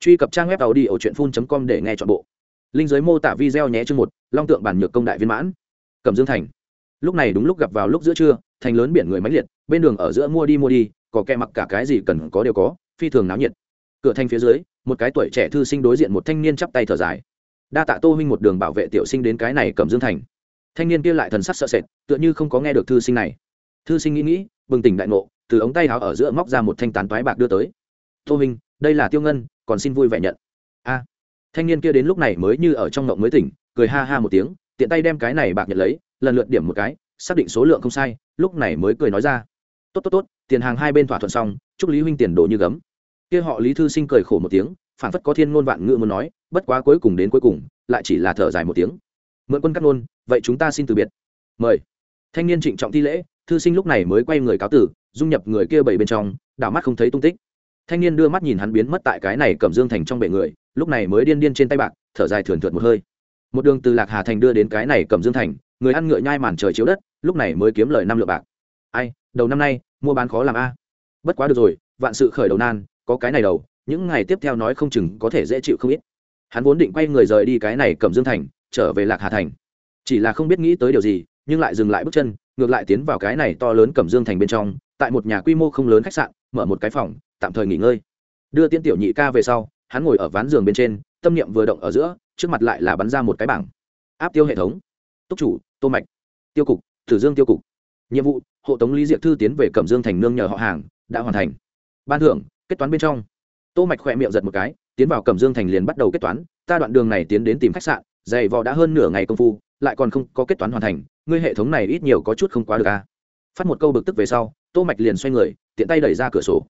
truy cập trang web tàu đi ở truyện phun com để nghe chọn bộ. Linh giới mô tả video nhé chương một, long tượng bản nhược công đại viên mãn. Cẩm dương thành. Lúc này đúng lúc gặp vào lúc giữa trưa, thành lớn biển người máy liệt, bên đường ở giữa mua đi mua đi, có kẹ mặc cả cái gì cần có đều có, phi thường náo nhiệt. Cửa thành phía dưới, một cái tuổi trẻ thư sinh đối diện một thanh niên chắp tay thở dài. Đa tạ tô huynh một đường bảo vệ tiểu sinh đến cái này cẩm dương thành. Thanh niên kia lại thần sắc sợ sệt, tựa như không có nghe được thư sinh này. Thư sinh nghĩ nghĩ, bừng tỉnh đại ngộ, từ ống tay áo ở giữa móc ra một thanh tán toái bạc đưa tới. Tô huynh, đây là tiêu ngân còn xin vui vẻ nhận. A. Thanh niên kia đến lúc này mới như ở trong ngộng mới tỉnh, cười ha ha một tiếng, tiện tay đem cái này bạc nhận lấy, lần lượt điểm một cái, xác định số lượng không sai, lúc này mới cười nói ra. Tốt tốt tốt, tiền hàng hai bên thỏa thuận xong, chúc lý huynh tiền đồ như gấm. Kia họ lý thư sinh cười khổ một tiếng phản phất có thiên ngôn vạn ngữ muốn nói, bất quá cuối cùng đến cuối cùng, lại chỉ là thở dài một tiếng. Mượn quân cắt ngôn, vậy chúng ta xin từ biệt. Mời. Thanh niên trịnh trọng thi lễ, thư sinh lúc này mới quay người cáo tử, dung nhập người kia bảy bên trong, đảo mắt không thấy tung tích thanh niên đưa mắt nhìn hắn biến mất tại cái này cẩm dương thành trong bệ người, lúc này mới điên điên trên tay bạc, thở dài thườn thượt một hơi. Một đường từ lạc hà thành đưa đến cái này cẩm dương thành, người ăn ngựa nhai màn trời chiếu đất, lúc này mới kiếm lời năm lượng bạc. Ai, đầu năm nay, mua bán khó làm a. Bất quá được rồi, vạn sự khởi đầu nan, có cái này đầu, những ngày tiếp theo nói không chừng có thể dễ chịu không ít. Hắn vốn định quay người rời đi cái này cẩm dương thành, trở về lạc hà thành. Chỉ là không biết nghĩ tới điều gì, nhưng lại dừng lại bước chân, ngược lại tiến vào cái này to lớn cẩm dương thành bên trong, tại một nhà quy mô không lớn khách sạn, mở một cái phòng tạm thời nghỉ ngơi. Đưa tiên tiểu nhị ca về sau, hắn ngồi ở ván giường bên trên, tâm niệm vừa động ở giữa, trước mặt lại là bắn ra một cái bảng. Áp tiêu hệ thống. Túc chủ, tô mạch. Tiêu cục, tử dương tiêu cục. Nhiệm vụ, hộ tống lý diệp thư tiến về cẩm dương thành nương nhờ họ hàng, đã hoàn thành. Ban thưởng, kết toán bên trong. Tô mạch khỏe miệng giật một cái, tiến vào cẩm dương thành liền bắt đầu kết toán. Ta đoạn đường này tiến đến tìm khách sạn, dày vò đã hơn nửa ngày công phu, lại còn không có kết toán hoàn thành. Ngươi hệ thống này ít nhiều có chút không quá được a à. phát một câu bực tức về sau, tô mạch liền xoay người, tiện tay đẩy ra cửa sổ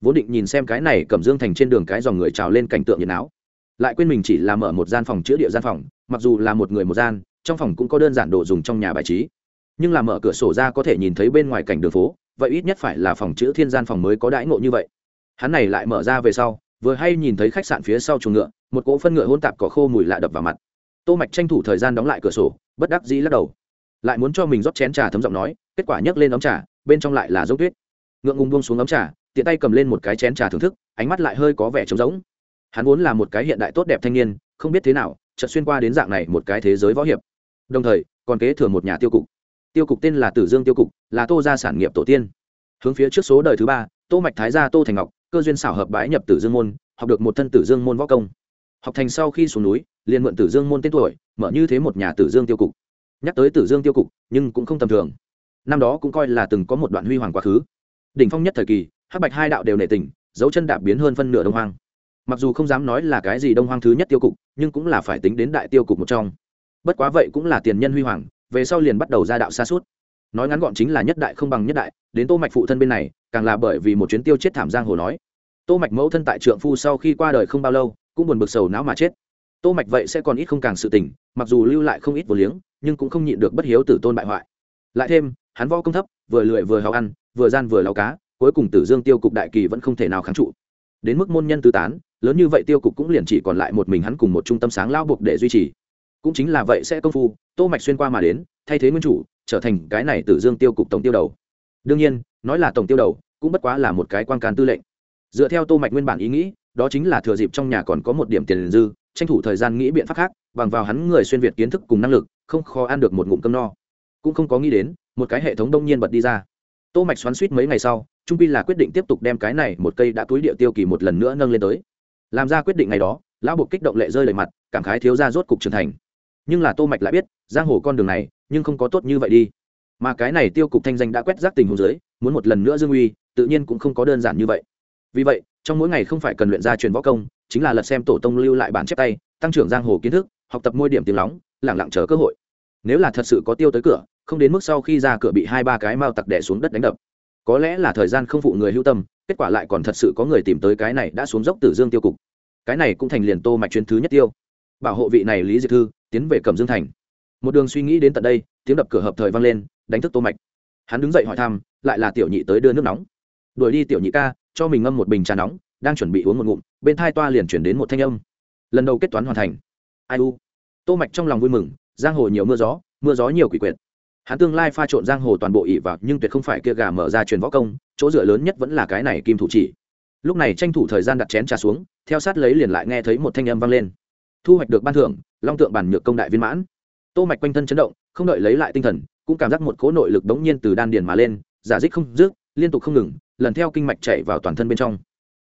vốn định nhìn xem cái này cầm dương thành trên đường cái dòng người trào lên cảnh tượng nhiệt áo lại quên mình chỉ là mở một gian phòng chữa địa gian phòng, mặc dù là một người một gian, trong phòng cũng có đơn giản đồ dùng trong nhà bài trí. Nhưng là mở cửa sổ ra có thể nhìn thấy bên ngoài cảnh đường phố, vậy ít nhất phải là phòng chữa thiên gian phòng mới có đãi ngộ như vậy. Hắn này lại mở ra về sau, vừa hay nhìn thấy khách sạn phía sau chuồng ngựa, một cỗ phân ngựa hôn tạp cỏ khô mùi lạ đập vào mặt. Tô mạch tranh thủ thời gian đóng lại cửa sổ, bất đắc dĩ lắc đầu. Lại muốn cho mình rót chén trà thấm giọng nói, kết quả nhấc lên ấm trà, bên trong lại là dốc tuyết. Ngượng ngùng buông xuống ấm trà tiện tay cầm lên một cái chén trà thưởng thức, ánh mắt lại hơi có vẻ trống rỗng. Hắn vốn là một cái hiện đại tốt đẹp thanh niên, không biết thế nào, chợt xuyên qua đến dạng này một cái thế giới võ hiệp. Đồng thời, còn kế thừa một nhà tiêu cục. Tiêu cục tên là tử dương tiêu cục, là tô gia sản nghiệp tổ tiên. Hướng phía trước số đời thứ ba, tô mạch thái gia tô thành ngọc, cơ duyên xảo hợp bái nhập tử dương môn, học được một thân tử dương môn võ công. Học thành sau khi xuống núi, liền mượn tử dương môn tên tuổi, mở như thế một nhà tử dương tiêu cục. Nhắc tới tử dương tiêu cục, nhưng cũng không tầm thường. Năm đó cũng coi là từng có một đoạn huy hoàng quá khứ. Đỉnh phong nhất thời kỳ hắc bạch hai đạo đều nể tình, dấu chân đạp biến hơn phân nửa đông hoang. Mặc dù không dám nói là cái gì đông hoang thứ nhất tiêu cục, nhưng cũng là phải tính đến đại tiêu cục một trong. Bất quá vậy cũng là tiền nhân huy hoàng, về sau liền bắt đầu ra đạo xa suốt. Nói ngắn gọn chính là nhất đại không bằng nhất đại, đến tô mạch phụ thân bên này, càng là bởi vì một chuyến tiêu chết thảm giang hồ nói. Tô mạch mẫu thân tại trượng phu sau khi qua đời không bao lâu, cũng buồn bực sầu não mà chết. Tô mạch vậy sẽ còn ít không càng sự tình, mặc dù lưu lại không ít vô liếng, nhưng cũng không nhịn được bất hiếu tử tôn bại hoại. Lại thêm, hắn võ công thấp, vừa lười vừa hào ăn, vừa gian vừa lao cá cuối cùng tử dương tiêu cục đại kỳ vẫn không thể nào kháng trụ. Đến mức môn nhân tứ tán, lớn như vậy tiêu cục cũng liền chỉ còn lại một mình hắn cùng một trung tâm sáng lao buộc để duy trì. Cũng chính là vậy sẽ công phu, tô mạch xuyên qua mà đến, thay thế nguyên chủ, trở thành cái này tử dương tiêu cục tổng tiêu đầu. Đương nhiên, nói là tổng tiêu đầu, cũng bất quá là một cái quan can tư lệnh. Dựa theo tô mạch nguyên bản ý nghĩ, đó chính là thừa dịp trong nhà còn có một điểm tiền dư, tranh thủ thời gian nghĩ biện pháp khác, bằng vào hắn người xuyên việt kiến thức cùng năng lực, không khó ăn được một ngụm cơm no. Cũng không có nghĩ đến, một cái hệ thống đông nhiên bật đi ra. Tô mạch xoắn suýt mấy ngày sau trung pi là quyết định tiếp tục đem cái này một cây đã túi địa tiêu kỳ một lần nữa nâng lên tới. Làm ra quyết định ngày đó, lão buộc kích động lệ rơi đầy mặt, cảm khái thiếu ra rốt cục trưởng thành. Nhưng là tô mạch lại biết, giang hồ con đường này, nhưng không có tốt như vậy đi. Mà cái này tiêu cục thanh danh đã quét rác tình hồ dưới, muốn một lần nữa dương uy, tự nhiên cũng không có đơn giản như vậy. Vì vậy, trong mỗi ngày không phải cần luyện ra truyền võ công, chính là lật xem tổ tông lưu lại bản chép tay, tăng trưởng giang hồ kiến thức, học tập môi điểm tiếng lóng, lẳng lặng chờ cơ hội. Nếu là thật sự có tiêu tới cửa, không đến mức sau khi ra cửa bị hai ba cái mao tặc đẻ xuống đất đánh đập có lẽ là thời gian không phụ người hữu tâm, kết quả lại còn thật sự có người tìm tới cái này đã xuống dốc tử dương tiêu cục. Cái này cũng thành liền tô mạch chuyến thứ nhất tiêu. Bảo hộ vị này lý diệt thư, tiến về cẩm dương thành. Một đường suy nghĩ đến tận đây, tiếng đập cửa hợp thời vang lên, đánh thức tô mạch. Hắn đứng dậy hỏi thăm, lại là tiểu nhị tới đưa nước nóng. Đuổi đi tiểu nhị ca, cho mình ngâm một bình trà nóng, đang chuẩn bị uống một ngụm, bên thai toa liền chuyển đến một thanh âm. Lần đầu kết toán hoàn thành. Ai u. Tô mạch trong lòng vui mừng, giang hồ nhiều mưa gió mưa gió nhiều quỷ quyệt hắn tương lai pha trộn giang hồ toàn bộ ỉ vào, nhưng tuyệt không phải kia gà mở ra truyền võ công, chỗ dựa lớn nhất vẫn là cái này kim thủ chỉ. Lúc này tranh thủ thời gian đặt chén trà xuống, theo sát lấy liền lại nghe thấy một thanh âm vang lên. Thu hoạch được ban thưởng, long tượng bản nhược công đại viên mãn. Tô mạch quanh thân chấn động, không đợi lấy lại tinh thần, cũng cảm giác một cỗ nội lực đống nhiên từ đan điền mà lên, giả dích không dứt, liên tục không ngừng, lần theo kinh mạch chạy vào toàn thân bên trong.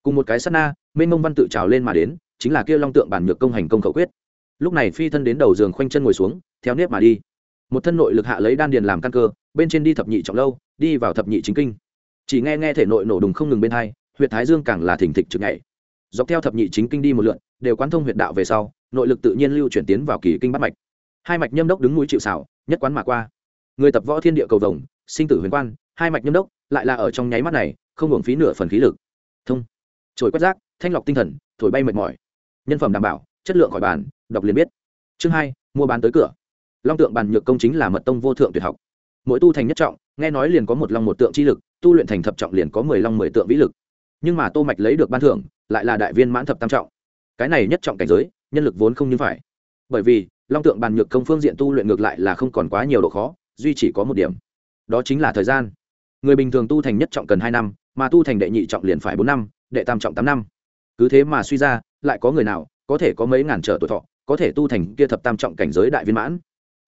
Cùng một cái sát na, mênh mông văn tự trào lên mà đến, chính là kia long tượng bản nhược công hành công khẩu quyết. Lúc này phi thân đến đầu giường khoanh chân ngồi xuống, theo nếp mà đi một thân nội lực hạ lấy đan điền làm căn cơ, bên trên đi thập nhị trọng lâu, đi vào thập nhị chính kinh. Chỉ nghe nghe thể nội nổ đùng không ngừng bên hai, huyệt thái dương càng là thỉnh thịch trực nhảy. Dọc theo thập nhị chính kinh đi một lượn, đều quán thông huyệt đạo về sau, nội lực tự nhiên lưu chuyển tiến vào kỳ kinh bắt mạch. Hai mạch nhâm đốc đứng núi chịu xảo nhất quán mà qua. Người tập võ thiên địa cầu vồng, sinh tử huyền quan, hai mạch nhâm đốc, lại là ở trong nháy mắt này, không hưởng phí nửa phần khí lực. Thông. Trồi quét rác, thanh lọc tinh thần, thổi bay mệt mỏi. Nhân phẩm đảm bảo, chất lượng khỏi bàn, đọc liền biết. Chương hai, mua bán tới cửa long tượng bàn nhược công chính là mật tông vô thượng tuyệt học. Mỗi tu thành nhất trọng, nghe nói liền có một long một tượng chi lực, tu luyện thành thập trọng liền có mười long mười tượng vĩ lực. Nhưng mà tô mạch lấy được ban thưởng, lại là đại viên mãn thập tam trọng. Cái này nhất trọng cảnh giới, nhân lực vốn không như phải. Bởi vì, long tượng bàn nhược công phương diện tu luyện ngược lại là không còn quá nhiều độ khó, duy chỉ có một điểm. Đó chính là thời gian. Người bình thường tu thành nhất trọng cần hai năm, mà tu thành đệ nhị trọng liền phải bốn năm, đệ tam trọng tám năm. Cứ thế mà suy ra, lại có người nào có thể có mấy ngàn trở tuổi thọ, có thể tu thành kia thập tam trọng cảnh giới đại viên mãn?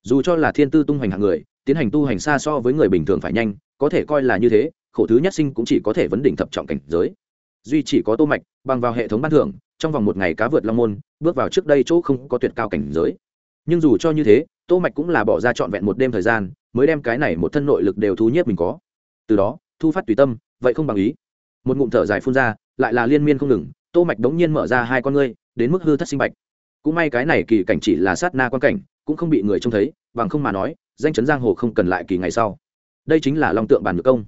Dù cho là thiên tư tung hoành hạng người, tiến hành tu hành xa so với người bình thường phải nhanh, có thể coi là như thế, khổ thứ nhất sinh cũng chỉ có thể vấn đỉnh thập trọng cảnh giới. Duy chỉ có tô mạch, bằng vào hệ thống ban thưởng, trong vòng một ngày cá vượt long môn, bước vào trước đây chỗ không có tuyệt cao cảnh giới. Nhưng dù cho như thế, tô mạch cũng là bỏ ra trọn vẹn một đêm thời gian, mới đem cái này một thân nội lực đều thu nhiếp mình có. Từ đó, thu phát tùy tâm, vậy không bằng ý. Một ngụm thở dài phun ra, lại là liên miên không ngừng, tô mạch đống nhiên mở ra hai con ngươi, đến mức hư thất sinh bạch. Cũng may cái này kỳ cảnh chỉ là sát na quan cảnh cũng không bị người trông thấy, bằng không mà nói, danh chấn giang hồ không cần lại kỳ ngày sau. Đây chính là long tượng bàn nhược công.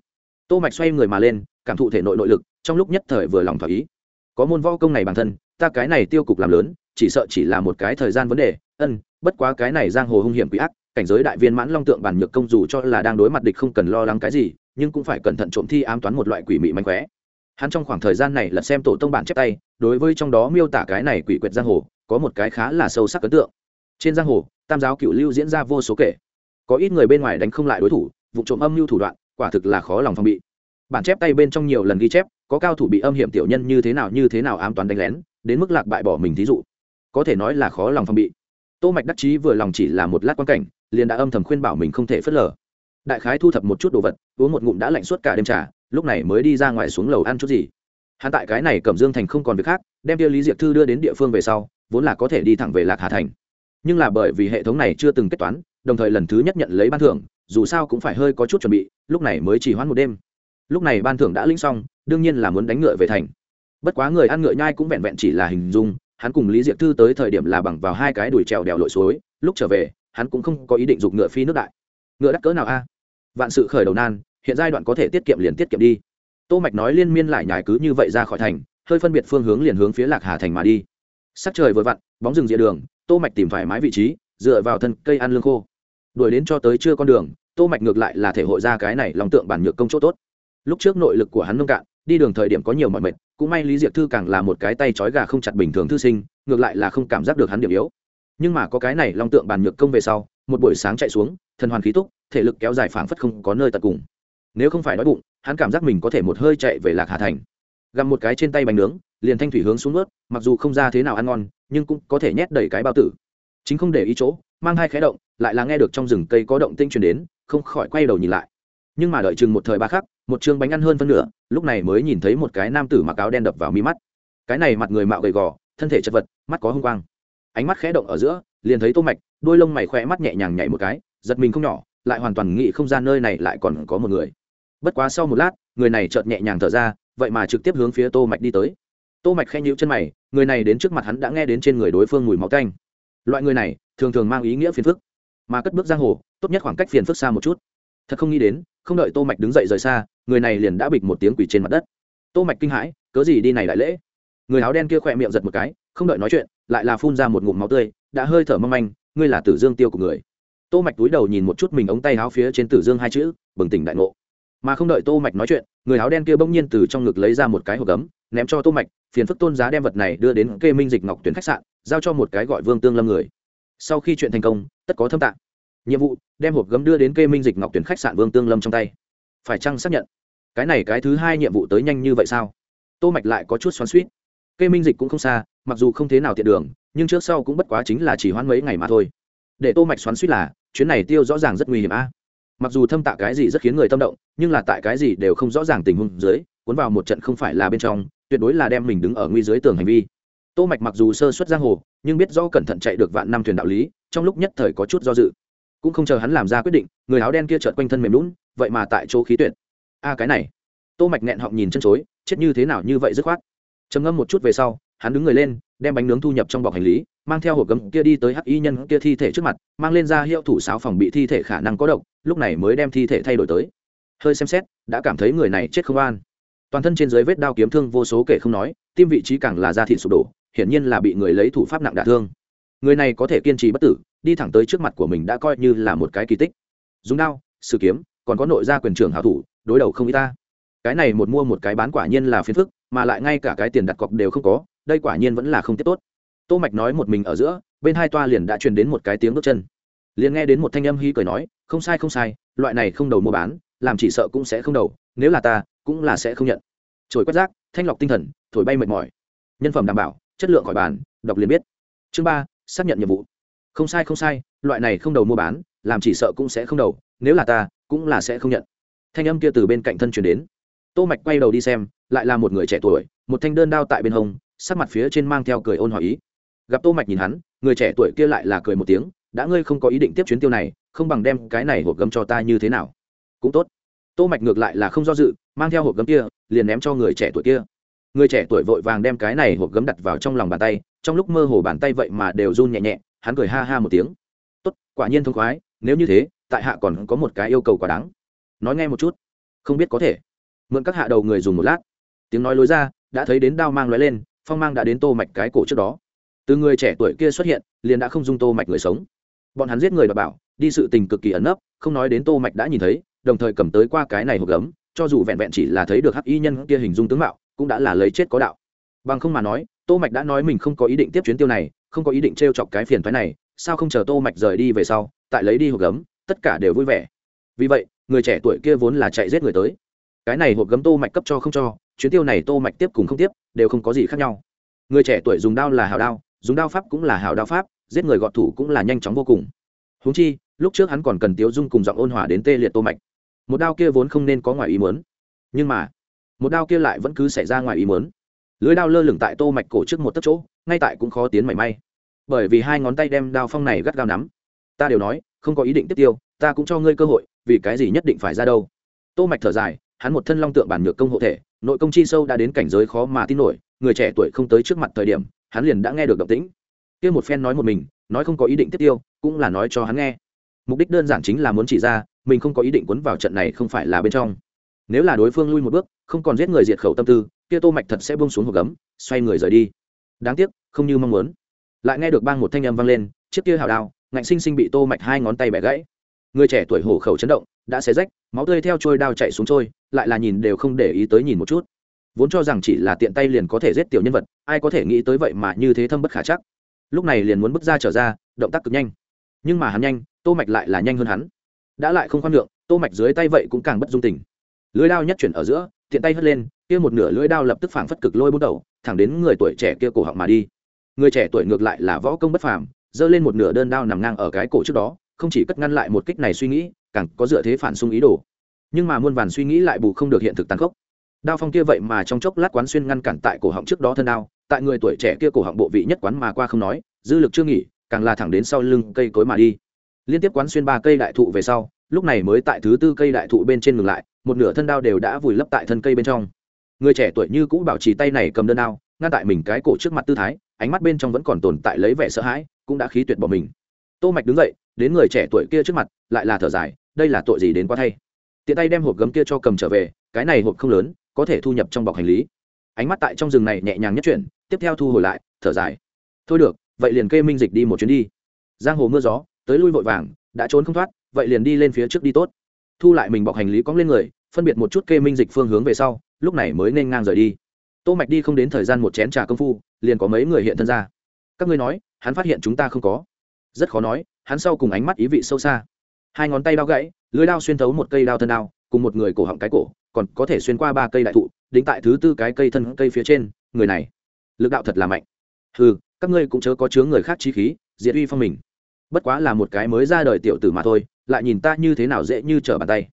Tô mạch xoay người mà lên, cảm thụ thể nội nội lực, trong lúc nhất thời vừa lòng thỏa ý. Có môn võ công này bản thân, ta cái này tiêu cục làm lớn, chỉ sợ chỉ là một cái thời gian vấn đề, ân, bất quá cái này giang hồ hung hiểm quỷ ác, cảnh giới đại viên mãn long tượng bản nhược công dù cho là đang đối mặt địch không cần lo lắng cái gì, nhưng cũng phải cẩn thận trộm thi ám toán một loại quỷ mị manh khóe. Hắn trong khoảng thời gian này là xem tổ tông bản chép tay, đối với trong đó miêu tả cái này quỷ quyệt giang hồ, có một cái khá là sâu sắc ấn tượng trên giang hồ, tam giáo cựu lưu diễn ra vô số kể. Có ít người bên ngoài đánh không lại đối thủ, vụ trộm âm mưu thủ đoạn, quả thực là khó lòng phòng bị. Bản chép tay bên trong nhiều lần ghi chép, có cao thủ bị âm hiểm tiểu nhân như thế nào như thế nào ám toán đánh lén, đến mức lạc bại bỏ mình thí dụ. Có thể nói là khó lòng phòng bị. Tô mạch đắc chí vừa lòng chỉ là một lát quan cảnh, liền đã âm thầm khuyên bảo mình không thể phớt lờ. Đại khái thu thập một chút đồ vật, uống một ngụm đã lạnh suốt cả đêm trà, lúc này mới đi ra ngoài xuống lầu ăn chút gì. Hắn tại cái này cẩm dương thành không còn việc khác, đem tiêu lý diệp thư đưa đến địa phương về sau, vốn là có thể đi thẳng về lạc hà thành nhưng là bởi vì hệ thống này chưa từng kết toán, đồng thời lần thứ nhất nhận lấy ban thưởng, dù sao cũng phải hơi có chút chuẩn bị, lúc này mới chỉ hoãn một đêm. Lúc này ban thưởng đã lĩnh xong, đương nhiên là muốn đánh ngựa về thành. Bất quá người ăn ngựa nhai cũng vẹn vẹn chỉ là hình dung, hắn cùng lý diệp thư tới thời điểm là bằng vào hai cái đùi trèo đèo lội suối, lúc trở về, hắn cũng không có ý định giục ngựa phi nước đại. Ngựa đắt cỡ nào a? Vạn sự khởi đầu nan, hiện giai đoạn có thể tiết kiệm liền tiết kiệm đi. Tô mạch nói liên miên lại nhải cứ như vậy ra khỏi thành, hơi phân biệt phương hướng liền hướng phía lạc hà thành mà đi. Sắc trời vừa vặn, bóng rừng dịa đường tô mạch tìm thoải mái vị trí, dựa vào thân cây ăn lương khô. Đuổi đến cho tới chưa con đường, tô mạch ngược lại là thể hội ra cái này lòng tượng bản nhược công chỗ tốt. Lúc trước nội lực của hắn nông cạn, đi đường thời điểm có nhiều mọi mệt, cũng may lý diệp thư càng là một cái tay trói gà không chặt bình thường thư sinh, ngược lại là không cảm giác được hắn điểm yếu. Nhưng mà có cái này long tượng bàn nhược công về sau, một buổi sáng chạy xuống, thần hoàn khí túc, thể lực kéo dài phảng phất không có nơi tận cùng. Nếu không phải đói bụng, hắn cảm giác mình có thể một hơi chạy về lạc hà thành gặm một cái trên tay bánh nướng, liền thanh thủy hướng xuống ướt mặc dù không ra thế nào ăn ngon, nhưng cũng có thể nhét đầy cái bao tử. Chính không để ý chỗ, mang hai khé động, lại là nghe được trong rừng cây có động tinh truyền đến, không khỏi quay đầu nhìn lại. Nhưng mà đợi chừng một thời ba khắc, một chương bánh ăn hơn phân nửa, lúc này mới nhìn thấy một cái nam tử mặc áo đen đập vào mi mắt. Cái này mặt người mạo gầy gò, thân thể chật vật, mắt có hung quang. Ánh mắt khẽ động ở giữa, liền thấy tô mạch, đôi lông mày khỏe mắt nhẹ nhàng nhảy một cái, giật mình không nhỏ, lại hoàn toàn nghĩ không ra nơi này lại còn có một người. Bất quá sau một lát, người này chợt nhẹ nhàng thở ra vậy mà trực tiếp hướng phía tô mạch đi tới. Tô mạch khẽ nhíu chân mày, người này đến trước mặt hắn đã nghe đến trên người đối phương mùi máu tanh. Loại người này, thường thường mang ý nghĩa phiền phức, mà cất bước giang hồ, tốt nhất khoảng cách phiền phức xa một chút. Thật không nghĩ đến, không đợi tô mạch đứng dậy rời xa, người này liền đã bịch một tiếng quỷ trên mặt đất. Tô mạch kinh hãi, cớ gì đi này đại lễ? Người áo đen kia khỏe miệng giật một cái, không đợi nói chuyện, lại là phun ra một ngụm máu tươi, đã hơi thở mong manh, ngươi là tử dương tiêu của người. Tô mạch túi đầu nhìn một chút mình ống tay áo phía trên tử dương hai chữ, bừng tỉnh đại ngộ mà không đợi tô mạch nói chuyện, người áo đen kia bỗng nhiên từ trong ngực lấy ra một cái hộp gấm, ném cho tô mạch, phiền phức tôn giá đem vật này đưa đến kê minh dịch ngọc tuyển khách sạn, giao cho một cái gọi vương tương lâm người. Sau khi chuyện thành công, tất có thâm tạng. Nhiệm vụ, đem hộp gấm đưa đến kê minh dịch ngọc tuyển khách sạn vương tương lâm trong tay. Phải chăng xác nhận? Cái này cái thứ hai nhiệm vụ tới nhanh như vậy sao? Tô mạch lại có chút xoắn xuýt. Kê minh dịch cũng không xa, mặc dù không thế nào tiện đường, nhưng trước sau cũng bất quá chính là chỉ hoãn mấy ngày mà thôi. Để tô mạch xoắn xuýt là, chuyến này tiêu rõ ràng rất nguy hiểm a mặc dù thâm tạ cái gì rất khiến người tâm động, nhưng là tại cái gì đều không rõ ràng tình huống dưới, cuốn vào một trận không phải là bên trong, tuyệt đối là đem mình đứng ở nguy dưới tường hành vi. Tô mạch mặc dù sơ xuất giang hồ, nhưng biết rõ cẩn thận chạy được vạn năm thuyền đạo lý, trong lúc nhất thời có chút do dự. Cũng không chờ hắn làm ra quyết định, người áo đen kia chợt quanh thân mềm lún vậy mà tại chỗ khí tuyệt. A, cái này. Tô mạch nẹn họng nhìn chân chối, chết như thế nào như vậy dứt khoát. Trầm ngâm một chút về sau, hắn đứng người lên, đem bánh nướng thu nhập trong bọc hành lý mang theo hộp gấm kia đi tới hắc y nhân kia thi thể trước mặt, mang lên ra hiệu thủ sáo phòng bị thi thể khả năng có độc, lúc này mới đem thi thể thay đổi tới. Hơi xem xét, đã cảm thấy người này chết không an. Toàn thân trên dưới vết đao kiếm thương vô số kể không nói, tim vị trí càng là da thịt sụp đổ, hiển nhiên là bị người lấy thủ pháp nặng đả thương. Người này có thể kiên trì bất tử, đi thẳng tới trước mặt của mình đã coi như là một cái kỳ tích. Dùng đao, sử kiếm, còn có nội gia quyền trưởng hảo thủ, đối đầu không y ta. Cái này một mua một cái bán quả nhiên là phiền phức, mà lại ngay cả cái tiền đặt cọc đều không có, đây quả nhiên vẫn là không tiếp tốt tô mạch nói một mình ở giữa, bên hai toa liền đã truyền đến một cái tiếng bước chân. Liền nghe đến một thanh âm hí cười nói, không sai không sai, loại này không đầu mua bán, làm chỉ sợ cũng sẽ không đầu, nếu là ta, cũng là sẽ không nhận. Trồi quét rác, thanh lọc tinh thần, thổi bay mệt mỏi. Nhân phẩm đảm bảo, chất lượng khỏi bàn, đọc liền biết. Chương ba, xác nhận nhiệm vụ. Không sai không sai, loại này không đầu mua bán, làm chỉ sợ cũng sẽ không đầu, nếu là ta, cũng là sẽ không nhận. Thanh âm kia từ bên cạnh thân truyền đến. Tô mạch quay đầu đi xem, lại là một người trẻ tuổi, một thanh đơn đao tại bên hông, sắc mặt phía trên mang theo cười ôn hỏi ý gặp tô mạch nhìn hắn, người trẻ tuổi kia lại là cười một tiếng, đã ngươi không có ý định tiếp chuyến tiêu này, không bằng đem cái này hộp gấm cho ta như thế nào? Cũng tốt. Tô mạch ngược lại là không do dự, mang theo hộp gấm kia, liền ném cho người trẻ tuổi kia. Người trẻ tuổi vội vàng đem cái này hộp gấm đặt vào trong lòng bàn tay, trong lúc mơ hồ bàn tay vậy mà đều run nhẹ nhẹ, hắn cười ha ha một tiếng. Tốt, quả nhiên thông khoái, nếu như thế, tại hạ còn có một cái yêu cầu quá đáng. Nói nghe một chút. Không biết có thể. Mượn các hạ đầu người dùng một lát. Tiếng nói lối ra, đã thấy đến đao mang lóe lên, phong mang đã đến tô mạch cái cổ trước đó từ người trẻ tuổi kia xuất hiện, liền đã không dung tô mạch người sống. Bọn hắn giết người và bảo, đi sự tình cực kỳ ẩn nấp, không nói đến tô mạch đã nhìn thấy, đồng thời cầm tới qua cái này hộp gấm, cho dù vẹn vẹn chỉ là thấy được hắc y nhân kia hình dung tướng mạo, cũng đã là lấy chết có đạo. Bằng không mà nói, tô mạch đã nói mình không có ý định tiếp chuyến tiêu này, không có ý định treo chọc cái phiền toái này, sao không chờ tô mạch rời đi về sau, tại lấy đi hộp gấm, tất cả đều vui vẻ. Vì vậy, người trẻ tuổi kia vốn là chạy giết người tới. Cái này hộp gấm tô mạch cấp cho không cho, chuyến tiêu này tô mạch tiếp cùng không tiếp, đều không có gì khác nhau. Người trẻ tuổi dùng đao là hào đao dùng đao pháp cũng là hào đao pháp, giết người gọt thủ cũng là nhanh chóng vô cùng. Huống chi, lúc trước hắn còn cần tiếu dung cùng giọng ôn hòa đến tê liệt tô mạch. Một đao kia vốn không nên có ngoài ý muốn. Nhưng mà, một đao kia lại vẫn cứ xảy ra ngoài ý muốn. Lưới đao lơ lửng tại tô mạch cổ trước một tấc chỗ, ngay tại cũng khó tiến mảy may. Bởi vì hai ngón tay đem đao phong này gắt gao nắm. Ta đều nói, không có ý định tiếp tiêu, ta cũng cho ngươi cơ hội, vì cái gì nhất định phải ra đâu. Tô mạch thở dài, hắn một thân long tượng bản nhược công hộ thể, nội công chi sâu đã đến cảnh giới khó mà tin nổi, người trẻ tuổi không tới trước mặt thời điểm hắn liền đã nghe được động tĩnh. Kia một phen nói một mình, nói không có ý định tiếp tiêu, cũng là nói cho hắn nghe. Mục đích đơn giản chính là muốn chỉ ra, mình không có ý định quấn vào trận này không phải là bên trong. Nếu là đối phương lui một bước, không còn giết người diệt khẩu tâm tư, kia tô mạch thật sẽ buông xuống hộp gấm, xoay người rời đi. Đáng tiếc, không như mong muốn. Lại nghe được bang một thanh âm vang lên, chiếc kia hào đao, ngạnh sinh sinh bị tô mạch hai ngón tay bẻ gãy. Người trẻ tuổi hổ khẩu chấn động, đã xé rách, máu tươi theo trôi đao chạy xuống trôi, lại là nhìn đều không để ý tới nhìn một chút vốn cho rằng chỉ là tiện tay liền có thể giết tiểu nhân vật, ai có thể nghĩ tới vậy mà như thế thâm bất khả chắc. Lúc này liền muốn bước ra trở ra, động tác cực nhanh. Nhưng mà hắn nhanh, tô mạch lại là nhanh hơn hắn. Đã lại không khoan lượng tô mạch dưới tay vậy cũng càng bất dung tình. Lưỡi đao nhất chuyển ở giữa, tiện tay hất lên, kia một nửa lưỡi đao lập tức phảng phất cực lôi bút đầu, thẳng đến người tuổi trẻ kia cổ họng mà đi. Người trẻ tuổi ngược lại là võ công bất phàm, giơ lên một nửa đơn đao nằm ngang ở cái cổ trước đó, không chỉ cất ngăn lại một kích này suy nghĩ, càng có dựa thế phản xung ý đồ. Nhưng mà muôn vàn suy nghĩ lại bù không được hiện thực tàn khốc đao phong kia vậy mà trong chốc lát quán xuyên ngăn cản tại cổ họng trước đó thân đao, tại người tuổi trẻ kia cổ họng bộ vị nhất quán mà qua không nói, dư lực chưa nghỉ, càng là thẳng đến sau lưng cây cối mà đi. Liên tiếp quán xuyên ba cây đại thụ về sau, lúc này mới tại thứ tư cây đại thụ bên trên ngừng lại, một nửa thân đao đều đã vùi lấp tại thân cây bên trong. Người trẻ tuổi như cũ bảo trì tay này cầm đơn đao, ngăn tại mình cái cổ trước mặt tư thái, ánh mắt bên trong vẫn còn tồn tại lấy vẻ sợ hãi, cũng đã khí tuyệt bỏ mình. Tô mạch đứng dậy, đến người trẻ tuổi kia trước mặt, lại là thở dài, đây là tội gì đến quá thay. Tiện tay đem hộp gấm kia cho cầm trở về, cái này hộp không lớn có thể thu nhập trong bọc hành lý. Ánh mắt tại trong rừng này nhẹ nhàng nhất chuyển, tiếp theo thu hồi lại, thở dài. Thôi được, vậy liền kê minh dịch đi một chuyến đi. Giang hồ mưa gió, tới lui vội vàng, đã trốn không thoát, vậy liền đi lên phía trước đi tốt. Thu lại mình bọc hành lý cóng lên người, phân biệt một chút kê minh dịch phương hướng về sau, lúc này mới nên ngang rời đi. Tô mạch đi không đến thời gian một chén trà công phu, liền có mấy người hiện thân ra. Các ngươi nói, hắn phát hiện chúng ta không có. Rất khó nói, hắn sau cùng ánh mắt ý vị sâu xa. Hai ngón tay đao gãy, lưới đao xuyên thấu một cây đao thân đao, cùng một người cổ họng cái cổ còn có thể xuyên qua ba cây đại thụ, đính tại thứ tư cái cây thân cây phía trên, người này, lực đạo thật là mạnh. Ừ các ngươi cũng chớ có chướng người khác chi khí, diệt uy phong mình. Bất quá là một cái mới ra đời tiểu tử mà thôi, lại nhìn ta như thế nào dễ như trở bàn tay.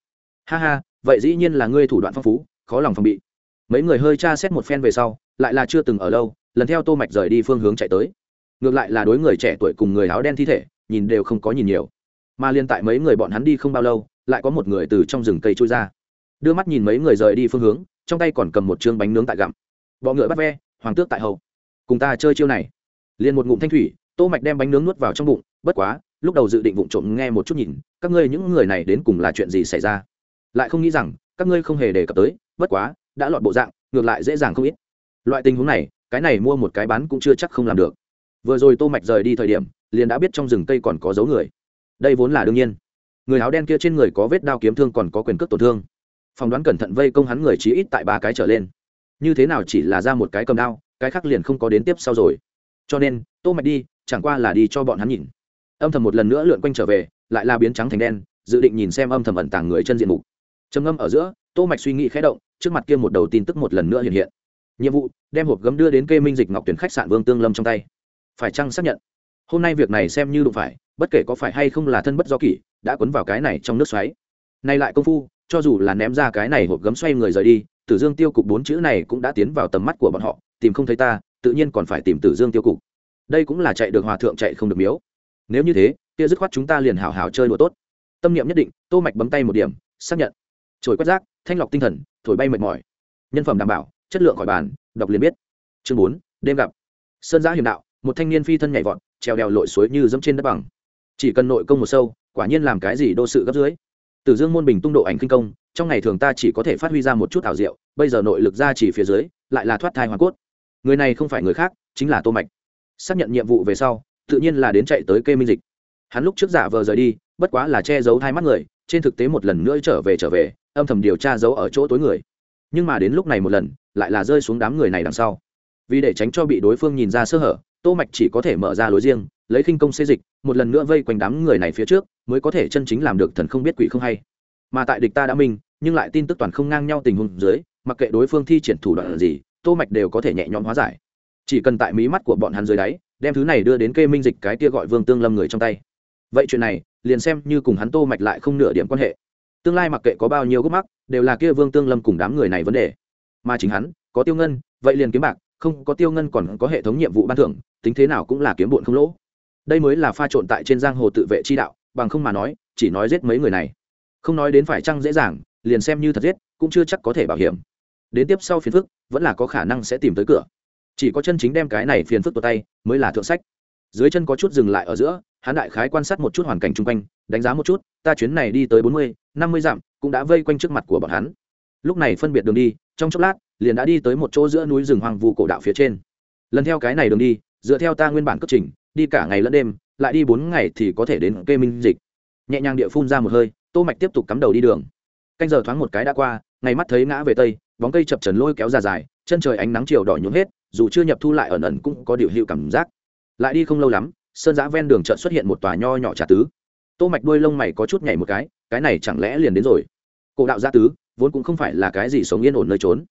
Ha ha, vậy dĩ nhiên là ngươi thủ đoạn phong phú, khó lòng phòng bị. Mấy người hơi tra xét một phen về sau, lại là chưa từng ở lâu, lần theo tô mạch rời đi phương hướng chạy tới. Ngược lại là đối người trẻ tuổi cùng người áo đen thi thể, nhìn đều không có nhìn nhiều. Mà liên tại mấy người bọn hắn đi không bao lâu, lại có một người từ trong rừng cây trôi ra đưa mắt nhìn mấy người rời đi phương hướng, trong tay còn cầm một chương bánh nướng tại gặm. Bọ ngựa bắt ve, hoàng tước tại hậu cùng ta chơi chiêu này. Liền một ngụm thanh thủy, tô mạch đem bánh nướng nuốt vào trong bụng, bất quá, lúc đầu dự định vụng trộm nghe một chút nhìn, các ngươi những người này đến cùng là chuyện gì xảy ra? Lại không nghĩ rằng, các ngươi không hề đề cập tới, bất quá, đã lọt bộ dạng, ngược lại dễ dàng không ít. Loại tình huống này, cái này mua một cái bán cũng chưa chắc không làm được. Vừa rồi tô mạch rời đi thời điểm, liền đã biết trong rừng cây còn có dấu người. Đây vốn là đương nhiên. Người áo đen kia trên người có vết đao kiếm thương còn có quyền cước tổn thương phỏng đoán cẩn thận vây công hắn người chí ít tại ba cái trở lên. Như thế nào chỉ là ra một cái cầm đao, cái khác liền không có đến tiếp sau rồi. Cho nên, tô mạch đi, chẳng qua là đi cho bọn hắn nhìn. Âm thầm một lần nữa lượn quanh trở về, lại là biến trắng thành đen, dự định nhìn xem âm thầm ẩn tàng người chân diện mục. Trầm ngâm ở giữa, tô mạch suy nghĩ khẽ động, trước mặt kia một đầu tin tức một lần nữa hiện hiện. Nhiệm vụ, đem hộp gấm đưa đến kê minh dịch ngọc tuyển khách sạn vương tương lâm trong tay. Phải chăng xác nhận? Hôm nay việc này xem như đụng phải, bất kể có phải hay không là thân bất do kỷ, đã cuốn vào cái này trong nước xoáy. Nay lại công phu cho dù là ném ra cái này hộp gấm xoay người rời đi, tử dương tiêu cục bốn chữ này cũng đã tiến vào tầm mắt của bọn họ, tìm không thấy ta, tự nhiên còn phải tìm tử dương tiêu cục. Đây cũng là chạy được hòa thượng chạy không được miếu. Nếu như thế, kia dứt khoát chúng ta liền hào hào chơi đùa tốt. Tâm niệm nhất định, tô mạch bấm tay một điểm, xác nhận. Trồi quét rác, thanh lọc tinh thần, thổi bay mệt mỏi. Nhân phẩm đảm bảo, chất lượng khỏi bàn, đọc liền biết. Chương bốn, đêm gặp. Sơn giã hiểm đạo, một thanh niên phi thân nhảy vọt, treo đèo lội suối như dẫm trên đất bằng. Chỉ cần nội công một sâu, quả nhiên làm cái gì đô sự gấp dưới từ dương môn bình tung độ ảnh kinh công, trong ngày thường ta chỉ có thể phát huy ra một chút ảo diệu, bây giờ nội lực ra chỉ phía dưới, lại là thoát thai hoàn cốt. Người này không phải người khác, chính là tô mạch. Xác nhận nhiệm vụ về sau, tự nhiên là đến chạy tới kê minh dịch. Hắn lúc trước giả vờ rời đi, bất quá là che giấu hai mắt người, trên thực tế một lần nữa trở về trở về, âm thầm điều tra giấu ở chỗ tối người. Nhưng mà đến lúc này một lần, lại là rơi xuống đám người này đằng sau. Vì để tránh cho bị đối phương nhìn ra sơ hở tô mạch chỉ có thể mở ra lối riêng, lấy khinh công xê dịch, một lần nữa vây quanh đám người này phía trước, mới có thể chân chính làm được thần không biết quỷ không hay. Mà tại địch ta đã minh, nhưng lại tin tức toàn không ngang nhau tình huống dưới, mặc kệ đối phương thi triển thủ đoạn gì, tô mạch đều có thể nhẹ nhõm hóa giải. Chỉ cần tại mí mắt của bọn hắn dưới đáy, đem thứ này đưa đến kê minh dịch cái kia gọi vương tương lâm người trong tay. Vậy chuyện này, liền xem như cùng hắn tô mạch lại không nửa điểm quan hệ. Tương lai mặc kệ có bao nhiêu gốc mắc, đều là kia vương tương lâm cùng đám người này vấn đề. Mà chính hắn, có tiêu ngân, vậy liền kiếm bạc, không có tiêu ngân còn có hệ thống nhiệm vụ ban thưởng tính thế nào cũng là kiếm bộn không lỗ. Đây mới là pha trộn tại trên giang hồ tự vệ chi đạo, bằng không mà nói, chỉ nói giết mấy người này. Không nói đến phải chăng dễ dàng, liền xem như thật giết, cũng chưa chắc có thể bảo hiểm. Đến tiếp sau phiền phức, vẫn là có khả năng sẽ tìm tới cửa. Chỉ có chân chính đem cái này phiền phức tột tay, mới là thượng sách. Dưới chân có chút dừng lại ở giữa, hắn đại khái quan sát một chút hoàn cảnh chung quanh, đánh giá một chút, ta chuyến này đi tới bốn mươi, năm mươi dặm, cũng đã vây quanh trước mặt của bọn hắn. Lúc này phân biệt đường đi, trong chốc lát, liền đã đi tới một chỗ giữa núi rừng hoang vu cổ đạo phía trên. Lần theo cái này đường đi dựa theo ta nguyên bản cất trình, đi cả ngày lẫn đêm, lại đi bốn ngày thì có thể đến kê minh dịch. Nhẹ nhàng địa phun ra một hơi, tô mạch tiếp tục cắm đầu đi đường. Canh giờ thoáng một cái đã qua, ngày mắt thấy ngã về tây, bóng cây chập trần lôi kéo ra dài, chân trời ánh nắng chiều đỏ nhuộm hết, dù chưa nhập thu lại ẩn ẩn cũng có điều hiệu cảm giác. Lại đi không lâu lắm, sơn giã ven đường chợt xuất hiện một tòa nho nhỏ trà tứ. Tô mạch đuôi lông mày có chút nhảy một cái cái này chẳng lẽ liền đến rồi? Cổ đạo gia tứ, vốn cũng không phải là cái gì sống yên ổn nơi trốn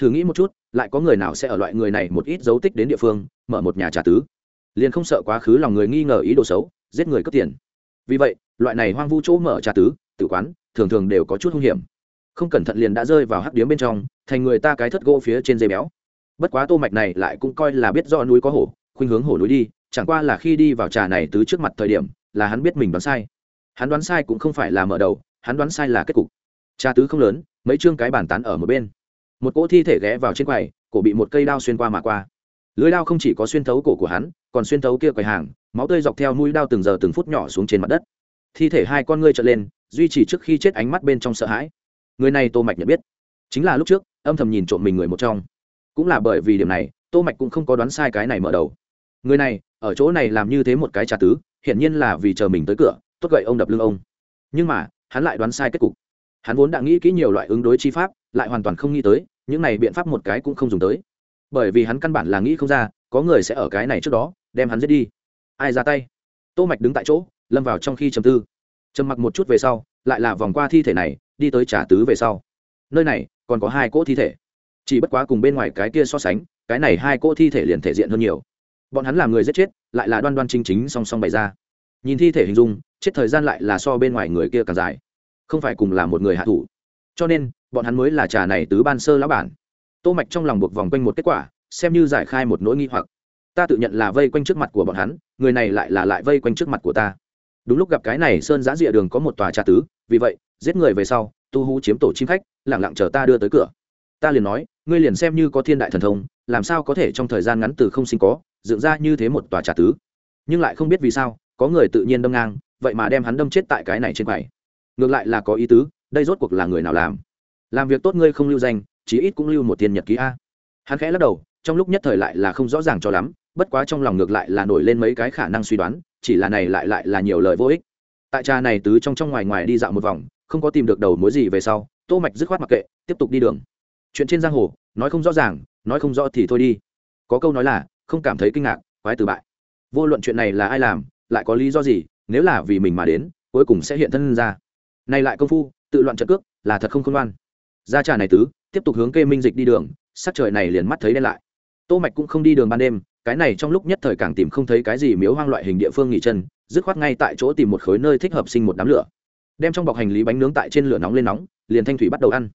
thử nghĩ một chút, lại có người nào sẽ ở loại người này một ít dấu tích đến địa phương, mở một nhà trà tứ. Liền không sợ quá khứ lòng người nghi ngờ ý đồ xấu, giết người cướp tiền. Vì vậy, loại này hoang vu chỗ mở trà tứ, tự quán, thường thường đều có chút hung hiểm. Không cẩn thận liền đã rơi vào hắc điếm bên trong, thành người ta cái thất gỗ phía trên dây béo. Bất quá tô mạch này lại cũng coi là biết rõ núi có hổ, khuynh hướng hổ núi đi, chẳng qua là khi đi vào trà này tứ trước mặt thời điểm, là hắn biết mình đoán sai. Hắn đoán sai cũng không phải là mở đầu, hắn đoán sai là kết cục. Trà tứ không lớn, mấy chương cái bàn tán ở một bên một cỗ thi thể ghé vào trên quầy, cổ bị một cây đao xuyên qua mà qua. Lưới đao không chỉ có xuyên thấu cổ của hắn, còn xuyên thấu kia quầy hàng, máu tươi dọc theo mũi đao từng giờ từng phút nhỏ xuống trên mặt đất. Thi thể hai con ngươi trở lên, duy trì trước khi chết ánh mắt bên trong sợ hãi. Người này tô mạch nhận biết. Chính là lúc trước, âm thầm nhìn trộm mình người một trong. Cũng là bởi vì điểm này, tô mạch cũng không có đoán sai cái này mở đầu. Người này, ở chỗ này làm như thế một cái trà tứ, hiển nhiên là vì chờ mình tới cửa, tốt gậy ông đập lưng ông. Nhưng mà, hắn lại đoán sai kết cục. Hắn vốn đã nghĩ kỹ nhiều loại ứng đối chi pháp, lại hoàn toàn không nghĩ tới những này biện pháp một cái cũng không dùng tới. Bởi vì hắn căn bản là nghĩ không ra, có người sẽ ở cái này trước đó, đem hắn giết đi. Ai ra tay? Tô mạch đứng tại chỗ, lâm vào trong khi trầm tư. Trầm mặc một chút về sau, lại là vòng qua thi thể này, đi tới trả tứ về sau. Nơi này, còn có hai cỗ thi thể. Chỉ bất quá cùng bên ngoài cái kia so sánh, cái này hai cỗ thi thể liền thể diện hơn nhiều. Bọn hắn làm người giết chết, lại là đoan đoan chính chính song song bày ra. Nhìn thi thể hình dung, chết thời gian lại là so bên ngoài người kia càng dài. Không phải cùng là một người hạ thủ. Cho nên bọn hắn mới là trà này tứ ban sơ lão bản. Tô mạch trong lòng buộc vòng quanh một kết quả, xem như giải khai một nỗi nghi hoặc. Ta tự nhận là vây quanh trước mặt của bọn hắn, người này lại là lại vây quanh trước mặt của ta. Đúng lúc gặp cái này sơn giã rìa đường có một tòa trà tứ, vì vậy, giết người về sau, tu hú chiếm tổ chim khách lẳng lặng chờ ta đưa tới cửa. Ta liền nói, ngươi liền xem như có thiên đại thần thông, làm sao có thể trong thời gian ngắn từ không sinh có, dựng ra như thế một tòa trà tứ. Nhưng lại không biết vì sao, có người tự nhiên đâm ngang, vậy mà đem hắn đâm chết tại cái này trên quầy. Ngược lại là có ý tứ, đây rốt cuộc là người nào làm? Làm việc tốt ngươi không lưu danh, chí ít cũng lưu một tiền nhật ký a. Hắn khẽ lắc đầu, trong lúc nhất thời lại là không rõ ràng cho lắm, bất quá trong lòng ngược lại là nổi lên mấy cái khả năng suy đoán, chỉ là này lại lại là nhiều lời vô ích. Tại trà này tứ trong trong ngoài ngoài đi dạo một vòng, không có tìm được đầu mối gì về sau, tô mạch dứt khoát mặc kệ, tiếp tục đi đường. Chuyện trên giang hồ, nói không rõ ràng, nói không rõ thì thôi đi. Có câu nói là, không cảm thấy kinh ngạc, quái từ bại. Vô luận chuyện này là ai làm, lại có lý do gì, nếu là vì mình mà đến, cuối cùng sẽ hiện thân ra. Này lại công phu, tự loạn trận cước, là thật không khôn ngoan ra trà này tứ, tiếp tục hướng kê minh dịch đi đường, sắc trời này liền mắt thấy đen lại. Tô mạch cũng không đi đường ban đêm, cái này trong lúc nhất thời càng tìm không thấy cái gì miếu hoang loại hình địa phương nghỉ chân, dứt khoát ngay tại chỗ tìm một khối nơi thích hợp sinh một đám lửa. Đem trong bọc hành lý bánh nướng tại trên lửa nóng lên nóng, liền thanh thủy bắt đầu ăn.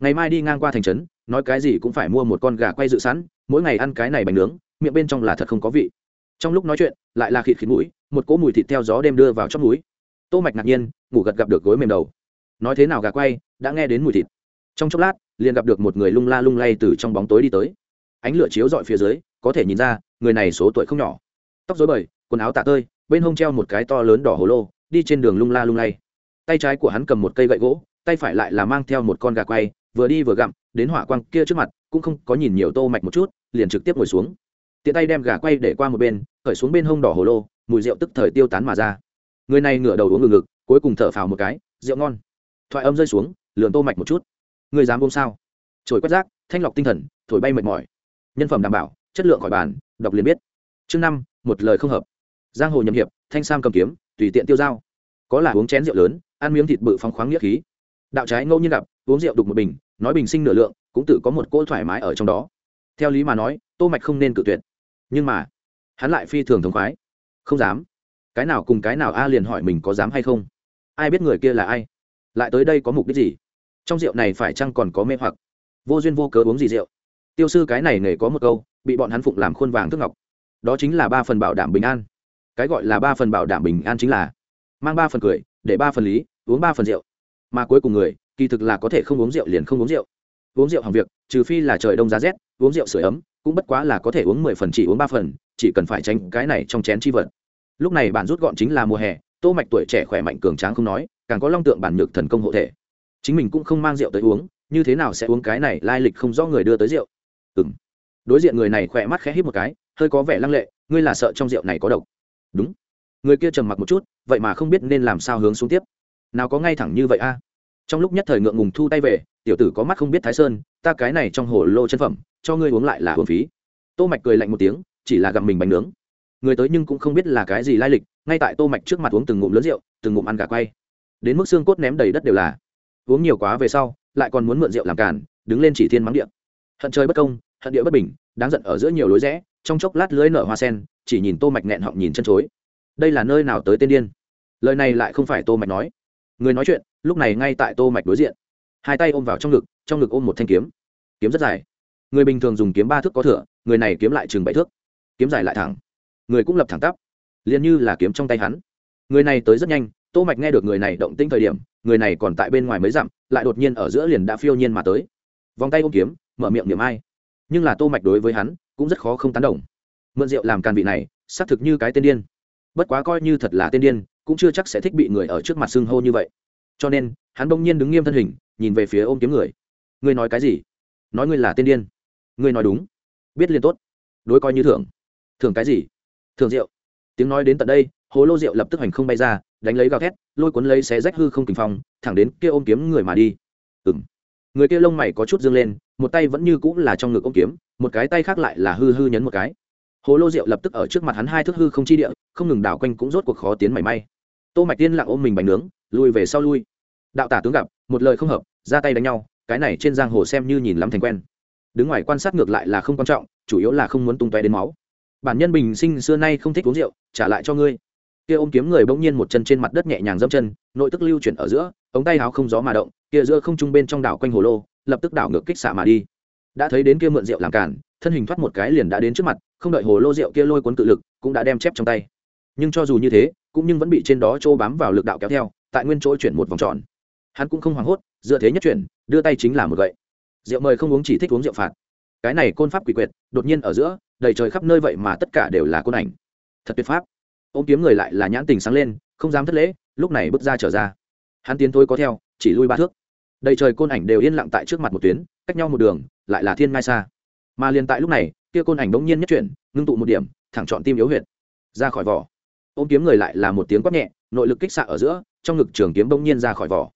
Ngày mai đi ngang qua thành trấn, nói cái gì cũng phải mua một con gà quay dự sẵn, mỗi ngày ăn cái này bánh nướng, miệng bên trong là thật không có vị. Trong lúc nói chuyện, lại là khịt khịt mũi, một cỗ mùi thịt theo gió đêm đưa vào trong núi tô mạch ngạc nhiên, ngủ gật gặp được gối mềm đầu. Nói thế nào gà quay, đã nghe đến mùi thịt trong chốc lát, liền gặp được một người lung la lung lay từ trong bóng tối đi tới. Ánh lửa chiếu dọi phía dưới, có thể nhìn ra, người này số tuổi không nhỏ. Tóc dối bời, quần áo tạ tơi, bên hông treo một cái to lớn đỏ hồ lô, đi trên đường lung la lung lay. Tay trái của hắn cầm một cây gậy gỗ, tay phải lại là mang theo một con gà quay, vừa đi vừa gặm, đến hỏa quang kia trước mặt, cũng không có nhìn nhiều tô mạch một chút, liền trực tiếp ngồi xuống. Tiện tay đem gà quay để qua một bên, khởi xuống bên hông đỏ hồ lô, mùi rượu tức thời tiêu tán mà ra. Người này ngửa đầu uống ngực ngực, cuối cùng thở phào một cái, rượu ngon. Thoại âm rơi xuống lườn tô mạch một chút người dám ôm sao? Trồi quét rác, thanh lọc tinh thần, thổi bay mệt mỏi. Nhân phẩm đảm bảo, chất lượng khỏi bàn, đọc liền biết. Chương năm, một lời không hợp. Giang hồ nhậm hiệp, thanh sam cầm kiếm, tùy tiện tiêu dao. Có là uống chén rượu lớn, ăn miếng thịt bự phóng khoáng nghĩa khí. Đạo trái ngẫu nhiên gặp, uống rượu đục một bình, nói bình sinh nửa lượng, cũng tự có một cỗ thoải mái ở trong đó. Theo lý mà nói, tô mạch không nên cự tuyệt. Nhưng mà, hắn lại phi thường thống khoái. Không dám. Cái nào cùng cái nào a liền hỏi mình có dám hay không. Ai biết người kia là ai? Lại tới đây có mục đích gì? Trong rượu này phải chăng còn có mê hoặc? Vô duyên vô cớ uống gì rượu? Tiêu sư cái này nghề có một câu, bị bọn hắn phụng làm khuôn vàng thức ngọc. Đó chính là ba phần bảo đảm bình an. Cái gọi là ba phần bảo đảm bình an chính là mang ba phần cười, để ba phần lý, uống ba phần rượu. Mà cuối cùng người, kỳ thực là có thể không uống rượu liền không uống rượu. Uống rượu hàng việc, trừ phi là trời đông giá rét, uống rượu sửa ấm, cũng bất quá là có thể uống mười phần chỉ uống ba phần, chỉ cần phải tránh cái này trong chén chi vật. Lúc này bạn rút gọn chính là mùa hè, tô mạch tuổi trẻ khỏe mạnh cường tráng không nói, càng có long tượng bản nhược thần công hộ thể chính mình cũng không mang rượu tới uống, như thế nào sẽ uống cái này lai lịch không rõ người đưa tới rượu? Ừm. Đối diện người này khỏe mắt khẽ hít một cái, hơi có vẻ lăng lệ, ngươi là sợ trong rượu này có độc. Đúng. Người kia trầm mặc một chút, vậy mà không biết nên làm sao hướng xuống tiếp. Nào có ngay thẳng như vậy a? Trong lúc nhất thời ngượng ngùng thu tay về, tiểu tử có mắt không biết thái sơn, ta cái này trong hồ lô chân phẩm, cho ngươi uống lại là hồn phí. Tô mạch cười lạnh một tiếng, chỉ là gặm mình bánh nướng. Người tới nhưng cũng không biết là cái gì lai lịch, ngay tại tô mạch trước mặt uống từng ngụm lớn rượu, từng ngụm ăn gà quay. Đến mức xương cốt ném đầy đất đều là uống nhiều quá về sau, lại còn muốn mượn rượu làm cản đứng lên chỉ thiên mắng địa. Hận trời bất công, hận địa bất bình, đáng giận ở giữa nhiều lối rẽ, trong chốc lát lưới nở hoa sen, chỉ nhìn tô mạch nghẹn họng nhìn chân chối. Đây là nơi nào tới tên điên? Lời này lại không phải tô mạch nói. Người nói chuyện, lúc này ngay tại tô mạch đối diện. Hai tay ôm vào trong ngực trong ngực ôm một thanh kiếm. Kiếm rất dài. Người bình thường dùng kiếm ba thước có thửa người này kiếm lại chừng bảy thước. Kiếm dài lại thẳng. Người cũng lập thẳng tắp. Liền như là kiếm trong tay hắn. Người này tới rất nhanh tô mạch nghe được người này động tĩnh thời điểm, người này còn tại bên ngoài mới dặm, lại đột nhiên ở giữa liền đã phiêu nhiên mà tới. Vòng tay ôm kiếm, mở miệng niệm ai. Nhưng là tô mạch đối với hắn, cũng rất khó không tán đồng. Mượn rượu làm càn vị này, xác thực như cái tên điên. Bất quá coi như thật là tên điên, cũng chưa chắc sẽ thích bị người ở trước mặt xưng hô như vậy. Cho nên, hắn bỗng nhiên đứng nghiêm thân hình, nhìn về phía ôm kiếm người. Ngươi nói cái gì? Nói ngươi là tên điên. Ngươi nói đúng. Biết liên tốt. Đối coi như thưởng. Thưởng cái gì? Thưởng rượu. Tiếng nói đến tận đây hồ lô rượu lập tức hành không bay ra đánh lấy gào thét, lôi cuốn lấy xé rách hư không kinh phong, thẳng đến kia ôm kiếm người mà đi. Ừ người kia lông mày có chút dương lên, một tay vẫn như cũng là trong ngực ôm kiếm, một cái tay khác lại là hư hư nhấn một cái. Hồ lô rượu lập tức ở trước mặt hắn hai thước hư không chi địa, không ngừng đảo quanh cũng rốt cuộc khó tiến mảy may. Tô mạch tiên lặng ôm mình bánh nướng, lùi về sau lui. Đạo tả tướng gặp, một lời không hợp, ra tay đánh nhau, cái này trên giang hồ xem như nhìn lắm thành quen. Đứng ngoài quan sát ngược lại là không quan trọng, chủ yếu là không muốn tung tóe đến máu. Bản nhân bình sinh xưa nay không thích uống rượu, trả lại cho ngươi kia ôm kiếm người bỗng nhiên một chân trên mặt đất nhẹ nhàng dâm chân, nội tức lưu chuyển ở giữa, ống tay áo không gió mà động, kia giữa không trung bên trong đảo quanh hồ lô, lập tức đảo ngược kích xạ mà đi. Đã thấy đến kia mượn rượu làm cản, thân hình thoát một cái liền đã đến trước mặt, không đợi hồ lô rượu kia lôi cuốn cự lực, cũng đã đem chép trong tay. Nhưng cho dù như thế, cũng nhưng vẫn bị trên đó trô bám vào lực đạo kéo theo, tại nguyên chỗ chuyển một vòng tròn. Hắn cũng không hoảng hốt, dựa thế nhất chuyển, đưa tay chính là một gậy. Rượu mời không uống chỉ thích uống rượu phạt. Cái này côn pháp quỷ quyệt, đột nhiên ở giữa, đầy trời khắp nơi vậy mà tất cả đều là côn ảnh. Thật tuyệt pháp. Ôm kiếm người lại là nhãn tình sáng lên, không dám thất lễ, lúc này bước ra trở ra. Hắn tiến thôi có theo, chỉ lui ba thước. Đầy trời côn ảnh đều yên lặng tại trước mặt một tuyến, cách nhau một đường, lại là thiên mai xa. Mà liền tại lúc này, kia côn ảnh bỗng nhiên nhất chuyển, ngưng tụ một điểm, thẳng chọn tim yếu huyệt. Ra khỏi vỏ. Ôm kiếm người lại là một tiếng quát nhẹ, nội lực kích xạ ở giữa, trong ngực trường kiếm bỗng nhiên ra khỏi vỏ.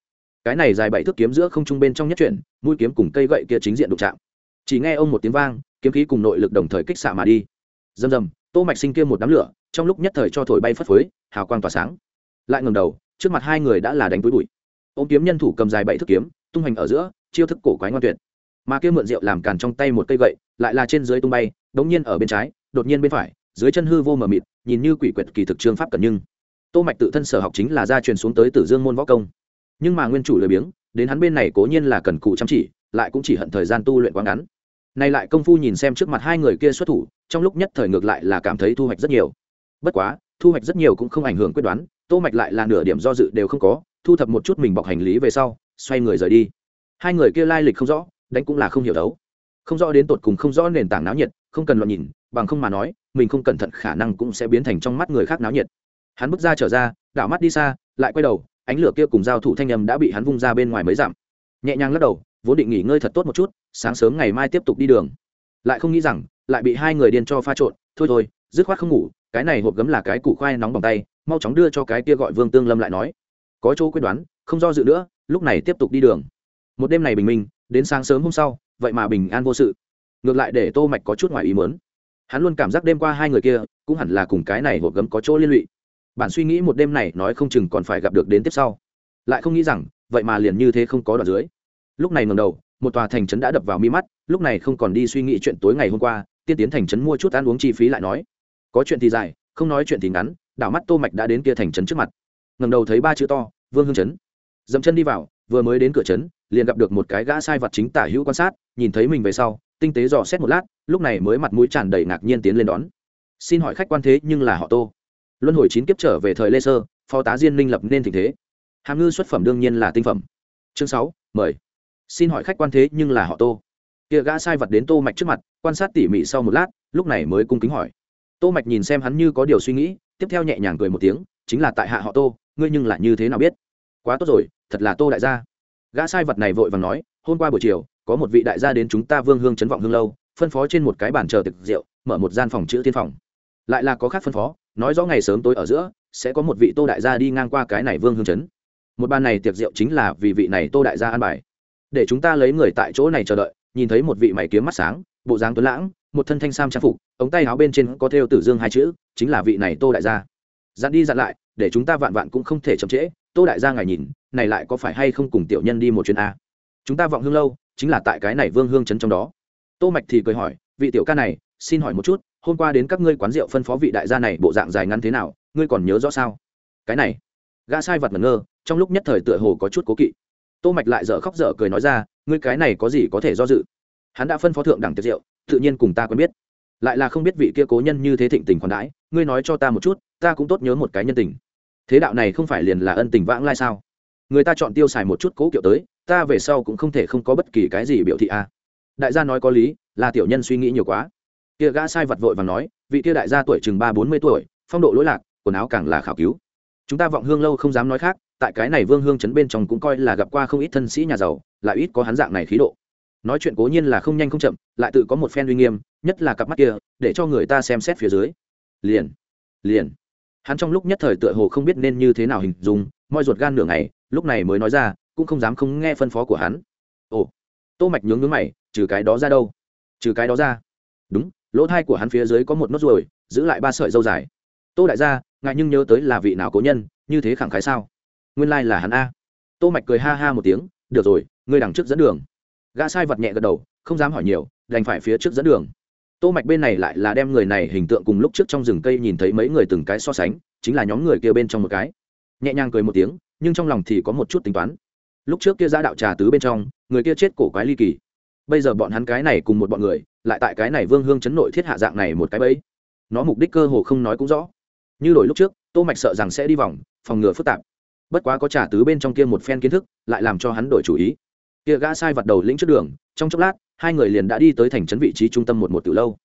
Cái này dài bảy thước kiếm giữa không trung bên trong nhất chuyển, mũi kiếm cùng cây gậy kia chính diện đụng chạm. Chỉ nghe ông một tiếng vang, kiếm khí cùng nội lực đồng thời kích xạ mà đi. Dầm dầm tô mạch sinh kia một đám lửa, trong lúc nhất thời cho thổi bay phất phới, hào quang tỏa sáng. Lại ngẩng đầu, trước mặt hai người đã là đánh túi bụi. Ôm kiếm nhân thủ cầm dài bảy thước kiếm, tung hành ở giữa, chiêu thức cổ quái ngoan tuyệt. Mà kia mượn rượu làm càn trong tay một cây gậy, lại là trên dưới tung bay, đống nhiên ở bên trái, đột nhiên bên phải, dưới chân hư vô mờ mịt, nhìn như quỷ quyệt kỳ thực trương pháp cần nhưng. Tô mạch tự thân sở học chính là gia truyền xuống tới tử dương môn võ công. Nhưng mà nguyên chủ lười biếng, đến hắn bên này cố nhiên là cần cù chăm chỉ, lại cũng chỉ hận thời gian tu luyện quá ngắn nay lại công phu nhìn xem trước mặt hai người kia xuất thủ, trong lúc nhất thời ngược lại là cảm thấy thu hoạch rất nhiều. Bất quá, thu hoạch rất nhiều cũng không ảnh hưởng quyết đoán, tô mạch lại là nửa điểm do dự đều không có, thu thập một chút mình bọc hành lý về sau, xoay người rời đi. Hai người kia lai lịch không rõ, đánh cũng là không hiểu đấu. Không rõ đến tột cùng không rõ nền tảng náo nhiệt, không cần loạn nhìn, bằng không mà nói, mình không cẩn thận khả năng cũng sẽ biến thành trong mắt người khác náo nhiệt. Hắn bước ra trở ra, đảo mắt đi xa, lại quay đầu, ánh lửa kia cùng giao thủ thanh âm đã bị hắn vung ra bên ngoài mới giảm nhẹ nhàng lắc đầu, vốn định nghỉ ngơi thật tốt một chút sáng sớm ngày mai tiếp tục đi đường. Lại không nghĩ rằng, lại bị hai người điên cho pha trộn, thôi thôi, dứt khoát không ngủ, cái này hộp gấm là cái củ khoai nóng bằng tay, mau chóng đưa cho cái kia gọi vương tương lâm lại nói. Có chỗ quyết đoán, không do dự nữa, lúc này tiếp tục đi đường. Một đêm này bình minh, đến sáng sớm hôm sau, vậy mà bình an vô sự. Ngược lại để tô mạch có chút ngoài ý muốn. Hắn luôn cảm giác đêm qua hai người kia, cũng hẳn là cùng cái này hộp gấm có chỗ liên lụy. Bản suy nghĩ một đêm này nói không chừng còn phải gặp được đến tiếp sau. Lại không nghĩ rằng, vậy mà liền như thế không có đoạn dưới. Lúc này ngầm đầu một tòa thành trấn đã đập vào mi mắt, lúc này không còn đi suy nghĩ chuyện tối ngày hôm qua, tiên tiến thành trấn mua chút ăn uống chi phí lại nói. Có chuyện thì dài, không nói chuyện thì ngắn, đảo mắt tô mạch đã đến kia thành trấn trước mặt. Ngầm đầu thấy ba chữ to, vương hương trấn. Dậm chân đi vào, vừa mới đến cửa trấn, liền gặp được một cái gã sai vật chính tả hữu quan sát, nhìn thấy mình về sau, tinh tế dò xét một lát, lúc này mới mặt mũi tràn đầy ngạc nhiên tiến lên đón. Xin hỏi khách quan thế nhưng là họ tô. Luân hồi chín kiếp trở về thời lê sơ, phó tá diên minh lập nên tình thế. Hàm ngư xuất phẩm đương nhiên là tinh phẩm. Chương sáu, mời xin hỏi khách quan thế nhưng là họ tô. Kia gã sai vật đến tô mạch trước mặt, quan sát tỉ mỉ sau một lát, lúc này mới cung kính hỏi. Tô mạch nhìn xem hắn như có điều suy nghĩ, tiếp theo nhẹ nhàng cười một tiếng, chính là tại hạ họ tô, ngươi nhưng là như thế nào biết? Quá tốt rồi, thật là tô đại gia. Gã sai vật này vội vàng nói, hôm qua buổi chiều, có một vị đại gia đến chúng ta vương hương chấn vọng hương lâu, phân phó trên một cái bàn chờ tiệc rượu, mở một gian phòng chữ thiên phòng. Lại là có khác phân phó, nói rõ ngày sớm tối ở giữa, sẽ có một vị tô đại gia đi ngang qua cái này vương hương chấn. Một bàn này tiệc rượu chính là vì vị này tô đại gia an bài để chúng ta lấy người tại chỗ này chờ đợi, nhìn thấy một vị mày kiếm mắt sáng, bộ dáng tuấn lãng, một thân thanh sam trang phục, ống tay áo bên trên có thêu tử dương hai chữ, chính là vị này tô đại gia. Dặn đi dặn lại, để chúng ta vạn vạn cũng không thể chậm trễ, tô đại gia ngài nhìn, này lại có phải hay không cùng tiểu nhân đi một chuyến a? Chúng ta vọng hương lâu, chính là tại cái này vương hương trấn trong đó. Tô mạch thì cười hỏi, vị tiểu ca này, xin hỏi một chút, hôm qua đến các ngươi quán rượu phân phó vị đại gia này bộ dạng dài ngắn thế nào, ngươi còn nhớ rõ sao? Cái này, gã sai vật ngẩn ngơ, trong lúc nhất thời tựa hồ có chút cố kỵ tô mạch lại dở khóc dở cười nói ra, ngươi cái này có gì có thể do dự? Hắn đã phân phó thượng đẳng tiệc rượu tự nhiên cùng ta quen biết. Lại là không biết vị kia cố nhân như thế thịnh tình khoản đãi, ngươi nói cho ta một chút, ta cũng tốt nhớ một cái nhân tình. Thế đạo này không phải liền là ân tình vãng lai sao? Người ta chọn tiêu xài một chút cố kiệu tới, ta về sau cũng không thể không có bất kỳ cái gì biểu thị a đại gia nói có lý, là tiểu nhân suy nghĩ nhiều quá. Kia gã sai vật vội và nói, vị kia đại gia tuổi chừng ba bốn mươi tuổi, phong độ lỗi lạc, quần áo càng là khảo cứu. Chúng ta vọng hương lâu không dám nói khác tại cái này vương hương chấn bên trong cũng coi là gặp qua không ít thân sĩ nhà giàu, lại ít có hắn dạng này khí độ. Nói chuyện cố nhiên là không nhanh không chậm, lại tự có một phen uy nghiêm, nhất là cặp mắt kia, để cho người ta xem xét phía dưới. Liền liền. Hắn trong lúc nhất thời tựa hồ không biết nên như thế nào hình dung, moi ruột gan nửa ngày, lúc này mới nói ra, cũng không dám không nghe phân phó của hắn. Ồ, tô mạch nhướng nhướng mày, trừ cái đó ra đâu? Trừ cái đó ra. Đúng, lỗ thai của hắn phía dưới có một nốt ruồi, giữ lại ba sợi dâu dài. Tô đại gia ngại nhưng nhớ tới là vị nào cố nhân, như thế khẳng khái sao? Nguyên lai là hắn a. Tô mạch cười ha ha một tiếng, được rồi, ngươi đằng trước dẫn đường. Gã sai vật nhẹ gật đầu, không dám hỏi nhiều, đành phải phía trước dẫn đường. Tô mạch bên này lại là đem người này hình tượng cùng lúc trước trong rừng cây nhìn thấy mấy người từng cái so sánh, chính là nhóm người kia bên trong một cái. Nhẹ nhàng cười một tiếng, nhưng trong lòng thì có một chút tính toán. Lúc trước kia ra đạo trà tứ bên trong, người kia chết cổ quái ly kỳ. Bây giờ bọn hắn cái này cùng một bọn người, lại tại cái này vương hương chấn nội thiết hạ dạng này một cái bẫy. Nó mục đích cơ hồ không nói cũng rõ. Như đổi lúc trước, tô mạch sợ rằng sẽ đi vòng, phòng ngừa phức tạp bất quá có trả tứ bên trong kia một phen kiến thức, lại làm cho hắn đổi chủ ý. Kia gã sai vặt đầu lĩnh trước đường, trong chốc lát, hai người liền đã đi tới thành trấn vị trí trung tâm một một từ lâu.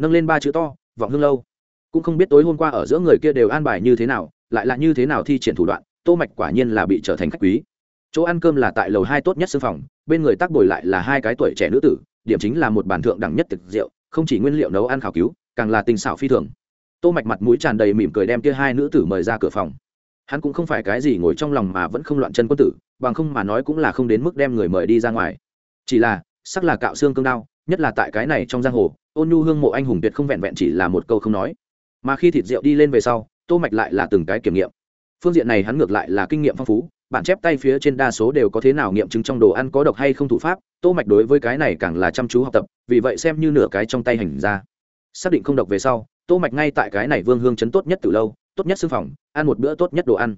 Nâng lên ba chữ to, vọng hương lâu. Cũng không biết tối hôm qua ở giữa người kia đều an bài như thế nào, lại là như thế nào thi triển thủ đoạn, tô mạch quả nhiên là bị trở thành khách quý. Chỗ ăn cơm là tại lầu hai tốt nhất sư phòng, bên người tác bồi lại là hai cái tuổi trẻ nữ tử, điểm chính là một bản thượng đẳng nhất thực rượu, không chỉ nguyên liệu nấu ăn khảo cứu, càng là tình xảo phi thường. Tô mạch mặt mũi tràn đầy mỉm cười đem kia hai nữ tử mời ra cửa phòng hắn cũng không phải cái gì ngồi trong lòng mà vẫn không loạn chân quân tử, bằng không mà nói cũng là không đến mức đem người mời đi ra ngoài. Chỉ là, sắc là cạo xương cương đao, nhất là tại cái này trong giang hồ, ôn nhu hương mộ anh hùng tuyệt không vẹn vẹn chỉ là một câu không nói. Mà khi thịt rượu đi lên về sau, tô mạch lại là từng cái kiểm nghiệm. Phương diện này hắn ngược lại là kinh nghiệm phong phú, bản chép tay phía trên đa số đều có thế nào nghiệm chứng trong đồ ăn có độc hay không thủ pháp, tô mạch đối với cái này càng là chăm chú học tập, vì vậy xem như nửa cái trong tay hành ra. Xác định không độc về sau, tô mạch ngay tại cái này vương hương chấn tốt nhất từ lâu tốt nhất sư phòng, ăn một bữa tốt nhất đồ ăn.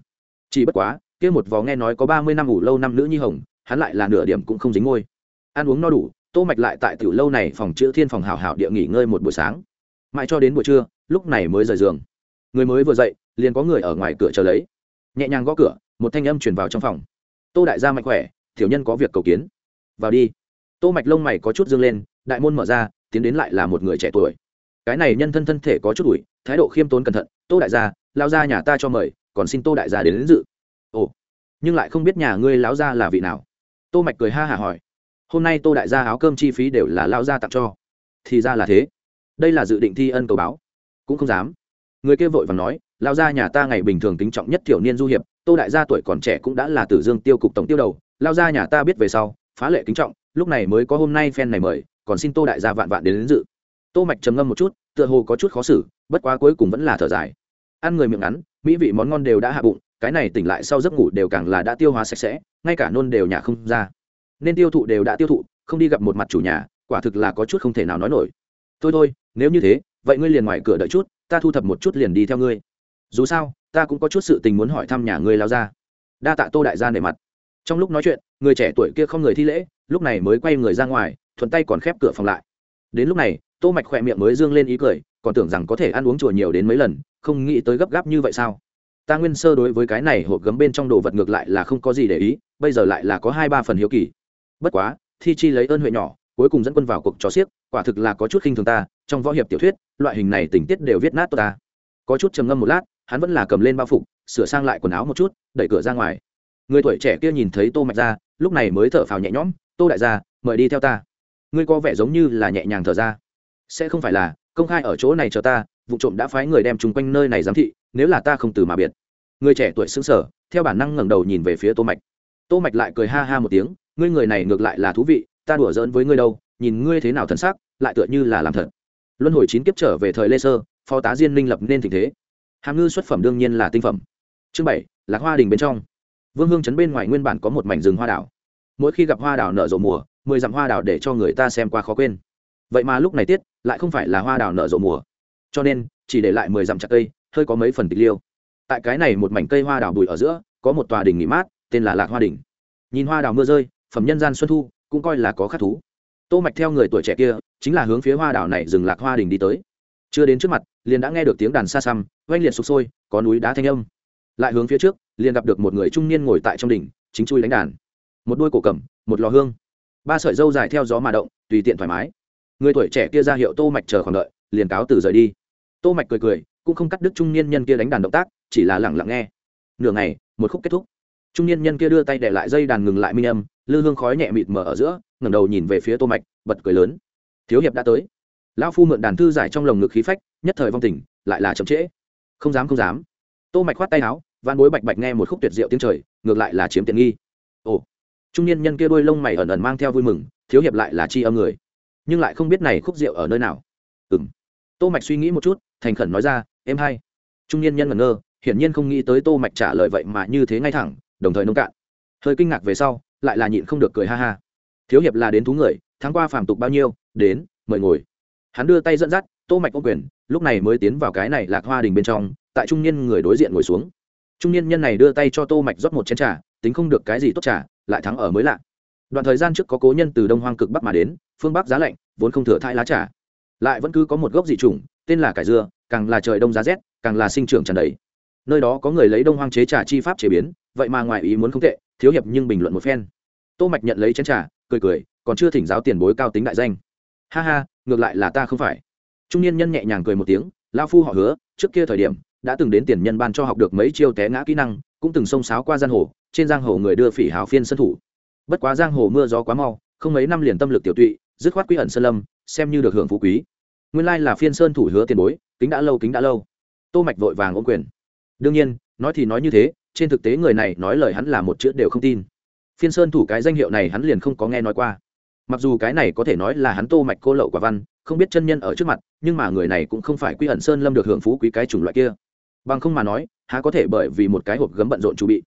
Chỉ bất quá, kia một vò nghe nói có ba mươi năm ngủ lâu năm nữ nhi hồng, hắn lại là nửa điểm cũng không dính ngôi ăn uống no đủ, tô mạch lại tại tiểu lâu này phòng chữa thiên phòng hảo hảo địa nghỉ ngơi một buổi sáng. Mãi cho đến buổi trưa, lúc này mới rời giường. Người mới vừa dậy, liền có người ở ngoài cửa chờ lấy. Nhẹ nhàng gõ cửa, một thanh âm truyền vào trong phòng. Tô đại gia mạnh khỏe, tiểu nhân có việc cầu kiến. Vào đi. Tô mạch lông mày có chút dương lên, đại môn mở ra, tiến đến lại là một người trẻ tuổi. Cái này nhân thân thân thể có chút ủi, thái độ khiêm tốn cẩn thận. Tô đại gia lao ra nhà ta cho mời còn xin tô đại gia đến, đến dự. Ồ nhưng lại không biết nhà ngươi lão gia là vị nào. Tô mạch cười ha hả hỏi. Hôm nay tô đại gia áo cơm chi phí đều là lao gia tặng cho. Thì ra là thế. Đây là dự định thi ân cầu báo. Cũng không dám. Người kia vội và nói lao gia nhà ta ngày bình thường kính trọng nhất thiểu niên du hiệp tô đại gia tuổi còn trẻ cũng đã là tử dương tiêu cục tổng tiêu đầu lao gia nhà ta biết về sau phá lệ kính trọng lúc này mới có hôm nay phen này mời còn xin tô đại gia vạn vạn đến, đến dự. Tô mạch trầm ngâm một chút tựa hồ có chút khó xử bất quá cuối cùng vẫn là thở dài ăn người miệng ngắn, mỹ vị món ngon đều đã hạ bụng, cái này tỉnh lại sau giấc ngủ đều càng là đã tiêu hóa sạch sẽ, ngay cả nôn đều nhà không ra. Nên tiêu thụ đều đã tiêu thụ, không đi gặp một mặt chủ nhà, quả thực là có chút không thể nào nói nổi. Thôi thôi, nếu như thế, vậy ngươi liền ngoài cửa đợi chút, ta thu thập một chút liền đi theo ngươi. Dù sao, ta cũng có chút sự tình muốn hỏi thăm nhà ngươi lao ra đa tạ tô đại gia nề mặt. Trong lúc nói chuyện, người trẻ tuổi kia không người thi lễ, lúc này mới quay người ra ngoài, thuận tay còn khép cửa phòng lại. Đến lúc này, tô mạch khỏe miệng mới dương lên ý cười, còn tưởng rằng có thể ăn uống chùa nhiều đến mấy lần không nghĩ tới gấp gáp như vậy sao? Ta nguyên sơ đối với cái này hộp gấm bên trong đồ vật ngược lại là không có gì để ý, bây giờ lại là có hai ba phần hiếu kỳ. Bất quá, thi chi lấy ơn huệ nhỏ, cuối cùng dẫn quân vào cuộc trò xiếc, quả thực là có chút khinh thường ta, trong võ hiệp tiểu thuyết, loại hình này tình tiết đều viết nát ta. Có chút trầm ngâm một lát, hắn vẫn là cầm lên bao phục, sửa sang lại quần áo một chút, đẩy cửa ra ngoài. Người tuổi trẻ kia nhìn thấy tô mạch ra lúc này mới thở phào nhẹ nhõm, tô đại gia, mời đi theo ta. Ngươi có vẻ giống như là nhẹ nhàng thở ra. Sẽ không phải là, công khai ở chỗ này chờ ta vụ trộm đã phái người đem chung quanh nơi này giám thị, nếu là ta không từ mà biệt. Người trẻ tuổi xứng sở theo bản năng ngẩng đầu nhìn về phía tô mạch. Tô mạch lại cười ha ha một tiếng, ngươi người này ngược lại là thú vị, ta đùa giỡn với ngươi đâu, nhìn ngươi thế nào thân xác lại tựa như là làm thật. Luân hồi chín kiếp trở về thời lê sơ, phó tá diên minh lập nên tình thế. Hàm ngư xuất phẩm đương nhiên là tinh phẩm. Chương bảy, lạc hoa đình bên trong. Vương hương trấn bên ngoài nguyên bản có một mảnh rừng hoa đảo. Mỗi khi gặp hoa đảo nở rộ mùa, mười dặm hoa đảo để cho người ta xem qua khó quên. Vậy mà lúc này tiết, lại không phải là hoa đảo nở rộ mùa cho nên, chỉ để lại mười dặm chặt cây, hơi có mấy phần tịch liêu. Tại cái này một mảnh cây hoa đào bụi ở giữa, có một tòa đình nghỉ mát, tên là lạc hoa đình nhìn hoa đào mưa rơi, phẩm nhân gian xuân thu, cũng coi là có khắc thú. Tô mạch theo người tuổi trẻ kia, chính là hướng phía hoa đào này dừng lạc hoa đình đi tới. Chưa đến trước mặt, liền đã nghe được tiếng đàn xa xăm, oanh liệt sụp sôi, có núi đá thanh âm. Lại hướng phía trước, liền gặp được một người trung niên ngồi tại trong đỉnh, chính chui đánh đàn. Một đôi cổ cầm, một lò hương. Ba sợi dâu dài theo gió mà động, tùy tiện thoải mái. Người tuổi trẻ kia ra hiệu tô mạch chờ khoảng đợi liền cáo từ rời đi. Tô mạch cười cười, cũng không cắt đứt trung niên nhân kia đánh đàn động tác, chỉ là lặng lặng nghe. Nửa ngày, một khúc kết thúc. Trung niên nhân kia đưa tay để lại dây đàn ngừng lại minh âm, lư hương khói nhẹ mịt mờ ở giữa, ngẩng đầu nhìn về phía tô mạch, bật cười lớn. Thiếu hiệp đã tới. Lão phu mượn đàn thư giải trong lồng ngực khí phách, nhất thời vong tình, lại là chậm trễ. Không dám không dám. Tô mạch khoát tay áo van bối bạch bạch nghe một khúc tuyệt diệu tiếng trời, ngược lại là chiếm tiện nghi. Ồ. Trung niên nhân kia đôi lông mày ẩn ẩn mang theo vui mừng, thiếu hiệp lại là chi âm người. Nhưng lại không biết này khúc rượu ở nơi nào. Ừm tô mạch suy nghĩ một chút, thành khẩn nói ra, em hay trung niên nhân ngẩn ngơ, hiển nhiên không nghĩ tới tô mạch trả lời vậy mà như thế ngay thẳng, đồng thời nông cạn. Hơi kinh ngạc về sau, lại là nhịn không được cười ha ha. Thiếu hiệp là đến thú người tháng qua phàm tục bao nhiêu, đến, mời ngồi. Hắn đưa tay dẫn dắt, tô mạch ô quyền, lúc này mới tiến vào cái này lạc hoa đình bên trong, tại trung niên người đối diện ngồi xuống. Trung niên nhân này đưa tay cho tô mạch rót một chén trà, tính không được cái gì tốt trà, lại thắng ở mới lạ. Đoạn thời gian trước có cố nhân từ đông hoang cực bắc mà đến, phương bắc giá lạnh, vốn không thừa thai lá trà lại vẫn cứ có một gốc dị chủng, tên là cải dưa, càng là trời đông giá rét, càng là sinh trưởng tràn đầy. Nơi đó có người lấy đông hoang chế trà chi pháp chế biến, vậy mà ngoài ý muốn không tệ, thiếu hiệp nhưng bình luận một phen. Tô mạch nhận lấy chén trà, cười cười, còn chưa thỉnh giáo tiền bối cao tính đại danh. Ha ha, ngược lại là ta không phải. Trung niên nhân nhẹ nhàng cười một tiếng lao phu họ hứa, trước kia thời điểm, đã từng đến tiền nhân ban cho học được mấy chiêu té ngã kỹ năng, cũng từng xông sáo qua giang hồ, trên giang hồ người đưa phỉ hào phiên sân thủ. Bất quá giang hồ mưa gió quá mau, không mấy năm liền tâm lực tiểu tụy, dứt khoát quy ẩn sơn lâm xem như được hưởng phú quý. Nguyên lai là phiên sơn thủ hứa tiền bối, kính đã lâu, kính đã lâu. Tô mạch vội vàng ôm quyền. Đương nhiên, nói thì nói như thế, trên thực tế người này nói lời hắn là một chữ đều không tin. Phiên sơn thủ cái danh hiệu này hắn liền không có nghe nói qua. Mặc dù cái này có thể nói là hắn tô mạch cô lậu quả văn, không biết chân nhân ở trước mặt, nhưng mà người này cũng không phải quy ẩn sơn lâm được hưởng phú quý cái chủng loại kia. Bằng không mà nói, há có thể bởi vì một cái hộp gấm bận rộn chu bị.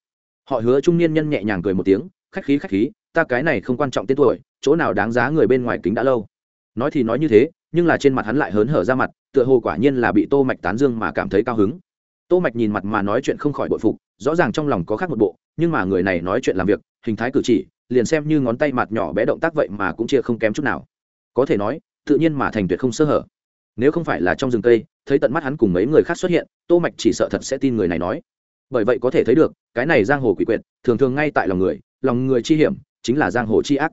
Họ hứa trung niên nhân nhẹ nhàng cười một tiếng, khách khí khách khí, ta cái này không quan trọng tên tuổi, chỗ nào đáng giá người bên ngoài kính đã lâu nói thì nói như thế, nhưng là trên mặt hắn lại hớn hở ra mặt, tựa hồ quả nhiên là bị tô mạch tán dương mà cảm thấy cao hứng. Tô mạch nhìn mặt mà nói chuyện không khỏi bội phục, rõ ràng trong lòng có khác một bộ, nhưng mà người này nói chuyện làm việc, hình thái cử chỉ, liền xem như ngón tay mặt nhỏ bé động tác vậy mà cũng chia không kém chút nào. Có thể nói, tự nhiên mà thành tuyệt không sơ hở. Nếu không phải là trong rừng cây, thấy tận mắt hắn cùng mấy người khác xuất hiện, tô mạch chỉ sợ thật sẽ tin người này nói. Bởi vậy có thể thấy được, cái này giang hồ quỷ quyệt, thường thường ngay tại lòng người lòng người chi hiểm, chính là giang hồ chi ác.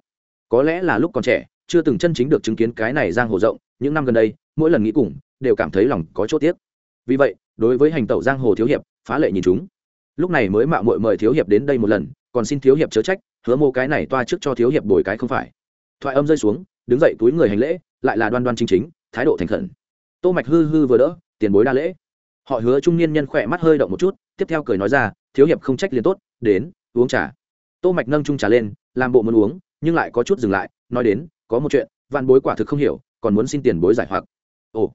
Có lẽ là lúc còn trẻ chưa từng chân chính được chứng kiến cái này giang hồ rộng, những năm gần đây, mỗi lần nghĩ cùng, đều cảm thấy lòng có chỗ tiếc. Vì vậy, đối với hành tẩu giang hồ thiếu hiệp, phá lệ nhìn chúng. Lúc này mới mạo muội mời thiếu hiệp đến đây một lần, còn xin thiếu hiệp chớ trách, hứa mô cái này toa trước cho thiếu hiệp bồi cái không phải. Thoại âm rơi xuống, đứng dậy túi người hành lễ, lại là đoan đoan chính chính, thái độ thành khẩn. Tô mạch hư hư vừa đỡ, tiền bối đa lễ. Họ hứa trung niên nhân khỏe mắt hơi động một chút, tiếp theo cười nói ra, thiếu hiệp không trách liền tốt, đến, uống trà. Tô mạch nâng chung trà lên, làm bộ muốn uống, nhưng lại có chút dừng lại, nói đến có một chuyện, vạn bối quả thực không hiểu, còn muốn xin tiền bối giải hoặc. Ồ,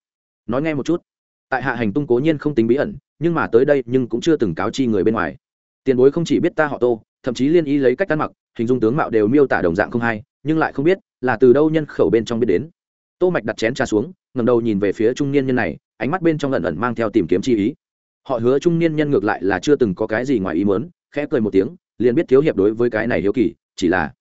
nói nghe một chút. Tại hạ hành tung cố nhiên không tính bí ẩn, nhưng mà tới đây nhưng cũng chưa từng cáo chi người bên ngoài. Tiền bối không chỉ biết ta họ tô, thậm chí liên ý lấy cách ăn mặc, hình dung tướng mạo đều miêu tả đồng dạng không hay, nhưng lại không biết là từ đâu nhân khẩu bên trong biết đến. Tô mạch đặt chén trà xuống, ngẩng đầu nhìn về phía trung niên nhân này, ánh mắt bên trong ẩn ẩn mang theo tìm kiếm chi ý. Họ hứa trung niên nhân ngược lại là chưa từng có cái gì ngoài ý muốn, khẽ cười một tiếng, liền biết thiếu hiệp đối với cái này hiếu kỳ, chỉ là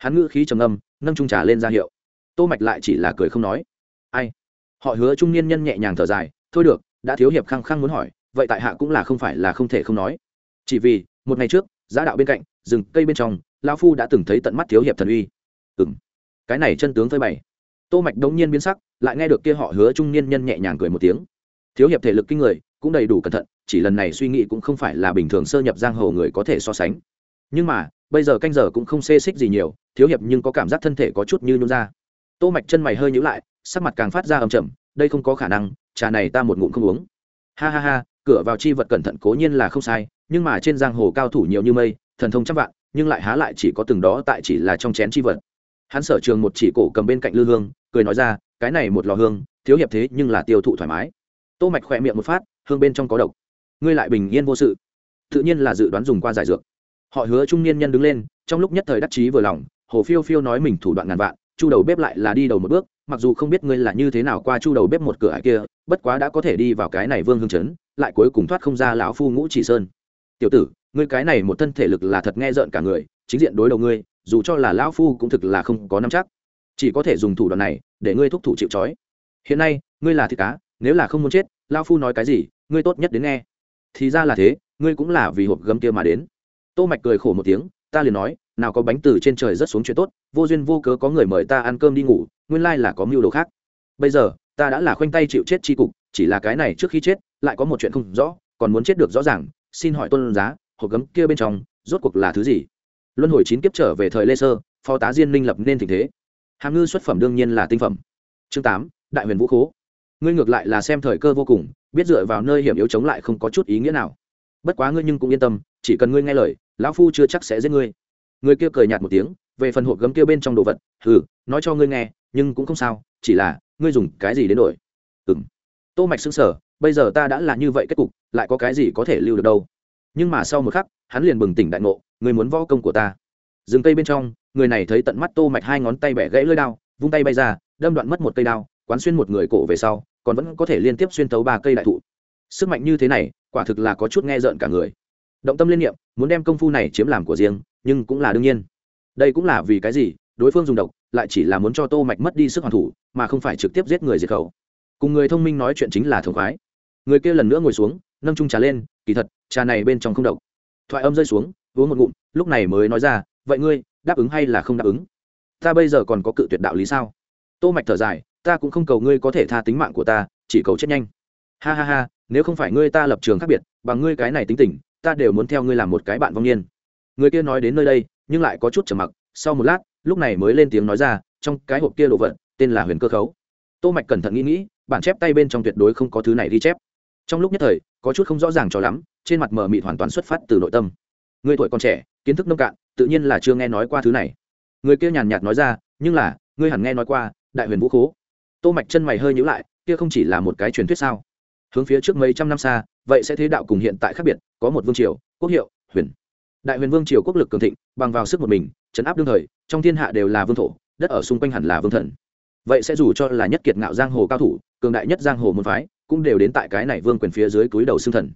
hắn ngữ khí trầm âm, nâng trung trà lên ra hiệu. Tô mạch lại chỉ là cười không nói. Ai? Họ hứa trung niên nhân nhẹ nhàng thở dài thôi được đã thiếu hiệp khăng khăng muốn hỏi vậy tại hạ cũng là không phải là không thể không nói. Chỉ vì một ngày trước giá đạo bên cạnh rừng cây bên trong lão phu đã từng thấy tận mắt thiếu hiệp thần uy. Ừm. Cái này chân tướng phơi bày. Tô mạch đống nhiên biến sắc lại nghe được kia họ hứa trung niên nhân nhẹ nhàng cười một tiếng. Thiếu hiệp thể lực kinh người cũng đầy đủ cẩn thận chỉ lần này suy nghĩ cũng không phải là bình thường sơ nhập giang hồ người có thể so sánh. Nhưng mà bây giờ canh giờ cũng không xê xích gì nhiều thiếu hiệp nhưng có cảm giác thân thể có chút như nhún ra. Tô mạch chân mày hơi nhíu lại sắc mặt càng phát ra ầm trầm, đây không có khả năng trà này ta một ngụm không uống. Ha ha ha cửa vào chi vật cẩn thận cố nhiên là không sai nhưng mà trên giang hồ cao thủ nhiều như mây thần thông trăm vạn nhưng lại há lại chỉ có từng đó tại chỉ là trong chén chi vật. Hắn sở trường một chỉ cổ cầm bên cạnh lư hương cười nói ra cái này một lò hương thiếu hiệp thế nhưng là tiêu thụ thoải mái. Tô mạch khỏe miệng một phát hương bên trong có độc. Ngươi lại bình yên vô sự. Tự nhiên là dự đoán dùng qua giải dược họ hứa trung niên nhân đứng lên, trong lúc nhất thời đắc chí vừa lòng, hồ phiêu phiêu nói mình thủ đoạn ngàn vạn, chu đầu bếp lại là đi đầu một bước, mặc dù không biết ngươi là như thế nào qua chu đầu bếp một cửa ải kia, bất quá đã có thể đi vào cái này vương hương chấn, lại cuối cùng thoát không ra lão phu ngũ chỉ sơn. Tiểu tử, ngươi cái này một thân thể lực là thật nghe rợn cả người, chính diện đối đầu ngươi, dù cho là lão phu cũng thực là không có nắm chắc. Chỉ có thể dùng thủ đoạn này, để ngươi thúc thủ chịu trói. Hiện nay, ngươi là thịt cá, nếu là không muốn chết, lão phu nói cái gì, ngươi tốt nhất đến nghe. Thì ra là thế, ngươi cũng là vì hộp gấm kia mà đến tô mạch cười khổ một tiếng, ta liền nói, nào có bánh từ trên trời rất xuống chuyện tốt, vô duyên vô cớ có người mời ta ăn cơm đi ngủ, nguyên lai là có mưu đồ khác. Bây giờ, ta đã là khoanh tay chịu chết chi cục, chỉ là cái này trước khi chết, lại có một chuyện không rõ, còn muốn chết được rõ ràng, xin hỏi tôn giá, hộp gấm kia bên trong, rốt cuộc là thứ gì? Luân hồi chín kiếp trở về thời lê sơ, phó tá diên minh lập nên tình thế. Hàm ngư xuất phẩm đương nhiên là tinh phẩm. Chương tám, đại huyền vũ khố. Ngươi ngược lại là xem thời cơ vô cùng, biết dựa vào nơi hiểm yếu chống lại không có chút ý nghĩa nào. Bất quá ngươi nhưng cũng yên tâm chỉ cần ngươi nghe lời, lão phu chưa chắc sẽ giết ngươi. Người kia cười nhạt một tiếng, về phần hộp gấm kia bên trong đồ vật, hừ, nói cho ngươi nghe, nhưng cũng không sao, chỉ là, ngươi dùng cái gì đến đổi? Ừ m tô mạch xứng sở bây giờ ta đã là như vậy kết cục, lại có cái gì có thể lưu được đâu? Nhưng mà sau một khắc, hắn liền bừng tỉnh đại ngộ người muốn võ công của ta. Dừng cây bên trong, người này thấy tận mắt tô mạch hai ngón tay bẻ gãy lưỡi đao, vung tay bay ra, đâm đoạn mất một cây đao, quán xuyên một người cổ về sau, còn vẫn có thể liên tiếp xuyên tấu ba cây đại thụ. Sức mạnh như thế này, quả thực là có chút nghe rợn cả người động tâm liên niệm, muốn đem công phu này chiếm làm của riêng, nhưng cũng là đương nhiên. Đây cũng là vì cái gì, đối phương dùng độc, lại chỉ là muốn cho tô mạch mất đi sức hoàn thủ, mà không phải trực tiếp giết người diệt khẩu. Cùng người thông minh nói chuyện chính là thống khoái. Người kia lần nữa ngồi xuống, nâng chung trà lên, kỳ thật, trà này bên trong không độc. Thoại âm rơi xuống, uống một ngụm, lúc này mới nói ra, vậy ngươi, đáp ứng hay là không đáp ứng? Ta bây giờ còn có cự tuyệt đạo lý sao? Tô mạch thở dài, ta cũng không cầu ngươi có thể tha tính mạng của ta, chỉ cầu chết nhanh. Ha ha ha, nếu không phải ngươi ta lập trường khác biệt, bằng ngươi cái này tính tình ta đều muốn theo ngươi làm một cái bạn vong niên. Người kia nói đến nơi đây, nhưng lại có chút trầm mặc. Sau một lát, lúc này mới lên tiếng nói ra, trong cái hộp kia lộ vật, tên là huyền cơ khấu. Tô mạch cẩn thận nghĩ nghĩ, bản chép tay bên trong tuyệt đối không có thứ này ghi chép. Trong lúc nhất thời, có chút không rõ ràng cho lắm, trên mặt mờ mịt hoàn toàn xuất phát từ nội tâm. Người tuổi còn trẻ, kiến thức nông cạn, tự nhiên là chưa nghe nói qua thứ này. Người kia nhàn nhạt nói ra, nhưng là, ngươi hẳn nghe nói qua, đại huyền vũ khố. Tô mạch chân mày hơi nhíu lại, kia không chỉ là một cái truyền thuyết sao? Hướng phía trước mấy trăm năm xa, vậy sẽ thế đạo cùng hiện tại khác biệt, có một vương triều, quốc hiệu, huyền. Đại huyền vương triều quốc lực cường thịnh, bằng vào sức một mình chấn áp đương thời, trong thiên hạ đều là vương thổ, đất ở xung quanh hẳn là vương thần. Vậy sẽ dù cho là nhất kiệt ngạo giang hồ cao thủ, cường đại nhất giang hồ môn phái, cũng đều đến tại cái này vương quyền phía dưới túi đầu xương thần.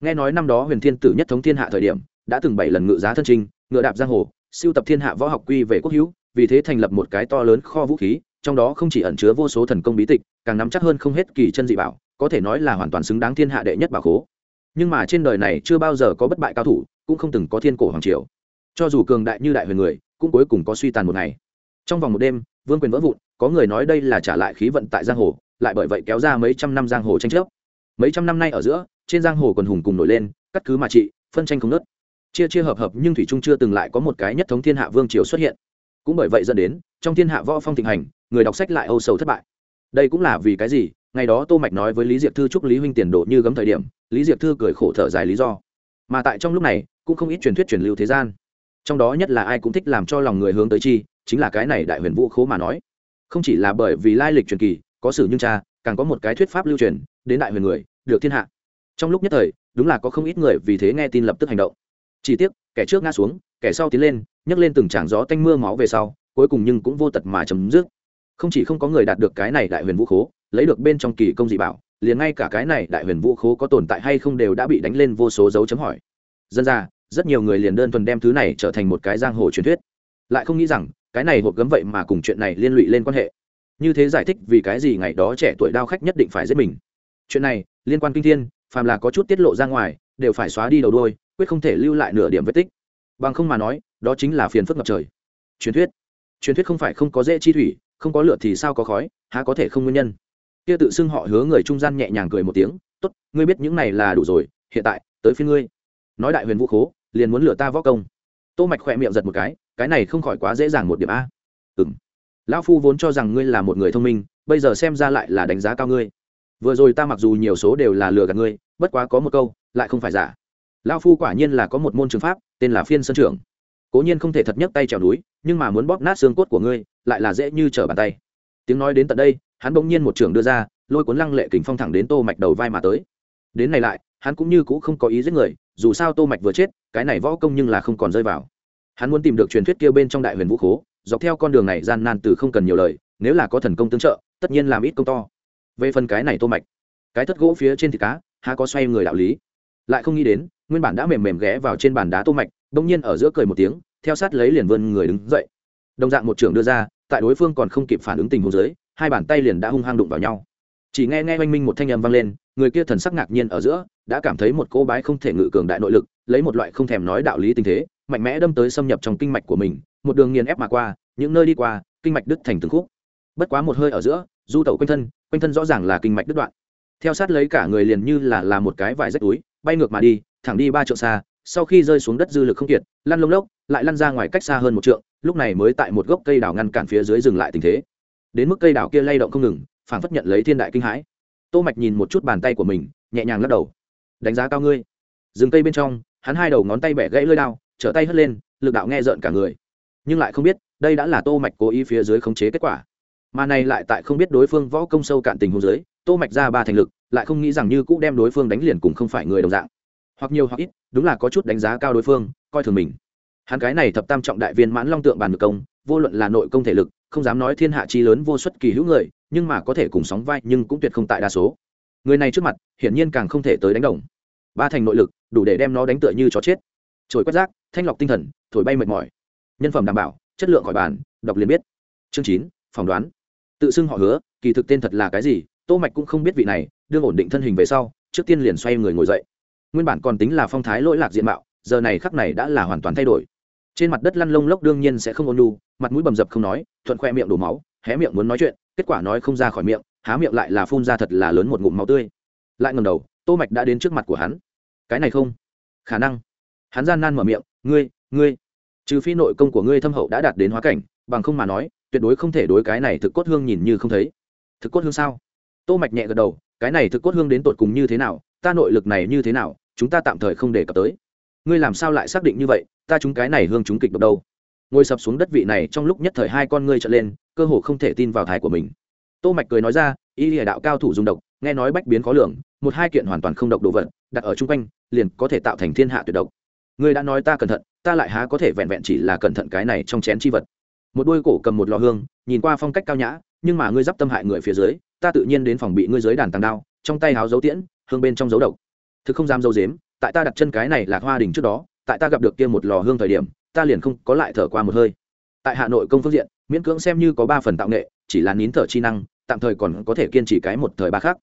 Nghe nói năm đó huyền thiên tử nhất thống thiên hạ thời điểm, đã từng bảy lần ngự giá thân trinh ngựa đạp giang hồ, siêu tập thiên hạ võ học quy về quốc hữu, vì thế thành lập một cái to lớn kho vũ khí, trong đó không chỉ ẩn chứa vô số thần công bí tịch, càng nắm chắc hơn không hết kỳ chân dị bảo có thể nói là hoàn toàn xứng đáng thiên hạ đệ nhất bảo khố. Nhưng mà trên đời này chưa bao giờ có bất bại cao thủ, cũng không từng có thiên cổ hoàng triều. Cho dù cường đại như đại huyền người, cũng cuối cùng có suy tàn một ngày. Trong vòng một đêm, vương quyền vỡ vụn, có người nói đây là trả lại khí vận tại giang hồ, lại bởi vậy kéo ra mấy trăm năm giang hồ tranh chấp. Mấy trăm năm nay ở giữa, trên giang hồ còn hùng cùng nổi lên, cắt cứ mà trị, phân tranh không nớt chia chia hợp hợp nhưng thủy trung chưa từng lại có một cái nhất thống thiên hạ vương triều xuất hiện. Cũng bởi vậy dẫn đến, trong thiên hạ võ phong thịnh hành, người đọc sách lại âu sầu thất bại. Đây cũng là vì cái gì? Ngày đó tô mạch nói với lý diệp thư chúc lý huynh tiền độ như gấm thời điểm, lý diệp thư cười khổ thở dài lý do. Mà tại trong lúc này, cũng không ít truyền thuyết truyền lưu thế gian. Trong đó nhất là ai cũng thích làm cho lòng người hướng tới chi, chính là cái này đại huyền vũ khố mà nói. Không chỉ là bởi vì lai lịch truyền kỳ, có sử nhưng cha, càng có một cái thuyết pháp lưu truyền, đến đại huyền người, được thiên hạ. Trong lúc nhất thời, đúng là có không ít người vì thế nghe tin lập tức hành động. Chỉ tiếc, kẻ trước ngã xuống, kẻ sau tiến lên, nhấc lên từng tràng gió tanh mưa máu về sau, cuối cùng nhưng cũng vô tật mà chấm dứt. Không chỉ không có người đạt được cái này đại huyền vũ khố lấy được bên trong kỳ công dị bảo, liền ngay cả cái này đại huyền vũ khố có tồn tại hay không đều đã bị đánh lên vô số dấu chấm hỏi. Dân ra rất nhiều người liền đơn thuần đem thứ này trở thành một cái giang hồ truyền thuyết. Lại không nghĩ rằng, cái này hộp gấm vậy mà cùng chuyện này liên lụy lên quan hệ. Như thế giải thích vì cái gì ngày đó trẻ tuổi đao khách nhất định phải giết mình. Chuyện này, liên quan kinh thiên, phàm là có chút tiết lộ ra ngoài, đều phải xóa đi đầu đôi quyết không thể lưu lại nửa điểm vết tích. Bằng không mà nói, đó chính là phiền phức ngập trời. Truyền thuyết. Truyền thuyết không phải không có dễ chi thủy, không có lửa thì sao có khói, há có thể không nguyên nhân? Kia tự xưng họ hứa người trung gian nhẹ nhàng cười một tiếng, tốt, ngươi biết những này là đủ rồi, hiện tại, tới phía ngươi. Nói đại huyền vũ khố, liền muốn lừa ta võ công. Tô mạch khỏe miệng giật một cái cái này không khỏi quá dễ dàng một điểm a. Ừm. Lão phu vốn cho rằng ngươi là một người thông minh, bây giờ xem ra lại là đánh giá cao ngươi. Vừa rồi ta mặc dù nhiều số đều là lừa gạt ngươi, bất quá có một câu, lại không phải giả. Lão phu quả nhiên là có một môn trường pháp, tên là phiên sơn trưởng. Cố nhiên không thể thật nhất tay trèo núi, nhưng mà muốn bóp nát xương cốt của ngươi, lại là dễ như trở bàn tay. Tiếng nói đến tận đây hắn bỗng nhiên một trường đưa ra, lôi cuốn lăng lệ kình phong thẳng đến tô mạch đầu vai mà tới. Đến này lại, hắn cũng như cũ không có ý giết người, dù sao tô mạch vừa chết, cái này võ công nhưng là không còn rơi vào. Hắn muốn tìm được truyền thuyết kia bên trong đại huyền vũ khố, dọc theo con đường này gian nan từ không cần nhiều lời, nếu là có thần công tương trợ, tất nhiên làm ít công to. Về phần cái này tô mạch, cái thất gỗ phía trên thịt cá, há có xoay người đạo lý. Lại không nghĩ đến, nguyên bản đã mềm mềm ghé vào trên bàn đá tô mạch đông nhiên ở giữa cười một tiếng, theo sát lấy liền vươn người đứng dậy. Đồng dạng một trường đưa ra, tại đối phương còn không kịp phản ứng tình huống dưới hai bàn tay liền đã hung hăng đụng vào nhau. Chỉ nghe nghe oanh minh một thanh âm vang lên, người kia thần sắc ngạc nhiên ở giữa, đã cảm thấy một cô bái không thể ngự cường đại nội lực, lấy một loại không thèm nói đạo lý tình thế, mạnh mẽ đâm tới xâm nhập trong kinh mạch của mình, một đường nghiền ép mà qua, những nơi đi qua, kinh mạch đứt thành từng khúc. Bất quá một hơi ở giữa, du tẩu quanh thân quanh thân rõ ràng là kinh mạch đứt đoạn. Theo sát lấy cả người liền như là là một cái vải rách túi, bay ngược mà đi, thẳng đi ba trượng xa, sau khi rơi xuống đất dư lực không kiệt, lăn lông lốc, lại lăn ra ngoài cách xa hơn một trượng, lúc này mới tại một gốc cây đào ngăn cản phía dưới dừng lại tình thế đến mức cây đào kia lay động không ngừng phản phất nhận lấy thiên đại kinh hãi. Tô mạch nhìn một chút bàn tay của mình, nhẹ nhàng lắc đầu. Đánh giá cao ngươi. Dừng cây bên trong, hắn hai đầu ngón tay bẻ gãy lưỡi đao, trở tay hất lên, lực đạo nghe rợn cả người. Nhưng lại không biết, đây đã là tô mạch cố ý phía dưới khống chế kết quả. Mà này lại tại không biết đối phương võ công sâu cạn tình huống dưới, tô mạch ra ba thành lực, lại không nghĩ rằng như cũ đem đối phương đánh liền cùng không phải người đồng dạng. Hoặc nhiều hoặc ít, đúng là có chút đánh giá cao đối phương, coi thường mình. Hắn cái này thập tam trọng đại viên mãn long tượng bàn ngược công, vô luận là nội công thể lực không dám nói thiên hạ chi lớn vô xuất kỳ hữu người, nhưng mà có thể cùng sóng vai nhưng cũng tuyệt không tại đa số. Người này trước mặt, hiển nhiên càng không thể tới đánh đồng. Ba thành nội lực, đủ để đem nó đánh tựa như chó chết. Trồi quét rác, thanh lọc tinh thần, thổi bay mệt mỏi. Nhân phẩm đảm bảo, chất lượng khỏi bàn, đọc liền biết. Chương chín, phỏng đoán. Tự xưng họ hứa, kỳ thực tên thật là cái gì, tô mạch cũng không biết vị này, đương ổn định thân hình về sau, trước tiên liền xoay người ngồi dậy. Nguyên bản còn tính là phong thái lỗi lạc diện mạo, giờ này khắc này đã là hoàn toàn thay đổi trên mặt đất lăn lông lốc đương nhiên sẽ không ôn nhu, mặt mũi bầm dập không nói, thuận khoe miệng đổ máu, hé miệng muốn nói chuyện, kết quả nói không ra khỏi miệng, há miệng lại là phun ra thật là lớn một ngụm máu tươi. Lại ngầm đầu, tô mạch đã đến trước mặt của hắn. Cái này không. Khả năng. Hắn gian nan mở miệng, ngươi ngươi, trừ phi nội công của ngươi thâm hậu đã đạt đến hóa cảnh, bằng không mà nói, tuyệt đối không thể đối cái này thực cốt hương nhìn như không thấy. Thực cốt hương sao? Tô mạch nhẹ gật đầu, cái này thực cốt hương đến tột cùng như thế nào, ta nội lực này như thế nào, chúng ta tạm thời không để cập tới ngươi làm sao lại xác định như vậy, ta chúng cái này hương chúng kịch độc đâu? Ngồi sập xuống đất vị này trong lúc nhất thời hai con ngươi trở lên, cơ hồ không thể tin vào thái của mình. Tô mạch cười nói ra y lìa đạo cao thủ dùng độc, nghe nói bách biến khó lường, một hai kiện hoàn toàn không độc đồ vật, đặt ở chung quanh, liền có thể tạo thành thiên hạ tuyệt độc. Ngươi đã nói ta cẩn thận, ta lại há có thể vẹn vẹn chỉ là cẩn thận cái này trong chén chi vật. Một đôi cổ cầm một lò hương, nhìn qua phong cách cao nhã, nhưng mà ngươi d tâm hại người phía dưới, ta tự nhiên đến phòng bị ngươi dưới đàn tàng đao, trong tay háo dấu tiễn, hương bên trong dấu độc. Thực không dám dấu dếm tại ta đặt chân cái này là hoa đình trước đó, tại ta gặp được kia một lò hương thời điểm, ta liền không có lại thở qua một hơi. Tại hà nội công phương diện, miễn cưỡng xem như có ba phần tạo nghệ, chỉ là nín thở chi năng, tạm thời còn có thể kiên trì cái một thời ba khác.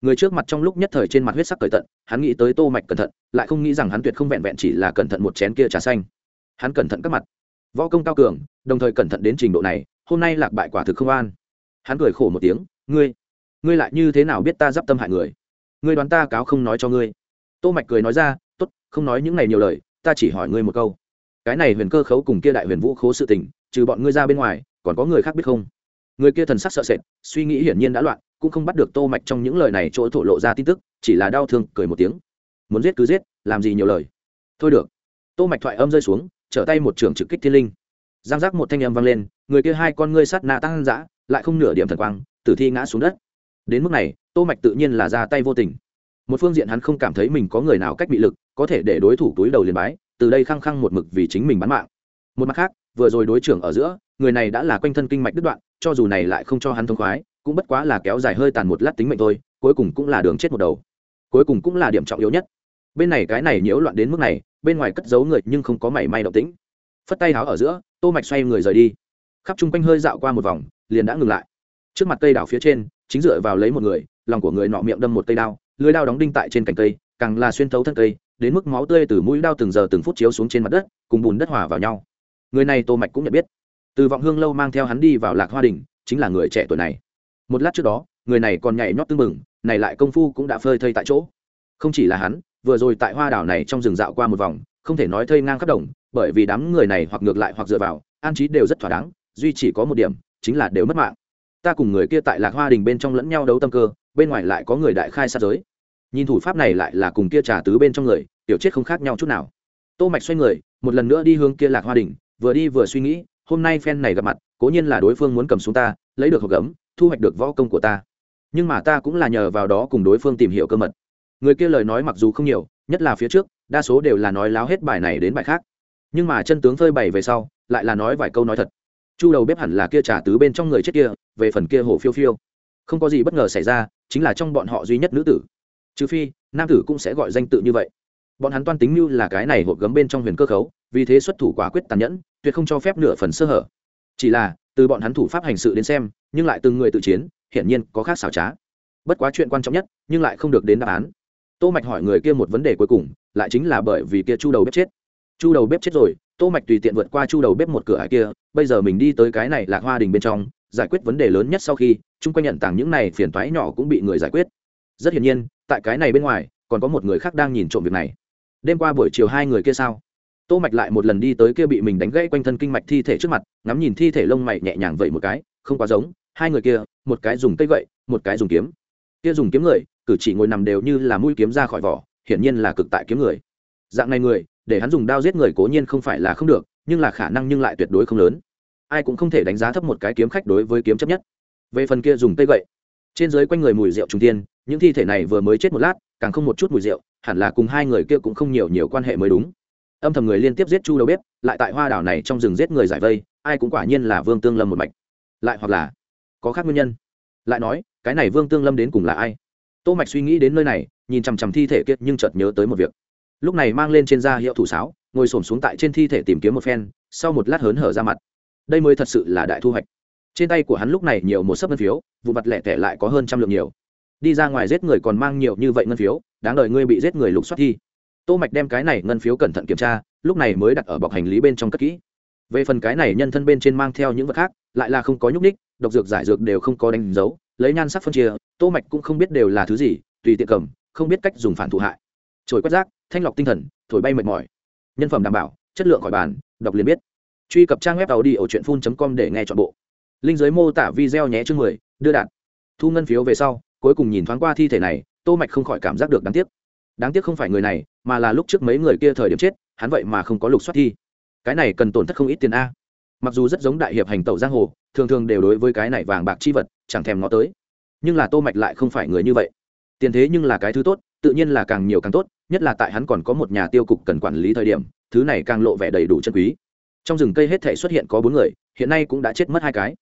Người trước mặt trong lúc nhất thời trên mặt huyết sắc cởi tận, hắn nghĩ tới tô mạch cẩn thận, lại không nghĩ rằng hắn tuyệt không vẹn vẹn chỉ là cẩn thận một chén kia trà xanh. Hắn cẩn thận các mặt. Võ công cao cường, đồng thời cẩn thận đến trình độ này, hôm nay lạc bại quả thực không an. Hắn cười khổ một tiếng, ngươi ngươi lại như thế nào biết ta d tâm hại người? Ngươi đoán ta cáo không nói cho ngươi tô mạch cười nói ra, tốt, không nói những này nhiều lời, ta chỉ hỏi ngươi một câu. Cái này huyền cơ khấu cùng kia đại huyền vũ khố sự tình, trừ bọn ngươi ra bên ngoài, còn có người khác biết không? Người kia thần sắc sợ sệt, suy nghĩ hiển nhiên đã loạn, cũng không bắt được tô mạch trong những lời này chỗ thổ lộ ra tin tức, chỉ là đau thương, cười một tiếng. Muốn giết cứ giết, làm gì nhiều lời? Thôi được. Tô mạch thoại âm rơi xuống, trở tay một trường trực kích thiên linh. Giang giác một thanh âm vang lên, người kia hai con ngươi sát na tăng dã, lại không nửa điểm thần quang, tử thi ngã xuống đất. Đến mức này, tô mạch tự nhiên là ra tay vô tình một phương diện hắn không cảm thấy mình có người nào cách bị lực, có thể để đối thủ túi đầu liền bái, từ đây khăng khăng một mực vì chính mình bán mạng. Một mặt khác, vừa rồi đối trưởng ở giữa, người này đã là quanh thân kinh mạch đứt đoạn, cho dù này lại không cho hắn thông khoái, cũng bất quá là kéo dài hơi tàn một lát tính mệnh thôi, cuối cùng cũng là đường chết một đầu. Cuối cùng cũng là điểm trọng yếu nhất. Bên này cái này nhiễu loạn đến mức này, bên ngoài cất giấu người nhưng không có mảy may động tĩnh. Phất tay háo ở giữa, tô mạch xoay người rời đi. Khắp chung quanh hơi dạo qua một vòng, liền đã ngừng lại. Trước mặt cây đảo phía trên, chính dựa vào lấy một người, lòng của người nọ miệng đâm một cây đao lưới đao đóng đinh tại trên cành cây, càng là xuyên thấu thân cây, đến mức máu tươi từ mũi đao từng giờ từng phút chiếu xuống trên mặt đất, cùng bùn đất hòa vào nhau. Người này tô mạch cũng nhận biết. Từ vọng hương lâu mang theo hắn đi vào lạc hoa đình, chính là người trẻ tuổi này. Một lát trước đó, người này còn nhảy nhót tương mừng này lại công phu cũng đã phơi thây tại chỗ. Không chỉ là hắn, vừa rồi tại hoa đảo này trong rừng dạo qua một vòng, không thể nói thây ngang khắp đồng, bởi vì đám người này hoặc ngược lại hoặc dựa vào, an trí đều rất thỏa đáng, duy chỉ có một điểm, chính là đều mất mạng. Ta cùng người kia tại lạc hoa đình bên trong lẫn nhau đấu tâm cơ, bên ngoài lại có người đại khai sát giới nhìn thủ pháp này lại là cùng kia trà tứ bên trong người tiểu chết không khác nhau chút nào. Tô mạch xoay người một lần nữa đi hướng kia lạc hoa đỉnh, vừa đi vừa suy nghĩ hôm nay phen này gặp mặt cố nhiên là đối phương muốn cầm xuống ta lấy được hộp gấm thu hoạch được võ công của ta. Nhưng mà ta cũng là nhờ vào đó cùng đối phương tìm hiểu cơ mật. Người kia lời nói mặc dù không nhiều nhất là phía trước đa số đều là nói láo hết bài này đến bài khác. Nhưng mà chân tướng phơi bày về sau lại là nói vài câu nói thật. Chu đầu bếp hẳn là kia trả tứ bên trong người chết kia về phần kia hồ phiêu phiêu. Không có gì bất ngờ xảy ra chính là trong bọn họ duy nhất nữ tử trừ phi, nam tử cũng sẽ gọi danh tự như vậy. Bọn hắn toan tính như là cái này hộp gấm bên trong huyền cơ khấu, vì thế xuất thủ quả quyết tàn nhẫn, tuyệt không cho phép nửa phần sơ hở. Chỉ là, từ bọn hắn thủ pháp hành sự đến xem, nhưng lại từng người tự chiến, hiển nhiên có khác xảo trá. Bất quá chuyện quan trọng nhất, nhưng lại không được đến đáp án. Tô mạch hỏi người kia một vấn đề cuối cùng, lại chính là bởi vì kia chu đầu bếp chết. Chu đầu bếp chết rồi, tô mạch tùy tiện vượt qua chu đầu bếp một cửa ải kia, bây giờ mình đi tới cái này lạc hoa đình bên trong, giải quyết vấn đề lớn nhất sau khi, chung quanh nhận tảng những này phiền toái nhỏ cũng bị người giải quyết. Rất hiển nhiên tại cái này bên ngoài, còn có một người khác đang nhìn trộm việc này. Đêm qua buổi chiều hai người kia sao? Tô mạch lại một lần đi tới kia bị mình đánh gãy quanh thân kinh mạch thi thể trước mặt, ngắm nhìn thi thể lông mày nhẹ nhàng vậy một cái, không quá giống, hai người kia, một cái dùng cây gậy, một cái dùng kiếm. Kia dùng kiếm người, cử chỉ ngồi nằm đều như là mũi kiếm ra khỏi vỏ, hiển nhiên là cực tại kiếm người. Dạng này người, để hắn dùng đao giết người cố nhiên không phải là không được, nhưng là khả năng nhưng lại tuyệt đối không lớn. Ai cũng không thể đánh giá thấp một cái kiếm khách đối với kiếm chấp nhất. Về phần kia dùng cây gậy, trên dưới quanh người mùi rượu trung tiên những thi thể này vừa mới chết một lát, càng không một chút mùi rượu, hẳn là cùng hai người kia cũng không nhiều nhiều quan hệ mới đúng. Âm thầm người liên tiếp giết chu đầu bếp, lại tại hoa đảo này trong rừng giết người giải vây, ai cũng quả nhiên là vương tương lâm một mạch. Lại hoặc là, có khác nguyên nhân. Lại nói, cái này vương tương lâm đến cùng là ai? Tô mạch suy nghĩ đến nơi này, nhìn chằm chằm thi thể kia nhưng chợt nhớ tới một việc. Lúc này mang lên trên da hiệu thủ sáo, ngồi xổm xuống tại trên thi thể tìm kiếm một phen, sau một lát hớn hở ra mặt. Đây mới thật sự là đại thu hoạch. Trên tay của hắn lúc này nhiều một sấp ngân phiếu, vụ mặt lẻ tẻ lại có hơn trăm lượng nhiều đi ra ngoài giết người còn mang nhiều như vậy ngân phiếu, đáng đợi ngươi bị giết người lục soát thi. Tô mạch đem cái này ngân phiếu cẩn thận kiểm tra, lúc này mới đặt ở bọc hành lý bên trong cất kỹ. Về phần cái này nhân thân bên trên mang theo những vật khác, lại là không có nhúc ních độc dược giải dược đều không có đánh dấu, lấy nhan sắc phân chia, tô mạch cũng không biết đều là thứ gì, tùy tiện cầm, không biết cách dùng phản thụ hại. Trồi quét rác, thanh lọc tinh thần, thổi bay mệt mỏi. Nhân phẩm đảm bảo, chất lượng khỏi bàn, đọc liền biết. Truy cập trang web tàu đi ở truyện phun com để nghe chọn bộ. Linh giới mô tả video nhé chương mười, đưa đạt thu ngân phiếu về sau cuối cùng nhìn thoáng qua thi thể này, tô mạch không khỏi cảm giác được đáng tiếc. Đáng tiếc không phải người này, mà là lúc trước mấy người kia thời điểm chết, hắn vậy mà không có lục soát thi. Cái này cần tổn thất không ít tiền a. Mặc dù rất giống đại hiệp hành tẩu giang hồ, thường thường đều đối với cái này vàng bạc chi vật, chẳng thèm ngó tới. Nhưng là tô mạch lại không phải người như vậy. Tiền thế nhưng là cái thứ tốt, tự nhiên là càng nhiều càng tốt, nhất là tại hắn còn có một nhà tiêu cục cần quản lý thời điểm, thứ này càng lộ vẻ đầy đủ chân quý. Trong rừng cây hết thể xuất hiện có bốn người, hiện nay cũng đã chết mất hai cái.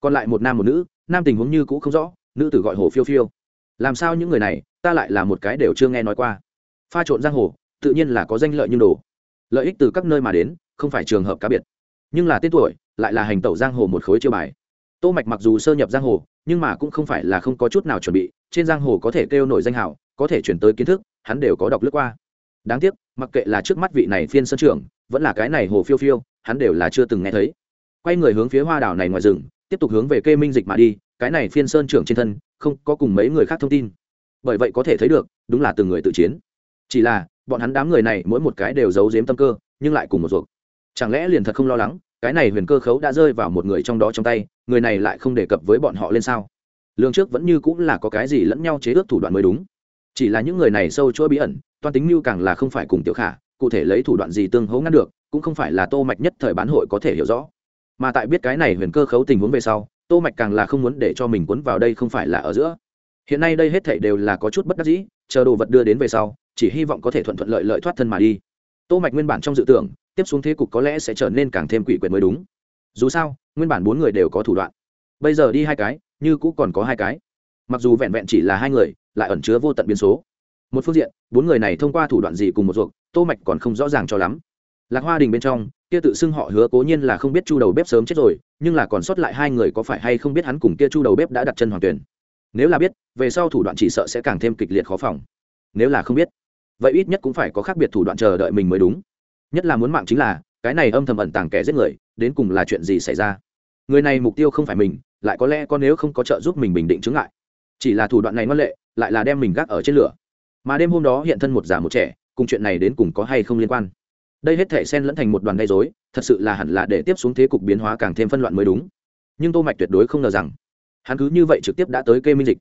Còn lại một nam một nữ, nam tình huống như cũ không rõ nữ tử gọi hồ phiêu phiêu. Làm sao những người này, ta lại là một cái đều chưa nghe nói qua. Pha trộn giang hồ, tự nhiên là có danh lợi như đồ. Lợi ích từ các nơi mà đến, không phải trường hợp cá biệt. Nhưng là tên tuổi, lại là hành tẩu giang hồ một khối chiêu bài. Tô mạch mặc dù sơ nhập giang hồ, nhưng mà cũng không phải là không có chút nào chuẩn bị, trên giang hồ có thể kêu nổi danh hào, có thể chuyển tới kiến thức, hắn đều có đọc lướt qua. Đáng tiếc, mặc kệ là trước mắt vị này phiên sân trưởng, vẫn là cái này hồ phiêu phiêu, hắn đều là chưa từng nghe thấy. Quay người hướng phía hoa đảo này ngoài rừng, tiếp tục hướng về kê minh dịch mà đi cái này phiên sơn trưởng trên thân, không có cùng mấy người khác thông tin. Bởi vậy có thể thấy được, đúng là từng người tự chiến. Chỉ là, bọn hắn đám người này mỗi một cái đều giấu giếm tâm cơ, nhưng lại cùng một ruột. Chẳng lẽ liền thật không lo lắng, cái này huyền cơ khấu đã rơi vào một người trong đó trong tay, người này lại không đề cập với bọn họ lên sao? Lương trước vẫn như cũng là có cái gì lẫn nhau chế ước thủ đoạn mới đúng. Chỉ là những người này sâu chuỗi bí ẩn, toan tính mưu càng là không phải cùng tiểu khả, cụ thể lấy thủ đoạn gì tương hấu ngăn được, cũng không phải là tô mạch nhất thời bán hội có thể hiểu rõ. Mà tại biết cái này huyền cơ khấu tình huống về sau tô mạch càng là không muốn để cho mình cuốn vào đây không phải là ở giữa. Hiện nay đây hết thảy đều là có chút bất đắc dĩ, chờ đồ vật đưa đến về sau, chỉ hy vọng có thể thuận thuận lợi lợi thoát thân mà đi. Tô mạch nguyên bản trong dự tưởng, tiếp xuống thế cục có lẽ sẽ trở nên càng thêm quỷ quyệt mới đúng. Dù sao, nguyên bản bốn người đều có thủ đoạn. Bây giờ đi hai cái, như cũ còn có hai cái. Mặc dù vẹn vẹn chỉ là hai người, lại ẩn chứa vô tận biến số. Một phương diện, bốn người này thông qua thủ đoạn gì cùng một ruột, tô mạch còn không rõ ràng cho lắm. Lạc hoa đình bên trong kia tự xưng họ hứa cố nhiên là không biết chu đầu bếp sớm chết rồi, nhưng là còn sót lại hai người có phải hay không biết hắn cùng kia chu đầu bếp đã đặt chân hoàng tuyển. Nếu là biết, về sau thủ đoạn chỉ sợ sẽ càng thêm kịch liệt khó phòng. Nếu là không biết, vậy ít nhất cũng phải có khác biệt thủ đoạn chờ đợi mình mới đúng. Nhất là muốn mạng chính là, cái này âm thầm ẩn tàng kẻ giết người, đến cùng là chuyện gì xảy ra? Người này mục tiêu không phải mình, lại có lẽ có nếu không có trợ giúp mình bình định chứng lại chỉ là thủ đoạn này ngoan lệ, lại là đem mình gác ở trên lửa. Mà đêm hôm đó hiện thân một già một trẻ, cùng chuyện này đến cùng có hay không liên quan? Đây hết thể xen lẫn thành một đoàn gây dối thật sự là hẳn là để tiếp xuống thế cục biến hóa càng thêm phân loạn mới đúng. Nhưng tô mạch tuyệt đối không ngờ rằng, hắn cứ như vậy trực tiếp đã tới kê minh dịch.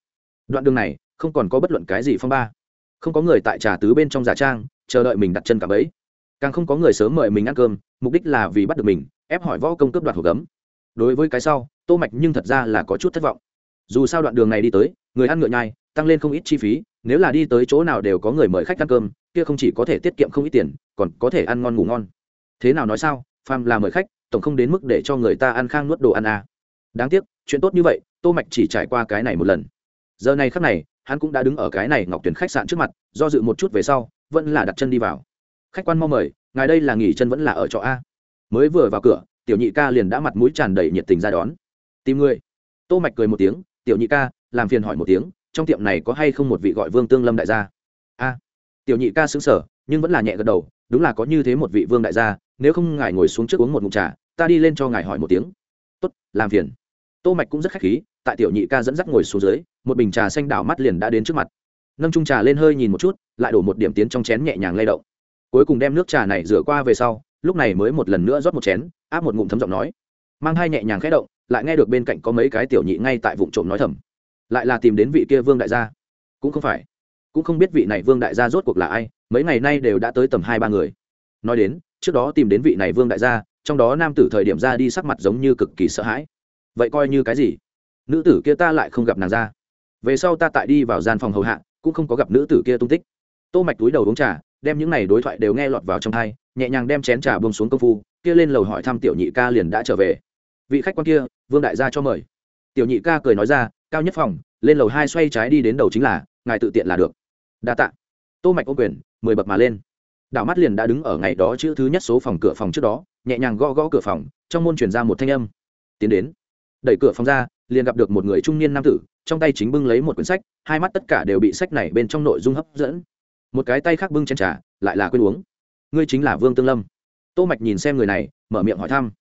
Đoạn đường này, không còn có bất luận cái gì phong ba. Không có người tại trà tứ bên trong giả trang, chờ đợi mình đặt chân cả bẫy. Càng không có người sớm mời mình ăn cơm, mục đích là vì bắt được mình, ép hỏi võ công cướp đoạt hộp gấm. Đối với cái sau, tô mạch nhưng thật ra là có chút thất vọng. Dù sao đoạn đường này đi tới, người ăn ngựa nhai, tăng lên không ít chi phí nếu là đi tới chỗ nào đều có người mời khách ăn cơm, kia không chỉ có thể tiết kiệm không ít tiền, còn có thể ăn ngon ngủ ngon. Thế nào nói sao? Phàm là mời khách, tổng không đến mức để cho người ta ăn khang nuốt đồ ăn à. đáng tiếc, chuyện tốt như vậy, tô mạch chỉ trải qua cái này một lần. Giờ này khắc này, hắn cũng đã đứng ở cái này ngọc tuyển khách sạn trước mặt, do dự một chút về sau, vẫn là đặt chân đi vào. Khách quan mau mời, ngài đây là nghỉ chân vẫn là ở trọ a? Mới vừa vào cửa, tiểu nhị ca liền đã mặt mũi tràn đầy nhiệt tình ra đón. Tìm người. Tô mạch cười một tiếng, tiểu nhị ca, làm phiền hỏi một tiếng trong tiệm này có hay không một vị gọi vương tương lâm đại gia? A, tiểu nhị ca xứng sở nhưng vẫn là nhẹ gật đầu, đúng là có như thế một vị vương đại gia, nếu không ngài ngồi xuống trước uống một ngụm trà, ta đi lên cho ngài hỏi một tiếng. Tốt, làm phiền. Tô mạch cũng rất khách khí, tại tiểu nhị ca dẫn dắt ngồi xuống dưới, một bình trà xanh đảo mắt liền đã đến trước mặt. Nâng chung trà lên hơi nhìn một chút, lại đổ một điểm tiến trong chén nhẹ nhàng lay động. Cuối cùng đem nước trà này rửa qua về sau, lúc này mới một lần nữa rót một chén, áp một ngụm thấm giọng nói. Mang hai nhẹ nhàng khẽ động, lại nghe được bên cạnh có mấy cái tiểu nhị ngay tại vụ trộm nói thầm lại là tìm đến vị kia vương đại gia. Cũng không phải. Cũng không biết vị này vương đại gia rốt cuộc là ai, mấy ngày nay đều đã tới tầm hai ba người. Nói đến, trước đó tìm đến vị này vương đại gia, trong đó nam tử thời điểm ra đi sắc mặt giống như cực kỳ sợ hãi. Vậy coi như cái gì? Nữ tử kia ta lại không gặp nàng ra. Về sau ta tại đi vào gian phòng hầu hạ, cũng không có gặp nữ tử kia tung tích. Tô mạch túi đầu uống trà, đem những này đối thoại đều nghe lọt vào trong thai, nhẹ nhàng đem chén trà buông xuống công phu, kia lên lầu hỏi thăm tiểu nhị ca liền đã trở về. Vị khách quan kia, vương đại gia cho mời. Tiểu nhị ca cười nói ra cao nhất phòng, lên lầu hai xoay trái đi đến đầu chính là, ngài tự tiện là được. Đa tạ. Tô mạch ô quyền, mười bậc mà lên. Đảo mắt liền đã đứng ở ngày đó chữ thứ nhất số phòng cửa phòng trước đó, nhẹ nhàng gõ gõ cửa phòng, trong môn truyền ra một thanh âm. Tiến đến. Đẩy cửa phòng ra, liền gặp được một người trung niên nam tử, trong tay chính bưng lấy một quyển sách, hai mắt tất cả đều bị sách này bên trong nội dung hấp dẫn. Một cái tay khác bưng chén trà, lại là quên uống. Ngươi chính là vương tương lâm. Tô mạch nhìn xem người này, mở miệng hỏi thăm.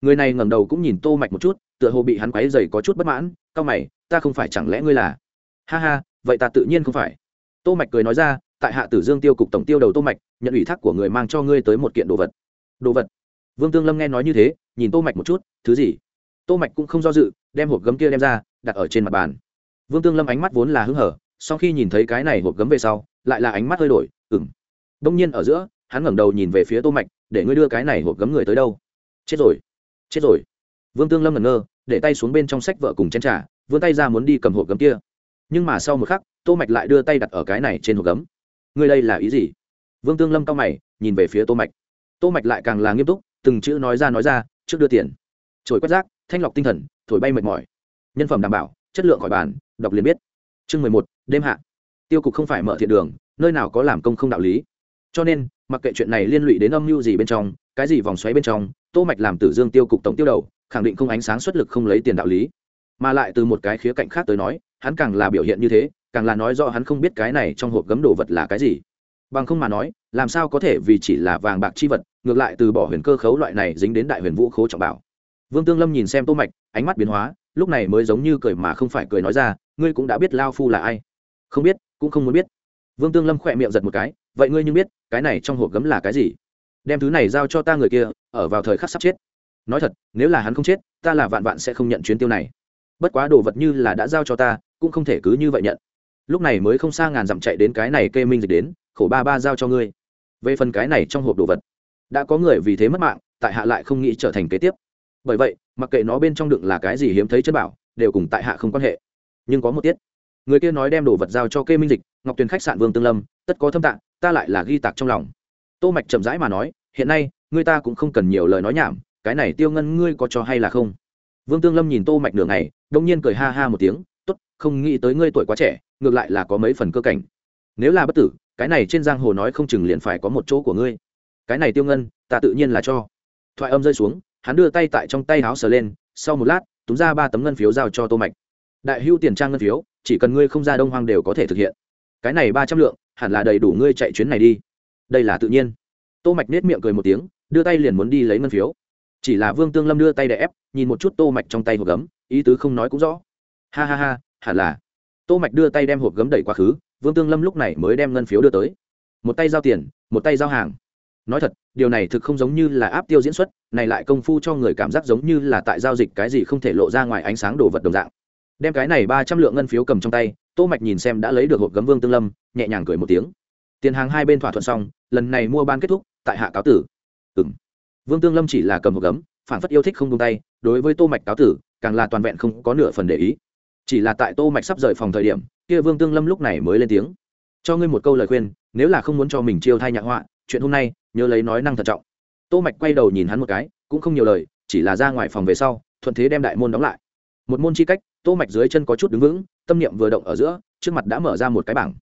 Người này ngẩng đầu cũng nhìn tô mạch một chút tựa hồ bị hắn quấy dày có chút bất mãn, cao mày, ta không phải chẳng lẽ ngươi là? Ha ha, vậy ta tự nhiên không phải. Tô mạch cười nói ra, tại hạ tử dương tiêu cục tổng tiêu đầu tô mạch, nhận ủy thác của người mang cho ngươi tới một kiện đồ vật. Đồ vật? Vương tương lâm nghe nói như thế, nhìn tô mạch một chút, thứ gì? Tô mạch cũng không do dự, đem hộp gấm kia đem ra, đặt ở trên mặt bàn. Vương tương lâm ánh mắt vốn là hứng hở, sau khi nhìn thấy cái này hộp gấm về sau, lại là ánh mắt hơi đổi, ừm. Đông nhiên ở giữa, hắn ngẩng đầu nhìn về phía tô mạch, để ngươi đưa cái này hộp gấm người tới đâu? Chết rồi chết rồi vương tương lâm ngẩn ngơ, để tay xuống bên trong sách vợ cùng chén trà, vươn tay ra muốn đi cầm hộp gấm kia. Nhưng mà sau một khắc, tô mạch lại đưa tay đặt ở cái này trên hộp gấm. Ngươi đây là ý gì? Vương tương lâm cao mày, nhìn về phía tô mạch. Tô mạch lại càng là nghiêm túc, từng chữ nói ra nói ra, trước đưa tiền. Trồi quét rác, thanh lọc tinh thần, thổi bay mệt mỏi. Nhân phẩm đảm bảo, chất lượng khỏi bàn, đọc liền biết. Chương mười một, đêm hạ. Tiêu cục không phải mở thiện đường, nơi nào có làm công không đạo lý. Cho nên, mặc kệ chuyện này liên lụy đến âm mưu gì bên trong, cái gì vòng xoáy bên trong, tô mạch làm tử dương tiêu cục tổng tiêu đầu khẳng định không ánh sáng xuất lực không lấy tiền đạo lý. Mà lại từ một cái khía cạnh khác tới nói, hắn càng là biểu hiện như thế, càng là nói rõ hắn không biết cái này trong hộp gấm đồ vật là cái gì. Bằng không mà nói, làm sao có thể vì chỉ là vàng bạc chi vật, ngược lại từ bỏ huyền cơ khấu loại này dính đến đại huyền vũ khố trọng bảo. Vương tương lâm nhìn xem tô mạch, ánh mắt biến hóa, lúc này mới giống như cười mà không phải cười nói ra, ngươi cũng đã biết lao phu là ai? Không biết, cũng không muốn biết. Vương tương lâm khỏe miệng giật một cái, vậy ngươi nhưng biết, cái này trong hộp gấm là cái gì? Đem thứ này giao cho ta người kia, ở vào thời khắc sắp chết nói thật, nếu là hắn không chết, ta là vạn vạn sẽ không nhận chuyến tiêu này. Bất quá đồ vật như là đã giao cho ta, cũng không thể cứ như vậy nhận. Lúc này mới không xa ngàn dặm chạy đến cái này kê minh dịch đến, khổ ba ba giao cho ngươi. Về phần cái này trong hộp đồ vật, đã có người vì thế mất mạng, tại hạ lại không nghĩ trở thành kế tiếp. Bởi vậy, mặc kệ nó bên trong đựng là cái gì hiếm thấy chất bảo, đều cùng tại hạ không quan hệ. Nhưng có một tiết, người kia nói đem đồ vật giao cho kê minh dịch, ngọc tuyền khách sạn vương tương lâm, tất có thâm tạng, ta lại là ghi tạc trong lòng. Tô mạch chậm rãi mà nói, hiện nay, người ta cũng không cần nhiều lời nói nhảm cái này tiêu ngân ngươi có cho hay là không? Vương tương lâm nhìn tô mạch đường này, đông nhiên cười ha ha một tiếng tốt không nghĩ tới ngươi tuổi quá trẻ ngược lại là có mấy phần cơ cảnh. Nếu là bất tử cái này trên giang hồ nói không chừng liền phải có một chỗ của ngươi. Cái này tiêu ngân ta tự nhiên là cho. Thoại âm rơi xuống hắn đưa tay tại trong tay áo sờ lên sau một lát túm ra ba tấm ngân phiếu giao cho tô mạch. Đại hưu tiền trang ngân phiếu chỉ cần ngươi không ra đông hoang đều có thể thực hiện. Cái này ba trăm lượng hẳn là đầy đủ ngươi chạy chuyến này đi. Đây là tự nhiên. Tô mạch nết miệng cười một tiếng đưa tay liền muốn đi lấy ngân phiếu chỉ là vương tương lâm đưa tay để ép, nhìn một chút tô mạch trong tay hộp gấm, ý tứ không nói cũng rõ. Ha ha ha, hẳn là. Tô mạch đưa tay đem hộp gấm đẩy quá khứ, vương tương lâm lúc này mới đem ngân phiếu đưa tới. Một tay giao tiền, một tay giao hàng. Nói thật, điều này thực không giống như là áp tiêu diễn xuất, này lại công phu cho người cảm giác giống như là tại giao dịch cái gì không thể lộ ra ngoài ánh sáng đồ vật đồng dạng. Đem cái này ba trăm lượng ngân phiếu cầm trong tay, tô mạch nhìn xem đã lấy được hộp gấm vương tương lâm, nhẹ nhàng cười một tiếng. Tiền hàng hai bên thỏa thuận xong, lần này mua ban kết thúc, tại hạ cáo tử. Ừm vương tương lâm chỉ là cầm hộp gấm phản phất yêu thích không tung tay, đối với tô mạch cáo tử, càng là toàn vẹn không có nửa phần để ý. Chỉ là tại tô mạch sắp rời phòng thời điểm, kia vương tương lâm lúc này mới lên tiếng. Cho ngươi một câu lời khuyên, nếu là không muốn cho mình chiêu thai nhạ họa, chuyện hôm nay, nhớ lấy nói năng thận trọng. Tô mạch quay đầu nhìn hắn một cái, cũng không nhiều lời, chỉ là ra ngoài phòng về sau, thuận thế đem đại môn đóng lại. Một môn chi cách, tô mạch dưới chân có chút đứng vững, tâm niệm vừa động ở giữa, trước mặt đã mở ra một cái bảng.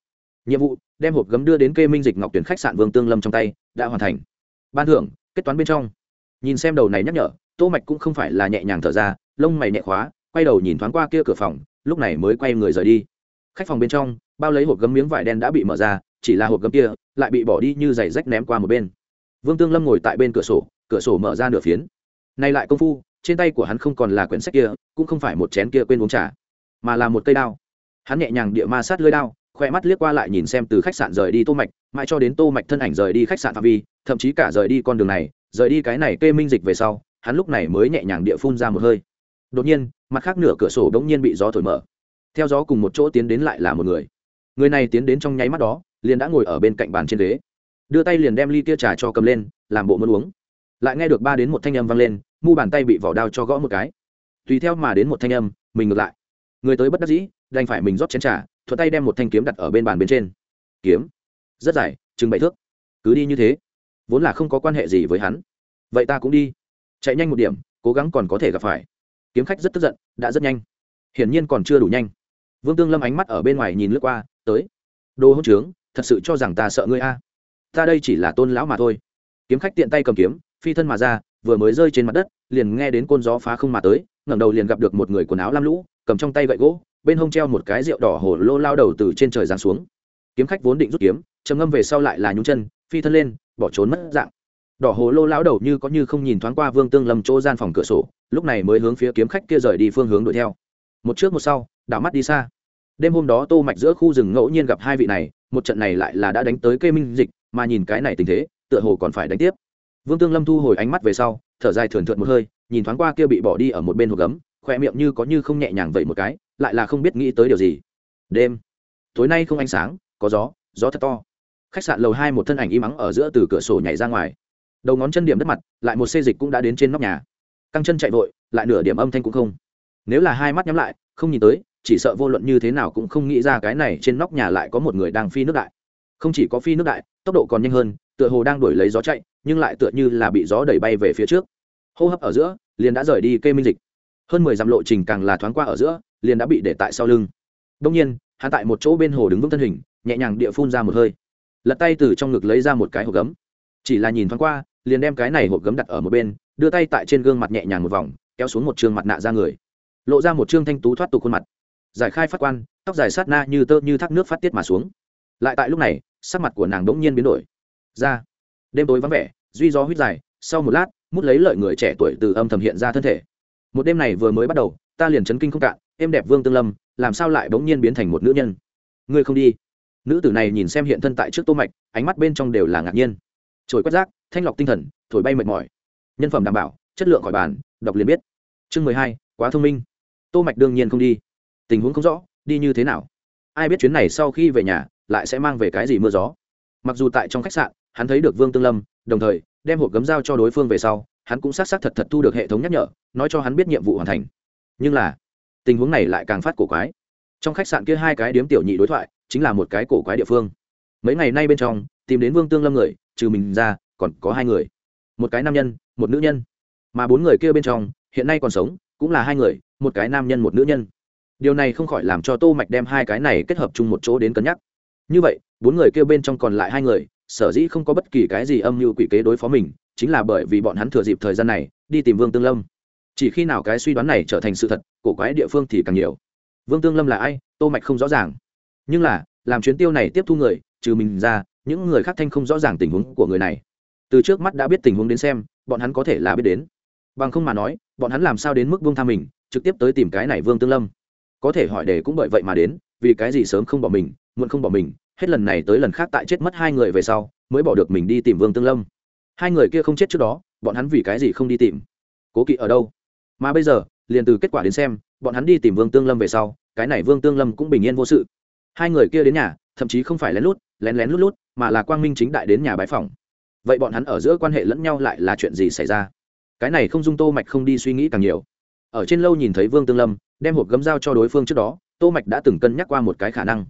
Nhiệm vụ, đem hộp gấm đưa đến kê minh dịch ngọc tuyển khách sạn vương tương lâm trong tay, đã hoàn thành. Ban thưởng kết toán bên trong. Nhìn xem đầu này nhắc nhở, tô mạch cũng không phải là nhẹ nhàng thở ra, lông mày nhẹ khóa, quay đầu nhìn thoáng qua kia cửa phòng, lúc này mới quay người rời đi. Khách phòng bên trong, bao lấy hộp gấm miếng vải đen đã bị mở ra, chỉ là hộp gấm kia lại bị bỏ đi như giày rách ném qua một bên. Vương tương lâm ngồi tại bên cửa sổ cửa sổ mở ra nửa phiến. Nay lại công phu, trên tay của hắn không còn là quyển sách kia, cũng không phải một chén kia quên uống trà, mà là một cây đao. Hắn nhẹ nhàng địa ma sát lưỡi đao khoe mắt liếc qua lại nhìn xem từ khách sạn rời đi tô mạch, mãi cho đến tô mạch thân ảnh rời đi khách sạn phạm vi, thậm chí cả rời đi con đường này, rời đi cái này kê minh dịch về sau, hắn lúc này mới nhẹ nhàng địa phun ra một hơi. Đột nhiên, mặt khác nửa cửa sổ đống nhiên bị gió thổi mở. Theo gió cùng một chỗ tiến đến lại là một người. Người này tiến đến trong nháy mắt đó, liền đã ngồi ở bên cạnh bàn trên ghế. Đưa tay liền đem ly tia trà cho cầm lên, làm bộ muốn uống. Lại nghe được ba đến một thanh âm vang lên, mu bàn tay bị vỏ đao cho gõ một cái. Tùy theo mà đến một thanh âm, mình ngược lại. Người tới bất đắc dĩ, đành phải mình rót chén trà thuận tay đem một thanh kiếm đặt ở bên bàn bên trên. Kiếm? Rất dài, chừng bảy thước. Cứ đi như thế. Vốn là không có quan hệ gì với hắn. Vậy ta cũng đi. Chạy nhanh một điểm, cố gắng còn có thể gặp phải. Kiếm khách rất tức giận, đã rất nhanh. Hiển nhiên còn chưa đủ nhanh. Vương tương lâm ánh mắt ở bên ngoài nhìn lướt qua, tới. Đồ hỗn trướng, thật sự cho rằng ta sợ ngươi a. Ta đây chỉ là tôn lão mà thôi. Kiếm khách tiện tay cầm kiếm, phi thân mà ra, vừa mới rơi trên mặt đất, liền nghe đến côn gió phá không mà tới, ngẩng đầu liền gặp được một người quần áo lam lũ, cầm trong tay gậy gỗ bên hông treo một cái rượu đỏ hổ lô lao đầu từ trên trời giáng xuống. Kiếm khách vốn định rút kiếm, trầm ngâm về sau lại là nhún chân, phi thân lên, bỏ trốn mất dạng. Đỏ hồ lô lão đầu như có như không nhìn thoáng qua vương tương lâm chỗ gian phòng cửa sổ, lúc này mới hướng phía kiếm khách kia rời đi phương hướng đuổi theo. Một trước một sau, đảo mắt đi xa. Đêm hôm đó tô mạch giữa khu rừng ngẫu nhiên gặp hai vị này, một trận này lại là đã đánh tới cây minh dịch, mà nhìn cái này tình thế, tựa hồ còn phải đánh tiếp. Vương tương lâm thu hồi ánh mắt về sau, thở dài thườn thượt một hơi, nhìn thoáng qua kia bị bỏ đi ở một bên hộp gấm, khoe miệng như có như không nhẹ nhàng vậy một cái lại là không biết nghĩ tới điều gì. Đêm. Tối nay không ánh sáng, có gió gió thật to. Khách sạn lầu hai một thân ảnh im ắng ở giữa từ cửa sổ nhảy ra ngoài. Đầu ngón chân điểm đất mặt, lại một xê dịch cũng đã đến trên nóc nhà. Căng chân chạy vội, lại nửa điểm âm thanh cũng không. Nếu là hai mắt nhắm lại, không nhìn tới, chỉ sợ vô luận như thế nào cũng không nghĩ ra cái này trên nóc nhà lại có một người đang phi nước đại. Không chỉ có phi nước đại, tốc độ còn nhanh hơn, tựa hồ đang đổi lấy gió chạy, nhưng lại tựa như là bị gió đẩy bay về phía trước. Hô hấp ở giữa, liền đã rời đi cây minh dịch hơn mười dặm lộ trình càng là thoáng qua ở giữa, liền đã bị để tại sau lưng. Đông nhiên, hắn tại một chỗ bên hồ đứng vững thân hình, nhẹ nhàng địa phun ra một hơi. Lật tay từ trong ngực lấy ra một cái hộp gấm. Chỉ là nhìn thoáng qua, liền đem cái này hộp gấm đặt ở một bên, đưa tay tại trên gương mặt nhẹ nhàng một vòng, kéo xuống một chương mặt nạ ra người. Lộ ra một trương thanh tú thoát tục khuôn mặt. Giải khai phát quan, tóc dài sát na như tơ như thác nước phát tiết mà xuống. Lại tại lúc này, sắc mặt của nàng đ ỗ n g nhiên biến đổi. Ra. Đêm tối vắng vẻ, duy do huyết dài, sau một lát, mút lấy lợi người trẻ tuổi từ âm thầm hiện ra thân thể một đêm này vừa mới bắt đầu, ta liền chấn kinh không cạn, em đẹp vương tương lâm, làm sao lại bỗng nhiên biến thành một nữ nhân? Ngươi không đi. Nữ tử này nhìn xem hiện thân tại trước tô mạch, ánh mắt bên trong đều là ngạc nhiên. Trồi quét rác, thanh lọc tinh thần, thổi bay mệt mỏi. Nhân phẩm đảm bảo, chất lượng khỏi bàn, đọc liền biết. Chương mười hai, quá thông minh. Tô mạch đương nhiên không đi. Tình huống không rõ, đi như thế nào? Ai biết chuyến này sau khi về nhà, lại sẽ mang về cái gì mưa gió? Mặc dù tại trong khách sạn, hắn thấy được vương tương lâm, đồng thời đem hộp gấm dao cho đối phương về sau hắn cũng xác xác thật thật thu được hệ thống nhắc nhở, nói cho hắn biết nhiệm vụ hoàn thành. Nhưng là, tình huống này lại càng phát cổ quái. Trong khách sạn kia hai cái điếm tiểu nhị đối thoại, chính là một cái cổ quái địa phương. Mấy ngày nay bên trong, tìm đến vương tương lâm người, trừ mình ra, còn có hai người. Một cái nam nhân, một nữ nhân. Mà bốn người kia bên trong, hiện nay còn sống, cũng là hai người, một cái nam nhân, một nữ nhân. Điều này không khỏi làm cho tô mạch đem hai cái này kết hợp chung một chỗ đến cân nhắc. Như vậy, bốn người kia bên trong còn lại hai người, sở dĩ không có bất kỳ cái gì âm mưu quỷ kế đối phó mình chính là bởi vì bọn hắn thừa dịp thời gian này, đi tìm vương tương lâm. Chỉ khi nào cái suy đoán này trở thành sự thật, cổ quái địa phương thì càng nhiều. Vương tương lâm là ai, tô mạch không rõ ràng. Nhưng là, làm chuyến tiêu này tiếp thu người, trừ mình ra, những người khác thanh không rõ ràng tình huống của người này. Từ trước mắt đã biết tình huống đến xem, bọn hắn có thể là biết đến. Bằng không mà nói, bọn hắn làm sao đến mức vương tha mình, trực tiếp tới tìm cái này vương tương lâm? Có thể hỏi để cũng bởi vậy mà đến, vì cái gì sớm không bỏ mình, muộn không bỏ mình, hết lần này tới lần khác tại chết mất hai người về sau, mới bỏ được mình đi tìm vương tương lâm hai người kia không chết trước đó, bọn hắn vì cái gì không đi tìm? Cố kỵ ở đâu? Mà bây giờ, liền từ kết quả đến xem, bọn hắn đi tìm vương tương lâm về sau, cái này vương tương lâm cũng bình yên vô sự. Hai người kia đến nhà, thậm chí không phải lén lút, lén lén lút lút, mà là quang minh chính đại đến nhà bãi phòng vậy bọn hắn ở giữa quan hệ lẫn nhau lại là chuyện gì xảy ra? Cái này không dung tô mạch không đi suy nghĩ càng nhiều. Ở trên lâu nhìn thấy vương tương lâm, đem hộp gấm dao cho đối phương trước đó, tô mạch đã từng cân nhắc qua một cái khả năng.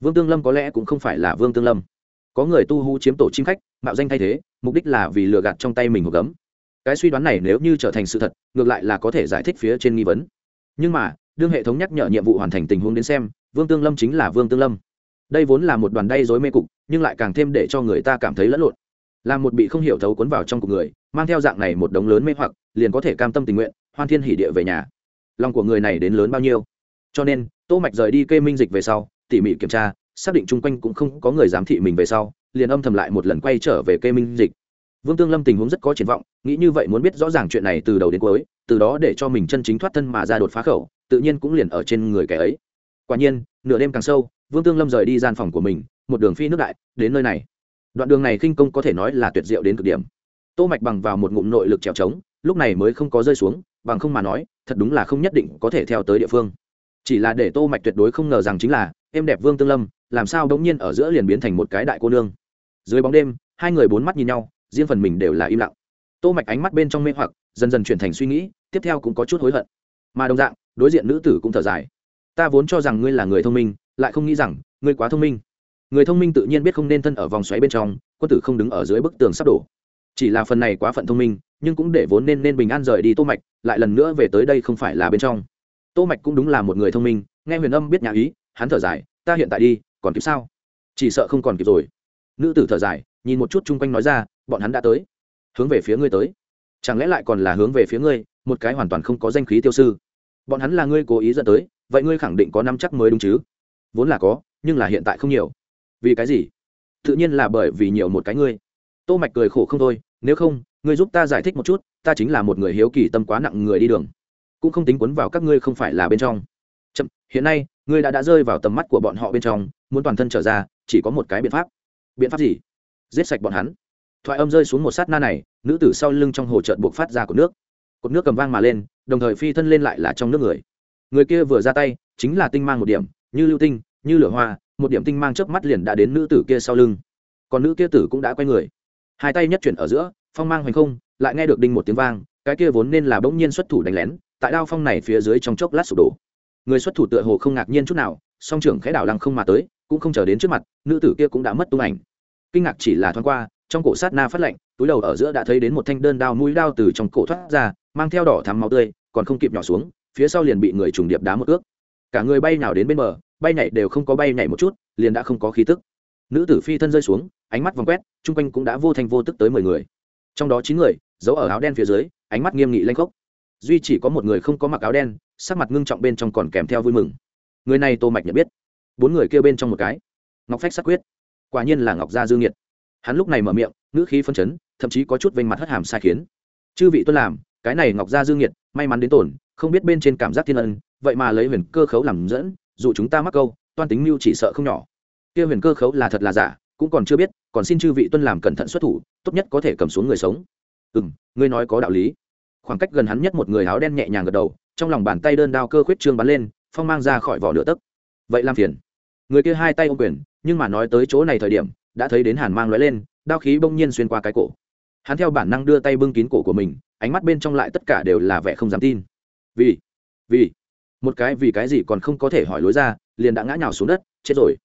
Vương tương lâm có lẽ cũng không phải là vương tương lâm có người tu hú chiếm tổ chim khách, mạo danh thay thế, mục đích là vì lừa gạt trong tay mình hộp gấm. Cái suy đoán này nếu như trở thành sự thật, ngược lại là có thể giải thích phía trên nghi vấn. Nhưng mà, đương hệ thống nhắc nhở nhiệm vụ hoàn thành tình huống đến xem, vương tương lâm chính là vương tương lâm. Đây vốn là một đoàn đay dối mê cục, nhưng lại càng thêm để cho người ta cảm thấy lẫn lộn. Là một bị không hiểu thấu cuốn vào trong cuộc người, mang theo dạng này một đống lớn mê hoặc, liền có thể cam tâm tình nguyện, hoan thiên hỉ địa về nhà. Lòng của người này đến lớn bao nhiêu? Cho nên, tô mạch rời đi kê minh dịch về sau, tỉ mỉ kiểm tra xác định chung quanh cũng không có người giám thị mình về sau, liền âm thầm lại một lần quay trở về kê minh dịch. Vương tương lâm tình huống rất có triển vọng, nghĩ như vậy muốn biết rõ ràng chuyện này từ đầu đến cuối, từ đó để cho mình chân chính thoát thân mà ra đột phá khẩu, tự nhiên cũng liền ở trên người kẻ ấy. Quả nhiên, nửa đêm càng sâu, vương tương lâm rời đi gian phòng của mình, một đường phi nước đại, đến nơi này. Đoạn đường này khinh công có thể nói là tuyệt diệu đến cực điểm. Tô mạch bằng vào một ngụm nội lực trèo trống, lúc này mới không có rơi xuống, bằng không mà nói, thật đúng là không nhất định có thể theo tới địa phương. Chỉ là để tô mạch tuyệt đối không ngờ rằng chính là, em đẹp vương tương lâm làm sao đống nhiên ở giữa liền biến thành một cái đại cô nương? Dưới bóng đêm, hai người bốn mắt nhìn nhau, riêng phần mình đều là im lặng. Tô mạch ánh mắt bên trong mê hoặc, dần dần chuyển thành suy nghĩ, tiếp theo cũng có chút hối hận. Mà đồng dạng, đối diện nữ tử cũng thở dài. Ta vốn cho rằng ngươi là người thông minh, lại không nghĩ rằng, ngươi quá thông minh. Người thông minh tự nhiên biết không nên thân ở vòng xoáy bên trong, quân tử không đứng ở dưới bức tường sắp đổ. Chỉ là phần này quá phận thông minh, nhưng cũng để vốn nên nên bình an rời đi tô mạch, lại lần nữa về tới đây không phải là bên trong. Tô mạch cũng đúng là một người thông minh, nghe huyền âm biết nhà ý, hắn thở dài, ta hiện tại đi còn kịp sao? Chỉ sợ không còn kịp rồi. Nữ tử thở dài, nhìn một chút chung quanh nói ra, bọn hắn đã tới. Hướng về phía ngươi tới. Chẳng lẽ lại còn là hướng về phía ngươi, một cái hoàn toàn không có danh khí tiêu sư? Bọn hắn là ngươi cố ý dẫn tới, vậy ngươi khẳng định có năm chắc mới đúng chứ? Vốn là có, nhưng là hiện tại không nhiều. Vì cái gì? Tự nhiên là bởi vì nhiều một cái ngươi. Tô mạch cười khổ không thôi, nếu không, ngươi giúp ta giải thích một chút, ta chính là một người hiếu kỳ tâm quá nặng người đi đường. Cũng không tính quấn vào các ngươi không phải là bên trong. Chậm, hiện nay, ngươi đã đã rơi vào tầm mắt của bọn họ bên trong muốn toàn thân trở ra, chỉ có một cái biện pháp. Biện pháp gì? Giết sạch bọn hắn. Thoại âm rơi xuống một sát na này, nữ tử sau lưng trong hồ trợn buộc phát ra của nước. Cột nước cầm vang mà lên, đồng thời phi thân lên lại là trong nước người. Người kia vừa ra tay, chính là tinh mang một điểm, như lưu tinh, như lửa hoa, một điểm tinh mang chớp mắt liền đã đến nữ tử kia sau lưng. Còn nữ kia tử cũng đã quay người. Hai tay nhất chuyển ở giữa, phong mang hoành không, lại nghe được đinh một tiếng vang, cái kia vốn nên là bỗng nhiên xuất thủ đánh lén, tại đao phong này phía dưới trong chốc lát sụp đổ. Người xuất thủ tựa hồ không ngạc nhiên chút nào, song trưởng khẽ đảo lăng không mà tới cũng không chờ đến trước mặt, nữ tử kia cũng đã mất tung ảnh. Kinh ngạc chỉ là thoáng qua, trong cổ sát na phát lạnh, túi đầu ở giữa đã thấy đến một thanh đơn đao mũi đao từ trong cổ thoát ra, mang theo đỏ thắm máu tươi, còn không kịp nhỏ xuống, phía sau liền bị người trùng điệp đá một ước cả người bay nào đến bên bờ, bay nhảy đều không có bay nhảy một chút, liền đã không có khí tức. Nữ tử phi thân rơi xuống, ánh mắt vòng quét, chung quanh cũng đã vô thành vô tức tới mười người. Trong đó chín người, giấu ở áo đen phía dưới, ánh mắt nghiêm nghị lanh khốc. Duy chỉ có một người không có mặc áo đen, sắc mặt ngưng trọng bên trong còn kèm theo vui mừng. Người này tô mạch nhận biết bốn người kêu bên trong một cái ngọc phách sắc quyết quả nhiên là ngọc gia dương nhiệt hắn lúc này mở miệng ngữ khí phân chấn thậm chí có chút vênh mặt hất hàm sai khiến chư vị tuân làm cái này ngọc gia dương nhiệt may mắn đến tổn không biết bên trên cảm giác thiên ân vậy mà lấy huyền cơ khấu làm dẫn dù chúng ta mắc câu toan tính mưu chỉ sợ không nhỏ kia huyền cơ khấu là thật là giả cũng còn chưa biết còn xin chư vị tuân làm cẩn thận xuất thủ tốt nhất có thể cầm xuống người sống ừ m ngươi nói có đạo lý khoảng cách gần hắn nhất một người áo đen nhẹ nhàng gật đầu trong lòng bàn tay đơn đao cơ khuyết trương bắn lên phong mang ra khỏi vỏ nửa tấc vậy làm phiền người kia hai tay ô quyền, nhưng mà nói tới chỗ này thời điểm, đã thấy đến hàn mang lóe lên, đao khí bỗng nhiên xuyên qua cái cổ. Hắn theo bản năng đưa tay bưng kín cổ của mình, ánh mắt bên trong lại tất cả đều là vẻ không dám tin. Vì vì, một cái vì cái gì còn không có thể hỏi lối ra, liền đã ngã nhào xuống đất, chết rồi.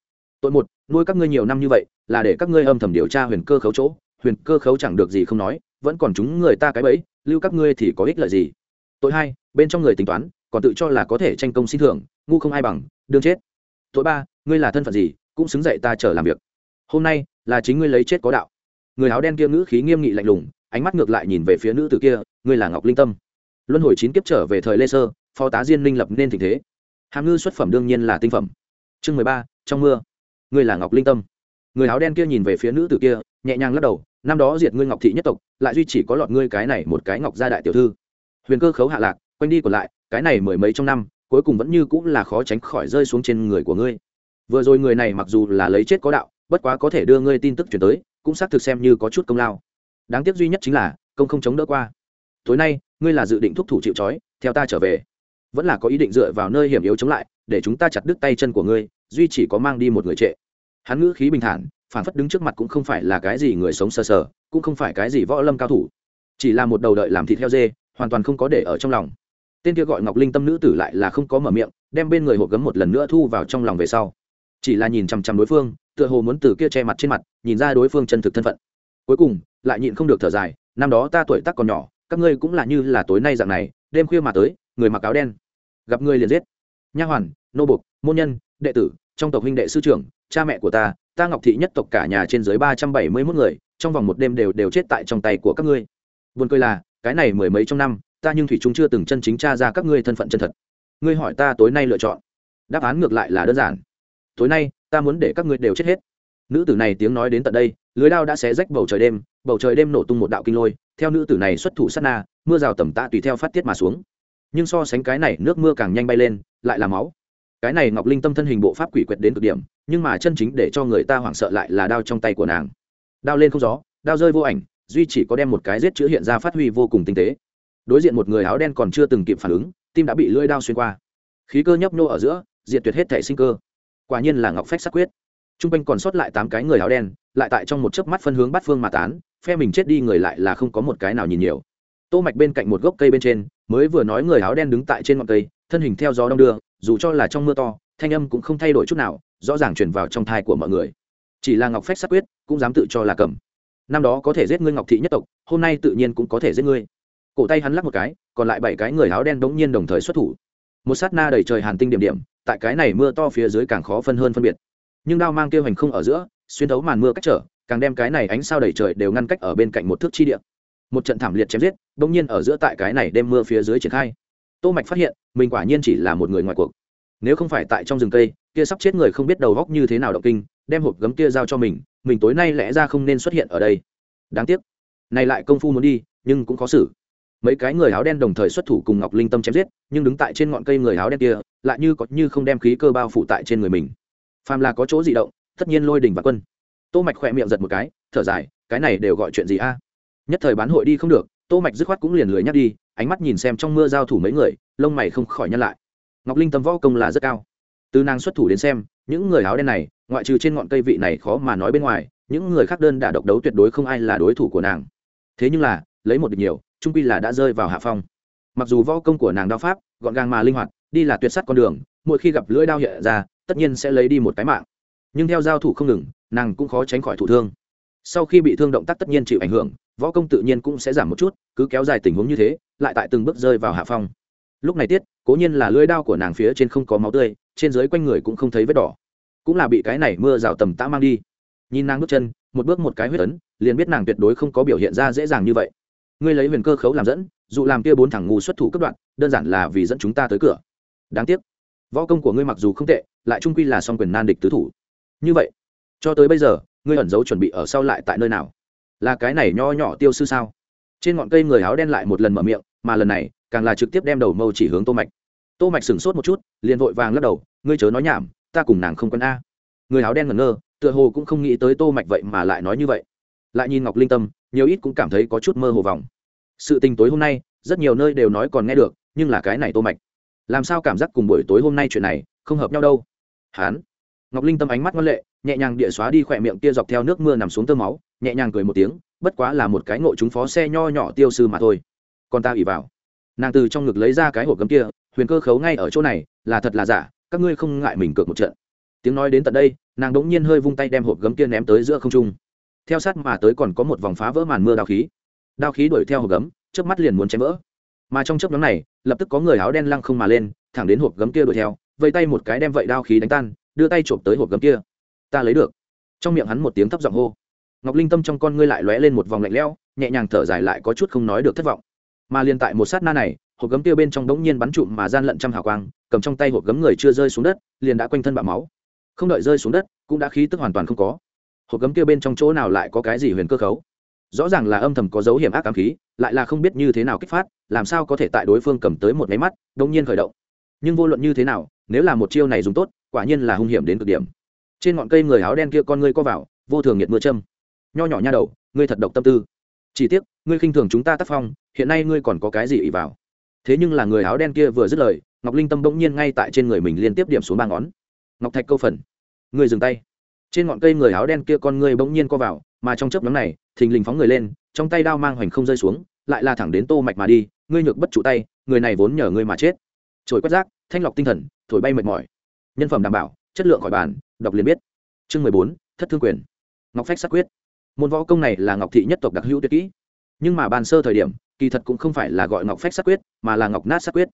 Tội một, nuôi các ngươi nhiều năm như vậy, là để các ngươi âm thầm điều tra huyền cơ khấu chỗ, huyền cơ khấu chẳng được gì không nói, vẫn còn chúng người ta cái bẫy, lưu các ngươi thì có ích lợi gì? Tội hai, bên trong người tính toán, còn tự cho là có thể tranh công xin thưởng, ngu không ai bằng, đương chết. Tội ba ngươi là thân phận gì, cũng xứng dậy ta chờ làm việc. Hôm nay, là chính ngươi lấy chết có đạo. Người áo đen kia ngữ khí nghiêm nghị lạnh lùng, ánh mắt ngược lại nhìn về phía nữ tử kia, ngươi là ngọc linh tâm. Luân hồi chín kiếp trở về thời lê sơ, phó tá diên minh lập nên tình thế. Hàm ngư xuất phẩm đương nhiên là tinh phẩm. Chương mười ba, trong mưa. Ngươi là ngọc linh tâm. Người áo đen kia nhìn về phía nữ tử kia, nhẹ nhàng lắc đầu, năm đó diệt ngươi ngọc thị nhất tộc, lại duy chỉ có lọt ngươi cái này một cái ngọc gia đại tiểu thư. Huyền cơ khấu hạ lạc, quanh đi còn lại, cái này mười mấy trong năm, cuối cùng vẫn như cũng là khó tránh khỏi rơi xuống trên người của ngươi vừa rồi người này mặc dù là lấy chết có đạo, bất quá có thể đưa ngươi tin tức chuyển tới, cũng xác thực xem như có chút công lao. Đáng tiếc duy nhất chính là, công không chống đỡ qua. Tối nay, ngươi là dự định thúc thủ chịu trói, theo ta trở về. Vẫn là có ý định dựa vào nơi hiểm yếu chống lại, để chúng ta chặt đứt tay chân của ngươi, duy chỉ có mang đi một người trệ. Hắn ngữ khí bình thản, phản phất đứng trước mặt cũng không phải là cái gì người sống sờ sờ, cũng không phải cái gì võ lâm cao thủ. Chỉ là một đầu đợi làm thịt heo dê, hoàn toàn không có để ở trong lòng. Tên kia gọi ngọc linh tâm nữ tử lại là không có mở miệng, đem bên người hộp gấm một lần nữa thu vào trong lòng về sau chỉ là nhìn chằm chằm đối phương, tựa hồ muốn từ kia che mặt trên mặt, nhìn ra đối phương chân thực thân phận. Cuối cùng, lại nhịn không được thở dài, năm đó ta tuổi tác còn nhỏ, các ngươi cũng là như là tối nay dạng này, đêm khuya mà tới, người mặc áo đen, gặp ngươi liền giết. Nha hoàn, nô bục môn nhân, đệ tử, trong tộc huynh đệ sư trưởng, cha mẹ của ta ta ngọc thị nhất tộc cả nhà trên dưới ba trăm bảy mươi mốt người, trong vòng một đêm đều đều chết tại trong tay của các ngươi. Buồn cười là, cái này mười mấy trong năm, ta nhưng thủy chúng chưa từng chân chính tra ra các ngươi thân phận chân thật. Ngươi hỏi ta tối nay lựa chọn. Đáp án ngược lại là đơn giản tối nay, ta muốn để các ngươi đều chết hết. Nữ tử này tiếng nói đến tận đây, lưới đao đã xé rách bầu trời đêm, bầu trời đêm nổ tung một đạo kinh lôi, theo nữ tử này xuất thủ sát na, mưa rào tầm tạ tùy theo phát tiết mà xuống. Nhưng so sánh cái này, nước mưa càng nhanh bay lên, lại là máu. Cái này ngọc linh tâm thân hình bộ pháp quỷ quyệt đến cực điểm, nhưng mà chân chính để cho người ta hoảng sợ lại là đao trong tay của nàng. Đao lên không gió, đao rơi vô ảnh, duy chỉ có đem một cái giết chữ hiện ra phát huy vô cùng tinh tế. Đối diện một người áo đen còn chưa từng kịp phản ứng, tim đã bị lưỡi đao xuyên qua. Khí cơ nhấp nô ở giữa, diệt tuyệt hết thể sinh cơ quả nhiên là ngọc phách sắc quyết. T r u n g quanh còn sót lại tám cái người áo đen, lại tại trong một chớp mắt phân hướng bát phương mà tán, phe mình chết đi người lại là không có một cái nào nhìn nhiều. Tô mạch bên cạnh một gốc cây bên trên, mới vừa nói người áo đen đứng tại trên ngọn cây, thân hình theo gió đông đưa, dù cho là trong mưa to, thanh âm cũng không thay đổi chút nào, rõ ràng truyền vào trong thai của mọi người. Chỉ là ngọc phách sắc quyết, cũng dám tự cho là cầm. Năm đó có thể giết ngươi ngọc thị nhất tộc, hôm nay tự nhiên cũng có thể giết ngươi. Cổ tay hắn lắc một cái, còn lại bảy cái người áo đen đống nhiên đồng thời xuất thủ. Một sát na đầy trời hàn tinh điểm điểm tại cái này mưa to phía dưới càng khó phân hơn phân biệt. Nhưng đao mang kêu hành không ở giữa, xuyên thấu màn mưa cách trở, càng đem cái này ánh sao đầy trời đều ngăn cách ở bên cạnh một thước chi địa. Một trận thảm liệt chém giết, bỗng nhiên ở giữa tại cái này đêm mưa phía dưới triển khai. Tô mạch phát hiện, mình quả nhiên chỉ là một người ngoài cuộc. Nếu không phải tại trong rừng cây, kia sắp chết người không biết đầu góc như thế nào động kinh, đem hộp gấm kia giao cho mình mình tối nay lẽ ra không nên xuất hiện ở đây. Đáng tiếc, này lại công phu muốn đi, nhưng cũng khó xử mấy cái người áo đen đồng thời xuất thủ cùng ngọc linh tâm chém giết, nhưng đứng tại trên ngọn cây người áo đen kia, lại như có như không đem khí cơ bao phủ tại trên người mình. Phàm là có chỗ di động, tất nhiên lôi đỉnh và quân. Tô mạch khỏe miệng giật một cái, thở dài, cái này đều gọi chuyện gì a? Nhất thời bán hội đi không được, tô mạch dứt khoát cũng liền lười nhắc đi, ánh mắt nhìn xem trong mưa giao thủ mấy người, lông mày không khỏi nhăn lại. Ngọc linh tâm võ công là rất cao. Từ nàng xuất thủ đến xem, những người áo đen này, ngoại trừ trên ngọn cây vị này khó mà nói bên ngoài, những người khác đơn đã độc đấu tuyệt đối không ai là đối thủ của nàng. Thế nhưng là, lấy một địch nhiều trung quy là đã rơi vào hạ phong. Mặc dù võ công của nàng đao pháp, gọn gàng mà linh hoạt, đi là tuyệt sắt con đường, mỗi khi gặp lưỡi đao hiện ra, tất nhiên sẽ lấy đi một cái mạng. Nhưng theo giao thủ không ngừng, nàng cũng khó tránh khỏi thủ thương. Sau khi bị thương động tác tất nhiên chịu ảnh hưởng, võ công tự nhiên cũng sẽ giảm một chút, cứ kéo dài tình huống như thế, lại tại từng bước rơi vào hạ phong. Lúc này tiết, cố nhiên là lưỡi đao của nàng phía trên không có máu tươi, trên dưới quanh người cũng không thấy vết đỏ. Cũng là bị cái này mưa rào tầm tã mang đi. Nhìn nàng bước chân, một bước một cái huyết ấn, liền biết nàng tuyệt đối không có biểu hiện ra dễ dàng như vậy ngươi lấy huyền cơ khấu làm dẫn, dù làm kia bốn thằng ngu xuất thủ cấp đoạn đơn giản là vì dẫn chúng ta tới cửa. Đáng tiếc, võ công của ngươi mặc dù không tệ, lại trung quy là song quyền nan địch tứ thủ. Như vậy, cho tới bây giờ, ngươi ẩn giấu chuẩn bị ở sau lại tại nơi nào? Là cái này nho nhỏ tiêu sư sao? Trên ngọn cây người áo đen lại một lần mở miệng, mà lần này, càng là trực tiếp đem đầu mâu chỉ hướng tô mạch. Tô mạch sửng sốt một chút, liền vội vàng lắc đầu, ngươi chớ nói nhảm, ta cùng nàng không quen a. Người áo đen ngẩn ngơ, tựa hồ cũng không nghĩ tới tô mạch vậy mà lại nói như vậy. Lại nhìn ngọc linh tâm nhiều ít cũng cảm thấy có chút mơ hồ vòng. Sự tình tối hôm nay, rất nhiều nơi đều nói còn nghe được, nhưng là cái này tô mạch. Làm sao cảm giác cùng buổi tối hôm nay chuyện này không hợp nhau đâu? Hán. Ngọc linh tâm ánh mắt ngoan lệ, nhẹ nhàng địa xóa đi khỏe miệng kia dọc theo nước mưa nằm xuống tơ máu, nhẹ nhàng cười một tiếng, bất quá là một cái ngộ chúng phó xe nho nhỏ tiêu sư mà thôi. Còn ta ủy vào. Nàng từ trong ngực lấy ra cái hộp gấm kia, huyền cơ khấu ngay ở chỗ này, là thật là giả, các ngươi không ngại mình cược một trận. Tiếng nói đến tận đây, nàng đống nhiên hơi vung tay đem hộp gấm kia ném tới giữa không trung theo sát mà tới còn có một vòng phá vỡ màn mưa đao khí. Đao khí đuổi theo hộp gấm trước mắt liền muốn chém vỡ. Mà trong chớp nhóm này, lập tức có người áo đen lăng không mà lên, thẳng đến hộp gấm kia đuổi theo, vây tay một cái đem vậy đao khí đánh tan, đưa tay trộm tới hộp gấm kia. Ta lấy được. Trong miệng hắn một tiếng thấp giọng hô. Ngọc linh tâm trong con ngươi lại lóe lên một vòng lạnh lẽo, nhẹ nhàng thở dài lại có chút không nói được thất vọng. Mà liền tại một sát na này, hộp gấm kia bên trong đống nhiên bắn trụm mà gian lận trăm hào quang, cầm trong tay hộp gấm người chưa rơi xuống đất, liền đã quanh thân bạo máu. Không đợi rơi xuống đất, cũng đã khí tức hoàn toàn không có hộp gấm kia bên trong chỗ nào lại có cái gì huyền cơ khấu? Rõ ràng là âm thầm có dấu hiểm ác ám khí, lại là không biết như thế nào kích phát, làm sao có thể tại đối phương cầm tới một máy mắt đông nhiên khởi động. Nhưng vô luận như thế nào, nếu là một chiêu này dùng tốt, quả nhiên là hung hiểm đến cực điểm. Trên ngọn cây người áo đen kia con ngươi co vào, vô thường nhiệt mưa châm. Nho nhỏ nha đầu, ngươi thật độc tâm tư. Chỉ tiếc, ngươi khinh thường chúng ta tác phong, hiện nay ngươi còn có cái gì ỉ vào? Thế nhưng là người áo đen kia vừa dứt lời, ngọc linh tâm bỗng nhiên ngay tại trên người mình liên tiếp điểm xuống ba ngón. Ngọc thạch câu phần. Ngươi dừng tay trên ngọn cây người áo đen kia con ngươi bỗng nhiên co vào, mà trong chớp nhóm này, thình lình phóng người lên, trong tay đao mang hoành không rơi xuống, lại là thẳng đến tô mạch mà đi, ngươi nhược bất trụ tay, người này vốn nhờ ngươi mà chết. Trồi quét rác, thanh lọc tinh thần, thổi bay mệt mỏi. Nhân phẩm đảm bảo, chất lượng khỏi bàn, đọc liền biết. Chương mười bốn, thất thương quyền. Ngọc phách sát quyết. Môn võ công này là ngọc thị nhất tộc đặc hữu tuyệt kỹ. Nhưng mà bàn sơ thời điểm, kỳ thật cũng không phải là gọi ngọc phách sát quyết, mà là ngọc nát sát quyết.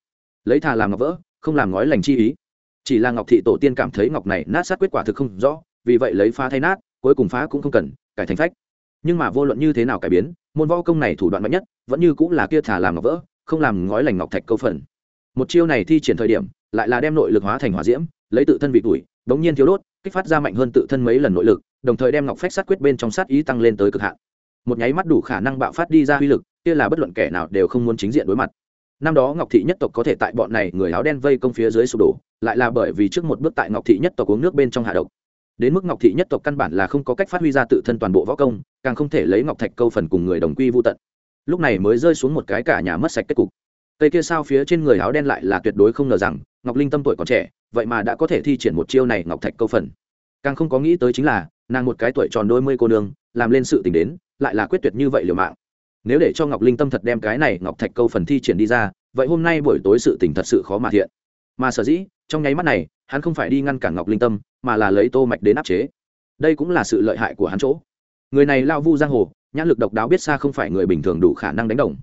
Lấy thà làm ngọc vỡ, không làm ngói lành chi ý. Chỉ là ngọc thị tổ tiên cảm thấy ngọc này nát sát quyết quả thực không rõ vì vậy lấy phá thay nát, cuối cùng phá cũng không cần, cải thành phách. Nhưng mà vô luận như thế nào cải biến, môn võ công này thủ đoạn mạnh nhất, vẫn như cũng là kia thả làm ngọc vỡ, không làm ngói lành ngọc thạch câu phần. Một chiêu này thi triển thời điểm, lại là đem nội lực hóa thành hỏa diễm, lấy tự thân vị tuổi, bỗng nhiên thiếu đốt, kích phát ra mạnh hơn tự thân mấy lần nội lực, đồng thời đem ngọc phách sát quyết bên trong sát ý tăng lên tới cực hạn. Một nháy mắt đủ khả năng bạo phát đi ra uy lực, kia là bất luận kẻ nào đều không muốn chính diện đối mặt. Năm đó ngọc thị nhất tộc có thể tại bọn này người áo đen vây công phía dưới sụp đổ, lại là bởi vì trước một bước tại ngọc thị nhất tộc uống nước bên trong hạ độc đến mức ngọc thị nhất tộc căn bản là không có cách phát huy ra tự thân toàn bộ võ công, càng không thể lấy ngọc thạch câu phần cùng người đồng quy vô tận. Lúc này mới rơi xuống một cái cả nhà mất sạch kết cục. Tây kia sao phía trên người áo đen lại là tuyệt đối không ngờ rằng, ngọc linh tâm tuổi còn trẻ, vậy mà đã có thể thi triển một chiêu này ngọc thạch câu phần. Càng không có nghĩ tới chính là, nàng một cái tuổi tròn đôi mươi cô nương, làm lên sự tình đến, lại là quyết tuyệt như vậy liều mạng. Nếu để cho ngọc linh tâm thật đem cái này ngọc thạch câu phần thi triển đi ra, vậy hôm nay buổi tối sự tình thật sự khó mà thiện mà sở dĩ, trong nháy mắt này, hắn không phải đi ngăn cản ngọc linh tâm, mà là lấy tô mạch đến áp chế. Đây cũng là sự lợi hại của hắn chỗ. Người này lao vu giang hồ, nhãn lực độc đáo biết xa không phải người bình thường đủ khả năng đánh đồng.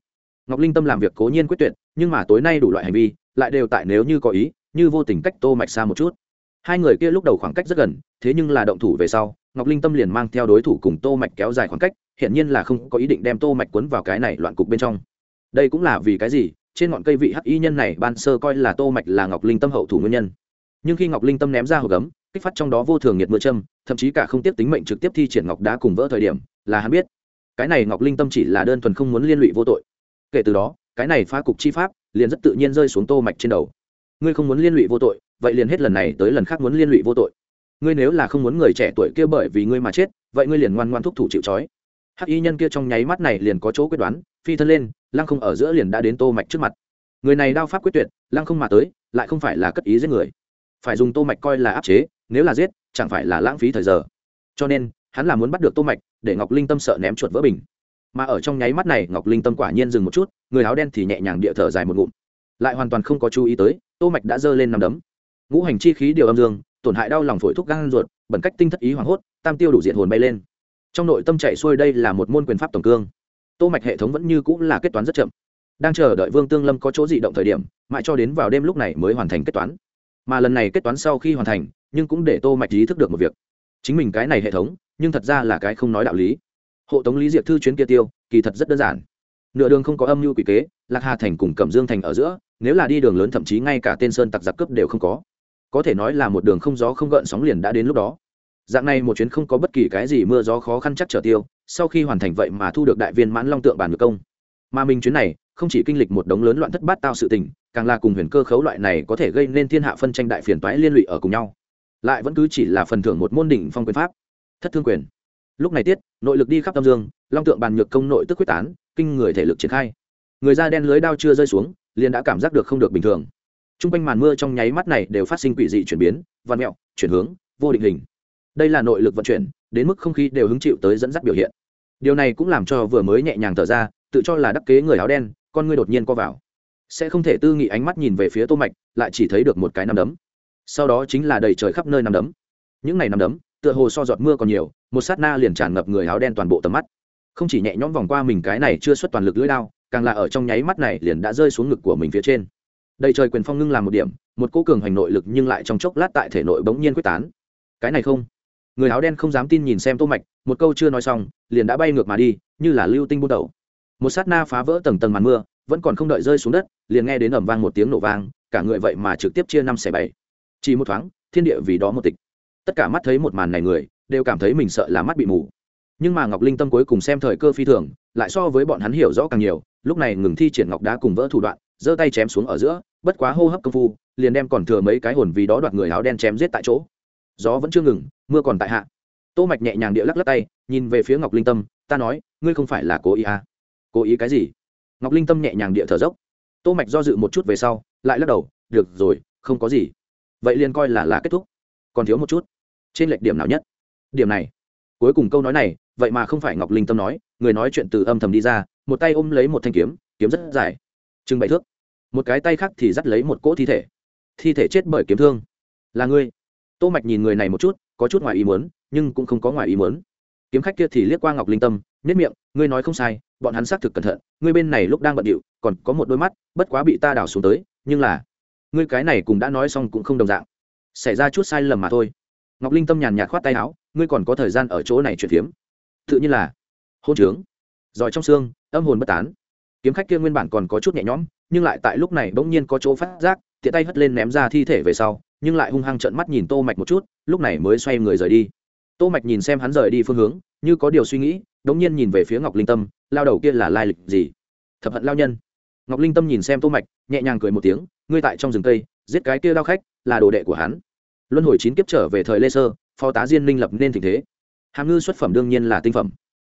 Ngọc linh tâm làm việc cố nhiên quyết tuyệt, nhưng mà tối nay đủ loại hành vi, lại đều tại nếu như có ý, như vô tình cách tô mạch xa một chút. Hai người kia lúc đầu khoảng cách rất gần, thế nhưng là động thủ về sau, ngọc linh tâm liền mang theo đối thủ cùng tô mạch kéo dài khoảng cách hiện nhiên là không có ý định đem tô mạch cuốn vào cái này loạn cục bên trong. Đây cũng là vì cái gì? Trên ngọn cây vị hắc y nhân này ban sơ coi là tô mạch là ngọc linh tâm hậu thủ nguyên nhân. Nhưng khi ngọc linh tâm ném ra hồ gấm, kích phát trong đó vô thường nhiệt mưa châm, thậm chí cả không tiếp tính mệnh trực tiếp thi triển ngọc đá cùng vỡ thời điểm, là hắn biết. Cái này ngọc linh tâm chỉ là đơn thuần không muốn liên lụy vô tội. Kể từ đó, cái này phá cục chi pháp liền rất tự nhiên rơi xuống tô mạch trên đầu. Ngươi không muốn liên lụy vô tội, vậy liền hết lần này tới lần khác muốn liên lụy vô tội. Ngươi nếu là không muốn người trẻ tuổi kia bởi vì ngươi mà chết, vậy ngươi liền ngoan ngoan thúc thủ chịu trói. Hắc y nhân kia trong nháy mắt này liền có chỗ quyết đoán, phi thân lên lăng không ở giữa liền đã đến tô mạch trước mặt. Người này đao pháp quyết tuyệt, lăng không mà tới, lại không phải là cất ý giết người. Phải dùng tô mạch coi là áp chế, nếu là giết, chẳng phải là lãng phí thời giờ. Cho nên, hắn là muốn bắt được tô mạch, để ngọc linh tâm sợ ném chuột vỡ bình. Mà ở trong nháy mắt này, ngọc linh tâm quả nhiên dừng một chút, người áo đen thì nhẹ nhàng địa thở dài một ngụm. Lại hoàn toàn không có chú ý tới, tô mạch đã giơ lên nằm đấm. Ngũ hành chi khí điều âm dương, tổn hại đau lòng phổi thuốc gan ruột, bẩn cách tinh thất ý hoảng hốt, tam tiêu đủ diện hồn bay lên. Trong nội tâm chạy xuôi đây là một môn quyền pháp tổng cương tô mạch hệ thống vẫn như cũng là kết toán rất chậm. Đang chờ đợi vương tương lâm có chỗ dị động thời điểm, mãi cho đến vào đêm lúc này mới hoàn thành kết toán. Mà lần này kết toán sau khi hoàn thành, nhưng cũng để tô mạch ý thức được một việc. Chính mình cái này hệ thống, nhưng thật ra là cái không nói đạo lý. Hộ tống lý diệp thư chuyến kia tiêu, kỳ thật rất đơn giản. Nửa đường không có âm mưu quỷ kế, lạc hà thành cùng cẩm dương thành ở giữa, nếu là đi đường lớn thậm chí ngay cả tên sơn tặc giặc cướp đều không có. Có thể nói là một đường không gió không gợn sóng liền đã đến lúc đó dạng này một chuyến không có bất kỳ cái gì mưa gió khó khăn chắc trở tiêu, sau khi hoàn thành vậy mà thu được đại viên mãn long tượng bản ngược công. Mà mình chuyến này, không chỉ kinh lịch một đống lớn loạn thất bát tao sự tình, càng là cùng huyền cơ khấu loại này có thể gây nên thiên hạ phân tranh đại phiền toái liên lụy ở cùng nhau. Lại vẫn cứ chỉ là phần thưởng một môn đỉnh phong quyền pháp. Thất thương quyền. Lúc này tiết, nội lực đi khắp tâm dương, long tượng bàn nhược công nội tức quyết tán, kinh người thể lực triển khai. Người da đen lưới đao chưa rơi xuống, liền đã cảm giác được không được bình thường. T r u n g quanh màn mưa trong nháy mắt này đều phát sinh quỷ dị chuyển biến văn mẹo, chuyển hướng, vô định hình đây là nội lực vận chuyển, đến mức không khí đều hứng chịu tới dẫn dắt biểu hiện. Điều này cũng làm cho vừa mới nhẹ nhàng thở ra, tự cho là đắc kế người áo đen, con ngươi đột nhiên co vào. Sẽ không thể tư nghị ánh mắt nhìn về phía tô mạch, lại chỉ thấy được một cái nắm đấm. Sau đó chính là đầy trời khắp nơi nắm đấm. Những ngày nắm đấm, tựa hồ so giọt mưa còn nhiều, một sát na liền tràn ngập người áo đen toàn bộ tầm mắt. Không chỉ nhẹ nhõm vòng qua mình cái này chưa xuất toàn lực lưỡi đao, càng là ở trong nháy mắt này liền đã rơi xuống ngực của mình phía trên. Đầy trời quyền phong ngưng làm một điểm, một cố cường hành nội lực nhưng lại trong chốc lát tại thể nội bỗng nhiên quyết tán. Cái này không người áo đen không dám tin nhìn xem tô mạch, một câu chưa nói xong, liền đã bay ngược mà đi, như là lưu tinh buôn đầu. Một sát na phá vỡ tầng tầng màn mưa, vẫn còn không đợi rơi xuống đất, liền nghe đến ầm vang một tiếng nổ vang, cả người vậy mà trực tiếp chia năm xẻ bảy. Chỉ một thoáng, thiên địa vì đó một tịch. Tất cả mắt thấy một màn này người, đều cảm thấy mình sợ là mắt bị mù. Nhưng mà ngọc linh tâm cuối cùng xem thời cơ phi thường, lại so với bọn hắn hiểu rõ càng nhiều, lúc này ngừng thi triển ngọc đá cùng vỡ thủ đoạn, giơ tay chém xuống ở giữa, bất quá hô hấp công phu, liền đem còn thừa mấy cái hồn vì đó đoạt người áo đen chém giết tại chỗ gió vẫn chưa ngừng, mưa còn tại hạ. Tô mạch nhẹ nhàng địa lắc lắc tay, nhìn về phía ngọc linh tâm, ta nói, ngươi không phải là cố ý à? Cố ý cái gì? Ngọc linh tâm nhẹ nhàng địa thở dốc. Tô mạch do dự một chút về sau, lại lắc đầu, được rồi, không có gì. Vậy liền coi là là kết thúc. Còn thiếu một chút. Trên lệch điểm nào nhất? Điểm này. Cuối cùng câu nói này, vậy mà không phải ngọc linh tâm nói, người nói chuyện từ âm thầm đi ra, một tay ôm lấy một thanh kiếm kiếm rất dài. Chừng bảy thước. Một cái tay khác thì dắt lấy một cỗ thi thể. Thi thể chết bởi kiếm thương. Là ngươi tô mạch nhìn người này một chút, có chút ngoài ý muốn, nhưng cũng không có ngoài ý muốn. Kiếm khách kia thì liếc qua ngọc linh tâm nếp miệng, ngươi nói không sai, bọn hắn xác thực cẩn thận, ngươi bên này lúc đang bận điệu, còn có một đôi mắt, bất quá bị ta đào xuống tới, nhưng là, ngươi cái này cũng đã nói xong cũng không đồng dạng. Xảy ra chút sai lầm mà thôi. Ngọc linh tâm nhàn nhạt khoát tay áo, ngươi còn có thời gian ở chỗ này chuyển phiếm. Tự nhiên là, hôn trướng. Giỏi trong xương, âm hồn bất tán. Kiếm khách kia nguyên bản còn có chút nhẹ nhõm, nhưng lại tại lúc này bỗng nhiên có chỗ phát giác, tiện tay hất lên ném ra thi thể về sau nhưng lại hung hăng trợn mắt nhìn tô mạch một chút, lúc này mới xoay người rời đi. Tô mạch nhìn xem hắn rời đi phương hướng, như có điều suy nghĩ, đống nhiên nhìn về phía ngọc linh tâm, lao đầu kia là lai lịch gì? Thập hận lao nhân. Ngọc linh tâm nhìn xem tô mạch, nhẹ nhàng cười một tiếng, ngươi tại trong rừng cây, giết cái kia lao khách, là đồ đệ của hắn. Luân hồi chín kiếp trở về thời lê sơ, phó tá diên minh lập nên tình thế. Hàm ngư xuất phẩm đương nhiên là tinh phẩm.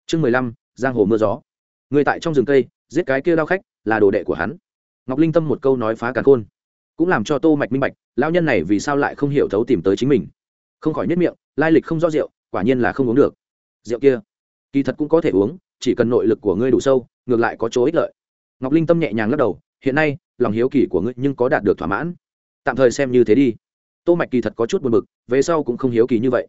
Chương mười lăm, giang hồ mưa gió. Người tại trong rừng cây, giết cái kia lao khách, là đồ đệ của hắn. Ngọc linh tâm một câu nói phá cả khôn cũng làm cho tô mạch minh bạch, lão nhân này vì sao lại không hiểu thấu tìm tới chính mình. Không khỏi nhất miệng, lai lịch không rõ rượu, quả nhiên là không uống được. Rượu kia, kỳ thật cũng có thể uống, chỉ cần nội lực của ngươi đủ sâu, ngược lại có chỗ ích lợi. Ngọc linh tâm nhẹ nhàng lắc đầu, hiện nay, lòng hiếu kỳ của ngươi nhưng có đạt được thỏa mãn. Tạm thời xem như thế đi. Tô mạch kỳ thật có chút buồn bực, về sau cũng không hiếu kỳ như vậy.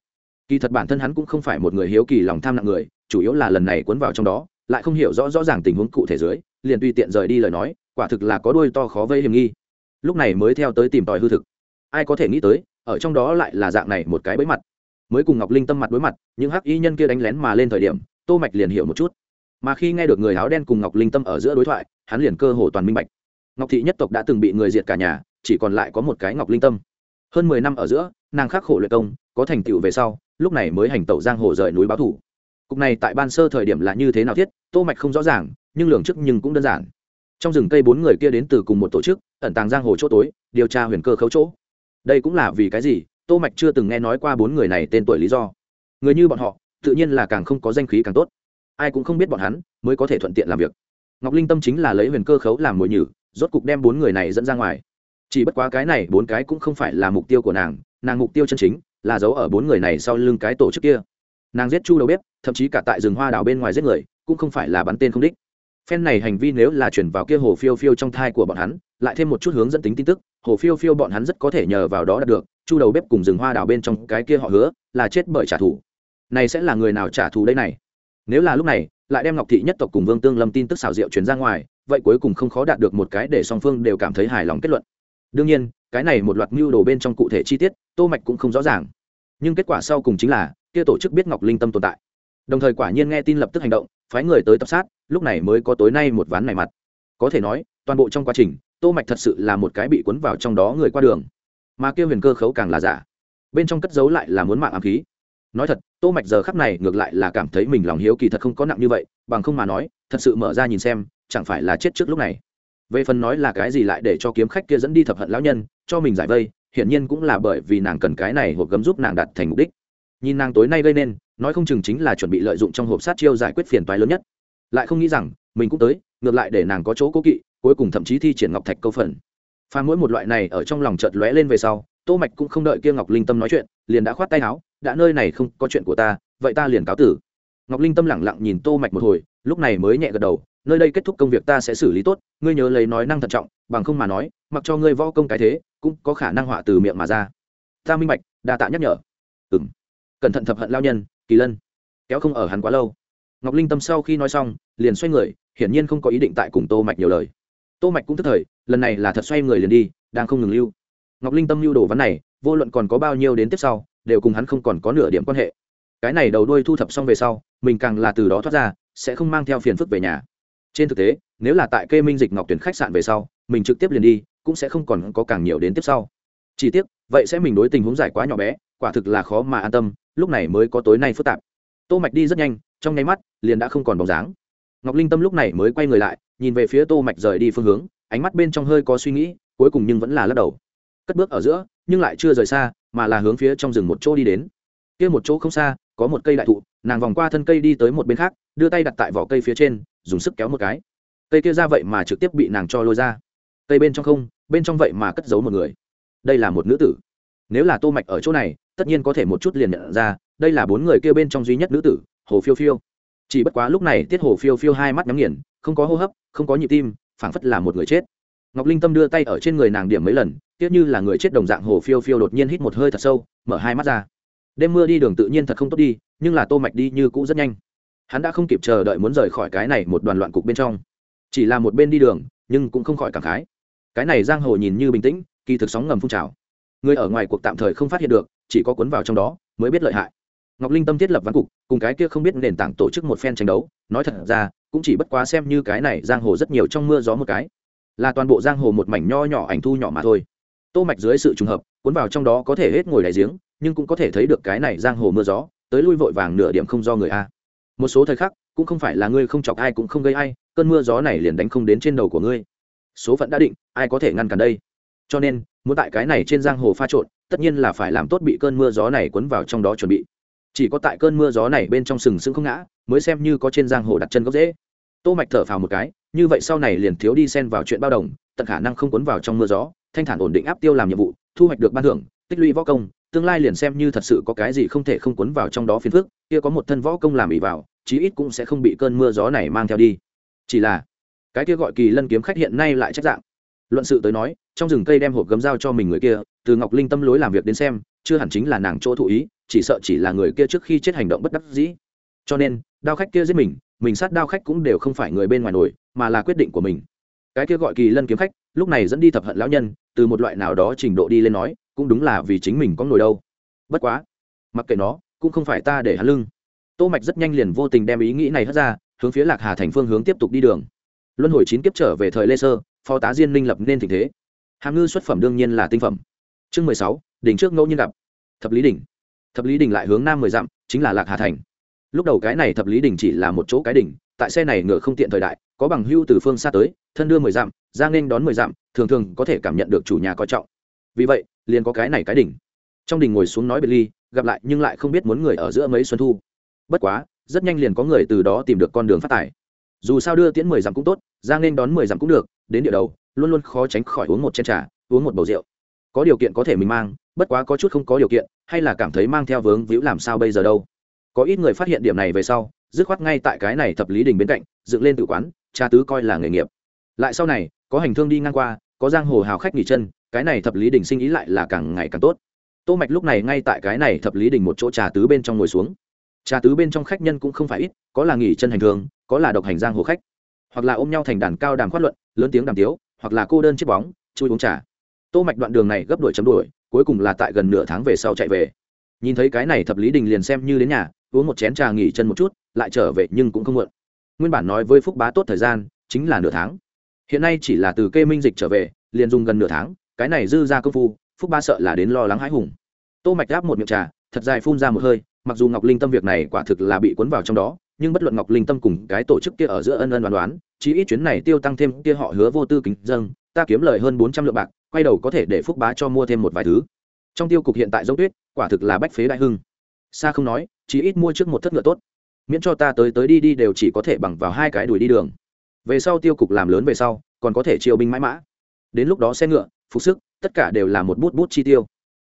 Kỳ thật bản thân hắn cũng không phải một người hiếu kỳ lòng tham nặng người, chủ yếu là lần này cuốn vào trong đó, lại không hiểu rõ rõ ràng tình huống cụ thể dưới, liền tùy tiện rời đi lời nói, quả thực là có đuôi to khó vây hiểm nghi lúc này mới theo tới tìm tòi hư thực. Ai có thể nghĩ tới, ở trong đó lại là dạng này một cái bẫy mặt. Mới cùng ngọc linh tâm mặt đối mặt, những hắc y nhân kia đánh lén mà lên thời điểm, tô mạch liền hiểu một chút. Mà khi nghe được người áo đen cùng ngọc linh tâm ở giữa đối thoại, hắn liền cơ hồ toàn minh bạch. Ngọc thị nhất tộc đã từng bị người diệt cả nhà, chỉ còn lại có một cái ngọc linh tâm. Hơn mười năm ở giữa, nàng khắc khổ luyện công, có thành tựu về sau, lúc này mới hành tẩu giang hồ rời núi báo thủ. Cục này tại ban sơ thời điểm là như thế nào thiết, tô mạch không rõ ràng, nhưng lường trước nhưng cũng đơn giản trong rừng cây bốn người kia đến từ cùng một tổ chức, ẩn tàng giang hồ chỗ tối, điều tra huyền cơ khấu chỗ. Đây cũng là vì cái gì? Tô mạch chưa từng nghe nói qua bốn người này tên tuổi lý do. Người như bọn họ, tự nhiên là càng không có danh khí càng tốt. Ai cũng không biết bọn hắn, mới có thể thuận tiện làm việc. Ngọc linh tâm chính là lấy huyền cơ khấu làm mồi nhử, rốt cục đem bốn người này dẫn ra ngoài. Chỉ bất quá cái này bốn cái cũng không phải là mục tiêu của nàng nàng mục tiêu chân chính là giấu ở bốn người này sau lưng cái tổ chức kia. Nàng giết chu đầu bếp, thậm chí cả tại rừng hoa đào bên ngoài giết người, cũng không phải là bắn tên không đích phen này hành vi nếu là chuyển vào kia hồ phiêu phiêu trong thai của bọn hắn, lại thêm một chút hướng dẫn tính tin tức, hồ phiêu phiêu bọn hắn rất có thể nhờ vào đó đạt được, chu đầu bếp cùng rừng hoa đào bên trong cái kia họ hứa, là chết bởi trả thù. Này sẽ là người nào trả thù đây này? Nếu là lúc này, lại đem ngọc thị nhất tộc cùng vương tương lâm tin tức xảo diệu chuyển ra ngoài, vậy cuối cùng không khó đạt được một cái để song phương đều cảm thấy hài lòng kết luận. Đương nhiên, cái này một loạt mưu đồ bên trong cụ thể chi tiết, tô mạch cũng không rõ ràng. Nhưng kết quả sau cùng chính là, kia tổ chức biết ngọc linh tâm tồn tại đồng thời quả nhiên nghe tin lập tức hành động, phái người tới tập sát, lúc này mới có tối nay một ván này mặt. Có thể nói, toàn bộ trong quá trình, tô mạch thật sự là một cái bị cuốn vào trong đó người qua đường. Mà kia huyền cơ khấu càng là giả. Bên trong cất giấu lại là muốn mạng ám khí. Nói thật, tô mạch giờ khắc này ngược lại là cảm thấy mình lòng hiếu kỳ thật không có nặng như vậy, bằng không mà nói, thật sự mở ra nhìn xem, chẳng phải là chết trước lúc này. Về phần nói là cái gì lại để cho kiếm khách kia dẫn đi thập hận lão nhân, cho mình giải vây, hiển nhiên cũng là bởi vì nàng cần cái này hộp gấm giúp nàng đạt thành mục đích nhìn nàng tối nay gây nên, nói không chừng chính là chuẩn bị lợi dụng trong hộp sát chiêu giải quyết phiền toái lớn nhất. Lại không nghĩ rằng, mình cũng tới, ngược lại để nàng có chỗ cố kỵ, cuối cùng thậm chí thi triển ngọc thạch câu phần. Pha mỗi một loại này ở trong lòng chợt lóe lên về sau, tô mạch cũng không đợi kia ngọc linh tâm nói chuyện, liền đã khoát tay áo, đã nơi này không có chuyện của ta, vậy ta liền cáo tử. Ngọc linh tâm lẳng lặng nhìn tô mạch một hồi, lúc này mới nhẹ gật đầu, nơi đây kết thúc công việc ta sẽ xử lý tốt, ngươi nhớ lấy nói năng thận trọng, bằng không mà nói, mặc cho ngươi võ công cái thế, cũng có khả năng họa từ miệng mà ra. Ta minh bạch, đa tạ nhắc nhở. Ừm cẩn thận thập hận lao nhân, kỳ lân. Kéo không ở hắn quá lâu. Ngọc linh tâm sau khi nói xong, liền xoay người, hiển nhiên không có ý định tại cùng tô mạch nhiều lời. Tô mạch cũng tức thời, lần này là thật xoay người liền đi, đang không ngừng lưu. Ngọc linh tâm lưu đồ vấn này, vô luận còn có bao nhiêu đến tiếp sau, đều cùng hắn không còn có nửa điểm quan hệ. Cái này đầu đuôi thu thập xong về sau, mình càng là từ đó thoát ra, sẽ không mang theo phiền phức về nhà. Trên thực tế, nếu là tại kê minh dịch ngọc tuyển khách sạn về sau, mình trực tiếp liền đi, cũng sẽ không còn có càng nhiều đến tiếp sau. Chỉ tiếc, vậy sẽ mình đối tình huống giải quá nhỏ bé, quả thực là khó mà an tâm lúc này mới có tối nay phức tạp. Tô mạch đi rất nhanh, trong nháy mắt, liền đã không còn bóng dáng. Ngọc linh tâm lúc này mới quay người lại, nhìn về phía tô mạch rời đi phương hướng, ánh mắt bên trong hơi có suy nghĩ, cuối cùng nhưng vẫn là lắc đầu. Cất bước ở giữa, nhưng lại chưa rời xa, mà là hướng phía trong rừng một chỗ đi đến. Kia một chỗ không xa, có một cây đại thụ, nàng vòng qua thân cây đi tới một bên khác, đưa tay đặt tại vỏ cây phía trên, dùng sức kéo một cái. Cây kia ra vậy mà trực tiếp bị nàng cho lôi ra. Cây bên trong không, bên trong vậy mà cất giấu một người. Đây là một nữ tử. Nếu là tô mạch ở chỗ này tất nhiên có thể một chút liền nhận ra, đây là bốn người kia bên trong duy nhất nữ tử, hồ phiêu phiêu. Chỉ bất quá lúc này tiết hồ phiêu phiêu hai mắt nhắm nghiền, không có hô hấp, không có nhịp tim, phảng phất là một người chết. Ngọc linh tâm đưa tay ở trên người nàng điểm mấy lần, tiếc như là người chết đồng dạng hồ phiêu phiêu đột nhiên hít một hơi thật sâu, mở hai mắt ra. Đêm mưa đi đường tự nhiên thật không tốt đi, nhưng là tô mạch đi như cũ rất nhanh. Hắn đã không kịp chờ đợi muốn rời khỏi cái này một đoàn loạn cục bên trong. Chỉ là một bên đi đường, nhưng cũng không khỏi cảm khái. Cái này giang hồ nhìn như bình tĩnh, kỳ thực sóng ngầm phun trào người ở ngoài cuộc tạm thời không phát hiện được, chỉ có cuốn vào trong đó, mới biết lợi hại. Ngọc linh tâm thiết lập văn cục, cùng cái kia không biết nền tảng tổ chức một phen tranh đấu, nói thật ra, cũng chỉ bất quá xem như cái này giang hồ rất nhiều trong mưa gió một cái. Là toàn bộ giang hồ một mảnh nho nhỏ ảnh thu nhỏ mà thôi. Tô mạch dưới sự trùng hợp, cuốn vào trong đó có thể hết ngồi đại giếng, nhưng cũng có thể thấy được cái này giang hồ mưa gió, tới lui vội vàng nửa điểm không do người a. Một số thời khắc, cũng không phải là ngươi không chọc ai cũng không gây ai, cơn mưa gió này liền đánh không đến trên đầu của ngươi. Số phận đã định, ai có thể ngăn cản đây? Cho nên, muốn tại cái này trên giang hồ pha trộn, tất nhiên là phải làm tốt bị cơn mưa gió này cuốn vào trong đó chuẩn bị. Chỉ có tại cơn mưa gió này bên trong sừng sững không ngã, mới xem như có trên giang hồ đặt chân gốc dễ. Tô mạch thở phào một cái, như vậy sau này liền thiếu đi xen vào chuyện bao đồng, tận khả năng không cuốn vào trong mưa gió, thanh thản ổn định áp tiêu làm nhiệm vụ, thu hoạch được ban thưởng, tích lũy võ công, tương lai liền xem như thật sự có cái gì không thể không cuốn vào trong đó phiền phức, kia có một thân võ công làm ỉ vào, chí ít cũng sẽ không bị cơn mưa gió này mang theo đi. Chỉ là, cái kia gọi kỳ lân kiếm khách hiện nay lại trách dạng. Luận sự tới nói trong rừng cây đem hộp gấm dao cho mình người kia, từ ngọc linh tâm lối làm việc đến xem, chưa hẳn chính là nàng chỗ thụ ý, chỉ sợ chỉ là người kia trước khi chết hành động bất đắc dĩ. Cho nên, đao khách kia giết mình mình sát đao khách cũng đều không phải người bên ngoài nổi, mà là quyết định của mình. Cái kia gọi kỳ lân kiếm khách, lúc này dẫn đi thập hận lão nhân, từ một loại nào đó trình độ đi lên nói, cũng đúng là vì chính mình có nổi đâu. Bất quá, mặc kệ nó, cũng không phải ta để hắn lưng. Tô mạch rất nhanh liền vô tình đem ý nghĩ này hất ra, hướng phía lạc hà thành phương hướng tiếp tục đi đường. Luân hồi chín kiếp trở về thời lê sơ, phó tá diên minh lập nên tình thế hàm ngư xuất phẩm đương nhiên là tinh phẩm. Chương mười sáu, đỉnh trước ngẫu nhiên gặp. Thập lý đỉnh. Thập lý đỉnh lại hướng nam mười dặm, chính là lạc hà thành. Lúc đầu cái này thập lý đỉnh chỉ là một chỗ cái đỉnh, tại xe này ngựa không tiện thời đại, có bằng hưu từ phương xa tới, thân đưa mười dặm, ra nên đón mười dặm, thường thường có thể cảm nhận được chủ nhà coi trọng. Vì vậy, liền có cái này cái đỉnh. Trong đỉnh ngồi xuống nói biệt ly, gặp lại nhưng lại không biết muốn người ở giữa mấy xuân thu. Bất quá, rất nhanh liền có người từ đó tìm được con đường phát tài dù sao đưa tiễn mười dặm cũng tốt, ra nên đón mười dặm cũng được, đến địa đầu luôn luôn khó tránh khỏi uống một chén trà, uống một bầu rượu. Có điều kiện có thể mình mang, bất quá có chút không có điều kiện, hay là cảm thấy mang theo vướng víu làm sao bây giờ đâu. Có ít người phát hiện điểm này về sau, dứt khoát ngay tại cái này thập lý đình bên cạnh, dựng lên tự quán cha tứ coi là nghề nghiệp. Lại sau này, có hành thương đi ngang qua, có giang hồ hào khách nghỉ chân, cái này thập lý đình sinh ý lại là càng ngày càng tốt. Tô mạch lúc này ngay tại cái này thập lý đình một chỗ trà tứ bên trong ngồi xuống. Trà tứ bên trong khách nhân cũng không phải ít, có là nghỉ chân hành thương, có là độc hành giang hồ khách, hoặc là ôm nhau thành đàn cao đàm khoát luận, lớn tiếng đàm tiếu hoặc là cô đơn chiếc bóng, chui uống trà. Tô mạch đoạn đường này gấp đuổi chấm đuổi, cuối cùng là tại gần nửa tháng về sau chạy về. Nhìn thấy cái này thập lý đình liền xem như đến nhà, uống một chén trà nghỉ chân một chút, lại trở về nhưng cũng không muộn. Nguyên bản nói với phúc bá tốt thời gian, chính là nửa tháng. Hiện nay chỉ là từ kê minh dịch trở về, liền dùng gần nửa tháng, cái này dư ra công phu, phúc bá sợ là đến lo lắng hãi hùng. Tô mạch đáp một miệng trà, thật dài phun ra một hơi, mặc dù ngọc linh tâm việc này quả thực là bị cuốn vào trong đó nhưng bất luận ngọc linh tâm cùng cái tổ chức kia ở giữa ân ân đoán đoán, chí ít chuyến này tiêu tăng thêm kia họ hứa vô tư kính dâng ta kiếm lời hơn bốn trăm lượng bạc, quay đầu có thể để phúc bá cho mua thêm một vài thứ. Trong tiêu cục hiện tại giống tuyết, quả thực là bách phế đại hưng. Xa không nói, chí ít mua trước một thất ngựa tốt. Miễn cho ta tới tới đi đi đều chỉ có thể bằng vào hai cái đùi đi đường. Về sau tiêu cục làm lớn về sau, còn có thể chiêu binh mãi mã. Đến lúc đó xe ngựa, phục sức, tất cả đều là một bút bút chi tiêu.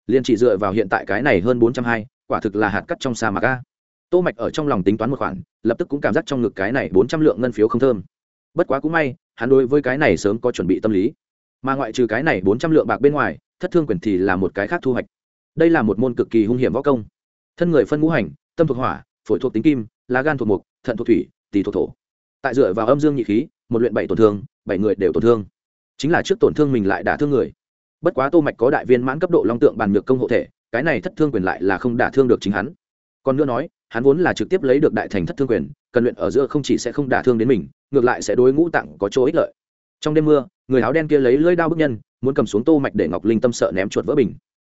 Liền chỉ dựa vào hiện tại cái này hơn bốn trăm hai, quả thực là hạt cắt trong sa mạc a tô mạch ở trong lòng tính toán một khoản, lập tức cũng cảm giác trong ngực cái này bốn trăm lượng ngân phiếu không thơm. Bất quá cũng may, hắn đối với cái này sớm có chuẩn bị tâm lý. Mà ngoại trừ cái này bốn trăm lượng bạc bên ngoài, thất thương quyền thì là một cái khác thu hoạch. Đây là một môn cực kỳ hung hiểm võ công. Thân người phân ngũ hành, tâm thuộc hỏa, phổi thuộc tính kim, lá gan thuộc mục, thận thuộc thủy, tỳ thuộc thổ. Tại dựa vào âm dương nhị khí, một luyện bảy tổn thương, bảy người đều tổn thương. Chính là trước tổn thương mình lại đả thương người. Bất quá tô mạch có đại viên mãn cấp độ long tượng bàn nhược công hộ thể, cái này thất thương quyền lại là không đả thương được chính hắn còn nữa nói, hắn vốn là trực tiếp lấy được đại thành thất thương quyền, cần luyện ở giữa không chỉ sẽ không đả thương đến mình, ngược lại sẽ đối ngũ tặng có chỗ ích lợi. Trong đêm mưa, người áo đen kia lấy lưỡi đao bức nhân, muốn cầm xuống tô mạch để ngọc linh tâm sợ ném chuột vỡ bình.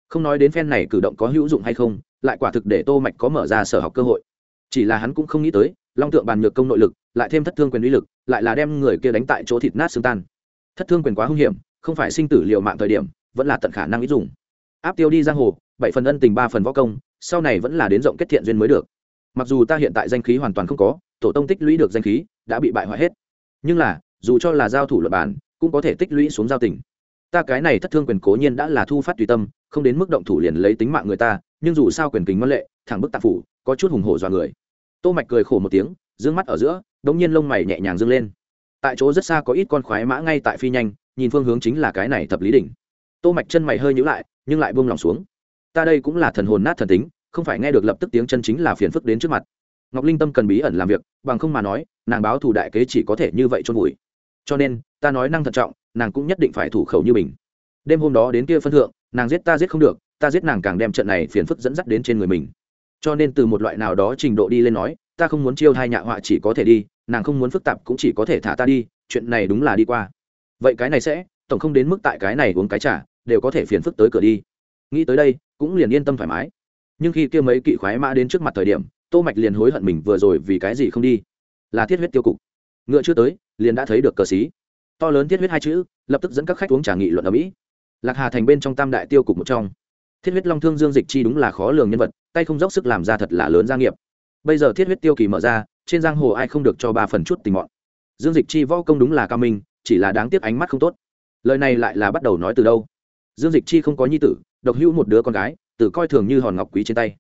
Không nói đến phen này cử động có hữu dụng hay không, lại quả thực để tô mạch có mở ra sở học cơ hội. Chỉ là hắn cũng không nghĩ tới, long tượng bàn nhược công nội lực, lại thêm thất thương quyền uy lực, lại là đem người kia đánh tại chỗ thịt nát xương tan. Thất thương quyền quá hung hiểm, không phải sinh tử liều mạng thời điểm, vẫn là tận khả năng ít dùng. Áp tiêu đi giang hồ, bảy phần ân tình ba phần võ công sau này vẫn là đến rộng kết thiện duyên mới được. Mặc dù ta hiện tại danh khí hoàn toàn không có, tổ tông tích lũy được danh khí đã bị bại hoại hết. Nhưng là, dù cho là giao thủ luật bản cũng có thể tích lũy xuống giao tình. Ta cái này thất thương quyền cố nhiên đã là thu phát tùy tâm, không đến mức động thủ liền lấy tính mạng người ta, nhưng dù sao quyền kính ngân lệ, thẳng bức tạp phủ, có chút hùng hổ dọa người. Tô mạch cười khổ một tiếng, dương mắt ở giữa, đống nhiên lông mày nhẹ nhàng dương lên. Tại chỗ rất xa có ít con khoái mã ngay tại phi nhanh, nhìn phương hướng chính là cái này thập lý đỉnh. Tô mạch chân mày hơi nhíu lại, nhưng lại buông lòng xuống ta đây cũng là thần hồn nát thần tính, không phải nghe được lập tức tiếng chân chính là phiền phức đến trước mặt. Ngọc linh tâm cần bí ẩn làm việc, bằng không mà nói, nàng báo thù đại kế chỉ có thể như vậy cho bụi cho nên, ta nói năng thận trọng, nàng cũng nhất định phải thủ khẩu như mình. Đêm hôm đó đến kia phân thượng, nàng giết ta giết không được, ta giết nàng càng đem trận này phiền phức dẫn dắt đến trên người mình. Cho nên từ một loại nào đó trình độ đi lên nói, ta không muốn chiêu hai nhạ họa chỉ có thể đi, nàng không muốn phức tạp cũng chỉ có thể thả ta đi, chuyện này đúng là đi qua. Vậy cái này sẽ, tổng không đến mức tại cái này uống cái trả đều có thể phiền phức tới cửa đi nghĩ tới đây, cũng liền yên tâm thoải mái. Nhưng khi kia mấy kỵ khoái mã đến trước mặt thời điểm, tô mạch liền hối hận mình vừa rồi vì cái gì không đi. Là thiết huyết tiêu cục. Ngựa chưa tới, liền đã thấy được cờ xí. To lớn thiết huyết hai chữ, lập tức dẫn các khách uống trà nghị luận ở mỹ. Lạc hà thành bên trong tam đại tiêu cục một trong. Thiết huyết long thương dương dịch chi đúng là khó lường nhân vật, tay không dốc sức làm ra thật là lớn gia nghiệp. Bây giờ thiết huyết tiêu kỳ mở ra, trên giang hồ ai không được cho ba phần chút tình mọn. Dương dịch chi võ công đúng là cao minh, chỉ là đáng tiếc ánh mắt không tốt. Lời này lại là bắt đầu nói từ đâu? Dương dịch chi không có nhi tử độc hữu một đứa con gái tự coi thường như hòn ngọc quý trên tay.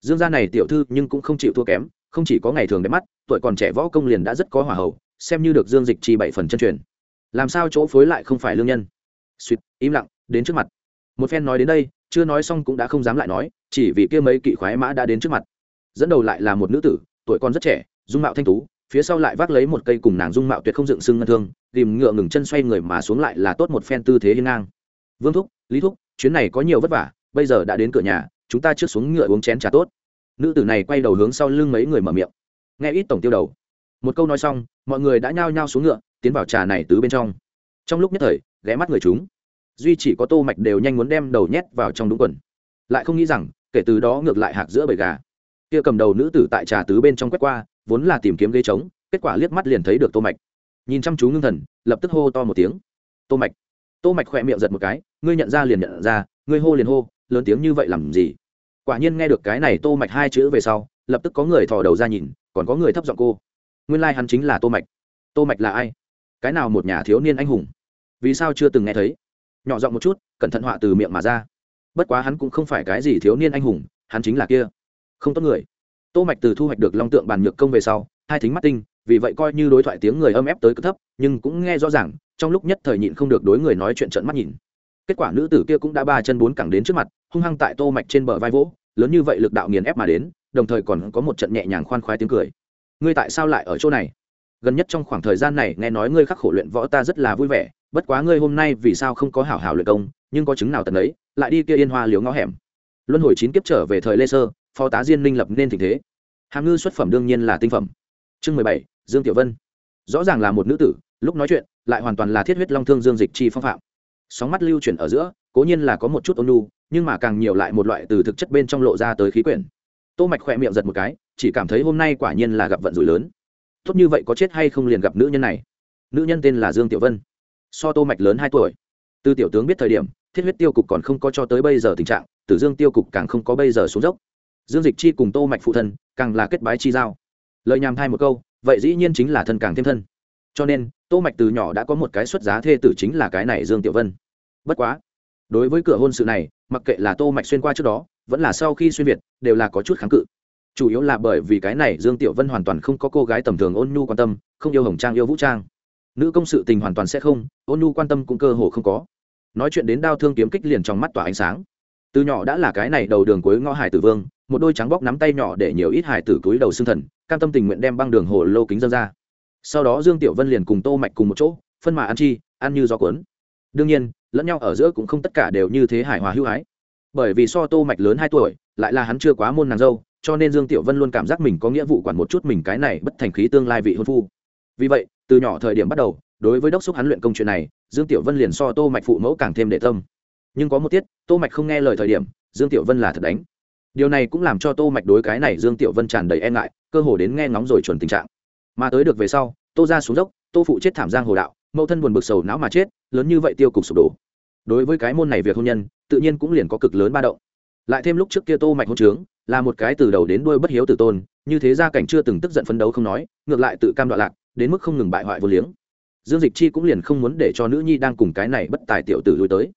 Dương gia này tiểu thư nhưng cũng không chịu thua kém, không chỉ có ngày thường đẹp mắt, tuổi còn trẻ võ công liền đã rất có hỏa hậu, xem như được dương dịch chi bảy phần chân truyền. Làm sao chỗ phối lại không phải lương nhân? Suýt im lặng, đến trước mặt. Một phen nói đến đây, chưa nói xong cũng đã không dám lại nói, chỉ vì kia mấy kỵ khoái mã đã đến trước mặt. Dẫn đầu lại là một nữ tử, tuổi còn rất trẻ, dung mạo thanh tú, phía sau lại vác lấy một cây cùng nàng dung mạo tuyệt không dựng sưng ngân thương tìm ngựa ngừng chân xoay người mà xuống lại là tốt một phen tư thế hiên ngang. Vương thúc, lý thúc chuyến này có nhiều vất vả, bây giờ đã đến cửa nhà, chúng ta trước xuống ngựa uống chén trà tốt. Nữ tử này quay đầu hướng sau lưng mấy người mở miệng. Nghe ít tổng tiêu đầu. Một câu nói xong, mọi người đã nhao nhao xuống ngựa, tiến vào trà này tứ bên trong. Trong lúc nhất thời, ghé mắt người chúng. Duy chỉ có tô mạch đều nhanh muốn đem đầu nhét vào trong đúng quần. Lại không nghĩ rằng, kể từ đó ngược lại hạc giữa bầy gà. Kia cầm đầu nữ tử tại trà tứ bên trong quét qua, vốn là tìm kiếm ghế trống, kết quả liếc mắt liền thấy được tô mạch. Nhìn chăm chú ngưng thần, lập tức hô to một tiếng. Tô mạch tô mạch khỏe miệng giật một cái, ngươi nhận ra liền nhận ra, ngươi hô liền hô, lớn tiếng như vậy làm gì? Quả nhiên nghe được cái này tô mạch hai chữ về sau, lập tức có người thò đầu ra nhìn, còn có người thấp giọng cô. Nguyên lai like hắn chính là tô mạch. Tô mạch là ai? Cái nào một nhà thiếu niên anh hùng? Vì sao chưa từng nghe thấy? Nhỏ giọng một chút, cẩn thận họa từ miệng mà ra. Bất quá hắn cũng không phải cái gì thiếu niên anh hùng, hắn chính là kia. Không tốt người. Tô mạch từ thu hoạch được long tượng bàn nhược công về sau, hai thính mắt tinh, vì vậy coi như đối thoại tiếng người âm ép tới cực thấp, nhưng cũng nghe rõ ràng trong lúc nhất thời nhịn không được đối người nói chuyện trận mắt nhìn. Kết quả nữ tử kia cũng đã ba chân bốn cẳng đến trước mặt, hung hăng tại tô mạch trên bờ vai vỗ, lớn như vậy lực đạo nghiền ép mà đến, đồng thời còn có một trận nhẹ nhàng khoan khoái tiếng cười. Ngươi tại sao lại ở chỗ này? Gần nhất trong khoảng thời gian này, nghe nói ngươi khắc khổ luyện võ ta rất là vui vẻ, bất quá ngươi hôm nay vì sao không có hảo hảo luyện công, nhưng có chứng nào tận ấy lại đi kia yên hoa liếu ngõ hẻm. Luân hồi chín kiếp trở về thời lê sơ, phó tá diên minh lập nên tình thế. Hàm ngư xuất phẩm đương nhiên là tinh phẩm. Chương mười bảy, dương tiểu vân. Rõ ràng là một nữ tử, lúc nói chuyện lại hoàn toàn là thiết huyết long thương dương dịch chi phong phạm. Sóng mắt lưu chuyển ở giữa, cố nhiên là có một chút ôn nhu, nhưng mà càng nhiều lại một loại từ thực chất bên trong lộ ra tới khí quyển. Tô mạch khỏe miệng giật một cái, chỉ cảm thấy hôm nay quả nhiên là gặp vận rủi lớn. Tốt như vậy có chết hay không liền gặp nữ nhân này. Nữ nhân tên là dương tiểu vân. So tô mạch lớn hai tuổi. Từ tiểu tướng biết thời điểm, thiết huyết tiêu cục còn không có cho tới bây giờ tình trạng, tử dương tiêu cục càng không có bây giờ xuống dốc. Dương dịch chi cùng tô mạch phụ thân, càng là kết bái chi giao. Lời nhàm thay một câu, vậy dĩ nhiên chính là thân càng thêm thân cho nên, tô mạch từ nhỏ đã có một cái xuất giá thê tử chính là cái này dương tiểu vân. Bất quá, đối với cửa hôn sự này, mặc kệ là tô mạch xuyên qua trước đó, vẫn là sau khi xuyên việt, đều là có chút kháng cự. Chủ yếu là bởi vì cái này dương tiểu vân hoàn toàn không có cô gái tầm thường ôn nhu quan tâm, không yêu hồng trang yêu vũ trang. Nữ công sự tình hoàn toàn sẽ không, ôn nhu quan tâm cũng cơ hồ không có. Nói chuyện đến đau thương kiếm kích liền trong mắt tỏa ánh sáng. Từ nhỏ đã là cái này đầu đường cuối ngõ hải tử vương, một đôi trắng bóc nắm tay nhỏ để nhiều ít hải tử túi đầu xương thần, cam tâm tình nguyện đem băng đường hồ lô kính dâng ra sau đó dương tiểu vân liền cùng tô mạch cùng một chỗ, phân mà ăn chi, ăn như gió cuốn. Đương nhiên, lẫn nhau ở giữa cũng không tất cả đều như thế hài hòa hữu hái bởi vì so tô mạch lớn hai tuổi, lại là hắn chưa quá môn nàng dâu, cho nên dương tiểu vân luôn cảm giác mình có nghĩa vụ quản một chút mình cái này bất thành khí tương lai vị hôn phu. Vì vậy, từ nhỏ thời điểm bắt đầu, đối với đốc xúc hắn luyện công chuyện này, dương tiểu vân liền so tô mạch phụ mẫu càng thêm để tâm. Nhưng có một tiết, tô mạch không nghe lời thời điểm, dương tiểu vân là thật đánh. Điều này cũng làm cho tô mạch đối cái này dương tiểu vân tràn đầy e ngại, cơ hồ đến nghe ngóng rồi chuẩn tình trạng mà tới được về sau, tô ra xuống dốc, tô phụ chết thảm giang hồ đạo, mẫu thân buồn bực sầu não mà chết, lớn như vậy tiêu cục sụp đổ. Đối với cái môn này việc hôn nhân, tự nhiên cũng liền có cực lớn ba động. Lại thêm lúc trước kia tô mạch hôn trướng, là một cái từ đầu đến đuôi bất hiếu tử tôn, như thế gia cảnh chưa từng tức giận phấn đấu không nói, ngược lại tự cam đoạn lạc, đến mức không ngừng bại hoại vô liếng. Dương dịch chi cũng liền không muốn để cho nữ nhi đang cùng cái này bất tài tiểu tử lui tới.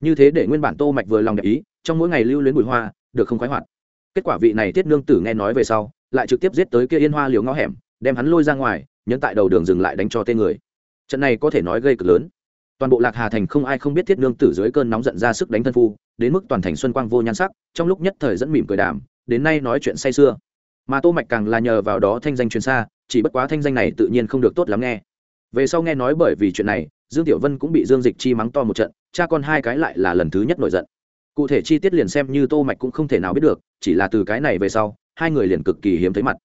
Như thế để nguyên bản tô mạch vừa lòng đẹp ý, trong mỗi ngày lưu luyến bùi hoa, được không khoái hoạt. Kết quả vị này tiết nương tử nghe nói về sau, lại trực tiếp giết tới kia yên hoa liều ngõ hẻm đem hắn lôi ra ngoài nhấn tại đầu đường dừng lại đánh cho tên người. Trận này có thể nói gây cực lớn. Toàn bộ lạc hà thành không ai không biết thiết nương tử dưới cơn nóng giận ra sức đánh thân phu, đến mức toàn thành xuân quang vô nhan sắc, trong lúc nhất thời dẫn mỉm cười đàm, đến nay nói chuyện say sưa. Mà tô mạch càng là nhờ vào đó thanh danh truyền xa, chỉ bất quá thanh danh này tự nhiên không được tốt lắm nghe. Về sau nghe nói bởi vì chuyện này, dương tiểu vân cũng bị dương dịch chi mắng to một trận, cha con hai cái lại là lần thứ nhất nổi giận. Cụ thể chi tiết liền xem như tô mạch cũng không thể nào biết được, chỉ là từ cái này về sau, hai người liền cực kỳ hiếm thấy mặt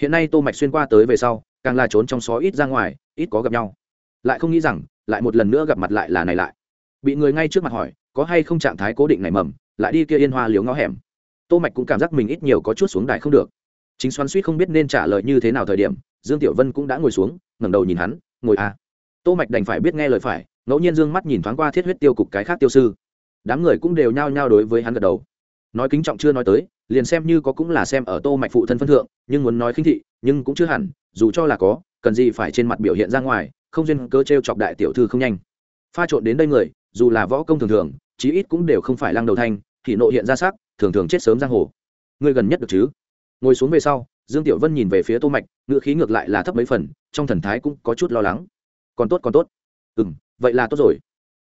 hiện nay tô mạch xuyên qua tới về sau, càng là trốn trong xó ít ra ngoài, ít có gặp nhau. Lại không nghĩ rằng, lại một lần nữa gặp mặt lại là này lại. Bị người ngay trước mặt hỏi, có hay không trạng thái cố định này mầm, lại đi kia yên hoa liếu ngõ hẻm. Tô mạch cũng cảm giác mình ít nhiều có chút xuống đài không được. Chính xoắn suýt không biết nên trả lời như thế nào thời điểm, dương tiểu vân cũng đã ngồi xuống, ngẩng đầu nhìn hắn, ngồi à. Tô mạch đành phải biết nghe lời phải, ngẫu nhiên dương mắt nhìn thoáng qua thiết huyết tiêu cục cái khác tiêu sư. Đám người cũng đều nhao nhao đối với hắn gật đầu nói kính trọng chưa nói tới liền xem như có cũng là xem ở tô mạch phụ thân phân thượng nhưng muốn nói khinh thị nhưng cũng chưa hẳn dù cho là có cần gì phải trên mặt biểu hiện ra ngoài không duyên cơ trêu chọc đại tiểu thư không nhanh. Pha trộn đến đây người dù là võ công thường thường chí ít cũng đều không phải lăng đầu thanh thì nộ hiện ra sắc thường thường chết sớm giang hồ. Người gần nhất được chứ? Ngồi xuống về sau dương tiểu vân nhìn về phía tô mạch ngựa khí ngược lại là thấp mấy phần trong thần thái cũng có chút lo lắng. Còn tốt còn tốt. Ừm, vậy là tốt rồi.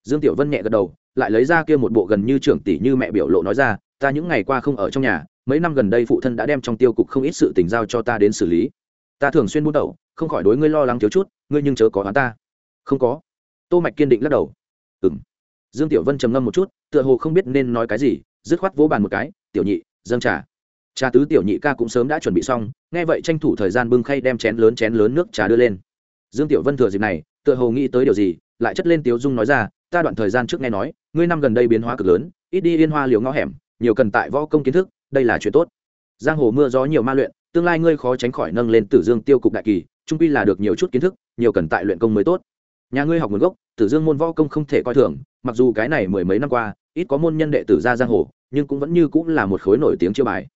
Dương tiểu vân nhẹ gật đầu lại lấy ra kia một bộ gần như trưởng tỷ như mẹ biểu lộ nói ra ta những ngày qua không ở trong nhà mấy năm gần đây phụ thân đã đem trong tiêu cục không ít sự tình giao cho ta đến xử lý. Ta thường xuyên buôn đậu, không khỏi đối ngươi lo lắng thiếu chút ngươi nhưng chớ có hắn ta. Không có. Tô mạch kiên định lắc đầu. Ừm. Dương tiểu vân trầm ngâm một chút tựa hồ không biết nên nói cái gì dứt khoát vỗ bàn một cái tiểu nhị dâng trà. Trà tứ tiểu nhị ca cũng sớm đã chuẩn bị xong nghe vậy tranh thủ thời gian bưng khay đem chén lớn chén lớn nước trà đưa lên. Dương tiểu vân thừa dịp này tựa hồ nghĩ tới điều gì lại chất lên tiếu dung nói ra ta đoạn thời gian trước nghe nói ngươi năm gần đây biến hóa cực lớn ít đi yên hoa liều ngõ hẻm nhiều cần tại võ công kiến thức, đây là chuyện tốt. Giang hồ mưa gió nhiều ma luyện, tương lai ngươi khó tránh khỏi nâng lên tử dương tiêu cục đại kỳ, trung quy là được nhiều chút kiến thức, nhiều cần tại luyện công mới tốt. Nhà ngươi học nguồn gốc, tử dương môn võ công không thể coi thường, mặc dù cái này mười mấy năm qua, ít có môn nhân đệ tử ra giang hồ, nhưng cũng vẫn như cũng là một khối nổi tiếng chiêu bài.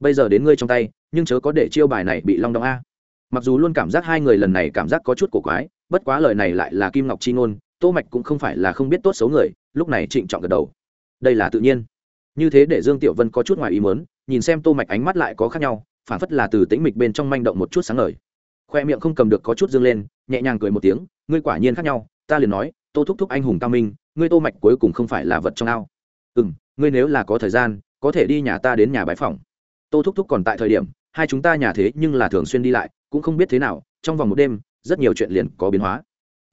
Bây giờ đến ngươi trong tay, nhưng chớ có để chiêu bài này bị long đong a. Mặc dù luôn cảm giác hai người lần này cảm giác có chút cổ quái, bất quá lời này lại là kim ngọc chi ngôn, tô mạch cũng không phải là không biết tốt xấu người, lúc này trịnh trọng gật đầu. Đây là tự nhiên như thế để dương tiểu vân có chút ngoài ý muốn, nhìn xem tô mạch ánh mắt lại có khác nhau, phản phất là từ tĩnh mịch bên trong manh động một chút sáng ngời. Khoe miệng không cầm được có chút dương lên, nhẹ nhàng cười một tiếng, ngươi quả nhiên khác nhau, ta liền nói, tô thúc thúc anh hùng cao minh, ngươi tô mạch cuối cùng không phải là vật trong ao. Ừm, ngươi nếu là có thời gian, có thể đi nhà ta đến nhà bái phòng tô thúc thúc còn tại thời điểm, hai chúng ta nhà thế nhưng là thường xuyên đi lại, cũng không biết thế nào, trong vòng một đêm, rất nhiều chuyện liền có biến hóa.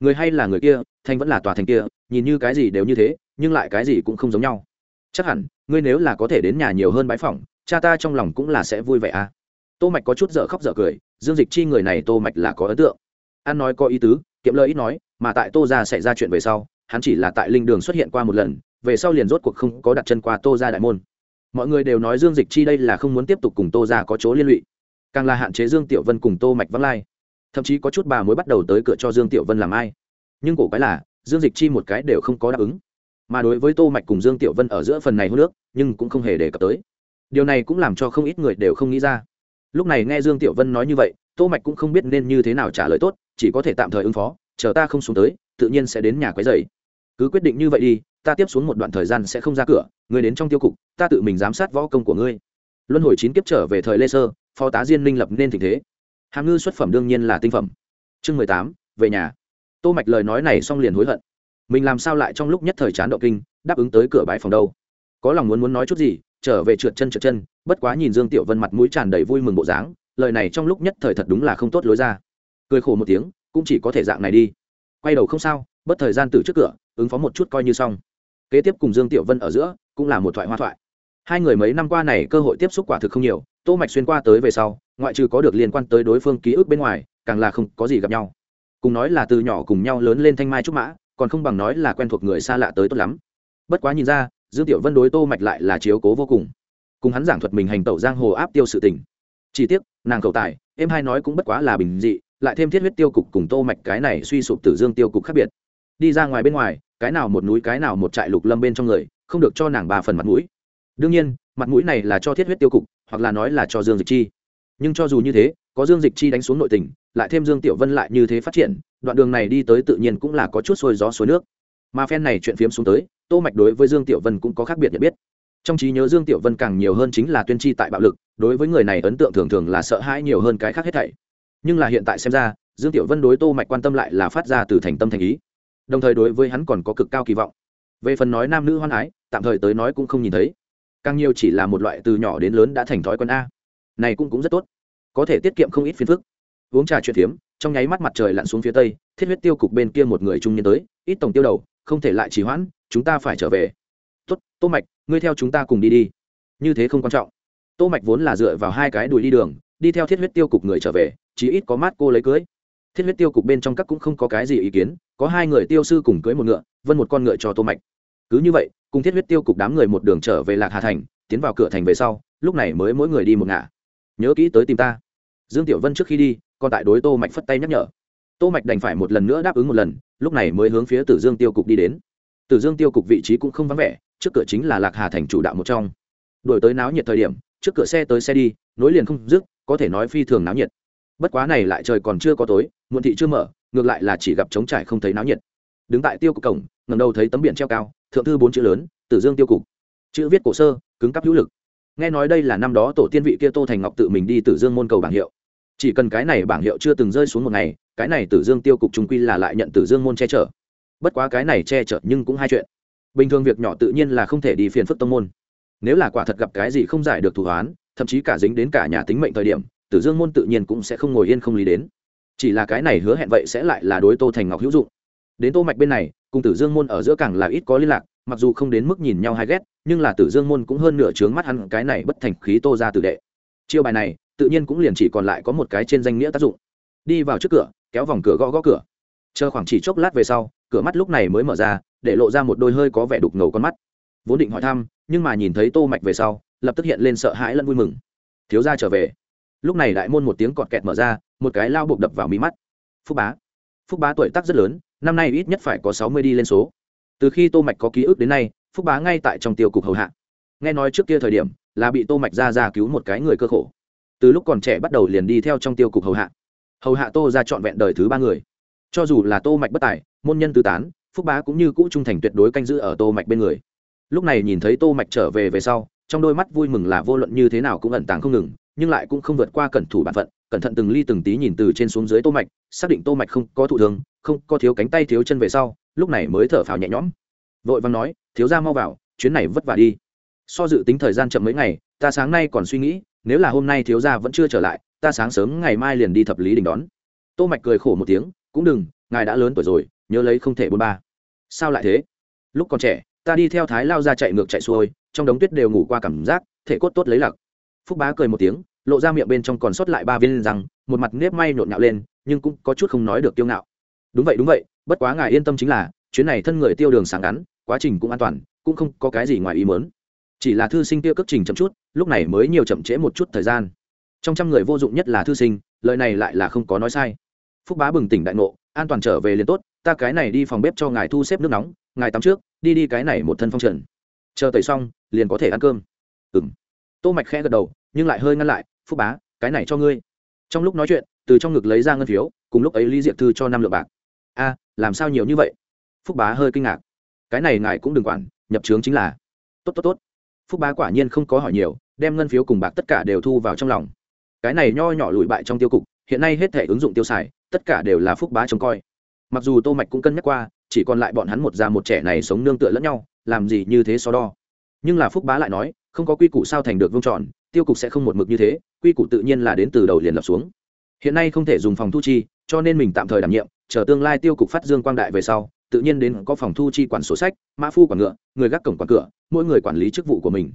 Người hay là người kia thanh vẫn là tòa thành kia, nhìn như cái gì đều như thế, nhưng lại cái gì cũng không giống nhau chắc hẳn, ngươi nếu là có thể đến nhà nhiều hơn bái phỏng, cha ta trong lòng cũng là sẽ vui vẻ à. Tô mạch có chút dở khóc dở cười, dương dịch chi người này tô mạch là có ấn tượng. An nói có ý tứ, kiệm lời ít nói, mà tại tô gia xảy ra chuyện về sau, hắn chỉ là tại linh đường xuất hiện qua một lần, về sau liền rốt cuộc không có đặt chân qua tô gia đại môn. Mọi người đều nói dương dịch chi đây là không muốn tiếp tục cùng tô gia có chỗ liên lụy, càng là hạn chế dương tiểu vân cùng tô mạch vắng lai. Thậm chí có chút bà mới bắt đầu tới cửa cho dương tiểu vân làm ai. Nhưng cổ cái là, dương dịch chi một cái đều không có đáp ứng mà đối với tô mạch cùng dương tiểu vân ở giữa phần này hô nước, nhưng cũng không hề đề cập tới. Điều này cũng làm cho không ít người đều không nghĩ ra. Lúc này nghe dương tiểu vân nói như vậy, tô mạch cũng không biết nên như thế nào trả lời tốt, chỉ có thể tạm thời ứng phó, chờ ta không xuống tới, tự nhiên sẽ đến nhà quấy rầy. Cứ quyết định như vậy đi, ta tiếp xuống một đoạn thời gian sẽ không ra cửa ngươi đến trong tiêu cục, ta tự mình giám sát võ công của ngươi. Luân hồi chín kiếp trở về thời lê sơ, phó tá diên minh lập nên tình thế. Hàm ngư xuất phẩm đương nhiên là tinh phẩm. Chương mười tám, về nhà. Tô mạch lời nói này xong liền hối hận mình làm sao lại trong lúc nhất thời chán động kinh, đáp ứng tới cửa bãi phòng đâu? Có lòng muốn muốn nói chút gì, trở về trượt chân trượt chân, bất quá nhìn dương tiểu vân mặt mũi tràn đầy vui mừng bộ dáng, lời này trong lúc nhất thời thật đúng là không tốt lối ra. Cười khổ một tiếng, cũng chỉ có thể dạng này đi. Quay đầu không sao, bất thời gian từ trước cửa, ứng phó một chút coi như xong. Kế tiếp cùng dương tiểu vân ở giữa, cũng là một thoại hoa thoại. Hai người mấy năm qua này cơ hội tiếp xúc quả thực không nhiều, tô mạch xuyên qua tới về sau, ngoại trừ có được liên quan tới đối phương ký ức bên ngoài, càng là không có gì gặp nhau. Cùng nói là từ nhỏ cùng nhau lớn lên thanh mai trúc mã còn không bằng nói là quen thuộc người xa lạ tới tốt lắm. Bất quá nhìn ra, dương tiểu vân đối tô mạch lại là chiếu cố vô cùng. Cùng hắn giảng thuật mình hành tẩu giang hồ áp tiêu sự tình. Chỉ tiếc, nàng cầu tài, em hai nói cũng bất quá là bình dị, lại thêm thiết huyết tiêu cục cùng tô mạch cái này suy sụp tử dương tiêu cục khác biệt. Đi ra ngoài bên ngoài, cái nào một núi, cái nào một trại lục lâm bên trong người, không được cho nàng ba phần mặt mũi. Đương nhiên, mặt mũi này là cho thiết huyết tiêu cục, hoặc là nói là cho dương dịch chi. Nhưng cho dù như thế, có dương dịch chi đánh xuống nội tình, lại thêm dương tiểu vân lại như thế phát triển đoạn đường này đi tới tự nhiên cũng là có chút xuôi gió xuôi nước. Mà phen này chuyện phiếm xuống tới, tô mạch đối với dương tiểu vân cũng có khác biệt nhận biết. Trong trí nhớ dương tiểu vân càng nhiều hơn chính là tuyên chi tại bạo lực, đối với người này ấn tượng thường thường là sợ hãi nhiều hơn cái khác hết thảy. Nhưng là hiện tại xem ra, dương tiểu vân đối tô mạch quan tâm lại là phát ra từ thành tâm thành ý. Đồng thời đối với hắn còn có cực cao kỳ vọng. Về phần nói nam nữ hoan ái tạm thời tới nói cũng không nhìn thấy. Càng nhiều chỉ là một loại từ nhỏ đến lớn đã thành thói quen a. Này cũng cũng rất tốt. Có thể tiết kiệm không ít phiền phức. Uống trà chuyện phiếm trong nháy mắt mặt trời lặn xuống phía tây, thiết huyết tiêu cục bên kia một người trung niên tới, ít tổng tiêu đầu, không thể lại trì hoãn, chúng ta phải trở về. Tốt, tô mạch, ngươi theo chúng ta cùng đi đi. Như thế không quan trọng. Tô mạch vốn là dựa vào hai cái đùi đi đường, đi theo thiết huyết tiêu cục người trở về chỉ ít có mát cô lấy cưới. Thiết huyết tiêu cục bên trong các cũng không có cái gì ý kiến, có hai người tiêu sư cùng cưới một ngựa, vân một con ngựa cho tô mạch. Cứ như vậy, cùng thiết huyết tiêu cục đám người một đường trở về lạc hà thành, tiến vào cửa thành về sau, lúc này mới mỗi người đi một ngả. Nhớ kỹ tới tìm ta. Dương tiểu vân trước khi đi còn tại đối tô mạch phất tay nhắc nhở. Tô mạch đành phải một lần nữa đáp ứng một lần, lúc này mới hướng phía tử dương tiêu cục đi đến. Tử dương tiêu cục vị trí cũng không vắng vẻ, trước cửa chính là lạc hà thành chủ đạo một trong. Đổi tới náo nhiệt thời điểm, trước cửa xe tới xe đi, nối liền không dứt, có thể nói phi thường náo nhiệt. Bất quá này lại trời còn chưa có tối, muộn thị chưa mở, ngược lại là chỉ gặp trống trải không thấy náo nhiệt. Đứng tại tiêu cục cổng ngầm đầu thấy tấm biển treo cao, thượng thư bốn chữ lớn, tử dương tiêu cục. Chữ viết cổ sơ, cứng cắp hữu lực. Nghe nói đây là năm đó tổ tiên vị kia tô thành ngọc tự mình đi tử dương môn cầu bảng hiệu chỉ cần cái này bảng hiệu chưa từng rơi xuống một ngày, cái này tử dương tiêu cục trung quy là lại nhận tử dương môn che chở. Bất quá cái này che chở nhưng cũng hai chuyện. Bình thường việc nhỏ tự nhiên là không thể đi phiền phức tông môn. Nếu là quả thật gặp cái gì không giải được thủ hoán, thậm chí cả dính đến cả nhà tính mệnh thời điểm, tử dương môn tự nhiên cũng sẽ không ngồi yên không lý đến. Chỉ là cái này hứa hẹn vậy sẽ lại là đối tô thành ngọc hữu dụng. Đến tô mạch bên này, cùng tử dương môn ở giữa càng là ít có liên lạc, mặc dù không đến mức nhìn nhau hay ghét, nhưng là tử dương môn cũng hơn nửa trướng mắt hắn cái này bất thành khí tô ra tử đệ. Chiêu bài này tự nhiên cũng liền chỉ còn lại có một cái trên danh nghĩa tác dụng. Đi vào trước cửa, kéo vòng cửa gõ gõ cửa. Chờ khoảng chỉ chốc lát về sau, cửa mắt lúc này mới mở ra, để lộ ra một đôi hơi có vẻ đục ngầu con mắt. Vốn định hỏi thăm, nhưng mà nhìn thấy tô mạch về sau, lập tức hiện lên sợ hãi lẫn vui mừng. Thiếu gia trở về. Lúc này đại môn một tiếng cọt kẹt mở ra, một cái lao buộc đập vào mí mắt. Phúc bá phúc bá tuổi tác rất lớn, năm nay ít nhất phải có sáu mươi đi lên số. Từ khi tô mạch có ký ức đến nay, phúc bá ngay tại trong tiêu cục hầu hạ. Nghe nói trước kia thời điểm, là bị tô mạch ra ra cứu một cái người cơ khổ từ lúc còn trẻ bắt đầu liền đi theo trong tiêu cục hầu hạ. Hầu hạ tô ra trọn vẹn đời thứ ba người. Cho dù là tô mạch bất tài, môn nhân tứ tán, phúc bá cũng như cũ trung thành tuyệt đối canh giữ ở tô mạch bên người. Lúc này nhìn thấy tô mạch trở về về sau, trong đôi mắt vui mừng là vô luận như thế nào cũng ẩn tàng không ngừng, nhưng lại cũng không vượt qua cẩn thủ bản phận, cẩn thận từng ly từng tí nhìn từ trên xuống dưới tô mạch, xác định tô mạch không có thụ thương, không có thiếu cánh tay thiếu chân về sau, lúc này mới thở phào nhẹ nhõm. Vội vàng nói, thiếu gia mau vào, chuyến này vất vả đi. So dự tính thời gian chậm mấy ngày, ta sáng nay còn suy nghĩ nếu là hôm nay thiếu gia vẫn chưa trở lại, ta sáng sớm ngày mai liền đi thập lý đình đón. Tô mạch cười khổ một tiếng, cũng đừng, ngài đã lớn tuổi rồi, nhớ lấy không thể buôn ba. Sao lại thế? Lúc còn trẻ, ta đi theo thái lao ra chạy ngược chạy xuôi, trong đống tuyết đều ngủ qua cảm giác, thể cốt tốt lấy lặc. Phúc bá cười một tiếng, lộ ra miệng bên trong còn sót lại ba viên răng, một mặt nếp may nhộn nhạo lên, nhưng cũng có chút không nói được tiêu ngạo. Đúng vậy đúng vậy, bất quá ngài yên tâm chính là, chuyến này thân người tiêu đường sáng ngắn, quá trình cũng an toàn, cũng không có cái gì ngoài ý mớn chỉ là thư sinh kia cước trình chậm chút, lúc này mới nhiều chậm trễ một chút thời gian. Trong trăm người vô dụng nhất là thư sinh, lời này lại là không có nói sai. Phúc bá bừng tỉnh đại ngộ, an toàn trở về liền tốt, ta cái này đi phòng bếp cho ngài thu xếp nước nóng, ngài tắm trước, đi đi cái này một thân phong trần. Chờ tẩy xong, liền có thể ăn cơm. Ừng tô mạch khẽ gật đầu, nhưng lại hơi ngăn lại, phúc bá, cái này cho ngươi. Trong lúc nói chuyện, từ trong ngực lấy ra ngân phiếu, cùng lúc ấy lý diệp thư cho năm lượng bạc. A, làm sao nhiều như vậy? Phúc bá hơi kinh ngạc. Cái này ngài cũng đừng quản, nhập trướng chính là. Tốt tốt tốt phúc bá quả nhiên không có hỏi nhiều, đem ngân phiếu cùng bạc tất cả đều thu vào trong lòng. Cái này nho nhỏ lùi bại trong tiêu cục, hiện nay hết thể ứng dụng tiêu xài, tất cả đều là phúc bá trông coi. Mặc dù tô mạch cũng cân nhắc qua, chỉ còn lại bọn hắn một già một trẻ này sống nương tựa lẫn nhau, làm gì như thế so đo. Nhưng là phúc bá lại nói, không có quy củ sao thành được vương tròn, tiêu cục sẽ không một mực như thế, quy củ tự nhiên là đến từ đầu liền lập xuống. Hiện nay không thể dùng phòng thu chi, cho nên mình tạm thời đảm nhiệm, chờ tương lai tiêu cục phát dương quang đại về sau tự nhiên đến có phòng thu chi quản sổ sách, mã phu quản ngựa, người gác cổng quản cửa, mỗi người quản lý chức vụ của mình.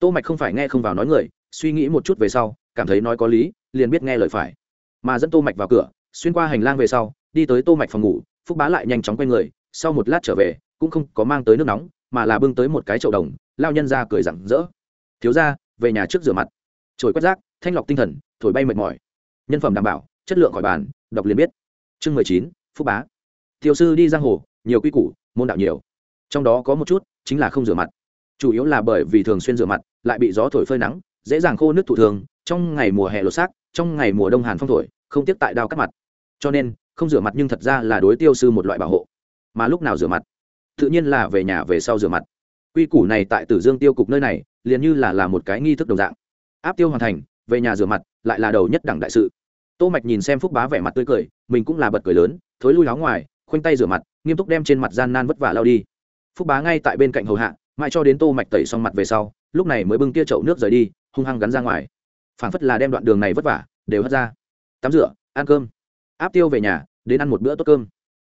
Tô mạch không phải nghe không vào nói người, suy nghĩ một chút về sau, cảm thấy nói có lý, liền biết nghe lời phải. Mà dẫn tô mạch vào cửa, xuyên qua hành lang về sau, đi tới tô mạch phòng ngủ, phúc bá lại nhanh chóng quay người, sau một lát trở về, cũng không có mang tới nước nóng, mà là bưng tới một cái chậu đồng, lao nhân ra cười rặng rỡ. Thiếu ra về nhà trước rửa mặt. Trồi quét rác, thanh lọc tinh thần, thổi bay mệt mỏi. Nhân phẩm đảm bảo, chất lượng khỏi bàn, đọc liền biết. Chương mười chín, phúc bá. Tiểu sư đi giang hồ nhiều quy củ, môn đạo nhiều. Trong đó có một chút chính là không rửa mặt. Chủ yếu là bởi vì thường xuyên rửa mặt, lại bị gió thổi phơi nắng, dễ dàng khô nước thụ thường, trong ngày mùa hè lột xác, trong ngày mùa đông hàn phong thổi, không tiếp tại đao cắt mặt. Cho nên, không rửa mặt nhưng thật ra là đối tiêu sư một loại bảo hộ. Mà lúc nào rửa mặt? Tự nhiên là về nhà về sau rửa mặt. Quy củ này tại tử dương tiêu cục nơi này, liền như là là một cái nghi thức đồng dạng. Áp tiêu hoàn thành, về nhà rửa mặt lại là đầu nhất đẳng đại sự. Tô mạch nhìn xem phúc bá vẻ mặt tươi cười, mình cũng là bật cười lớn, thối lui áo ngoài, khoanh tay rửa mặt nghiêm túc đem trên mặt gian nan vất vả lao đi. Phúc bá ngay tại bên cạnh hầu hạ, mãi cho đến tô mạch tẩy xong mặt về sau, lúc này mới bưng kia chậu nước rời đi, hung hăng gắn ra ngoài. Phảng phất là đem đoạn đường này vất vả, đều hất ra. Tắm rửa, ăn cơm. Áp tiêu về nhà, đến ăn một bữa tốt cơm.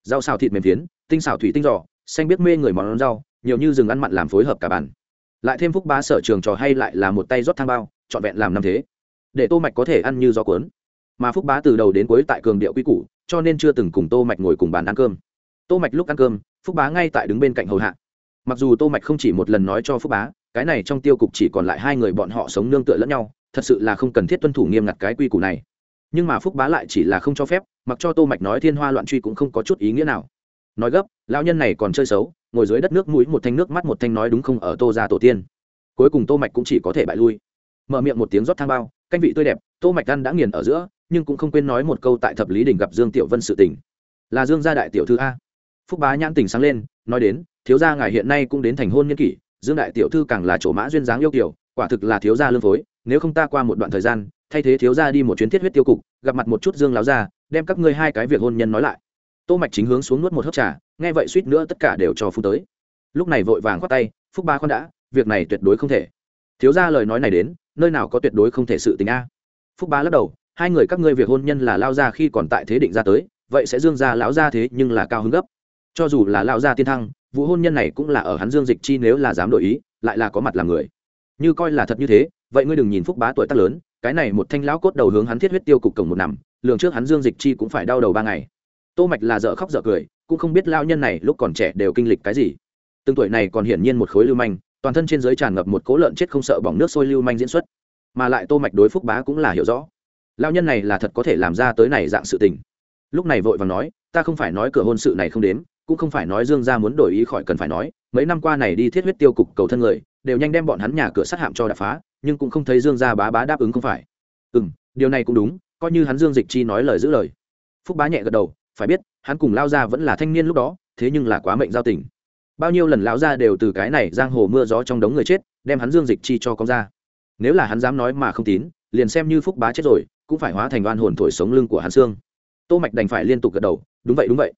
Rau xào thịt mềm phiến, tinh xào thủy tinh giò, xanh biết mê người món rau, nhiều như rừng ăn mặn làm phối hợp cả bàn. Lại thêm phúc bá sở trường trò hay lại là một tay rót thang bao, trọn vẹn làm năm thế. Để tô mạch có thể ăn như gió cuốn. Mà phúc bá từ đầu đến cuối tại cường điệu quy củ, cho nên chưa từng cùng tô mạch ngồi cùng bàn ăn cơm tô mạch lúc ăn cơm, phúc bá ngay tại đứng bên cạnh hầu hạ. Mặc dù tô mạch không chỉ một lần nói cho phúc bá, cái này trong tiêu cục chỉ còn lại hai người bọn họ sống nương tựa lẫn nhau, thật sự là không cần thiết tuân thủ nghiêm ngặt cái quy củ này. Nhưng mà phúc bá lại chỉ là không cho phép, mặc cho tô mạch nói thiên hoa loạn truy cũng không có chút ý nghĩa nào. Nói gấp, lão nhân này còn chơi xấu, ngồi dưới đất nước mũi một thanh nước mắt một thanh nói đúng không ở tô gia tổ tiên. Cuối cùng tô mạch cũng chỉ có thể bại lui. Mở miệng một tiếng rót thang bao, canh vị tươi đẹp, tô mạch ăn đã nghiền ở giữa, nhưng cũng không quên nói một câu tại thập lý đỉnh gặp dương tiểu vân sự tình. Là dương gia đại tiểu thư a phúc bá nhãn tình sáng lên, nói đến, thiếu gia ngài hiện nay cũng đến thành hôn nhân kỷ, dương đại tiểu thư càng là chỗ mã duyên dáng yêu kiều, quả thực là thiếu gia lương phối, nếu không ta qua một đoạn thời gian, thay thế thiếu gia đi một chuyến thiết huyết tiêu cục, gặp mặt một chút dương láo gia, đem các ngươi hai cái việc hôn nhân nói lại. Tô mạch chính hướng xuống nuốt một hớp trà, nghe vậy suýt nữa tất cả đều cho phu tới. Lúc này vội vàng khoát tay, phúc ba con đã, việc này tuyệt đối không thể. Thiếu gia lời nói này đến, nơi nào có tuyệt đối không thể sự tình a? Phúc ba lắc đầu, hai người các ngươi việc hôn nhân là lao ra khi còn tại thế định ra tới, vậy sẽ dương gia lão ra thế nhưng là cao hứng gấp cho dù là lão gia tiên thăng vụ hôn nhân này cũng là ở hắn dương dịch chi nếu là dám đổi ý, lại là có mặt làm người. Như coi là thật như thế, vậy ngươi đừng nhìn phúc bá tuổi tác lớn, cái này một thanh lão cốt đầu hướng hắn thiết huyết tiêu cục cổng một nằm lường trước hắn dương dịch chi cũng phải đau đầu ba ngày. Tô mạch là dở khóc dở cười, cũng không biết lao nhân này lúc còn trẻ đều kinh lịch cái gì. Từng tuổi này còn hiển nhiên một khối lưu manh, toàn thân trên dưới tràn ngập một cố lợn chết không sợ bỏng nước sôi lưu manh diễn xuất. Mà lại tô mạch đối phúc bá cũng là hiểu rõ. Lao nhân này là thật có thể làm ra tới này dạng sự tình. Lúc này vội vàng nói, ta không phải nói cửa hôn sự này không đến cũng không phải nói dương gia muốn đổi ý khỏi cần phải nói, mấy năm qua này đi thiết huyết tiêu cục cầu thân người, đều nhanh đem bọn hắn nhà cửa sát hạm cho đập phá, nhưng cũng không thấy dương gia bá bá đáp ứng không phải. Ừ m điều này cũng đúng, coi như hắn dương dịch chi nói lời giữ lời. Phúc bá nhẹ gật đầu, phải biết, hắn cùng lao gia vẫn là thanh niên lúc đó, thế nhưng là quá mệnh giao tình. Bao nhiêu lần lão gia đều từ cái này giang hồ mưa gió trong đống người chết, đem hắn dương dịch chi cho con ra. Nếu là hắn dám nói mà không tín, liền xem như phúc bá chết rồi, cũng phải hóa thành oan hồn thổi sống lưng của hắn xương. Tô mạch đành phải liên tục gật đầu, đúng vậy đúng vậy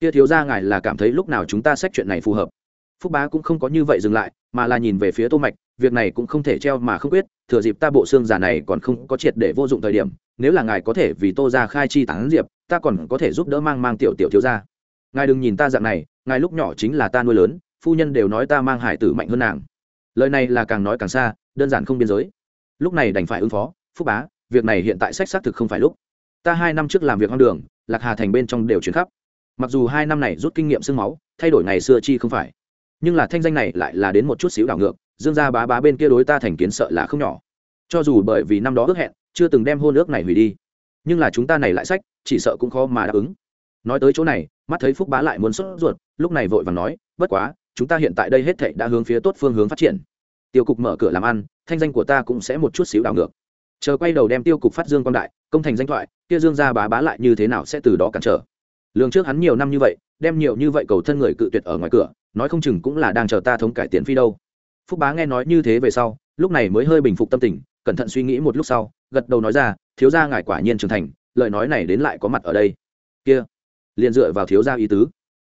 kia thiếu gia ngài là cảm thấy lúc nào chúng ta xét chuyện này phù hợp? Phúc bá cũng không có như vậy dừng lại, mà là nhìn về phía tô mạch, việc này cũng không thể treo mà không quyết, thừa dịp ta bộ xương giả này còn không có triệt để vô dụng thời điểm, nếu là ngài có thể vì tô ra khai chi tán diệp, ta còn có thể giúp đỡ mang mang tiểu tiểu thiếu gia. Ngài đừng nhìn ta dạng này, ngài lúc nhỏ chính là ta nuôi lớn, phu nhân đều nói ta mang hải tử mạnh hơn nàng. Lời này là càng nói càng xa, đơn giản không biên giới. Lúc này đành phải ứng phó, phúc bá, việc này hiện tại sách xác thực không phải lúc. Ta hai năm trước làm việc hoang đường, lạc hà thành bên trong đều chuyển khắp mặc dù hai năm này rút kinh nghiệm sương máu, thay đổi ngày xưa chi không phải, nhưng là thanh danh này lại là đến một chút xíu đảo ngược, dương gia bá bá bên kia đối ta thành kiến sợ là không nhỏ. Cho dù bởi vì năm đó ước hẹn, chưa từng đem hôn ước này hủy đi, nhưng là chúng ta này lại sách, chỉ sợ cũng khó mà đáp ứng. Nói tới chỗ này, mắt thấy phúc bá lại muốn sốt ruột, lúc này vội vàng nói, bất quá, chúng ta hiện tại đây hết thệ đã hướng phía tốt phương hướng phát triển. Tiêu cục mở cửa làm ăn, thanh danh của ta cũng sẽ một chút xíu đảo ngược. Chờ quay đầu đem tiêu cục phát dương quan đại, công thành danh thoại, kia dương gia bá bá lại như thế nào sẽ từ đó cản trở? Lương trước hắn nhiều năm như vậy, đem nhiều như vậy cầu thân người cự tuyệt ở ngoài cửa, nói không chừng cũng là đang chờ ta thống cải tiền phi đâu. Phúc bá nghe nói như thế về sau, lúc này mới hơi bình phục tâm tình, cẩn thận suy nghĩ một lúc sau, gật đầu nói ra, thiếu gia ngài quả nhiên trưởng thành, lời nói này đến lại có mặt ở đây. Kia, liền dựa vào thiếu gia ý tứ.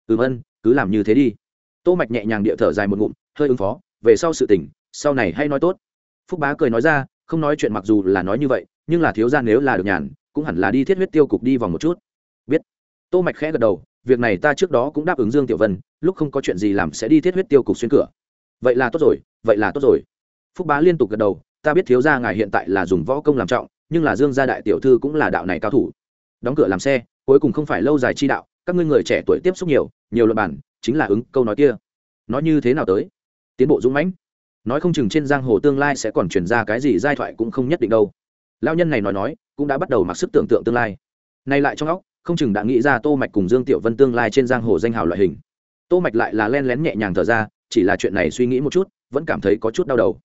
Ừm ân cứ làm như thế đi. Tô mạch nhẹ nhàng địa thở dài một ngụm, hơi ứng phó, về sau sự tình, sau này hay nói tốt. Phúc bá cười nói ra, không nói chuyện mặc dù là nói như vậy, nhưng là thiếu gia nếu là được nhàn, cũng hẳn là đi thiết huyết tiêu cục đi vòng một chút tô mạch khẽ gật đầu, việc này ta trước đó cũng đáp ứng dương tiểu vân, lúc không có chuyện gì làm sẽ đi thiết huyết tiêu cục xuyên cửa. Vậy là tốt rồi, vậy là tốt rồi. Phúc bá liên tục gật đầu, ta biết thiếu gia ngài hiện tại là dùng võ công làm trọng, nhưng là dương gia đại tiểu thư cũng là đạo này cao thủ. Đóng cửa làm xe, cuối cùng không phải lâu dài chi đạo, các ngươi người trẻ tuổi tiếp xúc nhiều nhiều luật bản chính là ứng câu nói kia. Nói như thế nào tới? Tiến bộ dũng mãnh. Nói không chừng trên giang hồ tương lai sẽ còn truyền ra cái gì giai thoại cũng không nhất định đâu. Lao nhân này nói nói, cũng đã bắt đầu mặc sức tưởng tượng tương lai. Nay lại trong óc không chừng đã nghĩ ra tô mạch cùng dương tiểu vân tương lai trên giang hồ danh hào loại hình. Tô mạch lại là len lén nhẹ nhàng thở ra, chỉ là chuyện này suy nghĩ một chút, vẫn cảm thấy có chút đau đầu.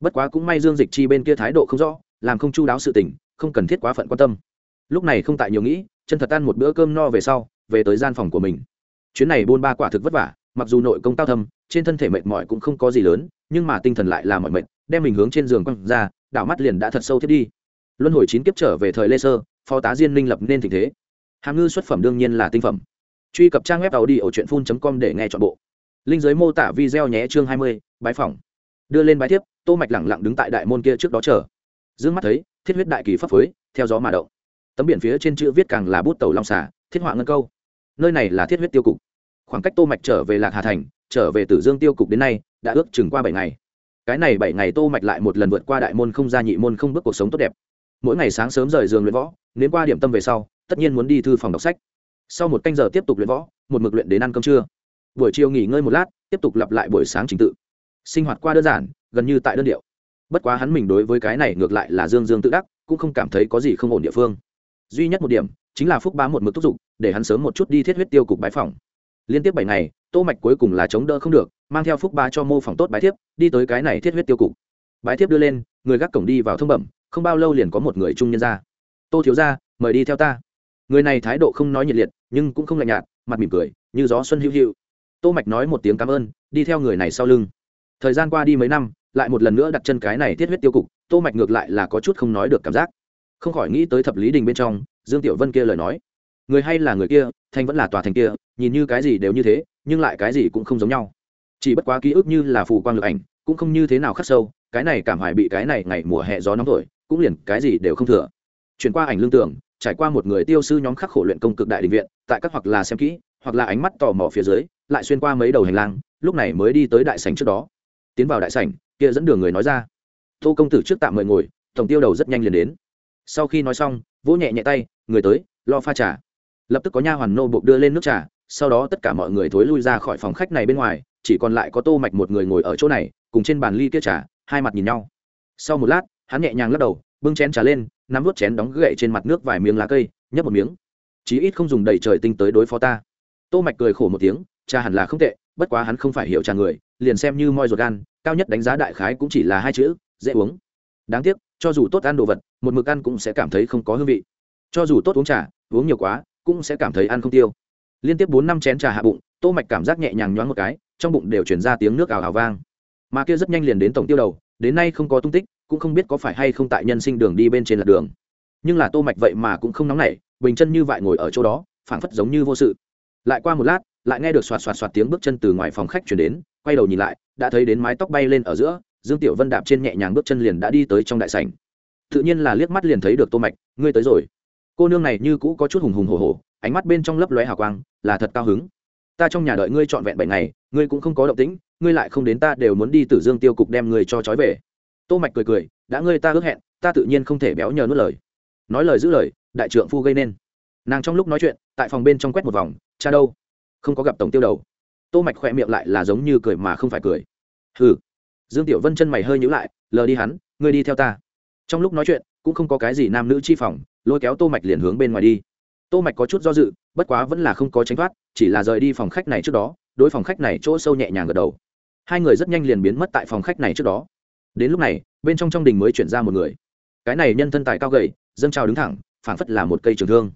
Bất quá cũng may dương dịch chi bên kia thái độ không rõ, làm không chu đáo sự tình, không cần thiết quá phận quan tâm. Lúc này không tại nhiều nghĩ, chân thật ăn một bữa cơm no về sau, về tới gian phòng của mình. Chuyến này buôn ba quả thực vất vả, mặc dù nội công cao thâm, trên thân thể mệt mỏi cũng không có gì lớn, nhưng mà tinh thần lại là mọi mệt, đem mình hướng trên giường quăng ra, đảo mắt liền đã thật sâu thiết đi. Luân hồi chín kiếp trở về thời lê sơ, phó tá diên minh lập nên tình thế hàm ngư xuất phẩm đương nhiên là tinh phẩm. Truy cập trang web tàu đi ở truyện phun com để nghe chọn bộ. Linh giới mô tả video nhé chương hai mươi bãi phòng đưa lên bãi tiếp tô mạch lẳng lặng đứng tại đại môn kia trước đó chờ. Dương mắt thấy, thiết huyết đại kỳ pháp phối, theo gió mà động. Tấm biển phía trên chữ viết càng là bút tàu long xả thiết họa ngân câu. Nơi này là thiết huyết tiêu cục. Khoảng cách tô mạch trở về lạc hà thành, trở về tử dương tiêu cục đến nay, đã ước chừng qua bảy ngày. Cái này bảy ngày tô mạch lại một lần vượt qua đại môn không ra nhị môn không bước cuộc sống tốt đẹp. Mỗi ngày sáng sớm rời giường luyện võ nếu qua điểm tâm về sau tất nhiên muốn đi thư phòng đọc sách. Sau một canh giờ tiếp tục luyện võ một mực luyện đến ăn cơm trưa. Buổi chiều nghỉ ngơi một lát tiếp tục lặp lại buổi sáng trình tự. Sinh hoạt qua đơn giản gần như tại đơn điệu. Bất quá hắn mình đối với cái này ngược lại là dương dương tự đắc cũng không cảm thấy có gì không ổn địa phương. Duy nhất một điểm chính là phúc bá một mực thúc giục để hắn sớm một chút đi thiết huyết tiêu cục bái phòng. Liên tiếp bảy ngày tô mạch cuối cùng là chống đỡ không được mang theo phúc bá cho mô phòng tốt bái thiếp đi tới cái này thiết huyết tiêu cục. Bái thiếp đưa lên người gác cổng đi vào thông bẩm không bao lâu liền có một người trung nhân ra. Tô thiếu gia, mời đi theo ta người này thái độ không nói nhiệt liệt, nhưng cũng không lạnh nhạt, mặt mỉm cười, như gió xuân hữu hữu. Tô mạch nói một tiếng cảm ơn, đi theo người này sau lưng. Thời gian qua đi mấy năm, lại một lần nữa đặt chân cái này thiết huyết tiêu cục, tô mạch ngược lại là có chút không nói được cảm giác. Không khỏi nghĩ tới thập lý đình bên trong, dương tiểu vân kia lời nói. Người hay là người kia thanh vẫn là tòa thành kia, nhìn như cái gì đều như thế, nhưng lại cái gì cũng không giống nhau. Chỉ bất quá ký ức như là phù quang lực ảnh, cũng không như thế nào khắc sâu, cái này cảm hoài bị cái này ngày mùa hè gió nóng thổi, cũng liền cái gì đều không thừa. Chuyển qua ảnh lương tưởng trải qua một người tiêu sư nhóm khắc khổ luyện công cực đại định viện, tại các hoặc là xem kỹ, hoặc là ánh mắt tò mò phía dưới, lại xuyên qua mấy đầu hành lang, lúc này mới đi tới đại sảnh trước đó. Tiến vào đại sảnh, kia dẫn đường người nói ra. Tô công tử trước tạm mời ngồi, tổng tiêu đầu rất nhanh liền đến. Sau khi nói xong, vỗ nhẹ nhẹ tay, người tới, lo pha trà. Lập tức có nha hoàn nô buộc đưa lên nước trà, sau đó tất cả mọi người thối lui ra khỏi phòng khách này bên ngoài, chỉ còn lại có tô mạch một người ngồi ở chỗ này, cùng trên bàn ly kia trà, hai mặt nhìn nhau. Sau một lát, hắn nhẹ nhàng lắc đầu bưng chén trà lên, nắm vút chén đóng gậy trên mặt nước vài miếng lá cây, nhấp một miếng. Chí ít không dùng đầy trời tinh tới đối phó ta. Tô mạch cười khổ một tiếng trà hẳn là không tệ, bất quá hắn không phải hiểu trà người, liền xem như moi ruột gan, cao nhất đánh giá đại khái cũng chỉ là hai chữ, dễ uống. Đáng tiếc, cho dù tốt ăn đồ vật, một mực ăn cũng sẽ cảm thấy không có hương vị. Cho dù tốt uống trà, uống nhiều quá, cũng sẽ cảm thấy ăn không tiêu. Liên tiếp bốn năm chén trà hạ bụng, tô mạch cảm giác nhẹ nhàng nhoáng một cái, trong bụng đều chuyển ra tiếng nước ào ào vang. Mà kia rất nhanh liền đến tổng tiêu đầu, đến nay không có tung tích cũng không biết có phải hay không tại nhân sinh đường đi bên trên lật đường. Nhưng là tô mạch vậy mà cũng không nóng nảy, bình chân như vậy ngồi ở chỗ đó, phảng phất giống như vô sự. Lại qua một lát, lại nghe được xoạt xoạt xoạt tiếng bước chân từ ngoài phòng khách chuyển đến, quay đầu nhìn lại, đã thấy đến mái tóc bay lên ở giữa, dương tiểu vân đạp trên nhẹ nhàng bước chân liền đã đi tới trong đại sảnh. Tự nhiên là liếc mắt liền thấy được tô mạch, ngươi tới rồi. Cô nương này như cũ có chút hùng hùng hổ hổ, ánh mắt bên trong lấp lóe hào quang, là thật cao hứng. Ta trong nhà đợi ngươi trọn vẹn bảy ngày, ngươi cũng không có động tĩnh, ngươi lại không đến ta đều muốn đi tử dương tiêu cục đem ngươi cho trói về tô mạch cười cười, đã ngươi ta ước hẹn, ta tự nhiên không thể béo nhờ nuốt lời. Nói lời giữ lời, đại trượng phu gây nên. Nàng trong lúc nói chuyện, tại phòng bên trong quét một vòng, cha đâu? Không có gặp tổng tiêu đầu. Tô mạch khỏe miệng lại là giống như cười mà không phải cười. Hừ. Dương tiểu vân chân mày hơi nhíu lại, lờ đi hắn, ngươi đi theo ta. Trong lúc nói chuyện, cũng không có cái gì nam nữ chi phòng, lôi kéo tô mạch liền hướng bên ngoài đi. Tô mạch có chút do dự, bất quá vẫn là không có tránh thoát, chỉ là rời đi phòng khách này trước đó, đối phòng khách này chỗ sâu nhẹ nhàng gật đầu. Hai người rất nhanh liền biến mất tại phòng khách này trước đó đến lúc này, bên trong trong đình mới chuyển ra một người. Cái này nhân thân tài cao gầy, dâng trào đứng thẳng, phảng phất là một cây trường thương.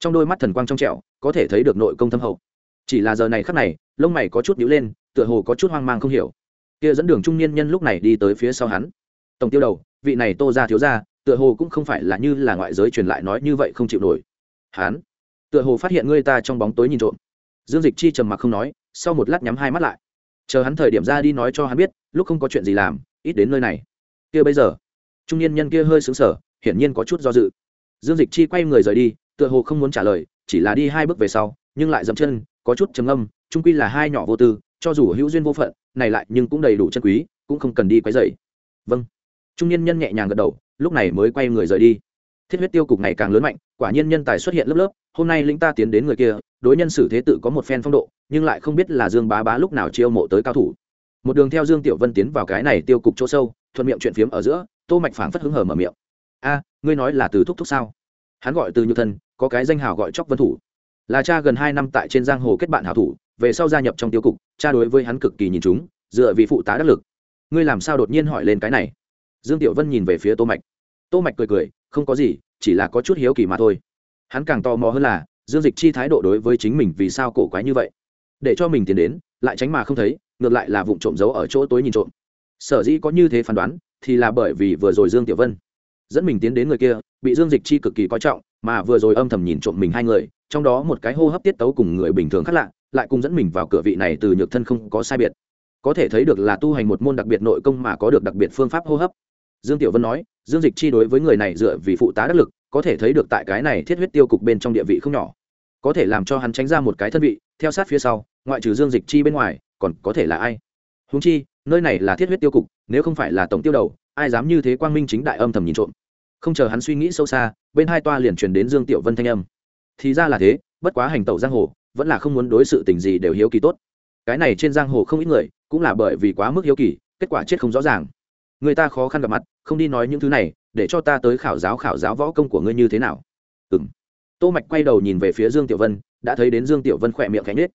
Trong đôi mắt thần quang trong trẻo, có thể thấy được nội công thâm hậu. Chỉ là giờ này khắc này, lông mày có chút nhíu lên, tựa hồ có chút hoang mang không hiểu. Kia dẫn đường trung niên nhân lúc này đi tới phía sau hắn. Tổng tiêu đầu, vị này tô ra thiếu ra tựa hồ cũng không phải là như là ngoại giới truyền lại nói như vậy không chịu nổi. Hắn, tựa hồ phát hiện ngươi ta trong bóng tối nhìn trộm. Dương dịch chi trầm mặc không nói, sau một lát nhắm hai mắt lại. Chờ hắn thời điểm ra đi nói cho hắn biết, lúc không có chuyện gì làm ít đến nơi này. Kia bây giờ, trung niên nhân kia hơi xứng sở hiển nhiên có chút do dự. Dương dịch chi quay người rời đi, tựa hồ không muốn trả lời, chỉ là đi hai bước về sau, nhưng lại dậm chân, có chút trầm âm trung quy là hai nhỏ vô tư, cho dù hữu duyên vô phận, này lại nhưng cũng đầy đủ chân quý, cũng không cần đi quấy rầy. vâng. Trung niên nhân nhẹ nhàng gật đầu, lúc này mới quay người rời đi. Thiết huyết tiêu cục ngày càng lớn mạnh, quả nhiên nhân tài xuất hiện lớp lớp, hôm nay linh ta tiến đến người kia, đối nhân xử thế tự có một phen phong độ, nhưng lại không biết là dương bá bá lúc nào chiêu mộ tới cao thủ một đường theo dương tiểu vân tiến vào cái này tiêu cục chỗ sâu, thuận miệng chuyện phiếm ở giữa, tô mạch phảng phất hứng hở mở miệng. A, ngươi nói là từ thúc thúc sao? Hắn gọi từ như thân có cái danh hào gọi chóc vân thủ. Là cha gần hai năm tại trên giang hồ kết bạn hảo thủ, về sau gia nhập trong tiêu cục, cha đối với hắn cực kỳ nhìn chúng, dựa vì phụ tá đắc lực. Ngươi làm sao đột nhiên hỏi lên cái này? Dương tiểu vân nhìn về phía tô mạch. Tô mạch cười cười, không có gì, chỉ là có chút hiếu kỳ mà thôi. Hắn càng tò mò hơn là, dương dịch chi thái độ đối với chính mình vì sao cổ quái như vậy? Để cho mình tiến đến, lại tránh mà không thấy ngược lại là vụ trộm giấu ở chỗ tối nhìn trộm. Sở dĩ có như thế phán đoán, thì là bởi vì vừa rồi dương tiểu vân dẫn mình tiến đến người kia, bị dương dịch chi cực kỳ coi trọng, mà vừa rồi âm thầm nhìn trộm mình hai người, trong đó một cái hô hấp tiết tấu cùng người bình thường khác lạ, lại cùng dẫn mình vào cửa vị này từ nhược thân không có sai biệt. Có thể thấy được là tu hành một môn đặc biệt nội công mà có được đặc biệt phương pháp hô hấp. Dương tiểu vân nói, dương dịch chi đối với người này dựa vì phụ tá đắc lực, có thể thấy được tại cái này thiết huyết tiêu cục bên trong địa vị không nhỏ. Có thể làm cho hắn tránh ra một cái thân vị, theo sát phía sau, ngoại trừ dương dịch chi bên ngoài còn có thể là ai? Húng chi, nơi này là thiết huyết tiêu cục, nếu không phải là tổng tiêu đầu, ai dám như thế quang minh chính đại âm thầm nhìn trộm? Không chờ hắn suy nghĩ sâu xa, bên hai toa liền truyền đến dương tiểu vân thanh âm. Thì ra là thế, bất quá hành tẩu giang hồ, vẫn là không muốn đối sự tình gì đều hiếu kỳ tốt. Cái này trên giang hồ không ít người, cũng là bởi vì quá mức hiếu kỳ, kết quả chết không rõ ràng. Người ta khó khăn gặp mặt, không đi nói những thứ này, để cho ta tới khảo giáo khảo giáo võ công của ngươi như thế nào? Ừ m tô mạch quay đầu nhìn về phía dương tiểu vân, đã thấy đến dương tiểu vân khỏe miệng cánh nết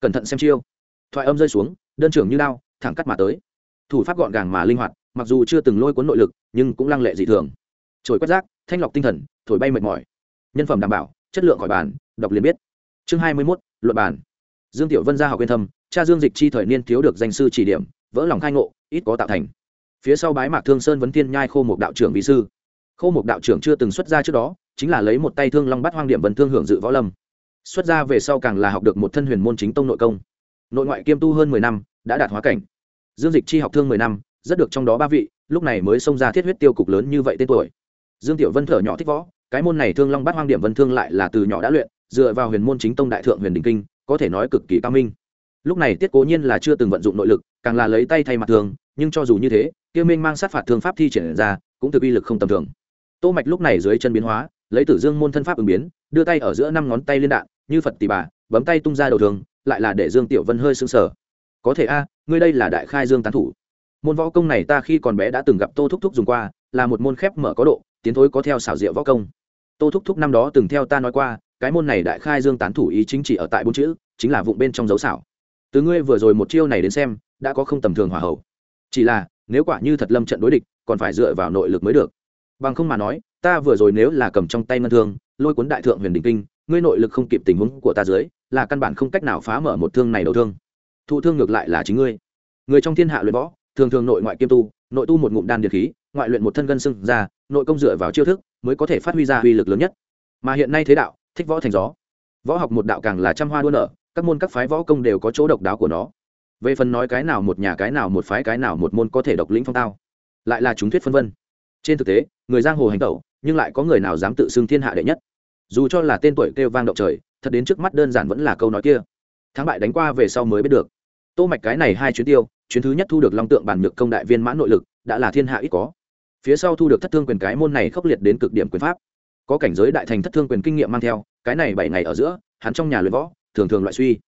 cẩn thận xem chiêu thoại âm rơi xuống đơn trưởng như lao thẳng cắt mà tới. Thủ pháp gọn gàng mà linh hoạt mặc dù chưa từng lôi cuốn nội lực nhưng cũng lăng lệ dị thường. Trồi quét rác thanh lọc tinh thần thổi bay mệt mỏi. Nhân phẩm đảm bảo chất lượng khỏi bàn đọc liền biết. Chương hai mươi 21, luận bản. dương tiểu vân ra học yên thâm cha dương dịch chi thời niên thiếu được danh sư chỉ điểm vỡ lòng khai ngộ ít có tạo thành. Phía sau bái mạc thương sơn vấn thiên nhai khô một đạo trưởng vị sư. Khô một đạo trưởng chưa từng xuất ra trước đó chính là lấy một tay thương long bắt hoang điểm vân thương hưởng dự võ lâm. Xuất ra về sau càng là học được một thân huyền môn chính tông nội công nội ngoại kiêm tu hơn mười năm, đã đạt hóa cảnh. Dương dịch chi học thương mười năm, rất được trong đó ba vị, lúc này mới xông ra thiết huyết tiêu cục lớn như vậy tên tuổi. Dương tiểu vân thở nhỏ thích võ, cái môn này thương long bát hoang điểm vân thương lại là từ nhỏ đã luyện, dựa vào huyền môn chính tông đại thượng huyền đình kinh, có thể nói cực kỳ cao minh. Lúc này tiết cố nhiên là chưa từng vận dụng nội lực, càng là lấy tay thay mặt thường, nhưng cho dù như thế kia minh mang sát phạt thương pháp thi triển ra, cũng thực uy lực không tầm thường. Tô mạch lúc này dưới chân biến hóa, lấy tử dương môn thân pháp ứng biến, đưa tay ở giữa năm ngón tay liên đạn, như phật tỷ bà, bấm tay tung ra đầu thường lại là để dương tiểu vân hơi sưng sờ. Có thể a à, ngươi đây là đại khai dương tán thủ. Môn võ công này ta khi còn bé đã từng gặp tô thúc thúc dùng qua, là một môn khép mở có độ, tiến thối có theo xảo diệu võ công. Tô thúc thúc năm đó từng theo ta nói qua, cái môn này đại khai dương tán thủ ý chính chỉ ở tại bốn chữ, chính là vụng bên trong dấu xảo. Từ ngươi vừa rồi một chiêu này đến xem, đã có không tầm thường hòa hậu chỉ là, nếu quả như thật lâm trận đối địch, còn phải dựa vào nội lực mới được. Bằng không mà nói, ta vừa rồi nếu là cầm trong tay ngân thương, lôi cuốn đại thượng huyền đình kinh ngươi nội lực không kịp tình huống của ta dưới, là căn bản không cách nào phá mở một thương này đầu thương. Thụ thương ngược lại là chính ngươi. Người trong thiên hạ luyện võ, thường thường nội ngoại kiêm tu, nội tu một ngụm đan điện khí, ngoại luyện một thân gân sưng ra, nội công dựa vào chiêu thức mới có thể phát huy ra uy lực lớn nhất. Mà hiện nay thế đạo, thích võ thành gió. Võ học một đạo càng là trăm hoa đua nở, các môn các phái võ công đều có chỗ độc đáo của nó. Về phần nói cái nào một nhà, cái nào một phái, cái nào một môn có thể độc lĩnh phong tao, lại là chúng thuyết phân vân. Trên thực tế, người giang hồ hành tẩu, nhưng lại có người nào dám tự xưng thiên hạ đệ nhất? Dù cho là tên tuổi kêu vang động trời, thật đến trước mắt đơn giản vẫn là câu nói kia. Thắng bại đánh qua về sau mới biết được. Tô mạch cái này hai chuyến tiêu, chuyến thứ nhất thu được long tượng bản nhược công đại viên mãn nội lực, đã là thiên hạ ít có. Phía sau thu được thất thương quyền cái môn này khốc liệt đến cực điểm quyền pháp. Có cảnh giới đại thành thất thương quyền kinh nghiệm mang theo, cái này bảy ngày ở giữa, hắn trong nhà luyện võ, thường thường loại suy.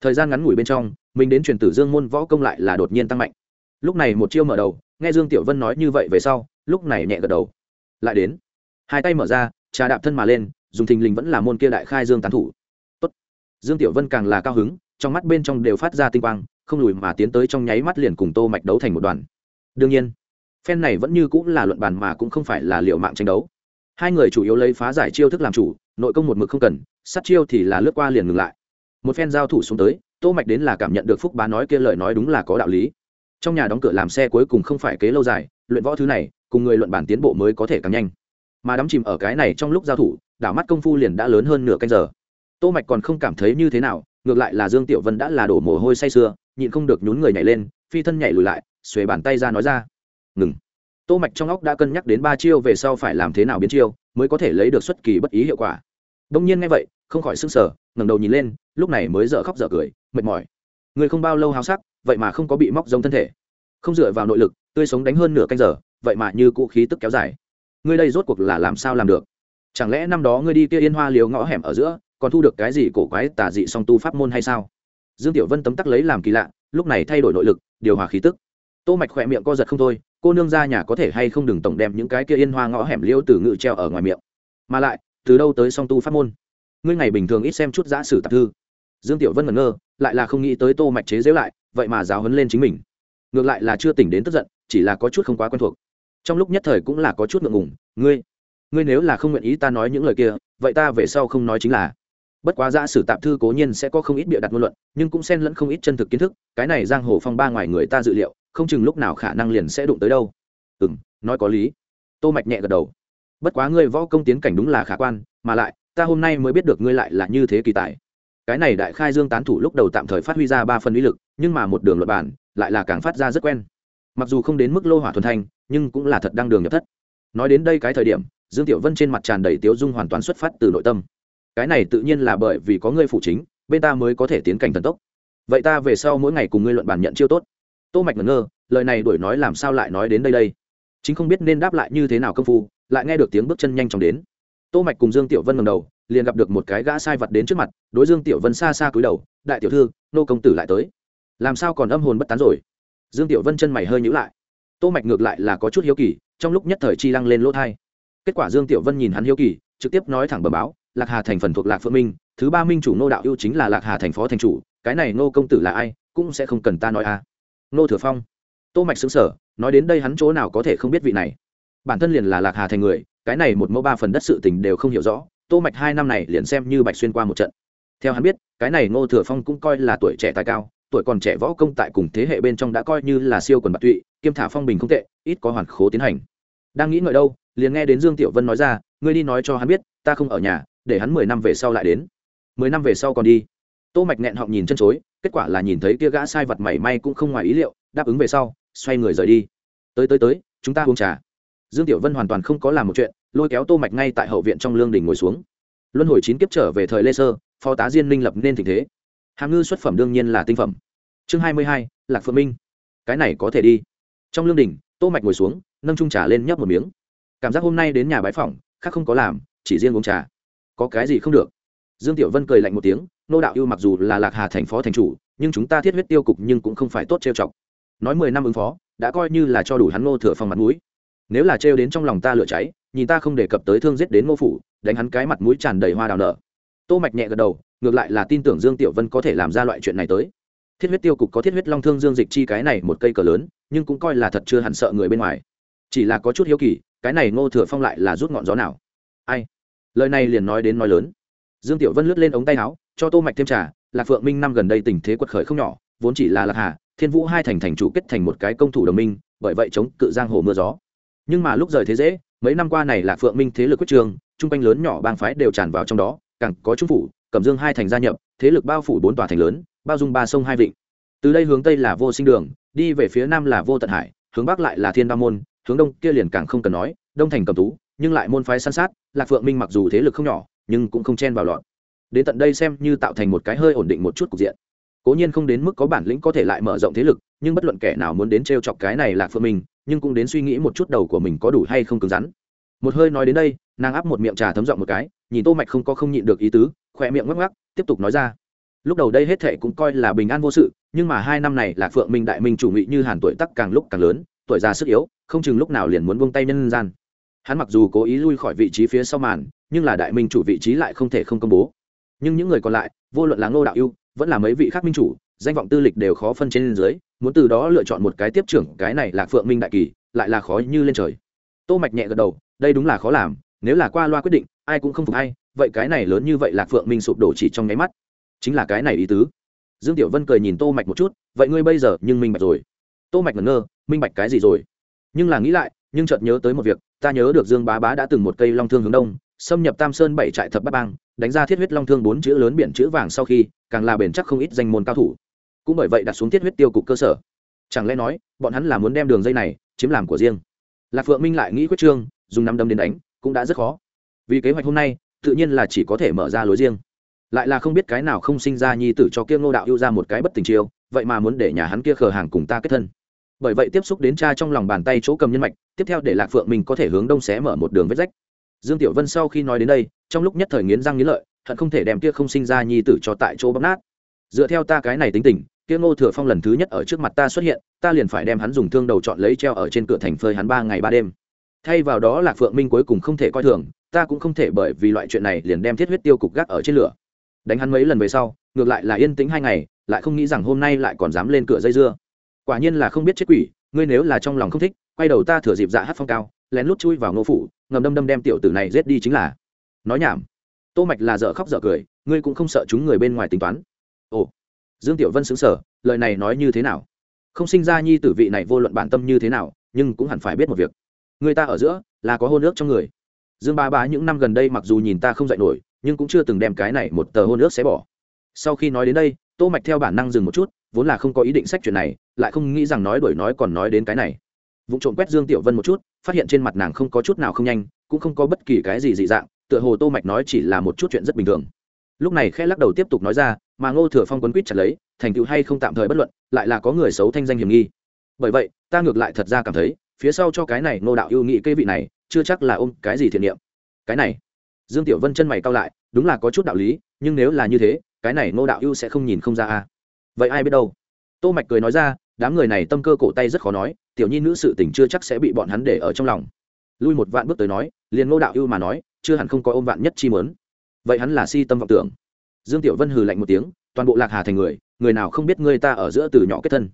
Thời gian ngắn ngủi bên trong, mình đến truyền tử dương môn võ công lại là đột nhiên tăng mạnh. Lúc này một chiêu mở đầu, nghe dương tiểu vân nói như vậy về sau, lúc này nhẹ gật đầu. Lại đến. Hai tay mở ra, trà đạp thân mà lên dùng thình lình vẫn là môn kia đại khai dương tán thủ. Tốt. dương tiểu vân càng là cao hứng, trong mắt bên trong đều phát ra tinh quang, không lùi mà tiến tới trong nháy mắt liền cùng tô mạch đấu thành một đoàn. Đương nhiên, phen này vẫn như cũng là luận bàn mà cũng không phải là liệu mạng tranh đấu. Hai người chủ yếu lấy phá giải chiêu thức làm chủ, nội công một mực không cần, sát chiêu thì là lướt qua liền ngừng lại. Một phen giao thủ xuống tới, tô mạch đến là cảm nhận được phúc bá nói kia lời nói đúng là có đạo lý. Trong nhà đóng cửa làm xe cuối cùng không phải kế lâu dài, luyện võ thứ này, cùng người luận bản tiến bộ mới có thể càng nhanh. Mà đắm chìm ở cái này trong lúc giao thủ đảo mắt công phu liền đã lớn hơn nửa canh giờ. Tô mạch còn không cảm thấy như thế nào, ngược lại là dương tiểu vân đã là đổ mồ hôi say sưa, nhịn không được nhún người nhảy lên, phi thân nhảy lùi lại, xuề bàn tay ra nói ra, ngừng. Tô mạch trong óc đã cân nhắc đến ba chiêu về sau phải làm thế nào biến chiêu, mới có thể lấy được xuất kỳ bất ý hiệu quả. Đông nhiên nghe vậy, không khỏi sưng sờ, ngẩng đầu nhìn lên, lúc này mới dở khóc dở cười, mệt mỏi. Người không bao lâu háo sắc, vậy mà không có bị móc giống thân thể. Không dựa vào nội lực, tươi sống đánh hơn nửa canh giờ, vậy mà như cũ khí tức kéo dài. Ngươi đây rốt cuộc là làm sao làm được? Chẳng lẽ năm đó ngươi đi kia yên hoa liều ngõ hẻm ở giữa, còn thu được cái gì cổ quái tà dị song tu pháp môn hay sao? Dương tiểu vân tấm tắc lấy làm kỳ lạ, lúc này thay đổi nội lực, điều hòa khí tức. Tô mạch khỏe miệng co giật không thôi, cô nương ra nhà có thể hay không đừng tổng đem những cái kia yên hoa ngõ hẻm liêu từ ngự treo ở ngoài miệng. Mà lại, từ đâu tới song tu pháp môn? Ngươi ngày bình thường ít xem chút giã sử tạp thư. Dương tiểu vân ngẩn ngơ, lại là không nghĩ tới tô mạch chế giễu lại, vậy mà giáo huấn lên chính mình. Ngược lại là chưa tỉnh đến tức giận, chỉ là có chút không quá quen thuộc. Trong lúc nhất thời cũng là có chút ngượng ngùng, ngươi ngươi nếu là không nguyện ý ta nói những lời kia, vậy ta về sau không nói chính là. Bất quá giả sử tạp thư cố nhiên sẽ có không ít bịa đặt ngôn luận, nhưng cũng xen lẫn không ít chân thực kiến thức, cái này giang hồ phong ba ngoài người ta dự liệu, không chừng lúc nào khả năng liền sẽ đụng tới đâu. Ừ m nói có lý. Tô mạch nhẹ gật đầu. Bất quá ngươi võ công tiến cảnh đúng là khả quan, mà lại, ta hôm nay mới biết được ngươi lại là như thế kỳ tài. Cái này đại khai dương tán thủ lúc đầu tạm thời phát huy ra ba phần uy lực, nhưng mà một đường luật bản lại là càng phát ra rất quen. Mặc dù không đến mức lô hỏa thuần thanh, nhưng cũng là thật đang đường nhập thất. Nói đến đây cái thời điểm dương tiểu vân trên mặt tràn đầy tiếu dung hoàn toàn xuất phát từ nội tâm. Cái này tự nhiên là bởi vì có ngươi phụ chính, bên ta mới có thể tiến cảnh thần tốc. Vậy ta về sau mỗi ngày cùng ngươi luận bàn nhận chiêu tốt. Tô mạch ngẩn ngơ, lời này đuổi nói làm sao lại nói đến đây đây? Chính không biết nên đáp lại như thế nào công phu, lại nghe được tiếng bước chân nhanh chóng đến. Tô mạch cùng dương tiểu vân ngẩng đầu, liền gặp được một cái gã sai vật đến trước mặt, đối dương tiểu vân xa xa cúi đầu, đại tiểu thư, nô công tử lại tới. Làm sao còn âm hồn bất tán rồi? Dương tiểu vân chân mày hơi nhíu lại. Tô mạch ngược lại là có chút hiếu kỳ, trong lúc nhất thời chi lăng lên lỗ thai kết quả dương tiểu vân nhìn hắn hiếu kỳ, trực tiếp nói thẳng bờ báo, lạc hà thành phần thuộc lạc phượng minh, thứ ba minh chủ nô đạo ưu chính là lạc hà thành phó thành chủ, cái này nô công tử là ai, cũng sẽ không cần ta nói à. Nô thừa phong, tô mạch xứng sở nói đến đây hắn chỗ nào có thể không biết vị này. Bản thân liền là lạc hà thành người, cái này một mẫu ba phần đất sự tình đều không hiểu rõ, tô mạch hai năm này liền xem như bạch xuyên qua một trận. Theo hắn biết, cái này ngô thừa phong cũng coi là tuổi trẻ tài cao, tuổi còn trẻ võ công tại cùng thế hệ bên trong đã coi như là siêu quần bạc tụy, kiêm thả phong bình không tệ, ít có hoàn khố tiến hành. Đang nghĩ ngợi đâu liền nghe đến dương tiểu vân nói ra ngươi đi nói cho hắn biết ta không ở nhà để hắn mười năm về sau lại đến. Mười năm về sau còn đi? Tô mạch nghẹn họng nhìn chân chối kết quả là nhìn thấy kia gã sai vật mảy may cũng không ngoài ý liệu đáp ứng về sau xoay người rời đi. Tới tới tới chúng ta uống trà. Dương tiểu vân hoàn toàn không có làm một chuyện lôi kéo tô mạch ngay tại hậu viện trong lương đình ngồi xuống. Luân hồi chín kiếp trở về thời lê sơ phó tá diên minh lập nên tình thế. Hàm ngư xuất phẩm đương nhiên là tinh phẩm. Chương hai mươi hai, lạc phượng minh. Cái này có thể đi. Trong lương đình tô mạch ngồi xuống nâng chung trà lên nhấp một miếng cảm giác hôm nay đến nhà bái phỏng, khác không có làm, chỉ riêng uống trà. Có cái gì không được? Dương tiểu vân cười lạnh một tiếng, nô đạo yêu mặc dù là lạc hà thành phó thành chủ, nhưng chúng ta thiết huyết tiêu cục nhưng cũng không phải tốt trêu chọc. Nói mười năm ứng phó, đã coi như là cho đủ hắn ngô thừa phòng mặt mũi. Nếu là trêu đến trong lòng ta lửa cháy, nhìn ta không đề cập tới thương giết đến ngô phủ, đánh hắn cái mặt mũi tràn đầy hoa đào nở. Tô mạch nhẹ gật đầu, ngược lại là tin tưởng dương tiểu vân có thể làm ra loại chuyện này tới. Thiết huyết tiêu cục có thiết huyết long thương dương dịch chi cái này một cây cờ lớn, nhưng cũng coi là thật chưa hẳn sợ người bên ngoài. Chỉ là có chút hiếu kỳ cái này ngô thừa phong lại là rút ngọn gió nào? Ai? Lời này liền nói đến nói lớn. Dương tiểu vân lướt lên ống tay áo, cho tô mạch thêm trà, lạc phượng minh năm gần đây tình thế quật khởi không nhỏ, vốn chỉ là lạc hà, thiên vũ hai thành thành chủ kết thành một cái công thủ đồng minh, bởi vậy chống cự giang hồ mưa gió. Nhưng mà lúc rời thế dễ, mấy năm qua này lạc phượng minh thế lực quyết trường, trung quanh lớn nhỏ bang phái đều tràn vào trong đó, càng có trung phủ, cẩm dương hai thành gia nhập, thế lực bao phủ bốn tòa thành lớn, bao dung ba sông hai vịnh. Từ đây hướng tây là vô sinh đường, đi về phía nam là vô tận hải, hướng bắc lại là thiên ba môn hướng đông kia liền càng không cần nói, đông thành cầm tú, nhưng lại môn phái săn sát, lạc phượng minh mặc dù thế lực không nhỏ, nhưng cũng không chen vào lọt. Đến tận đây xem như tạo thành một cái hơi ổn định một chút cục diện. Cố nhiên không đến mức có bản lĩnh có thể lại mở rộng thế lực, nhưng bất luận kẻ nào muốn đến t r e o chọc cái này lạc phượng minh, nhưng cũng đến suy nghĩ một chút đầu của mình có đủ hay không cứng rắn. Một hơi nói đến đây, nàng áp một miệng trà thấm giọng một cái, nhìn tô mạch không có không nhịn được ý tứ, khỏe miệng ngắc ngắc tiếp tục nói ra. Lúc đầu đây hết thệ cũng coi là bình an vô sự, nhưng mà hai năm này lạc phượng minh đại minh chủ nghị như hàn tuổi tắc càng lúc càng lớn, tuổi già sức yếu không chừng lúc nào liền muốn buông tay nhân gian. Hắn mặc dù cố ý lui khỏi vị trí phía sau màn, nhưng là đại minh chủ vị trí lại không thể không công bố. Nhưng những người còn lại, vô luận là ngô đạo yêu vẫn là mấy vị khác minh chủ, danh vọng tư lịch đều khó phân trên dưới, muốn từ đó lựa chọn một cái tiếp trưởng, cái này là phượng minh đại kỳ, lại là khó như lên trời. Tô mạch nhẹ gật đầu, đây đúng là khó làm, nếu là qua loa quyết định, ai cũng không phục ai, vậy cái này lớn như vậy là phượng minh sụp đổ chỉ trong nháy mắt. Chính là cái này ý tứ. Dương tiểu vân cười nhìn tô mạch một chút, vậy ngươi bây giờ nhưng minh bạch rồi. Tô mạch ngẩn ngơ, minh bạch cái gì rồi? Nhưng là nghĩ lại, nhưng chợt nhớ tới một việc, ta nhớ được dương bá bá đã từng một cây long thương hướng đông, xâm nhập tam sơn bảy trại thập bát bang, đánh ra thiết huyết long thương bốn chữ lớn biển chữ vàng sau khi, càng là bền chắc không ít danh môn cao thủ. Cũng bởi vậy đặt xuống thiết huyết tiêu cục cơ sở. Chẳng lẽ nói, bọn hắn là muốn đem đường dây này chiếm làm của riêng? Lạc phượng minh lại nghĩ quyết trương, dùng năm đâm đến đánh, cũng đã rất khó. Vì kế hoạch hôm nay, tự nhiên là chỉ có thể mở ra lối riêng. Lại là không biết cái nào không sinh ra nhi tử cho kia ngô đạo yêu ra một cái bất tình chiêu, vậy mà muốn để nhà hắn kia khờ hàng cùng ta kết thân bởi vậy tiếp xúc đến cha trong lòng bàn tay chỗ cầm nhân mạch, tiếp theo để lạc phượng mình có thể hướng đông xé mở một đường vết rách. Dương tiểu vân sau khi nói đến đây, trong lúc nhất thời nghiến răng nghiến lợi, hận không thể đem kia không sinh ra nhi tử cho tại chỗ bấm nát. Dựa theo ta cái này tính tình, kia ngô thừa phong lần thứ nhất ở trước mặt ta xuất hiện, ta liền phải đem hắn dùng thương đầu chọn lấy treo ở trên cửa thành phơi hắn ba ngày ba đêm. Thay vào đó lạc phượng minh cuối cùng không thể coi thường, ta cũng không thể bởi vì loại chuyện này liền đem thiết huyết tiêu cục gác ở trên lửa. Đánh hắn mấy lần về sau, ngược lại là yên tĩnh hai ngày, lại không nghĩ rằng hôm nay lại còn dám lên cửa dây dưa quả nhiên là không biết chết quỷ, ngươi nếu là trong lòng không thích, quay đầu ta thừa dịp dạ hát phong cao, lén lút chui vào ngô phủ, ngầm đâm đâm đem tiểu tử này giết đi chính là. Nói nhảm. Tô mạch là dở khóc dở cười, ngươi cũng không sợ chúng người bên ngoài tính toán. Ồ. Dương tiểu vân xứng sở lời này nói như thế nào? Không sinh ra nhi tử vị này vô luận bản tâm như thế nào, nhưng cũng hẳn phải biết một việc. Người ta ở giữa, là có hôn ước trong người. Dương ba bá những năm gần đây mặc dù nhìn ta không dạy nổi, nhưng cũng chưa từng đem cái này một tờ hôn ước xé bỏ. Sau khi nói đến đây tô mạch theo bản năng dừng một chút, vốn là không có ý định sách chuyện này, lại không nghĩ rằng nói đổi nói còn nói đến cái này. Vụ trộm quét dương tiểu vân một chút, phát hiện trên mặt nàng không có chút nào không nhanh, cũng không có bất kỳ cái gì dị dạng, tựa hồ tô mạch nói chỉ là một chút chuyện rất bình thường. Lúc này khẽ lắc đầu tiếp tục nói ra, mà ngô thừa phong quấn quýt chặt lấy, thành tựu hay không tạm thời bất luận, lại là có người xấu thanh danh hiểm nghi. Bởi vậy, ta ngược lại thật ra cảm thấy, phía sau cho cái này ngô đạo yêu nghị cây vị này, chưa chắc là ôm cái gì thiện niệm. Cái này. Dương tiểu vân chân mày cao lại, đúng là có chút đạo lý, nhưng nếu là như thế cái này ngô đạo ưu sẽ không nhìn không ra à vậy ai biết đâu? Tô mạch cười nói ra, đám người này tâm cơ cổ tay rất khó nói, tiểu nhi nữ sự tình chưa chắc sẽ bị bọn hắn để ở trong lòng. Lui một vạn bước tới nói, liền ngô đạo ưu mà nói, chưa hẳn không có ôm vạn nhất chi mớn vậy hắn là si tâm vọng tưởng. Dương tiểu vân hừ lạnh một tiếng, toàn bộ lạc hà thành người người nào không biết ngươi ta ở giữa từ nhỏ kết thân.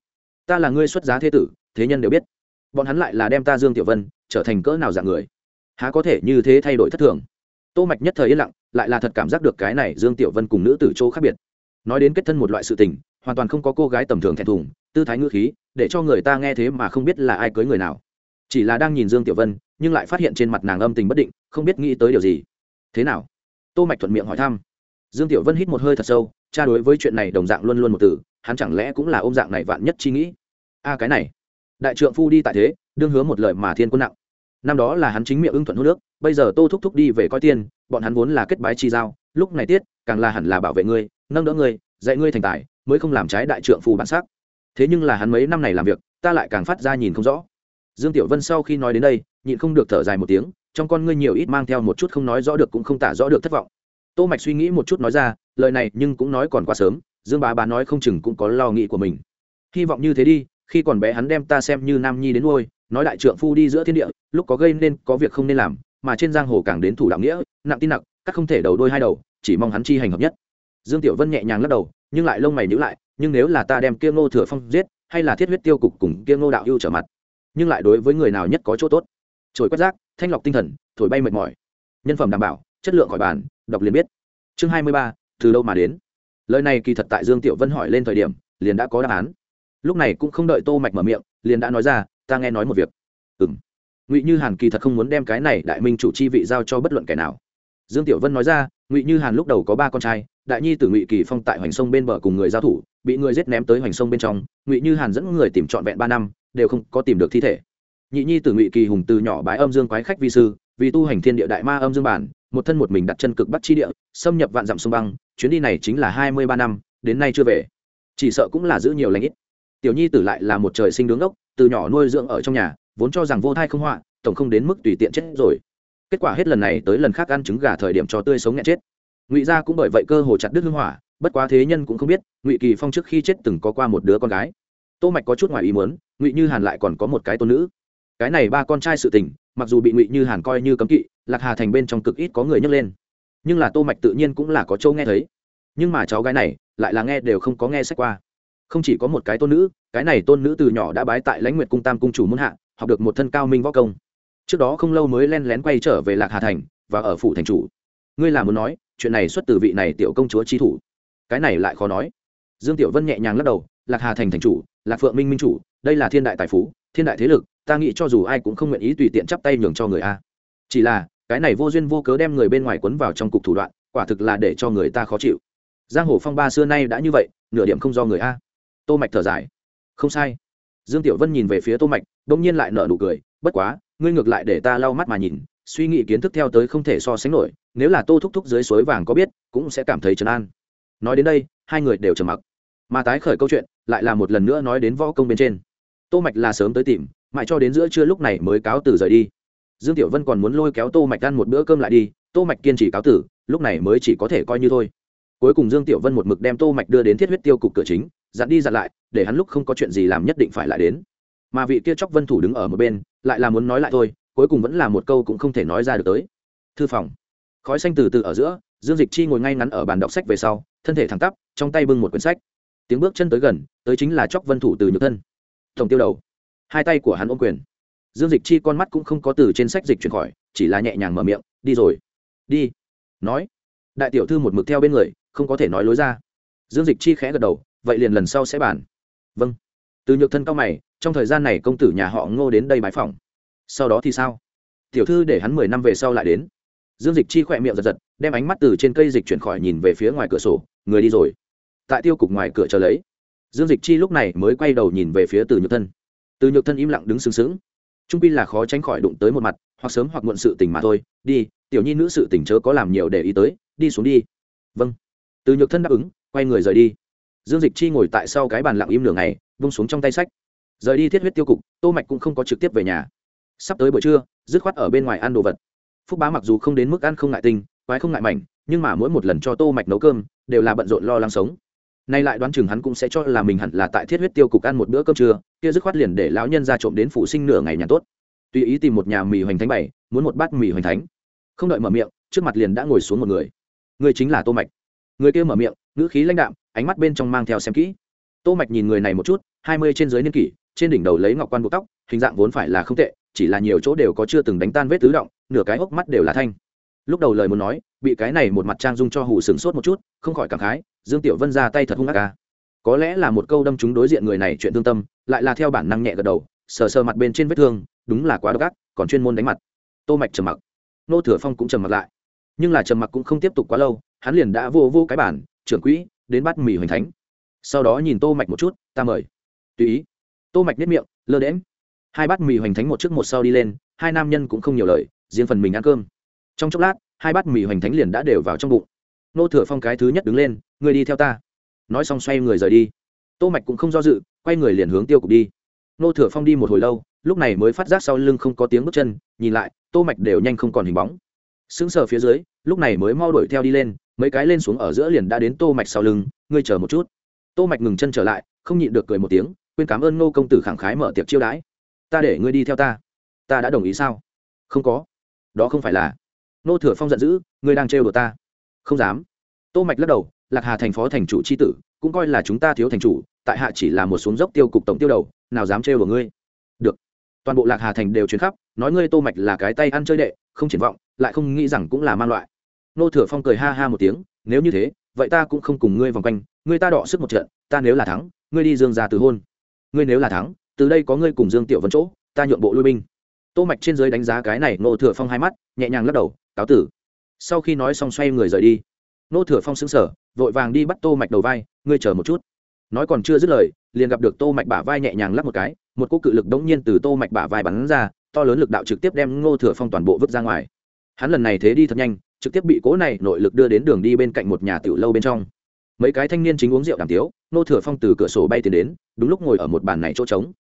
Ta là ngươi xuất giá thế tử, thế nhân đều biết. Bọn hắn lại là đem ta dương tiểu vân trở thành cỡ nào dạng người? Há có thể như thế thay đổi thất thường? Tô mạch nhất thời yên lặng lại là thật cảm giác được cái này dương tiểu vân cùng nữ tử chỗ khác biệt. Nói đến kết thân một loại sự tình, hoàn toàn không có cô gái tầm thường thẹn thùng, tư thái ngữ khí, để cho người ta nghe thế mà không biết là ai cưới người nào. Chỉ là đang nhìn dương tiểu vân, nhưng lại phát hiện trên mặt nàng âm tình bất định, không biết nghĩ tới điều gì. Thế nào? Tô mạch thuận miệng hỏi thăm. Dương tiểu vân hít một hơi thật sâu, cha đối với chuyện này đồng dạng luôn luôn một từ, hắn chẳng lẽ cũng là ôm dạng này vạn nhất chi nghĩ? A, cái này. Đại trượng phu đi tại thế, đương hứa một lời mà thiên quân nặng năm đó là hắn chính miệng ưng thuận hô nước, bây giờ tô thúc thúc đi về coi tiền, bọn hắn vốn là kết bái chi giao, lúc này tiết, càng là hẳn là bảo vệ ngươi, nâng đỡ ngươi, dạy ngươi thành tài, mới không làm trái đại trượng phù bản sắc. Thế nhưng là hắn mấy năm này làm việc, ta lại càng phát ra nhìn không rõ. Dương tiểu vân sau khi nói đến đây, nhịn không được thở dài một tiếng, trong con ngươi nhiều ít mang theo một chút không nói rõ được cũng không tả rõ được thất vọng. Tô mạch suy nghĩ một chút nói ra, lời này nhưng cũng nói còn quá sớm, dương bá bá nói không chừng cũng có lo nghĩ của mình. Hy vọng như thế đi, khi còn bé hắn đem ta xem như nam nhi đến nuôi nói đại trượng phu đi giữa thiên địa, lúc có gây nên có việc không nên làm, mà trên giang hồ càng đến thủ đạo nghĩa, nặng tin nặng các không thể đầu đôi hai đầu, chỉ mong hắn chi hành hợp nhất. Dương tiểu vân nhẹ nhàng lắc đầu, nhưng lại lông mày nhíu lại, nhưng nếu là ta đem kia ngô thừa phong giết, hay là thiết huyết tiêu cục cùng kia ngô đạo yêu trở mặt, nhưng lại đối với người nào nhất có chỗ tốt. Trồi quét rác, thanh lọc tinh thần, thổi bay mệt mỏi. Nhân phẩm đảm bảo, chất lượng khỏi bàn, đọc liền biết. Chương hai mươi ba, từ đâu mà đến? Lời này kỳ thật tại dương tiểu vân hỏi lên thời điểm, liền đã có đáp án. Lúc này cũng không đợi tô mạch mở miệng, liền đã nói ra ta nghe nói một việc. Ừ m ngụy như hàn kỳ thật không muốn đem cái này đại minh chủ chi vị giao cho bất luận kẻ nào. Dương tiểu vân nói ra, ngụy như hàn lúc đầu có ba con trai, đại nhi tử ngụy kỳ phong tại hoành sông bên bờ cùng người giao thủ, bị người giết ném tới hoành sông bên trong, ngụy như hàn dẫn người tìm trọn vẹn ba năm, đều không có tìm được thi thể. Nhị nhi tử ngụy kỳ hùng từ nhỏ bái âm dương quái khách vi sư, vì tu hành thiên địa đại ma âm dương bản, một thân một mình đặt chân cực bắc chi địa, xâm nhập vạn dặm sông băng, chuyến đi này chính là hai mươi ba năm, đến nay chưa về. Chỉ sợ cũng là giữ nhiều lãnh ít. Tiểu nhi tử lại là một trời sinh đứng ốc từ nhỏ nuôi dưỡng ở trong nhà, vốn cho rằng vô thai không họa, tổng không đến mức tùy tiện chết rồi. Kết quả hết lần này tới lần khác ăn trứng gà thời điểm cho tươi sống nghẹn chết. Ngụy gia cũng bởi vậy cơ hồ chặt đứt hưng hỏa, bất quá thế nhân cũng không biết, ngụy kỳ phong trước khi chết từng có qua một đứa con gái. Tô mạch có chút ngoài ý muốn, ngụy như hàn lại còn có một cái tôn nữ. Cái này ba con trai sự tình, mặc dù bị ngụy như hàn coi như cấm kỵ, lạc hà thành bên trong cực ít có người nhắc lên. Nhưng là tô mạch tự nhiên cũng là có châu nghe thấy. Nhưng mà cháu gái này, lại là nghe đều không có nghe sách qua không chỉ có một cái tôn nữ, cái này tôn nữ từ nhỏ đã bái tại lãnh nguyệt cung tam cung chủ muôn hạ, học được một thân cao minh võ công. Trước đó không lâu mới len lén quay trở về lạc hà thành, và ở phủ thành chủ. Ngươi là muốn nói, chuyện này xuất từ vị này tiểu công chúa chi thủ. Cái này lại khó nói. Dương tiểu vân nhẹ nhàng lắc đầu, lạc hà thành thành chủ, lạc phượng minh minh chủ, đây là thiên đại tài phú, thiên đại thế lực, ta nghĩ cho dù ai cũng không nguyện ý tùy tiện chắp tay nhường cho người a. Chỉ là, cái này vô duyên vô cớ đem người bên ngoài quấn vào trong cục thủ đoạn, quả thực là để cho người ta khó chịu. Giang hồ phong ba xưa nay đã như vậy, nửa điểm không do người a tô mạch thở dài. Không sai. Dương tiểu vân nhìn về phía tô mạch đông nhiên lại nở nụ cười, bất quá, ngươi ngược lại để ta lau mắt mà nhìn, suy nghĩ kiến thức theo tới không thể so sánh nổi, nếu là tô thúc thúc dưới suối vàng có biết, cũng sẽ cảm thấy trấn an. Nói đến đây, hai người đều trầm mặc. Mà tái khởi câu chuyện, lại là một lần nữa nói đến võ công bên trên. Tô mạch là sớm tới tìm, mãi cho đến giữa trưa lúc này mới cáo từ rời đi. Dương tiểu vân còn muốn lôi kéo tô mạch ăn một bữa cơm lại đi, tô mạch kiên trì cáo tử lúc này mới chỉ có thể coi như thôi. Cuối cùng dương tiểu vân một mực đem tô mạch đưa đến thiết huyết tiêu cục cửa chính dặn đi dặn lại, để hắn lúc không có chuyện gì làm nhất định phải lại đến. Mà vị kia chóc vân thủ đứng ở một bên, lại là muốn nói lại thôi, cuối cùng vẫn là một câu cũng không thể nói ra được tới. Thư phòng. Khói xanh từ từ ở giữa, dương dịch chi ngồi ngay ngắn ở bàn đọc sách về sau, thân thể thẳng tắp, trong tay bưng một quyển sách. Tiếng bước chân tới gần, tới chính là chóc vân thủ từ nhược thân. Tổng tiêu đầu. Hai tay của hắn ôm quyền. Dương dịch chi con mắt cũng không có từ trên sách dịch chuyển khỏi, chỉ là nhẹ nhàng mở miệng, đi rồi. Đi. Nói. Đại tiểu thư một mực theo bên người, không có thể nói lối ra. Dương dịch chi khẽ gật đầu vậy liền lần sau sẽ bàn. Vâng. Từ nhược thân cao mày trong thời gian này công tử nhà họ ngô đến đây bái phòng sau đó thì sao? Tiểu thư để hắn mười năm về sau lại đến. Dương dịch chi khỏe miệng giật giật đem ánh mắt từ trên cây dịch chuyển khỏi nhìn về phía ngoài cửa sổ. Người đi rồi. Tại tiêu cục ngoài cửa chờ lấy. Dương dịch chi lúc này mới quay đầu nhìn về phía từ nhược thân. Từ nhược thân im lặng đứng sướng sững, trung pi là khó tránh khỏi đụng tới một mặt hoặc sớm hoặc muộn sự tình mà thôi. Đi tiểu nhi nữ sự tình chớ có làm nhiều để ý tới đi xuống đi. Vâng. Từ nhược thân đáp ứng quay người rời đi dương dịch chi ngồi tại sau cái bàn lặng im nửa ngày vung xuống trong tay sách. Rời đi thiết huyết tiêu cục, tô mạch cũng không có trực tiếp về nhà. Sắp tới buổi trưa, dứt khoát ở bên ngoài ăn đồ vật. Phúc bá mặc dù không đến mức ăn không ngại tinh, quái không ngại mảnh, nhưng mà mỗi một lần cho tô mạch nấu cơm, đều là bận rộn lo lắng sống. Nay lại đoán chừng hắn cũng sẽ cho là mình hẳn là tại thiết huyết tiêu cục ăn một bữa cơm trưa, kia dứt khoát liền để lão nhân ra trộm đến phụ sinh nửa ngày nhà tốt. Tùy ý tìm một nhà mì hoành thánh bảy muốn một bát mì hoành thánh. Không đợi mở miệng, trước mặt liền đã ngồi xuống một người. Người chính là tô mạch. Người kia mở miệng, ngữ khí lãnh đạm ánh mắt bên trong mang theo xem kỹ. Tô mạch nhìn người này một chút, hai mươi trên dưới niên kỷ, trên đỉnh đầu lấy ngọc quan buộc tóc, hình dạng vốn phải là không tệ, chỉ là nhiều chỗ đều có chưa từng đánh tan vết tứ động, nửa cái hốc mắt đều là thanh. Lúc đầu lời muốn nói, bị cái này một mặt trang dung cho hù sừng sốt một chút, không khỏi cảm khái, dương tiểu vân ra tay thật hung ác ca có lẽ là một câu đâm chúng đối diện người này chuyện thương tâm, lại là theo bản năng nhẹ gật đầu, sờ sờ mặt bên trên vết thương, đúng là quá độc ác, còn chuyên môn đánh mặt. Tô mạch trầm mặc. Nô thừa phong cũng trầm mặc lại. Nhưng là trầm mặc cũng không tiếp tục quá lâu, hắn liền đã vô vô cái bản, trưởng quỹ đến bắt mì hoành thánh. Sau đó nhìn tô mạch một chút, ta mời. Tùy ý. Tô mạch nếp miệng, lơ đễm hai bát mì hoành thánh một trước một sau đi lên, hai nam nhân cũng không nhiều lời, riêng phần mình ăn cơm. Trong chốc lát, hai bát mì hoành thánh liền đã đều vào trong bụng. Nô thừa phong cái thứ nhất đứng lên người đi theo ta. Nói xong xoay người rời đi. Tô mạch cũng không do dự, quay người liền hướng tiêu cục đi. Nô thừa phong đi một hồi lâu, lúc này mới phát giác sau lưng không có tiếng bước chân, nhìn lại, tô mạch đều nhanh không còn hình bóng. Sững sờ phía dưới, lúc này mới mau đuổi theo đi lên mấy cái lên xuống ở giữa liền đã đến tô mạch sau lưng, ngươi chờ một chút. Tô mạch ngừng chân trở lại, không nhịn được cười một tiếng, quên cảm ơn ngô công tử khẳng khái mở tiệc chiêu đãi. Ta để ngươi đi theo ta. Ta đã đồng ý sao? Không có. Đó không phải là. Nô thừa phong giận dữ, ngươi đang trêu đùa ta. Không dám. Tô mạch lắc đầu, lạc hà thành phó thành chủ chi tử, cũng coi là chúng ta thiếu thành chủ, tại hạ chỉ là một xuống dốc tiêu cục tổng tiêu đầu, nào dám trêu đùa ngươi. Được. Toàn bộ lạc hà thành đều chuyến khắp, nói ngươi tô mạch là cái tay ăn chơi đệ, không triển vọng, lại không nghĩ rằng cũng là man loại nô thừa phong cười ha ha một tiếng, nếu như thế, vậy ta cũng không cùng ngươi vòng quanh, ngươi ta đọ sức một trận, ta nếu là thắng, ngươi đi dương ra từ hôn. Ngươi nếu là thắng, từ đây có ngươi cùng dương tiểu vấn chỗ, ta nhượng bộ lui binh. Tô mạch trên dưới đánh giá cái này, nô thừa phong hai mắt, nhẹ nhàng lắc đầu, cáo tử. Sau khi nói xong xoay người rời đi. Nô thừa phong sững sờ, vội vàng đi bắt tô mạch đầu vai, ngươi chờ một chút. Nói còn chưa dứt lời, liền gặp được tô mạch bả vai nhẹ nhàng lắc một cái, một cú cự lực đống nhiên từ tô mạch bả vai bắn ra, to lớn lực đạo trực tiếp đem ngô thừa phong toàn bộ vứt ra ngoài. Hắn lần này thế đi thật nhanh trực tiếp bị cố này nội lực đưa đến đường đi bên cạnh một nhà tiểu lâu bên trong. Mấy cái thanh niên chính uống rượu đàm tiếu, nô thừa phong từ cửa sổ bay tiến đến, đúng lúc ngồi ở một bàn này chỗ trống.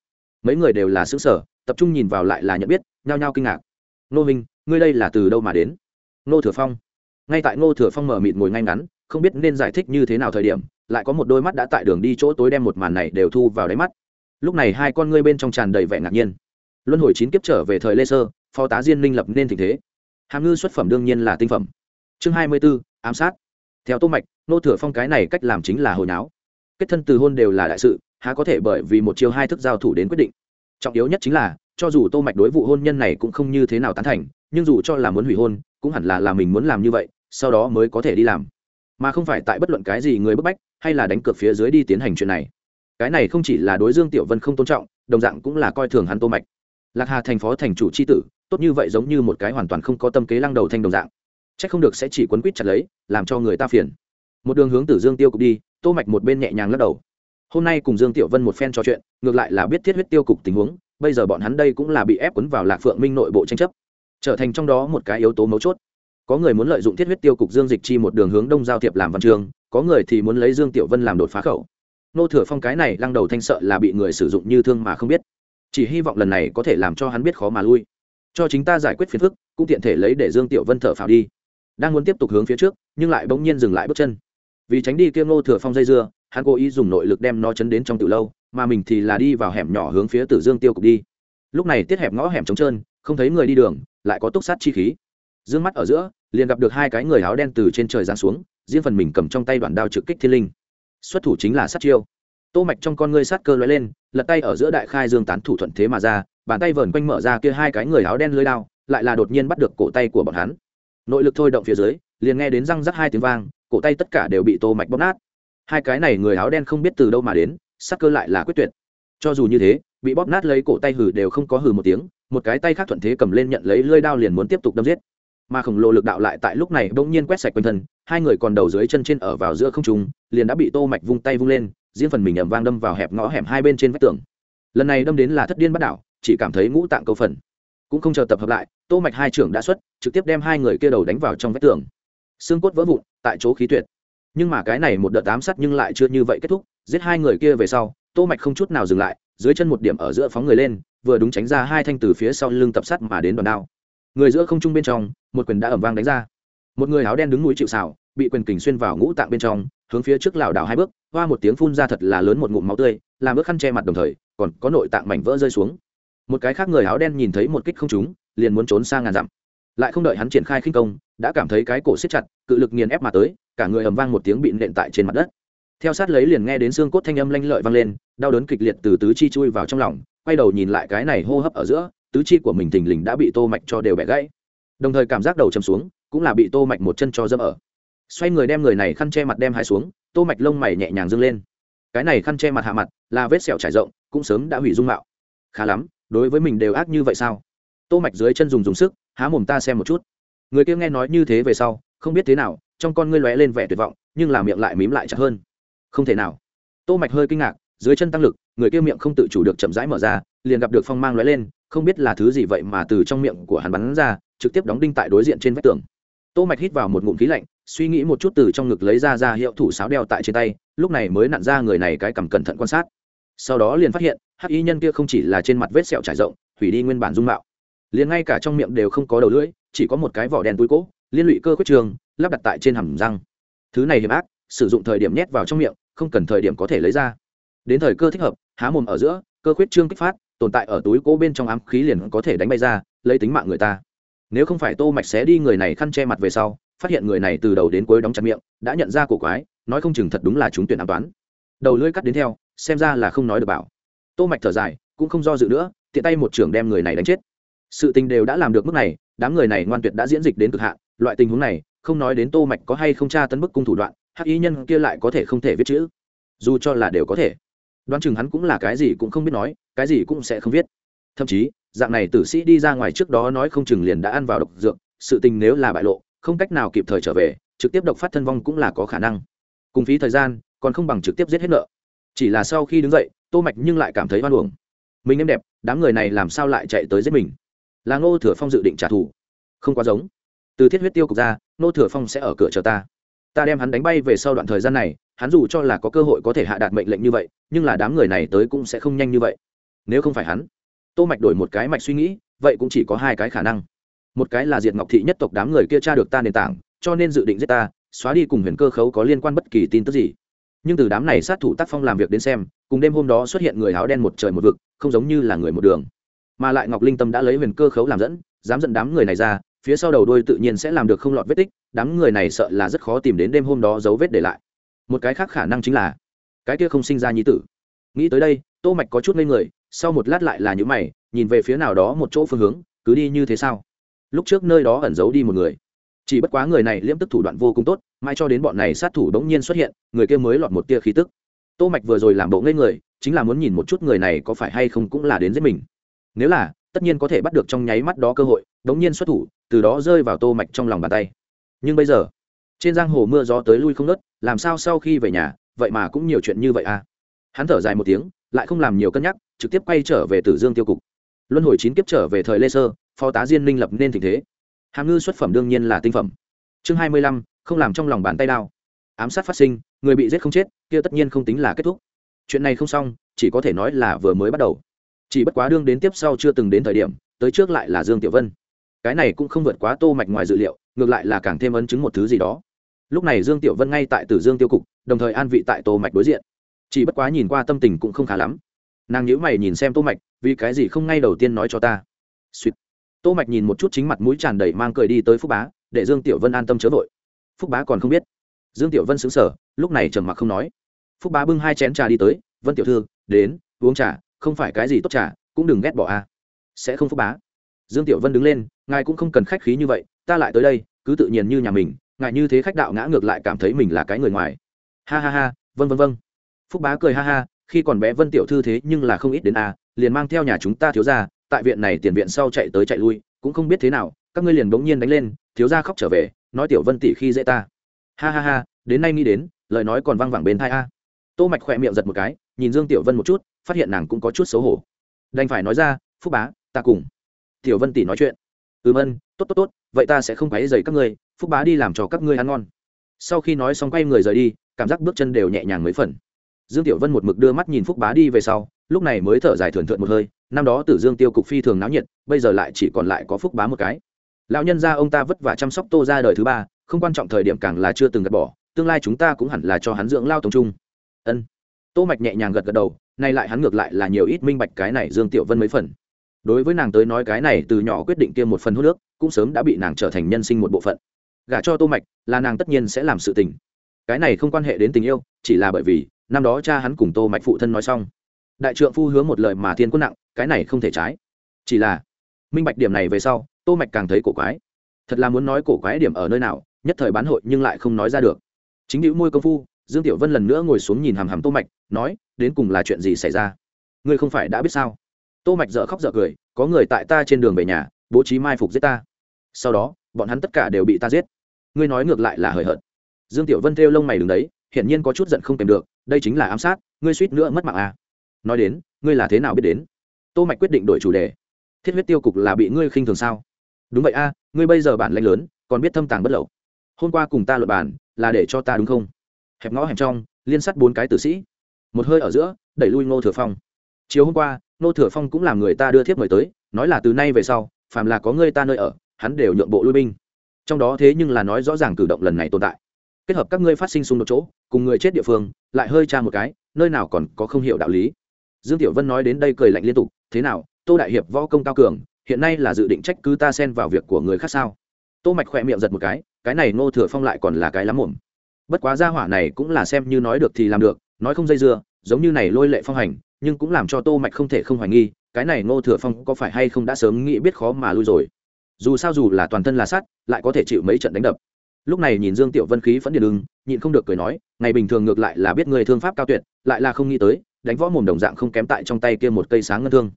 Mấy người đều là xứ sở tập trung nhìn vào lại là nhận biết, nhao nhao kinh ngạc. Nô minh, ngươi đây là từ đâu mà đến? Nô thừa phong. Ngay tại nô thừa phong mở mịt ngồi ngay ngắn, không biết nên giải thích như thế nào thời điểm, lại có một đôi mắt đã tại đường đi chỗ tối đem một màn này đều thu vào đáy mắt. Lúc này hai con ngươi bên trong tràn đầy vẻ ngạc nhiên. Luân hồi chín kiếp trở về thời lê sơ, phó tá diên Linh lập nên tình thế hàm ngư xuất phẩm đương nhiên là tinh phẩm. Chương hai mươi b ố ám sát. Theo tô mạch, nô thừa phong cái này cách làm chính là hồi náo. Kết thân từ hôn đều là đại sự, há có thể bởi vì một chiêu hai thức giao thủ đến quyết định. Trọng yếu nhất chính là, cho dù tô mạch đối vụ hôn nhân này cũng không như thế nào tán thành, nhưng dù cho là muốn hủy hôn, cũng hẳn là là mình muốn làm như vậy, sau đó mới có thể đi làm. Mà không phải tại bất luận cái gì người bức bách, hay là đánh cược phía dưới đi tiến hành chuyện này. Cái này không chỉ là đối dương tiểu vân không tôn trọng, đồng dạng cũng là coi thường hắn tô mạch. Lạc hà thành phó thành chủ c h i tử tốt như vậy giống như một cái hoàn toàn không có tâm kế lăng đầu thanh đồng dạng. C h ắ c không được sẽ chỉ quấn quýt chặt lấy, làm cho người ta phiền. Một đường hướng từ dương tiêu cục đi, tô mạch một bên nhẹ nhàng lắc đầu. Hôm nay cùng dương tiểu vân một phen trò chuyện, ngược lại là biết thiết huyết tiêu cục tình huống, bây giờ bọn hắn đây cũng là bị ép quấn vào lạc phượng minh nội bộ tranh chấp. Trở thành trong đó một cái yếu tố mấu chốt. Có người muốn lợi dụng thiết huyết tiêu cục dương dịch chi một đường hướng đông giao thiệp làm văn trường, có người thì muốn lấy dương tiểu vân làm đột phá khẩu. Nô thừa phong cái này lăng đầu thanh sợ là bị người sử dụng như thương mà không biết. Chỉ hy vọng lần này có thể làm cho hắn biết khó mà lui cho chính ta giải quyết phiền phức, cũng tiện thể lấy để dương tiểu vân thở phào đi. Đang muốn tiếp tục hướng phía trước, nhưng lại bỗng nhiên dừng lại bước chân. Vì tránh đi kia ngô thừa phong dây dưa, hắn cố ý dùng nội lực đem nó chấn đến trong từ lâu, mà mình thì là đi vào hẻm nhỏ hướng phía tử dương tiêu cục đi. Lúc này tiết hẹp ngõ hẻm trống trơn, không thấy người đi đường, lại có túc sát chi khí. D ư ơ n g mắt ở giữa, liền gặp được hai cái người áo đen từ trên trời giáng xuống, riêng phần mình cầm trong tay đoạn đao trực kích thiên linh. Xuất thủ chính là sát chiêu. Tô mạch trong con ngươi sát cơ lóe lên, lật tay ở giữa đại khai dương tán thủ thuận thế mà ra bàn tay vờn quanh mở ra kia hai cái người áo đen lưới đao, lại là đột nhiên bắt được cổ tay của bọn hắn. Nội lực thôi động phía dưới, liền nghe đến răng rắc hai tiếng vang, cổ tay tất cả đều bị tô mạch bóp nát. Hai cái này người áo đen không biết từ đâu mà đến, sắc cơ lại là quyết tuyệt. Cho dù như thế, bị bóp nát lấy cổ tay hừ đều không có hừ một tiếng, một cái tay khác thuận thế cầm lên nhận lấy lưỡi đao liền muốn tiếp tục đâm giết. Mà khổng lồ lực đạo lại tại lúc này bỗng nhiên quét sạch quanh thân, hai người còn đầu dưới chân trên ở vào giữa không trung, liền đã bị tô mạch vung tay vung lên, riêng phần mình ầm vang đâm vào hẹp ngõ hẻm hai bên trên vách tường. Lần này đâm đến là thất điên bắt đảo chỉ cảm thấy ngũ tạng câu phần. Cũng không chờ tập hợp lại, tô mạch hai trưởng đã xuất, trực tiếp đem hai người kia đầu đánh vào trong vách tường. Xương cốt vỡ vụn, tại chỗ khí tuyệt. Nhưng mà cái này một đợt ám sát nhưng lại chưa như vậy kết thúc, giết hai người kia về sau, tô mạch không chút nào dừng lại, dưới chân một điểm ở giữa phóng người lên, vừa đúng tránh ra hai thanh từ phía sau lưng tập sát mà đến đòn đao. Người giữa không trung bên trong, một quyền đã ẩm vang đánh ra. Một người áo đen đứng núi chịu xào bị quyền kình xuyên vào ngũ tạng bên trong, hướng phía trước lảo đảo hai bước, hoa một tiếng phun ra thật là lớn một ngụm máu tươi, làm bước khăn che mặt đồng thời, còn có nội tạng mảnh vỡ rơi xuống một cái khác người áo đen nhìn thấy một kích không trúng, liền muốn trốn sang ngàn dặm. Lại không đợi hắn triển khai khinh công, đã cảm thấy cái cổ xếp chặt, cự lực nghiền ép mà tới, cả người ầm vang một tiếng bị nện tại trên mặt đất. Theo sát lấy liền nghe đến xương cốt thanh âm lanh lợi vang lên, đau đớn kịch liệt từ tứ chi chui vào trong lòng, quay đầu nhìn lại cái này hô hấp ở giữa, tứ chi của mình thình lình đã bị tô mạch cho đều bẻ gãy. Đồng thời cảm giác đầu chầm xuống, cũng là bị tô mạch một chân cho dâm ở. Xoay người đem người này khăn che mặt đem hai xuống, tô mạch lông mày nhẹ nhàng dâng lên. Cái này khăn che mặt hạ mặt, là vết sẹo trải rộng, cũng sớm đã hủy dung mạo. Khá lắm đối với mình đều ác như vậy sao? Tô mạch dưới chân dùng dùng sức, há mồm ta xem một chút. Người kia nghe nói như thế về sau, không biết thế nào, trong con ngươi lóe lên vẻ tuyệt vọng, nhưng là miệng lại mím lại chặt hơn. Không thể nào. Tô mạch hơi kinh ngạc, dưới chân tăng lực, người kia miệng không tự chủ được chậm rãi mở ra, liền gặp được phong mang lóe lên, không biết là thứ gì vậy mà từ trong miệng của hắn bắn ra, trực tiếp đóng đinh tại đối diện trên vách tường. Tô mạch hít vào một ngụm khí lạnh, suy nghĩ một chút từ trong ngực lấy ra ra hiệu thủ sáo đeo tại trên tay, lúc này mới nặn ra người này cái cầm cẩn thận quan sát. Sau đó liền phát hiện hắc y nhân kia không chỉ là trên mặt vết sẹo trải rộng, hủy đi nguyên bản dung mạo, liền ngay cả trong miệng đều không có đầu lưỡi, chỉ có một cái vỏ đen túi cỗ, liên lụy cơ khuyết trường, lắp đặt tại trên hầm răng. Thứ này hiểm ác, sử dụng thời điểm nhét vào trong miệng, không cần thời điểm có thể lấy ra. Đến thời cơ thích hợp, há mồm ở giữa, cơ khuyết trương kích phát, tồn tại ở túi cỗ bên trong ám khí liền có thể đánh bay ra, lấy tính mạng người ta. Nếu không phải tô mạch xé đi người này khăn che mặt về sau, phát hiện người này từ đầu đến cuối đóng chặt miệng, đã nhận ra cổ quái, nói không chừng thật đúng là chúng tuyển an toán. Đầu lưỡi cắt đến theo, xem ra là không nói được bảo tô mạch thở dài, cũng không do dự nữa, tiện tay một trưởng đem người này đánh chết. Sự tình đều đã làm được mức này, đám người này ngoan tuyệt đã diễn dịch đến cực hạn, loại tình huống này, không nói đến tô mạch có hay không tra tấn bức cung thủ đoạn, hắc y nhân kia lại có thể không thể viết chữ. Dù cho là đều có thể. Đoán chừng hắn cũng là cái gì cũng không biết nói, cái gì cũng sẽ không viết. Thậm chí, dạng này tử sĩ đi ra ngoài trước đó nói không chừng liền đã ăn vào độc dược, sự tình nếu là bại lộ, không cách nào kịp thời trở về, trực tiếp độc phát thân vong cũng là có khả năng. Cùng phí thời gian, còn không bằng trực tiếp giết hết nợ. Chỉ là sau khi đứng dậy tô mạch nhưng lại cảm thấy oan uổng. Mình em đẹp, đám người này làm sao lại chạy tới giết mình? Là ngô thừa phong dự định trả thù. Không quá giống. Từ thiết huyết tiêu cục ra, ngô thừa phong sẽ ở cửa chờ ta. Ta đem hắn đánh bay về sau đoạn thời gian này, hắn dù cho là có cơ hội có thể hạ đạt mệnh lệnh như vậy, nhưng là đám người này tới cũng sẽ không nhanh như vậy. Nếu không phải hắn, tô mạch đổi một cái mạch suy nghĩ, vậy cũng chỉ có hai cái khả năng. Một cái là diệt ngọc thị nhất tộc đám người kia tra được ta nền tảng, cho nên dự định giết ta, xóa đi cùng huyền cơ khấu có liên quan bất kỳ tin tức gì. Nhưng từ đám này sát thủ tác phong làm việc đến xem cùng đêm hôm đó xuất hiện người áo đen một trời một vực, không giống như là người một đường. Mà lại ngọc linh tâm đã lấy huyền cơ khấu làm dẫn, dám dẫn đám người này ra, phía sau đầu đôi tự nhiên sẽ làm được không lọt vết tích, đám người này sợ là rất khó tìm đến đêm hôm đó dấu vết để lại. Một cái khác khả năng chính là, cái kia không sinh ra nhi tử. Nghĩ tới đây, tô mạch có chút ngây người, sau một lát lại là những mày, nhìn về phía nào đó một chỗ phương hướng, cứ đi như thế sao? Lúc trước nơi đó ẩn giấu đi một người. Chỉ bất quá người này liễm tức thủ đoạn vô cùng tốt mai cho đến bọn này sát thủ đống nhiên xuất hiện, người kia mới lọt một tia khí tức tô mạch vừa rồi làm bộ ngây người, chính là muốn nhìn một chút người này có phải hay không cũng là đến giết mình. Nếu là, tất nhiên có thể bắt được trong nháy mắt đó cơ hội, đống nhiên xuất thủ, từ đó rơi vào tô mạch trong lòng bàn tay. Nhưng bây giờ, trên giang hồ mưa gió tới lui không nớt làm sao sau khi về nhà, vậy mà cũng nhiều chuyện như vậy à? Hắn thở dài một tiếng, lại không làm nhiều cân nhắc, trực tiếp quay trở về tử dương tiêu cục. Luân hồi chín kiếp trở về thời lê sơ, phó tá diên minh lập nên tình thế. Hàm ngư xuất phẩm đương nhiên là tinh phẩm. Chương hai mươi lăm, không làm trong lòng bàn tay đao. Ám sát phát sinh người bị giết không chết, kia tất nhiên không tính là kết thúc. Chuyện này không xong, chỉ có thể nói là vừa mới bắt đầu. Chỉ bất quá đương đến tiếp sau chưa từng đến thời điểm, tới trước lại là dương tiểu vân. Cái này cũng không vượt quá tô mạch ngoài dự liệu, ngược lại là càng thêm ấn chứng một thứ gì đó. Lúc này dương tiểu vân ngay tại tử dương tiêu cục, đồng thời an vị tại tô mạch đối diện. Chỉ bất quá nhìn qua tâm tình cũng không khá lắm. Nàng nhíu mày nhìn xem tô mạch, vì cái gì không ngay đầu tiên nói cho ta? Sweet. tô mạch nhìn một chút chính mặt mũi tràn đầy mang cười đi tới phúc bá, để dương tiểu vân an tâm chớ vội. Phúc bá còn không biết dương tiểu vân sững sờ, lúc này trầm mặc không nói. Phúc bá bưng hai chén trà đi tới, vân tiểu thư, đến, uống trà, không phải cái gì tốt trà, cũng đừng ghét bỏ a. Sẽ không, phúc bá. Dương tiểu vân đứng lên, ngài cũng không cần khách khí như vậy, ta lại tới đây, cứ tự nhiên như nhà mình, ngài như thế khách đạo ngã ngược lại cảm thấy mình là cái người ngoài. Ha ha ha vân vân vân phúc bá cười ha ha, khi còn bé vân tiểu thư thế nhưng là không ít đến a, liền mang theo nhà chúng ta thiếu ra tại viện này tiền viện sau chạy tới chạy lui, cũng không biết thế nào, các ngươi liền bỗng nhiên đánh lên, thiếu ra khóc trở về, nói tiểu vân tỷ khi dễ ta ha ha ha, đến nay nghĩ đến, lời nói còn văng vẳng bên thai a. Tô mạch khỏe miệng giật một cái, nhìn dương tiểu vân một chút, phát hiện nàng cũng có chút xấu hổ. Đành phải nói ra, phúc bá, ta cùng. Tiểu vân tỷ nói chuyện. Ừm ân tốt tốt tốt, vậy ta sẽ không quấy dày các ngươi, phúc bá đi làm cho các ngươi ăn ngon. Sau khi nói xong quay người rời đi, cảm giác bước chân đều nhẹ nhàng mấy phần. Dương tiểu vân một mực đưa mắt nhìn phúc bá đi về sau, lúc này mới thở dài thườn thượt một hơi, năm đó tử dương tiêu cục phi thường náo nhiệt, bây giờ lại chỉ còn lại có phúc bá một cái. Lão nhân gia ông ta vất vả chăm sóc tô ra đời thứ ba không quan trọng thời điểm càng là chưa từng gạt bỏ, tương lai chúng ta cũng hẳn là cho hắn dưỡng lao tổng trung. Ân. Tô mạch nhẹ nhàng gật gật đầu, nay lại hắn ngược lại là nhiều ít minh bạch cái này dương tiểu vân mấy phần. Đối với nàng tới nói cái này từ nhỏ quyết định kia một phần hút nước cũng sớm đã bị nàng trở thành nhân sinh một bộ phận. Gả cho tô mạch, là nàng tất nhiên sẽ làm sự tình. Cái này không quan hệ đến tình yêu, chỉ là bởi vì, năm đó cha hắn cùng tô mạch phụ thân nói xong. Đại trượng phu hứa một lời mà thiên quân nặng, cái này không thể trái. Chỉ là, minh bạch điểm này về sau, tô mạch càng thấy cổ quái. Thật là muốn nói cổ quái điểm ở nơi nào nhất thời bán hội nhưng lại không nói ra được. Chính hữu môi công phu, dương tiểu vân lần nữa ngồi xuống nhìn hàm hàm tô mạch, nói, đến cùng là chuyện gì xảy ra? Ngươi không phải đã biết sao? Tô mạch dở khóc dở cười, có người tại ta trên đường về nhà, bố trí mai phục giết ta. Sau đó, bọn hắn tất cả đều bị ta giết. Ngươi nói ngược lại là hời hợt. Dương tiểu vân theo lông mày đứng đấy, hiển nhiên có chút giận không kèm được, đây chính là ám sát, ngươi suýt nữa mất mạng à. Nói đến, ngươi là thế nào biết đến? Tô mạch quyết định đổi chủ đề. Thiết huyết tiêu cục là bị ngươi khinh thường sao? Đúng vậy a, ngươi bây giờ bản lãnh lớn, còn biết thâm tàng bất lậu hôm qua cùng ta luận bản là để cho ta đúng không? Hẹp ngõ hẹp trong, liên sắt bốn cái tử sĩ. Một hơi ở giữa, đẩy lui ngô thừa phong. Chiều hôm qua, ngô thừa phong cũng làm người ta đưa thiếp mời tới, nói là từ nay về sau, phàm là có người ta nơi ở, hắn đều nhượng bộ lui binh. Trong đó thế nhưng là nói rõ ràng cử động lần này tồn tại. Kết hợp các ngươi phát sinh xung đột chỗ, cùng người chết địa phương, lại hơi tra một cái, nơi nào còn có không hiểu đạo lý. Dương tiểu vân nói đến đây cười lạnh liên tục, thế nào, tô đại hiệp võ công cao cường, hiện nay là dự định trách cứ ta xen vào việc của người khác sao? Tô mạch khỏe miệng giật một cái cái này ngô thừa phong lại còn là cái lắm mồm. Bất quá gia hỏa này cũng là xem như nói được thì làm được, nói không dây dưa, giống như này lôi lệ phong hành, nhưng cũng làm cho tô mạch không thể không hoài nghi, cái này ngô thừa phong có phải hay không đã sớm nghĩ biết khó mà lui rồi. Dù sao dù là toàn thân là sát lại có thể chịu mấy trận đánh đập. Lúc này nhìn dương tiểu vân khí phẫn điện ưng, nhịn không được cười nói, ngày bình thường ngược lại là biết người thương pháp cao tuyệt, lại là không nghĩ tới, đánh võ mồm đồng dạng không kém tại trong tay kia một cây sáng ngân thương.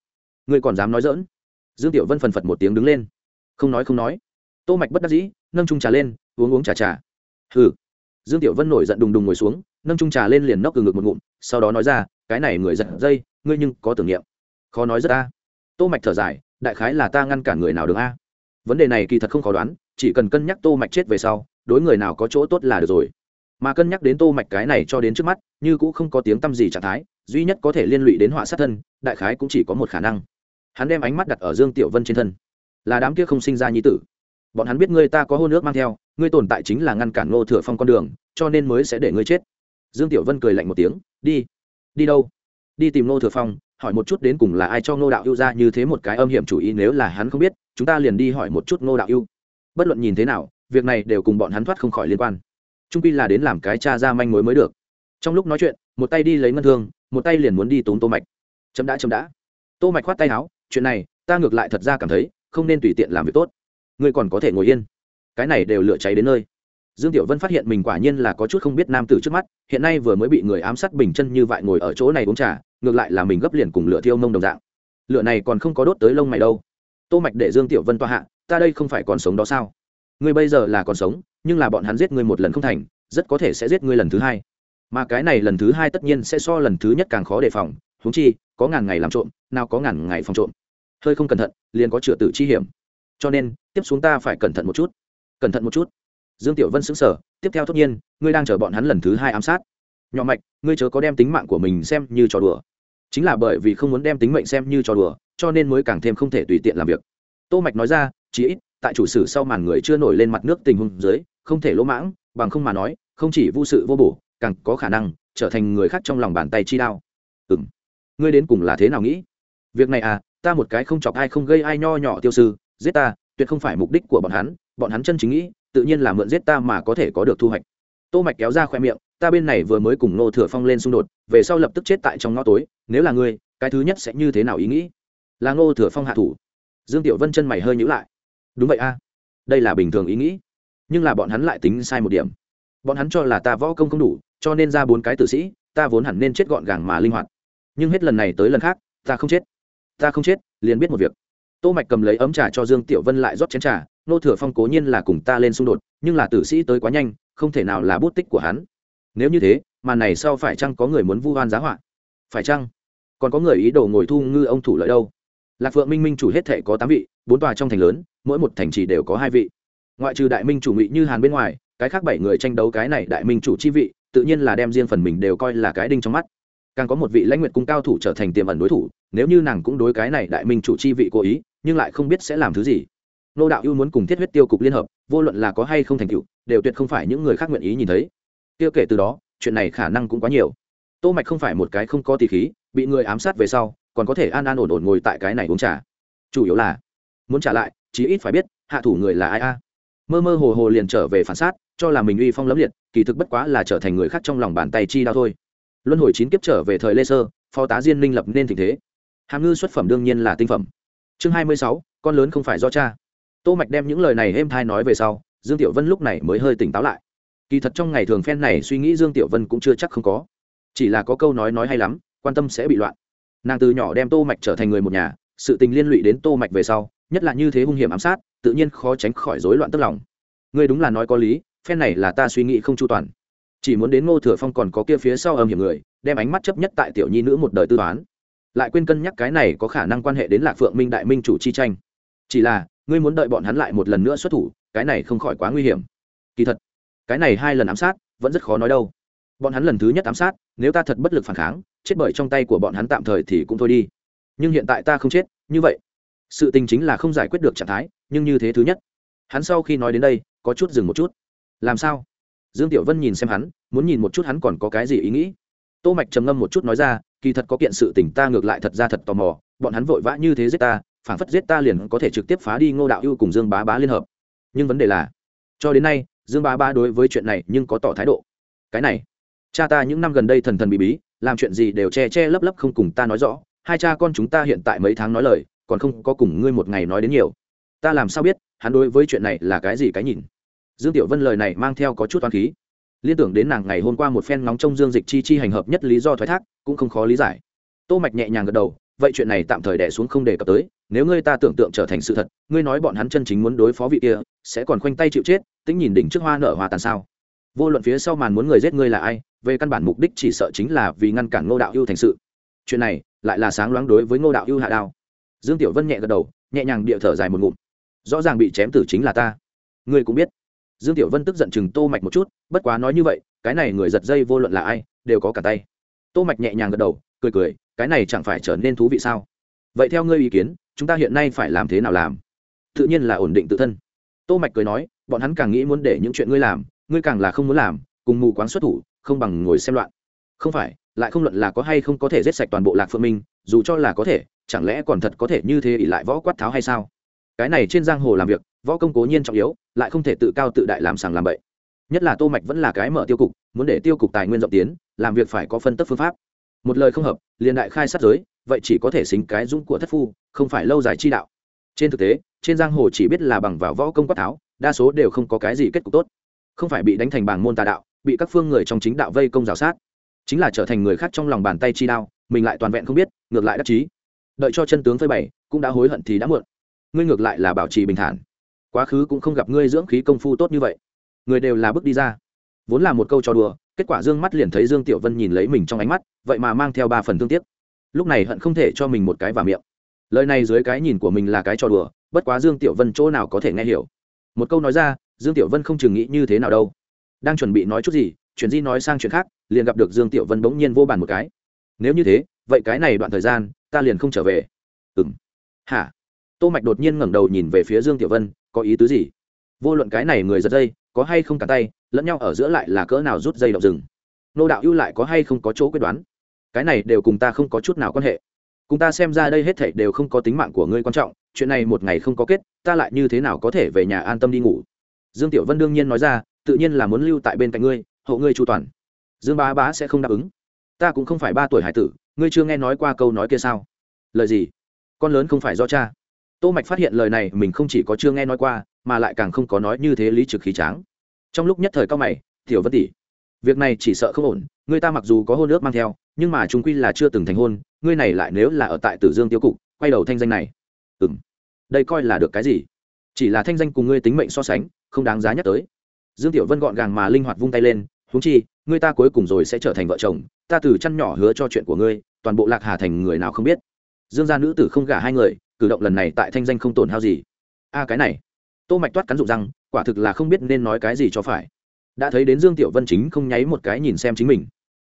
Ngươi còn dám nói dỡn dương tiểu vân phần phật một tiếng đứng lên. Không nói không nói. Tô mạch bất đắc dĩ nâng chung trà lên, uống uống trà trà. Hừ. Dương tiểu vân nổi giận đùng đùng ngồi xuống, nâng chung trà lên liền nóc từ ngực một ngụm, sau đó nói ra, cái này người giật dây, ngươi nhưng có tưởng niệm. Khó nói rất a tô mạch thở dài, đại khái là ta ngăn cản người nào được a? Vấn đề này kỳ thật không khó đoán, chỉ cần cân nhắc tô mạch chết về sau, đối người nào có chỗ tốt là được rồi. Mà cân nhắc đến tô mạch cái này cho đến trước mắt, như cũng không có tiếng tâm gì trạng thái, duy nhất có thể liên lụy đến họa sát thân, đại khái cũng chỉ có một khả năng. Hắn đem ánh mắt đặt ở dương tiểu vân trên thân. Là đám kia không sinh ra nhi tử bọn hắn biết ngươi ta có hôn nước mang theo, ngươi tồn tại chính là ngăn cản ngô thừa phong con đường, cho nên mới sẽ để ngươi chết. Dương tiểu vân cười lạnh một tiếng, đi đi đâu? Đi tìm ngô thừa phong, hỏi một chút đến cùng là ai cho ngô đạo ưu ra như thế một cái âm hiểm chủ ý, nếu là hắn không biết, chúng ta liền đi hỏi một chút ngô đạo ưu. Bất luận nhìn thế nào, việc này đều cùng bọn hắn thoát không khỏi liên quan. Trung pi là đến làm cái cha ra manh mối mới được. Trong lúc nói chuyện, một tay đi lấy ngân thương, một tay liền muốn đi tốn tô mạch. Chấm đã chấm đã. Tô mạch khoát tay áo, chuyện này, ta ngược lại thật ra cảm thấy, không nên tùy tiện làm việc tốt ngươi còn có thể ngồi yên. Cái này đều lửa cháy đến nơi. Dương tiểu vân phát hiện mình quả nhiên là có chút không biết nam tử trước mắt, hiện nay vừa mới bị người ám sát bình chân như vậy ngồi ở chỗ này uống trà, ngược lại là mình gấp liền cùng lửa thiêu mông đồng dạng. Lửa này còn không có đốt tới lông mày đâu. Tô mạch để dương tiểu vân toa hạ, ta đây không phải còn sống đó sao? Ngươi bây giờ là còn sống, nhưng là bọn hắn giết ngươi một lần không thành, rất có thể sẽ giết ngươi lần thứ hai. Mà cái này lần thứ hai tất nhiên sẽ so lần thứ nhất càng khó đề phòng, huống chi, có ngàn ngày làm trộm, nào có ngàn ngày phòng trộm. Hơi không cẩn thận, liền có chữa tử chi hiểm cho nên, tiếp xuống ta phải cẩn thận một chút. Cẩn thận một chút. Dương tiểu vân xứng sở tiếp theo tất nhiên, ngươi đang chờ bọn hắn lần thứ hai ám sát. Nhỏ mạch, ngươi chớ có đem tính mạng của mình xem như trò đùa. Chính là bởi vì không muốn đem tính mệnh xem như trò đùa, cho nên mới càng thêm không thể tùy tiện làm việc. Tô mạch nói ra chỉ ít, tại chủ sử sau màn người chưa nổi lên mặt nước tình huống dưới, không thể lỗ mãng, bằng không mà nói, không chỉ vô sự vô bổ, càng có khả năng trở thành người khác trong lòng bàn tay chi đao. Ừm. Ngươi đến cùng là thế nào nghĩ? Việc này à ta một cái không chọc ai không gây ai nho nhỏ tiêu sư giết ta, tuyệt không phải mục đích của bọn hắn bọn hắn chân chính nghĩ, tự nhiên là mượn giết ta mà có thể có được thu hoạch. Tô mạch kéo ra khoe miệng, ta bên này vừa mới cùng nô thừa phong lên xung đột, về sau lập tức chết tại trong ngõ tối, nếu là ngươi, cái thứ nhất sẽ như thế nào ý nghĩ? Là ngô thừa phong hạ thủ. Dương tiểu vân chân mày hơi nhíu lại. Đúng vậy a, đây là bình thường ý nghĩ, nhưng là bọn hắn lại tính sai một điểm. Bọn hắn cho là ta võ công không đủ, cho nên ra bốn cái tử sĩ, ta vốn hẳn nên chết gọn gàng mà linh hoạt. Nhưng hết lần này tới lần khác, ta không chết. Ta không chết, liền biết một việc tô mạch cầm lấy ấm trà cho dương tiểu vân lại rót chén trà, nô thừa phong cố nhiên là cùng ta lên xung đột, nhưng là tử sĩ tới quá nhanh, không thể nào là bút tích của hắn. Nếu như thế màn này sau phải chăng có người muốn vu oan giá họa? Phải chăng? Còn có người ý đồ ngồi thu ngư ông thủ lợi đâu? Lạc phượng minh minh chủ hết thể có tám vị, bốn tòa trong thành lớn, mỗi một thành chỉ đều có hai vị. Ngoại trừ đại minh chủ ngụy như hàn bên ngoài, cái khác bảy người tranh đấu cái này đại minh chủ chi vị, tự nhiên là đem riêng phần mình đều coi là cái đinh trong mắt. Càng có một vị lãnh nguyện cung cao thủ trở thành tiềm ẩn đối thủ nếu như nàng cũng đối cái này đại minh chủ chi vị cố ý, nhưng lại không biết sẽ làm thứ gì. Nô đạo ưu muốn cùng thiết huyết tiêu cục liên hợp, vô luận là có hay không thành tựu, đều tuyệt không phải những người khác nguyện ý nhìn thấy. Tiêu kể từ đó, chuyện này khả năng cũng quá nhiều. Tô mạch không phải một cái không có tỷ khí, bị người ám sát về sau, còn có thể an an ổn ổn ngồi tại cái này uống trà. Chủ yếu là, muốn trả lại, chí ít phải biết, hạ thủ người là ai a. Mơ mơ hồ hồ liền trở về phản sát, cho là mình uy phong lẫm liệt, kỳ thực bất quá là trở thành người khác trong lòng bàn tay chi đau thôi. Luân hồi chín kiếp trở về thời lê sơ, phó tá diên minh lập nên tình thế hàm ngư xuất phẩm đương nhiên là tinh phẩm. Chương hai mươi sáu, con lớn không phải do cha. Tô mạch đem những lời này êm thai nói về sau, dương tiểu vân lúc này mới hơi tỉnh táo lại. Kỳ thật trong ngày thường phen này suy nghĩ dương tiểu vân cũng chưa chắc không có. Chỉ là có câu nói nói hay lắm, quan tâm sẽ bị loạn. Nàng từ nhỏ đem tô mạch trở thành người một nhà, sự tình liên lụy đến tô mạch về sau, nhất là như thế hung hiểm ám sát, tự nhiên khó tránh khỏi rối loạn tức lòng. Ngươi đúng là nói có lý, phen này là ta suy nghĩ không chu toàn. Chỉ muốn đến ngô thừa phong còn có kia phía sau âm hiểm người, đem ánh mắt chấp nhất tại tiểu nhi nữ một đời tư toán lại quên cân nhắc cái này có khả năng quan hệ đến lạc phượng minh đại minh chủ chi tranh. Chỉ là, ngươi muốn đợi bọn hắn lại một lần nữa xuất thủ, cái này không khỏi quá nguy hiểm. Kỳ thật, cái này hai lần ám sát, vẫn rất khó nói đâu. Bọn hắn lần thứ nhất ám sát, nếu ta thật bất lực phản kháng, chết bởi trong tay của bọn hắn tạm thời thì cũng thôi đi. Nhưng hiện tại ta không chết, như vậy, sự tình chính là không giải quyết được trạng thái, nhưng như thế thứ nhất. Hắn sau khi nói đến đây, có chút dừng một chút. Làm sao? Dương tiểu vân nhìn xem hắn, muốn nhìn một chút hắn còn có cái gì ý nghĩ. Tô mạch trầm ngâm một chút nói ra kỳ thật có kiện sự tình ta ngược lại thật ra thật tò mò, bọn hắn vội vã như thế giết ta, phản phất giết ta liền có thể trực tiếp phá đi ngô đạo ưu cùng dương bá bá liên hợp. Nhưng vấn đề là, cho đến nay, dương bá bá đối với chuyện này nhưng có tỏ thái độ. Cái này, cha ta những năm gần đây thần thần bí bí, làm chuyện gì đều che che lấp lấp không cùng ta nói rõ, hai cha con chúng ta hiện tại mấy tháng nói lời, còn không có cùng ngươi một ngày nói đến nhiều. Ta làm sao biết, hắn đối với chuyện này là cái gì cái nhìn? Dương tiểu vân lời này mang theo có chút toán khí liên tưởng đến nàng ngày hôm qua một phen nóng trong dương dịch chi chi hành hợp nhất lý do thoái thác, cũng không khó lý giải. Tô mạch nhẹ nhàng gật đầu, vậy chuyện này tạm thời đè xuống không đề cập tới, nếu ngươi ta tưởng tượng trở thành sự thật, ngươi nói bọn hắn chân chính muốn đối phó vị kia, sẽ còn khoanh tay chịu chết, tính nhìn đỉnh trước hoa nở hoa tàn sao. Vô luận phía sau màn muốn người giết ngươi là ai, về căn bản mục đích chỉ sợ chính là vì ngăn cản ngô đạo yêu thành sự. Chuyện này, lại là sáng loáng đối với ngô đạo yêu hạ đao. Dương tiểu vân nhẹ gật đầu, nhẹ nhàng địa thở dài một ngụm. Rõ ràng bị chém tử chính là ta. Ngươi cũng biết dương tiểu vân tức giận chừng tô mạch một chút, bất quá nói như vậy, cái này người giật dây vô luận là ai, đều có cả tay. Tô mạch nhẹ nhàng gật đầu, cười cười, cái này chẳng phải trở nên thú vị sao? Vậy theo ngươi ý kiến, chúng ta hiện nay phải làm thế nào làm? Tự nhiên là ổn định tự thân. Tô mạch cười nói, bọn hắn càng nghĩ muốn để những chuyện ngươi làm, ngươi càng là không muốn làm, cùng mù quáng xuất thủ, không bằng ngồi xem loạn. Không phải, lại không luận là có hay không có thể giết sạch toàn bộ lạc phượng minh, dù cho là có thể, chẳng lẽ còn thật có thể như thế ỷ lại võ quát tháo hay sao? Cái này trên giang hồ làm việc, võ công cố nhiên trọng yếu, lại không thể tự cao tự đại làm sàng làm bậy. Nhất là tô mạch vẫn là cái mở tiêu cục, muốn để tiêu cục tài nguyên rộng tiến, làm việc phải có phân tích phương pháp. Một lời không hợp, liền đại khai sát giới, vậy chỉ có thể xính cái dũng của thất phu, không phải lâu dài chi đạo. Trên thực tế, trên giang hồ chỉ biết là bằng vào võ công quát tháo, đa số đều không có cái gì kết cục tốt. Không phải bị đánh thành bảng môn tà đạo, bị các phương người trong chính đạo vây công rào sát. Chính là trở thành người khác trong lòng bàn tay chi đao, mình lại toàn vẹn không biết, ngược lại đắc chí. Đợi cho chân tướng phơi bày, cũng đã hối hận thì đã muộn ngươi ngược lại là bảo trì bình thản. Quá khứ cũng không gặp ngươi dưỡng khí công phu tốt như vậy. Người đều là bước đi ra. Vốn là một câu trò đùa, kết quả dương mắt liền thấy dương tiểu vân nhìn lấy mình trong ánh mắt, vậy mà mang theo ba phần thương tiếc. Lúc này hận không thể cho mình một cái vào miệng. Lời này dưới cái nhìn của mình là cái trò đùa, bất quá dương tiểu vân chỗ nào có thể nghe hiểu. Một câu nói ra, dương tiểu vân không chừng nghĩ như thế nào đâu. Đang chuẩn bị nói chút gì, chuyện di nói sang chuyện khác, liền gặp được dương tiểu vân bỗng nhiên vô bàn một cái. Nếu như thế, vậy cái này đoạn thời gian, ta liền không trở về. Ừng hả? Tô mạch đột nhiên ngẩng đầu nhìn về phía dương tiểu vân, có ý tứ gì? Vô luận cái này người giật dây, có hay không cả tay, lẫn nhau ở giữa lại là cỡ nào rút dây động rừng. Nô đạo ưu lại có hay không có chỗ quyết đoán? Cái này đều cùng ta không có chút nào quan hệ. Cùng ta xem ra đây hết thảy đều không có tính mạng của ngươi quan trọng, chuyện này một ngày không có kết, ta lại như thế nào có thể về nhà an tâm đi ngủ? Dương tiểu vân đương nhiên nói ra, tự nhiên là muốn lưu tại bên cạnh ngươi, hộ ngươi chu toàn. Dương bá bá sẽ không đáp ứng. Ta cũng không phải ba tuổi hải tử, ngươi chưa nghe nói qua câu nói kia sao? Lời gì? Con lớn không phải do cha tô mạch phát hiện lời này mình không chỉ có chưa nghe nói qua, mà lại càng không có nói như thế lý trực khí tráng. Trong lúc nhất thời cao mày, tiểu vân tỷ, việc này chỉ sợ không ổn, người ta mặc dù có hôn ước mang theo, nhưng mà chúng quy là chưa từng thành hôn, ngươi này lại nếu là ở tại tử dương tiêu cục, quay đầu thanh danh này. Ừm, đây coi là được cái gì? Chỉ là thanh danh cùng ngươi tính mệnh so sánh, không đáng giá nhắc tới. Dương tiểu vân gọn gàng mà linh hoạt vung tay lên, huống chi, ngươi ta cuối cùng rồi sẽ trở thành vợ chồng, ta từ chăn nhỏ hứa cho chuyện của ngươi, toàn bộ lạc hà thành người nào không biết. Dương gia nữ tử không gả hai người cử động lần này tại thanh danh không tổn hao gì. A, cái này. Tô mạch toát cắn rụng răng, quả thực là không biết nên nói cái gì cho phải. Đã thấy đến dương tiểu vân chính không nháy một cái nhìn xem chính mình.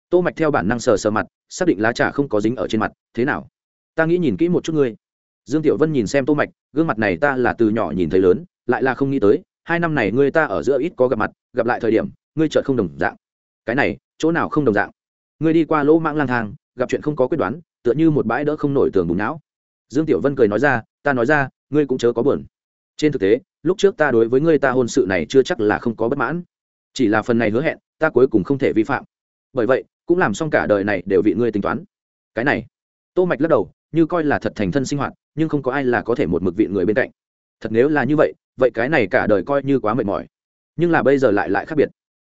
Tô mạch theo bản năng sờ sờ mặt, xác định lá trà không có dính ở trên mặt, thế nào? Ta nghĩ nhìn kỹ một chút ngươi. Dương tiểu vân nhìn xem tô mạch, gương mặt này ta là từ nhỏ nhìn thấy lớn, lại là không nghĩ tới, hai năm này ngươi ta ở giữa ít có gặp mặt, gặp lại thời điểm, ngươi chợt không đồng dạng. Cái này, chỗ nào không đồng dạng? Ngươi đi qua lỗ mạng lang thang, gặp chuyện không có quyết đoán, tựa như một bãi đỡ không nổi tường bùng não dương tiểu vân cười nói ra, ta nói ra, ngươi cũng chớ có buồn. Trên thực tế, lúc trước ta đối với ngươi ta hôn sự này chưa chắc là không có bất mãn. Chỉ là phần này hứa hẹn, ta cuối cùng không thể vi phạm. Bởi vậy, cũng làm xong cả đời này đều vị ngươi tính toán. Cái này, tô mạch lắc đầu, như coi là thật thành thân sinh hoạt, nhưng không có ai là có thể một mực vị người bên cạnh. Thật nếu là như vậy vậy cái này cả đời coi như quá mệt mỏi. Nhưng là bây giờ lại lại khác biệt.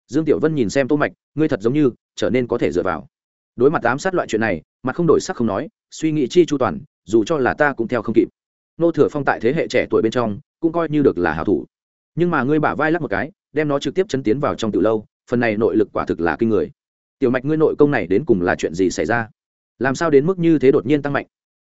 Dương tiểu vân nhìn xem tô mạch, ngươi thật giống như trở nên có thể dựa vào. Đối mặt ám sát loại chuyện này, mặt không đổi sắc không nói, suy nghĩ chi chu toàn dù cho là ta cũng theo không kịp. Nô thừa phong tại thế hệ trẻ tuổi bên trong, cũng coi như được là hảo thủ. Nhưng mà ngươi bả vai lắc một cái, đem nó trực tiếp chấn tiến vào trong từ lâu, phần này nội lực quả thực là kinh người. Tiểu mạch ngươi nội công này đến cùng là chuyện gì xảy ra? Làm sao đến mức như thế đột nhiên tăng mạnh?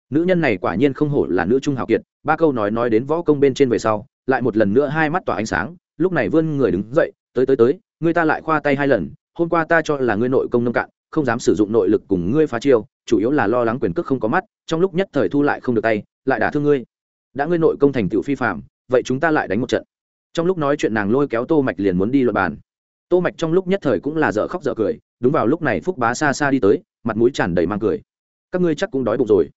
Nữ nhân này quả nhiên không hổ là nữ trung hào kiệt, ba câu nói nói đến võ công bên trên về sau, lại một lần nữa hai mắt tỏa ánh sáng, lúc này vươn người đứng dậy, tới tới tới người ta lại khoa tay hai lần, hôm qua ta cho là ngươi nội công nông cạn không dám sử dụng nội lực cùng ngươi phá chiêu, chủ yếu là lo lắng quyền cước không có mắt, trong lúc nhất thời thu lại không được tay, lại đả thương ngươi. Đã ngươi nội công thành tựu phi phạm vậy chúng ta lại đánh một trận. Trong lúc nói chuyện nàng lôi kéo tô mạch liền muốn đi luật bàn. Tô mạch trong lúc nhất thời cũng là dở khóc dở cười, đúng vào lúc này phúc bá xa xa đi tới, mặt mũi tràn đầy mang cười. Các ngươi chắc cũng đói bụng rồi.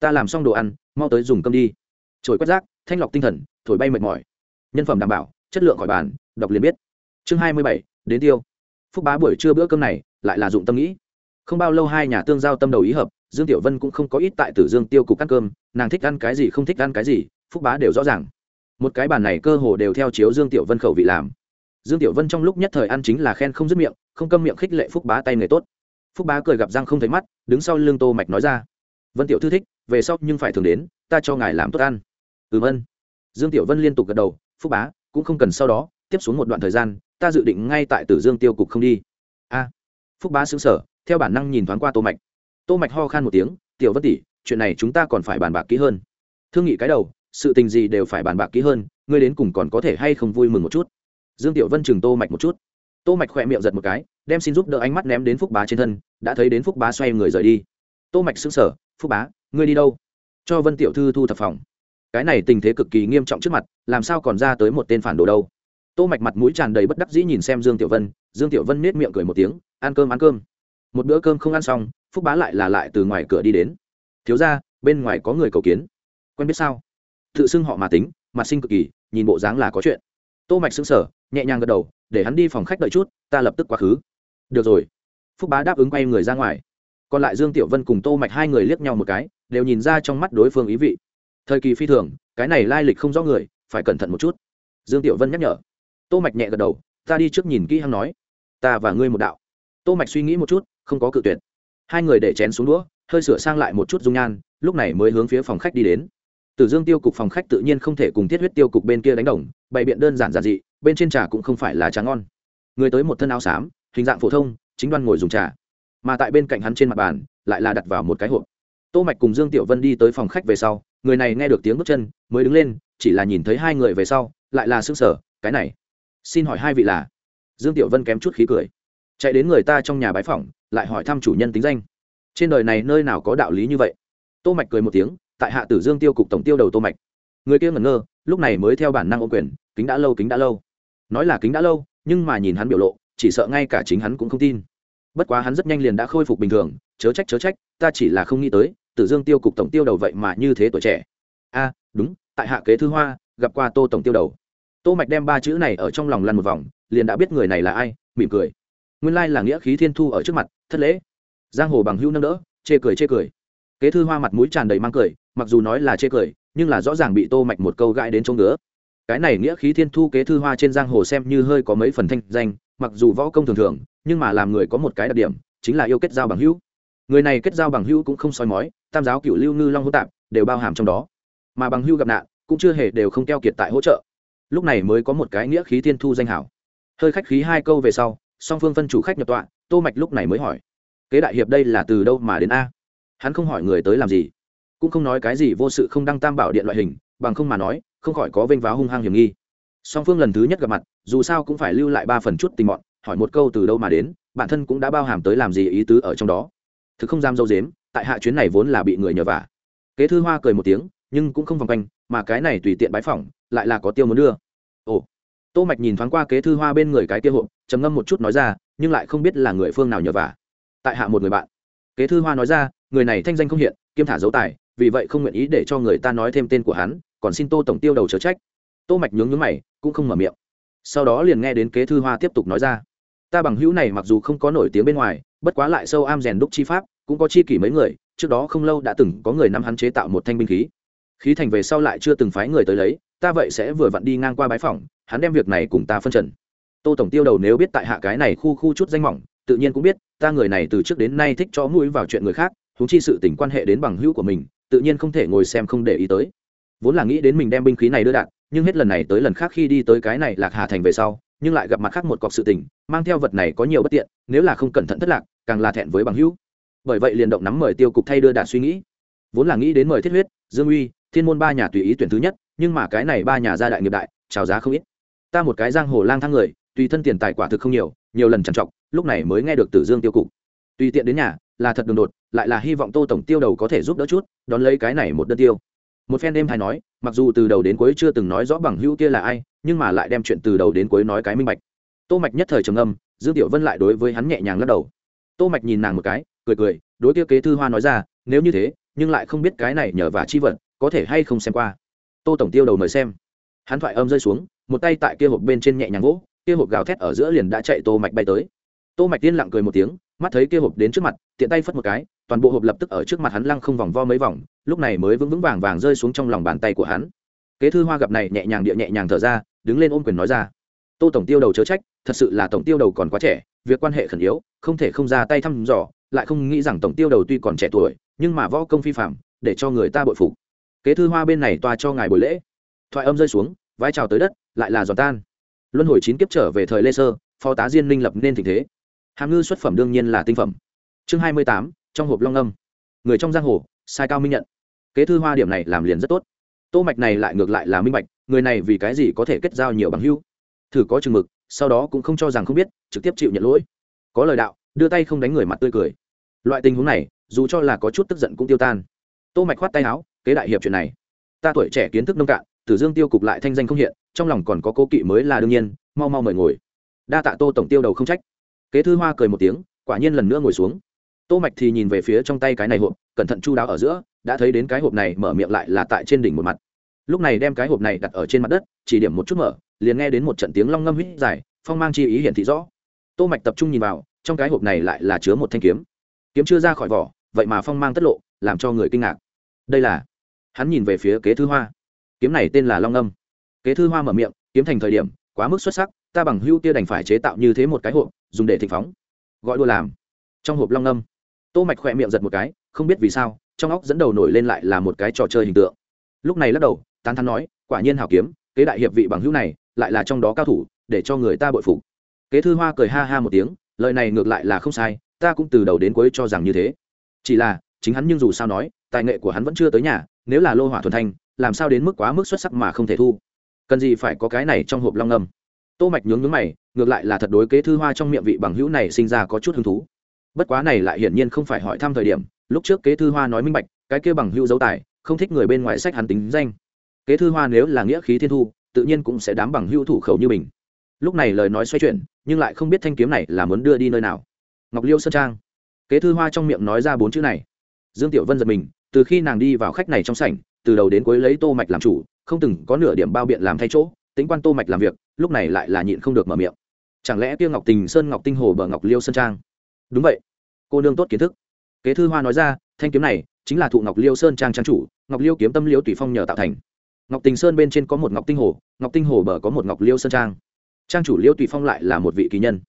Ta làm xong đồ ăn, mau tới dùng cơm đi. Trồi quét rác, thanh lọc tinh thần, thổi bay mệt mỏi. Nhân phẩm đảm bảo, chất lượng khỏi bàn, đọc liền biết. Chương hai mươi bảy, đến tiêu. Phúc bá buổi trưa bữa cơm này, lại là dụng tâm nghĩ không bao lâu hai nhà tương giao tâm đầu ý hợp, dương tiểu vân cũng không có ít tại tử dương tiêu cục ăn cơm, nàng thích ăn cái gì không thích ăn cái gì, phúc bá đều rõ ràng. Một cái bàn này cơ hồ đều theo chiếu dương tiểu vân khẩu vị làm. Dương tiểu vân trong lúc nhất thời ăn chính là khen không dứt miệng, không câm miệng khích lệ phúc bá tay nghề tốt. Phúc bá cười gặp răng không thấy mắt, đứng sau lưng tô mạch nói ra, vân tiểu thư thích, về sau nhưng phải thường đến, ta cho ngài làm tốt ăn. Ừ vân dương tiểu vân liên tục gật đầu, phúc bá, cũng không cần sau đó, tiếp xuống một đoạn thời gian, ta dự định ngay tại tử dương tiêu cục không đi. A. Phúc bá xứng sở theo bản năng nhìn thoáng qua tô mạch. Tô mạch ho khan một tiếng, tiểu vân tỷ, chuyện này chúng ta còn phải bàn bạc kỹ hơn. Thương nghị cái đầu, sự tình gì đều phải bàn bạc kỹ hơn, ngươi đến cùng còn có thể hay không vui mừng một chút? Dương tiểu vân chừng tô mạch một chút. Tô mạch khỏe miệng giật một cái, đem xin giúp đỡ ánh mắt ném đến phúc bá trên thân, đã thấy đến phúc bá xoay người rời đi. Tô mạch sững sờ, phúc bá, ngươi đi đâu? Cho vân tiểu thư thu thập phòng. Cái này tình thế cực kỳ nghiêm trọng trước mặt, làm sao còn ra tới một tên phản đồ đâu? Tô mạch mặt mũi tràn đầy bất đắc dĩ nhìn xem dương tiểu vân, dương tiểu vân nết miệng cười một tiếng, ăn cơm ăn cơm một bữa cơm không ăn xong, phúc bá lại là lại từ ngoài cửa đi đến. Thiếu ra bên ngoài có người cầu kiến. Quen biết sao? Tự xưng họ mà tính, mặt sinh cực kỳ, nhìn bộ dáng là có chuyện. Tô mạch sững sờ, nhẹ nhàng gật đầu, để hắn đi phòng khách đợi chút, ta lập tức quá khứ. Được rồi. Phúc bá đáp ứng quay người ra ngoài. Còn lại dương tiểu vân cùng tô mạch hai người liếc nhau một cái, đều nhìn ra trong mắt đối phương ý vị. Thời kỳ phi thường, cái này lai lịch không rõ người, phải cẩn thận một chút. Dương tiểu vân nhắc nhở. Tô mạch nhẹ gật đầu, ta đi trước nhìn kỹ hắn nói. Ta và ngươi một đạo. Tô mạch suy nghĩ một chút không có cự tuyệt hai người để chén xuống đũa hơi sửa sang lại một chút dung nhan lúc này mới hướng phía phòng khách đi đến Tử Dương tiêu cục phòng khách tự nhiên không thể cùng Thiết huyết tiêu cục bên kia đánh đồng, bày biện đơn giản giản dị, bên trên trà cũng không phải là trà ngon. Người tới một thân áo xám, hình dạng phổ thông, chính đoan ngồi dùng trà. Mà tại bên cạnh hắn trên mặt bàn, lại là đặt vào một cái hộp. Tô Mạch cùng Dương Tiểu Vân đi tới phòng khách về sau, người này nghe được tiếng bước chân, mới đứng lên, chỉ là nhìn thấy hai người về sau, lại là sững sở cái này, xin hỏi hai vị là? Dương Tiểu Vân kém chút khí cười, chạy đến người ta trong nhà bái phỏng, lại hỏi thăm chủ nhân tính danh. Trên đời này nơi nào có đạo lý như vậy? Tô Mạch cười một tiếng, tại hạ tử dương tiêu cục tổng tiêu đầu tô mạch. Người kia ngẩn ngơ lúc này mới theo bản năng ô quyền kính đã lâu kính đã lâu. Nói là kính đã lâu nhưng mà nhìn hắn biểu lộ chỉ sợ ngay cả chính hắn cũng không tin. Bất quá hắn rất nhanh liền đã khôi phục bình thường chớ trách chớ trách ta chỉ là không nghĩ tới tử dương tiêu cục tổng tiêu đầu vậy mà như thế tuổi trẻ. A đúng tại hạ kế thư hoa gặp qua tô tổng tiêu đầu. Tô mạch đem ba chữ này ở trong lòng lăn một vòng liền đã biết người này là ai mỉm cười nguyên lai là nghĩa khí thiên thu ở trước mặt, thất lễ. Giang hồ bằng hữu nâng đỡ, chê cười chê cười. Kế thư hoa mặt mũi tràn đầy mang cười, mặc dù nói là chê cười, nhưng là rõ ràng bị tô mạch một câu gãi đến chỗ ngứa. Cái này nghĩa khí thiên thu kế thư hoa trên giang hồ xem như hơi có mấy phần thanh danh, mặc dù võ công thường thường, nhưng mà làm người có một cái đặc điểm, chính là yêu kết giao bằng hữu. Người này kết giao bằng hữu cũng không soi mói, tam giáo cựu lưu ngư long hữu tạp, đều bao hàm trong đó. Mà bằng hữu gặp nạn, cũng chưa hề đều không keo kiệt tại hỗ trợ. Lúc này mới có một cái nghĩa khí thiên thu danh hảo. Hơi khách khí hai câu về sau song phương phân chủ khách nhập tọa, tô mạch lúc này mới hỏi, kế đại hiệp đây là từ đâu mà đến a? Hắn không hỏi người tới làm gì, cũng không nói cái gì vô sự không đăng tam bảo điện loại hình, bằng không mà nói, không khỏi có vênh váo hung hăng hiểm nghi. Song phương lần thứ nhất gặp mặt, dù sao cũng phải lưu lại ba phần chút tình bọn, hỏi một câu từ đâu mà đến, bản thân cũng đã bao hàm tới làm gì ý tứ ở trong đó. Thực không dám dâu dếm, tại hạ chuyến này vốn là bị người nhờ vả. Kế thư hoa cười một tiếng, nhưng cũng không vòng quanh, mà cái này tùy tiện bái phỏng, lại là có tiêu muốn đưa. Ồ. Tô mạch nhìn thoáng qua kế thư hoa bên người cái tiêu hộp trầm ngâm một chút nói ra, nhưng lại không biết là người phương nào nhờ vả. Tại hạ một người bạn. Kế thư hoa nói ra, người này thanh danh không hiện, kiêm thả dấu tài, vì vậy không nguyện ý để cho người ta nói thêm tên của hắn, còn xin tô tổng tiêu đầu chớ trách. Tô mạch nhướng nhướng mày, cũng không mở miệng. Sau đó liền nghe đến kế thư hoa tiếp tục nói ra, ta bằng hữu này mặc dù không có nổi tiếng bên ngoài, bất quá lại sâu am rèn đúc chi pháp, cũng có chi kỷ mấy người, trước đó không lâu đã từng có người nắm hắn chế tạo một thanh binh khí. Khí thành về sau lại chưa từng phái người tới lấy, ta vậy sẽ vừa vặn đi ngang qua bái phòng hắn đem việc này cùng ta phân trần tô tổng tiêu đầu nếu biết tại hạ cái này khu khu chút danh mỏng, tự nhiên cũng biết, ta người này từ trước đến nay thích cho mũi vào chuyện người khác thú chi sự tình quan hệ đến bằng hữu của mình, tự nhiên không thể ngồi xem không để ý tới. Vốn là nghĩ đến mình đem binh khí này đưa đạn, nhưng hết lần này tới lần khác khi đi tới cái này lạc hà thành về sau, nhưng lại gặp mặt khác một cọc sự tình, mang theo vật này có nhiều bất tiện, nếu là không cẩn thận thất lạc, càng là thẹn với bằng hữu. Bởi vậy liền động nắm mời tiêu cục thay đưa đạt suy nghĩ. Vốn là nghĩ đến mời thiết huyết, dương uy, thiên môn ba nhà tùy ý tuyển thứ nhất, nhưng mà cái này ba nhà gia đại nghiệp đại trào giá không ít. Ta một cái giang hồ lang thang người tùy thân tiền tài quả thực không nhiều nhiều lần trằn trọc, lúc này mới nghe được tử dương tiêu cục. Tùy tiện đến nhà, là thật đường đột, lại là hy vọng tô tổng tiêu đầu có thể giúp đỡ chút, đón lấy cái này một đơn tiêu. Một phen đêm hay nói, mặc dù từ đầu đến cuối chưa từng nói rõ bằng hữu kia là ai, nhưng mà lại đem chuyện từ đầu đến cuối nói cái minh bạch. Tô mạch nhất thời trầm âm dương tiểu vân lại đối với hắn nhẹ nhàng lắc đầu. Tô mạch nhìn nàng một cái, cười cười, đối kia kế thư hoa nói ra, nếu như thế, nhưng lại không biết cái này nhờ và chi vật, có thể hay không xem qua? Tô tổng tiêu đầu mời xem. Hắn thoại âm rơi xuống, một tay tại kia hộp bên trên nhẹ nhàng gỗ kia hộp gào thét ở giữa liền đã chạy tô mạch bay tới. Tô mạch tiên lặng cười một tiếng, mắt thấy kia hộp đến trước mặt, tiện tay phất một cái, toàn bộ hộp lập tức ở trước mặt hắn lăng không vòng vo mấy vòng, lúc này mới vững vững vàng vàng rơi xuống trong lòng bàn tay của hắn. Kế thư hoa gặp này nhẹ nhàng địa nhẹ nhàng thở ra, đứng lên ôm quyền nói ra. Tô tổng tiêu đầu chớ trách, thật sự là tổng tiêu đầu còn quá trẻ, việc quan hệ khẩn yếu, không thể không ra tay thăm dò, lại không nghĩ rằng tổng tiêu đầu tuy còn trẻ tuổi, nhưng mà võ công phi phạm để cho người ta bội phục. Kế thư hoa bên này toa cho ngài buổi lễ. Thoại âm rơi xuống vai trào tới đất, lại là giòn tan luân hồi chín kiếp trở về thời lê sơ, phó tá diên minh lập nên tình thế. Hàm ngư xuất phẩm đương nhiên là tinh phẩm. Chương hai mươi tám, trong hộp long âm. Người trong giang hồ, sai cao minh nhận. Kế thư hoa điểm này làm liền rất tốt. Tô mạch này lại ngược lại là minh bạch, người này vì cái gì có thể kết giao nhiều bằng hữu? Thử có chừng mực, sau đó cũng không cho rằng không biết, trực tiếp chịu nhận lỗi. Có lời đạo, đưa tay không đánh người mặt tươi cười. Loại tình huống này, dù cho là có chút tức giận cũng tiêu tan. Tô mạch khoát tay áo, kế đại hiệp chuyện này. Ta tuổi trẻ kiến thức nông cạn tử dương tiêu cục lại thanh danh không hiện, trong lòng còn có cố kỵ mới là đương nhiên, mau mau mời ngồi. Đa tạ tô tổng tiêu đầu không trách. Kế thư hoa cười một tiếng, quả nhiên lần nữa ngồi xuống. Tô mạch thì nhìn về phía trong tay cái này hộp, cẩn thận chu đáo ở giữa, đã thấy đến cái hộp này mở miệng lại là tại trên đỉnh một mặt. Lúc này đem cái hộp này đặt ở trên mặt đất, chỉ điểm một chút mở, liền nghe đến một trận tiếng long ngâm hít dài, phong mang chi ý hiển thị rõ. Tô mạch tập trung nhìn vào, trong cái hộp này lại là chứa một thanh kiếm. Kiếm chưa ra khỏi vỏ, vậy mà phong mang tất lộ, làm cho người kinh ngạc. Đây là, hắn nhìn về phía kế thư hoa kiếm này tên là long Âm, kế thư hoa mở miệng kiếm thành thời điểm quá mức xuất sắc ta bằng hưu tia đành phải chế tạo như thế một cái hộp dùng để thịnh phóng. Gọi đua làm. Trong hộp long Âm, tô mạch khỏe miệng giật một cái không biết vì sao trong óc dẫn đầu nổi lên lại là một cái trò chơi hình tượng. Lúc này lắc đầu tán thắn nói quả nhiên hảo kiếm kế đại hiệp vị bằng hữu này lại là trong đó cao thủ để cho người ta bội phục. Kế thư hoa cười ha ha một tiếng lời này ngược lại là không sai ta cũng từ đầu đến cuối cho rằng như thế. Chỉ là chính hắn nhưng dù sao nói tài nghệ của hắn vẫn chưa tới nhà nếu là lô hỏa thuần thanh làm sao đến mức quá mức xuất sắc mà không thể thu? Cần gì phải có cái này trong hộp long ngâm? Tô mạch nhướng nhướng mày, ngược lại là thật đối kế thư hoa trong miệng vị bằng hữu này sinh ra có chút hứng thú. Bất quá này lại hiển nhiên không phải hỏi thăm thời điểm, lúc trước kế thư hoa nói minh bạch, cái kia bằng hữu dấu tài, không thích người bên ngoài sách hắn tính danh. Kế thư hoa nếu là nghĩa khí thiên thu, tự nhiên cũng sẽ đám bằng hữu thủ khẩu như mình. Lúc này lời nói xoay chuyển, nhưng lại không biết thanh kiếm này là muốn đưa đi nơi nào. Ngọc liêu sơn trang. Kế thư hoa trong miệng nói ra bốn chữ này. Dương tiểu vân giật mình, từ khi nàng đi vào khách này trong sảnh từ đầu đến cuối lấy tô mạch làm chủ, không từng có nửa điểm bao biện làm thay chỗ, tính quan tô mạch làm việc, lúc này lại là nhịn không được mở miệng. Chẳng lẽ kia ngọc tình sơn, ngọc tinh hồ bờ ngọc liêu sơn trang? Đúng vậy. Cô nương tốt kiến thức. Kế thư hoa nói ra, thanh kiếm này chính là thụ ngọc liêu sơn trang trang chủ, ngọc liêu kiếm tâm liêu tùy phong nhờ tạo thành. Ngọc tình sơn bên trên có một ngọc tinh hồ, ngọc tinh hồ bờ có một ngọc liêu sơn trang. Trang chủ liêu tùy phong lại là một vị kỳ nhân.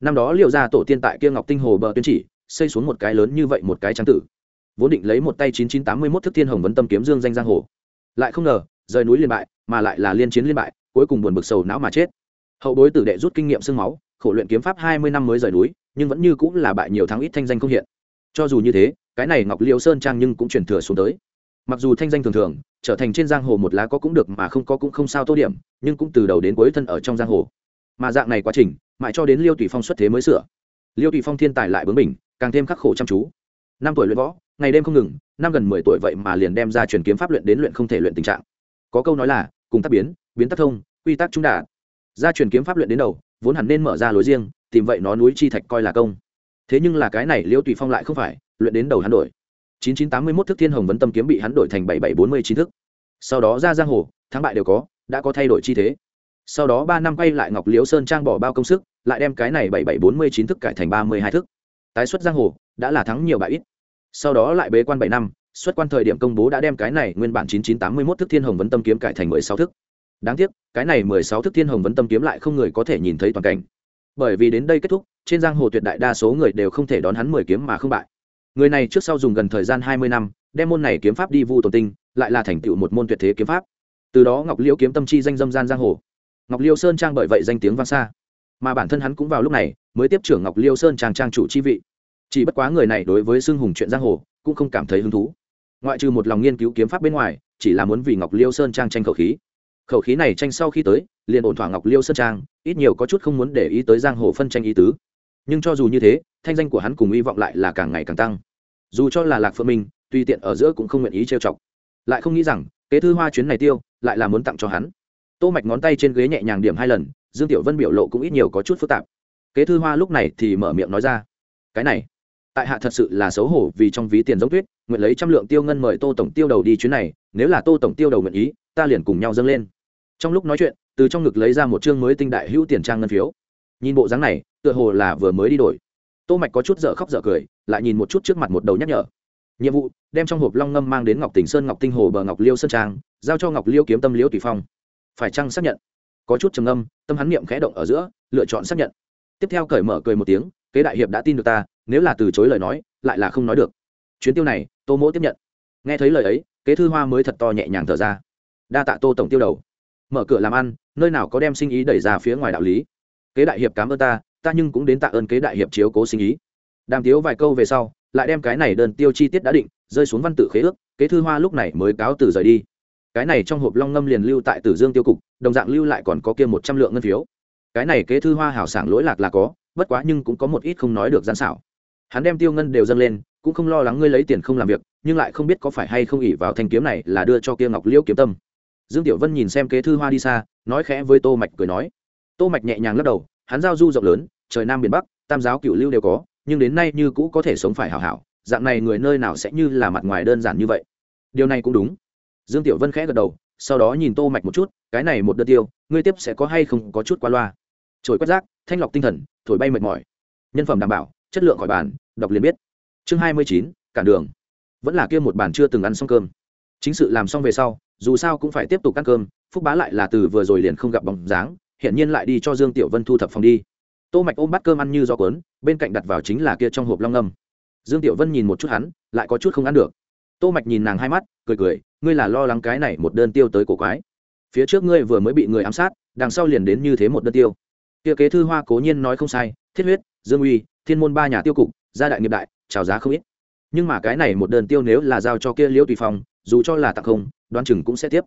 Năm đó liêu gia tổ tiên tại kia ngọc tinh hồ bờ tuyên chỉ, xây xuống một cái lớn như vậy một cái trang tử vốn định lấy một tay chín chín tám mươi mốt thức thiên hồng vấn tâm kiếm dương danh giang hồ. Lại không ngờ, rời núi liên bại, mà lại là liên chiến liên bại, cuối cùng buồn bực sầu não mà chết. Hậu bối tử đệ rút kinh nghiệm sương máu, khổ luyện kiếm pháp hai mươi năm mới rời núi, nhưng vẫn như cũng là bại nhiều tháng ít thanh danh không hiện. Cho dù như thế, cái này ngọc liêu sơn trang nhưng cũng truyền thừa xuống tới. Mặc dù thanh danh thường thường, trở thành trên giang hồ một lá có cũng được mà không có cũng không sao tô điểm, nhưng cũng từ đầu đến cuối thân ở trong giang hồ. Mà dạng này quá trình, mãi cho đến liêu tùy phong xuất thế mới sửa. Liêu tùy phong thiên tài lại bướng mình càng thêm khắc khổ chăm chú. Năm tuổi luyện võ ngày đêm không ngừng, năm gần mười tuổi vậy mà liền đem ra truyền kiếm pháp luyện đến luyện không thể luyện tình trạng. Có câu nói là, cùng tác biến biến tác thông, quy tắc trung đà. gia truyền kiếm pháp luyện đến đầu, vốn hẳn nên mở ra lối riêng, tìm vậy nó núi chi thạch coi là công. Thế nhưng là cái này liêu tùy phong lại không phải, luyện đến đầu hắn đổi. chín chín tám mươi mốt thức thiên hồng vấn tâm kiếm bị hắn đổi thành bảy bảy bốn mươi chín thức. Sau đó ra giang hồ, thắng bại đều có, đã có thay đổi chi thế. Sau đó ba năm quay lại ngọc liễu sơn trang bỏ bao công sức, lại đem cái này bảy bảy bốn mươi chín thức cải thành ba mươi hai thức. Tái xuất giang hồ, đã là thắng nhiều bại ít sau đó lại bế quan bảy năm, xuất quan thời điểm công bố đã đem cái này nguyên bản chín chín tám mươi mốt thức thiên hồng vấn tâm kiếm cải thành mười sáu thức. Đáng tiếc, cái này mười sáu thức thiên hồng vấn tâm kiếm lại không người có thể nhìn thấy toàn cảnh. Bởi vì đến đây kết thúc, trên giang hồ tuyệt đại đa số người đều không thể đón hắn mười kiếm mà không bại. Người này trước sau dùng gần thời gian hai mươi năm, đem môn này kiếm pháp đi vu tồn tinh, lại là thành tựu một môn tuyệt thế kiếm pháp. Từ đó ngọc liễu kiếm tâm chi danh dâm gian giang hồ. Ngọc liêu sơn trang bởi vậy danh tiếng vang xa. Mà bản thân hắn cũng vào lúc này, mới tiếp trưởng ngọc liêu sơn trang trang chủ chi vị chỉ bất quá người này đối với xưng hùng chuyện giang hồ, cũng không cảm thấy hứng thú. Ngoại trừ một lòng nghiên cứu kiếm pháp bên ngoài, chỉ là muốn vì ngọc liêu sơn trang tranh khẩu khí. Khẩu khí này tranh sau khi tới, liền ổn thỏa ngọc liêu sơn trang, ít nhiều có chút không muốn để ý tới giang hồ phân tranh ý tứ. Nhưng cho dù như thế, thanh danh của hắn cùng hy vọng lại là càng ngày càng tăng. Dù cho là lạc phượng minh tùy tiện ở giữa cũng không nguyện ý trêu chọc. Lại không nghĩ rằng, kế thư hoa chuyến này tiêu, lại là muốn tặng cho hắn. Tô mạch ngón tay trên ghế nhẹ nhàng điểm hai lần, dương tiểu vân biểu lộ cũng ít nhiều có chút phức tạp. Kế thư hoa lúc này thì mở miệng nói ra, cái này tại hạ thật sự là xấu hổ vì trong ví tiền giống tuyết, nguyện lấy trăm lượng tiêu ngân mời tô tổng tiêu đầu đi chuyến này, nếu là tô tổng tiêu đầu nguyện ý, ta liền cùng nhau dâng lên. Trong lúc nói chuyện, từ trong ngực lấy ra một chương mới tinh đại hữu tiền trang ngân phiếu. Nhìn bộ dáng này, tựa hồ là vừa mới đi đổi. Tô mạch có chút dở khóc dở cười, lại nhìn một chút trước mặt một đầu nhắc nhở. Nhiệm vụ, đem trong hộp long ngâm mang đến ngọc tỉnh sơn, ngọc tinh hồ bờ ngọc liêu sơn trang, giao cho ngọc liêu kiếm tâm liễu tùy phong. Phải chăng xác nhận? Có chút trầm âm tâm hắn niệm khẽ động ở giữa, lựa chọn xác nhận. Tiếp theo cởi mở cười một tiếng, kế đại hiệp đã tin được ta nếu là từ chối lời nói, lại là không nói được. Chuyến tiêu này, tô mỗ tiếp nhận. Nghe thấy lời ấy, kế thư hoa mới thật to nhẹ nhàng thở ra. Đa tạ tô tổng tiêu đầu. Mở cửa làm ăn, nơi nào có đem sinh ý đẩy ra phía ngoài đạo lý. Kế đại hiệp cảm ơn ta ta nhưng cũng đến tạ ơn kế đại hiệp chiếu cố sinh ý. Đàm tiếu vài câu về sau, lại đem cái này đơn tiêu chi tiết đã định, rơi xuống văn tự khế ước, kế thư hoa lúc này mới cáo từ rời đi. Cái này trong hộp long ngâm liền lưu tại tử dương tiêu cục, đồng dạng lưu lại còn có kia một trăm lượng ngân phiếu. Cái này kế thư hoa hảo sảng lỗi lạc là có, bất quá nhưng cũng có một ít không nói được gian xảo hắn đem tiêu ngân đều dâng lên, cũng không lo lắng ngươi lấy tiền không làm việc, nhưng lại không biết có phải hay không ỉ vào thanh kiếm này là đưa cho kia ngọc liễu kiếm tâm. Dương tiểu vân nhìn xem kế thư hoa đi xa, nói khẽ với tô mạch cười nói. Tô mạch nhẹ nhàng lắc đầu, hắn giao du rộng lớn, trời nam biển bắc, tam giáo cửu lưu đều có, nhưng đến nay như cũ có thể sống phải hảo hảo, dạng này người nơi nào sẽ như là mặt ngoài đơn giản như vậy. Điều này cũng đúng. Dương tiểu vân khẽ gật đầu, sau đó nhìn tô mạch một chút, cái này một đợt tiêu, ngươi tiếp sẽ có hay không có chút qua loa. Trồi quét rác, thanh lọc tinh thần, thổi bay mệt mỏi. Nhân phẩm đảm bảo, chất lượng khỏi bàn đọc liền biết. Chương hai mươi chín, cản đường. Vẫn là kia một bàn chưa từng ăn xong cơm. Chính sự làm xong về sau, dù sao cũng phải tiếp tục ăn cơm, phúc bá lại là từ vừa rồi liền không gặp bóng dáng hiện nhiên lại đi cho dương tiểu vân thu thập phòng đi. Tô mạch ôm bát cơm ăn như gió cuốn, bên cạnh đặt vào chính là kia trong hộp long ngâm. Dương tiểu vân nhìn một chút hắn, lại có chút không ăn được. Tô mạch nhìn nàng hai mắt, cười cười, ngươi là lo lắng cái này một đơn tiêu tới cổ quái. Phía trước ngươi vừa mới bị người ám sát, đằng sau liền đến như thế một đơn tiêu. Kia kế thư hoa cố nhiên nói không sai, thiết huyết, dương uy, thiên môn ba nhà tiêu cục gia đại nghiệp đại trào giá không ít. Nhưng mà cái này một đơn tiêu nếu là giao cho kia liễu tùy phong, dù cho là tặng không đoan chừng cũng sẽ tiếp.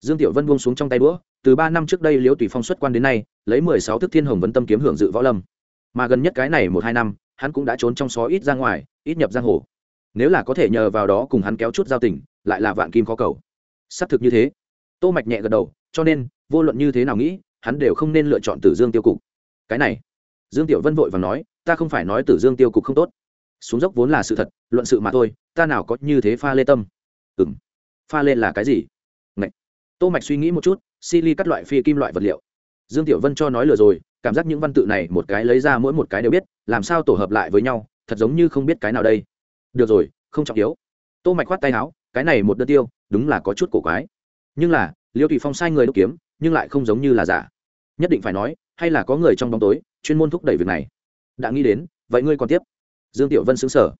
Dương tiểu vân buông xuống trong tay đũa, từ ba năm trước đây liễu tùy phong xuất quan đến nay, lấy mười sáu thức thiên hồng vấn tâm kiếm hưởng dự võ lâm. Mà gần nhất cái này một hai năm, hắn cũng đã trốn trong xó ít ra ngoài, ít nhập giang hồ. Nếu là có thể nhờ vào đó cùng hắn kéo chút giao tình, lại là vạn kim khó cầu. Xác thực như thế. Tô mạch nhẹ gật đầu, cho nên, vô luận như thế nào nghĩ, hắn đều không nên lựa chọn tử dương tiêu cục. Cái này, dương tiểu vân vội và nói ta không phải nói tử dương tiêu cục không tốt. Xuống dốc vốn là sự thật, luận sự mà thôi, ta nào có như thế pha lê tâm? Ừng pha Lê là cái gì? Ngậy. tô mạch suy nghĩ một chút sili cắt loại phi kim loại vật liệu. Dương tiểu vân cho nói lừa rồi, cảm giác những văn tự này một cái lấy ra mỗi một cái đều biết, làm sao tổ hợp lại với nhau, thật giống như không biết cái nào đây. Được rồi, không trọng yếu. Tô mạch khoát tay áo, cái này một đơn tiêu, đúng là có chút cổ quái. Nhưng là, liêu thủy phong sai người đúc kiếm, nhưng lại không giống như là giả. Nhất định phải nói, hay là có người trong bóng tối, chuyên môn thúc đẩy việc này đã nghĩ đến, vậy ngươi còn tiếp? Dương tiểu vân xứng sở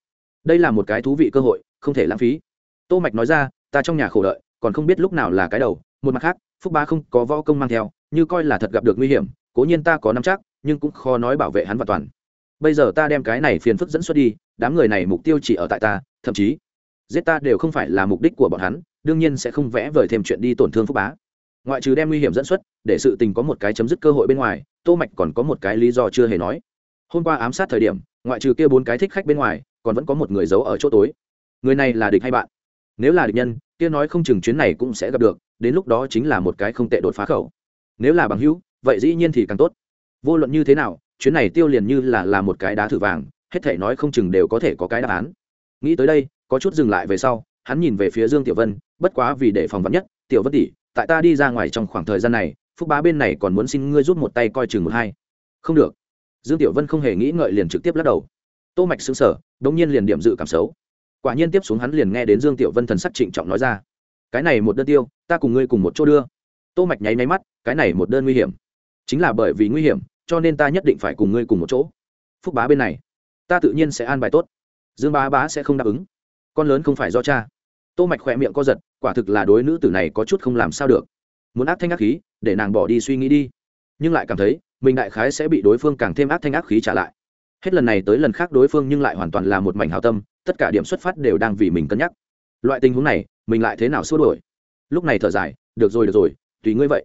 đây là một cái thú vị cơ hội, không thể lãng phí. Tô mạch nói ra, ta trong nhà khổ đợi, còn không biết lúc nào là cái đầu. Một mặt khác, phúc ba không có võ công mang theo, như coi là thật gặp được nguy hiểm, cố nhiên ta có nắm chắc, nhưng cũng khó nói bảo vệ hắn hoàn toàn. Bây giờ ta đem cái này phiền phức dẫn xuất đi, đám người này mục tiêu chỉ ở tại ta, thậm chí, giết ta đều không phải là mục đích của bọn hắn, đương nhiên sẽ không vẽ vời thêm chuyện đi tổn thương phúc bá. Ngoại trừ đem nguy hiểm dẫn xuất, để sự tình có một cái chấm dứt cơ hội bên ngoài, tô mạch còn có một cái lý do chưa hề nói hôm qua ám sát thời điểm, ngoại trừ kia bốn cái thích khách bên ngoài, còn vẫn có một người giấu ở chỗ tối. Người này là địch hay bạn? Nếu là địch nhân, kia nói không chừng chuyến này cũng sẽ gặp được, đến lúc đó chính là một cái không tệ đột phá khẩu. Nếu là bằng hữu, vậy dĩ nhiên thì càng tốt. Vô luận như thế nào, chuyến này tiêu liền như là là một cái đá thử vàng, hết thể nói không chừng đều có thể có cái đáp án. Nghĩ tới đây, có chút dừng lại về sau, hắn nhìn về phía dương tiểu vân, bất quá vì để phòng vắn nhất, tiểu vân tỷ, tại ta đi ra ngoài trong khoảng thời gian này, phúc bá bên này còn muốn xin ngươi rút một tay coi chừng một hai. Không được dương tiểu vân không hề nghĩ ngợi liền trực tiếp lắc đầu. Tô mạch xứng sở đống nhiên liền điểm dự cảm xấu. Quả nhiên tiếp xuống hắn liền nghe đến dương tiểu vân thần sắc trịnh trọng nói ra, cái này một đơn tiêu, ta cùng ngươi cùng một chỗ đưa. Tô mạch nháy nháy mắt, cái này một đơn nguy hiểm. Chính là bởi vì nguy hiểm, cho nên ta nhất định phải cùng ngươi cùng một chỗ. Phúc bá bên này, ta tự nhiên sẽ an bài tốt. Dương bá bá sẽ không đáp ứng. Con lớn không phải do cha. Tô mạch khỏe miệng co giật, quả thực là đối nữ tử này có chút không làm sao được. Muốn ác thanh ác khí, để nàng bỏ đi suy nghĩ đi. Nhưng lại cảm thấy mình đại khái sẽ bị đối phương càng thêm ác thanh ác khí trả lại. Hết lần này tới lần khác đối phương nhưng lại hoàn toàn là một mảnh hào tâm, tất cả điểm xuất phát đều đang vì mình cân nhắc. Loại tình huống này, mình lại thế nào xua đổi lúc này thở dài, được rồi được rồi, tùy ngươi vậy.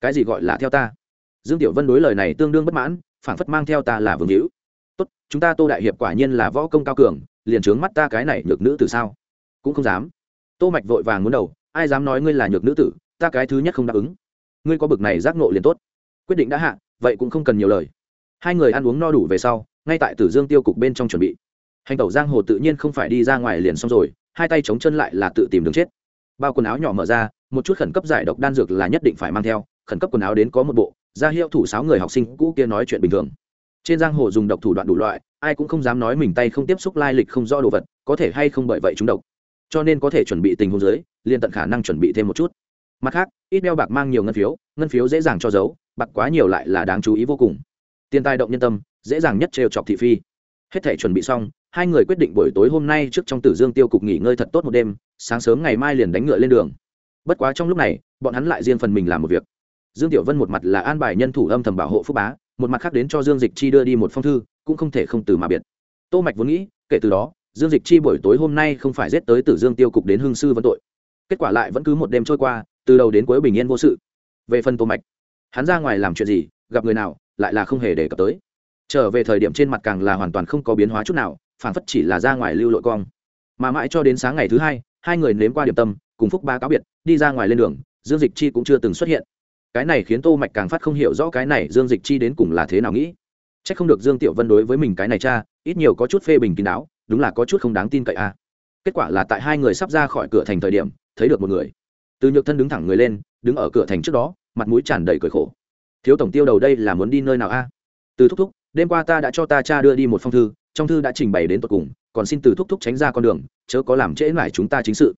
Cái gì gọi là theo ta? Dương tiểu vân đối lời này tương đương bất mãn phản phất mang theo ta là vương hữu. Tốt, chúng ta tô đại hiệp quả nhiên là võ công cao cường, liền trướng mắt ta cái này nhược nữ từ sao? Cũng không dám. Tô mạch vội vàng muốn đầu, ai dám nói ngươi là nhược nữ tử, ta cái thứ nhất không đáp ứng. Ngươi có bực này giác nộ liền tốt. Quyết định đã hạ vậy cũng không cần nhiều lời. Hai người ăn uống no đủ về sau, ngay tại tử dương tiêu cục bên trong chuẩn bị. Hành tẩu giang hồ tự nhiên không phải đi ra ngoài liền xong rồi, hai tay chống chân lại là tự tìm đường chết. Bao quần áo nhỏ mở ra, một chút khẩn cấp giải độc đan dược là nhất định phải mang theo, khẩn cấp quần áo đến có một bộ, ra hiệu thủ sáu người học sinh cũ kia nói chuyện bình thường. Trên giang hồ dùng độc thủ đoạn đủ loại, ai cũng không dám nói mình tay không tiếp xúc lai lịch không rõ đồ vật, có thể hay không bởi vậy chúng độc. Cho nên có thể chuẩn bị tình huống dưới, liền tận khả năng chuẩn bị thêm một chút. Mặt khác, ít đeo bạc mang nhiều ngân phiếu ngân phiếu dễ dàng cho giấu bạc quá nhiều lại là đáng chú ý vô cùng. Tiền tài động nhân tâm, dễ dàng nhất trêu chọc thị phi. Hết thể chuẩn bị xong, hai người quyết định buổi tối hôm nay trước trong tử dương tiêu cục nghỉ ngơi thật tốt một đêm, sáng sớm ngày mai liền đánh ngựa lên đường. Bất quá trong lúc này, bọn hắn lại riêng phần mình làm một việc. Dương tiểu vân một mặt là an bài nhân thủ âm thầm bảo hộ phúc bá, một mặt khác đến cho dương dịch chi đưa đi một phong thư, cũng không thể không từ mà biệt. Tô mạch vốn nghĩ, kể từ đó, dương dịch chi buổi tối hôm nay không phải giết tới tử dương tiêu cục đến hương sư vấn tội. Kết quả lại vẫn cứ một đêm trôi qua, từ đầu đến cuối bình yên vô sự. Về phần tô mạch hắn ra ngoài làm chuyện gì, gặp người nào, lại là không hề để cập tới. Trở về thời điểm trên mặt càng là hoàn toàn không có biến hóa chút nào phản phất chỉ là ra ngoài lưu lội cong. Mà mãi cho đến sáng ngày thứ hai hai người nếm qua điểm tâm, cùng phúc ba cáo biệt, đi ra ngoài lên đường, dương dịch chi cũng chưa từng xuất hiện. Cái này khiến tô mạch càng phát không hiểu rõ cái này dương dịch chi đến cùng là thế nào nghĩ. Chắc không được dương tiểu vân đối với mình cái này cha, ít nhiều có chút phê bình kín đáo, đúng là có chút không đáng tin cậy à. kết quả là tại hai người sắp ra khỏi cửa thành thời điểm, thấy được một người. Từ nhược thân đứng thẳng người lên, đứng ở cửa thành trước đó mặt mũi tràn đầy cười khổ. Thiếu tổng tiêu đầu đây là muốn đi nơi nào a? Từ thúc thúc, đêm qua ta đã cho ta cha đưa đi một phong thư, trong thư đã trình bày đến tận cùng, còn xin từ thúc thúc tránh ra con đường, chớ có làm trễ mải chúng ta chính sự.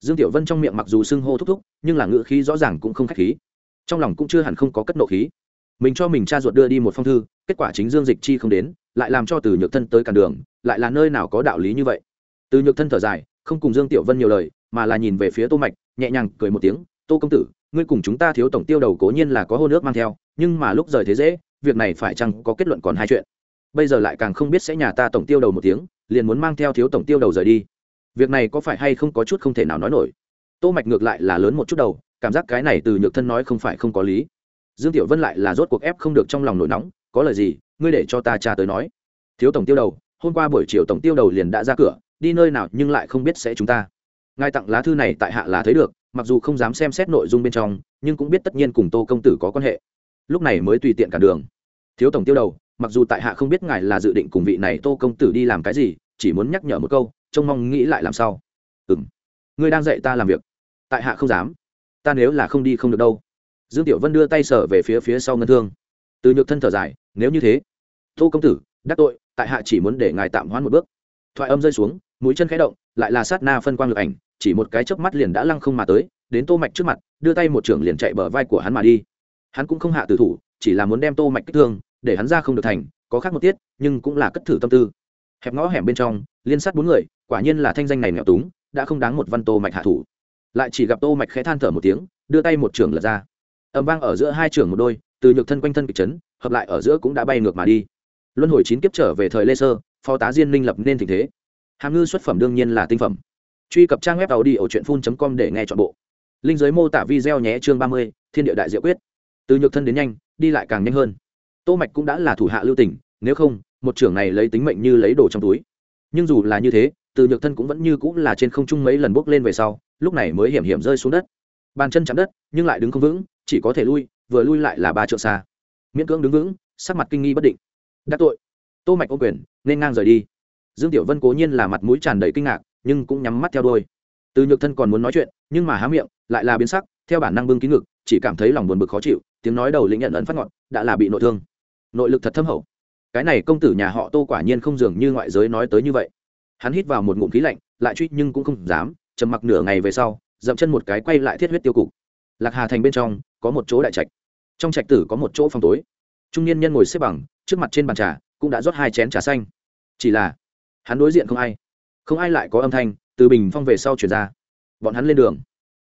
Dương tiểu vân trong miệng mặc dù xưng hô thúc thúc, nhưng là ngữ khí rõ ràng cũng không khách khí. Trong lòng cũng chưa hẳn không có cất nộ khí. Mình cho mình cha ruột đưa đi một phong thư, kết quả chính dương dịch chi không đến, lại làm cho từ nhược thân tới cản đường, lại là nơi nào có đạo lý như vậy? Từ nhược thân thở dài, không cùng dương tiểu vân nhiều lời, mà là nhìn về phía tô mạch, nhẹ nhàng cười một tiếng, tô công tử ngươi cùng chúng ta thiếu tổng tiêu đầu cố nhiên là có hôn nước mang theo, nhưng mà lúc rời thế dễ, việc này phải chăng có kết luận còn hai chuyện. Bây giờ lại càng không biết sẽ nhà ta tổng tiêu đầu một tiếng, liền muốn mang theo thiếu tổng tiêu đầu rời đi. Việc này có phải hay không có chút không thể nào nói nổi. Tô mạch ngược lại là lớn một chút đầu, cảm giác cái này từ nhược thân nói không phải không có lý. Dương tiểu vân lại là rốt cuộc ép không được trong lòng nổi nóng, có lời gì, ngươi để cho ta cha tới nói. Thiếu tổng tiêu đầu, hôm qua buổi chiều tổng tiêu đầu liền đã ra cửa, đi nơi nào nhưng lại không biết sẽ chúng ta. Ngài tặng lá thư này tại hạ là thấy được mặc dù không dám xem xét nội dung bên trong, nhưng cũng biết tất nhiên cùng tô công tử có quan hệ. Lúc này mới tùy tiện cả đường. Thiếu tổng tiêu đầu, mặc dù tại hạ không biết ngài là dự định cùng vị này tô công tử đi làm cái gì, chỉ muốn nhắc nhở một câu, trông mong nghĩ lại làm sao. Ừ m ngươi đang dạy ta làm việc. Tại hạ không dám. Ta nếu là không đi không được đâu. Dương tiểu vân đưa tay sở về phía phía sau ngân thương. Từ nhược thân thở dài, nếu như thế. Tô công tử, đắc tội, tại hạ chỉ muốn để ngài tạm hoãn một bước. Thoại âm rơi xuống, mũi chân khẽ động, lại là sát na phân quang lực ảnh chỉ một cái chớp mắt liền đã lăng không mà tới, đến tô mạch trước mặt, đưa tay một trưởng liền chạy bờ vai của hắn mà đi. Hắn cũng không hạ tử thủ, chỉ là muốn đem tô mạch kích thương, để hắn ra không được thành, có khác một tiết, nhưng cũng là cất thử tâm tư. Hẹp ngõ hẻm bên trong, liên sát bốn người, quả nhiên là thanh danh này nghèo túng, đã không đáng một văn tô mạch hạ thủ. Lại chỉ gặp tô mạch khẽ than thở một tiếng, đưa tay một trưởng lật ra. Âm vang ở giữa hai trưởng một đôi, từ nhược thân quanh thân kịch chấn, hợp lại ở giữa cũng đã bay ngược mà đi. Luân hồi chín kiếp trở về thời lê sơ, phó tá diên minh lập nên tình thế. Hàm ngư xuất phẩm đương nhiên là tinh phẩm truy cập trang web tàu đi ở truyện phun com để nghe chọn bộ. Linh giới mô tả video nhé chương ba mươi, thiên địa đại diệu quyết. Từ nhược thân đến nhanh, đi lại càng nhanh hơn. Tô mạch cũng đã là thủ hạ lưu tình, nếu không, một trưởng này lấy tính mệnh như lấy đồ trong túi. Nhưng dù là như thế, từ nhược thân cũng vẫn như cũng là trên không trung mấy lần bốc lên về sau, lúc này mới hiểm hiểm rơi xuống đất. Bàn chân chạm đất, nhưng lại đứng không vững, chỉ có thể lui, vừa lui lại là ba trượng xa. Miễn cưỡng đứng vững, sắc mặt kinh nghi bất định. Đắc tội. Tô mạch ô quyền, nên ngang rời đi. Dương tiểu vân cố nhiên là mặt mũi tràn đầy kinh ngạc nhưng cũng nhắm mắt theo đôi từ nhược thân còn muốn nói chuyện, nhưng mà há miệng, lại là biến sắc, theo bản năng bưng kín ngực, chỉ cảm thấy lòng buồn bực khó chịu, tiếng nói đầu lĩnh nhận ấn phát ngọn, đã là bị nội thương. Nội lực thật thâm hậu. Cái này công tử nhà họ tô quả nhiên không dường như ngoại giới nói tới như vậy. Hắn hít vào một ngụm khí lạnh, lại truy nhưng cũng không dám, trầm mặc nửa ngày về sau, dậm chân một cái quay lại thiết huyết tiêu cục. Lạc hà thành bên trong, có một chỗ đại trạch. Trong trạch tử có một chỗ phòng tối. Trung niên nhân ngồi xếp bằng, trước mặt trên bàn trà, cũng đã rót hai chén trà xanh. Chỉ là, hắn đối diện không ai không ai lại có âm thanh, từ bình phong về sau chuyển ra. Bọn hắn lên đường.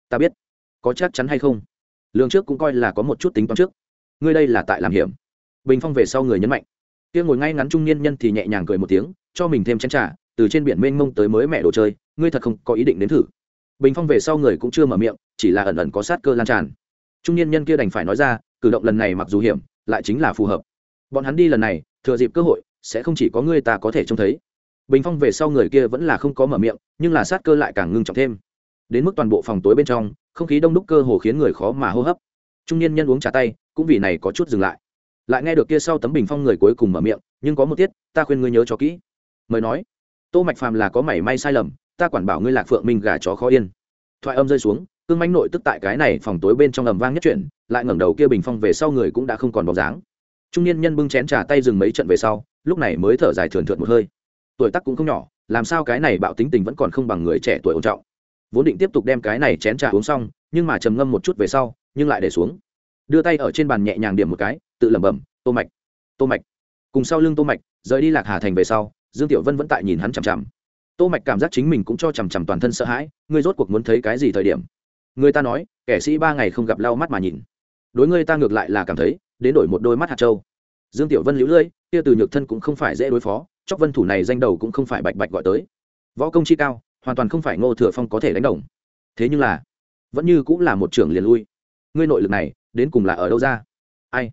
Ta biết. Có chắc chắn hay không? Lương trước cũng coi là có một chút tính toán trước. Ngươi đây là tại làm hiểm. Bình phong về sau người nhấn mạnh. Kia ngồi ngay ngắn trung niên nhân thì nhẹ nhàng cười một tiếng, cho mình thêm chén trà, từ trên biển mênh mông tới mới mẹ đồ chơi, ngươi thật không có ý định đến thử. Bình phong về sau người cũng chưa mở miệng, chỉ là ẩn ẩn có sát cơ lan tràn. Trung niên nhân kia đành phải nói ra, cử động lần này mặc dù hiểm, lại chính là phù hợp. Bọn hắn đi lần này, thừa dịp cơ hội, sẽ không chỉ có ngươi ta có thể trông thấy bình phong về sau người kia vẫn là không có mở miệng, nhưng là sát cơ lại càng ngưng trọng thêm. Đến mức toàn bộ phòng tối bên trong, không khí đông đúc cơ hồ khiến người khó mà hô hấp. Trung niên nhân uống trà tay, cũng vì này có chút dừng lại. Lại nghe được kia sau tấm bình phong người cuối cùng mở miệng, nhưng có một tiết, ta khuyên ngươi nhớ cho kỹ. Mời nói. Tô mạch phàm là có mảy may sai lầm, ta quản bảo ngươi lạc phượng minh gà chó khó yên. Thoại âm rơi xuống, cương manh nội tức tại cái này phòng tối bên trong ầm vang nhất chuyện lại ngẩng đầu kia bình phong về sau người cũng đã không còn bóng dáng. Trung niên nhân bưng chén trà tay dừng mấy trận về sau, lúc này mới thở dài thườn thượt một hơi tuổi tác cũng không nhỏ, làm sao cái này bạo tính tình vẫn còn không bằng người trẻ tuổi ổn trọng. Vốn định tiếp tục đem cái này chén trà uống xong, nhưng mà trầm ngâm một chút về sau, nhưng lại để xuống. Đưa tay ở trên bàn nhẹ nhàng điểm một cái, tự lẩm bẩm, tô mạch tô mạch. Cùng sau lưng tô mạch, rời đi lạc hà thành về sau, dương tiểu vân vẫn tại nhìn hắn chằm chằm. Tô mạch cảm giác chính mình cũng cho chằm chằm toàn thân sợ hãi, ngươi rốt cuộc muốn thấy cái gì thời điểm? Người ta nói, kẻ sĩ ba ngày không gặp lau mắt mà nhìn. Đối ngươi ta ngược lại là cảm thấy, đến đổi một đôi mắt hạt châu. Dương tiểu vân liễu lưỡi kia từ nhược thân cũng không phải dễ đối phó chóc vân thủ này danh đầu cũng không phải bạch bạch gọi tới. Võ công chi cao, hoàn toàn không phải ngô thừa phong có thể đánh đồng. Thế nhưng là, vẫn như cũng là một trưởng liền lui. Ngươi nội lực này, đến cùng là ở đâu ra? Ai?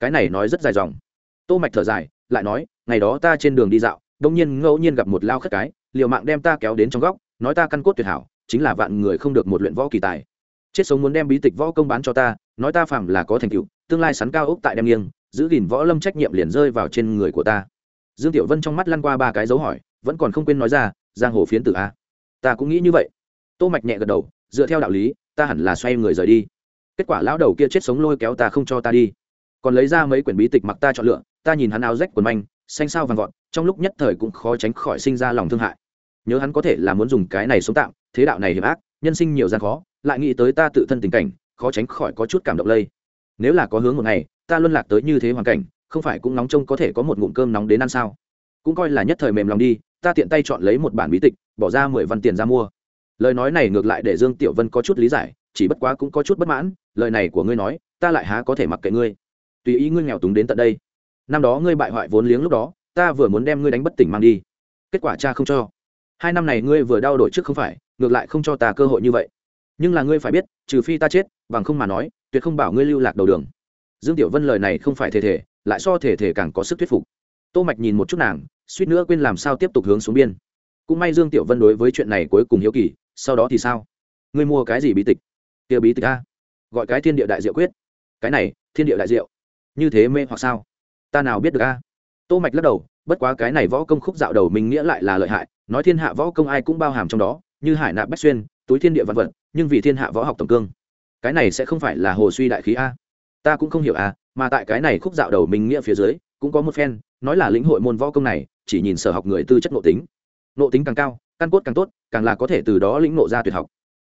Cái này nói rất dài dòng. Tô mạch thở dài, lại nói, ngày đó ta trên đường đi dạo, đông nhiên ngẫu nhiên gặp một lao khất cái, liều mạng đem ta kéo đến trong góc, nói ta căn cốt tuyệt hảo, chính là vạn người không được một luyện võ kỳ tài. Chết sống muốn đem bí tịch võ công bán cho ta, nói ta phạm là có thành tựu, tương lai sắn cao ốc tại đem nghiêng, giữ gìn võ lâm trách nhiệm liền rơi vào trên người của ta dương tiểu vân trong mắt lăn qua ba cái dấu hỏi, vẫn còn không quên nói ra, giang hồ phiến tử a, ta cũng nghĩ như vậy. Tô mạch nhẹ gật đầu, dựa theo đạo lý, ta hẳn là xoay người rời đi. Kết quả lão đầu kia chết sống lôi kéo ta không cho ta đi. Còn lấy ra mấy quyển bí tịch mặc ta chọn lựa, ta nhìn hắn áo rách quần manh, xanh sao vàng vọt, trong lúc nhất thời cũng khó tránh khỏi sinh ra lòng thương hại. Nhớ hắn có thể là muốn dùng cái này sống tạm, thế đạo này hiểm ác, nhân sinh nhiều gian khó, lại nghĩ tới ta tự thân tình cảnh, khó tránh khỏi có chút cảm động lây. Nếu là có hướng một ngày, ta luân lạc tới như thế hoàn cảnh không phải cũng nóng trông có thể có một ngụm cơm nóng đến ăn sao? Cũng coi là nhất thời mềm lòng đi, ta tiện tay chọn lấy một bản bí tịch, bỏ ra mười văn tiền ra mua. Lời nói này ngược lại để dương tiểu vân có chút lý giải, chỉ bất quá cũng có chút bất mãn, lời này của ngươi nói, ta lại há có thể mặc kệ ngươi. Tùy ý ngươi nghèo túng đến tận đây. Năm đó ngươi bại hoại vốn liếng lúc đó, ta vừa muốn đem ngươi đánh bất tỉnh mang đi. Kết quả cha không cho. Hai năm này ngươi vừa đau đổi trước không phải, ngược lại không cho ta cơ hội như vậy. Nhưng là ngươi phải biết, trừ phi ta chết, bằng không mà nói, tuyệt không bảo ngươi lưu lạc đầu đường. Dương tiểu vân lời này không phải thể thể lại so thể thể càng có sức thuyết phục. Tô mạch nhìn một chút nàng, suýt nữa quên làm sao tiếp tục hướng xuống biên. Cũng may dương tiểu vân đối với chuyện này cuối cùng hiếu kỳ, sau đó thì sao? Ngươi mua cái gì bí tịch? Kia bí tịch a? Gọi cái thiên địa đại diệu quyết. Cái này, thiên địa đại diệu. Như thế mê hoặc sao? Ta nào biết được a? Tô mạch lắc đầu, bất quá cái này võ công khúc dạo đầu mình nghĩa lại là lợi hại, nói thiên hạ võ công ai cũng bao hàm trong đó, như hải nạp bách xuyên, túi thiên địa văn vật, nhưng vì thiên hạ võ học tổng cương. Cái này sẽ không phải là hồ suy đại khí a? Ta cũng không hiểu a mà tại cái này khúc dạo đầu mình nghĩa phía dưới, cũng có một phen nói là lĩnh hội môn võ công này, chỉ nhìn sở học người tư chất nội tính. Nội tính càng cao, căn cốt càng tốt, càng là có thể từ đó lĩnh nộ ra tuyệt học.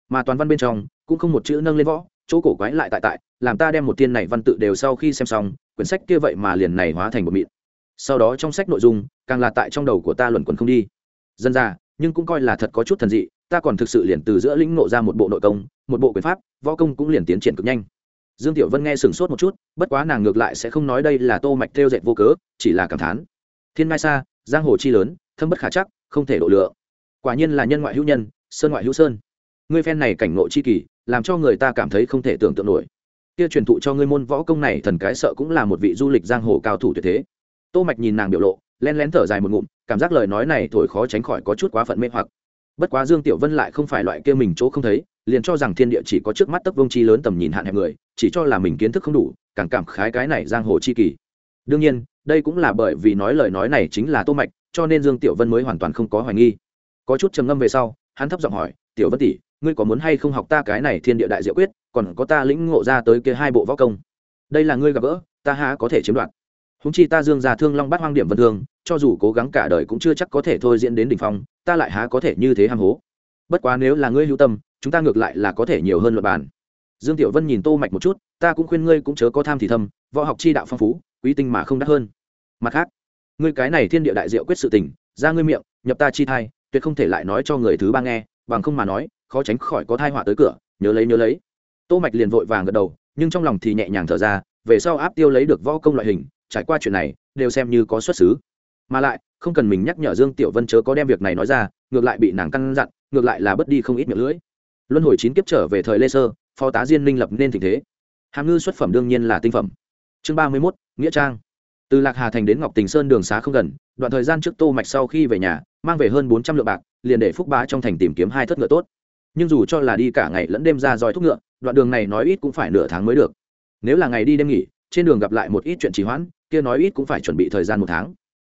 Mà toàn văn bên trong, cũng không một chữ nâng lên võ, chỗ cổ quái lại tại tại, làm ta đem một tiên này văn tự đều sau khi xem xong, quyển sách kia vậy mà liền này hóa thành một mịn. Sau đó trong sách nội dung, càng là tại trong đầu của ta luẩn quẩn không đi. Dân ra nhưng cũng coi là thật có chút thần dị, ta còn thực sự liền từ giữa lĩnh nộ ra một bộ nội công, một bộ quyền pháp, võ công cũng liền tiến triển cực nhanh dương tiểu vân nghe sửng sốt một chút, bất quá nàng ngược lại sẽ không nói đây là tô mạch theo dệt vô cớ, chỉ là cảm thán. Thiên mai xa giang hồ chi lớn, thâm bất khả chắc, không thể độ lượng quả nhiên là nhân ngoại hữu nhân, sơn ngoại hữu sơn. Ngươi phen này cảnh ngộ chi kỳ, làm cho người ta cảm thấy không thể tưởng tượng nổi. Kia truyền thụ cho ngươi môn võ công này, thần cái sợ cũng là một vị du lịch giang hồ cao thủ tuyệt thế. Tô mạch nhìn nàng biểu lộ, len lén thở dài một ngụm, cảm giác lời nói này thổi khó tránh khỏi có chút quá phận mê hoặc. Bất quá dương tiểu vân lại không phải loại kia mình chỗ không thấy, liền cho rằng thiên địa chỉ có trước mắt tấc vông chi lớn tầm nhìn hạn hẹp người chỉ cho là mình kiến thức không đủ, càng cảm khái cái này giang hồ chi kỳ. Đương nhiên, đây cũng là bởi vì nói lời nói này chính là tô mạch, cho nên dương tiểu vân mới hoàn toàn không có hoài nghi. Có chút trầm ngâm về sau, hắn thấp giọng hỏi, tiểu vân tỷ, ngươi có muốn hay không học ta cái này thiên địa đại diệu quyết, còn có ta lĩnh ngộ ra tới kia hai bộ võ công? Đây là ngươi gặp gỡ, ta há có thể chiếm đoạt. Húng chi ta dương già thương long bắt hoang điểm vân thương, cho dù cố gắng cả đời cũng chưa chắc có thể thôi diễn đến đỉnh phong, ta lại há có thể như thế ham hố. Bất quá nếu là ngươi hữu tâm, chúng ta ngược lại là có thể nhiều hơn luật bàn dương tiểu vân nhìn tô mạch một chút, ta cũng khuyên ngươi cũng chớ có tham thì thâm võ học chi đạo phong phú, quý tinh mà không đắt hơn. Mặt khác, ngươi cái này thiên địa đại diệu quyết sự tình, ra ngươi miệng, nhập ta chi thai, tuyệt không thể lại nói cho người thứ ba nghe, bằng không mà nói, khó tránh khỏi có thai họa tới cửa, nhớ lấy nhớ lấy. Tô mạch liền vội vàng gật đầu, nhưng trong lòng thì nhẹ nhàng thở ra, về sau áp tiêu lấy được võ công loại hình, trải qua chuyện này, đều xem như có xuất xứ. Mà lại, không cần mình nhắc nhở dương tiểu vân chớ có đem việc này nói ra, ngược lại bị nàng căn dặn, ngược lại là bất đi không ít miệng lưỡi. Luân hồi chín kiếp trở về thời lê sơ phó tá diên minh lập nên tình thế. Hàm ngư xuất phẩm đương nhiên là tinh phẩm. Chương ba mươi mốt, nghĩa trang. Từ lạc hà thành đến ngọc tình sơn đường xá không gần, đoạn thời gian trước tô mạch sau khi về nhà, mang về hơn bốn trăm lượng bạc, liền để phúc bá trong thành tìm kiếm hai thất ngựa tốt. Nhưng dù cho là đi cả ngày lẫn đêm ra dòi thúc ngựa, đoạn đường này nói ít cũng phải nửa tháng mới được. Nếu là ngày đi đêm nghỉ, trên đường gặp lại một ít chuyện trì hoãn, kia nói ít cũng phải chuẩn bị thời gian một tháng.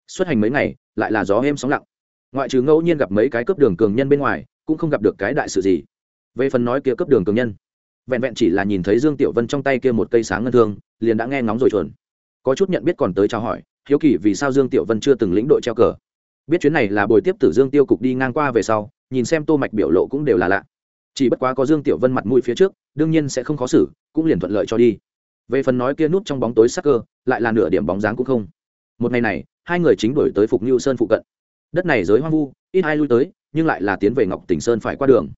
Xuất hành mấy ngày, lại là gió êm sóng lặng. Ngoại trừ ngẫu nhiên gặp mấy cái cướp đường cường nhân bên ngoài, cũng không gặp được cái đại sự gì. Về phần nói kia cướp đường cường nhân vẹn vẹn chỉ là nhìn thấy dương tiểu vân trong tay kia một cây sáng ngân thương, liền đã nghe ngóng rồi chuồn. Có chút nhận biết còn tới chào hỏi, hiếu kỳ vì sao dương tiểu vân chưa từng lĩnh đội treo cờ. Biết chuyến này là bồi tiếp tử dương tiêu cục đi ngang qua về sau, nhìn xem tô mạch biểu lộ cũng đều là lạ. Chỉ bất quá có dương tiểu vân mặt mũi phía trước, đương nhiên sẽ không khó xử, cũng liền thuận lợi cho đi. Về phần nói kia nút trong bóng tối sắc cơ, lại là nửa điểm bóng dáng cũng không. Một ngày này, hai người chính đổi tới phục như sơn phụ cận. Đất này giới hoang vu, ít ai lui tới, nhưng lại là tiến về ngọc tỉnh sơn phải qua đường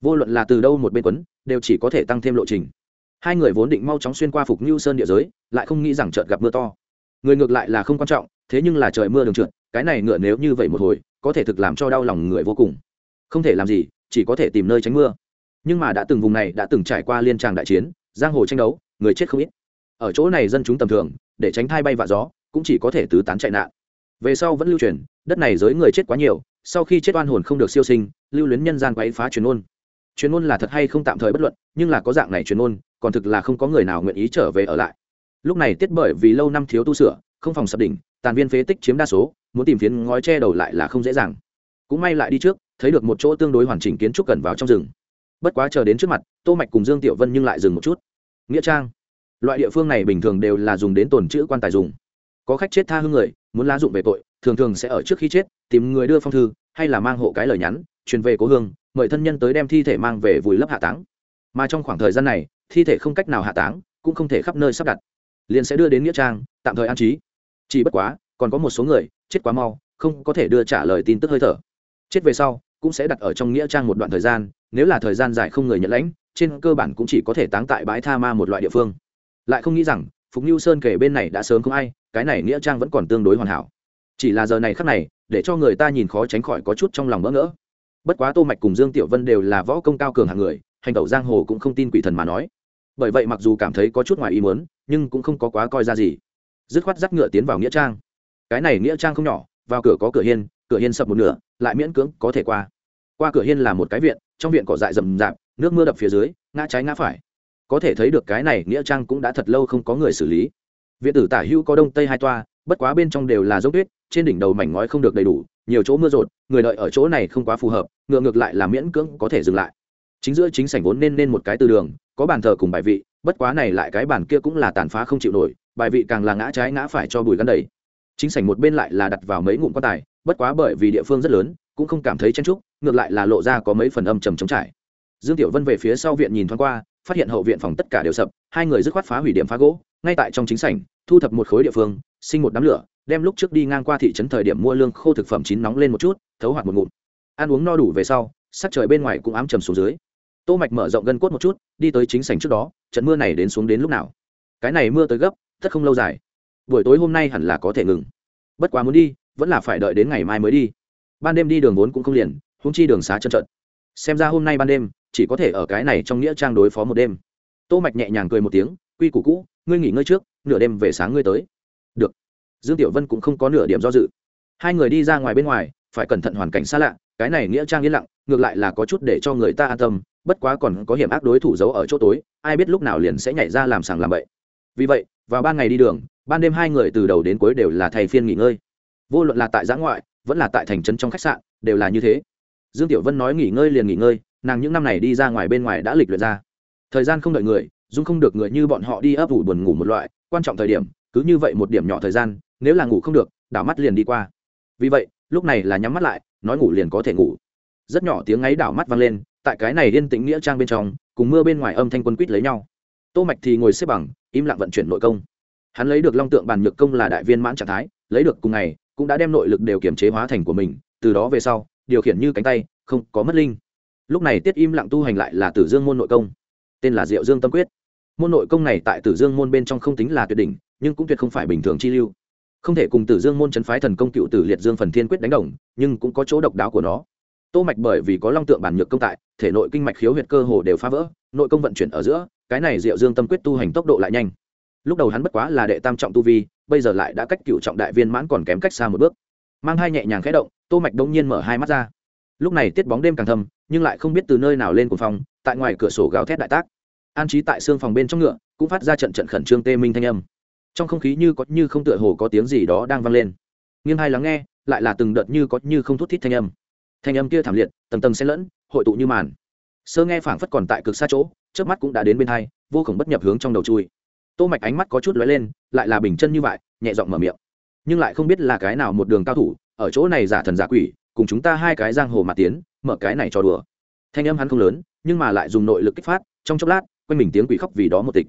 vô luận là từ đâu một bên quấn, đều chỉ có thể tăng thêm lộ trình. Hai người vốn định mau chóng xuyên qua phục như sơn địa giới, lại không nghĩ rằng chợt gặp mưa to. Người ngược lại là không quan trọng, thế nhưng là trời mưa đường trượt, cái này ngựa nếu như vậy một hồi, có thể thực làm cho đau lòng người vô cùng. Không thể làm gì, chỉ có thể tìm nơi tránh mưa. Nhưng mà đã từng vùng này đã từng trải qua liên tràng đại chiến, giang hồ tranh đấu, người chết không ít. Ở chỗ này dân chúng tầm thường, để tránh thai bay vạ gió, cũng chỉ có thể tứ tán chạy nạn. Về sau vẫn lưu truyền, đất này giới người chết quá nhiều, sau khi chết oan hồn không được siêu sinh, lưu luyến nhân gian quấy phá truyền ôn chuyên môn là thật hay không tạm thời bất luận, nhưng là có dạng này chuyên môn, còn thực là không có người nào nguyện ý trở về ở lại. Lúc này tiết bởi vì lâu năm thiếu tu sửa, không phòng sập đỉnh, tàn viên phế tích chiếm đa số, muốn tìm phiến ngói che đầu lại là không dễ dàng. Cũng may lại đi trước, thấy được một chỗ tương đối hoàn chỉnh kiến trúc gần vào trong rừng. Bất quá chờ đến trước mặt, tô mạch cùng dương tiểu vân nhưng lại dừng một chút. Nghĩa trang. Loại địa phương này bình thường đều là dùng đến tồn chữ quan tài dùng. Có khách chết tha hương người, muốn lá dụng về tội, thường thường sẽ ở trước khi chết, tìm người đưa phong thư, hay là mang hộ cái lời nhắn, truyền về cố hương mời thân nhân tới đem thi thể mang về vùi lấp hạ táng. Mà trong khoảng thời gian này, thi thể không cách nào hạ táng, cũng không thể khắp nơi sắp đặt. Liền sẽ đưa đến nghĩa trang, tạm thời an trí. Chỉ bất quá, còn có một số người, chết quá mau, không có thể đưa trả lời tin tức hơi thở. Chết về sau, cũng sẽ đặt ở trong nghĩa trang một đoạn thời gian, nếu là thời gian dài không người nhận lãnh, trên cơ bản cũng chỉ có thể táng tại bãi tha ma một loại địa phương. Lại không nghĩ rằng, phục như sơn kể bên này đã sớm không ai, cái này nghĩa trang vẫn còn tương đối hoàn hảo. Chỉ là giờ này khắc này, để cho người ta nhìn khó tránh khỏi có chút trong lòng bỡ ngỡ bất quá tô mạch cùng dương tiểu vân đều là võ công cao cường hạng người, hành tẩu giang hồ cũng không tin quỷ thần mà nói. Bởi vậy mặc dù cảm thấy có chút ngoài ý muốn, nhưng cũng không có quá coi ra gì. Dứt khoát dắt ngựa tiến vào nghĩa trang. Cái này nghĩa trang không nhỏ, vào cửa có cửa hiên cửa hiên sập một nửa, lại miễn cưỡng có thể qua. Qua cửa hiên là một cái viện, trong viện cỏ dại rậm rạp, nước mưa đập phía dưới, ngã trái ngã phải. Có thể thấy được cái này nghĩa trang cũng đã thật lâu không có người xử lý. Viện tử tả hữu có đông tây hai toa, bất quá bên trong đều là dốc tuyết, trên đỉnh đầu mảnh ngói không được đầy đủ nhiều chỗ mưa rột, người đợi ở chỗ này không quá phù hợp, ngựa ngược lại là miễn cưỡng có thể dừng lại. Chính giữa chính sảnh vốn nên nên một cái từ đường, có bàn thờ cùng bài vị, bất quá này lại cái bàn kia cũng là tàn phá không chịu nổi, bài vị càng là ngã trái ngã phải cho bùi gắn đầy. Chính sảnh một bên lại là đặt vào mấy ngụm quan tài, bất quá bởi vì địa phương rất lớn, cũng không cảm thấy chen trúc ngược lại là lộ ra có mấy phần âm trầm trống trải. Dương tiểu vân về phía sau viện nhìn thoáng qua, phát hiện hậu viện phòng tất cả đều sập, hai người dứt khoát phá hủy điểm phá gỗ, ngay tại trong chính sảnh, thu thập một khối địa phương, sinh một đám lửa đem lúc trước đi ngang qua thị trấn thời điểm mua lương khô thực phẩm chín nóng lên một chút, thấu hoạt một ngụm. Ăn uống no đủ về sau, sắc trời bên ngoài cũng ám trầm xuống dưới. Tô mạch mở rộng gân cốt một chút, đi tới chính sảnh trước đó, trận mưa này đến xuống đến lúc nào? Cái này mưa tới gấp tất không lâu dài. Buổi tối hôm nay hẳn là có thể ngừng. Bất quá muốn đi, vẫn là phải đợi đến ngày mai mới đi. Ban đêm đi đường vốn cũng không liền húng chi đường xá chân trận xem ra hôm nay ban đêm, chỉ có thể ở cái này trong nghĩa trang đối phó một đêm. Tô mạch nhẹ nhàng cười một tiếng, quy củ cũ, ngươi nghỉ ngơi trước, nửa đêm về sáng ngươi tới. Được dương tiểu vân cũng không có nửa điểm do dự. Hai người đi ra ngoài bên ngoài, phải cẩn thận hoàn cảnh xa lạ, cái này nghĩa trang yên lặng, ngược lại là có chút để cho người ta an tâm, bất quá còn có hiểm ác đối thủ giấu ở chỗ tối, ai biết lúc nào liền sẽ nhảy ra làm sàng làm bậy. Vì vậy, vào ban ngày đi đường, ban đêm hai người từ đầu đến cuối đều là thầy phiên nghỉ ngơi. Vô luận là tại giã ngoại, vẫn là tại thành trấn trong khách sạn, đều là như thế. Dương tiểu vân nói nghỉ ngơi liền nghỉ ngơi, nàng những năm này đi ra ngoài bên ngoài đã lịch luyện ra. Thời gian không đợi người dung không được người như bọn họ đi ấp ủ buồn ngủ một loại, quan trọng thời điểm, cứ như vậy một điểm nhỏ thời gian nếu là ngủ không được, đảo mắt liền đi qua. Vì vậy, lúc này là nhắm mắt lại, nói ngủ liền có thể ngủ. Rất nhỏ tiếng ấy đảo mắt vang lên, tại cái này yên tĩnh nghĩa trang bên trong, cùng mưa bên ngoài âm thanh quân quýt lấy nhau. Tô mạch thì ngồi xếp bằng, im lặng vận chuyển nội công. Hắn lấy được long tượng bàn nhược công là đại viên mãn trạng thái, lấy được cùng ngày, cũng đã đem nội lực đều kiểm chế hóa thành của mình, từ đó về sau, điều khiển như cánh tay, không có mất linh. Lúc này tiết im lặng tu hành lại là tử dương môn nội công. Tên là diệu dương tâm quyết. Môn nội công này tại tử dương môn bên trong không tính là tuyệt đỉnh, nhưng cũng tuyệt không phải bình thường chi lưu không thể cùng tử dương môn chấn phái thần công cựu tử liệt dương phần thiên quyết đánh đồng, nhưng cũng có chỗ độc đáo của nó. Tô mạch bởi vì có long tượng bản nhược công tại, thể nội kinh mạch khiếu huyệt cơ hồ đều phá vỡ, nội công vận chuyển ở giữa, cái này diệu dương tâm quyết tu hành tốc độ lại nhanh. Lúc đầu hắn bất quá là đệ tam trọng tu vi, bây giờ lại đã cách cựu trọng đại viên mãn còn kém cách xa một bước. Mang hai nhẹ nhàng khẽ động, tô mạch đông nhiên mở hai mắt ra. Lúc này tiết bóng đêm càng thâm, nhưng lại không biết từ nơi nào lên cuồng phòng tại ngoài cửa sổ gào thét đại tác. An trí tại xương phòng bên trong ngựa, cũng phát ra trận trận khẩn trương tê minh thanh âm trong không khí như có như không tựa hồ có tiếng gì đó đang vang lên. Nghiêng hai lắng nghe, lại là từng đợt như có như không thút thít thanh âm. Thanh âm kia thảm liệt, tầng tầng xen lẫn, hội tụ như màn. Sơ nghe phảng phất còn tại cực xa chỗ trước mắt cũng đã đến bên hai, vô cùng bất nhập hướng trong đầu chui. Tô mạch ánh mắt có chút lóe lên, lại là bình chân như vậy, nhẹ giọng mở miệng. Nhưng lại không biết là cái nào một đường cao thủ, ở chỗ này giả thần giả quỷ, cùng chúng ta hai cái giang hồ mà tiến, mở cái này cho đùa. Thanh âm hắn không lớn, nhưng mà lại dùng nội lực kích phát, trong chốc lát, quanh mình tiếng quỷ khóc vì đó một tịch.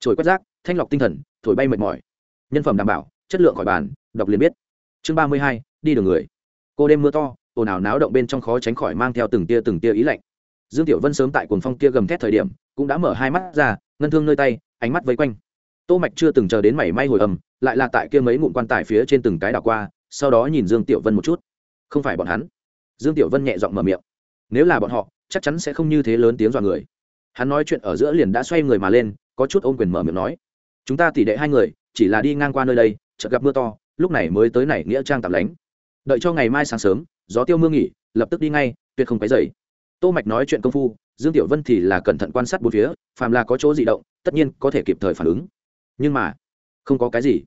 Trồi quét rác thanh lọc tinh thần, thổi bay mệt mỏi. Nhân phẩm đảm bảo, chất lượng khỏi bàn, đọc liền biết. Chương ba mươi hai, đi đường người. Cô đêm mưa to, ồn ào náo động bên trong khó tránh khỏi mang theo từng tia từng tia ý lạnh. Dương tiểu vân sớm tại cuồng phong kia gầm thét thời điểm, cũng đã mở hai mắt ra, ngân thương nơi tay, ánh mắt vây quanh. Tô mạch chưa từng chờ đến mảy may hồi âm, lại là tại kia mấy ngụm quan tài phía trên từng cái đảo qua, sau đó nhìn dương tiểu vân một chút. Không phải bọn hắn. Dương tiểu vân nhẹ giọng mở miệng. Nếu là bọn họ, chắc chắn sẽ không như thế lớn tiếng dọa người. Hắn nói chuyện ở giữa liền đã xoay người mà lên, có chút ôm quyền mở miệng nói chúng ta tỉ đệ hai người, chỉ là đi ngang qua nơi đây, chợt gặp mưa to, lúc này mới tới này nghĩa trang tạm lánh. Đợi cho ngày mai sáng sớm, gió tiêu mưa nghỉ, lập tức đi ngay, tuyệt không phải dậy tô mạch nói chuyện công phu, dương tiểu vân thì là cẩn thận quan sát bốn phía, phàm là có chỗ dị động, tất nhiên có thể kịp thời phản ứng. Nhưng mà, không có cái gì.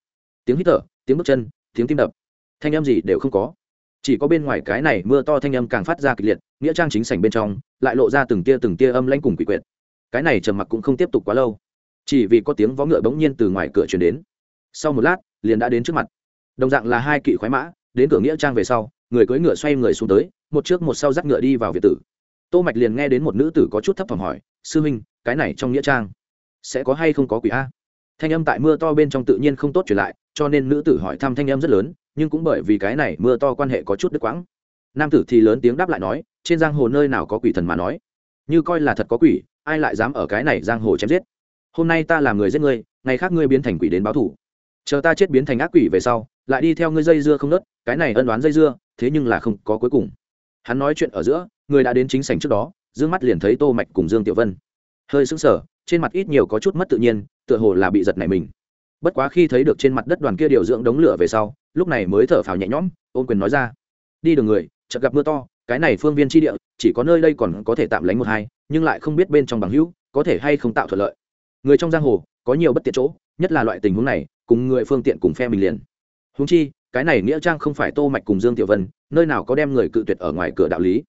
Tiếng hít thở, tiếng bước chân, tiếng tim đập. Thanh âm gì đều không có. Chỉ có bên ngoài cái này mưa to thanh âm càng phát ra kịch liệt, nghĩa trang chính sảnh bên trong, lại lộ ra từng tia từng tia âm lãnh cùng quỷ quyệt. Cái này trầm mặc cũng không tiếp tục quá lâu chỉ vì có tiếng vó ngựa bỗng nhiên từ ngoài cửa chuyển đến. Sau một lát, liền đã đến trước mặt. Đồng dạng là hai kỵ khoái mã, đến cửa nghĩa trang về sau, người cưỡi ngựa xoay người xuống tới, một trước một sau dắt ngựa đi vào việt tử. Tô mạch liền nghe đến một nữ tử có chút thấp thỏm hỏi, sư minh cái này trong nghĩa trang sẽ có hay không có quỷ a? Thanh âm tại mưa to bên trong tự nhiên không tốt truyền lại, cho nên nữ tử hỏi thăm thanh âm rất lớn, nhưng cũng bởi vì cái này mưa to quan hệ có chút đứt quãng. Nam tử thì lớn tiếng đáp lại nói, trên giang hồ nơi nào có quỷ thần mà nói? Như coi là thật có quỷ, ai lại dám ở cái này giang hồ chém giết? Hôm nay ta làm người giết ngươi, ngày khác ngươi biến thành quỷ đến báo thủ chờ ta chết biến thành ác quỷ về sau, lại đi theo ngươi dây dưa không nớt, cái này ân đoán dây dưa, thế nhưng là không có cuối cùng. Hắn nói chuyện ở giữa, người đã đến chính sảnh trước đó, dương mắt liền thấy tô mạch cùng dương tiểu vân. Hơi sững sờ, trên mặt ít nhiều có chút mất tự nhiên, tựa hồ là bị giật này mình. Bất quá khi thấy được trên mặt đất đoàn kia điều dưỡng đống lửa về sau, lúc này mới thở phào nhẹ nhõm, ôn quyền nói ra. Đi đường người, chợt gặp mưa to, cái này phương viên chi địa, chỉ có nơi đây còn có thể tạm lánh một hai, nhưng lại không biết bên trong bằng hữu, có thể hay không tạo thuận lợi người trong giang hồ có nhiều bất tiện chỗ nhất là loại tình huống này cùng người phương tiện cùng phe mình liền. Húng chi cái này nghĩa trang không phải tô mạch cùng dương tiểu vân nơi nào có đem người cự tuyệt ở ngoài cửa đạo lý.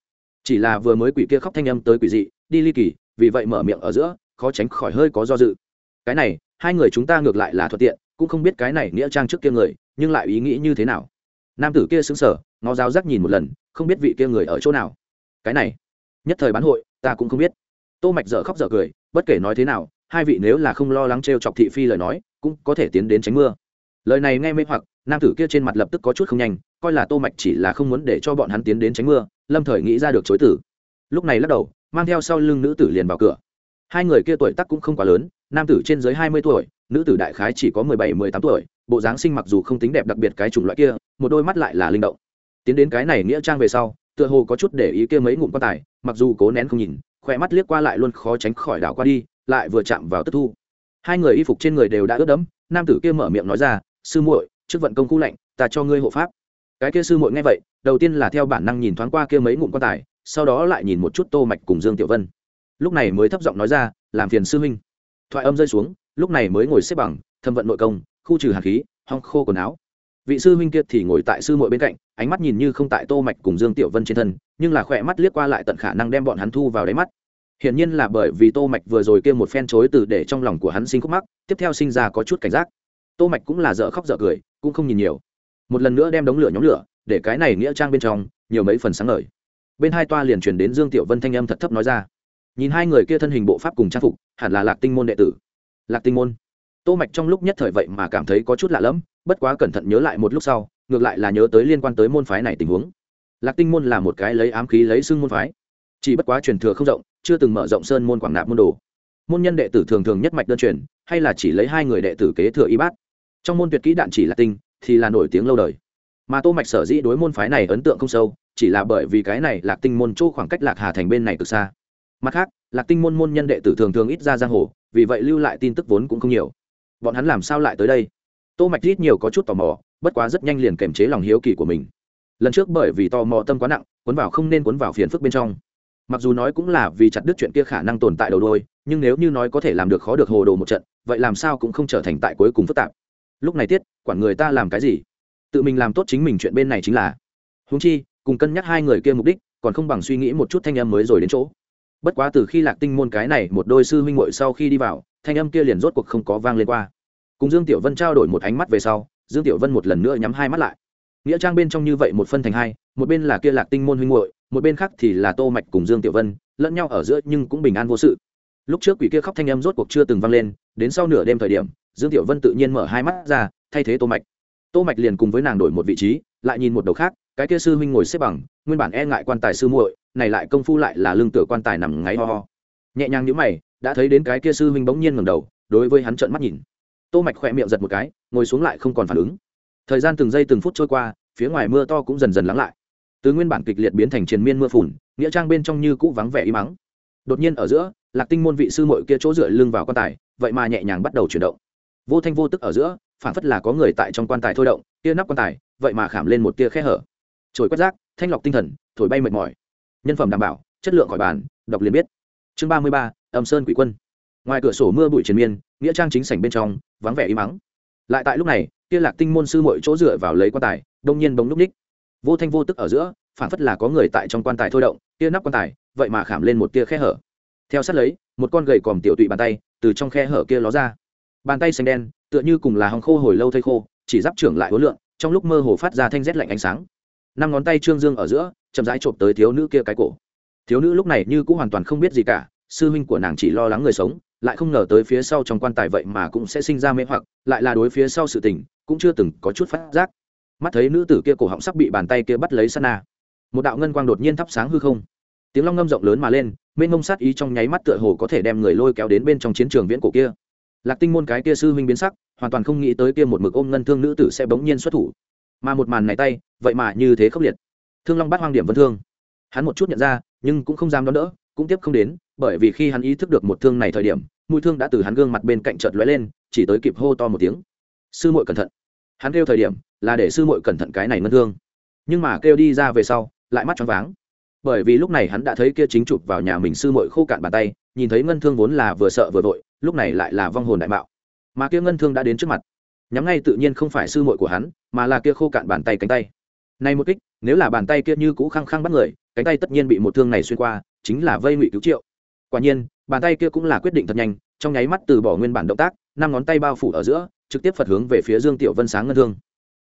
Chỉ là vừa mới quỷ kia khóc thanh âm tới quỷ dị đi ly kỳ vì vậy mở miệng ở giữa khó tránh khỏi hơi có do dự. Cái này hai người chúng ta ngược lại là thuận tiện cũng không biết cái này nghĩa trang trước kia người nhưng lại ý nghĩ như thế nào. Nam tử kia sững sờ, ngó giáo giác nhìn một lần không biết vị kia người ở chỗ nào. Cái này nhất thời bán hội ta cũng không biết. Tô mạch dở khóc dở cười bất kể nói thế nào hai vị nếu là không lo lắng trêu chọc thị phi lời nói, cũng có thể tiến đến tránh mưa. Lời này nghe mê hoặc, nam tử kia trên mặt lập tức có chút không nhanh, coi là tô mạch chỉ là không muốn để cho bọn hắn tiến đến tránh mưa, lâm thời nghĩ ra được chối tử. Lúc này lắc đầu, mang theo sau lưng nữ tử liền vào cửa. Hai người kia tuổi tác cũng không quá lớn, nam tử trên dưới hai mươi tuổi, nữ tử đại khái chỉ có mười bảy, mười tám tuổi, bộ dáng sinh mặc dù không tính đẹp đặc biệt cái chủng loại kia, một đôi mắt lại là linh động. Tiến đến cái này nghĩa trang về sau, tựa hồ có chút để ý kia mấy ngụm quan tài, mặc dù cố nén không nhìn khỏe mắt liếc qua lại luôn khó tránh khỏi đảo qua đi lại vừa chạm vào tức thu. Hai người y phục trên người đều đã ướt đẫm, nam tử kia mở miệng nói ra, sư muội, trước vận công khu lạnh, ta cho ngươi hộ pháp. Cái kia sư muội nghe vậy, đầu tiên là theo bản năng nhìn thoáng qua kia mấy ngụm quan tài, sau đó lại nhìn một chút tô mạch cùng dương tiểu vân. Lúc này mới thấp giọng nói ra, làm phiền sư huynh. Thoại âm rơi xuống, lúc này mới ngồi xếp bằng, thâm vận nội công, khu trừ hàn khí, hong khô quần áo. Vị sư huynh kia thì ngồi tại sư muội bên cạnh, ánh mắt nhìn như không tại tô mạch cùng dương tiểu vân trên thân, nhưng là khỏe mắt liếc qua lại tận khả năng đem bọn hắn thu vào đáy mắt hiển nhiên là bởi vì tô mạch vừa rồi kia một phen chối từ để trong lòng của hắn sinh khúc mắc, tiếp theo sinh ra có chút cảnh giác. Tô mạch cũng là dở khóc dở cười, cũng không nhìn nhiều. Một lần nữa đem đống lửa nhóm lửa, để cái này nghĩa trang bên trong, nhiều mấy phần sáng ngời. Bên hai toa liền truyền đến dương tiểu vân thanh âm thật thấp nói ra. Nhìn hai người kia thân hình bộ pháp cùng trang phục, hẳn là lạc tinh môn đệ tử. Lạc tinh môn. Tô mạch trong lúc nhất thời vậy mà cảm thấy có chút lạ lẫm, bất quá cẩn thận nhớ lại một lúc sau, ngược lại là nhớ tới liên quan tới môn phái này tình huống. Lạc tinh môn là một cái lấy ám khí lấy xương môn phái. Chỉ bất quá truyền thừa không rộng chưa từng mở rộng sơn môn quảng nạp môn đồ. Môn nhân đệ tử thường thường nhất mạch đơn truyền, hay là chỉ lấy hai người đệ tử kế thừa y bát. Trong môn tuyệt kỹ đạn chỉ là tinh, thì là nổi tiếng lâu đời. Mà tô mạch sở dĩ đối môn phái này ấn tượng không sâu, chỉ là bởi vì cái này lạc tinh môn chỗ khoảng cách lạc hà thành bên này cực xa. Mặt khác, lạc tinh môn môn nhân đệ tử thường thường ít ra giang hồ, vì vậy lưu lại tin tức vốn cũng không nhiều. Bọn hắn làm sao lại tới đây? Tô mạch ít nhiều có chút tò mò, bất quá rất nhanh liền kềm chế lòng hiếu kỳ của mình. Lần trước bởi vì tò mò tâm quá nặng, cuốn vào không nên cuốn vào phiền phức bên trong mặc dù nói cũng là vì chặt đứt chuyện kia khả năng tồn tại đầu đôi, nhưng nếu như nói có thể làm được khó được hồ đồ một trận, vậy làm sao cũng không trở thành tại cuối cùng phức tạp. Lúc này tiết, quản người ta làm cái gì? Tự mình làm tốt chính mình chuyện bên này chính là. Húng chi, cùng cân nhắc hai người kia mục đích, còn không bằng suy nghĩ một chút thanh âm mới rồi đến chỗ. Bất quá từ khi lạc tinh môn cái này một đôi sư huynh muội sau khi đi vào, thanh âm kia liền rốt cuộc không có vang lên qua. Cùng dương tiểu vân trao đổi một ánh mắt về sau, dương tiểu vân một lần nữa nhắm hai mắt lại. Nghĩa trang bên trong như vậy một phân thành hai, một bên là kia lạc tinh môn huynh muội một bên khác thì là tô mạch cùng dương tiểu vân, lẫn nhau ở giữa nhưng cũng bình an vô sự. Lúc trước quỷ kia khóc thanh âm rốt cuộc chưa từng vang lên, đến sau nửa đêm thời điểm, dương tiểu vân tự nhiên mở hai mắt ra, thay thế tô mạch. Tô mạch liền cùng với nàng đổi một vị trí, lại nhìn một đầu khác, cái kia sư huynh ngồi xếp bằng, nguyên bản e ngại quan tài sư muội, này lại công phu lại là lưng tựa quan tài nằm ngáy ho ho. Nhẹ nhàng nhíu mày, đã thấy đến cái kia sư huynh bỗng nhiên ngẩng đầu, đối với hắn trợn mắt nhìn. Tô mạch khỏe miệng giật một cái, ngồi xuống lại không còn phản ứng. Thời gian từng giây từng phút trôi qua, phía ngoài mưa to cũng dần dần lắng lại từ nguyên bản kịch liệt biến thành triền miên mưa phùn, nghĩa trang bên trong như cũ vắng vẻ y mắng. Đột nhiên ở giữa, lạc tinh môn vị sư muội kia chỗ dựa lưng vào quan tài, vậy mà nhẹ nhàng bắt đầu chuyển động. Vô thanh vô tức ở giữa phản phất là có người tại trong quan tài thôi động, tia nắp quan tài, vậy mà khảm lên một tia khe hở. Trồi quét rác, thanh lọc tinh thần, thổi bay mệt mỏi. Nhân phẩm đảm bảo, chất lượng khỏi bàn, đọc liền biết. Chương ba mươi ba, âm sơn quỷ quân. Ngoài cửa sổ mưa bụi triền miên, nghĩa trang chính sảnh bên trong, vắng vẻ y mắng. Lại tại lúc này, tia lạc tinh môn sư mội chỗ dựa vào lấy quan tài, đông nhiên bóng núp ních vô thanh vô tức ở giữa phản phất là có người tại trong quan tài thôi động, tia nắp quan tài, vậy mà khảm lên một tia khe hở. Theo sát lấy, một con gầy còm tiểu tụy bàn tay từ trong khe hở kia ló ra. Bàn tay xanh đen, tựa như cùng là hòng khô hồi lâu thây khô, chỉ giáp trưởng lại hối lượng trong lúc mơ hồ phát ra thanh rét lạnh ánh sáng. Năm ngón tay trương dương ở giữa, chậm rãi trộm tới thiếu nữ kia cái cổ. Thiếu nữ lúc này như cũng hoàn toàn không biết gì cả, sư huynh của nàng chỉ lo lắng người sống, lại không ngờ tới phía sau trong quan tài vậy mà cũng sẽ sinh ra mê hoặc, lại là đối phía sau sự tình, cũng chưa từng có chút phát giác mắt thấy nữ tử kia cổ họng sắp bị bàn tay kia bắt lấy sana một đạo ngân quang đột nhiên thắp sáng hư không. Tiếng long ngâm rộng lớn mà lên, mênh mông sát ý trong nháy mắt tựa hồ có thể đem người lôi kéo đến bên trong chiến trường viễn cổ kia. Lạc tinh môn cái kia sư huynh biến sắc, hoàn toàn không nghĩ tới kia một mực ôm ngân thương nữ tử sẽ bỗng nhiên xuất thủ. Mà một màn này tay, vậy mà như thế khốc liệt. Thương long bắt hoang điểm vân thương. Hắn một chút nhận ra, nhưng cũng không dám đón đỡ, cũng tiếp không đến, bởi vì khi hắn ý thức được một thương này thời điểm, mũi thương đã từ hắn gương mặt bên cạnh chợt lóe lên, chỉ tới kịp hô to một tiếng. Sư muội cẩn thận hắn kêu thời điểm là để sư muội cẩn thận cái này ngân thương. Nhưng mà kêu đi ra về sau, lại mắt choáng váng. Bởi vì lúc này hắn đã thấy kia chính chụp vào nhà mình sư muội khô cạn bàn tay, nhìn thấy ngân thương vốn là vừa sợ vừa vội, lúc này lại là vong hồn đại mạo. Mà kia ngân thương đã đến trước mặt. Nhắm ngay tự nhiên không phải sư muội của hắn, mà là kia khô cạn bàn tay cánh tay. Này một kích, nếu là bàn tay kia như cũ khăng khăng bắt người, cánh tay tất nhiên bị một thương này xuyên qua, chính là vây ngụy cứu triệu. Quả nhiên, bàn tay kia cũng là quyết định thật nhanh, trong nháy mắt từ bỏ nguyên bản động tác, năm ngón tay bao phủ ở giữa trực tiếp phật hướng về phía dương tiểu vân sáng ngân thương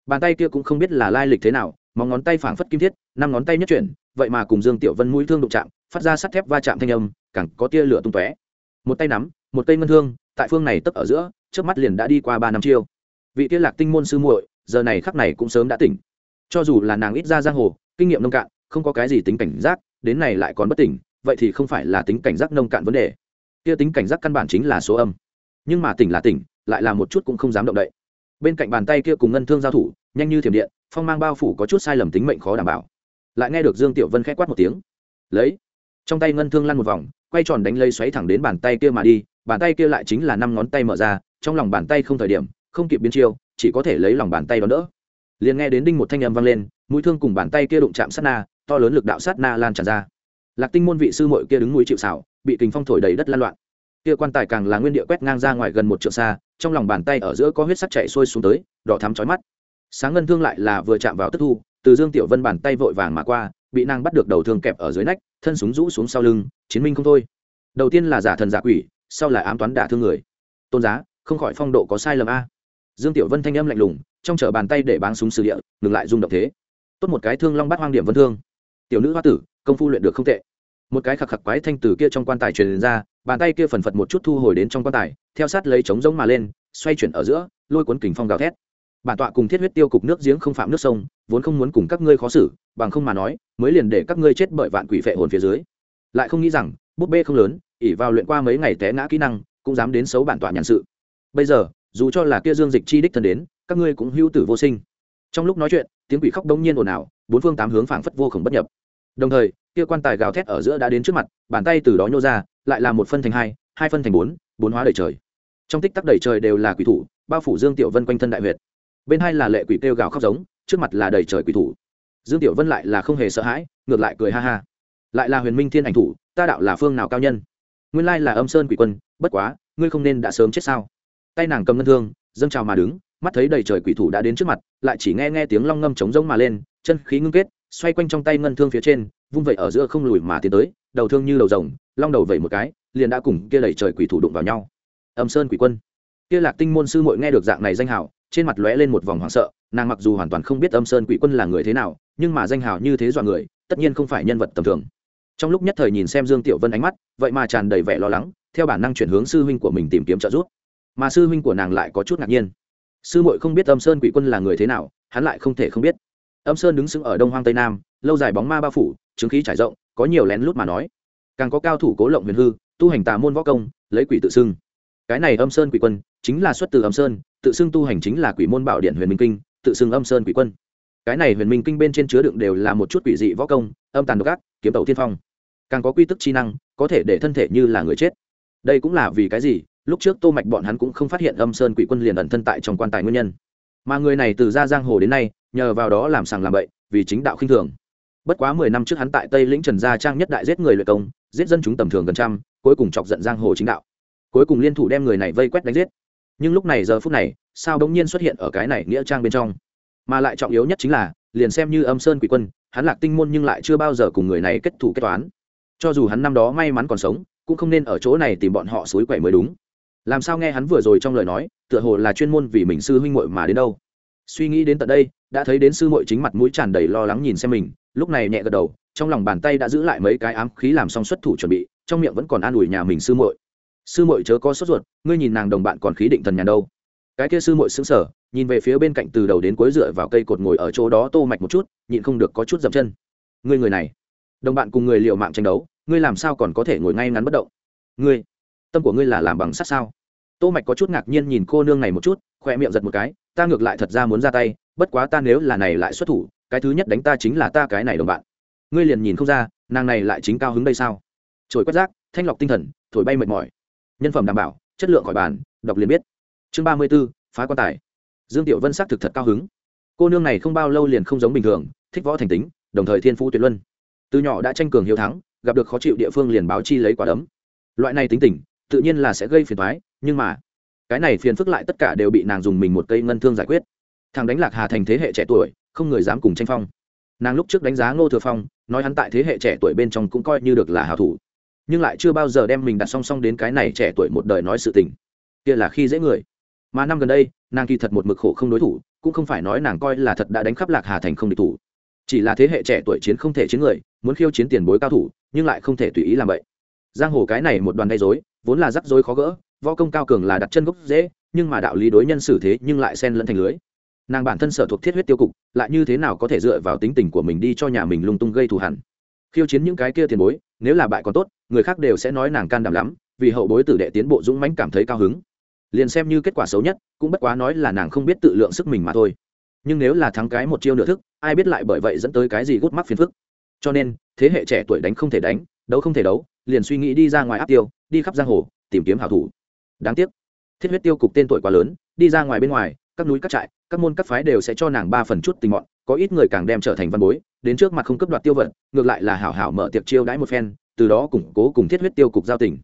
bàn tay kia cũng không biết là lai lịch thế nào, móng ngón tay phảng phất kim thiết, năm ngón tay nhất chuyển, vậy mà cùng dương tiểu vân mũi thương đụng chạm, phát ra sắt thép va chạm thanh âm, càng có tia lửa tung tóe. Một tay nắm, một tay ngân thương tại phương này tấp ở giữa, trước mắt liền đã đi qua ba năm chiêu. Vị tia lạc tinh môn sư muội, giờ này khắc này cũng sớm đã tỉnh. Cho dù là nàng ít ra giang hồ, kinh nghiệm nông cạn, không có cái gì tính cảnh giác, đến này lại còn bất tỉnh, vậy thì không phải là tính cảnh giác nông cạn vấn đề. Kia tính cảnh giác căn bản chính là số âm. Nhưng mà tỉnh là tỉnh lại là một chút cũng không dám động đậy. Bên cạnh bàn tay kia cùng ngân thương giao thủ, nhanh như thiểm điện, phong mang bao phủ có chút sai lầm tính mệnh khó đảm bảo. Lại nghe được dương tiểu vân k h á quát một tiếng. Lấy. Trong tay ngân thương lăn một vòng, quay tròn đánh lấy xoáy thẳng đến bàn tay kia mà đi, bàn tay kia lại chính là năm ngón tay mở ra, trong lòng bàn tay không thời điểm, không kịp biến chiêu, chỉ có thể lấy lòng bàn tay đón đỡ. Liền nghe đến đinh một thanh âm vang lên, mũi thương cùng bàn tay kia đụng chạm sát na, to lớn lực đạo sát na lan tràn ra. Lạc tinh môn vị sư mội kia đứng mũi chịu xảo bị kình phong thổi đầy đất lan loạn kia quan tài càng là nguyên địa quét ngang ra ngoài gần một trượng xa, trong lòng bàn tay ở giữa có huyết sắc chạy xuôi xuống tới, đỏ thắm chói mắt. Sáng ngân thương lại là vừa chạm vào tức thu, từ dương tiểu vân bàn tay vội vàng mà qua, bị nàng bắt được đầu thương kẹp ở dưới nách, thân súng rũ xuống sau lưng, chiến minh không thôi. Đầu tiên là giả thần giả quỷ, sau là ám toán đả thương người. Tôn giá, không khỏi phong độ có sai lầm a. Dương tiểu vân thanh âm lạnh lùng, trong chở bàn tay để báng súng sử địa, ngừng lại rung động thế. Tốt một cái thương long bắt hoang điểm vân thương. Tiểu nữ hoa tử, công phu luyện được không tệ. Một cái khạc khạc quái thanh từ kia trong quan tài truyền ra bàn tay kia phần phật một chút thu hồi đến trong quan tài, theo sát lấy trống giống mà lên, xoay chuyển ở giữa, lôi cuốn kình phong gào thét. Bản tọa cùng thiết huyết tiêu cục nước giếng không phạm nước sông, vốn không muốn cùng các ngươi khó xử, bằng không mà nói, mới liền để các ngươi chết bởi vạn quỷ phệ hồn phía dưới. Lại không nghĩ rằng, búp bê không lớn ỉ vào luyện qua mấy ngày té ngã kỹ năng, cũng dám đến xấu bản tọa nhàn sự. Bây giờ, dù cho là kia dương dịch chi đích thân đến, các ngươi cũng hữu tử vô sinh. Trong lúc nói chuyện, tiếng quỷ khóc đông nhiên ồn ào, bốn phương tám hướng phảng phất vô khổng bất nhập. Đồng thời kia quan tài gào thét ở giữa đã đến trước mặt, bàn tay từ đó nhô ra, lại là một phân thành hai hai phân thành bốn bốn hóa đầy trời. Trong tích tắc đầy trời đều là quỷ thủ, bao phủ dương tiểu vân quanh thân đại huyệt. Bên hai là lệ quỷ kêu gào khóc giống, trước mặt là đầy trời quỷ thủ. Dương tiểu vân lại là không hề sợ hãi, ngược lại cười ha ha. Lại là huyền minh thiên ảnh thủ, ta đạo là phương nào cao nhân? Nguyên lai là âm sơn quỷ quân, bất quá, ngươi không nên đã sớm chết sao? Tay nàng cầm ngân thương, dâng trào mà đứng, mắt thấy đầy trời quỷ thủ đã đến trước mặt, lại chỉ nghe nghe tiếng long ngâm trống rông mà lên, chân khí ngưng kết, xoay quanh trong tay ngân thương phía trên vung vậy ở giữa không lùi mà tiến tới, đầu thương như đầu rồng, long đầu vẩy một cái, liền đã cùng kia đẩy trời quỷ thủ đụng vào nhau. Âm sơn quỷ quân. Kia lạc tinh môn sư muội nghe được dạng này danh hào, trên mặt lóe lên một vòng hoảng sợ, nàng mặc dù hoàn toàn không biết âm sơn quỷ quân là người thế nào, nhưng mà danh hào như thế dọa người, tất nhiên không phải nhân vật tầm thường. Trong lúc nhất thời nhìn xem dương tiểu vân ánh mắt, vậy mà tràn đầy vẻ lo lắng, theo bản năng chuyển hướng sư huynh của mình tìm kiếm trợ giúp. Mà sư huynh của nàng lại có chút ngạc nhiên. Sư muội không biết âm sơn quỷ quân là người thế nào, hắn lại không thể không biết. Âm sơn đứng sững ở đông hoang tây nam lâu dài bóng ma bao phủ, chứng khí trải rộng, có nhiều lén lút mà nói. Càng có cao thủ cố lộng huyền hư, tu hành tà môn võ công, lấy quỷ tự xưng. Cái này âm sơn quỷ quân, chính là xuất từ âm sơn, tự xưng tu hành chính là quỷ môn bảo điện huyền minh kinh, tự xưng âm sơn quỷ quân. Cái này huyền minh kinh bên trên chứa đựng đều là một chút quỷ dị võ công, âm tàn độc ác, kiếm tàu tiên phong. Càng có quy tức chi năng, có thể để thân thể như là người chết. Đây cũng là vì cái gì, lúc trước tô mạch bọn hắn cũng không phát hiện âm sơn quỷ quân liền ẩn thân tại trong quan tài nguyên nhân. Mà người này từ ra giang hồ đến nay, nhờ vào đó làm sàng làm bậy, vì chính đạo khinh thường bất quá mười năm trước hắn tại tây lĩnh trần gia trang nhất đại giết người luyện công, giết dân chúng tầm thường gần trăm, cuối cùng chọc giận giang hồ chính đạo. Cuối cùng liên thủ đem người này vây quét đánh giết. Nhưng lúc này giờ phút này, sao đống nhiên xuất hiện ở cái này nghĩa trang bên trong? Mà lại trọng yếu nhất chính là, liền xem như âm sơn quỷ quân, hắn lạc tinh môn nhưng lại chưa bao giờ cùng người này kết thủ kết toán. Cho dù hắn năm đó may mắn còn sống, cũng không nên ở chỗ này tìm bọn họ suối quậy mới đúng. Làm sao nghe hắn vừa rồi trong lời nói, tựa hồ là chuyên môn vì mình sư huynh muội mà đến đâu? Suy nghĩ đến tận đây, đã thấy đến sư muội chính mặt mũi tràn đầy lo lắng nhìn xem mình lúc này nhẹ gật đầu, trong lòng bàn tay đã giữ lại mấy cái ám khí làm xong xuất thủ chuẩn bị, trong miệng vẫn còn an ủi nhà mình sư muội. Sư muội chớ có sốt ruột, ngươi nhìn nàng đồng bạn còn khí định thần nhàn đâu. Cái kia sư muội sững sờ, nhìn về phía bên cạnh từ đầu đến cuối dựa vào cây cột ngồi ở chỗ đó tô mạch một chút, nhịn không được có chút dậm chân. Ngươi người này, đồng bạn cùng người liệu mạng tranh đấu, ngươi làm sao còn có thể ngồi ngay ngắn bất động? Ngươi, tâm của ngươi là làm bằng sắt sao? Tô mạch có chút ngạc nhiên nhìn cô nương này một chút khoe miệng giật một cái, ta ngược lại thật ra muốn ra tay, bất quá ta nếu là này lại xuất thủ cái thứ nhất đánh ta chính là ta cái này đồng bạn. Ngươi liền nhìn không ra nàng này lại chính cao hứng đây sao? Trồi quét rác thanh lọc tinh thần thổi bay mệt mỏi. Nhân phẩm đảm bảo chất lượng khỏi bàn đọc liền biết. Chương ba mươi 34, phá quan tài. Dương tiểu vân sắc thực thật cao hứng. Cô nương này không bao lâu liền không giống bình thường thích võ thành tính đồng thời thiên phú tuyệt luân. Từ nhỏ đã tranh cường hiếu thắng gặp được khó chịu địa phương liền báo chi lấy quả đấm. Loại này tính tình tự nhiên là sẽ gây phiền toái nhưng mà cái này phiền phức lại tất cả đều bị nàng dùng mình một cây ngân thương giải quyết. Thằng đánh lạc hà thành thế hệ trẻ tuổi không người dám cùng tranh phong. Nàng lúc trước đánh giá ngô thừa phong, nói hắn tại thế hệ trẻ tuổi bên trong cũng coi như được là hào thủ. Nhưng lại chưa bao giờ đem mình đặt song song đến cái này trẻ tuổi một đời nói sự tình. Kia là khi dễ người. Mà năm gần đây, nàng kỳ thật một mực khổ không đối thủ, cũng không phải nói nàng coi là thật đã đánh khắp lạc hà thành không địch thủ. Chỉ là thế hệ trẻ tuổi chiến không thể chiến người, muốn khiêu chiến tiền bối cao thủ, nhưng lại không thể tùy ý làm vậy. Giang hồ cái này một đoàn gây dối vốn là rắc rối khó gỡ, võ công cao cường là đặt chân gốc dễ, nhưng mà đạo lý đối nhân xử thế nhưng lại xen lẫn thành lưới nàng bản thân sở thuộc thiết huyết tiêu cục, lại như thế nào có thể dựa vào tính tình của mình đi cho nhà mình lung tung gây thù hẳn khiêu chiến những cái kia tiền bối, nếu là bại còn tốt, người khác đều sẽ nói nàng can đảm lắm, vì hậu bối tử đệ tiến bộ dũng mãnh cảm thấy cao hứng. Liền xem như kết quả xấu nhất, cũng bất quá nói là nàng không biết tự lượng sức mình mà thôi. Nhưng nếu là thắng cái một chiêu nửa thức, ai biết lại bởi vậy dẫn tới cái gì gút mắc phiền phức. Cho nên, thế hệ trẻ tuổi đánh không thể đánh, đấu không thể đấu, liền suy nghĩ đi ra ngoài áp tiêu, đi khắp giang hồ, tìm kiếm hảo thủ. Đáng tiếc, thiết huyết tiêu cục tên tuổi quá lớn, đi ra ngoài bên ngoài, các núi các trại các môn các phái đều sẽ cho nàng ba phần chút tình mọn, có ít người càng đem trở thành văn bối, đến trước mặt không cấp đoạt tiêu vật ngược lại là hảo hảo mở tiệc chiêu đãi một phen, từ đó củng cố cùng thiết huyết tiêu cục giao tình.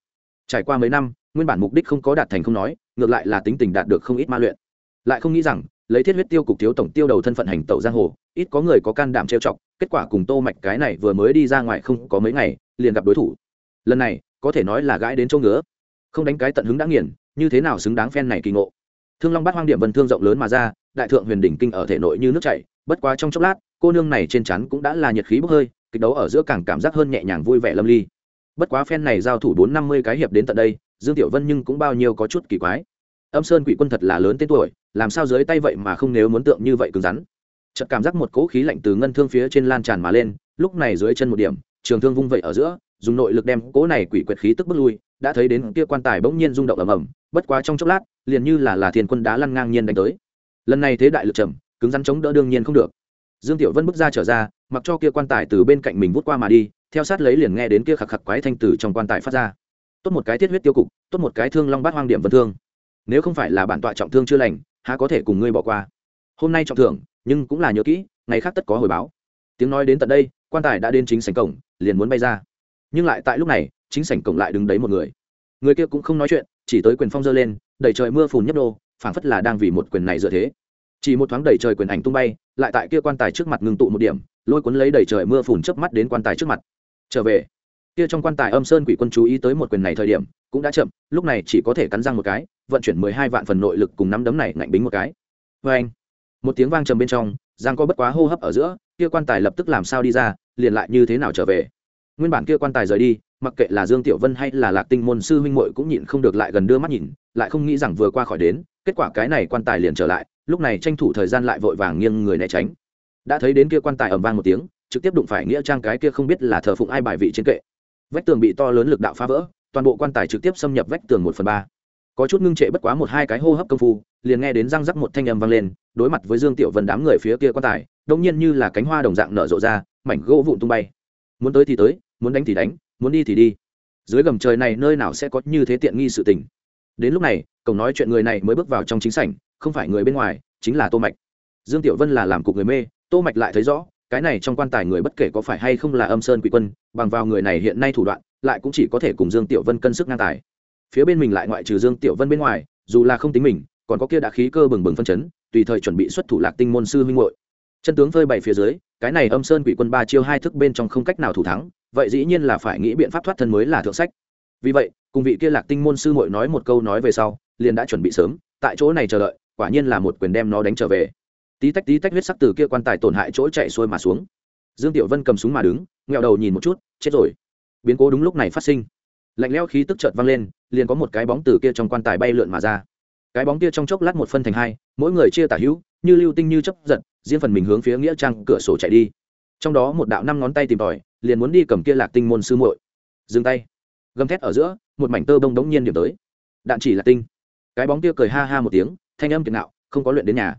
Trải qua mấy năm, nguyên bản mục đích không có đạt thành không nói, ngược lại là tính tình đạt được không ít ma luyện. Lại không nghĩ rằng, lấy thiết huyết tiêu cục thiếu tổng tiêu đầu thân phận hành tẩu giang hồ, ít có người có can đảm trêu chọc, kết quả cùng tô mạch cái này vừa mới đi ra ngoài không có mấy ngày, liền gặp đối thủ. Lần này, có thể nói là gãi đến chỗ ngứa. Không đánh cái tận hứng đã nghiền, như thế nào xứng đáng phen này kỳ ngộ. Thương long bắt hoang điểm vân thương rộng lớn mà ra đại thượng huyền đỉnh kinh ở thể nội như nước chảy, bất quá trong chốc lát, cô nương này trên chắn cũng đã là nhiệt khí bốc hơi, kịch đấu ở giữa càng cảm giác hơn nhẹ nhàng vui vẻ lâm ly. Bất quá phen này giao thủ bốn năm mươi cái hiệp đến tận đây, dương tiểu vân nhưng cũng bao nhiêu có chút kỳ quái. Âm sơn quỷ quân thật là lớn tên tuổi, làm sao dưới tay vậy mà không nếu muốn tượng như vậy cứng rắn. Chợt cảm giác một cỗ khí lạnh từ ngân thương phía trên lan tràn mà lên, lúc này dưới chân một điểm, trường thương vung vậy ở giữa, dùng nội lực đem cỗ này quỷ quyệt khí tức bước lui, đã thấy đến kia quan tài bỗng nhiên rung động ầm ầm, bất quá trong chốc lát, liền như là là thiên quân đá lăn ngang nhiên đánh tới lần này thế đại lực trầm, cứng rắn chống đỡ đương nhiên không được. Dương tiểu vân bước ra trở ra, mặc cho kia quan tài từ bên cạnh mình vút qua mà đi, theo sát lấy liền nghe đến kia khạc khạc quái thanh tử trong quan tài phát ra. Tốt một cái thiết huyết tiêu cục, tốt một cái thương long bát hoang điểm vân thương. Nếu không phải là bản tọa trọng thương chưa lành, há có thể cùng ngươi bỏ qua. Hôm nay trọng thưởng, nhưng cũng là nhớ kỹ, ngày khác tất có hồi báo. Tiếng nói đến tận đây, quan tài đã đến chính sảnh cổng, liền muốn bay ra. Nhưng lại tại lúc này, chính sảnh cổng lại đứng đấy một người. Người kia cũng không nói chuyện, chỉ tới quyền phong dơ lên, đẩy trời mưa phùn nhấp đô phảng phất là đang vì một quyền này dựa thế. Chỉ một thoáng đầy trời quyền ảnh tung bay, lại tại kia quan tài trước mặt ngưng tụ một điểm, lôi cuốn lấy đầy trời mưa phùn chớp mắt đến quan tài trước mặt. Trở về, kia trong quan tài âm sơn quỷ quân chú ý tới một quyền này thời điểm, cũng đã chậm, lúc này chỉ có thể cắn răng một cái, vận chuyển mười hai vạn phần nội lực cùng nắm đấm này ngạnh bính một cái. Vê anh, một tiếng vang trầm bên trong, giang có bất quá hô hấp ở giữa, kia quan tài lập tức làm sao đi ra, liền lại như thế nào trở về? Nguyên bản kia quan tài rời đi, mặc kệ là dương tiểu vân hay là lạc tinh môn sư huynh muội cũng nhịn không được lại gần đưa mắt nhìn, lại không nghĩ rằng vừa qua khỏi đến kết quả cái này quan tài liền trở lại, lúc này tranh thủ thời gian lại vội vàng nghiêng người né tránh. Đã thấy đến kia quan tài ầm vang một tiếng, trực tiếp đụng phải nghĩa trang cái kia không biết là thờ phụng ai bài vị trên kệ. Vách tường bị to lớn lực đạo phá vỡ, toàn bộ quan tài trực tiếp xâm nhập vách tường một phần ba. Có chút ngưng trệ bất quá một hai cái hô hấp công phu, liền nghe đến răng rắc một thanh âm vang lên, đối mặt với dương tiểu vân đám người phía kia quan tài, đông nhiên như là cánh hoa đồng dạng nở rộ ra, mảnh gỗ vụn tung bay. Muốn tới thì tới, muốn đánh thì đánh, muốn đi thì đi. Dưới gầm trời này nơi nào sẽ có như thế tiện nghi sự tình? Đến lúc này cổng nói chuyện người này mới bước vào trong chính sảnh, không phải người bên ngoài, chính là tô mạch. Dương tiểu vân là làm cục người mê, tô mạch lại thấy rõ, cái này trong quan tài người bất kể có phải hay không là âm sơn quỷ quân, bằng vào người này hiện nay thủ đoạn, lại cũng chỉ có thể cùng dương tiểu vân cân sức ngang tài. Phía bên mình lại ngoại trừ dương tiểu vân bên ngoài, dù là không tính mình, còn có kia đã khí cơ bừng bừng phân chấn, tùy thời chuẩn bị xuất thủ lạc tinh môn sư huynh hội chân tướng phơi bày phía dưới, cái này âm sơn quỷ quân ba chiêu hai thức bên trong không cách nào thủ thắng, vậy dĩ nhiên là phải nghĩ biện pháp thoát thân mới là thượng sách. Vì vậy, cùng vị kia lạc tinh môn sư muội nói một câu nói về sau liền đã chuẩn bị sớm, tại chỗ này chờ đợi, quả nhiên là một quyền đem nó đánh trở về. Tí tách tí tách huyết sắc từ kia quan tài tổn hại chỗ chạy xuôi mà xuống. Dương tiểu vân cầm súng mà đứng, nghẹo đầu nhìn một chút, chết rồi. Biến cố đúng lúc này phát sinh. Lạnh lẽo khí tức chợt vang lên, liền có một cái bóng từ kia trong quan tài bay lượn mà ra. Cái bóng kia trong chốc lát một phân thành hai, mỗi người chia tả hữu, như lưu tinh như chấp giật, riêng phần mình hướng phía nghĩa trang cửa sổ chạy đi. Trong đó một đạo năm ngón tay tìm tòi, liền muốn đi cầm kia lạc tinh môn sư muội. Dừng tay. Gầm thét ở giữa, một mảnh tơ bông đống nhiên điểm tới. Đạn chỉ là tinh cái bóng kia cười ha ha một tiếng, thanh âm kiệt nạo không có luyện đến nhà.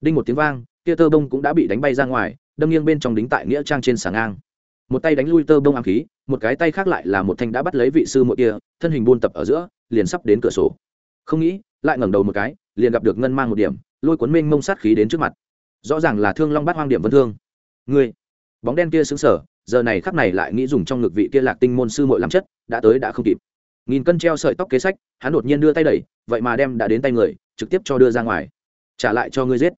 Đinh một tiếng vang, kia tơ bông cũng đã bị đánh bay ra ngoài, đâm nghiêng bên trong đính tại nghĩa trang trên sàng ngang. Một tay đánh lui tơ bông ám khí, một cái tay khác lại là một thanh đã bắt lấy vị sư muội kia, thân hình buôn tập ở giữa, liền sắp đến cửa sổ. Không nghĩ, lại ngẩng đầu một cái, liền gặp được ngân mang một điểm, lôi cuốn mênh mông sát khí đến trước mặt. Rõ ràng là thương long bát hoang điểm vân thương. Ngươi, bóng đen kia xứng sở giờ này khắc này lại nghĩ dùng trong ngực vị kia lạc tinh môn sư muội làm chất, đã tới đã không kịp nghìn cân treo sợi tóc kế sách, hắn đột nhiên đưa tay đẩy, vậy mà đem đã đến tay người, trực tiếp cho đưa ra ngoài. Trả lại cho ngươi giết.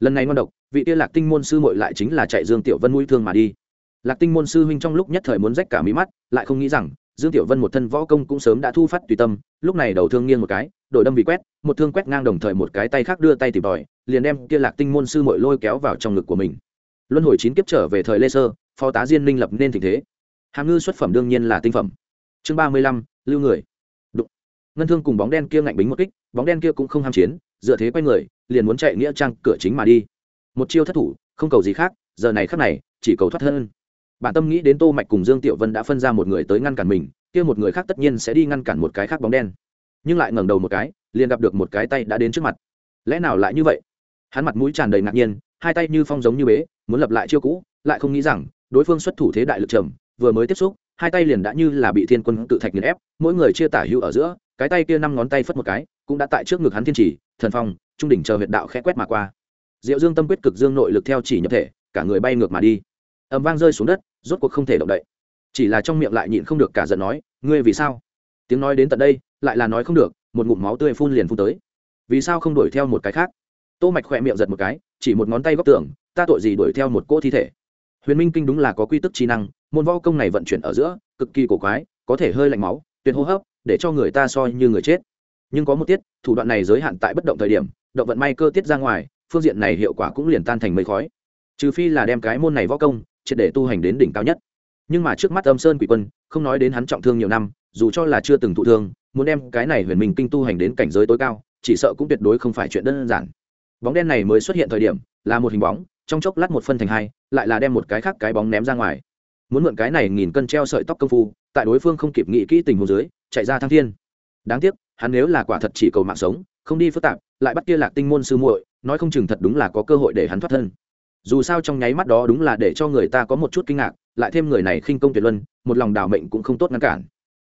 Lần này ngon độc, vị kia lạc tinh môn sư muội lại chính là chạy dương tiểu vân mũi thương mà đi. Lạc tinh môn sư huynh trong lúc nhất thời muốn rách cả mí mắt, lại không nghĩ rằng, dương tiểu vân một thân võ công cũng sớm đã thu phát tùy tâm, lúc này đầu thương nghiêng một cái, đội đâm vì quét, một thương quét ngang đồng thời một cái tay khác đưa tay tìm tòi, liền đem kia lạc tinh môn sư muội lôi kéo vào trong ngực của mình. Luân hồi chín kiếp trở về thời lê sơ, phó tá diên minh lập nên tình thế. Hàm ngư xuất phẩm đương nhiên là tinh phẩm. Chương ba mươi lăm lưu người. Đụng. ngân thương cùng bóng đen kia ngạnh bính một kích, bóng đen kia cũng không ham chiến, dựa thế quay người, liền muốn chạy nghĩa trang cửa chính mà đi. Một chiêu thất thủ, không cầu gì khác, giờ này khắc này, chỉ cầu thoát hơn bản tâm nghĩ đến tô mạch cùng dương tiểu vân đã phân ra một người tới ngăn cản mình, kia một người khác tất nhiên sẽ đi ngăn cản một cái khác bóng đen. Nhưng lại ngẩng đầu một cái, liền gặp được một cái tay đã đến trước mặt. Lẽ nào lại như vậy? Hắn mặt mũi tràn đầy ngạc nhiên, hai tay như phong giống như bế, muốn lập lại chiêu cũ, lại không nghĩ rằng, đối phương xuất thủ thế đại lực trầm, vừa mới tiếp xúc hai tay liền đã như là bị thiên quân tự thạch nghiền ép, mỗi người chia tả hữu ở giữa, cái tay kia năm ngón tay phất một cái, cũng đã tại trước ngực hắn thiên chỉ, thần phong, trung đỉnh chờ huyệt đạo khẽ quét mà qua. Diệu dương tâm quyết cực dương nội lực theo chỉ nhập thể, cả người bay ngược mà đi. Ầm vang rơi xuống đất, rốt cuộc không thể động đậy. Chỉ là trong miệng lại nhịn không được cả giận nói, ngươi vì sao? Tiếng nói đến tận đây, lại là nói không được, một ngụm máu tươi phun liền phun tới. Vì sao không đuổi theo một cái khác? Tô mạch khỏe miệng giật một cái, chỉ một ngón tay góc tưởng ta tội gì đuổi theo một cỗ thi thể? Huyền minh kinh đúng là có quy tức trí năng môn võ công này vận chuyển ở giữa, cực kỳ cổ quái, có thể hơi lạnh máu, tuyệt hô hấp, để cho người ta soi như người chết. Nhưng có một tiết, thủ đoạn này giới hạn tại bất động thời điểm, động vận may cơ tiết ra ngoài, phương diện này hiệu quả cũng liền tan thành mây khói. Trừ phi là đem cái môn này võ công, triệt để tu hành đến đỉnh cao nhất. Nhưng mà trước mắt âm sơn quỷ quân, không nói đến hắn trọng thương nhiều năm, dù cho là chưa từng thụ thương, muốn đem cái này huyền minh kinh tu hành đến cảnh giới tối cao, chỉ sợ cũng tuyệt đối không phải chuyện đơn giản. Bóng đen này mới xuất hiện thời điểm, là một hình bóng, trong chốc lát một phân thành hai, lại là đem một cái khác cái bóng ném ra ngoài muốn mượn cái này nghìn cân treo sợi tóc công phu, tại đối phương không kịp nghĩ kỹ tình hồ dưới, chạy ra thăng thiên. Đáng tiếc, hắn nếu là quả thật chỉ cầu mạng sống, không đi phức tạp, lại bắt kia lạc tinh môn sư muội, nói không chừng thật đúng là có cơ hội để hắn thoát thân. Dù sao trong nháy mắt đó đúng là để cho người ta có một chút kinh ngạc, lại thêm người này khinh công tuyệt luân, một lòng đảo mệnh cũng không tốt ngăn cản.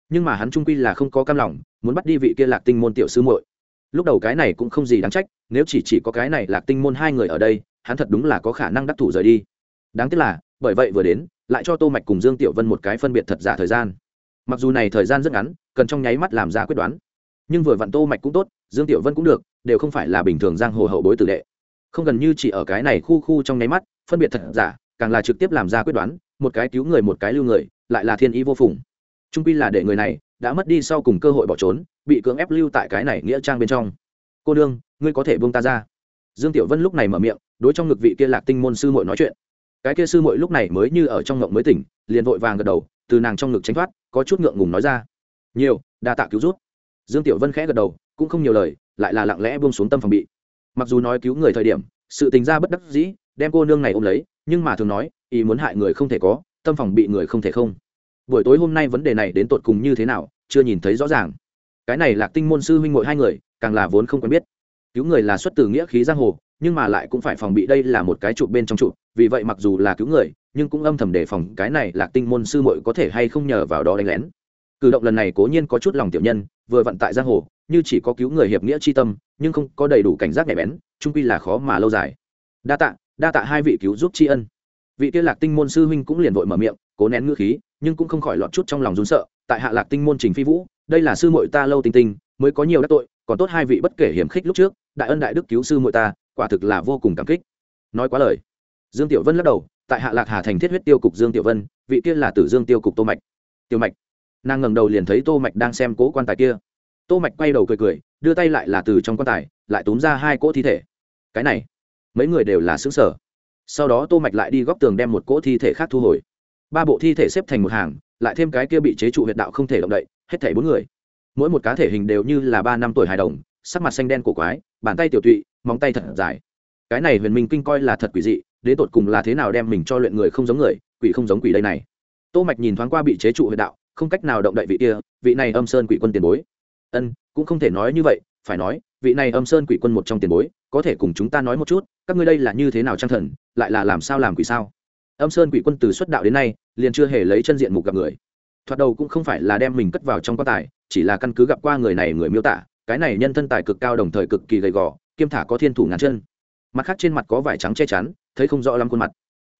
Nhưng mà hắn trung quy là không có cam lòng, muốn bắt đi vị kia lạc tinh môn tiểu sư muội. Lúc đầu cái này cũng không gì đáng trách, nếu chỉ chỉ có cái này lạc tinh môn hai người ở đây, hắn thật đúng là có khả năng đắc thủ rời đi. Đáng tiếc là, bởi vậy vừa đến lại cho tô mạch cùng dương tiểu vân một cái phân biệt thật giả thời gian. Mặc dù này thời gian rất ngắn, cần trong nháy mắt làm ra quyết đoán. Nhưng vừa vặn tô mạch cũng tốt, dương tiểu vân cũng được, đều không phải là bình thường giang hồ hậu bối tử đệ. Không gần như chỉ ở cái này khu khu trong nháy mắt, phân biệt thật giả, càng là trực tiếp làm ra quyết đoán, một cái cứu người một cái lưu người, lại là thiên ý vô phùng. Trung quy là để người này đã mất đi sau cùng cơ hội bỏ trốn, bị cưỡng ép lưu tại cái này nghĩa trang bên trong. Cô đương ngươi có thể buông ta ra. Dương tiểu vân lúc này mở miệng, đối trong ngực vị kia lạc tinh môn sư muội nói chuyện cái kia sư muội lúc này mới như ở trong ngộng mới tỉnh, liền vội vàng gật đầu, từ nàng trong ngực tránh thoát, có chút ngượng ngùng nói ra. Nhiều, đa tạ cứu rút dương tiểu vân khẽ gật đầu, cũng không nhiều lời, lại là lặng lẽ buông xuống tâm phòng bị. Mặc dù nói cứu người thời điểm, sự tình ra bất đắc dĩ, đem cô nương này ôm lấy, nhưng mà thường nói, ý muốn hại người không thể có, tâm phòng bị người không thể không. Buổi tối hôm nay vấn đề này đến tột cùng như thế nào, chưa nhìn thấy rõ ràng. Cái này là tinh môn sư huynh muội hai người, càng là vốn không quen biết. Cứu người là xuất từ nghĩa khí giang hồ nhưng mà lại cũng phải phòng bị đây là một cái trụ bên trong trụ vì vậy mặc dù là cứu người, nhưng cũng âm thầm đề phòng cái này là tinh môn sư muội có thể hay không nhờ vào đó đánh lén. Cử động lần này cố nhiên có chút lòng tiểu nhân, vừa vận tại giang hồ, như chỉ có cứu người hiệp nghĩa chi tâm, nhưng không có đầy đủ cảnh giác nhạy bén trung quy là khó mà lâu dài. Đa tạ đa tạ hai vị cứu giúp tri ân. Vị kia lạc tinh môn sư huynh cũng liền vội mở miệng, cố nén ngữ khí, nhưng cũng không khỏi lọt chút trong lòng rún sợ, tại hạ lạc tinh môn trình phi vũ, đây là sư muội ta lâu tinh tinh, mới có nhiều đắc tội, còn tốt hai vị bất kể hiểm khích lúc trước, đại ân đại đức cứu sư muội ta quả thực là vô cùng cảm kích. Nói quá lời. Dương tiểu vân lắc đầu, tại hạ lạc hà thành thiết huyết tiêu cục dương tiểu vân, vị kia là tử dương tiêu cục tô mạch. Tiêu mạch. Nàng ngẩng đầu liền thấy tô mạch đang xem cố quan tài kia. Tô mạch quay đầu cười cười, đưa tay lại là từ trong quan tài, lại túm ra hai cỗ thi thể. Cái này, mấy người đều là xứng sở sau đó tô mạch lại đi góc tường đem một cỗ thi thể khác thu hồi. Ba bộ thi thể xếp thành một hàng, lại thêm cái kia bị chế trụ huyệt đạo không thể động đậy, hết thảy bốn người. Mỗi một cá thể hình đều như là ba năm tuổi hài đồng, sắc mặt xanh đen cổ quái, bàn tay tiểu tụy móng tay thật dài. Cái này huyền minh kinh coi là thật quỷ dị, đến tột cùng là thế nào đem mình cho luyện người không giống người, quỷ không giống quỷ đây này. Tô mạch nhìn thoáng qua bị chế trụ huyền đạo, không cách nào động đậy vị kia, vị này âm sơn quỷ quân tiền bối. Ân, cũng không thể nói như vậy, phải nói, vị này âm sơn quỷ quân một trong tiền bối, có thể cùng chúng ta nói một chút, các ngươi đây là như thế nào trang thần, lại là làm sao làm quỷ sao? Âm sơn quỷ quân từ xuất đạo đến nay, liền chưa hề lấy chân diện mục gặp người. Thoạt đầu cũng không phải là đem mình cất vào trong quan tài, chỉ là căn cứ gặp qua người này người miêu tả, cái này nhân thân tài cực cao đồng thời cực kỳ gầy gò kiêm thả có thiên thủ ngàn chân. Mặt khác trên mặt có vải trắng che chắn, thấy không rõ lắm khuôn mặt.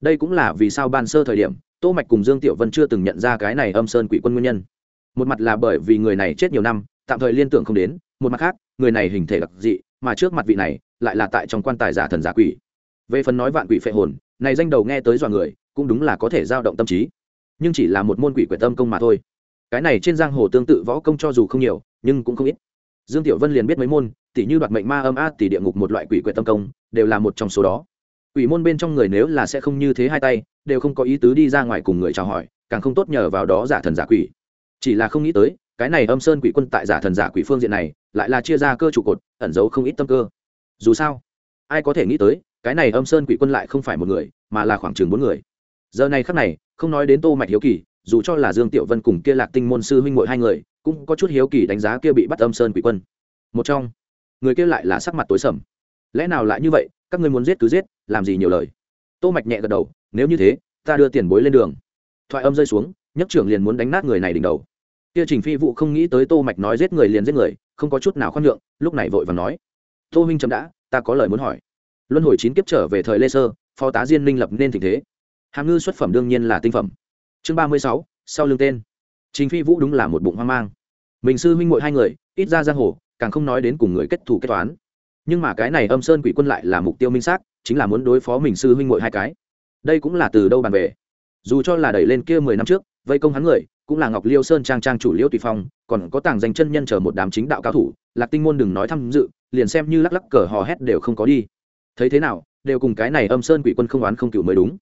Đây cũng là vì sao ban sơ thời điểm, tô mạch cùng dương tiểu vân chưa từng nhận ra cái này âm sơn quỷ quân nguyên nhân. Một mặt là bởi vì người này chết nhiều năm, tạm thời liên tưởng không đến, một mặt khác, người này hình thể đặc dị, mà trước mặt vị này, lại là tại trong quan tài giả thần giả quỷ. Về phần nói vạn quỷ phệ hồn, này danh đầu nghe tới dọa người, cũng đúng là có thể dao động tâm trí. Nhưng chỉ là một môn quỷ quyệt tâm công mà thôi. Cái này trên giang hồ tương tự võ công cho dù không nhiều, nhưng cũng không ít dương tiểu vân liền biết mấy môn tỷ như đoạt mệnh ma âm a tỷ địa ngục một loại quỷ quyệt tâm công, đều là một trong số đó. Quỷ môn bên trong người nếu là sẽ không như thế hai tay, đều không có ý tứ đi ra ngoài cùng người chào hỏi, càng không tốt nhờ vào đó giả thần giả quỷ. Chỉ là không nghĩ tới, cái này âm sơn quỷ quân tại giả thần giả quỷ phương diện này, lại là chia ra cơ trụ cột, ẩn giấu không ít tâm cơ. Dù sao, ai có thể nghĩ tới, cái này âm sơn quỷ quân lại không phải một người, mà là khoảng chừng bốn người. Giờ này khắc này, không nói đến tô mạch hiếu kỳ dù cho là dương tiểu vân cùng kia lạc tinh môn sư huynh muội hai người, cũng có chút hiếu kỳ đánh giá kia bị bắt âm sơn quỷ quân. Một trong, người kia lại là sắc mặt tối sầm. Lẽ nào lại như vậy, các ngươi muốn giết cứ giết, làm gì nhiều lời? Tô mạch nhẹ gật đầu, nếu như thế, ta đưa tiền bối lên đường. Thoại âm rơi xuống nhất trưởng liền muốn đánh nát người này đỉnh đầu. Kia trình phi vụ không nghĩ tới tô mạch nói giết người liền giết người, không có chút nào khoan nhượng, lúc này vội vàng nói. Tô huynh chấm đã, ta có lời muốn hỏi. Luân hồi chín kiếp trở về thời lê sơ, phó tá diên minh lập nên tình thế. Hàm ngư xuất phẩm đương nhiên là tinh phẩm chương ba mươi sáu, sau lưng tên. Trình phi vũ đúng là một bụng hoang mang. Mình sư huynh mội hai người, ít ra giang hồ, càng không nói đến cùng người kết thù kết toán. Nhưng mà cái này âm sơn quỷ quân lại là mục tiêu minh xác, chính là muốn đối phó mình sư huynh mội hai cái. Đây cũng là từ đâu bàn về? Dù cho là đẩy lên kia mười năm trước, vây công hắn người, cũng là ngọc liêu sơn trang trang chủ liêu tùy phong, còn có tàng danh chân nhân chờ một đám chính đạo cao thủ, lạc tinh môn đừng nói tham dự, liền xem như lắc lắc cờ hò hét đều không có đi. Thấy thế nào, đều cùng cái này âm sơn quỷ quân không oán không cựu mới đúng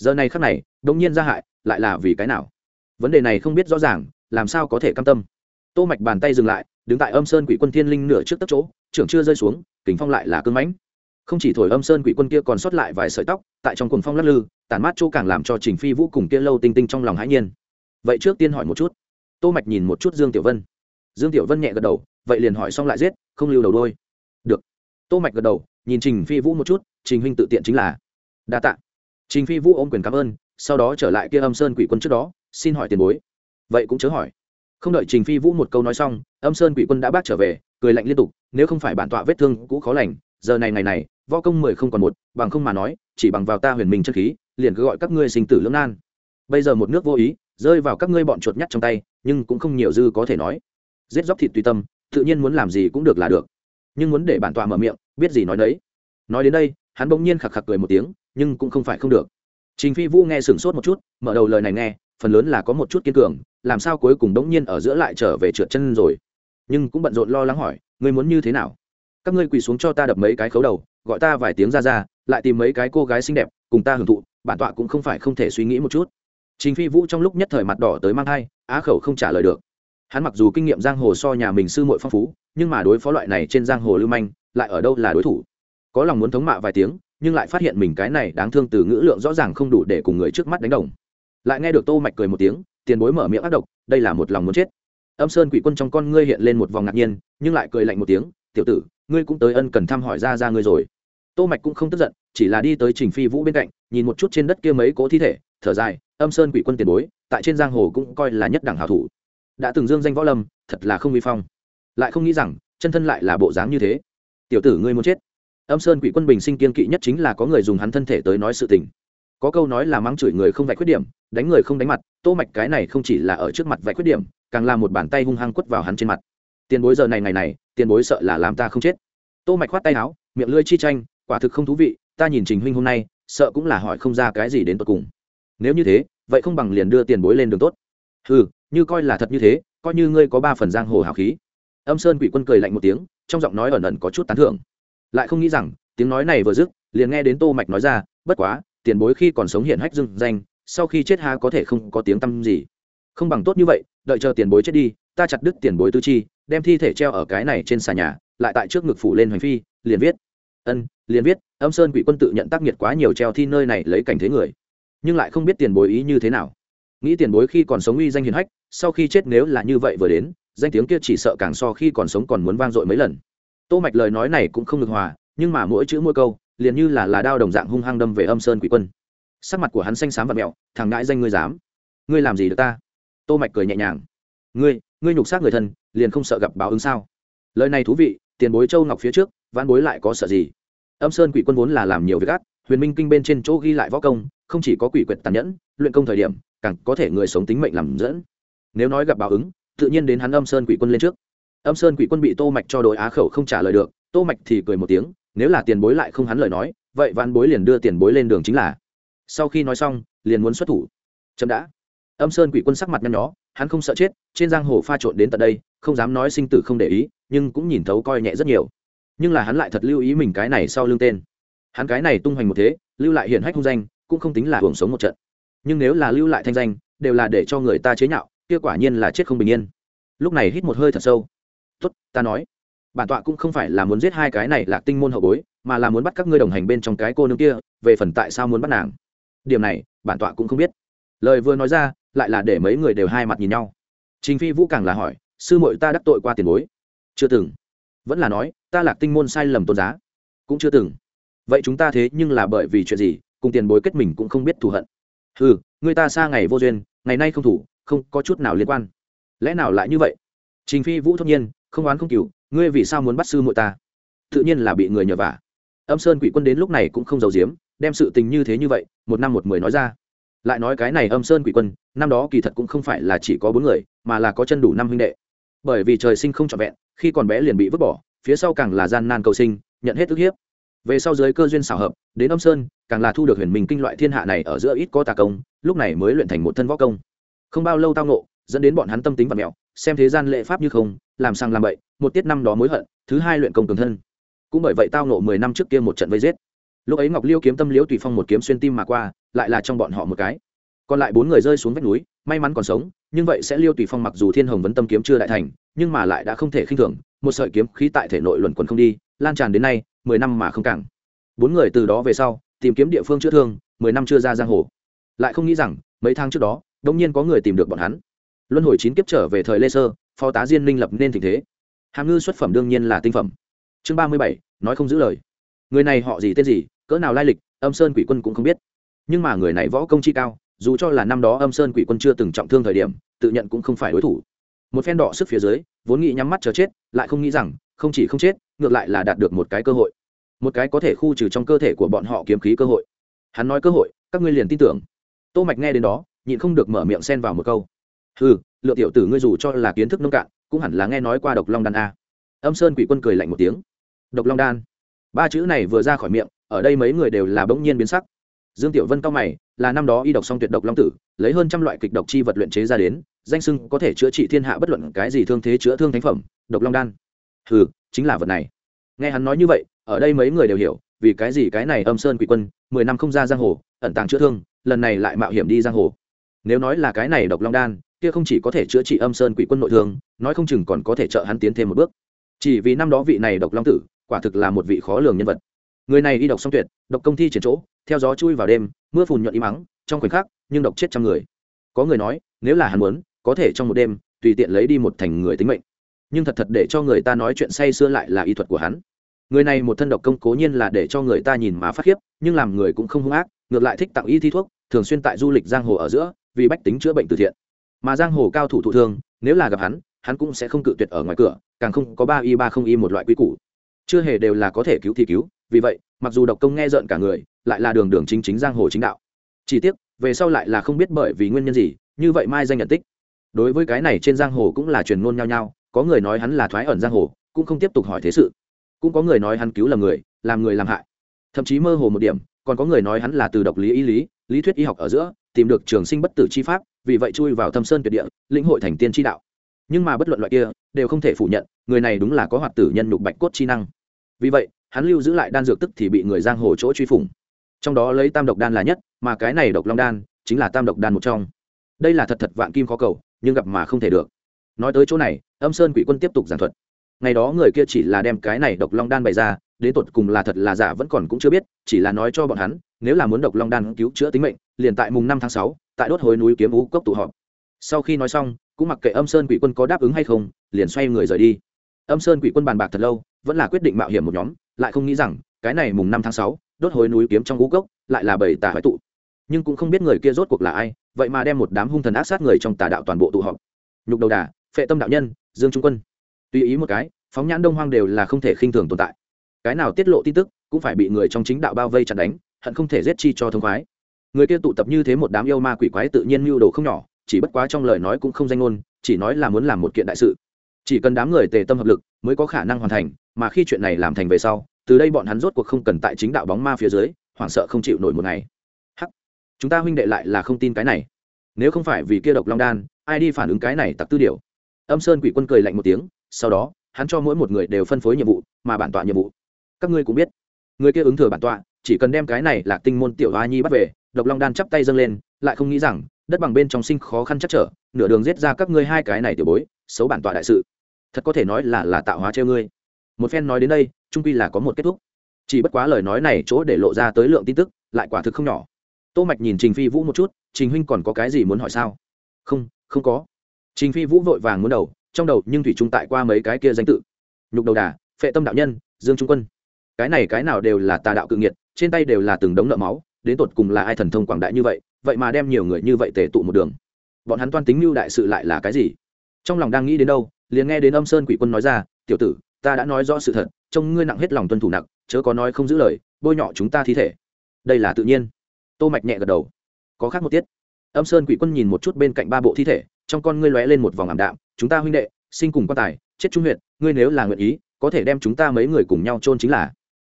giờ này khắc này đông nhiên ra hại, lại là vì cái nào? Vấn đề này không biết rõ ràng, làm sao có thể cam tâm? Tô mạch bàn tay dừng lại, đứng tại âm sơn quỷ quân thiên linh nửa trước tất chỗ, trưởng chưa rơi xuống kính phong lại là cương mãnh. Không chỉ thổi âm sơn quỷ quân kia còn sót lại vài sợi tóc, tại trong cuồng phong lắc lư, tản mát chỗ càng làm cho trình phi vũ cùng kia lâu tinh tinh trong lòng hãi nhiên. Vậy trước tiên hỏi một chút. Tô mạch nhìn một chút dương tiểu vân. Dương tiểu vân nhẹ gật đầu, vậy liền hỏi xong lại giết, không lưu đầu đôi. Được. Tô mạch gật đầu, nhìn trình phi vũ một chút, trình huynh tự tiện chính là. Đa tạ trình phi vũ ôm quyền cảm ơn, sau đó trở lại kia âm sơn quỷ quân trước đó, xin hỏi tiền bối. Vậy cũng chớ hỏi. Không đợi trình phi vũ một câu nói xong, âm sơn quỷ quân đã bác trở về, cười lạnh liên tục, nếu không phải bản tọa vết thương cũ khó lành, giờ này ngày này, võ công mười không còn một, bằng không mà nói, chỉ bằng vào ta huyền minh chân khí, liền cứ gọi các ngươi sinh tử lưỡng nan. Bây giờ một nước vô ý, rơi vào các ngươi bọn chuột nhắt trong tay, nhưng cũng không nhiều dư có thể nói. Giết dốc thịt tùy tâm, tự nhiên muốn làm gì cũng được là được. Nhưng muốn để bản tọa mở miệng, biết gì nói đấy nói đến đây, hắn bỗng nhiên khạc khạc cười một tiếng nhưng cũng không phải không được. Trình phi vũ nghe sửng sốt một chút, mở đầu lời này nghe, phần lớn là có một chút kiên cường, làm sao cuối cùng đống nhiên ở giữa lại trở về trượt chân rồi? Nhưng cũng bận rộn lo lắng hỏi, ngươi muốn như thế nào? Các ngươi quỳ xuống cho ta đập mấy cái khấu đầu, gọi ta vài tiếng ra ra, lại tìm mấy cái cô gái xinh đẹp, cùng ta hưởng thụ, bản tọa cũng không phải không thể suy nghĩ một chút. Trình phi vũ trong lúc nhất thời mặt đỏ tới mang thai, á khẩu không trả lời được. Hắn mặc dù kinh nghiệm giang hồ so nhà mình sư muội phong phú, nhưng mà đối phó loại này trên giang hồ lưu manh, lại ở đâu là đối thủ? Có lòng muốn thống mạ vài tiếng nhưng lại phát hiện mình cái này đáng thương từ ngữ lượng rõ ràng không đủ để cùng người trước mắt đánh đồng. Lại nghe được tô mạch cười một tiếng, tiền bối mở miệng ác độc, đây là một lòng muốn chết. Âm sơn quỷ quân trong con ngươi hiện lên một vòng ngạc nhiên, nhưng lại cười lạnh một tiếng, tiểu tử, ngươi cũng tới ân cần thăm hỏi ra ra ngươi rồi. Tô mạch cũng không tức giận, chỉ là đi tới trình phi vũ bên cạnh, nhìn một chút trên đất kia mấy cỗ thi thể, thở dài, âm sơn quỷ quân tiền bối, tại trên giang hồ cũng coi là nhất đẳng hảo thủ. Đã từng dương danh võ lâm, thật là không vi phong. Lại không nghĩ rằng, chân thân lại là bộ dáng như thế. Tiểu tử ngươi muốn chết âm sơn quỷ quân bình sinh kiên kỵ nhất chính là có người dùng hắn thân thể tới nói sự tình. Có câu nói là mắng chửi người không vạch khuyết điểm, đánh người không đánh mặt, tô mạch cái này không chỉ là ở trước mặt vạch khuyết điểm, càng là một bàn tay hung hăng quất vào hắn trên mặt. Tiền bối giờ này ngày này, tiền bối sợ là làm ta không chết. Tô mạch khoát tay áo, miệng lưỡi chi tranh, quả thực không thú vị, ta nhìn trình huynh hôm nay, sợ cũng là hỏi không ra cái gì đến tận cùng. Nếu như thế, vậy không bằng liền đưa tiền bối lên đường tốt. Ừ như coi là thật như thế, coi như ngươi có ba phần giang hồ hào khí. Âm sơn quỷ quân cười lạnh một tiếng, trong giọng nói ẩn ẩn có chút tán thưởng lại không nghĩ rằng, tiếng nói này vừa dứt, liền nghe đến tô mạch nói ra, bất quá, tiền bối khi còn sống hiện hách dưng danh, sau khi chết ha có thể không có tiếng tăm gì? Không bằng tốt như vậy, đợi chờ tiền bối chết đi, ta chặt đứt tiền bối tư chi, đem thi thể treo ở cái này trên xà nhà, lại tại trước ngực phủ lên hoành phi, liền viết. Ân, liền viết, âm sơn quỷ quân tự nhận tác nghiệt quá nhiều treo thi nơi này lấy cảnh thế người, nhưng lại không biết tiền bối ý như thế nào. Nghĩ tiền bối khi còn sống uy danh hiền hách, sau khi chết nếu là như vậy vừa đến, danh tiếng kia chỉ sợ càng so khi còn sống còn muốn vang dội mấy lần tô mạch lời nói này cũng không được hòa, nhưng mà mỗi chữ mỗi câu, liền như là là đao đồng dạng hung hăng đâm về âm sơn quỷ quân. Sắc mặt của hắn xanh xám và mẹo, thằng ngãi danh ngươi dám. Ngươi làm gì được ta? Tô mạch cười nhẹ nhàng. Ngươi ngươi nhục xác người thân, liền không sợ gặp báo ứng sao? Lời này thú vị, tiền bối châu ngọc phía trước, vãn bối lại có sợ gì? Âm sơn quỷ quân vốn là làm nhiều việc ác, huyền minh kinh bên trên chỗ ghi lại võ công, không chỉ có quỷ quyệt tàn nhẫn, luyện công thời điểm, càng có thể người sống tính mệnh làm dẫn. Nếu nói gặp báo ứng, tự nhiên đến hắn âm sơn quỷ quân lên trước âm sơn quỷ quân bị tô mạch cho đội á khẩu không trả lời được, tô mạch thì cười một tiếng, nếu là tiền bối lại không hắn lời nói, vậy vạn bối liền đưa tiền bối lên đường chính là. Sau khi nói xong, liền muốn xuất thủ. Chậm đã. Âm sơn quỷ quân sắc mặt nhăn nhó, hắn không sợ chết, trên giang hồ pha trộn đến tận đây, không dám nói sinh tử không để ý, nhưng cũng nhìn thấu coi nhẹ rất nhiều. Nhưng là hắn lại thật lưu ý mình cái này sau lưng tên. Hắn cái này tung hoành một thế, lưu lại hiển hách hung danh, cũng không tính là hưởng sống một trận. Nhưng nếu là lưu lại thanh danh, đều là để cho người ta chế nhạo, kia quả nhiên là chết không bình yên. Lúc này hít một hơi thật sâu tốt, ta nói, bản tọa cũng không phải là muốn giết hai cái này là tinh môn hậu bối, mà là muốn bắt các ngươi đồng hành bên trong cái cô nương kia, về phần tại sao muốn bắt nàng? Điểm này, bản tọa cũng không biết. Lời vừa nói ra, lại là để mấy người đều hai mặt nhìn nhau. Trình phi vũ càng là hỏi, sư muội ta đắc tội qua tiền bối? Chưa từng. Vẫn là nói, ta lạc tinh môn sai lầm tôn giá. Cũng chưa từng. Vậy chúng ta thế nhưng là bởi vì chuyện gì, cùng tiền bối kết mình cũng không biết thù hận? Ừ người ta xa ngày vô duyên, ngày nay không thủ, không có chút nào liên quan. Lẽ nào lại như vậy? Trình phi vũ thốt nhiên không oán không cừu, ngươi vì sao muốn bắt sư muội ta? Tự nhiên là bị người nhờ vả. Âm sơn quỷ quân đến lúc này cũng không giấu giếm, đem sự tình như thế như vậy, một năm một mười nói ra. Lại nói cái này âm sơn quỷ quân, năm đó kỳ thật cũng không phải là chỉ có bốn người, mà là có chân đủ năm huynh đệ. Bởi vì trời sinh không trọn vẹn, khi còn bé liền bị vứt bỏ, phía sau càng là gian nan cầu sinh, nhận hết ức hiếp. Về sau dưới cơ duyên xảo hợp, đến âm sơn, càng là thu được huyền minh kinh loại thiên hạ này ở giữa ít có tà công, lúc này mới luyện thành một thân võ công. Không bao lâu tao nộ dẫn đến bọn hắn tâm tính và mẹo xem thế gian lệ pháp như không, làm sang làm bậy, một tiết năm đó mối hận, thứ hai luyện công cường thân. Cũng bởi vậy tao nộ mười năm trước kia một trận vây giết. Lúc ấy ngọc liêu kiếm tâm liễu tùy phong một kiếm xuyên tim mà qua, lại là trong bọn họ một cái. Còn lại bốn người rơi xuống vách núi, may mắn còn sống, nhưng vậy sẽ liêu tùy phong mặc dù thiên hồng vấn tâm kiếm chưa đại thành, nhưng mà lại đã không thể khinh thường, một sợi kiếm khí tại thể nội luẩn quẩn không đi, lan tràn đến nay, mười năm mà không cảng bốn người từ đó về sau, tìm kiếm địa phương chữa thương, mười năm chưa ra giang hồ. Lại không nghĩ rằng, mấy tháng trước đó đông nhiên có người tìm được bọn hắn luân hồi chín kiếp trở về thời lê sơ, phó tá diên minh lập nên tình thế. Hàm ngư xuất phẩm đương nhiên là tinh phẩm. Chương ba mươi bảy, nói không giữ lời. Người này họ gì tên gì, cỡ nào lai lịch, âm sơn quỷ quân cũng không biết. Nhưng mà người này võ công chi cao, dù cho là năm đó âm sơn quỷ quân chưa từng trọng thương thời điểm, tự nhận cũng không phải đối thủ. Một phen đỏ sức phía dưới, vốn nghĩ nhắm mắt chờ chết, lại không nghĩ rằng, không chỉ không chết, ngược lại là đạt được một cái cơ hội. Một cái có thể khu trừ trong cơ thể của bọn họ kiếm khí cơ hội. Hắn nói cơ hội, các ngươi liền tin tưởng. Tô mạch nghe đến đó, nhịn không được mở miệng xen vào một câu ừ lượng tiểu tử ngươi dù cho là kiến thức nông cạn, cũng hẳn là nghe nói qua độc long đan a. Âm sơn quỷ quân cười lạnh một tiếng. Độc long đan. Ba chữ này vừa ra khỏi miệng, ở đây mấy người đều là bỗng nhiên biến sắc. Dương tiểu vân cao mày, là năm đó y độc song tuyệt độc long tử, lấy hơn trăm loại kịch độc chi vật luyện chế ra đến, danh sưng có thể chữa trị thiên hạ bất luận cái gì thương thế chữa thương thánh phẩm, độc long đan. Ừ chính là vật này. Nghe hắn nói như vậy, ở đây mấy người đều hiểu, vì cái gì cái này âm sơn quỷ quân, mười năm không ra giang hồ, ẩn tàng chữa thương, lần này lại mạo hiểm đi giang hồ. Nếu nói là cái này độc long đan kia không chỉ có thể chữa trị âm sơn quỷ quân nội thương, nói không chừng còn có thể trợ hắn tiến thêm một bước. Chỉ vì năm đó vị này độc long tử, quả thực là một vị khó lường nhân vật. Người này y độc song tuyệt, độc công thi triển chỗ, theo gió chui vào đêm, mưa phùn nhuận im mắng, trong khoảnh khắc, nhưng độc chết trăm người. Có người nói, nếu là hắn muốn, có thể trong một đêm, tùy tiện lấy đi một thành người tính mệnh. Nhưng thật thật để cho người ta nói chuyện say xưa lại là y thuật của hắn. Người này một thân độc công cố nhiên là để cho người ta nhìn mà phát khiếp, nhưng làm người cũng không hung ác, ngược lại thích tặng y thi thuốc, thường xuyên tại du lịch giang hồ ở giữa, vì bách tính chữa bệnh từ thiện mà giang hồ cao thủ thụ thương, nếu là gặp hắn hắn cũng sẽ không cự tuyệt ở ngoài cửa, càng không có ba y ba không y một loại quy củ. Chưa hề đều là có thể cứu thì cứu, vì vậy, mặc dù độc công nghe rợn cả người, lại là đường đường chính chính giang hồ chính đạo. Chỉ tiếc, về sau lại là không biết bởi vì nguyên nhân gì, như vậy mai danh nhận tích. Đối với cái này trên giang hồ cũng là truyền ngôn nhau nhau, có người nói hắn là thoái ẩn giang hồ, cũng không tiếp tục hỏi thế sự. Cũng có người nói hắn cứu là người, làm người làm hại. Thậm chí mơ hồ một điểm, còn có người nói hắn là từ độc lý y lý lý thuyết y học ở giữa, tìm được trường sinh bất tử chi pháp vì vậy chui vào thâm sơn tuyệt địa, lĩnh hội thành tiên tri đạo. Nhưng mà bất luận loại kia, đều không thể phủ nhận, người này đúng là có hoạt tử nhân nhục bạch cốt chi năng. Vì vậy, hắn lưu giữ lại đan dược tức thì bị người giang hồ chỗ truy phủng. Trong đó lấy tam độc đan là nhất, mà cái này độc long đan chính là tam độc đan một trong. Đây là thật thật vạn kim khó cầu, nhưng gặp mà không thể được. Nói tới chỗ này, âm sơn quỷ quân tiếp tục giảng thuật. Ngày đó người kia chỉ là đem cái này độc long đan bày ra, đến tột cùng là thật là giả vẫn còn cũng chưa biết, chỉ là nói cho bọn hắn nếu là muốn độc long đan cứu chữa tính mệnh, liền tại mùng năm tháng sáu, tại đốt hối núi kiếm ú cốc tụ họp. Sau khi nói xong, cũng mặc kệ âm sơn quỷ quân có đáp ứng hay không, liền xoay người rời đi. Âm sơn quỷ quân bàn bạc thật lâu, vẫn là quyết định mạo hiểm một nhóm, lại không nghĩ rằng, cái này mùng năm tháng sáu, đốt hối núi kiếm trong ú cốc lại là bảy tà hoại tụ. Nhưng cũng không biết người kia rốt cuộc là ai, vậy mà đem một đám hung thần ác sát người trong tà đạo toàn bộ tụ họp. Nhục đầu đà, phệ tâm đạo nhân, dương trung quân. Tùy ý một cái, phóng nhãn đông hoang đều là không thể khinh thường tồn tại. Cái nào tiết lộ tin tức, cũng phải bị người trong chính đạo bao vây chặt đánh hận không thể giết chi cho thông khoái. Người kia tụ tập như thế một đám yêu ma quỷ quái tự nhiên mưu đồ không nhỏ, chỉ bất quá trong lời nói cũng không danh ngôn, chỉ nói là muốn làm một kiện đại sự. Chỉ cần đám người tề tâm hợp lực, mới có khả năng hoàn thành, mà khi chuyện này làm thành về sau, từ đây bọn hắn rốt cuộc không cần tại chính đạo bóng ma phía dưới, hoảng sợ không chịu nổi một ngày. Hắc! Chúng ta huynh đệ lại là không tin cái này. Nếu không phải vì kia độc long đan, ai đi phản ứng cái này tặc tư điều? Âm sơn quỷ quân cười lạnh một tiếng, sau đó, hắn cho mỗi một người đều phân phối nhiệm vụ, mà bản tọa nhiệm vụ. Các ngươi cũng biết. Người kia ứng thừa bản tọa chỉ cần đem cái này là tinh môn tiểu hoa nhi bắt về, độc long đan chắp tay dâng lên, lại không nghĩ rằng, đất bằng bên trong sinh khó khăn chắc trở, nửa đường giết ra các ngươi hai cái này tiểu bối, xấu bản tọa đại sự. Thật có thể nói là là tạo hóa treo ngươi. Một phen nói đến đây, trung quy là có một kết thúc. Chỉ bất quá lời nói này chỗ để lộ ra tới lượng tin tức, lại quả thực không nhỏ. Tô mạch nhìn trình phi vũ một chút, trình huynh còn có cái gì muốn hỏi sao? Không không có. Trình phi vũ vội vàng muốn đầu, trong đầu nhưng thủy trung tại qua mấy cái kia danh tự. Nhục đầu đà, phệ tâm đạo nhân, dương trung quân cái này cái nào đều là tà đạo cự nghiệt, trên tay đều là từng đống nợ máu, đến tột cùng là ai thần thông quảng đại như vậy vậy mà đem nhiều người như vậy tề tụ một đường. Bọn hắn toan tính mưu đại sự lại là cái gì? Trong lòng đang nghĩ đến đâu, liền nghe đến âm sơn quỷ quân nói ra, tiểu tử, ta đã nói rõ sự thật, trông ngươi nặng hết lòng tuân thủ nặng, chớ có nói không giữ lời, bôi nhọ chúng ta thi thể. Đây là tự nhiên. Tô mạch nhẹ gật đầu. Có khác một tiết. Âm sơn quỷ quân nhìn một chút bên cạnh ba bộ thi thể, trong con ngươi lóe lên một vòng ảm đạm, chúng ta huynh đệ, sinh cùng quan tài, chết trung huyện ngươi nếu là nguyện ý, có thể đem chúng ta mấy người cùng nhau chôn chính là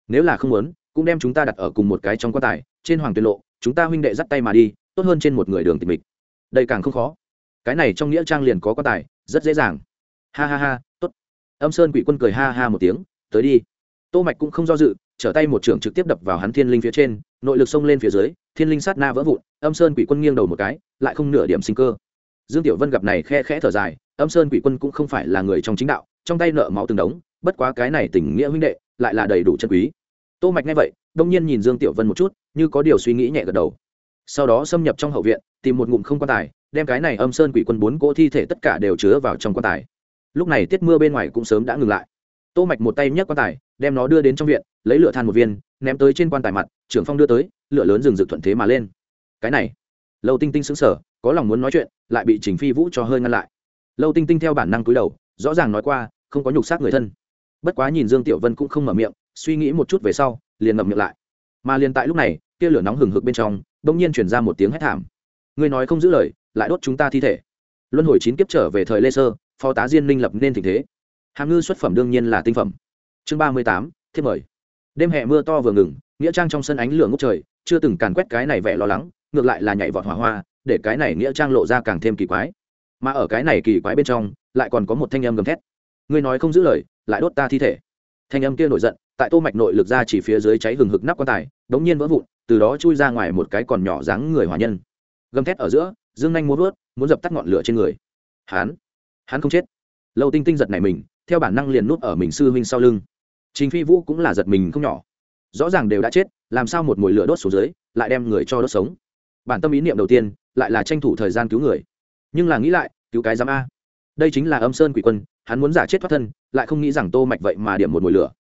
nếu là không muốn, cũng đem chúng ta đặt ở cùng một cái trong quan tài, trên hoàng tuyên lộ, chúng ta huynh đệ dắt tay mà đi, tốt hơn trên một người đường tịch mịch. Đây càng không khó. Cái này trong nghĩa trang liền có quan tài, rất dễ dàng. Ha ha ha, tốt. Âm sơn quỷ quân cười ha ha một tiếng, tới đi. Tô mạch cũng không do dự, trở tay một trường trực tiếp đập vào hắn thiên linh phía trên, nội lực xông lên phía dưới, thiên linh sát na vỡ vụn, âm sơn quỷ quân nghiêng đầu một cái, lại không nửa điểm sinh cơ. Dương tiểu vân gặp này khe khẽ thở dài, âm sơn quỷ quân cũng không phải là người trong chính đạo, trong tay nợ máu từng đống, bất quá cái này tình nghĩa huynh đệ lại là đầy đủ chân quý. Tô mạch nghe vậy đông nhiên nhìn dương tiểu vân một chút như có điều suy nghĩ nhẹ gật đầu. Sau đó xâm nhập trong hậu viện tìm một ngụm không quan tài đem cái này âm sơn quỷ quân bốn cỗ thi thể tất cả đều chứa vào trong quan tài. Lúc này tiết mưa bên ngoài cũng sớm đã ngừng lại. Tô mạch một tay nhấc quan tài đem nó đưa đến trong viện lấy lửa than một viên ném tới trên quan tài mặt trưởng phong đưa tới lửa lớn rừng rực thuận thế mà lên. Cái này lâu tinh tinh sững sờ, có lòng muốn nói chuyện lại bị trình phi vũ cho hơi ngăn lại. Lâu tinh tinh theo bản năng cúi đầu rõ ràng nói qua không có nhục xác người thân bất quá nhìn dương tiểu vân cũng không mở miệng, suy nghĩ một chút về sau, liền ngậm miệng lại. Mà liền tại lúc này, tia lửa nóng hừng hực bên trong, bỗng nhiên chuyển ra một tiếng hét thảm. Người nói không giữ lời, lại đốt chúng ta thi thể. Luân hồi chín kiếp trở về thời lê sơ, phó tá diên minh lập nên tình thế. Hàm ngư xuất phẩm đương nhiên là tinh phẩm. Chương ba mươi tám thiết mời. Đêm hè mưa to vừa ngừng, nghĩa trang trong sân ánh lửa ngốc trời, chưa từng càn quét cái này vẻ lo lắng, ngược lại là nhảy vọt hỏa hoa, để cái này nghĩa trang lộ ra càng thêm kỳ quái. Mà ở cái này kỳ quái bên trong, lại còn có một thanh âm gầm thét. Ngươi nói không giữ lời lại đốt ta thi thể. Thanh âm kia nổi giận, tại tô mạch nội lực ra chỉ phía dưới cháy hừng hực nắp quan tài, đống nhiên vỡ vụn, từ đó chui ra ngoài một cái còn nhỏ dáng người hòa nhân. Gầm thét ở giữa, dương nhanh muốn vớt, muốn dập tắt ngọn lửa trên người. Hắn hắn không chết. Lâu tinh tinh giật này mình, theo bản năng liền núp ở mình sư huynh sau lưng. Chính phi vũ cũng là giật mình không nhỏ. Rõ ràng đều đã chết, làm sao một mùi lửa đốt xuống dưới, lại đem người cho đốt sống. Bản tâm ý niệm đầu tiên, lại là tranh thủ thời gian cứu người. Nhưng là nghĩ lại, cứu cái giám a đây chính là âm sơn quỷ quân, hắn muốn giả chết thoát thân, lại không nghĩ rằng tô mạch vậy mà điểm một mùi lửa.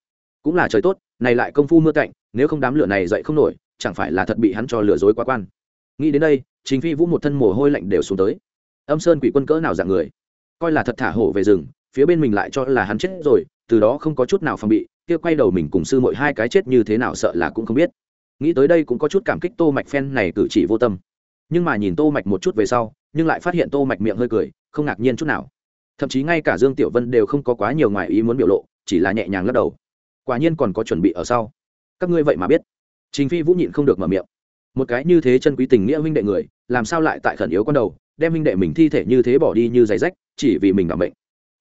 Cũng là trời tốt, này lại công phu mưa cạnh nếu không đám lửa này dậy không nổi, chẳng phải là thật bị hắn cho lừa dối quá quan. Nghĩ đến đây chính phi vũ một thân mồ hôi lạnh đều xuống tới. Âm sơn quỷ quân cỡ nào dạng người? Coi là thật thả hổ về rừng, phía bên mình lại cho là hắn chết rồi, từ đó không có chút nào phòng bị, kia quay đầu mình cùng sư mội hai cái chết như thế nào sợ là cũng không biết. Nghĩ tới đây cũng có chút cảm kích tô mạch phen này cử chỉ vô tâm. Nhưng mà nhìn tô mạch một chút về sau, nhưng lại phát hiện tô mạch miệng hơi cười, không ngạc nhiên chút nào thậm chí ngay cả dương tiểu vân đều không có quá nhiều ngoài ý muốn biểu lộ, chỉ là nhẹ nhàng lắc đầu. Quả nhiên còn có chuẩn bị ở sau. Các ngươi vậy mà biết. Trình phi vũ nhịn không được mở miệng. Một cái như thế chân quý tình nghĩa huynh đệ người, làm sao lại tại khẩn yếu con đầu, đem huynh đệ mình thi thể như thế bỏ đi như giày rách, chỉ vì mình đảm bệnh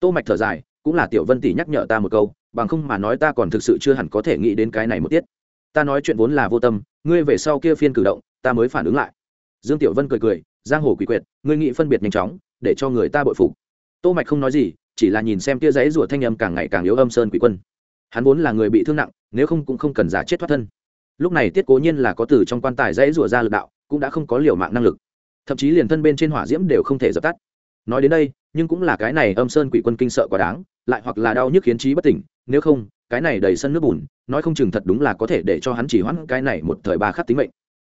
tô mạch thở dài, cũng là tiểu vân tỷ nhắc nhở ta một câu, bằng không mà nói ta còn thực sự chưa hẳn có thể nghĩ đến cái này một tiết. Ta nói chuyện vốn là vô tâm, ngươi về sau kia phiên cử động, ta mới phản ứng lại. Dương tiểu vân cười cười, giang hồ quỷ quyệt, ngươi nghĩ phân biệt nhanh chóng, để cho người ta bội phục tô mạch không nói gì, chỉ là nhìn xem kia giấy rùa thanh âm càng ngày càng yếu âm sơn quỷ quân. Hắn vốn là người bị thương nặng, nếu không cũng không cần giả chết thoát thân. Lúc này tiết cố nhiên là có từ trong quan tài dãy rùa ra lực đạo, cũng đã không có liều mạng năng lực. Thậm chí liền thân bên trên hỏa diễm đều không thể dập tắt. Nói đến đây, nhưng cũng là cái này âm sơn quỷ quân kinh sợ quá đáng, lại hoặc là đau nhức khiến trí bất tỉnh, nếu không, cái này đầy sân nước bùn, nói không chừng thật đúng là có thể để cho hắn chỉ hoãn cái này một thời ba khắc tính mệnh.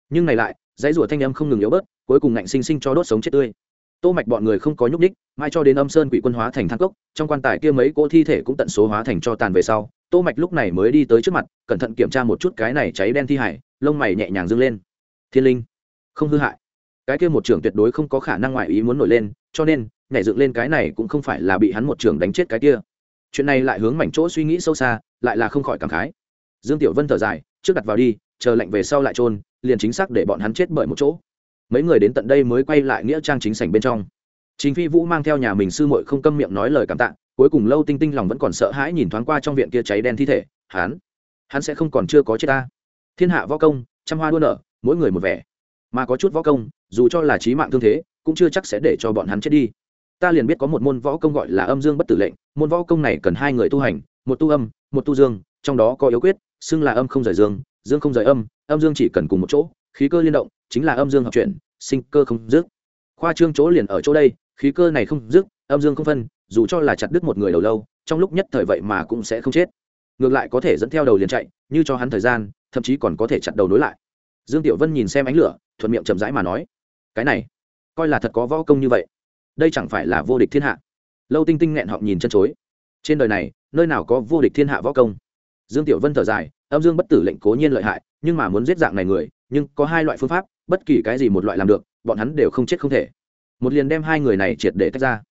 Nhưng này lại dãy rùa thanh âm không ngừng yếu bớt, cuối cùng ngạnh sinh sinh cho đốt sống chết tươi tô mạch bọn người không có nhúc ních mai cho đến âm sơn quỷ quân hóa thành thang cốc, trong quan tài kia mấy cỗ thi thể cũng tận số hóa thành cho tàn về sau, tô mạch lúc này mới đi tới trước mặt, cẩn thận kiểm tra một chút cái này cháy đen thi hải, lông mày nhẹ nhàng dương lên. Thiên linh, không hư hại. Cái kia một trưởng tuyệt đối không có khả năng ngoại ý muốn nổi lên, cho nên, nhảy dựng lên cái này cũng không phải là bị hắn một trưởng đánh chết cái kia. Chuyện này lại hướng mảnh chỗ suy nghĩ sâu xa, lại là không khỏi cảm khái. Dương tiểu vân thở dài, trước đặt vào đi, chờ lệnh về sau lại trôn liền chính xác để bọn hắn chết bởi một chỗ mấy người đến tận đây mới quay lại nghĩa trang chính sảnh bên trong. Chính phi vũ mang theo nhà mình sư muội không câm miệng nói lời cảm tạ, cuối cùng lâu tinh tinh lòng vẫn còn sợ hãi nhìn thoáng qua trong viện kia cháy đen thi thể, hắn hắn sẽ không còn chưa có chết ta. Thiên hạ võ công, trăm hoa đua nở, mỗi người một vẻ. Mà có chút võ công, dù cho là trí mạng thương thế, cũng chưa chắc sẽ để cho bọn hắn chết đi. Ta liền biết có một môn võ công gọi là âm dương bất tử lệnh, môn võ công này cần hai người tu hành, một tu âm, một tu dương, trong đó có yếu quyết, xưng là âm không rời dương dương không rời âm âm dương chỉ cần cùng một chỗ khí cơ liên động, chính là âm dương hợp chuyển, sinh cơ không dứt. Khoa trương chỗ liền ở chỗ đây, khí cơ này không dứt, âm dương không phân, dù cho là chặt đứt một người đầu lâu, trong lúc nhất thời vậy mà cũng sẽ không chết. Ngược lại có thể dẫn theo đầu liền chạy, như cho hắn thời gian, thậm chí còn có thể chặt đầu nối lại. Dương tiểu vân nhìn xem ánh lửa, thuận miệng chậm rãi mà nói, cái này, coi là thật có võ công như vậy. Đây chẳng phải là vô địch thiên hạ. Lâu tinh tinh nghẹn họng nhìn chân chối, trên đời này, nơi nào có vô địch thiên hạ võ công? Dương tiểu vân thở dài, âm dương bất tử lệnh cố nhiên lợi hại, nhưng mà muốn giết dạng này người nhưng có hai loại phương pháp, bất kỳ cái gì một loại làm được, bọn hắn đều không chết không thể. Một liền đem hai người này triệt để tách ra.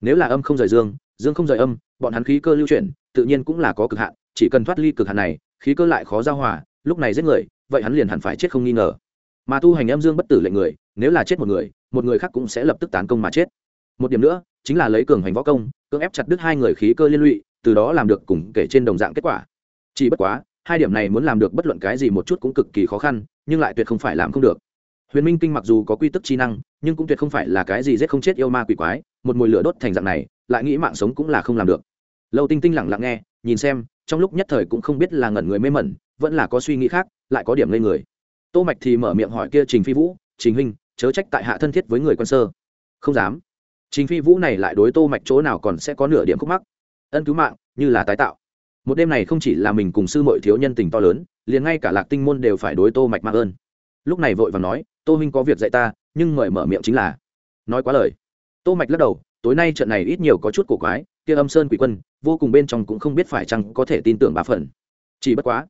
Nếu là âm không rời dương dương không rời âm, bọn hắn khí cơ lưu chuyển, tự nhiên cũng là có cực hạn, chỉ cần thoát ly cực hạn này, khí cơ lại khó giao hòa, lúc này giết người, vậy hắn liền hẳn phải chết không nghi ngờ. Mà tu hành âm dương bất tử lệnh người, nếu là chết một người một người khác cũng sẽ lập tức tán công mà chết. Một điểm nữa, chính là lấy cường hành võ công, cưỡng ép chặt đứt hai người khí cơ liên lụy, từ đó làm được cùng kể trên đồng dạng kết quả. Chỉ bất quá hai điểm này muốn làm được bất luận cái gì một chút cũng cực kỳ khó khăn, nhưng lại tuyệt không phải làm không được. Huyền minh kinh mặc dù có quy tức chi năng, nhưng cũng tuyệt không phải là cái gì rét không chết yêu ma quỷ quái, một mùi lửa đốt thành dạng này, lại nghĩ mạng sống cũng là không làm được. Lâu tinh tinh lặng lặng nghe, nhìn xem, trong lúc nhất thời cũng không biết là ngẩn người mê mẩn, vẫn là có suy nghĩ khác, lại có điểm lên người. Tô mạch thì mở miệng hỏi kia trình phi vũ, trình huynh, chớ trách tại hạ thân thiết với người quân sơ. Không dám. Trình phi vũ này lại đối tô mạch chỗ nào còn sẽ có nửa điểm khúc mắc. Ân cứu mạng, như là tái tạo một đêm này không chỉ là mình cùng sư muội thiếu nhân tình to lớn, liền ngay cả lạc tinh môn đều phải đối tô mạch mang ơn. Lúc này vội vàng nói, tô huynh có việc dạy ta, nhưng mời mở miệng chính là. Nói quá lời, tô mạch lắc đầu, tối nay trận này ít nhiều có chút cổ quái, kia âm sơn quỷ quân, vô cùng bên trong cũng không biết phải chăng có thể tin tưởng bà phần. Chỉ bất quá,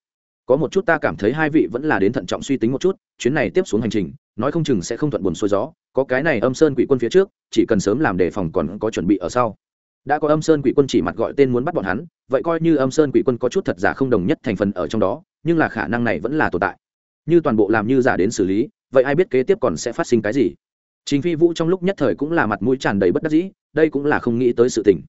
có một chút ta cảm thấy hai vị vẫn là đến thận trọng suy tính một chút, chuyến này tiếp xuống hành trình, nói không chừng sẽ không thuận buồn xuôi gió, có cái này âm sơn quỷ quân phía trước, chỉ cần sớm làm đề phòng còn có chuẩn bị ở sau đã có âm sơn quỷ quân chỉ mặt gọi tên muốn bắt bọn hắn, vậy coi như âm sơn quỷ quân có chút thật giả không đồng nhất thành phần ở trong đó, nhưng là khả năng này vẫn là tồn tại. Như toàn bộ làm như giả đến xử lý, vậy ai biết kế tiếp còn sẽ phát sinh cái gì? Chính phi vũ trong lúc nhất thời cũng là mặt mũi tràn đầy bất đắc dĩ, đây cũng là không nghĩ tới sự tình.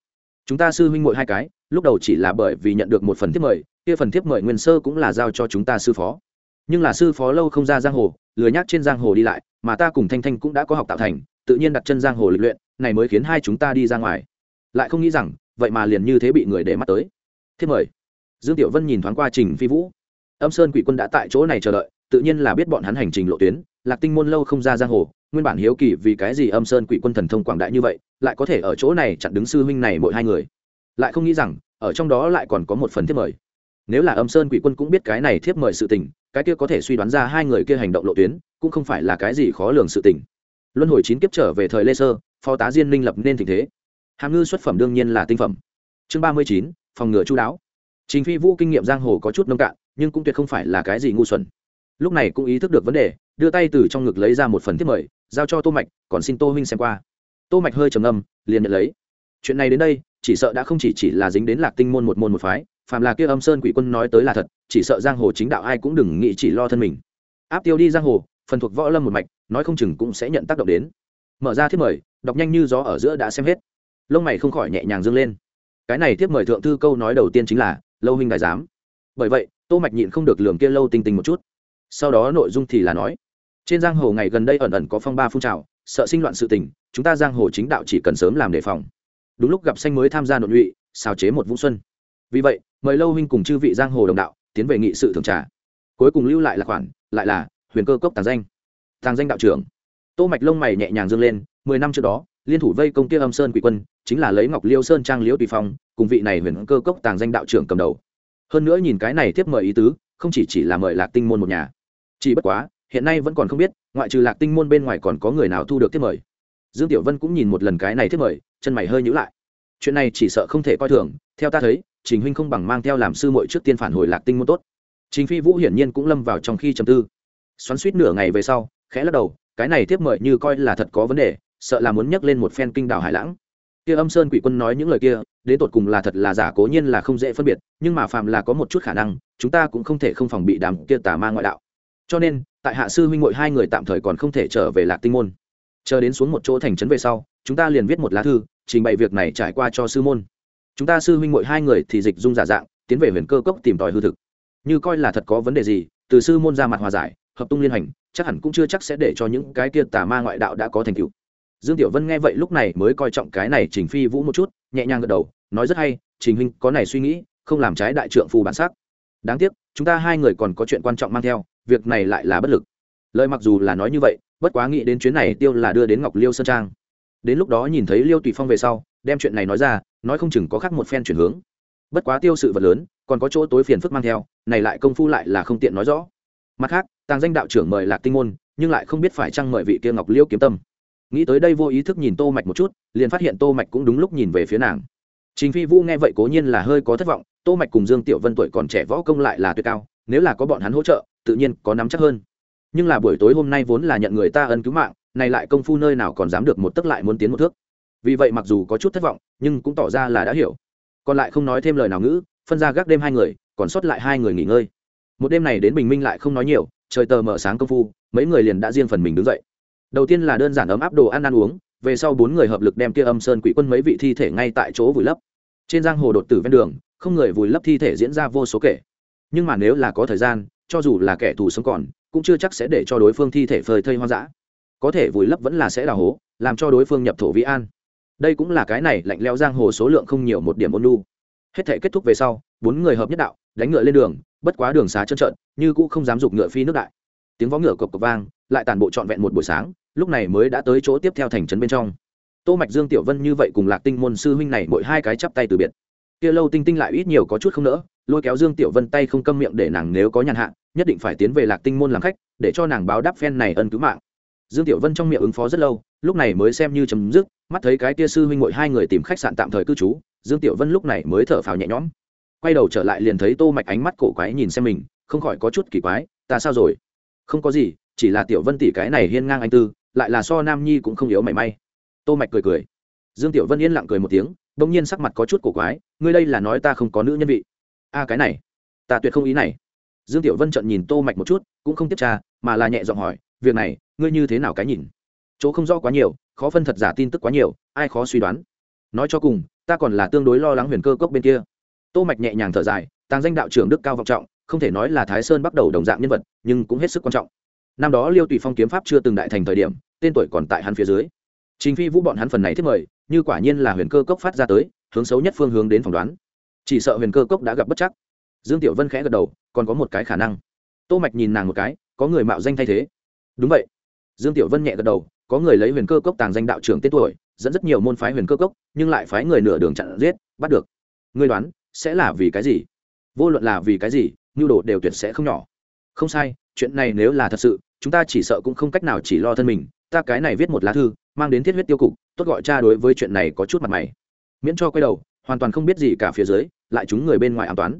Chúng ta sư huynh muội hai cái, lúc đầu chỉ là bởi vì nhận được một phần thiếp mời, kia phần thiếp mời nguyên sơ cũng là giao cho chúng ta sư phó. Nhưng là sư phó lâu không ra giang hồ, lười nhác trên giang hồ đi lại, mà ta cùng thanh thanh cũng đã có học tạo thành, tự nhiên đặt chân giang hồ lịch luyện, này mới khiến hai chúng ta đi ra ngoài lại không nghĩ rằng vậy mà liền như thế bị người để mắt tới. Thiếp mời. Dương tiểu vân nhìn thoáng qua trình phi vũ. Âm sơn quỷ quân đã tại chỗ này chờ đợi, tự nhiên là biết bọn hắn hành trình lộ tuyến, lạc tinh môn lâu không ra giang hồ, nguyên bản hiếu kỳ vì cái gì âm sơn quỷ quân thần thông quảng đại như vậy, lại có thể ở chỗ này chặn đứng sư huynh này mỗi hai người. Lại không nghĩ rằng, ở trong đó lại còn có một phần thiếp mời. Nếu là âm sơn quỷ quân cũng biết cái này thiếp mời sự tình, cái kia có thể suy đoán ra hai người kia hành động lộ tuyến, cũng không phải là cái gì khó lường sự tình. Luân hồi chín kiếp trở về thời lê sơ, phó tá diên minh lập nên tình thế hàm ngư xuất phẩm đương nhiên là tinh phẩm. Chương ba mươi chín, phòng ngừa chú đáo. Chính phi vũ kinh nghiệm giang hồ có chút nông cạn, nhưng cũng tuyệt không phải là cái gì ngu xuẩn. Lúc này cũng ý thức được vấn đề, đưa tay từ trong ngực lấy ra một phần thiết mời, giao cho tô mạch, còn xin tô huynh xem qua. Tô mạch hơi trầm ngâm, liền nhận lấy. Chuyện này đến đây, chỉ sợ đã không chỉ chỉ là dính đến lạc tinh môn một môn một phái, phàm là kia âm sơn quỷ quân nói tới là thật, chỉ sợ giang hồ chính đạo ai cũng đừng nghĩ chỉ lo thân mình. Áp tiêu đi giang hồ, phần thuộc võ lâm một mạch, nói không chừng cũng sẽ nhận tác động đến. Mở ra thiết mời, đọc nhanh như gió ở giữa đã xem hết lông mày không khỏi nhẹ nhàng dâng lên. Cái này tiếp mời thượng thư câu nói đầu tiên chính là, lâu huynh đại giám bởi vậy, tô mạch nhịn không được lường kia lâu tinh tinh một chút. Sau đó nội dung thì là nói, trên giang hồ ngày gần đây ẩn ẩn có phong ba phun trào, sợ sinh loạn sự tình, chúng ta giang hồ chính đạo chỉ cần sớm làm đề phòng. Đúng lúc gặp xanh mới tham gia nội nhụy, xào chế một vũ xuân. Vì vậy, mời lâu huynh cùng chư vị giang hồ đồng đạo, tiến về nghị sự thường trà. Cuối cùng lưu lại là khoản, lại là huyền cơ cốc tàng danh. Tàng danh đạo trưởng. Tô mạch lông mày nhẹ nhàng dương lên, mười năm trước đó, liên thủ vây công kia âm sơn quỷ quân chính là lấy ngọc liêu sơn trang liễu tùy phong, cùng vị này huyền cơ cốc tàng danh đạo trưởng cầm đầu. Hơn nữa nhìn cái này tiếp mời ý tứ, không chỉ chỉ là mời lạc tinh môn một nhà. Chỉ bất quá, hiện nay vẫn còn không biết, ngoại trừ lạc tinh môn bên ngoài còn có người nào thu được tiếp mời. Dương tiểu vân cũng nhìn một lần cái này tiếp mời, chân mày hơi nhíu lại. Chuyện này chỉ sợ không thể coi thường, theo ta thấy, trình huynh không bằng mang theo làm sư muội trước tiên phản hồi lạc tinh môn tốt. Trình phi vũ hiển nhiên cũng lâm vào trong khi trầm tư. Xoắn suýt nửa ngày về sau, khẽ lắc đầu, cái này tiếp mời như coi là thật có vấn đề, sợ là muốn nhắc lên một phen kinh đảo hải lãng kia âm sơn quỷ quân nói những lời kia, đến tột cùng là thật là giả cố nhiên là không dễ phân biệt, nhưng mà phàm là có một chút khả năng, chúng ta cũng không thể không phòng bị đám kia tà ma ngoại đạo. Cho nên, tại hạ sư huynh ngội hai người tạm thời còn không thể trở về lạc tinh môn. Chờ đến xuống một chỗ thành trấn về sau, chúng ta liền viết một lá thư, trình bày việc này trải qua cho sư môn. Chúng ta sư huynh ngội hai người thì dịch dung giả dạng, tiến về huyền cơ cốc tìm tòi hư thực. Như coi là thật có vấn đề gì, từ sư môn ra mặt hòa giải, hợp tung liên hành, chắc hẳn cũng chưa chắc sẽ để cho những cái kia tà ma ngoại đạo đã có thành tựu dương tiểu vân nghe vậy lúc này mới coi trọng cái này trình phi vũ một chút, nhẹ nhàng gật đầu, nói rất hay, trình huynh có này suy nghĩ, không làm trái đại trượng phù bản sắc. Đáng tiếc, chúng ta hai người còn có chuyện quan trọng mang theo, việc này lại là bất lực. Lời mặc dù là nói như vậy, bất quá nghĩ đến chuyến này tiêu là đưa đến ngọc liêu sơn trang. Đến lúc đó nhìn thấy liêu tùy phong về sau, đem chuyện này nói ra, nói không chừng có khác một phen chuyển hướng. Bất quá tiêu sự vật lớn, còn có chỗ tối phiền phức mang theo, này lại công phu lại là không tiện nói rõ. Mặt khác, tàng danh đạo trưởng mời lạc tinh môn, nhưng lại không biết phải chăng mời vị kia ngọc liêu kiếm tâm nghĩ tới đây vô ý thức nhìn tô mạch một chút, liền phát hiện tô mạch cũng đúng lúc nhìn về phía nàng. Chính phi vũ nghe vậy cố nhiên là hơi có thất vọng, tô mạch cùng dương tiểu vân tuổi còn trẻ võ công lại là tuyệt cao, nếu là có bọn hắn hỗ trợ, tự nhiên có nắm chắc hơn. Nhưng là buổi tối hôm nay vốn là nhận người ta ân cứu mạng, này lại công phu nơi nào còn dám được một tức lại muốn tiến một thước. Vì vậy mặc dù có chút thất vọng, nhưng cũng tỏ ra là đã hiểu. Còn lại không nói thêm lời nào ngữ, phân ra gác đêm hai người, còn sót lại hai người nghỉ ngơi. Một đêm này đến bình minh lại không nói nhiều, trời tờ mở sáng công phu, mấy người liền đã riêng phần mình đứng dậy đầu tiên là đơn giản ấm áp đồ ăn ăn uống, về sau bốn người hợp lực đem kia âm sơn quỷ quân mấy vị thi thể ngay tại chỗ vùi lấp. Trên giang hồ đột tử ven đường, không người vùi lấp thi thể diễn ra vô số kể. Nhưng mà nếu là có thời gian, cho dù là kẻ thù sống còn, cũng chưa chắc sẽ để cho đối phương thi thể phơi thây hoang dã. Có thể vùi lấp vẫn là sẽ đào hố, làm cho đối phương nhập thổ vĩ an. Đây cũng là cái này lạnh leo giang hồ số lượng không nhiều một điểm ôn lu hết thể kết thúc về sau, bốn người hợp nhất đạo, đánh ngựa lên đường, bất quá đường xá trơn trợn, như cũ không dám dục ngựa phi nước đại tiếng vó ngựa cộc cộc vang, lại tàn bộ trọn vẹn một buổi sáng, lúc này mới đã tới chỗ tiếp theo thành trấn bên trong. Tô mạch dương, tiểu vân như vậy cùng lạc tinh môn sư huynh này mỗi hai cái chắp tay từ biệt. Kia lâu tinh tinh lại ít nhiều có chút không nỡ, lôi kéo dương tiểu vân tay không câm miệng để nàng nếu có nhàn hạ, nhất định phải tiến về lạc tinh môn làm khách, để cho nàng báo đáp phen này ân cứu mạng. Dương tiểu vân trong miệng ứng phó rất lâu, lúc này mới xem như chấm dứt, mắt thấy cái kia sư huynh ngội hai người tìm khách sạn tạm thời cư trú, dương tiểu vân lúc này mới thở phào nhẹ nhõm. Quay đầu trở lại liền thấy tô mạch ánh mắt cổ quái nhìn xem mình, không khỏi có chút kỳ quái, ta sao rồi? Không có gì, chỉ là tiểu vân tỷ cái này hiên ngang anh tư, lại là so nam nhi cũng không yếu mảy may. Tô mạch cười cười. Dương tiểu vân yên lặng cười một tiếng, bỗng nhiên sắc mặt có chút cổ quái, ngươi đây là nói ta không có nữ nhân vị. A, cái này, ta tuyệt không ý này. Dương tiểu vân trợn nhìn tô mạch một chút, cũng không tiếp tra, mà là nhẹ giọng hỏi, việc này, ngươi như thế nào cái nhìn? Chỗ không rõ quá nhiều, khó phân thật giả tin tức quá nhiều, ai khó suy đoán? Nói cho cùng, ta còn là tương đối lo lắng huyền cơ cốc bên kia. Tô mạch nhẹ nhàng thở dài, tàng danh đạo trưởng đức cao vọng trọng không thể nói là thái sơn bắt đầu đồng dạng nhân vật, nhưng cũng hết sức quan trọng. Năm đó liêu tùy phong kiếm pháp chưa từng đại thành thời điểm, tên tuổi còn tại hắn phía dưới. Chính phi vũ bọn hắn phần này thiết mời, như quả nhiên là huyền cơ cốc phát ra tới, hướng xấu nhất phương hướng đến phỏng đoán. Chỉ sợ huyền cơ cốc đã gặp bất chắc. Dương tiểu vân khẽ gật đầu, còn có một cái khả năng. Tô mạch nhìn nàng một cái, có người mạo danh thay thế. Đúng vậy. Dương tiểu vân nhẹ gật đầu, có người lấy huyền cơ cốc tàng danh đạo trưởng tên tuổi, dẫn rất nhiều môn phái huyền cơ cốc, nhưng lại phái người nửa đường chặn giết, bắt được. Ngươi đoán, sẽ là vì cái gì? Vô luận là vì cái gì nhu đồ đều tuyệt sẽ không nhỏ. Không sai, chuyện này nếu là thật sự, chúng ta chỉ sợ cũng không cách nào chỉ lo thân mình. Ta cái này viết một lá thư, mang đến thiết huyết tiêu cục, tốt gọi cha đối với chuyện này có chút mặt mày. Miễn cho quay đầu, hoàn toàn không biết gì cả phía dưới, lại chúng người bên ngoài an toán.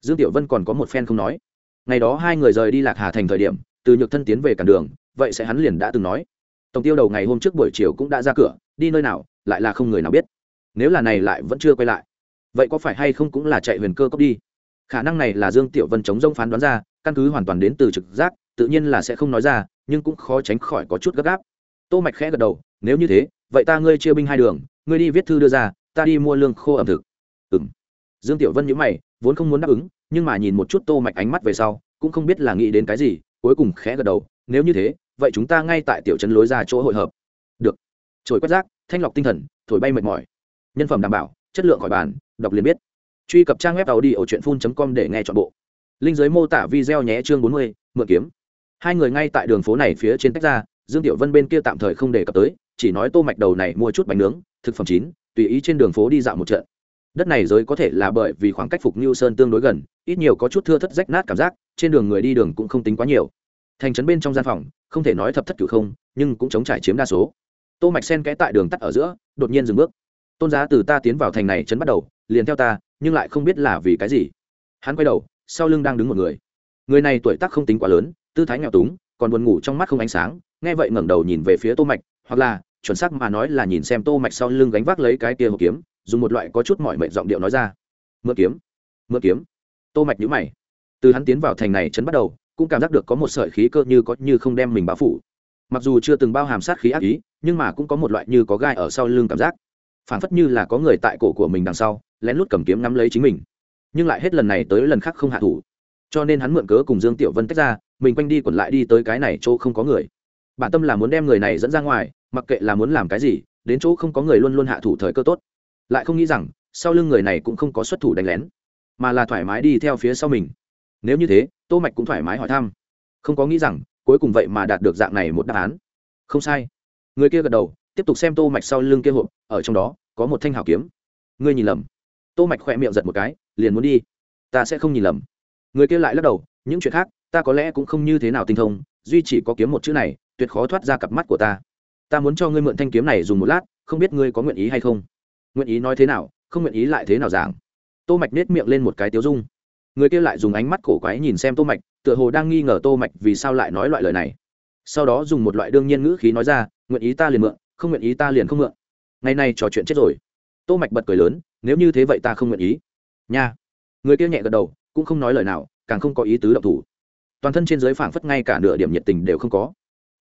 Dương tiểu vân còn có một phen không nói. Ngày đó hai người rời đi lạc hà thành thời điểm, từ nhược thân tiến về cản đường, vậy sẽ hắn liền đã từng nói. Tổng tiêu đầu ngày hôm trước buổi chiều cũng đã ra cửa, đi nơi nào, lại là không người nào biết. Nếu là này lại vẫn chưa quay lại. Vậy có phải hay không cũng là chạy huyền cơ cốc đi? Khả năng này là dương tiểu vân chống rông phán đoán ra, căn cứ hoàn toàn đến từ trực giác, tự nhiên là sẽ không nói ra, nhưng cũng khó tránh khỏi có chút gấp gáp. Tô mạch khẽ gật đầu, nếu như thế, vậy ta ngươi chia binh hai đường, ngươi đi viết thư đưa ra, ta đi mua lương khô ẩm thực. Ừm. Dương tiểu vân nhíu mày, vốn không muốn đáp ứng, nhưng mà nhìn một chút tô mạch ánh mắt về sau, cũng không biết là nghĩ đến cái gì, cuối cùng khẽ gật đầu, nếu như thế, vậy chúng ta ngay tại tiểu trấn lối ra chỗ hội hợp. Được. Trồi quét rác, thanh lọc tinh thần, thổi bay mệt mỏi. Nhân phẩm đảm bảo, chất lượng khỏi bàn, đọc liền biết truy cập trang web tàu đi ở truyện phun com để nghe chọn bộ. Linh giới mô tả video nhé chương 40, mượn kiếm. Hai người ngay tại đường phố này phía trên tách ra dương tiểu vân bên kia tạm thời không đề cập tới chỉ nói tô mạch đầu này mua chút bánh nướng thực phẩm chín tùy ý trên đường phố đi dạo một trận. Đất này giới có thể là bởi vì khoảng cách phục như sơn tương đối gần ít nhiều có chút thưa thất rách nát cảm giác trên đường người đi đường cũng không tính quá nhiều. Thành trấn bên trong gian phòng không thể nói thập thất cửu không nhưng cũng chống trải chiếm đa số. Tô mạch sen kẽ tại đường tắt ở giữa đột nhiên dừng bước. Tôn giá từ ta tiến vào thành này trấn bắt đầu liền theo ta, nhưng lại không biết là vì cái gì. Hắn quay đầu, sau lưng đang đứng một người. Người này tuổi tác không tính quá lớn, tư thái nghèo túng, còn buồn ngủ trong mắt không ánh sáng, nghe vậy ngẩng đầu nhìn về phía tô mạch, hoặc là, chuẩn xác mà nói là nhìn xem tô mạch sau lưng gánh vác lấy cái kia hộp kiếm, dùng một loại có chút mỏi mệt giọng điệu nói ra. Mượn kiếm mượn kiếm. Tô mạch nhíu mày. Từ hắn tiến vào thành này chấn bắt đầu, cũng cảm giác được có một sợi khí cơ như có như không đem mình bao phủ. Mặc dù chưa từng bao hàm sát khí ác ý, nhưng mà cũng có một loại như có gai ở sau lưng cảm giác. Phảng phất như là có người tại cổ của mình đằng sau lén lút cầm kiếm nắm lấy chính mình. Nhưng lại hết lần này tới lần khác không hạ thủ. Cho nên hắn mượn cớ cùng dương tiểu vân tách ra, mình quanh đi quẩn lại đi tới cái này chỗ không có người. Bản tâm là muốn đem người này dẫn ra ngoài, mặc kệ là muốn làm cái gì, đến chỗ không có người luôn luôn hạ thủ thời cơ tốt. Lại không nghĩ rằng, sau lưng người này cũng không có xuất thủ đánh lén, mà là thoải mái đi theo phía sau mình. Nếu như thế, tô mạch cũng thoải mái hỏi thăm. Không có nghĩ rằng, cuối cùng vậy mà đạt được dạng này một đáp án. Không sai. Người kia gật đầu, tiếp tục xem tô mạch sau lưng kia hộp, ở trong đó, có một thanh hảo kiếm. Ngươi nhìn lầm tô mạch khỏe miệng giật một cái, liền muốn đi. Ta sẽ không nhìn lầm. Người kia lại lắc đầu, những chuyện khác, ta có lẽ cũng không như thế nào tinh thông, duy chỉ có kiếm một chữ này, tuyệt khó thoát ra cặp mắt của ta. Ta muốn cho ngươi mượn thanh kiếm này dùng một lát, không biết ngươi có nguyện ý hay không? Nguyện ý nói thế nào, không nguyện ý lại thế nào giảng? Tô mạch nết miệng lên một cái tiếu dung. Người kia lại dùng ánh mắt cổ quái nhìn xem tô mạch, tựa hồ đang nghi ngờ tô mạch vì sao lại nói loại lời này. Sau đó dùng một loại đương nhiên ngữ khí nói ra, nguyện ý ta liền mượn, không nguyện ý ta liền không mượn. Ngày nay trò chuyện chết rồi. Tô mạch bật cười lớn nếu như thế vậy ta không nguyện ý. Nha. Người kia nhẹ gật đầu, cũng không nói lời nào, càng không có ý tứ động thủ. Toàn thân trên dưới phảng phất ngay cả nửa điểm nhiệt tình đều không có.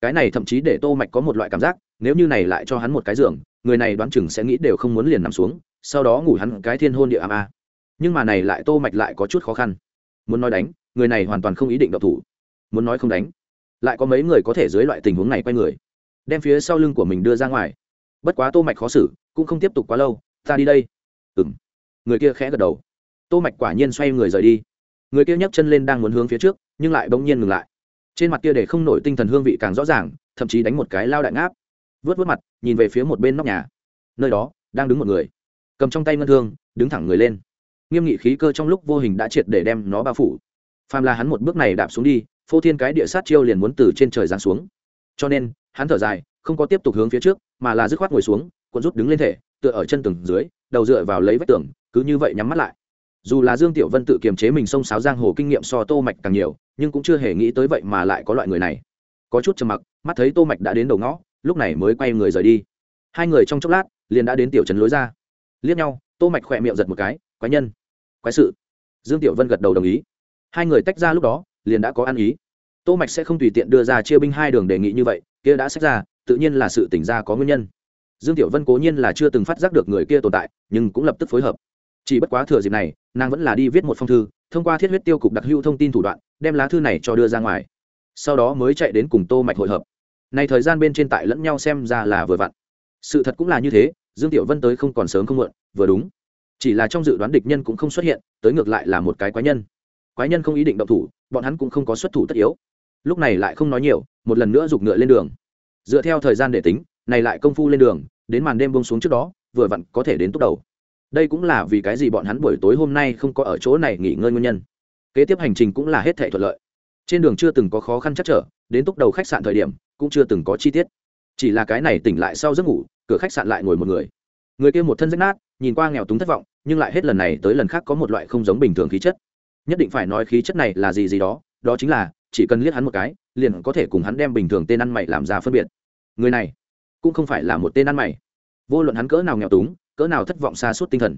Cái này thậm chí để tô mạch có một loại cảm giác, nếu như này lại cho hắn một cái giường, người này đoán chừng sẽ nghĩ đều không muốn liền nằm xuống, sau đó ngủ hắn cái thiên hôn địa am a. Nhưng mà này lại tô mạch lại có chút khó khăn. Muốn nói đánh, người này hoàn toàn không ý định động thủ. Muốn nói không đánh, lại có mấy người có thể dưới loại tình huống này quay người. Đem phía sau lưng của mình đưa ra ngoài. Bất quá tô mạch khó xử, cũng không tiếp tục quá lâu, ta đi đây ừng người kia khẽ gật đầu. Tô mạch quả nhiên xoay người rời đi. Người kia nhấc chân lên đang muốn hướng phía trước, nhưng lại bỗng nhiên ngừng lại. Trên mặt kia để không nổi tinh thần hương vị càng rõ ràng, thậm chí đánh một cái lao đại ngáp. Vớt vớt mặt, nhìn về phía một bên nóc nhà. Nơi đó, đang đứng một người. Cầm trong tay ngân thương, đứng thẳng người lên. Nghiêm nghị khí cơ trong lúc vô hình đã triệt để đem nó bao phủ. Phàm là hắn một bước này đạp xuống đi, phô thiên cái địa sát chiêu liền muốn từ trên trời giáng xuống. Cho nên, hắn thở dài, không có tiếp tục hướng phía trước, mà là dứt khoát ngồi xuống, cuộn rút đứng lên thể, tựa ở chân tường dưới đầu dựa vào lấy vách tường, cứ như vậy nhắm mắt lại. Dù là dương tiểu vân tự kiềm chế mình xông sáo giang hồ kinh nghiệm so tô mạch càng nhiều, nhưng cũng chưa hề nghĩ tới vậy mà lại có loại người này. Có chút trầm mặc, mắt thấy tô mạch đã đến đầu ngõ, lúc này mới quay người rời đi. Hai người trong chốc lát, liền đã đến tiểu trấn lối ra. Liếc nhau, tô mạch khỏe miệng giật một cái, quái nhân, quái sự. Dương tiểu vân gật đầu đồng ý. Hai người tách ra lúc đó, liền đã có ăn ý. Tô mạch sẽ không tùy tiện đưa ra chia binh hai đường đề nghị như vậy, kia đã xét ra, tự nhiên là sự tỉnh ra có nguyên nhân dương tiểu vân cố nhiên là chưa từng phát giác được người kia tồn tại, nhưng cũng lập tức phối hợp. Chỉ bất quá thừa dịp này, nàng vẫn là đi viết một phong thư, thông qua thiết huyết tiêu cục đặc hữu thông tin thủ đoạn, đem lá thư này cho đưa ra ngoài. Sau đó mới chạy đến cùng tô mạch hội hợp. Này thời gian bên trên tại lẫn nhau xem ra là vừa vặn. Sự thật cũng là như thế, dương tiểu vân tới không còn sớm không muộn, vừa đúng. Chỉ là trong dự đoán địch nhân cũng không xuất hiện, tới ngược lại là một cái quái nhân. Quái nhân không ý định động thủ, bọn hắn cũng không có xuất thủ tất yếu. Lúc này lại không nói nhiều, một lần nữa giục ngựa lên đường. Dựa theo thời gian để tính này lại công phu lên đường, đến màn đêm bông xuống trước đó, vừa vặn có thể đến túc đầu. Đây cũng là vì cái gì bọn hắn buổi tối hôm nay không có ở chỗ này nghỉ ngơi nguyên nhân. Kế tiếp hành trình cũng là hết thể thuận lợi. Trên đường chưa từng có khó khăn chắc trở, đến túc đầu khách sạn thời điểm, cũng chưa từng có chi tiết. Chỉ là cái này tỉnh lại sau giấc ngủ, cửa khách sạn lại ngồi một người. Người kia một thân rách nát, nhìn qua nghèo túng thất vọng, nhưng lại hết lần này tới lần khác có một loại không giống bình thường khí chất. Nhất định phải nói khí chất này là gì gì đó đó chính là, chỉ cần liếc hắn một cái, liền có thể cùng hắn đem bình thường tên ăn mày làm ra phân biệt. Người này cũng không phải là một tên ăn mày. Vô luận hắn cỡ nào nghèo túng, cỡ nào thất vọng xa suốt tinh thần.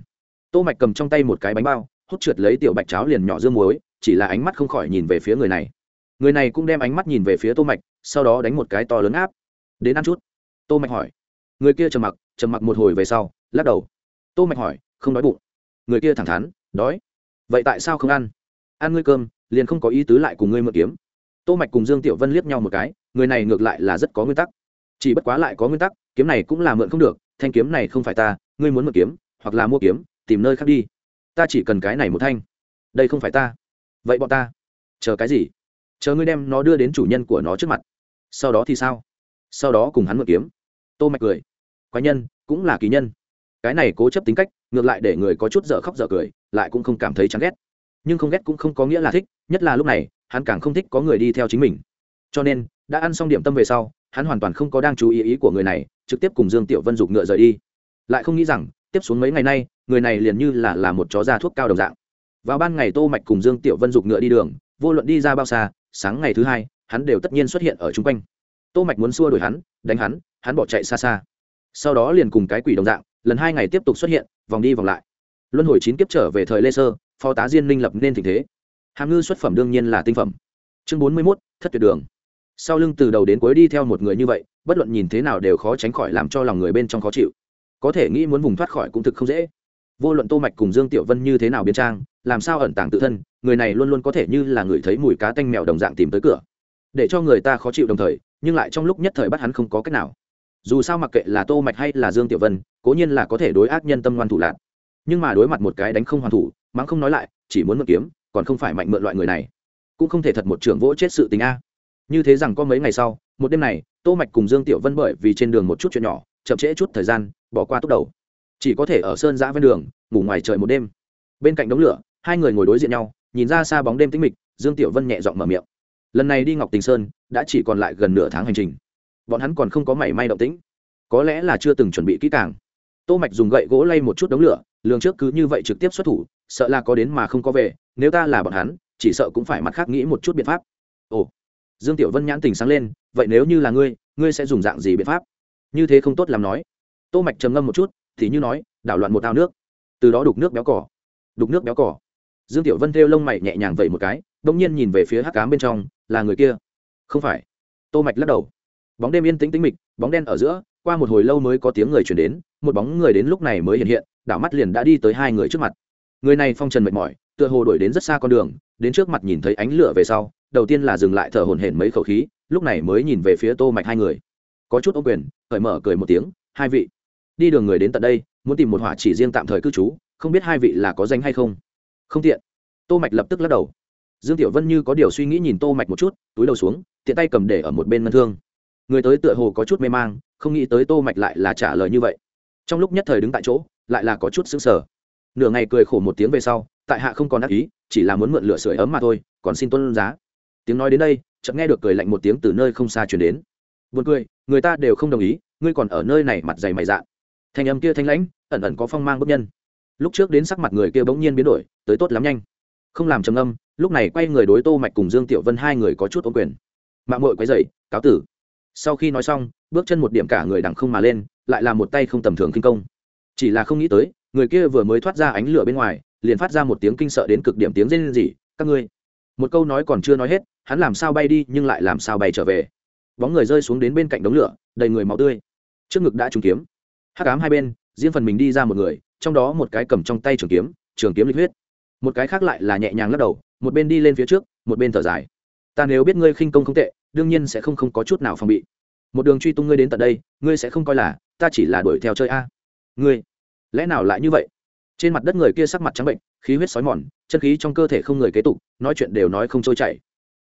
Tô mạch cầm trong tay một cái bánh bao, hút trượt lấy tiểu bạch cháo liền nhỏ dương muối, chỉ là ánh mắt không khỏi nhìn về phía người này. Người này cũng đem ánh mắt nhìn về phía tô mạch, sau đó đánh một cái to lớn áp. Đến ăn chút. Tô mạch hỏi. Người kia trầm mặc trầm mặc một hồi về sau, lắc đầu. Tô mạch hỏi, không đói bụng. Người kia thẳng thắn, đói. Vậy tại sao không ăn? Ăn ngươi cơm, liền không có ý tứ lại cùng ngươi mượn kiếm. Tô mạch cùng dương tiểu vân liếc nhau một cái, người này ngược lại là rất có nguyên tắc chỉ bất quá lại có nguyên tắc, kiếm này cũng là mượn không được, thanh kiếm này không phải ta, ngươi muốn mượn kiếm, hoặc là mua kiếm, tìm nơi khác đi. Ta chỉ cần cái này một thanh. Đây không phải ta. Vậy bọn ta, chờ cái gì? Chờ ngươi đem nó đưa đến chủ nhân của nó trước mặt. Sau đó thì sao? Sau đó cùng hắn mượn kiếm. Tô mạch cười. Quái nhân, cũng là kỳ nhân. Cái này cố chấp tính cách, ngược lại để người có chút dở khóc dở cười, lại cũng không cảm thấy chán ghét. Nhưng không ghét cũng không có nghĩa là thích, nhất là lúc này, hắn càng không thích có người đi theo chính mình. Cho nên, đã ăn xong điểm tâm về sau hắn hoàn toàn không có đang chú ý ý của người này trực tiếp cùng dương tiểu vân dục ngựa rời đi. Lại không nghĩ rằng tiếp xuống mấy ngày nay người này liền như là là một chó da thuốc cao đồng dạng. Vào ban ngày tô mạch cùng dương tiểu vân dục ngựa đi đường vô luận đi ra bao xa sáng ngày thứ hai hắn đều tất nhiên xuất hiện ở chung quanh. Tô mạch muốn xua đuổi hắn đánh hắn hắn bỏ chạy xa xa. Sau đó liền cùng cái quỷ đồng dạng lần hai ngày tiếp tục xuất hiện vòng đi vòng lại. Luân hồi chín kiếp trở về thời lê sơ phó tá diên minh lập nên tình thế. Hàm ngư xuất phẩm đương nhiên là tinh phẩm. Chương bốn mươi 41, thất tuyệt đường sau lưng từ đầu đến cuối đi theo một người như vậy, bất luận nhìn thế nào đều khó tránh khỏi làm cho lòng người bên trong khó chịu. Có thể nghĩ muốn vùng thoát khỏi cũng thực không dễ. Vô luận tô mạch cùng dương tiểu vân như thế nào biến trang, làm sao ẩn tàng tự thân, người này luôn luôn có thể như là người thấy mùi cá tanh mèo đồng dạng tìm tới cửa. Để cho người ta khó chịu đồng thời, nhưng lại trong lúc nhất thời bắt hắn không có cách nào. Dù sao mặc kệ là tô mạch hay là dương tiểu vân, cố nhiên là có thể đối ác nhân tâm ngoan thủ lạc nhưng mà đối mặt một cái đánh không hoàn thủ, mắng không nói lại, chỉ muốn mượn kiếm, còn không phải mạnh mượn loại người này. Cũng không thể thật một trưởng vỗ chết sự tình a như thế rằng có mấy ngày sau, một đêm này, tô mạch cùng dương tiểu vân bởi vì trên đường một chút chuyện nhỏ, chậm trễ chút thời gian, bỏ qua tốc đầu. Chỉ có thể ở sơn giã ven đường, ngủ ngoài trời một đêm. Bên cạnh đống lửa, hai người ngồi đối diện nhau, nhìn ra xa bóng đêm tĩnh mịch, dương tiểu vân nhẹ giọng mở miệng. Lần này đi ngọc tình sơn, đã chỉ còn lại gần nửa tháng hành trình. Bọn hắn còn không có mảy may động tĩnh. Có lẽ là chưa từng chuẩn bị kỹ càng. Tô mạch dùng gậy gỗ lay một chút đống lửa, lường trước cứ như vậy trực tiếp xuất thủ, sợ là có đến mà không có về, nếu ta là bọn hắn, chỉ sợ cũng phải mặt khác nghĩ một chút biện pháp. Ồ dương tiểu vân nhãn tình sáng lên, vậy nếu như là ngươi ngươi sẽ dùng dạng gì biện pháp? Như thế không tốt làm nói. Tô mạch trầm ngâm một chút, thì như nói, đảo loạn một ao nước. Từ đó đục nước béo cỏ. Đục nước béo cỏ. Dương tiểu vân theo lông mày nhẹ nhàng vậy một cái bỗng nhiên nhìn về phía hắc cám bên trong, là người kia. Không phải. Tô mạch lắc đầu. Bóng đêm yên tĩnh tĩnh mịch, bóng đen ở giữa, qua một hồi lâu mới có tiếng người chuyển đến, một bóng người đến lúc này mới hiện hiện, đảo mắt liền đã đi tới hai người trước mặt. Người này phong trần mệt mỏi, tựa hồ đổi đến rất xa con đường, đến trước mặt nhìn thấy ánh lửa về sau đầu tiên là dừng lại thở hổn hển mấy khẩu khí, lúc này mới nhìn về phía tô mạch hai người. Có chút ô quyền, cởi mở cười một tiếng, hai vị, đi đường người đến tận đây, muốn tìm một hỏa chỉ riêng tạm thời cư trú, không biết hai vị là có danh hay không? Không tiện. Tô mạch lập tức lắc đầu. Dương tiểu vân như có điều suy nghĩ nhìn tô mạch một chút, túi đầu xuống, tiện tay cầm để ở một bên ngân thương. Người tới tựa hồ có chút mê mang, không nghĩ tới tô mạch lại là trả lời như vậy. Trong lúc nhất thời đứng tại chỗ, lại là có chút sững sờ. Nửa ngày cười khổ một tiếng về sau, tại hạ không còn đắc ý, chỉ là muốn mượn lửa sưởi ấm mà thôi, còn xin tuân giá tiếng nói đến đây, chợt nghe được cười lạnh một tiếng từ nơi không xa truyền đến. Buồn cười, người ta đều không đồng ý, ngươi còn ở nơi này mặt dày mày dạ thanh âm kia thanh lãnh, ẩn ẩn có phong mang bất nhân. Lúc trước đến sắc mặt người kia bỗng nhiên biến đổi, tới tốt lắm nhanh. Không làm trầm âm lúc này quay người đối tô mạch cùng dương tiểu vân hai người có chút ôn quyền. Mạng muội quấy dậy cáo tử. Sau khi nói xong, bước chân một điểm cả người đằng không mà lên, lại là một tay không tầm thường kinh công. Chỉ là không nghĩ tới, người kia vừa mới thoát ra ánh lửa bên ngoài, liền phát ra một tiếng kinh sợ đến cực điểm tiếng rên rỉ, các ngươi. Một câu nói còn chưa nói hết hắn làm sao bay đi nhưng lại làm sao bay trở về. Bóng người rơi xuống đến bên cạnh đống lửa, đầy người máu tươi. Trước ngực đã trúng kiếm. Hắc ám hai bên, riêng phần mình đi ra một người, trong đó một cái cầm trong tay trường kiếm trường kiếm lịch huyết. Một cái khác lại là nhẹ nhàng lắc đầu, một bên đi lên phía trước, một bên thở dài. Ta nếu biết ngươi khinh công không tệ, đương nhiên sẽ không không có chút nào phòng bị. Một đường truy tung ngươi đến tận đây, ngươi sẽ không coi là, ta chỉ là đuổi theo chơi a. Ngươi, lẽ nào lại như vậy? Trên mặt đất người kia sắc mặt trắng bệnh, khí huyết sói mòn, chân khí trong cơ thể không người kế tục, nói chuyện đều nói không trôi chảy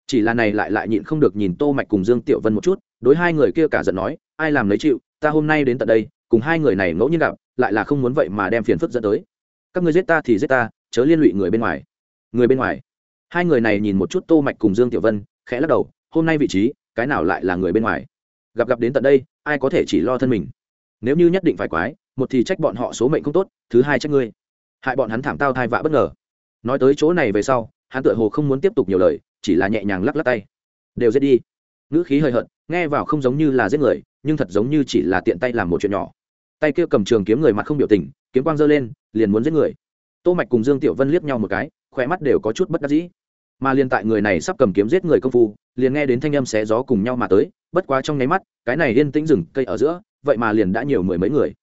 chỉ là này lại lại nhịn không được nhìn tô mạch cùng dương tiểu vân một chút, đối hai người kia cả giận nói, ai làm lấy chịu, ta hôm nay đến tận đây, cùng hai người này ngẫu nhiên gặp, lại là không muốn vậy mà đem phiền phức dẫn tới. Các ngươi giết ta thì giết ta, chớ liên lụy người bên ngoài. Người bên ngoài. Hai người này nhìn một chút tô mạch cùng dương tiểu vân, khẽ lắc đầu, hôm nay vị trí, cái nào lại là người bên ngoài? Gặp gặp đến tận đây, ai có thể chỉ lo thân mình? Nếu như nhất định phải quái, một thì trách bọn họ số mệnh không tốt, thứ hai trách ngươi. Hại bọn hắn thảm tao thai vạ bất ngờ. Nói tới chỗ này về sau, hắn tựa hồ không muốn tiếp tục nhiều lời chỉ là nhẹ nhàng lắc lắc tay. Đều giết đi. Ngữ khí hơi hợt, nghe vào không giống như là giết người, nhưng thật giống như chỉ là tiện tay làm một chuyện nhỏ. Tay kia cầm trường kiếm người mặt không biểu tình, kiếm quang giơ lên, liền muốn giết người. Tô mạch cùng dương tiểu vân liếc nhau một cái khỏe mắt đều có chút bất đắc dĩ. Mà liền tại người này sắp cầm kiếm giết người công phu, liền nghe đến thanh âm xé gió cùng nhau mà tới, bất quá trong nháy mắt, cái này yên tĩnh rừng cây ở giữa, vậy mà liền đã nhiều mười mấy người.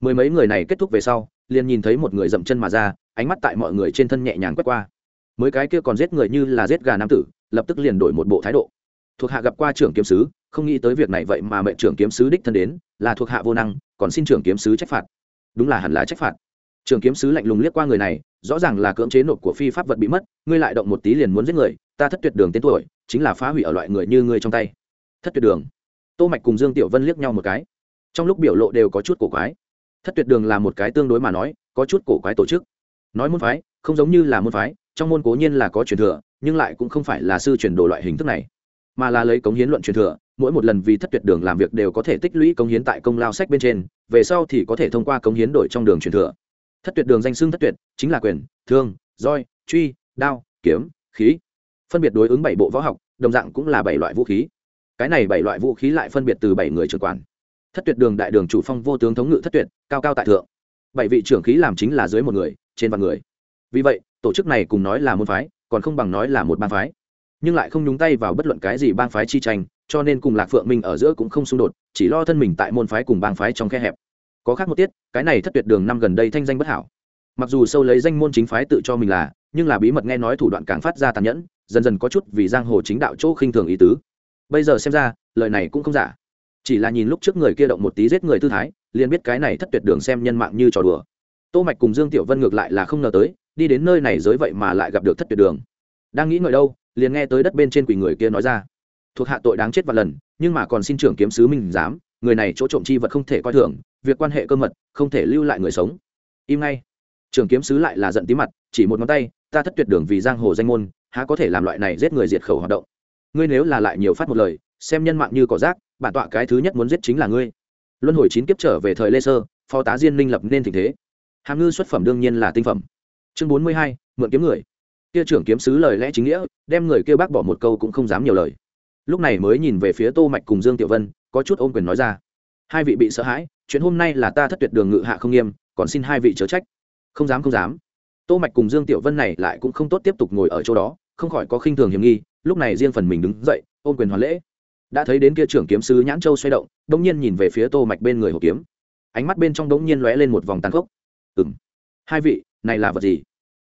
Mười mấy người này kết thúc về sau, liền nhìn thấy một người dậm chân mà ra, ánh mắt tại mọi người trên thân nhẹ nhàng quét qua mới cái kia còn giết người như là giết gà nam tử, lập tức liền đổi một bộ thái độ. Thuộc hạ gặp qua trưởng kiếm sứ, không nghĩ tới việc này vậy mà mệnh trưởng kiếm sứ đích thân đến, là thuộc hạ vô năng, còn xin trưởng kiếm sứ trách phạt. Đúng là hẳn là trách phạt. Trưởng kiếm sứ lạnh lùng liếc qua người này, rõ ràng là cưỡng chế nộp của phi pháp vật bị mất, ngươi lại động một tí liền muốn giết người, ta thất tuyệt đường tên tuổi, chính là phá hủy ở loại người như ngươi trong tay. Thất tuyệt đường. Tô mạch cùng dương tiểu vân liếc nhau một cái. Trong lúc biểu lộ đều có chút cổ quái. Thất tuyệt đường là một cái tương đối mà nói, có chút cổ quái tổ chức. Nói môn phái, không giống như là môn phái trong môn cố nhiên là có truyền thừa, nhưng lại cũng không phải là sư truyền đồ loại hình thức này. Mà là lấy cống hiến luận truyền thừa, mỗi một lần vì thất tuyệt đường làm việc đều có thể tích lũy cống hiến tại công lao sách bên trên, về sau thì có thể thông qua cống hiến đổi trong đường truyền thừa. Thất tuyệt đường danh xưng thất tuyệt, chính là quyền, thương, roi, truy, đao, kiếm, khí. Phân biệt đối ứng bảy bộ võ học, đồng dạng cũng là bảy loại vũ khí. Cái này bảy loại vũ khí lại phân biệt từ bảy người trưởng quản. Thất tuyệt đường đại đường chủ phong vô tướng thống ngự thất tuyệt, cao cao tại thượng. Bảy vị trưởng khí làm chính là dưới một người, trên vạn người. Vì vậy tổ chức này cùng nói là môn phái, còn không bằng nói là một bang phái. Nhưng lại không nhúng tay vào bất luận cái gì bang phái chi tranh, cho nên cùng lạc phượng minh ở giữa cũng không xung đột, chỉ lo thân mình tại môn phái cùng bang phái trong khe hẹp. Có khác một tiết, cái này thất tuyệt đường năm gần đây thanh danh bất hảo. Mặc dù sâu lấy danh môn chính phái tự cho mình là, nhưng là bí mật nghe nói thủ đoạn càng phát ra tàn nhẫn, dần dần có chút vì giang hồ chính đạo chỗ khinh thường ý tứ. Bây giờ xem ra, lời này cũng không giả. Chỉ là nhìn lúc trước người kia động một tí giết người tư thái, liền biết cái này thất tuyệt đường xem nhân mạng như trò đùa. Tô mạch cùng dương tiểu vân ngược lại là không ngờ tới đi đến nơi này giới vậy mà lại gặp được thất tuyệt đường. Đang nghĩ ngợi đâu, liền nghe tới đất bên trên quỷ người kia nói ra. Thuộc hạ tội đáng chết vạn lần, nhưng mà còn xin trưởng kiếm sứ minh dám, người này chỗ trộm chi vật không thể coi thường, việc quan hệ cơ mật, không thể lưu lại người sống. Im ngay. Trưởng kiếm sứ lại là giận tí mặt, chỉ một ngón tay, ta thất tuyệt đường vì giang hồ danh môn, há có thể làm loại này giết người diệt khẩu hoạt động. Ngươi nếu là lại nhiều phát một lời, xem nhân mạng như cỏ rác, bản tọa cái thứ nhất muốn giết chính là ngươi. Luân hồi chín kiếp trở về thời lê sơ, phó tá diên minh lập nên tình thế. Hàm ngư xuất phẩm đương nhiên là tinh phẩm chương bốn mươi hai, mượn kiếm người. Kia trưởng kiếm sứ lời lẽ chính nghĩa, đem người kia bác bỏ một câu cũng không dám nhiều lời. Lúc này mới nhìn về phía tô mạch cùng dương tiểu vân, có chút ôm quyền nói ra. Hai vị bị sợ hãi, chuyện hôm nay là ta thất tuyệt đường ngự hạ không nghiêm, còn xin hai vị chớ trách. Không dám không dám. Tô mạch cùng dương tiểu vân này lại cũng không tốt tiếp tục ngồi ở chỗ đó, không khỏi có khinh thường hiểm nghi, lúc này riêng phần mình đứng dậy, ôm quyền hoàn lễ. Đã thấy đến kia trưởng kiếm sứ nhãn châu xoay động đống nhiên nhìn về phía tô mạch bên người hộ kiếm. Ánh mắt bên trong đống nhiên lóe lên một vòng tàn khốc. Ừm. Hai vị này là vật gì?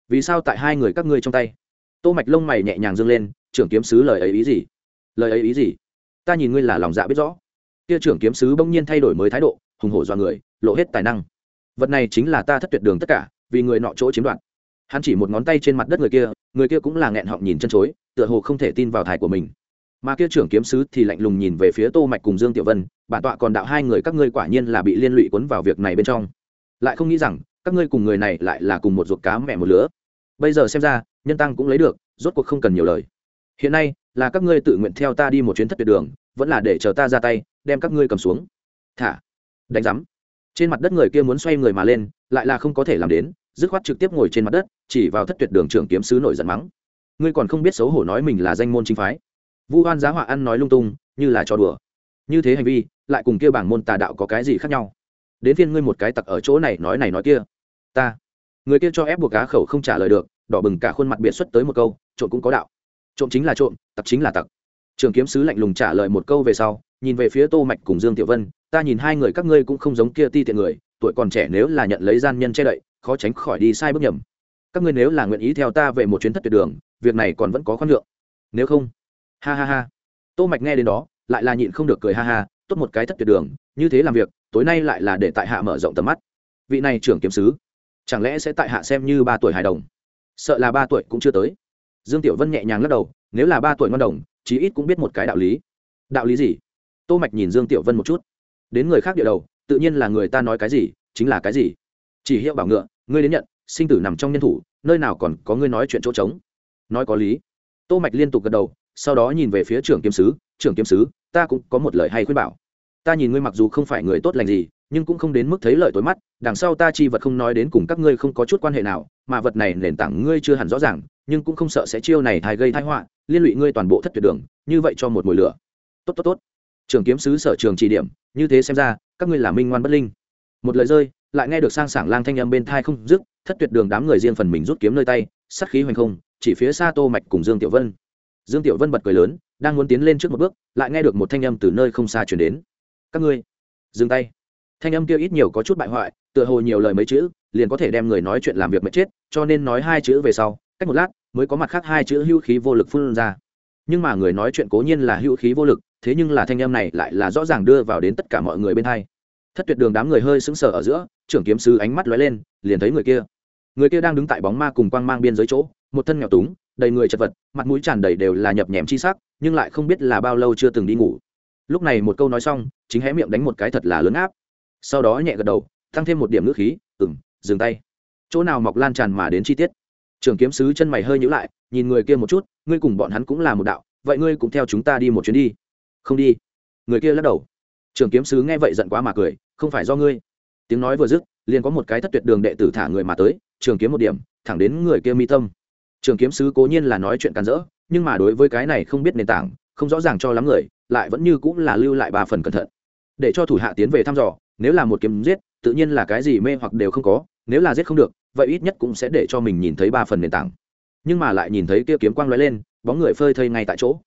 Vì sao tại hai người các ngươi trong tay? Tô mạch lông mày nhẹ nhàng dương lên, trưởng kiếm sứ lời ấy ý gì? Lời ấy ý gì? Ta nhìn ngươi là lòng dạ biết rõ. Kia trưởng kiếm sứ bỗng nhiên thay đổi mới thái độ, hùng hổ do người, lộ hết tài năng. Vật này chính là ta thất tuyệt đường tất cả, vì người nọ chỗ chiếm đoạt. Hắn chỉ một ngón tay trên mặt đất người kia người kia cũng là nghẹn họng nhìn chân chối, tựa hồ không thể tin vào thải của mình. Mà kia trưởng kiếm sứ thì lạnh lùng nhìn về phía tô mạch cùng dương tiểu vân, bản tọa còn đạo hai người các ngươi quả nhiên là bị liên lụy cuốn vào việc này bên trong. Lại không nghĩ rằng các ngươi cùng người này lại là cùng một ruột cá mẹ một lứa. Bây giờ xem ra, nhân tăng cũng lấy được, rốt cuộc không cần nhiều lời. Hiện nay, là các ngươi tự nguyện theo ta đi một chuyến thất tuyệt đường, vẫn là để chờ ta ra tay, đem các ngươi cầm xuống. Thả. Đánh rắm trên mặt đất người kia muốn xoay người mà lên, lại là không có thể làm đến, dứt khoát trực tiếp ngồi trên mặt đất, chỉ vào thất tuyệt đường trưởng kiếm sứ nổi giận mắng. Ngươi còn không biết xấu hổ nói mình là danh môn chính phái. Vu hoan giá họa ăn nói lung tung, như là trò đùa. Như thế hành vi, lại cùng kia bảng môn tà đạo có cái gì khác nhau? Đến phiên ngươi một cái tặc ở chỗ này nói này nói kia. Ta. Người kia cho ép buộc cá khẩu không trả lời được, đỏ bừng cả khuôn mặt biệt xuất tới một câu, trộm cũng có đạo. Trộm chính là trộm, tặc chính là tặc. Trường kiếm sứ lạnh lùng trả lời một câu về sau, nhìn về phía tô mạch cùng dương tiểu vân, ta nhìn hai người các ngươi cũng không giống kia ti tiện người, tuổi còn trẻ nếu là nhận lấy gian nhân che đậy, khó tránh khỏi đi sai bước nhầm. Các ngươi nếu là nguyện ý theo ta về một chuyến thất tuyệt đường, việc này còn vẫn có khoan lượng nếu không, ha ha ha. Tô mạch nghe đến đó, lại là nhịn không được cười ha ha, tốt một cái thất tuyệt đường, như thế làm việc tối nay lại là để tại hạ mở rộng tầm mắt. Vị này trưởng kiếm sứ, chẳng lẽ sẽ tại hạ xem như ba tuổi hài đồng? Sợ là ba tuổi cũng chưa tới. Dương tiểu vân nhẹ nhàng lắc đầu, nếu là ba tuổi ngon đồng, chí ít cũng biết một cái đạo lý. Đạo lý gì? Tô mạch nhìn dương tiểu vân một chút. Đến người khác địa đầu, tự nhiên là người ta nói cái gì, chính là cái gì. Chỉ hiệu bảo ngựa, ngươi đến nhận, sinh tử nằm trong nhân thủ, nơi nào còn có ngươi nói chuyện chỗ trống. Nói có lý. Tô mạch liên tục gật đầu, sau đó nhìn về phía trưởng kiếm sứ, trưởng kiếm sứ, ta cũng có một lời hay khuyên bảo ta nhìn ngươi mặc dù không phải người tốt lành gì, nhưng cũng không đến mức thấy lợi tối mắt, đằng sau ta chi vật không nói đến cùng các ngươi không có chút quan hệ nào, mà vật này nền tảng ngươi chưa hẳn rõ ràng, nhưng cũng không sợ sẽ chiêu này thai gây thai họa, liên lụy ngươi toàn bộ thất tuyệt đường, như vậy cho một mùi lửa. Tốt tốt tốt. Trường kiếm sứ sở trường chỉ điểm, như thế xem ra, các ngươi là minh ngoan bất linh. Một lời rơi, lại nghe được sang sảng lang thanh âm bên thai không dứt, thất tuyệt đường đám người riêng phần mình rút kiếm nơi tay sắc khí hoành không, chỉ phía xa tô mạch cùng dương tiểu vân. Dương tiểu vân bật cười lớn, đang muốn tiến lên trước một bước, lại nghe được một thanh âm từ nơi không xa truyền đến các ngươi, dừng tay. Thanh âm kia ít nhiều có chút bại hoại, tựa hồ nhiều lời mấy chữ, liền có thể đem người nói chuyện làm việc mệt chết, cho nên nói hai chữ về sau, cách một lát, mới có mặt khác hai chữ hữu khí vô lực phun ra. Nhưng mà người nói chuyện cố nhiên là hữu khí vô lực, thế nhưng là thanh âm này lại là rõ ràng đưa vào đến tất cả mọi người bên hai. Thất tuyệt đường đám người hơi sững sờ ở giữa, trưởng kiếm sư ánh mắt lóe lên, liền thấy người kia. Người kia đang đứng tại bóng ma cùng quang mang biên giới chỗ, một thân nghèo túng, đầy người chật vật, mặt mũi tràn đầy đều là nhập nhèm chi sắc, nhưng lại không biết là bao lâu chưa từng đi ngủ lúc này một câu nói xong, chính hé miệng đánh một cái thật là lớn áp. Sau đó nhẹ gật đầu, tăng thêm một điểm ngữ khí ừng dừng tay. Chỗ nào mọc lan tràn mà đến chi tiết. Trường kiếm sứ chân mày hơi nhữ lại, nhìn người kia một chút, ngươi cùng bọn hắn cũng là một đạo, vậy ngươi cũng theo chúng ta đi một chuyến đi. Không đi. Người kia lắc đầu. Trường kiếm sứ nghe vậy giận quá mà cười, không phải do ngươi. Tiếng nói vừa dứt, liền có một cái thất tuyệt đường đệ tử thả người mà tới, trường kiếm một điểm, thẳng đến người kia mi tâm. Trường kiếm sứ cố nhiên là nói chuyện càn rỡ, nhưng mà đối với cái này không biết nền tảng không rõ ràng cho lắm người, lại vẫn như cũng là lưu lại ba phần cẩn thận. Để cho thủ hạ tiến về thăm dò, nếu là một kiếm giết, tự nhiên là cái gì mê hoặc đều không có, nếu là giết không được, vậy ít nhất cũng sẽ để cho mình nhìn thấy ba phần nền tảng. Nhưng mà lại nhìn thấy kia kiếm quang lóe lên, bóng người phơi thây ngay tại chỗ.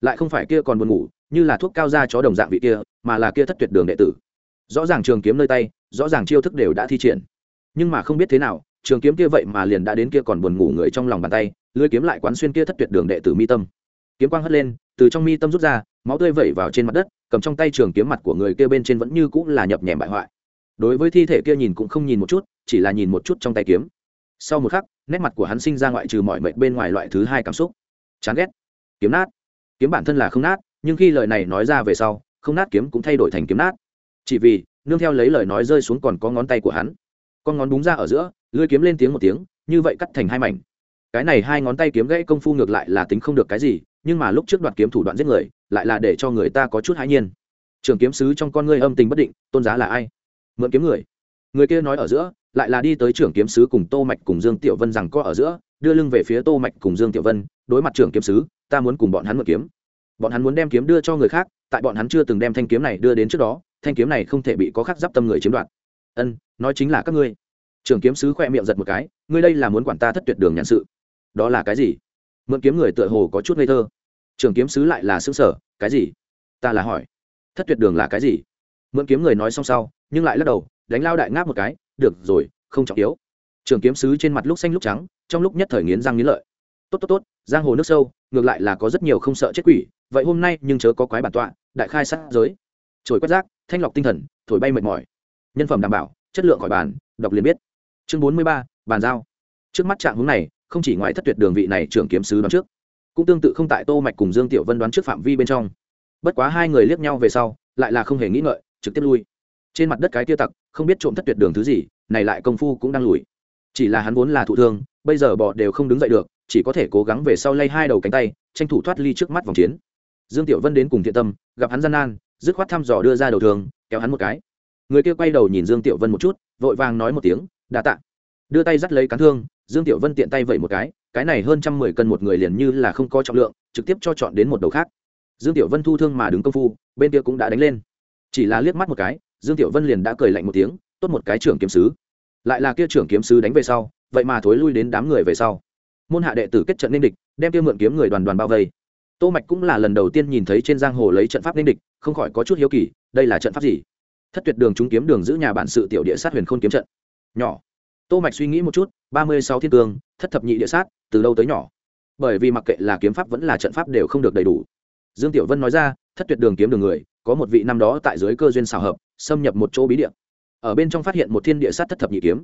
Lại không phải kia còn buồn ngủ, như là thuốc cao ra chó đồng dạng vị kia, mà là kia thất tuyệt đường đệ tử. Rõ ràng trường kiếm nơi tay, rõ ràng chiêu thức đều đã thi triển. Nhưng mà không biết thế nào, trường kiếm kia vậy mà liền đã đến kia còn buồn ngủ người trong lòng bàn tay, lưới kiếm lại quán xuyên kia thất tuyệt đường đệ tử mi tâm kiếm quang hất lên, từ trong mi tâm rút ra, máu tươi vẩy vào trên mặt đất, cầm trong tay trường kiếm mặt của người kia bên trên vẫn như cũng là nhập nhèm bại hoại. Đối với thi thể kia nhìn cũng không nhìn một chút, chỉ là nhìn một chút trong tay kiếm. Sau một khắc, nét mặt của hắn sinh ra ngoại trừ mọi mệnh bên ngoài loại thứ hai cảm xúc. Chán ghét. Kiếm nát. Kiếm bản thân là không nát, nhưng khi lời này nói ra về sau, không nát kiếm cũng thay đổi thành kiếm nát. Chỉ vì, nương theo lấy lời nói rơi xuống còn có ngón tay của hắn. Con ngón búng ra ở giữa, lưỡi kiếm lên tiếng một tiếng, như vậy cắt thành hai mảnh. Cái này hai ngón tay kiếm gãy công phu ngược lại là tính không được cái gì nhưng mà lúc trước đoạt kiếm thủ đoạn giết người, lại là để cho người ta có chút hãi nhiên. Trường kiếm sứ trong con ngươi âm tình bất định, tôn giá là ai? Mượn kiếm người. Người kia nói ở giữa, lại là đi tới trưởng kiếm sứ cùng tô mạch cùng dương tiểu vân rằng có ở giữa, đưa lưng về phía tô mạch cùng dương tiểu vân, đối mặt trưởng kiếm sứ, ta muốn cùng bọn hắn mượn kiếm. Bọn hắn muốn đem kiếm đưa cho người khác, tại bọn hắn chưa từng đem thanh kiếm này đưa đến trước đó, thanh kiếm này không thể bị có khác giáp tâm người chiếm đoạt. Ân, nói chính là các ngươi. Trưởng kiếm sứ khoe miệng giật một cái, ngươi đây là muốn quản ta thất tuyệt đường nhận sự. Đó là cái gì? Mượn kiếm người tựa hồ có chút ngây thơ trưởng kiếm sứ lại là xương sở cái gì? Ta là hỏi, thất tuyệt đường là cái gì? Mượn kiếm người nói xong sau, nhưng lại lắc đầu, đánh lao đại ngáp một cái, được rồi, không trọng yếu. Trường kiếm sứ trên mặt lúc xanh lúc trắng, trong lúc nhất thời nghiến răng nghiến lợi. Tốt tốt tốt, giang hồ nước sâu, ngược lại là có rất nhiều không sợ chết quỷ, vậy hôm nay nhưng chớ có quái bản tọa, đại khai sát giới. Trồi quét rác, thanh lọc tinh thần, thổi bay mệt mỏi. Nhân phẩm đảm bảo, chất lượng khỏi bàn, đọc liền biết. Chương bốn mươi ba, bàn giao. Trước mắt trạng hướng này, không chỉ ngoài thất tuyệt đường vị này trưởng kiếm sứ đoán trước cũng tương tự không tại tô mạch cùng dương tiểu vân đoán trước phạm vi bên trong. Bất quá hai người liếc nhau về sau, lại là không hề nghĩ ngợi, trực tiếp lui. Trên mặt đất cái tiêu tặc, không biết trộm thất tuyệt đường thứ gì, này lại công phu cũng đang lùi. Chỉ là hắn vốn là thụ thương, bây giờ bọ đều không đứng dậy được, chỉ có thể cố gắng về sau lay hai đầu cánh tay, tranh thủ thoát ly trước mắt vòng chiến. Dương tiểu vân đến cùng thiện tâm, gặp hắn gian nan, dứt khoát thăm dò đưa ra đầu thường, kéo hắn một cái. Người kia quay đầu nhìn dương tiểu vân một chút, vội vàng nói một tiếng đã tạ. Đưa tay dắt lấy cán thương dương tiểu vân tiện tay vẩy một cái cái này hơn trăm mười cân một người liền như là không có trọng lượng, trực tiếp cho chọn đến một đầu khác. Dương tiểu vân thu thương mà đứng công phu, bên kia cũng đã đánh lên. Chỉ là liếc mắt một cái, dương tiểu vân liền đã cười lạnh một tiếng, tốt một cái trưởng kiếm sứ. Lại là kia trưởng kiếm sứ đánh về sau, vậy mà thối lui đến đám người về sau. Môn hạ đệ tử kết trận nên địch, đem kia mượn kiếm người đoàn đoàn bao vây. Tô mạch cũng là lần đầu tiên nhìn thấy trên giang hồ lấy trận pháp nên địch, không khỏi có chút hiếu kỳ, đây là trận pháp gì? Thất tuyệt đường chúng kiếm đường giữ nhà bản sự tiểu địa sát huyền khôn kiếm trận. Nhỏ. Tô mạch suy nghĩ một chút ba mươi sáu thiên cương, thất thập nhị địa sát, từ đâu tới nhỏ? Bởi vì mặc kệ là kiếm pháp vẫn là trận pháp đều không được đầy đủ. Dương tiểu vân nói ra, thất tuyệt đường kiếm đường người, có một vị năm đó tại dưới cơ duyên xào hợp, xâm nhập một chỗ bí địa. Ở bên trong phát hiện một thiên địa sát thất thập nhị kiếm.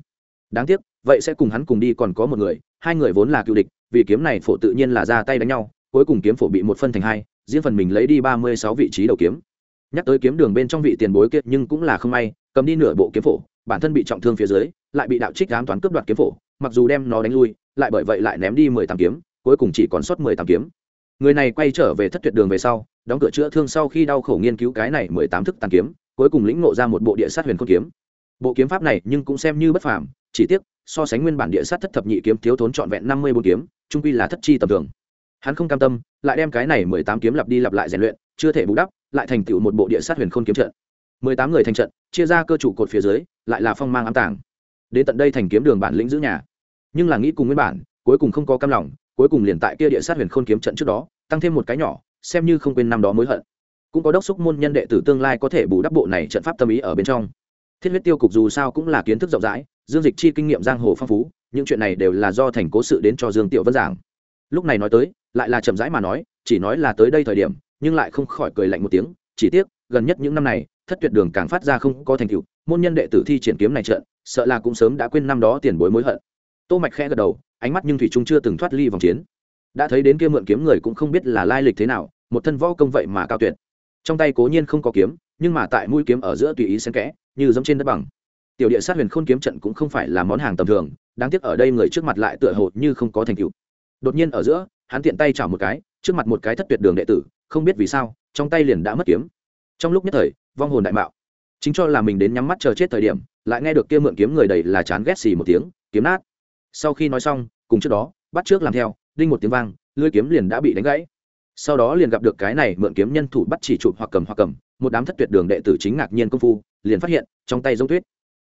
Đáng tiếc, vậy sẽ cùng hắn cùng đi còn có một người, hai người vốn là cựu địch, vì kiếm này phổ tự nhiên là ra tay đánh nhau, cuối cùng kiếm phổ bị một phân thành hai, riêng phần mình lấy đi ba mươi sáu vị trí đầu kiếm. Nhắc tới kiếm đường bên trong vị tiền bối kiệt nhưng cũng là không may, cầm đi nửa bộ kiếm phổ, bản thân bị trọng thương phía dưới, lại bị đạo trích ám toán cướp đoạt kiếm phổ mặc dù đem nó đánh lui, lại bởi vậy lại ném đi mười tám kiếm, cuối cùng chỉ còn sót mười tám kiếm. Người này quay trở về thất tuyệt đường về sau, đóng cửa chữa thương sau khi đau khổ nghiên cứu cái này mười tám thức tàn kiếm, cuối cùng lĩnh ngộ ra một bộ địa sát huyền khôn kiếm. Bộ kiếm pháp này nhưng cũng xem như bất phàm, chỉ tiếc, so sánh nguyên bản địa sát thất thập nhị kiếm thiếu thốn trọn vẹn năm mươi bốn kiếm, trung quy là thất chi tầm thường. Hắn không cam tâm, lại đem cái này mười tám kiếm lặp đi lặp lại rèn luyện, chưa thể bù đắp, lại thành tựu một bộ địa sát huyền khôn kiếm trận. Mười tám người thành trận, chia ra cơ chủ cột phía dưới, lại là phong mang ám tàng đến tận đây thành kiếm đường bản lĩnh giữ nhà. Nhưng là nghĩ cùng nguyên bản, cuối cùng không có cam lòng, cuối cùng liền tại kia địa sát huyền khôn kiếm trận trước đó, tăng thêm một cái nhỏ, xem như không quên năm đó mối hận. Cũng có đốc xúc môn nhân đệ tử tương lai có thể bù đắp bộ này trận pháp tâm ý ở bên trong. Thiết huyết tiêu cục dù sao cũng là kiến thức rộng rãi, dương dịch chi kinh nghiệm giang hồ phong phú, những chuyện này đều là do thành cố sự đến cho dương tiểu vân giảng. Lúc này nói tới, lại là chậm rãi mà nói, chỉ nói là tới đây thời điểm, nhưng lại không khỏi cười lạnh một tiếng, chỉ tiếc, gần nhất những năm này, thất tuyệt đường càng phát ra không có thành tựu môn nhân đệ tử thi triển kiếm này trận sợ là cũng sớm đã quên năm đó tiền bối mối hận. Tô mạch khẽ gật đầu, ánh mắt nhưng thủy trung chưa từng thoát ly vòng chiến. Đã thấy đến kia mượn kiếm người cũng không biết là lai lịch thế nào, một thân võ công vậy mà cao tuyệt. Trong tay cố nhiên không có kiếm, nhưng mà tại mũi kiếm ở giữa tùy ý xen kẽ, như giống trên đất bằng. Tiểu địa sát huyền khôn kiếm trận cũng không phải là món hàng tầm thường, đáng tiếc ở đây người trước mặt lại tựa hồ như không có thành tựu. Đột nhiên ở giữa, hắn tiện tay chảo một cái, trước mặt một cái thất tuyệt đường đệ tử, không biết vì sao, trong tay liền đã mất kiếm. Trong lúc nhất thời, vong hồn đại mạo chính cho là mình đến nhắm mắt chờ chết thời điểm, lại nghe được kia mượn kiếm người đầy là chán ghét xì một tiếng, kiếm nát. Sau khi nói xong, cùng trước đó, bắt trước làm theo, đinh một tiếng vang lưỡi kiếm liền đã bị đánh gãy. Sau đó liền gặp được cái này mượn kiếm nhân thủ bắt chỉ chụp hoặc cầm hoặc cầm, một đám thất tuyệt đường đệ tử chính ngạc nhiên công phu, liền phát hiện, trong tay giống tuyết.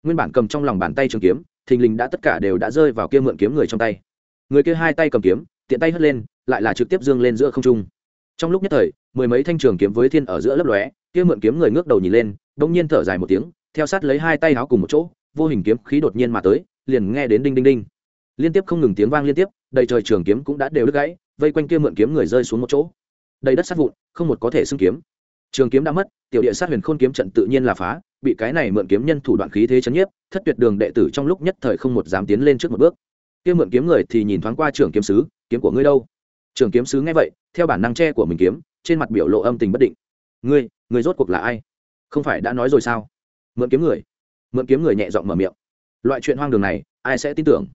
Nguyên bản cầm trong lòng bàn tay trường kiếm, thình lình đã tất cả đều đã rơi vào kia mượn kiếm người trong tay. Người kia hai tay cầm kiếm, tiện tay hất lên, lại là trực tiếp dương lên giữa không trung trong lúc nhất thời, mười mấy thanh trường kiếm với thiên ở giữa lấp lóe, kia mượn kiếm người ngước đầu nhìn lên, đông nhiên thở dài một tiếng, theo sát lấy hai tay háo cùng một chỗ, vô hình kiếm khí đột nhiên mà tới, liền nghe đến đinh đinh đinh. Liên tiếp không ngừng tiếng vang liên tiếp, đầy trời trường kiếm cũng đã đều đứt gãy, vây quanh kia mượn kiếm người rơi xuống một chỗ. Đầy đất sát vụn, không một có thể xưng kiếm. Trường kiếm đã mất, tiểu địa sát huyền khôn kiếm trận tự nhiên là phá, bị cái này mượn kiếm nhân thủ đoạn khí thế chấn nhiếp, thất tuyệt đường đệ tử trong lúc nhất thời không một dám tiến lên trước một bước. Kia mượn kiếm người thì nhìn thoáng qua trường kiếm sứ, kiếm của ngươi đâu? Trường kiếm sứ nghe vậy, theo bản năng che của mình kiếm, trên mặt biểu lộ âm tình bất định. Ngươi ngươi rốt cuộc là ai? Không phải đã nói rồi sao? Mượn kiếm người. Mượn kiếm người nhẹ giọng mở miệng. Loại chuyện hoang đường này, ai sẽ tin tưởng?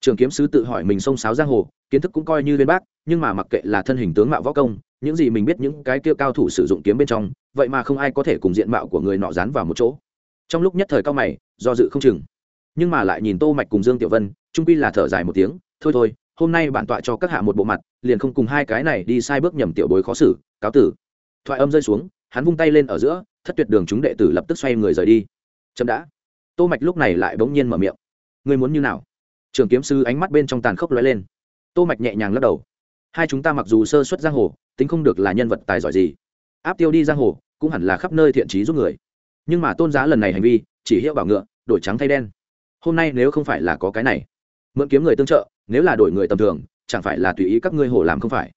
Trường kiếm sứ tự hỏi mình xông sáo giang hồ, kiến thức cũng coi như viên bác, nhưng mà mặc kệ là thân hình tướng mạo võ công, những gì mình biết những cái kia cao thủ sử dụng kiếm bên trong, vậy mà không ai có thể cùng diện mạo của người nọ dán vào một chỗ. Trong lúc nhất thời cao mày, do dự không chừng. Nhưng mà lại nhìn tô mạch cùng dương tiểu vân trung quy là thở dài một tiếng, thôi thôi, hôm nay bản tọa cho các hạ một bộ mặt liền không cùng hai cái này đi sai bước nhầm tiểu bối khó xử, cáo tử. Thoại âm rơi xuống, hắn vung tay lên ở giữa, thất tuyệt đường chúng đệ tử lập tức xoay người rời đi. Chậm đã. Tô mạch lúc này lại bỗng nhiên mở miệng. Ngươi muốn như nào? Trường kiếm sư ánh mắt bên trong tàn khốc lóe lên. Tô mạch nhẹ nhàng lắc đầu. Hai chúng ta mặc dù sơ xuất giang hồ, tính không được là nhân vật tài giỏi gì. Áp tiêu đi giang hồ, cũng hẳn là khắp nơi thiện trí giúp người. Nhưng mà tôn giá lần này hành vi, chỉ hiệu bảo ngựa, đổi trắng thay đen. Hôm nay nếu không phải là có cái này, mượn kiếm người tương trợ, nếu là đổi người tầm thường chẳng phải là tùy ý các ngươi hồ làm không phải.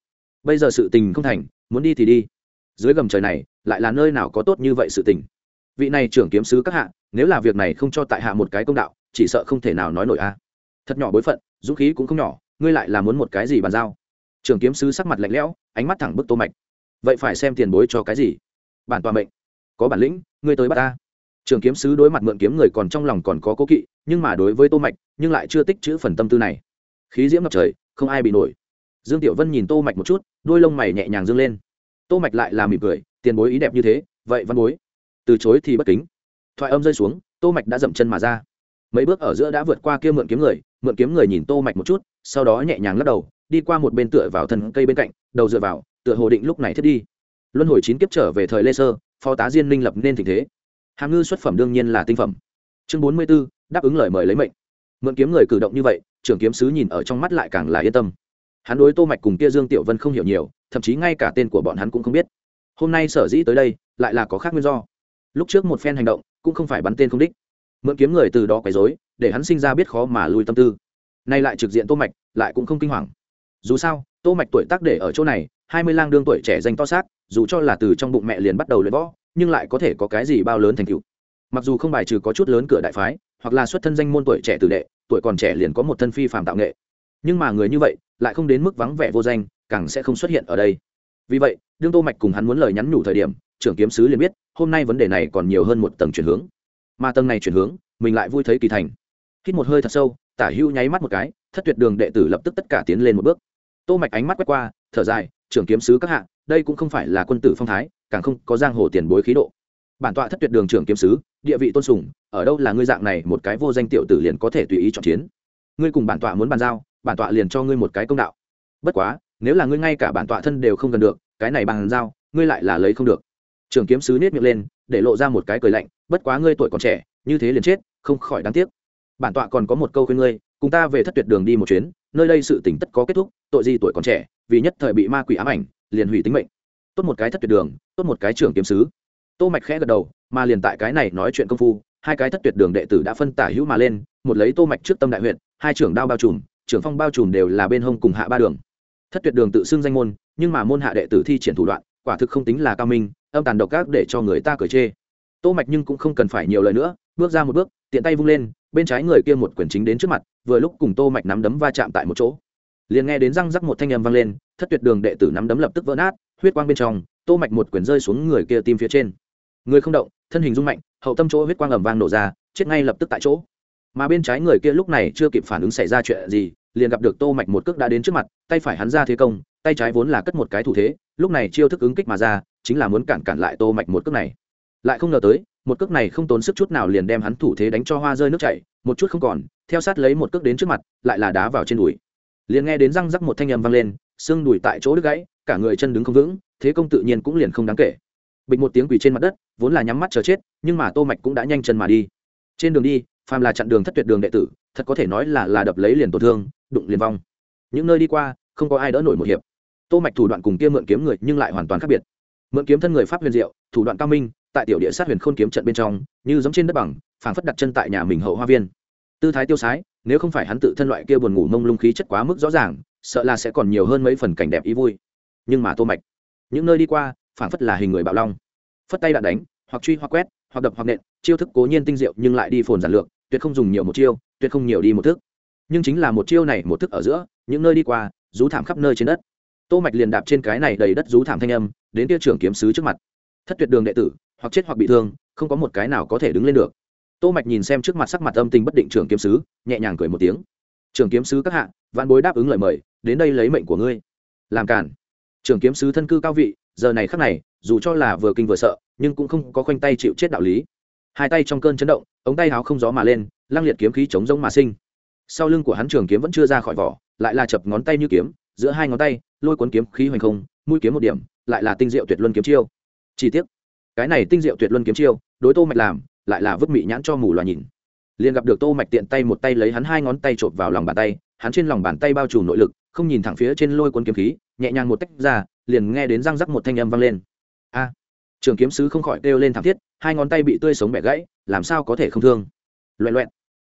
Bây giờ sự tình không thành, muốn đi thì đi. Dưới gầm trời này, lại là nơi nào có tốt như vậy sự tình? Vị này trưởng kiếm sứ các hạ, nếu là việc này không cho tại hạ một cái công đạo, chỉ sợ không thể nào nói nổi a. Thật nhỏ bối phận, dũng khí cũng không nhỏ, ngươi lại là muốn một cái gì bàn giao? Trưởng kiếm sứ sắc mặt lạnh lẽo, ánh mắt thẳng bức tô mạch. Vậy phải xem tiền bối cho cái gì? Bản tòa mệnh. Có bản lĩnh, ngươi tới bắt ta. Trường kiếm sứ đối mặt mượn kiếm người còn trong lòng còn có cố kỵ, nhưng mà đối với tô mạch, nhưng lại chưa tích chữ phần tâm tư này. Khí diễm ngập trời không ai bị nổi. Dương tiểu vân nhìn tô mạch một chút đôi lông mày nhẹ nhàng dương lên. Tô mạch lại là mỉm cười tiền bối ý đẹp như thế vậy văn bối từ chối thì bất kính. Thoại âm rơi xuống tô mạch đã dậm chân mà ra. Mấy bước ở giữa đã vượt qua kia mượn kiếm người mượn kiếm người nhìn tô mạch một chút sau đó nhẹ nhàng lắc đầu đi qua một bên tựa vào thân cây bên cạnh đầu dựa vào tựa hồ định lúc này thiết đi. Luân hồi chín kiếp trở về thời lê sơ phó tá diên minh lập nên tình thế. Hàm ngư xuất phẩm đương nhiên là tinh phẩm. Chương bốn mươi 44, đáp ứng lời mời lấy mệnh. Mượn kiếm người cử động như vậy trưởng kiếm sứ nhìn ở trong mắt lại càng là yên tâm. Hắn đối tô mạch cùng kia dương tiểu vân không hiểu nhiều, thậm chí ngay cả tên của bọn hắn cũng không biết. Hôm nay sở dĩ tới đây, lại là có khác nguyên do. Lúc trước một phen hành động, cũng không phải bắn tên không đích. Mượn kiếm người từ đó quấy rối, để hắn sinh ra biết khó mà lui tâm tư. Nay lại trực diện tô mạch, lại cũng không kinh hoàng. Dù sao, tô mạch tuổi tác để ở chỗ này, hai mươi lang đương tuổi trẻ danh to xác, dù cho là từ trong bụng mẹ liền bắt đầu luyện võ, nhưng lại có thể có cái gì bao lớn thành tựu. Mặc dù không bài trừ có chút lớn cửa đại phái, hoặc là xuất thân danh môn tuổi trẻ tử đệ tuổi còn trẻ liền có một thân phi phàm tạo nghệ. Nhưng mà người như vậy lại không đến mức vắng vẻ vô danh, càng sẽ không xuất hiện ở đây. Vì vậy, đương tô mạch cùng hắn muốn lời nhắn nhủ thời điểm, trưởng kiếm sứ liền biết, hôm nay vấn đề này còn nhiều hơn một tầng chuyển hướng. Mà tầng này chuyển hướng, mình lại vui thấy kỳ thành. Hít một hơi thật sâu, tả hưu nháy mắt một cái, thất tuyệt đường đệ tử lập tức tất cả tiến lên một bước. Tô mạch ánh mắt quét qua, thở dài, trưởng kiếm sứ các hạ, đây cũng không phải là quân tử phong thái, càng không có giang hồ tiền bối khí độ. Bản tọa thất tuyệt đường trưởng kiếm sứ địa vị tôn sùng, ở đâu là ngươi dạng này một cái vô danh tiểu tử liền có thể tùy ý chọn chiến? Ngươi cùng bản tọa muốn bàn giao, bản tọa liền cho ngươi một cái công đạo. Bất quá, nếu là ngươi ngay cả bản tọa thân đều không gần được, cái này bàn giao, ngươi lại là lấy không được. Trường kiếm sứ nết miệng lên, để lộ ra một cái cười lạnh, bất quá ngươi tuổi còn trẻ, như thế liền chết, không khỏi đáng tiếc. Bản tọa còn có một câu khuyên ngươi, cùng ta về thất tuyệt đường đi một chuyến, nơi đây sự tỉnh tất có kết thúc, tội gì tuổi còn trẻ, vì nhất thời bị ma quỷ ám ảnh, liền hủy tính mệnh. Tốt một cái thất tuyệt đường, tốt một cái trưởng kiếm sứ. Tô mạch khẽ gật đầu mà liền tại cái này nói chuyện công phu, hai cái thất tuyệt đường đệ tử đã phân tả hữu mà lên, một lấy tô mạch trước tâm đại huyện, hai trưởng đao bao trùm, trưởng phong bao trùm đều là bên hông cùng hạ ba đường. Thất tuyệt đường tự xưng danh môn, nhưng mà môn hạ đệ tử thi triển thủ đoạn, quả thực không tính là cao minh, âm tàn độc ác để cho người ta cởi chê. Tô mạch nhưng cũng không cần phải nhiều lời nữa, bước ra một bước, tiện tay vung lên, bên trái người kia một quyền chính đến trước mặt, vừa lúc cùng tô mạch nắm đấm va chạm tại một chỗ. Liền nghe đến răng rắc một thanh âm vang lên, thất tuyệt đường đệ tử nắm đấm lập tức vỡ nát, huyết quang bên trong, tô mạch một quyền rơi xuống người kia tim phía trên. Người không động thân hình rung mạnh, hậu tâm chỗ huyết quang ầm vang nổ ra, chết ngay lập tức tại chỗ. Mà bên trái người kia lúc này chưa kịp phản ứng xảy ra chuyện gì, liền gặp được tô mạch một cước đã đến trước mặt, tay phải hắn ra thế công, tay trái vốn là cất một cái thủ thế, lúc này chiêu thức ứng kích mà ra, chính là muốn cản cản lại tô mạch một cước này. Lại không ngờ tới, một cước này không tốn sức chút nào liền đem hắn thủ thế đánh cho hoa rơi nước chảy, một chút không còn, theo sát lấy một cước đến trước mặt, lại là đá vào trên đùi. Liền nghe đến răng rắc một thanh âm vang lên, xương đùi tại chỗ đứt gãy, cả người chân đứng không vững, thế công tự nhiên cũng liền không đáng kể bịch một tiếng quỳ trên mặt đất, vốn là nhắm mắt chờ chết, nhưng mà tô mạch cũng đã nhanh chân mà đi. Trên đường đi, phàm là chặn đường thất tuyệt đường đệ tử, thật có thể nói là là đập lấy liền tổn thương, đụng liền vong. Những nơi đi qua, không có ai đỡ nổi một hiệp. Tô mạch thủ đoạn cùng kia mượn kiếm người nhưng lại hoàn toàn khác biệt. Mượn kiếm thân người pháp huyền diệu, thủ đoạn cao minh, tại tiểu địa sát huyền khôn kiếm trận bên trong, như giống trên đất bằng, phảng phất đặt chân tại nhà mình hậu hoa viên. Tư thái tiêu sái, nếu không phải hắn tự thân loại kia buồn ngủ mông lung khí chất quá mức rõ ràng, sợ là sẽ còn nhiều hơn mấy phần cảnh đẹp ý vui. Nhưng mà tô mạch, những nơi đi qua phảng phất là hình người bạo long. Phất tay đạn đánh, hoặc truy hoặc quét, hoặc đập hoặc nện, chiêu thức cố nhiên tinh diệu, nhưng lại đi phồn giản lược, tuyệt không dùng nhiều một chiêu, tuyệt không nhiều đi một thức. Nhưng chính là một chiêu này, một thức ở giữa, những nơi đi qua, rú thảm khắp nơi trên đất. Tô mạch liền đạp trên cái này đầy đất rú thảm thanh âm, đến kia trưởng kiếm sứ trước mặt. Thất tuyệt đường đệ tử, hoặc chết hoặc bị thương, không có một cái nào có thể đứng lên được. Tô mạch nhìn xem trước mặt sắc mặt âm tình bất định trưởng kiếm sứ, nhẹ nhàng cười một tiếng. Trưởng kiếm sứ các hạ, vạn bối đáp ứng lời mời, đến đây lấy mệnh của ngươi. Làm cản trưởng kiếm sứ thân cư cao vị giờ này khắc này, dù cho là vừa kinh vừa sợ, nhưng cũng không có khoanh tay chịu chết đạo lý. Hai tay trong cơn chấn động, ống tay háo không gió mà lên, lăng liệt kiếm khí chống rông mà sinh. Sau lưng của hắn trường kiếm vẫn chưa ra khỏi vỏ, lại là chập ngón tay như kiếm, giữa hai ngón tay, lôi cuốn kiếm khí hoành không, mũi kiếm một điểm, lại là tinh diệu tuyệt luân kiếm chiêu. Chi tiết cái này tinh diệu tuyệt luân kiếm chiêu, đối tô mạch làm, lại là vứt mị nhãn cho mù loà nhìn. Liền gặp được tô mạch tiện tay một tay lấy hắn hai ngón tay trộn vào lòng bàn tay, hắn trên lòng bàn tay bao trùm nội lực, không nhìn thẳng phía trên lôi cuốn kiếm khí nhẹ nhàng một tách ra, liền nghe đến răng rắc một thanh âm vang lên. A, trường kiếm sứ không khỏi kêu lên thảm thiết, hai ngón tay bị tươi sống bẻ gãy, làm sao có thể không thương? Loẹn loẹn.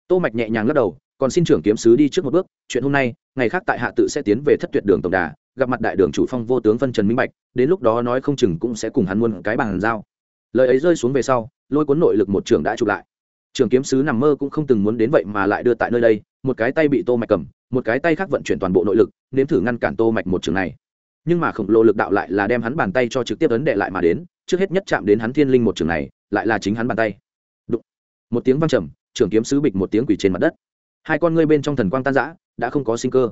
Tô mạch nhẹ nhàng lắc đầu, còn xin trưởng kiếm sứ đi trước một bước, chuyện hôm nay, ngày khác tại hạ tự sẽ tiến về thất tuyệt đường tổng đà, gặp mặt đại đường chủ phong vô tướng phân trần minh bạch, đến lúc đó nói không chừng cũng sẽ cùng hắn muôn cái bàn giao. Lời ấy rơi xuống về sau, lôi cuốn nội lực một trường đã chụp lại. Trường kiếm sứ nằm mơ cũng không từng muốn đến vậy mà lại đưa tại nơi đây, một cái tay bị tô mạch cầm một cái tay khác vận chuyển toàn bộ nội lực nếm thử ngăn cản tô mạch một trường này. Nhưng mà khổng lồ lực đạo lại là đem hắn bàn tay cho trực tiếp ấn đệ lại mà đến trước hết nhất chạm đến hắn thiên linh một trường này lại là chính hắn bàn tay. Đụng, một tiếng vang trầm trưởng kiếm sứ bịch một tiếng quỷ trên mặt đất. Hai con ngươi bên trong thần quang tan rã, đã không có sinh cơ.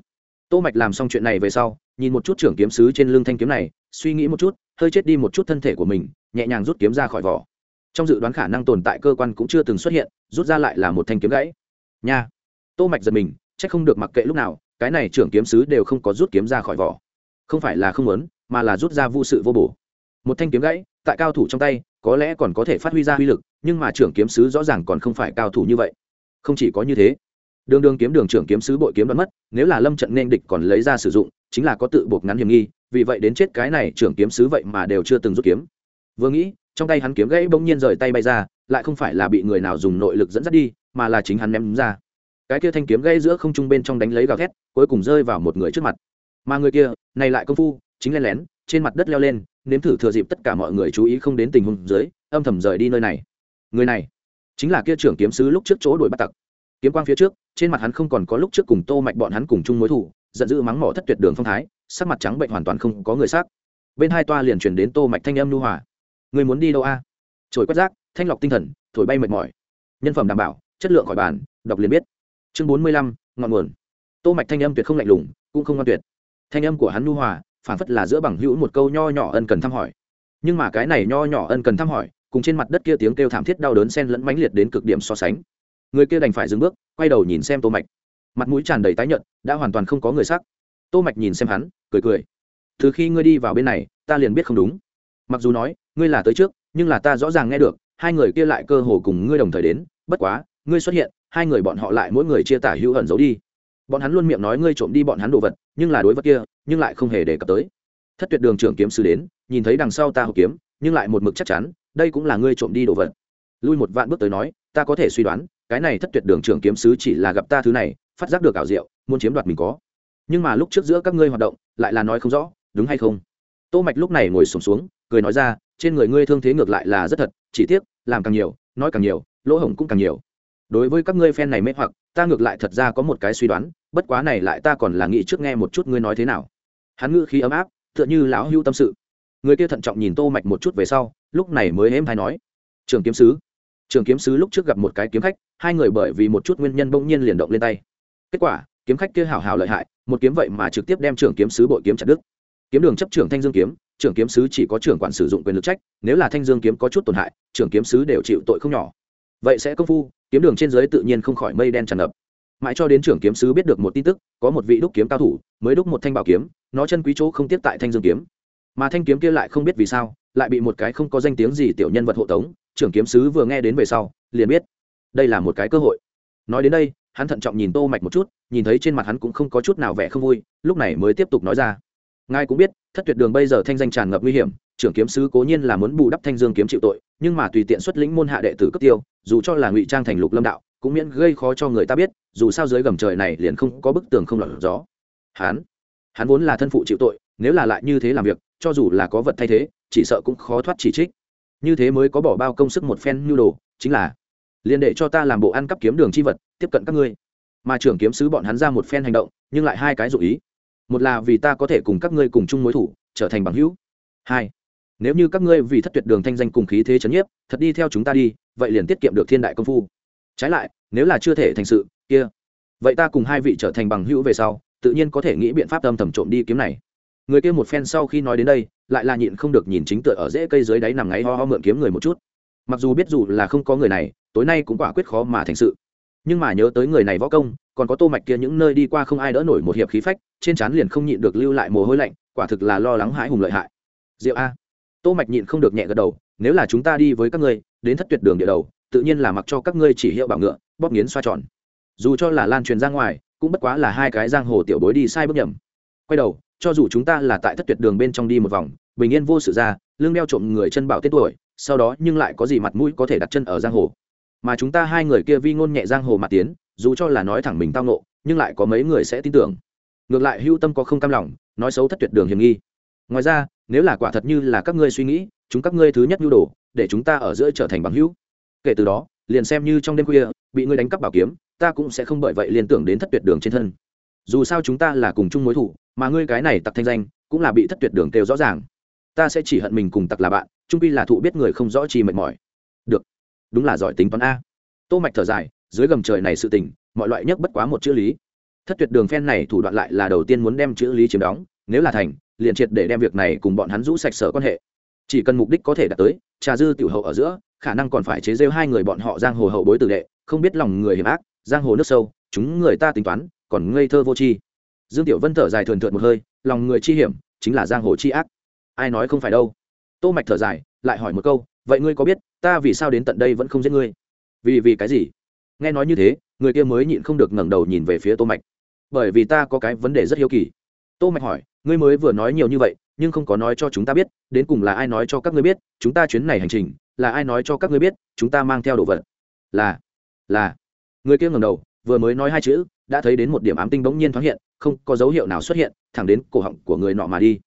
Tô mạch làm xong chuyện này về sau nhìn một chút trưởng kiếm sứ trên lưng thanh kiếm này suy nghĩ một chút hơi chết đi một chút thân thể của mình nhẹ nhàng rút kiếm ra khỏi vỏ. Trong dự đoán khả năng tồn tại cơ quan cũng chưa từng xuất hiện rút ra lại là một thanh kiếm gãy. Nha. Tô mạch giật mình chắc không được mặc kệ lúc nào, cái này trưởng kiếm sứ đều không có rút kiếm ra khỏi vỏ. Không phải là không muốn, mà là rút ra vô sự vô bổ. Một thanh kiếm gãy, tại cao thủ trong tay, có lẽ còn có thể phát huy ra uy lực, nhưng mà trưởng kiếm sứ rõ ràng còn không phải cao thủ như vậy. Không chỉ có như thế, đường đường kiếm đường trưởng kiếm sứ bội kiếm đoán mất, nếu là lâm trận nên địch còn lấy ra sử dụng, chính là có tự buộc ngắn hiểm nghi, vì vậy đến chết cái này trưởng kiếm sứ vậy mà đều chưa từng rút kiếm. Vừa nghĩ, trong tay hắn kiếm gãy bỗng nhiên rời tay bay ra, lại không phải là bị người nào dùng nội lực dẫn dắt đi, mà là chính hắn ném ra cái kia thanh kiếm gây giữa không trung bên trong đánh lấy gào thét, cuối cùng rơi vào một người trước mặt. Mà người kia, này lại công phu, chính len lén, trên mặt đất leo lên, nếm thử thừa dịp tất cả mọi người chú ý không đến tình huống dưới, âm thầm rời đi nơi này. Người này, chính là kia trưởng kiếm sứ lúc trước chỗ đuổi bắt tặc. Kiếm quang phía trước, trên mặt hắn không còn có lúc trước cùng tô mạch bọn hắn cùng chung mối thù, giận dữ mắng mỏ thất tuyệt đường phong thái, sắc mặt trắng bệnh hoàn toàn không có người sắc bên hai toa liền chuyển đến tô mạch thanh âm nu hòa. Người muốn đi đâu a? Trồi quét rác, thanh lọc tinh thần, thổi bay mệt mỏi. Nhân phẩm đảm bảo, chất lượng khỏi bàn, đọc liền biết chương bốn mươi lăm, ngọn nguồn. Tô mạch thanh âm tuyệt không lạnh lùng, cũng không ngoan tuyệt. Thanh âm của hắn nu hòa, phản phất là giữa bằng hữu một câu nho nhỏ ân cần thăm hỏi. Nhưng mà cái này nho nhỏ ân cần thăm hỏi, cùng trên mặt đất kia tiếng kêu thảm thiết đau đớn xen lẫn mãnh liệt đến cực điểm so sánh. Người kia đành phải dừng bước, quay đầu nhìn xem tô mạch. Mặt mũi tràn đầy tái nhợt, đã hoàn toàn không có người sắc. Tô mạch nhìn xem hắn, cười cười. Từ khi ngươi đi vào bên này, ta liền biết không đúng. Mặc dù nói, ngươi là tới trước, nhưng là ta rõ ràng nghe được, hai người kia lại cơ hồ cùng ngươi đồng thời đến. Bất quá, ngươi xuất hiện hai người bọn họ lại mỗi người chia tả hữu ẩn giấu đi. Bọn hắn luôn miệng nói ngươi trộm đi bọn hắn đồ vật nhưng là đối vật kia nhưng lại không hề đề cập tới. Thất tuyệt đường trưởng kiếm sư đến nhìn thấy đằng sau ta hộp kiếm nhưng lại một mực chắc chắn đây cũng là ngươi trộm đi đồ vật. Lui một vạn bước tới nói ta có thể suy đoán cái này thất tuyệt đường trưởng kiếm sứ chỉ là gặp ta thứ này phát giác được ảo diệu muốn chiếm đoạt mình có. Nhưng mà lúc trước giữa các ngươi hoạt động lại là nói không rõ đúng hay không? Tô mạch lúc này ngồi sụp xuống, xuống cười nói ra trên người ngươi thương thế ngược lại là rất thật chỉ tiếc làm càng nhiều nói càng nhiều lỗ hổng cũng càng nhiều đối với các ngươi fan này mê hoặc, ta ngược lại thật ra có một cái suy đoán, bất quá này lại ta còn là nghĩ trước nghe một chút ngươi nói thế nào. Hắn ngữ khí ấm áp, tựa như lão hưu tâm sự. Người kia thận trọng nhìn tô mạch một chút về sau, lúc này mới êm hay nói. Trường kiếm sứ. Trường kiếm sứ lúc trước gặp một cái kiếm khách, hai người bởi vì một chút nguyên nhân bỗng nhiên liền động lên tay. Kết quả, kiếm khách kia hảo hảo lợi hại, một kiếm vậy mà trực tiếp đem trưởng kiếm sứ bội kiếm chặt đứt. Kiếm đường chấp trưởng thanh dương kiếm, trưởng kiếm sứ chỉ có trưởng quản sử dụng quyền lực trách, nếu là thanh dương kiếm có chút tổn hại, trưởng kiếm sứ đều chịu tội không nhỏ vậy sẽ công phu, kiếm đường trên giới tự nhiên không khỏi mây đen tràn ngập. Mãi cho đến trưởng kiếm sứ biết được một tin tức, có một vị đúc kiếm cao thủ, mới đúc một thanh bảo kiếm, nó chân quý chỗ không tiếp tại thanh dương kiếm. Mà thanh kiếm kia lại không biết vì sao, lại bị một cái không có danh tiếng gì tiểu nhân vật hộ tống, trưởng kiếm sứ vừa nghe đến về sau, liền biết đây là một cái cơ hội. Nói đến đây, hắn thận trọng nhìn tô mạch một chút, nhìn thấy trên mặt hắn cũng không có chút nào vẻ không vui, lúc này mới tiếp tục nói ra. Ngài cũng biết, thất tuyệt đường bây giờ thanh danh tràn ngập nguy hiểm trưởng kiếm sứ cố nhiên là muốn bù đắp thanh dương kiếm chịu tội, nhưng mà tùy tiện xuất lĩnh môn hạ đệ tử cấp tiêu, dù cho là ngụy trang thành lục lâm đạo, cũng miễn gây khó cho người ta biết, dù sao dưới gầm trời này liền không có bức tường không lọt gió. Hắn hắn vốn là thân phụ chịu tội, nếu là lại như thế làm việc, cho dù là có vật thay thế, chỉ sợ cũng khó thoát chỉ trích. Như thế mới có bỏ bao công sức một phen nhu đồ, chính là, liền để cho ta làm bộ ăn cắp kiếm đường chi vật, tiếp cận các ngươi. Mà trưởng kiếm sứ bọn hắn ra một phen hành động, nhưng lại hai cái dụ ý. Một là vì ta có thể cùng các ngươi cùng chung mối thủ, trở thành bằng hữu. Hai nếu như các ngươi vì thất tuyệt đường thanh danh cùng khí thế chấn nhiếp, thật đi theo chúng ta đi, vậy liền tiết kiệm được thiên đại công phu. Trái lại, nếu là chưa thể thành sự, kia, vậy ta cùng hai vị trở thành bằng hữu về sau, tự nhiên có thể nghĩ biện pháp âm thầm trộm đi kiếm này. Người kia một phen sau khi nói đến đây, lại là nhịn không được nhìn chính tựa ở rễ cây dưới đáy nằm ngáy ho ho mượn kiếm người một chút. Mặc dù biết dù là không có người này, tối nay cũng quả quyết khó mà thành sự. Nhưng mà nhớ tới người này võ công, còn có tô mạch kia những nơi đi qua không ai đỡ nổi một hiệp khí phách, trên trán liền không nhịn được lưu lại mồ hôi lạnh, quả thực là lo lắng hãi hùng lợi hại. Diệu a tô mạch nhịn không được nhẹ gật đầu, nếu là chúng ta đi với các ngươi, đến thất tuyệt đường địa đầu, tự nhiên là mặc cho các ngươi chỉ hiệu bảo ngựa, bóp nghiến xoa tròn. Dù cho là lan truyền ra ngoài, cũng bất quá là hai cái giang hồ tiểu bối đi sai bước nhầm. Quay đầu, cho dù chúng ta là tại thất tuyệt đường bên trong đi một vòng, bình yên vô sự ra lương đeo trộm người chân bảo tết tuổi, sau đó nhưng lại có gì mặt mũi có thể đặt chân ở giang hồ? Mà chúng ta hai người kia vi ngôn nhẹ giang hồ mặt tiến, dù cho là nói thẳng mình tao nộ nhưng lại có mấy người sẽ tin tưởng. Ngược lại hưu tâm có không cam lòng, nói xấu thất tuyệt đường hiểm nghi ngoài ra, nếu là quả thật như là các ngươi suy nghĩ, chúng các ngươi thứ nhất nhu đồ, để chúng ta ở giữa trở thành bằng hữu. Kể từ đó, liền xem như trong đêm khuya, bị ngươi đánh cắp bảo kiếm, ta cũng sẽ không bởi vậy liên tưởng đến thất tuyệt đường trên thân. Dù sao chúng ta là cùng chung mối thủ, mà ngươi cái này tặc thanh danh, cũng là bị thất tuyệt đường kêu rõ ràng. Ta sẽ chỉ hận mình cùng tặc là bạn trung pi là thụ biết người không rõ chi mệt mỏi. Được. Đúng là giỏi tính toán a. Tô mạch thở dài, dưới gầm trời này sự tình, mọi loại nhất bất quá một chữ lý. Thất tuyệt đường phen này thủ đoạn lại là đầu tiên muốn đem chữ lý chiếm đóng, nếu là thành liền triệt để đem việc này cùng bọn hắn rũ sạch sở quan hệ. Chỉ cần mục đích có thể đạt tới, trà dư tiểu hậu ở giữa, khả năng còn phải chế rêu hai người bọn họ giang hồ hậu bối tử đệ, không biết lòng người hiểm ác, giang hồ nước sâu, chúng người ta tính toán, còn ngây thơ vô tri. Dương tiểu vân thở dài thườn thượt một hơi, lòng người chi hiểm, chính là giang hồ chi ác. Ai nói không phải đâu? Tô mạch thở dài, lại hỏi một câu, vậy ngươi có biết, ta vì sao đến tận đây vẫn không giết ngươi? Vì vì cái gì? Nghe nói như thế, người kia mới nhịn không được ngẩng đầu nhìn về phía tô mạch. Bởi vì ta có cái vấn đề rất hiếu kỳ tô mạch hỏi, ngươi mới vừa nói nhiều như vậy, nhưng không có nói cho chúng ta biết, đến cùng là ai nói cho các ngươi biết, chúng ta chuyến này hành trình, là ai nói cho các ngươi biết, chúng ta mang theo đồ vật? Là là. Người kia ngẩng đầu, vừa mới nói hai chữ, đã thấy đến một điểm ám tinh bỗng nhiên thoáng hiện, không có dấu hiệu nào xuất hiện, thẳng đến cổ họng của người nọ mà đi.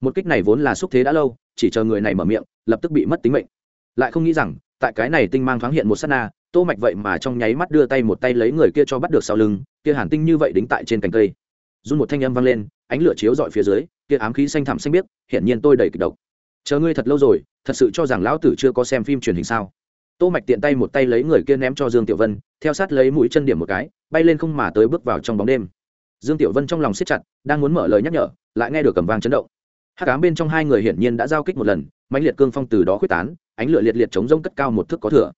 Một kích này vốn là xúc thế đã lâu, chỉ chờ người này mở miệng, lập tức bị mất tính mệnh. Lại không nghĩ rằng, tại cái này tinh mang thoáng hiện một sát na, tô mạch vậy mà trong nháy mắt đưa tay một tay lấy người kia cho bắt được sau lưng, kia hàn tinh như vậy đính tại trên cành cây run một thanh âm vang lên, ánh lửa chiếu dọi phía dưới, kia ám khí xanh thẳm xanh biếc, hiển nhiên tôi đầy kịch độc. Chờ ngươi thật lâu rồi, thật sự cho rằng lão tử chưa có xem phim truyền hình sao? Tô mạch tiện tay một tay lấy người kia ném cho dương tiểu vân, theo sát lấy mũi chân điểm một cái, bay lên không mà tới bước vào trong bóng đêm. Dương tiểu vân trong lòng siết chặt, đang muốn mở lời nhắc nhở, lại nghe được cầm vang chấn động. Hắc ám bên trong hai người hiển nhiên đã giao kích một lần, mãnh liệt cương phong từ đó quyết tán, ánh lửa liệt liệt chống rông cất cao một thước có thừa.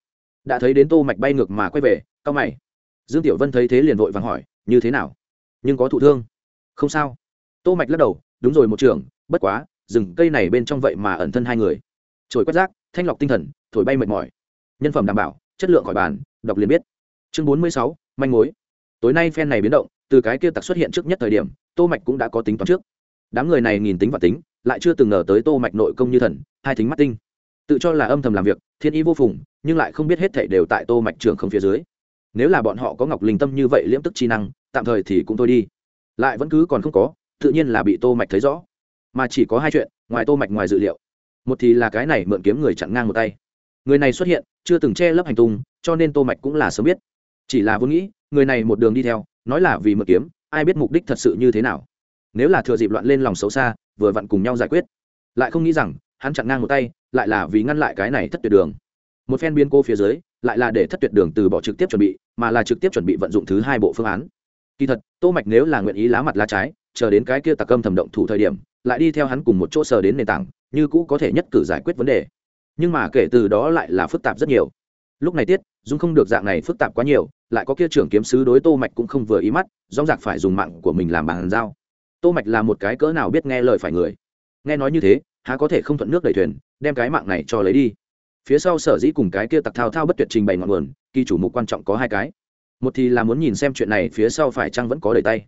Đã thấy đến tô mạch bay ngược mà quay về cao mày. Dương tiểu vân thấy thế liền vội vàng hỏi, như thế nào? Nhưng có thụ thương? Không sao. Tô mạch lắc đầu đúng rồi một trường bất quá rừng cây này bên trong vậy mà ẩn thân hai người. Trồi quét rác thanh lọc tinh thần thổi bay mệt mỏi. Nhân phẩm đảm bảo chất lượng khỏi bàn đọc liền biết. Chương 46, manh mối. Tối nay phen này biến động từ cái kia tặc xuất hiện trước nhất thời điểm tô mạch cũng đã có tính toán trước. Đám người này nhìn tính và tính lại chưa từng ngờ tới tô mạch nội công như thần hai thính mắt tinh. Tự cho là âm thầm làm việc thiên ý vô phùng nhưng lại không biết hết thảy đều tại tô mạch trưởng không phía dưới. Nếu là bọn họ có ngọc linh tâm như vậy liễm tức chi năng tạm thời thì cũng thôi đi lại vẫn cứ còn không có, tự nhiên là bị tô mạch thấy rõ. Mà chỉ có hai chuyện, ngoài tô mạch ngoài dự liệu. Một thì là cái này mượn kiếm người chặn ngang một tay. Người này xuất hiện, chưa từng che lấp hành tung, cho nên tô mạch cũng là sớm biết. Chỉ là vốn nghĩ, người này một đường đi theo, nói là vì mượn kiếm, ai biết mục đích thật sự như thế nào. Nếu là thừa dịp loạn lên lòng xấu xa, vừa vặn cùng nhau giải quyết. Lại không nghĩ rằng, hắn chặn ngang một tay, lại là vì ngăn lại cái này thất tuyệt đường. Một phen biến cô phía dưới, lại là để thất tuyệt đường từ bỏ trực tiếp chuẩn bị, mà là trực tiếp chuẩn bị vận dụng thứ hai bộ phương án kỳ thật, tô mạch nếu là nguyện ý lá mặt lá trái, chờ đến cái kia tạc âm thầm động thủ thời điểm, lại đi theo hắn cùng một chỗ sờ đến nền tảng, như cũ có thể nhất cử giải quyết vấn đề. Nhưng mà kể từ đó lại là phức tạp rất nhiều. Lúc này tiết, dung không được dạng này phức tạp quá nhiều, lại có kia trưởng kiếm sứ đối tô mạch cũng không vừa ý mắt, rõ ràng phải dùng mạng của mình làm bàn giao. Tô mạch là một cái cỡ nào biết nghe lời phải người. Nghe nói như thế, há có thể không thuận nước đẩy thuyền, đem cái mạng này cho lấy đi. Phía sau sở dĩ cùng cái kia tặc thao thao bất tuyệt trình bày ngọn nguồn, kỳ chủ mục quan trọng có hai cái một thì là muốn nhìn xem chuyện này phía sau phải chăng vẫn có đầy tay.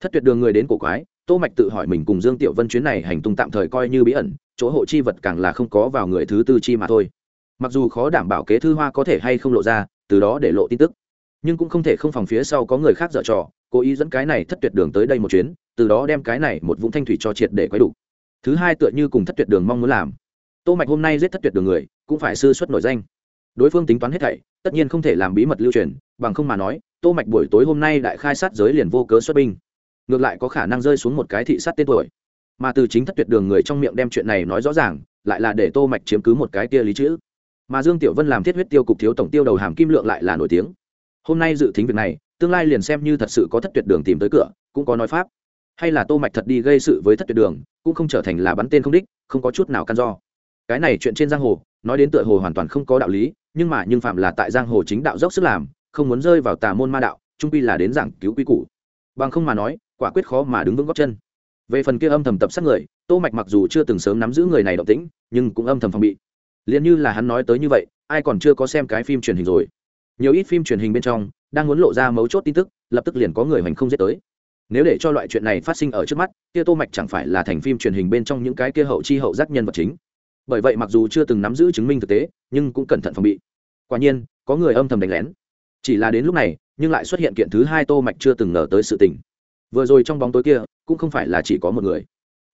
Thất tuyệt đường người đến cổ quái, tô mạch tự hỏi mình cùng dương tiểu vân chuyến này hành tung tạm thời coi như bí ẩn, chỗ hộ chi vật càng là không có vào người thứ tư chi mà thôi. Mặc dù khó đảm bảo kế thư hoa có thể hay không lộ ra, từ đó để lộ tin tức. Nhưng cũng không thể không phòng phía sau có người khác dở trò, cố ý dẫn cái này thất tuyệt đường tới đây một chuyến, từ đó đem cái này một vũng thanh thủy cho triệt để quay đủ. Thứ hai tựa như cùng thất tuyệt đường mong muốn làm. Tô mạch hôm nay giết thất tuyệt đường người, cũng phải sư xuất nổi danh đối phương tính toán hết thảy, tất nhiên không thể làm bí mật lưu truyền, bằng không mà nói, tô mạch buổi tối hôm nay đại khai sát giới liền vô cớ xuất binh. Ngược lại có khả năng rơi xuống một cái thị sát tên tuổi. Mà từ chính thất tuyệt đường người trong miệng đem chuyện này nói rõ ràng, lại là để tô mạch chiếm cứ một cái kia lý chữ. Mà dương tiểu vân làm thiết huyết tiêu cục thiếu tổng tiêu đầu hàm kim lượng lại là nổi tiếng. Hôm nay dự tính việc này, tương lai liền xem như thật sự có thất tuyệt đường tìm tới cửa, cũng có nói pháp. Hay là tô mạch thật đi gây sự với thất tuyệt đường, cũng không trở thành là bắn tên không đích, không có chút nào căn do. Cái này chuyện trên giang hồ nói đến tựa hồ hoàn toàn không có đạo lý, nhưng mà nhưng phạm là tại giang hồ chính đạo dốc sức làm, không muốn rơi vào tà môn ma đạo, trung pi là đến giảng cứu quy củ. Bằng không mà nói, quả quyết khó mà đứng vững góc chân. Về phần kia âm thầm tập sát người, tô mạch mặc dù chưa từng sớm nắm giữ người này động tĩnh, nhưng cũng âm thầm phòng bị. Liền như là hắn nói tới như vậy, ai còn chưa có xem cái phim truyền hình rồi. Nhiều ít phim truyền hình bên trong, đang muốn lộ ra mấu chốt tin tức, lập tức liền có người hoành không giết tới. Nếu để cho loại chuyện này phát sinh ở trước mắt, kia tô mạch chẳng phải là thành phim truyền hình bên trong những cái kia hậu chi hậu giác nhân vật chính bởi vậy mặc dù chưa từng nắm giữ chứng minh thực tế, nhưng cũng cẩn thận phòng bị. Quả nhiên, có người âm thầm đánh lén. Chỉ là đến lúc này, nhưng lại xuất hiện kiện thứ hai tô mạch chưa từng ngờ tới sự tình. Vừa rồi trong bóng tối kia, cũng không phải là chỉ có một người.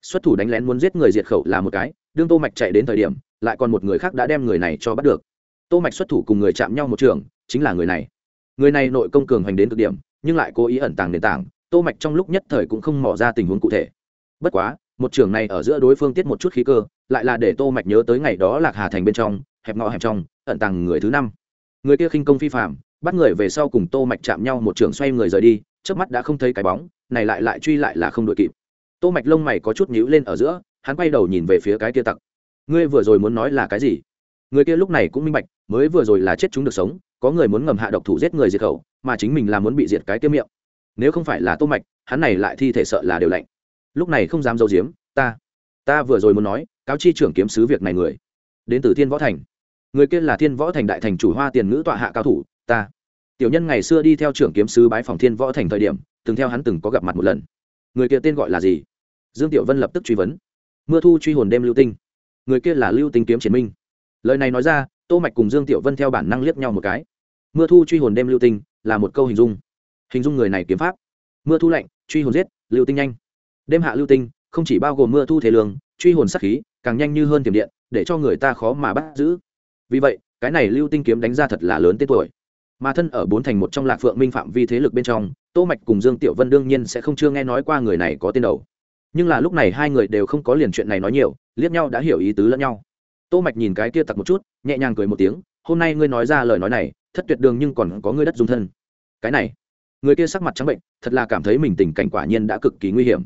Xuất thủ đánh lén muốn giết người diệt khẩu là một cái, đương tô mạch chạy đến thời điểm, lại còn một người khác đã đem người này cho bắt được. Tô mạch xuất thủ cùng người chạm nhau một trường, chính là người này. Người này nội công cường hành đến cực điểm, nhưng lại cố ý ẩn tàng nền tảng, tô mạch trong lúc nhất thời cũng không mò ra tình huống cụ thể. Bất quá, một trường này ở giữa đối phương tiết một chút khí cơ lại là để tô mạch nhớ tới ngày đó lạc hà thành bên trong, hẹp ngõ hẹp trong, ẩn tàng người thứ năm. Người kia khinh công phi phạm bắt người về sau cùng tô mạch chạm nhau một trường xoay người rời đi trước mắt đã không thấy cái bóng, này lại lại truy lại là không đội kịp. Tô mạch lông mày có chút nhíu lên ở giữa, hắn quay đầu nhìn về phía cái kia tặc. Ngươi vừa rồi muốn nói là cái gì? Người kia lúc này cũng minh bạch, mới vừa rồi là chết chúng được sống, có người muốn ngầm hạ độc thủ giết người diệt khẩu, mà chính mình là muốn bị diệt cái kia miệng. Nếu không phải là tô mạch, hắn này lại thi thể sợ là đều lạnh. Lúc này không dám dâu diếm ta ta vừa rồi muốn nói cáo chi trưởng kiếm sứ việc này người. Đến từ thiên võ thành. Người kia là thiên võ thành đại thành chủ hoa tiền ngữ tọa hạ cao thủ, ta. Tiểu nhân ngày xưa đi theo trưởng kiếm sứ bái phòng thiên võ thành thời điểm, từng theo hắn từng có gặp mặt một lần. Người kia tên gọi là gì? Dương tiểu vân lập tức truy vấn. Mưa thu truy hồn đêm lưu tinh. Người kia là lưu tinh kiếm chiến minh. Lời này nói ra, tô mạch cùng dương tiểu vân theo bản năng liếc nhau một cái. Mưa thu truy hồn đêm lưu tinh là một câu hình dung. Hình dung người này kiếm pháp. Mưa thu lạnh, truy hồn giết, lưu tinh nhanh. Đêm hạ lưu tinh, không chỉ bao gồm mưa thu thể lương, truy hồn sắc khí càng nhanh như hơn tiềm điện, để cho người ta khó mà bắt giữ. Vì vậy, cái này lưu tinh kiếm đánh ra thật là lớn tên tuổi. Mà thân ở bốn thành một trong lạc phượng minh phạm vi thế lực bên trong, tô mạch cùng dương tiểu vân đương nhiên sẽ không chưa nghe nói qua người này có tên đầu. Nhưng là lúc này hai người đều không có liền chuyện này nói nhiều, liếc nhau đã hiểu ý tứ lẫn nhau. Tô mạch nhìn cái kia tặc một chút, nhẹ nhàng cười một tiếng, hôm nay ngươi nói ra lời nói này, thất tuyệt đường nhưng còn có ngươi đất dung thân. Cái này? Người kia sắc mặt trắng bệnh, thật là cảm thấy mình tình cảnh quả nhiên đã cực kỳ nguy hiểm.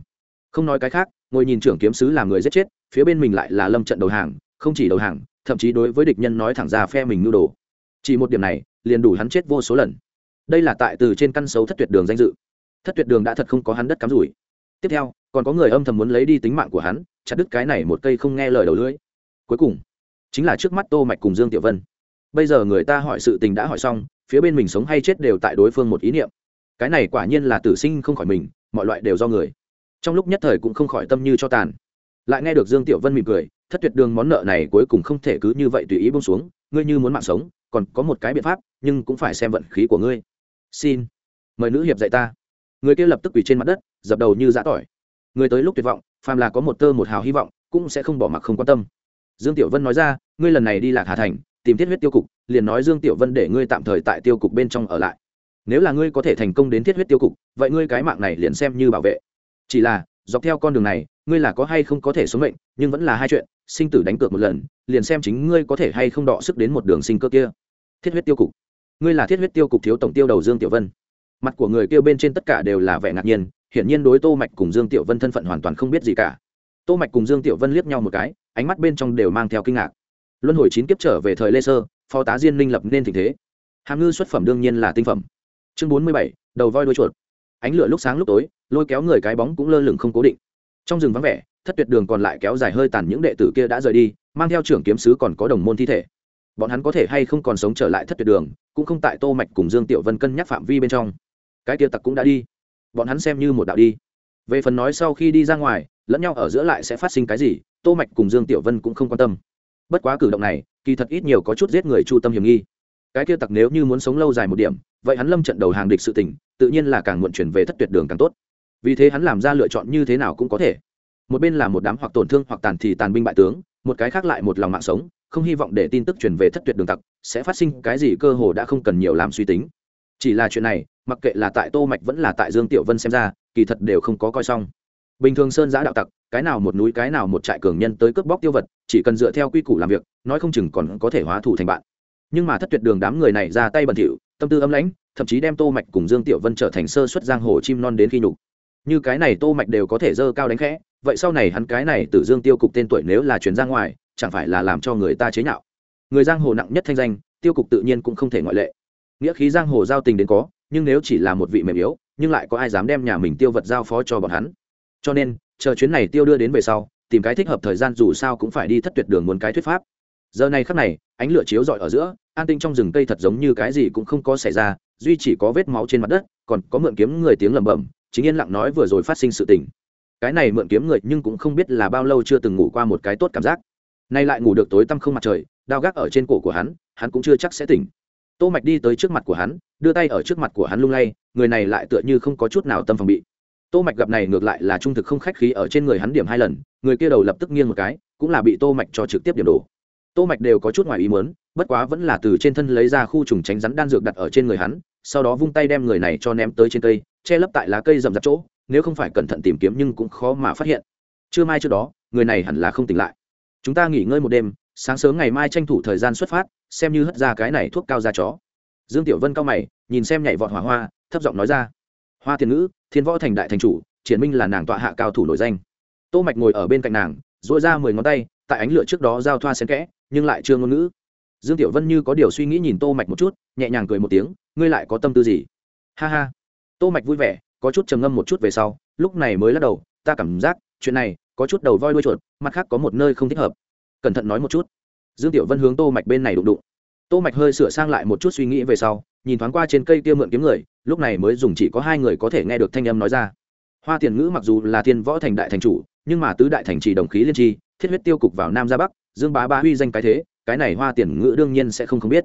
Không nói cái khác, ngồi nhìn trưởng kiếm sứ làm người giết chết phía bên mình lại là lâm trận đầu hàng, không chỉ đầu hàng, thậm chí đối với địch nhân nói thẳng ra phe mình nhu đồ. Chỉ một điểm này, liền đủ hắn chết vô số lần. Đây là tại từ trên căn xấu thất tuyệt đường danh dự. Thất tuyệt đường đã thật không có hắn đất cắm rủi. Tiếp theo, còn có người âm thầm muốn lấy đi tính mạng của hắn, chặt đứt cái này một cây không nghe lời đầu lưỡi. Cuối cùng, chính là trước mắt tô mạch cùng dương tiểu vân. Bây giờ người ta hỏi sự tình đã hỏi xong, phía bên mình sống hay chết đều tại đối phương một ý niệm. Cái này quả nhiên là tử sinh không khỏi mình, mọi loại đều do người. Trong lúc nhất thời cũng không khỏi tâm như cho tàn lại nghe được dương tiểu vân mỉm cười, thất tuyệt đường món nợ này cuối cùng không thể cứ như vậy tùy ý bông xuống, ngươi như muốn mạng sống, còn có một cái biện pháp, nhưng cũng phải xem vận khí của ngươi. Xin, mời nữ hiệp dạy ta. Người kia lập tức quỳ trên mặt đất, dập đầu như giã tỏi. Người tới lúc tuyệt vọng, phàm là có một tơ một hào hy vọng, cũng sẽ không bỏ mặc không quan tâm. Dương tiểu vân nói ra, ngươi lần này đi lạc hà thành, tìm thiết huyết tiêu cục, liền nói dương tiểu vân để ngươi tạm thời tại tiêu cục bên trong ở lại. Nếu là ngươi có thể thành công đến thiết huyết tiêu cục, vậy ngươi cái mạng này liền xem như bảo vệ. Chỉ là dọc theo con đường này, ngươi là có hay không có thể sống mệnh, nhưng vẫn là hai chuyện, sinh tử đánh cược một lần, liền xem chính ngươi có thể hay không đọ sức đến một đường sinh cơ kia. Thiết huyết tiêu cục. Ngươi là thiết huyết tiêu cục thiếu tổng tiêu đầu dương tiểu vân. Mặt của người kêu bên trên tất cả đều là vẻ ngạc nhiên, hiển nhiên đối tô mạch cùng dương tiểu vân thân phận hoàn toàn không biết gì cả. Tô mạch cùng dương tiểu vân liếc nhau một cái, ánh mắt bên trong đều mang theo kinh ngạc. Luân hồi chín kiếp trở về thời lê sơ, phó tá diên minh lập nên tình thế. Hàm ngư xuất phẩm đương nhiên là tinh phẩm. Chương bốn mươi bảy, đầu voi đuôi chuột. Ánh lửa lúc sáng lúc tối lôi kéo người cái bóng cũng lơ lửng không cố định. Trong rừng vắng vẻ, thất tuyệt đường còn lại kéo dài hơi tàn những đệ tử kia đã rời đi, mang theo trưởng kiếm sứ còn có đồng môn thi thể. Bọn hắn có thể hay không còn sống trở lại thất tuyệt đường, cũng không tại tô mạch cùng dương tiểu vân cân nhắc phạm vi bên trong. Cái kia tặc cũng đã đi. Bọn hắn xem như một đạo đi. Về phần nói sau khi đi ra ngoài, lẫn nhau ở giữa lại sẽ phát sinh cái gì, tô mạch cùng dương tiểu vân cũng không quan tâm. Bất quá cử động này, kỳ thật ít nhiều có chút giết người chu tâm hiểm nghi. Cái kia tặc nếu như muốn sống lâu dài một điểm, vậy hắn lâm trận đầu hàng địch sự tình, tự nhiên là càng muộn chuyển về thất tuyệt đường càng tốt vì thế hắn làm ra lựa chọn như thế nào cũng có thể. Một bên là một đám hoặc tổn thương hoặc tàn thì tàn binh bại tướng, một cái khác lại một lòng mạng sống, không hy vọng để tin tức truyền về thất tuyệt đường tặc, sẽ phát sinh cái gì cơ hồ đã không cần nhiều làm suy tính. Chỉ là chuyện này, mặc kệ là tại tô mạch vẫn là tại dương tiểu vân xem ra, kỳ thật đều không có coi xong. Bình thường sơn giã đạo tặc, cái nào một núi cái nào một trại cường nhân tới cướp bóc tiêu vật, chỉ cần dựa theo quy củ làm việc, nói không chừng còn có thể hóa thủ thành bạn. Nhưng mà thất tuyệt đường đám người này ra tay bẩn thỉu, tâm tư âm lãnh, thậm chí đem tô mạch cùng dương tiểu vân trở thành sơ xuất giang hồ chim non đến khi nhục như cái này tô mạch đều có thể dơ cao đánh khẽ, vậy sau này hắn cái này tử dương tiêu cục tên tuổi nếu là chuyển ra ngoài, chẳng phải là làm cho người ta chế nhạo? Người giang hồ nặng nhất thanh danh, tiêu cục tự nhiên cũng không thể ngoại lệ. Nghĩa khí giang hồ giao tình đến có, nhưng nếu chỉ là một vị mềm yếu, nhưng lại có ai dám đem nhà mình tiêu vật giao phó cho bọn hắn? Cho nên, chờ chuyến này tiêu đưa đến về sau, tìm cái thích hợp thời gian dù sao cũng phải đi thất tuyệt đường muốn cái thuyết pháp. Giờ này khắc này, ánh lửa chiếu rọi ở giữa, an tinh trong rừng cây thật giống như cái gì cũng không có xảy ra, duy chỉ có vết máu trên mặt đất, còn có mượn kiếm người tiếng lẩm bẩm chính yên lặng nói vừa rồi phát sinh sự tình. Cái này mượn kiếm người nhưng cũng không biết là bao lâu chưa từng ngủ qua một cái tốt cảm giác. Nay lại ngủ được tối tăm không mặt trời, đao gác ở trên cổ của hắn hắn cũng chưa chắc sẽ tỉnh. Tô mạch đi tới trước mặt của hắn, đưa tay ở trước mặt của hắn lung lay, người này lại tựa như không có chút nào tâm phòng bị. Tô mạch gặp này ngược lại là trung thực không khách khí ở trên người hắn điểm hai lần, người kia đầu lập tức nghiêng một cái, cũng là bị tô mạch cho trực tiếp điểm đổ. Tô mạch đều có chút ngoài ý muốn, bất quá vẫn là từ trên thân lấy ra khu trùng tránh rắn đan dược đặt ở trên người hắn, sau đó vung tay đem người này cho ném tới trên cây che lấp tại lá cây rậm rạp chỗ, nếu không phải cẩn thận tìm kiếm nhưng cũng khó mà phát hiện. Trưa mai trước đó, người này hẳn là không tỉnh lại. Chúng ta nghỉ ngơi một đêm, sáng sớm ngày mai tranh thủ thời gian xuất phát, xem như hất ra cái này thuốc cao ra chó. Dương tiểu vân cao mày, nhìn xem nhảy vọt hỏa hoa, thấp giọng nói ra. Hoa tiền ngữ, thiên võ thành đại thành chủ, triển minh là nàng tọa hạ cao thủ nổi danh. Tô mạch ngồi ở bên cạnh nàng dội ra mười ngón tay, tại ánh lửa trước đó giao thoa xen kẽ, nhưng lại chưa ngôn ngữ. Dương tiểu vân như có điều suy nghĩ nhìn tô mạch một chút, nhẹ nhàng cười một tiếng, ngươi lại có tâm tư gì? Ha ha tô mạch vui vẻ, có chút trầm ngâm một chút về sau, lúc này mới lắc đầu, ta cảm giác, chuyện này, có chút đầu voi đuôi chuột, mặt khác có một nơi không thích hợp. Cẩn thận nói một chút. Dương tiểu vân hướng tô mạch bên này đụng đụng. Tô mạch hơi sửa sang lại một chút suy nghĩ về sau, nhìn thoáng qua trên cây kia mượn kiếm người, lúc này mới dùng chỉ có hai người có thể nghe được thanh âm nói ra. Hoa tiền ngữ mặc dù là thiên võ thành đại thành chủ, nhưng mà tứ đại thành trì đồng khí liên tri, thiết huyết tiêu cục vào nam ra bắc, dương bá ba huy danh cái thế, cái này hoa tiền ngữ đương nhiên sẽ không không biết.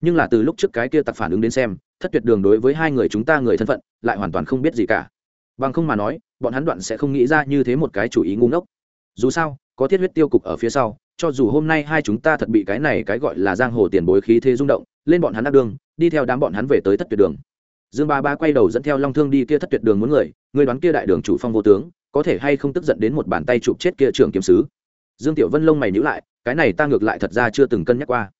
Nhưng là từ lúc trước cái kia tặc phản ứng đến xem thất tuyệt đường đối với hai người chúng ta người thân phận, lại hoàn toàn không biết gì cả. Bằng không mà nói, bọn hắn đoạn sẽ không nghĩ ra như thế một cái chủ ý ngu ngốc. Dù sao, có thiết huyết tiêu cục ở phía sau, cho dù hôm nay hai chúng ta thật bị cái này cái gọi là giang hồ tiền bối khí thế rung động, lên bọn hắn đắc đường, đi theo đám bọn hắn về tới thất tuyệt đường. Dương ba ba quay đầu dẫn theo long thương đi kia thất tuyệt đường muốn người người đoán kia đại đường chủ phong vô tướng, có thể hay không tức giận đến một bàn tay chụp chết kia trưởng kiếm sứ. Dương tiểu vân lông mày nhữ lại, cái này ta ngược lại thật ra chưa từng cân nhắc qua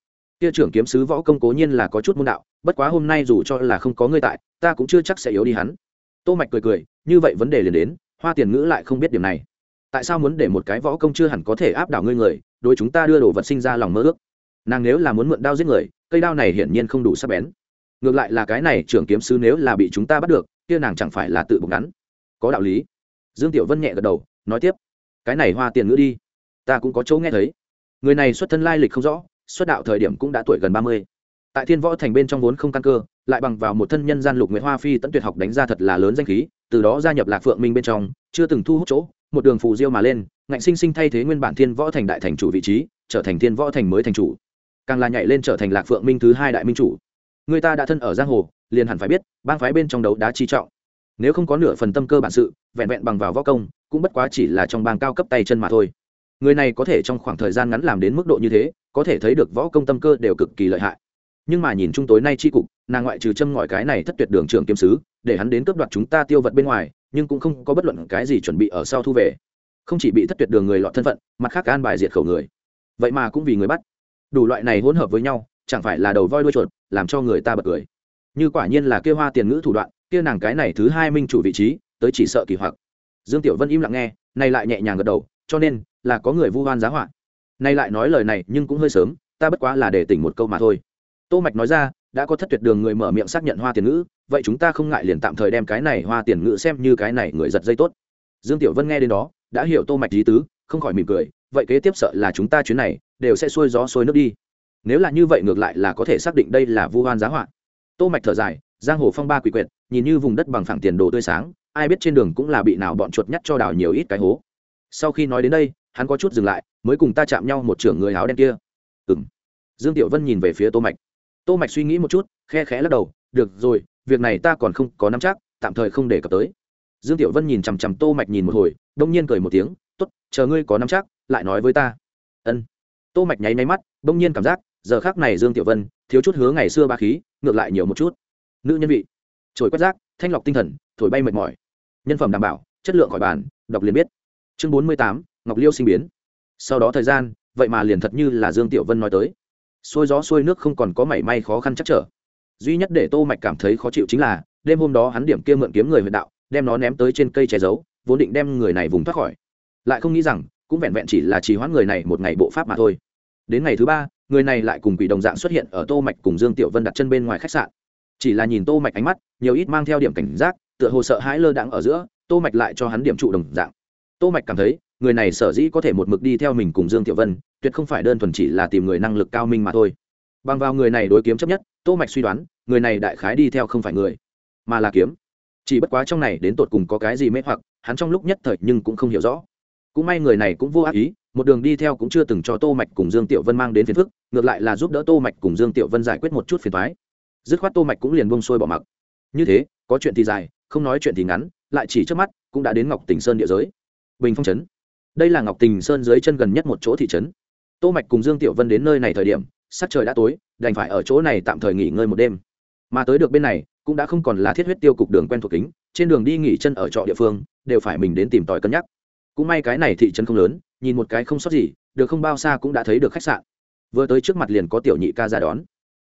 kia trưởng kiếm sứ võ công cố nhiên là có chút môn đạo, bất quá hôm nay dù cho là không có ngươi tại, ta cũng chưa chắc sẽ yếu đi hắn. Tô mạch cười cười, như vậy vấn đề liền đến, hoa tiền ngữ lại không biết điểm này. Tại sao muốn để một cái võ công chưa hẳn có thể áp đảo ngươi người, đối chúng ta đưa đồ vật sinh ra lòng mơ ước? Nàng nếu là muốn mượn đao giết người, cây đao này hiển nhiên không đủ sắc bén. Ngược lại là cái này trưởng kiếm sứ nếu là bị chúng ta bắt được, kia nàng chẳng phải là tự buộc ngắn có đạo lý. Dương tiểu vân nhẹ gật đầu, nói tiếp. Cái này hoa tiền ngữ đi. Ta cũng có chỗ nghe thấy. Người này xuất thân lai lịch không rõ xuất đạo thời điểm cũng đã tuổi gần ba mươi. Tại thiên võ thành bên trong vốn không căn cơ, lại bằng vào một thân nhân gian lục nguyễn hoa phi tận tuyệt học đánh ra thật là lớn danh khí, từ đó gia nhập lạc phượng minh bên trong, chưa từng thu hút chỗ, một đường phù diêu mà lên, ngạnh sinh sinh thay thế nguyên bản thiên võ thành đại thành chủ vị trí, trở thành thiên võ thành mới thành chủ. Càng là nhảy lên trở thành lạc phượng minh thứ hai đại minh chủ. Người ta đã thân ở giang hồ, liền hẳn phải biết, bang phái bên trong đấu đá chi trọng. Nếu không có nửa phần tâm cơ bản sự, vẹn vẹn bằng vào võ công, cũng bất quá chỉ là trong bang cao cấp tay chân mà thôi. Người này có thể trong khoảng thời gian ngắn làm đến mức độ như thế có thể thấy được võ công tâm cơ đều cực kỳ lợi hại. Nhưng mà nhìn chung tối nay chi cục, nàng ngoại trừ châm ngòi cái này thất tuyệt đường trưởng kiếm sứ, để hắn đến cướp đoạt chúng ta tiêu vật bên ngoài, nhưng cũng không có bất luận cái gì chuẩn bị ở sau thu về. Không chỉ bị thất tuyệt đường người lọt thân phận, mặt khác an bài diệt khẩu người. Vậy mà cũng vì người bắt. Đủ loại này hỗn hợp với nhau, chẳng phải là đầu voi đuôi chuột, làm cho người ta bật cười. Như quả nhiên là kia hoa tiền ngữ thủ đoạn, kia nàng cái này thứ hai minh chủ vị trí, tới chỉ sợ kỳ hoặc. Dương tiểu vân im lặng nghe nay lại nhẹ nhàng gật đầu, cho nên là có người vu oan giá họa nay lại nói lời này nhưng cũng hơi sớm, ta bất quá là để tỉnh một câu mà thôi. Tô mạch nói ra, đã có thất tuyệt đường người mở miệng xác nhận hoa tiền ngữ, vậy chúng ta không ngại liền tạm thời đem cái này hoa tiền ngữ xem như cái này người giật dây tốt. Dương tiểu vân nghe đến đó, đã hiểu tô mạch lý tứ, không khỏi mỉm cười, vậy kế tiếp sợ là chúng ta chuyến này, đều sẽ xuôi gió xuôi nước đi. Nếu là như vậy ngược lại là có thể xác định đây là vu hoan giá họa. Tô mạch thở dài, giang hồ phong ba quỷ quyệt, nhìn như vùng đất bằng phẳng tiền đồ tươi sáng, ai biết trên đường cũng là bị nào bọn chuột nhắt cho đào nhiều ít cái hố. Sau khi nói đến đây hắn có chút dừng lại, mới cùng ta chạm nhau một trưởng người áo đen kia. Ừng dương tiểu vân nhìn về phía tô mạch. Tô mạch suy nghĩ một chút, khe khẽ lắc đầu, được rồi, việc này ta còn không có nắm chắc, tạm thời không để cập tới. Dương tiểu vân nhìn chằm chằm tô mạch nhìn một hồi, đông nhiên cười một tiếng, tốt, chờ ngươi có nắm chắc, lại nói với ta. Ân. Tô mạch nháy nháy mắt, đông nhiên cảm giác, giờ khắc này dương tiểu vân thiếu chút hứa ngày xưa ba khí, ngược lại nhiều một chút. Nữ nhân vị. Trồi quét rác, thanh lọc tinh thần, thổi bay mệt mỏi. Nhân phẩm đảm bảo, chất lượng khỏi bàn, đọc liền biết. Chương bốn mươi tám ngọc liêu sinh biến. Sau đó thời gian, vậy mà liền thật như là dương tiểu vân nói tới. Xôi gió xuôi nước không còn có mảy may khó khăn chắc trở. Duy nhất để tô mạch cảm thấy khó chịu chính là, đêm hôm đó hắn điểm kia mượn kiếm người huyện đạo, đem nó ném tới trên cây che giấu, vốn định đem người này vùng thoát khỏi. Lại không nghĩ rằng, cũng vẹn vẹn chỉ là trì hoãn người này một ngày bộ pháp mà thôi. Đến ngày thứ ba, người này lại cùng quỷ đồng dạng xuất hiện ở tô mạch cùng dương tiểu vân đặt chân bên ngoài khách sạn. Chỉ là nhìn tô mạch ánh mắt, nhiều ít mang theo điểm cảnh giác, tựa hồ sợ hãi lơ đãng ở giữa, tô mạch lại cho hắn điểm trụ đồng dạng. Tô mạch cảm thấy người này sở dĩ có thể một mực đi theo mình cùng dương tiểu vân, tuyệt không phải đơn thuần chỉ là tìm người năng lực cao minh mà thôi. Bằng vào người này đối kiếm chấp nhất, tô mạch suy đoán, người này đại khái đi theo không phải người, mà là kiếm. Chỉ bất quá trong này đến tột cùng có cái gì mê hoặc, hắn trong lúc nhất thời nhưng cũng không hiểu rõ. Cũng may người này cũng vô ác ý, một đường đi theo cũng chưa từng cho tô mạch cùng dương tiểu vân mang đến phiền phức, ngược lại là giúp đỡ tô mạch cùng dương tiểu vân giải quyết một chút phiền toái. Dứt khoát tô mạch cũng liền buông xuôi bỏ mặc. Như thế, có chuyện thì dài, không nói chuyện thì ngắn, lại chỉ trước mắt, cũng đã đến ngọc Tỉnh sơn địa giới. Bình phong trấn đây là ngọc tình sơn dưới chân gần nhất một chỗ thị trấn. Tô mạch cùng dương tiểu vân đến nơi này thời điểm, sắc trời đã tối, đành phải ở chỗ này tạm thời nghỉ ngơi một đêm. Mà tới được bên này, cũng đã không còn là thiết huyết tiêu cục đường quen thuộc kính, trên đường đi nghỉ chân ở trọ địa phương, đều phải mình đến tìm tòi cân nhắc. Cũng may cái này thị trấn không lớn, nhìn một cái không sót gì, được không bao xa cũng đã thấy được khách sạn. Vừa tới trước mặt liền có tiểu nhị ca ra đón.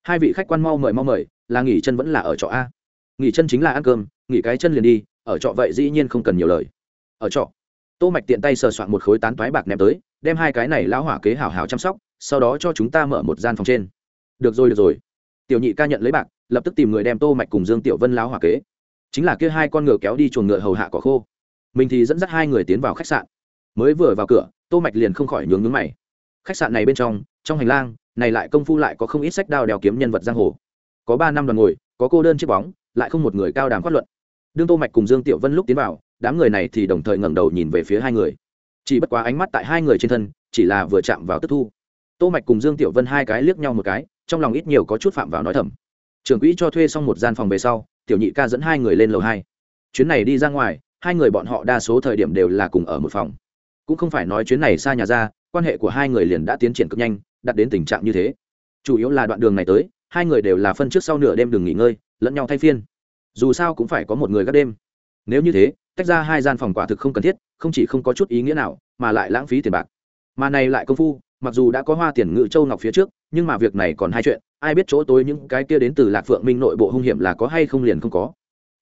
Hai vị khách quan mau mời mau mời, là nghỉ chân vẫn là ở trọ a. Nghỉ chân chính là ăn cơm, nghỉ cái chân liền đi, ở trọ vậy dĩ nhiên không cần nhiều lời. Ở trọ tô mạch tiện tay sờ soạn một khối tán toái bạc ném tới, đem hai cái này lão hỏa kế hảo hảo chăm sóc, sau đó cho chúng ta mở một gian phòng trên. Được rồi được rồi. Tiểu nhị ca nhận lấy bạc, lập tức tìm người đem tô mạch cùng dương tiểu vân lão hỏa kế. Chính là kia hai con ngựa kéo đi chuồng ngựa hầu hạ cỏ khô. Mình thì dẫn dắt hai người tiến vào khách sạn. Mới vừa vào cửa, tô mạch liền không khỏi nhướng nhướng mày. Khách sạn này bên trong trong hành lang, này lại công phu lại có không ít sách đao đèo kiếm nhân vật giang hồ. Có ba năm đoàn ngồi, có cô đơn chiếc bóng, lại không một người cao đàm phát luận. Đương tô mạch cùng dương tiểu vân lúc tiến vào đám người này thì đồng thời ngẩng đầu nhìn về phía hai người. Chỉ bất quá ánh mắt tại hai người trên thân, chỉ là vừa chạm vào tức thu. Tô mạch cùng dương tiểu vân hai cái liếc nhau một cái, trong lòng ít nhiều có chút phạm vào nói thầm. Trưởng quỹ cho thuê xong một gian phòng về sau, tiểu nhị ca dẫn hai người lên lầu hai. Chuyến này đi ra ngoài, hai người bọn họ đa số thời điểm đều là cùng ở một phòng. Cũng không phải nói chuyến này xa nhà ra, quan hệ của hai người liền đã tiến triển cực nhanh đạt đến tình trạng như thế. Chủ yếu là đoạn đường này tới, hai người đều là phân trước sau nửa đêm đường nghỉ ngơi, lẫn nhau thay phiên. Dù sao cũng phải có một người gác đêm. Nếu như thế tách ra hai gian phòng quả thực không cần thiết, không chỉ không có chút ý nghĩa nào, mà lại lãng phí tiền bạc. Mà này lại công phu, mặc dù đã có hoa tiền ngự châu ngọc phía trước, nhưng mà việc này còn hai chuyện, ai biết chỗ tối những cái kia đến từ lạc phượng minh nội bộ hung hiểm là có hay không liền không có.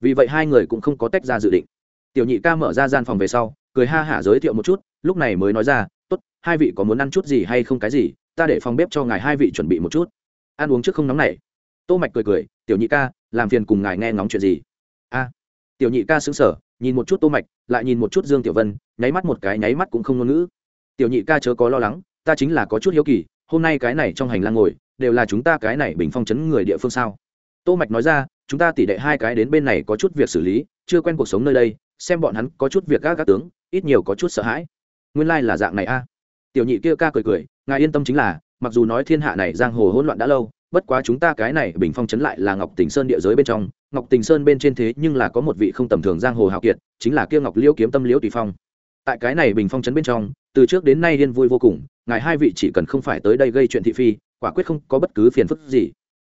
Vì vậy hai người cũng không có tách ra dự định. Tiểu nhị ca mở ra gian phòng về sau, cười ha hả giới thiệu một chút, lúc này mới nói ra, tốt, hai vị có muốn ăn chút gì hay không cái gì, ta để phòng bếp cho ngài hai vị chuẩn bị một chút. Ăn uống trước không nóng này tô mạch cười cười, tiểu nhị ca, làm phiền cùng ngài nghe ngóng chuyện gì? A. Tiểu nhị ca sững sờ nhìn một chút tô mạch, lại nhìn một chút dương tiểu vân, nháy mắt một cái, nháy mắt cũng không ngôn ngữ. Tiểu nhị ca chớ có lo lắng, ta chính là có chút hiếu kỳ, hôm nay cái này trong hành lang ngồi, đều là chúng ta cái này bình phong chấn người địa phương sao? Tô mạch nói ra, chúng ta tỉ đệ hai cái đến bên này có chút việc xử lý, chưa quen cuộc sống nơi đây, xem bọn hắn có chút việc các các tướng, ít nhiều có chút sợ hãi. Nguyên lai like là dạng này a. Tiểu nhị kia ca cười cười, ngài yên tâm chính là, mặc dù nói thiên hạ này giang hồ hỗn loạn đã lâu bất quá chúng ta cái này bình phong chấn lại là ngọc tình sơn địa giới bên trong, ngọc tình sơn bên trên thế nhưng là có một vị không tầm thường giang hồ hào kiệt, chính là kia ngọc liễu kiếm tâm liễu tùy phong. Tại cái này bình phong chấn bên trong, từ trước đến nay liên vui vô cùng, ngài hai vị chỉ cần không phải tới đây gây chuyện thị phi, quả quyết không có bất cứ phiền phức gì.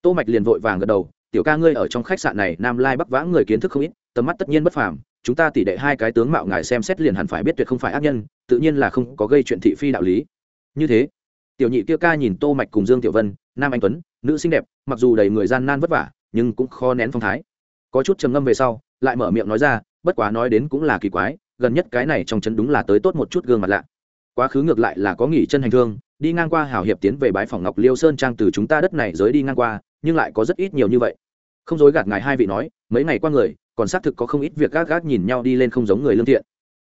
Tô mạch liền vội vàng gật đầu, tiểu ca ngươi ở trong khách sạn này, nam lai bắc vã người kiến thức không ít, tầm mắt tất nhiên bất phàm, chúng ta tỷ đệ hai cái tướng mạo ngài xem xét liền hẳn phải biết tuyệt không phải ác nhân, tự nhiên là không có gây chuyện thị phi đạo lý. Như thế. Tiểu nhị kia ca nhìn tô mạch cùng dương tiểu vân, nam anh tuấn nữ xinh đẹp, mặc dù đầy người gian nan vất vả, nhưng cũng khó nén phong thái. Có chút trầm ngâm về sau, lại mở miệng nói ra, bất quá nói đến cũng là kỳ quái, gần nhất cái này trong chân đúng là tới tốt một chút gương mặt lạ. Quá khứ ngược lại là có nghỉ chân hành thương, đi ngang qua hào hiệp tiến về bái phòng ngọc liêu sơn trang từ chúng ta đất này giới đi ngang qua, nhưng lại có rất ít nhiều như vậy. Không dối gạt ngài hai vị nói, mấy ngày qua người, còn xác thực có không ít việc gác gác nhìn nhau đi lên không giống người lương thiện.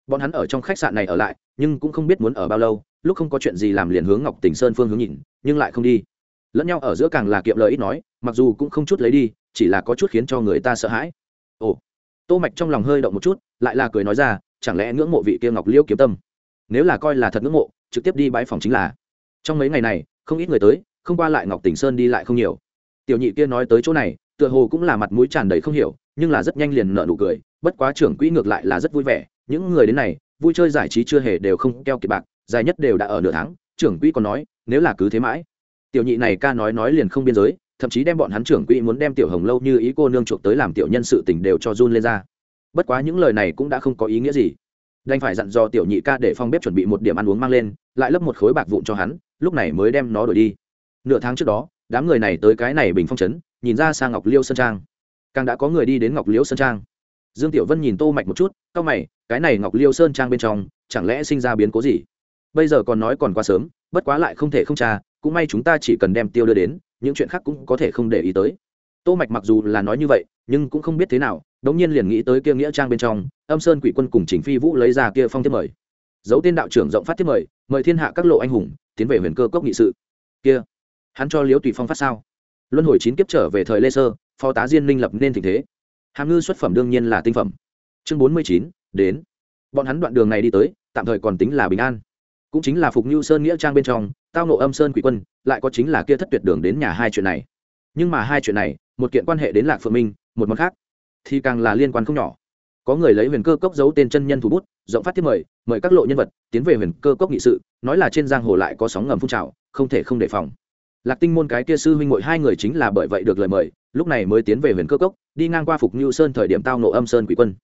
Bọn hắn ở trong khách sạn này ở lại, nhưng cũng không biết muốn ở bao lâu, lúc không có chuyện gì làm liền hướng ngọc tỉnh sơn phương hướng nhìn, nhưng lại không đi lẫn nhau ở giữa càng là kiệm lời ít nói, mặc dù cũng không chút lấy đi, chỉ là có chút khiến cho người ta sợ hãi. Ồ, tô mạch trong lòng hơi động một chút, lại là cười nói ra, chẳng lẽ ngưỡng mộ vị kia ngọc liêu kiếm tâm? Nếu là coi là thật ngưỡng mộ, trực tiếp đi bãi phòng chính là. Trong mấy ngày này, không ít người tới, không qua lại ngọc tỉnh sơn đi lại không nhiều. Tiểu nhị kia nói tới chỗ này, tựa hồ cũng là mặt mũi tràn đầy không hiểu, nhưng là rất nhanh liền nở nụ cười, bất quá trưởng quỹ ngược lại là rất vui vẻ, những người đến này, vui chơi giải trí chưa hề đều không keo kiệt bạc, dài nhất đều đã ở nửa tháng, trưởng quỹ còn nói, nếu là cứ thế mãi tiểu nhị này ca nói nói liền không biên giới, thậm chí đem bọn hắn trưởng quỹ muốn đem tiểu hồng lâu như ý cô nương chuộc tới làm tiểu nhân sự tình đều cho run lên ra. Bất quá những lời này cũng đã không có ý nghĩa gì. Đành phải dặn dò tiểu nhị ca để phong bếp chuẩn bị một điểm ăn uống mang lên, lại lấp một khối bạc vụn cho hắn, lúc này mới đem nó đổi đi. Nửa tháng trước đó, đám người này tới cái này bình phong trấn, nhìn ra sang ngọc liêu sơn trang. Càng đã có người đi đến ngọc liêu sơn trang. Dương tiểu vân nhìn tô mạch một chút cao mày, cái này ngọc liêu sơn trang bên trong, chẳng lẽ sinh ra biến cố gì? Bây giờ còn nói còn quá sớm, bất quá lại không thể không tra cũng may chúng ta chỉ cần đem tiêu đưa đến, những chuyện khác cũng có thể không để ý tới. Tô mạch mặc dù là nói như vậy, nhưng cũng không biết thế nào, đống nhiên liền nghĩ tới kia nghĩa trang bên trong, âm sơn quỷ quân cùng trình phi vũ lấy ra kia phong thiết mời. Dấu tên đạo trưởng rộng phát thiết mời mời thiên hạ các lộ anh hùng, tiến về huyền cơ cốc nghị sự. Kia, hắn cho liễu tùy phong phát sao? Luân hồi chín kiếp trở về thời lê sơ, phó tá diên minh lập nên tình thế. Hàm ngư xuất phẩm đương nhiên là tinh phẩm. Chương bốn mươi chín, đến. Bọn hắn đoạn đường này đi tới, tạm thời còn tính là bình an. Cũng chính là phục như sơn nghĩa trang bên trong tao nộ âm sơn quỷ quân, lại có chính là kia thất tuyệt đường đến nhà hai chuyện này. Nhưng mà hai chuyện này, một kiện quan hệ đến lạc phượng minh, một mặt khác. Thì càng là liên quan không nhỏ. Có người lấy huyền cơ cốc giấu tên chân nhân thủ bút, rộng phát thiết mời mời các lộ nhân vật tiến về huyền cơ cốc nghị sự, nói là trên giang hồ lại có sóng ngầm phun trào, không thể không đề phòng. Lạc tinh môn cái kia sư huynh mội hai người chính là bởi vậy được lời mời, lúc này mới tiến về huyền cơ cốc, đi ngang qua phục như sơn thời điểm tao nộ âm sơn quỷ quân.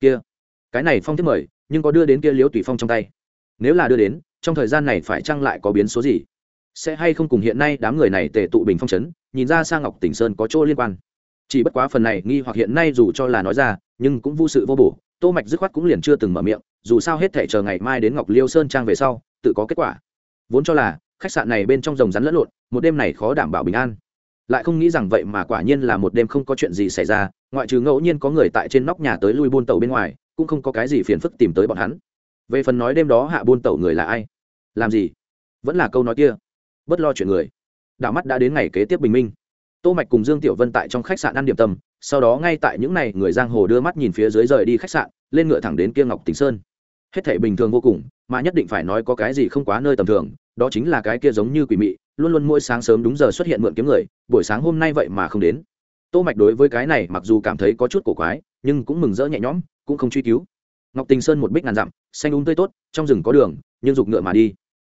Kia, cái này phong thiết mời, nhưng có đưa đến kia liếu tùy phong trong tay. Nếu là đưa đến trong thời gian này phải chăng lại có biến số gì? Sẽ hay không cùng hiện nay đám người này tề tụ bình phong chấn, nhìn ra sang ngọc tỉnh sơn có chỗ liên quan? Chỉ bất quá phần này nghi hoặc hiện nay dù cho là nói ra, nhưng cũng vô sự vô bổ. Tô mạch dứt khoát cũng liền chưa từng mở miệng, dù sao hết thể chờ ngày mai đến ngọc liêu sơn trang về sau, tự có kết quả. Vốn cho là, khách sạn này bên trong rồng rắn lẫn lộn, một đêm này khó đảm bảo bình an. Lại không nghĩ rằng vậy mà quả nhiên là một đêm không có chuyện gì xảy ra, ngoại trừ ngẫu nhiên có người tại trên nóc nhà tới lui buôn tàu bên ngoài, cũng không có cái gì phiền phức tìm tới bọn hắn. Về phần nói đêm đó hạ buôn tàu người là ai làm gì? Vẫn là câu nói kia. Bất lo chuyện người. Đảo mắt đã đến ngày kế tiếp bình minh. Tô mạch cùng dương tiểu vân tại trong khách sạn ăn điểm tâm, sau đó ngay tại những này người giang hồ đưa mắt nhìn phía dưới rời đi khách sạn, lên ngựa thẳng đến kia ngọc tỉnh sơn. Hết thể bình thường vô cùng, mà nhất định phải nói có cái gì không quá nơi tầm thường, đó chính là cái kia giống như quỷ mị, luôn luôn mỗi sáng sớm đúng giờ xuất hiện mượn kiếm người, buổi sáng hôm nay vậy mà không đến. Tô mạch đối với cái này mặc dù cảm thấy có chút cổ quái, nhưng cũng mừng rỡ nhẹ nhõm, cũng không truy cứu. Ngọc tình sơn một bích ngàn dặm, xanh úng um tươi tốt, trong rừng có đường, nhưng dục ngựa mà đi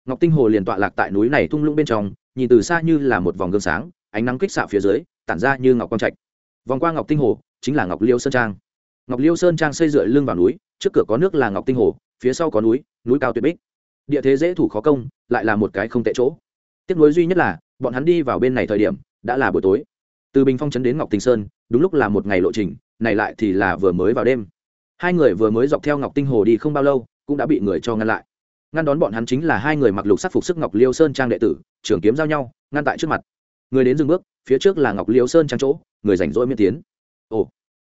ngọc tinh hồ liền tọa lạc tại núi này thung lũng bên trong, nhìn từ xa như là một vòng gương sáng, ánh nắng kích xạ phía dưới, tản ra như ngọc quang trạch. Vòng qua ngọc tinh hồ, chính là ngọc liêu sơn trang. Ngọc liêu sơn trang xây dựa lưng vào núi, trước cửa có nước là ngọc tinh hồ, phía sau có núi núi cao tuyệt bích. Địa thế dễ thủ khó công, lại là một cái không tệ chỗ. Tiếc nuối duy nhất là, bọn hắn đi vào bên này thời điểm, đã là buổi tối. Từ bình phong trấn đến ngọc tinh sơn, đúng lúc là một ngày lộ trình, này lại thì là vừa mới vào đêm. Hai người vừa mới dọc theo ngọc tinh hồ đi không bao lâu, cũng đã bị người cho ngăn lại ngăn đón bọn hắn chính là hai người mặc lục sắc phục sức ngọc liêu sơn trang đệ tử trưởng kiếm giao nhau, ngăn tại trước mặt. Người đến dừng bước, phía trước là ngọc liêu sơn trang chỗ, người rảnh rỗi miễn tiến. Ồ,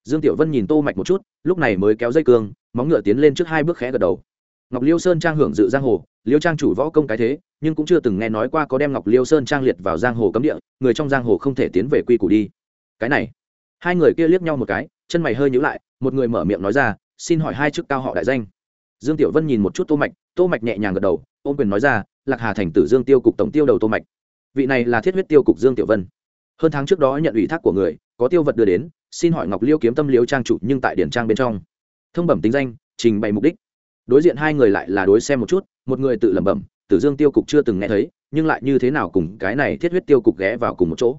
dương tiểu vân nhìn tô mạch một chút, lúc này mới kéo dây cương, móng ngựa tiến lên trước hai bước khẽ gật đầu. Ngọc liêu sơn trang hưởng dự giang hồ, liêu trang chủ võ công cái thế, nhưng cũng chưa từng nghe nói qua có đem ngọc liêu sơn trang liệt vào giang hồ cấm địa, người trong giang hồ không thể tiến về quy củ đi. Cái này, hai người kia liếc nhau một cái, chân mày hơi nhíu lại, một người mở miệng nói ra, xin hỏi hai chức cao họ đại danh. Dương tiểu vân nhìn một chút tô mạch tô mạch nhẹ nhàng gật đầu, ôm quyền nói ra, lạc hà thành tử dương tiêu cục tổng tiêu đầu tô mạch. Vị này là thiết huyết tiêu cục dương tiểu vân. Hơn tháng trước đó nhận ủy thác của người, có tiêu vật đưa đến, xin hỏi ngọc liêu kiếm tâm liêu trang chủ nhưng tại điển trang bên trong. Thông bẩm tính danh, trình bày mục đích. Đối diện hai người lại là đối xem một chút, một người tự lẩm bẩm, tử dương tiêu cục chưa từng nghe thấy, nhưng lại như thế nào cùng cái này thiết huyết tiêu cục ghé vào cùng một chỗ?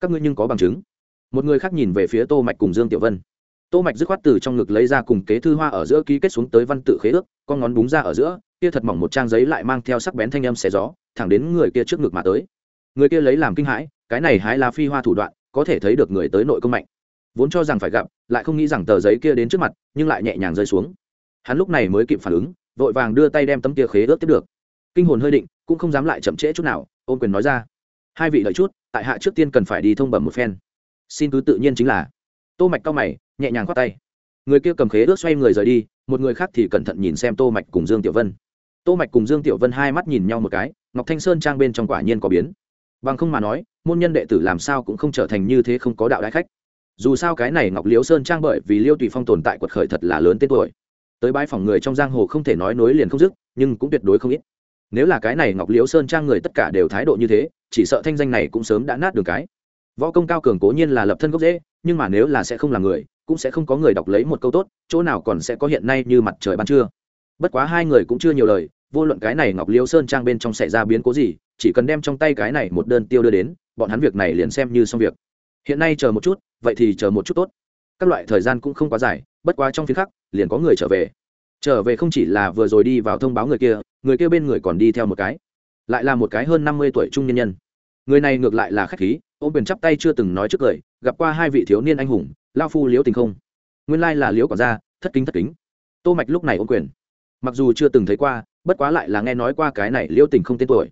Các ngươi nhưng có bằng chứng. Một người khác nhìn về phía tô mạch cùng dương tiểu vân. Tô mạch dứt khoát từ trong ngực lấy ra cùng kế thư hoa ở giữa ký kết xuống tới văn tự khế ước, con ngón búng ra ở giữa kia thật mỏng một trang giấy lại mang theo sắc bén thanh âm xé gió, thẳng đến người kia trước ngực mà tới. Người kia lấy làm kinh hãi, cái này hái là phi hoa thủ đoạn, có thể thấy được người tới nội công mạnh. Vốn cho rằng phải gặp, lại không nghĩ rằng tờ giấy kia đến trước mặt, nhưng lại nhẹ nhàng rơi xuống. Hắn lúc này mới kịp phản ứng, vội vàng đưa tay đem tấm kia khế ước tiếp được. Kinh hồn hơi định, cũng không dám lại chậm trễ chút nào ôm quyền nói ra. Hai vị lợi chút, tại hạ trước tiên cần phải đi thông bẩm một phen. Xin cứ tự nhiên chính là. Tô mạch cao mày, nhẹ nhàng khoát tay. Người kia cầm khế ước xoay người rời đi, một người khác thì cẩn thận nhìn xem tô mạch cùng dương tiểu vân tô mạch cùng dương tiểu vân hai mắt nhìn nhau một cái, ngọc thanh sơn trang bên trong quả nhiên có biến. Bằng không mà nói, môn nhân đệ tử làm sao cũng không trở thành như thế không có đạo đại khách. Dù sao cái này ngọc liễu sơn trang bởi vì liêu tùy phong tồn tại quật khởi thật là lớn tên tuổi. Tới bãi phòng người trong giang hồ không thể nói nối liền không dứt, nhưng cũng tuyệt đối không ít. Nếu là cái này ngọc liễu sơn trang người tất cả đều thái độ như thế, chỉ sợ thanh danh này cũng sớm đã nát đường cái. Võ công cao cường cố nhiên là lập thân gốc dễ nhưng mà nếu là sẽ không là người, cũng sẽ không có người đọc lấy một câu tốt, chỗ nào còn sẽ có hiện nay như mặt trời ban trưa. Bất quá hai người cũng chưa nhiều lời vô luận cái này ngọc liêu sơn trang bên trong xảy ra biến cố gì, chỉ cần đem trong tay cái này một đơn tiêu đưa đến, bọn hắn việc này liền xem như xong việc. Hiện nay chờ một chút, vậy thì chờ một chút tốt. Các loại thời gian cũng không quá dài, bất quá trong phiên khắc, liền có người trở về. Trở về không chỉ là vừa rồi đi vào thông báo người kia người kia bên người còn đi theo một cái. Lại là một cái hơn năm mươi tuổi trung nhân nhân. Người này ngược lại là khách khí ô quyền chắp tay chưa từng nói trước cười gặp qua hai vị thiếu niên anh hùng, lao phu liễu tình không. Nguyên lai là liễu quản gia, thất kính thất kính. Tô mạch lúc này ô quyền. Mặc dù chưa từng thấy qua bất quá lại là nghe nói qua cái này liêu tình không tên tuổi.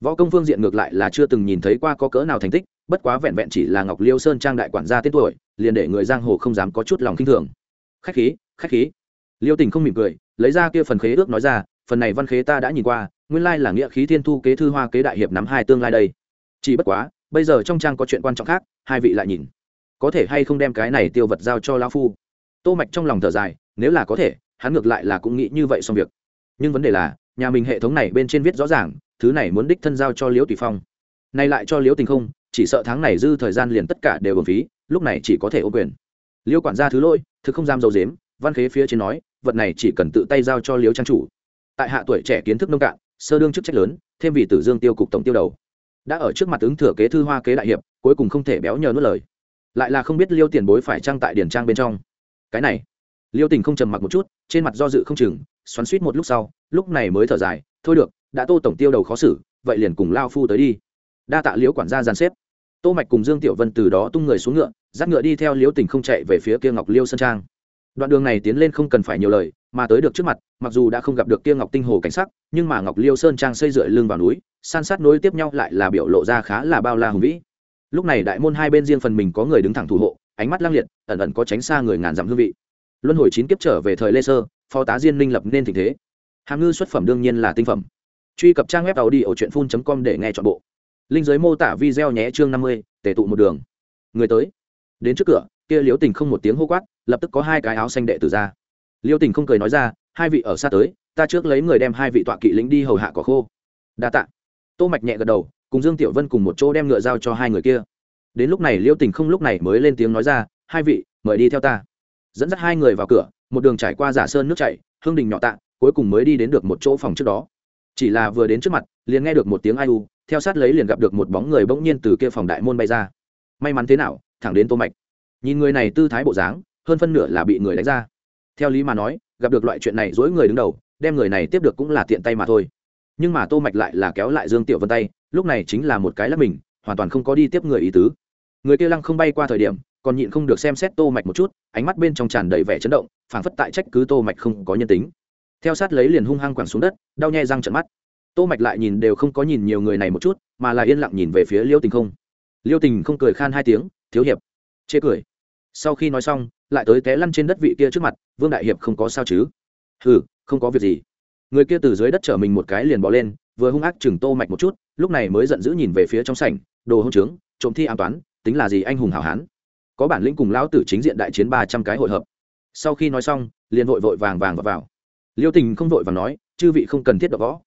Võ công phương diện ngược lại là chưa từng nhìn thấy qua có cỡ nào thành tích, bất quá vẹn vẹn chỉ là ngọc liêu sơn trang đại quản gia tên tuổi, liền để người giang hồ không dám có chút lòng kinh thường. Khách khí khách khí. Liêu tình không mỉm cười, lấy ra kia phần khế ước nói ra, phần này văn khế ta đã nhìn qua, nguyên lai là nghĩa khí thiên thu kế thư hoa kế đại hiệp nắm hai tương lai đây. Chỉ bất quá, bây giờ trong trang có chuyện quan trọng khác, hai vị lại nhìn. Có thể hay không đem cái này tiêu vật giao cho lao phu? Tô mạch trong lòng thở dài, nếu là có thể, hắn ngược lại là cũng nghĩ như vậy xong việc nhưng vấn đề là, nhà mình hệ thống này bên trên viết rõ ràng, thứ này muốn đích thân giao cho liễu tùy phong. Nay lại cho liễu tình không, chỉ sợ tháng này dư thời gian liền tất cả đều bổng phí, lúc này chỉ có thể ô quyền. Liễu quản gia thứ lỗi thực không dám dầu dếm, văn khế phía trên nói, vật này chỉ cần tự tay giao cho liễu trang chủ. Tại hạ tuổi trẻ kiến thức nông cạn, sơ đương chức trách lớn, thêm vì tử dương tiêu cục tổng tiêu đầu. Đã ở trước mặt ứng thừa kế thư hoa kế đại hiệp, cuối cùng không thể béo nhờ nuốt lời. Lại là không biết liêu tiền bối phải trang tại điển trang bên trong. Cái này liêu tình không trầm mặc một chút, trên mặt do dự không chừng xoắn suýt một lúc sau, lúc này mới thở dài, thôi được, đã tô tổng tiêu đầu khó xử, vậy liền cùng lao phu tới đi. Đa tạ liễu quản gia dàn xếp. Tô mạch cùng dương tiểu vân từ đó tung người xuống ngựa, dắt ngựa đi theo liễu tình không chạy về phía kia ngọc liêu sơn trang. Đoạn đường này tiến lên không cần phải nhiều lời, mà tới được trước mặt, mặc dù đã không gặp được kia ngọc tinh hồ cảnh sắc, nhưng mà ngọc liêu sơn trang xây dựa lưng vào núi, san sát nối tiếp nhau lại là biểu lộ ra khá là bao la hùng vĩ. Lúc này đại môn hai bên riêng phần mình có người đứng thẳng thủ hộ, ánh mắt lang liệt, ẩn ẩn có tránh xa người ngàn dặm hương vị. Luân hồi chín kiếp trở về thời lê sơ phó tá diên minh lập nên tình thế. Hàm ngư xuất phẩm đương nhiên là tinh phẩm. Truy cập trang web tàu đi ở truyện phun com để nghe chọn bộ. Linh giới mô tả video nhé chương năm mươi tể tụ một đường. Người tới. Đến trước cửa, kia liễu tình không một tiếng hô quát, lập tức có hai cái áo xanh đệ tử ra. Liễu tình không cười nói ra, hai vị ở xa tới, ta trước lấy người đem hai vị tọa kỵ lính đi hầu hạ cỏ khô. Đa tạ. Tô mạch nhẹ gật đầu, cùng dương tiểu vân cùng một chỗ đem ngựa giao cho hai người kia. Đến lúc này liễu tình không lúc này mới lên tiếng nói ra, hai vị, mời đi theo ta. Dẫn dắt hai người vào cửa một đường trải qua giả sơn nước chảy, hương đình nhỏ tạ, cuối cùng mới đi đến được một chỗ phòng trước đó. Chỉ là vừa đến trước mặt, liền nghe được một tiếng ai u, theo sát lấy liền gặp được một bóng người bỗng nhiên từ kia phòng đại môn bay ra. May mắn thế nào, thẳng đến tô mạch. Nhìn người này tư thái bộ dáng, hơn phân nửa là bị người đánh ra. Theo lý mà nói, gặp được loại chuyện này dối người đứng đầu, đem người này tiếp được cũng là tiện tay mà thôi. Nhưng mà tô mạch lại là kéo lại dương tiểu vân tay, lúc này chính là một cái lắp mình, hoàn toàn không có đi tiếp người ý tứ. Người kia lăng không bay qua thời điểm còn nhịn không được xem xét tô mạch một chút, ánh mắt bên trong tràn đầy vẻ chấn động, phảng phất tại trách cứ tô mạch không có nhân tính. Theo sát lấy liền hung hăng quẳng xuống đất, đau nhè răng trận mắt. Tô mạch lại nhìn đều không có nhìn nhiều người này một chút, mà là yên lặng nhìn về phía liêu tình không. Liêu tình không cười khan hai tiếng, thiếu hiệp. Chê cười. Sau khi nói xong, lại tới té lăn trên đất vị kia trước mặt, vương đại hiệp không có sao chứ? Hừ, không có việc gì. Người kia từ dưới đất trở mình một cái liền bỏ lên, vừa hung ác chừng tô mạch một chút, lúc này mới giận dữ nhìn về phía trong sảnh, đồ hông trướng, trộm thi an toán, tính là gì anh hùng hảo hán? Có bản lĩnh cùng lão tử chính diện đại chiến ba trăm cái hội hợp. Sau khi nói xong liền vội vội vàng vàng vào, vào. liêu tình không vội và nói chư vị không cần thiết đọ võ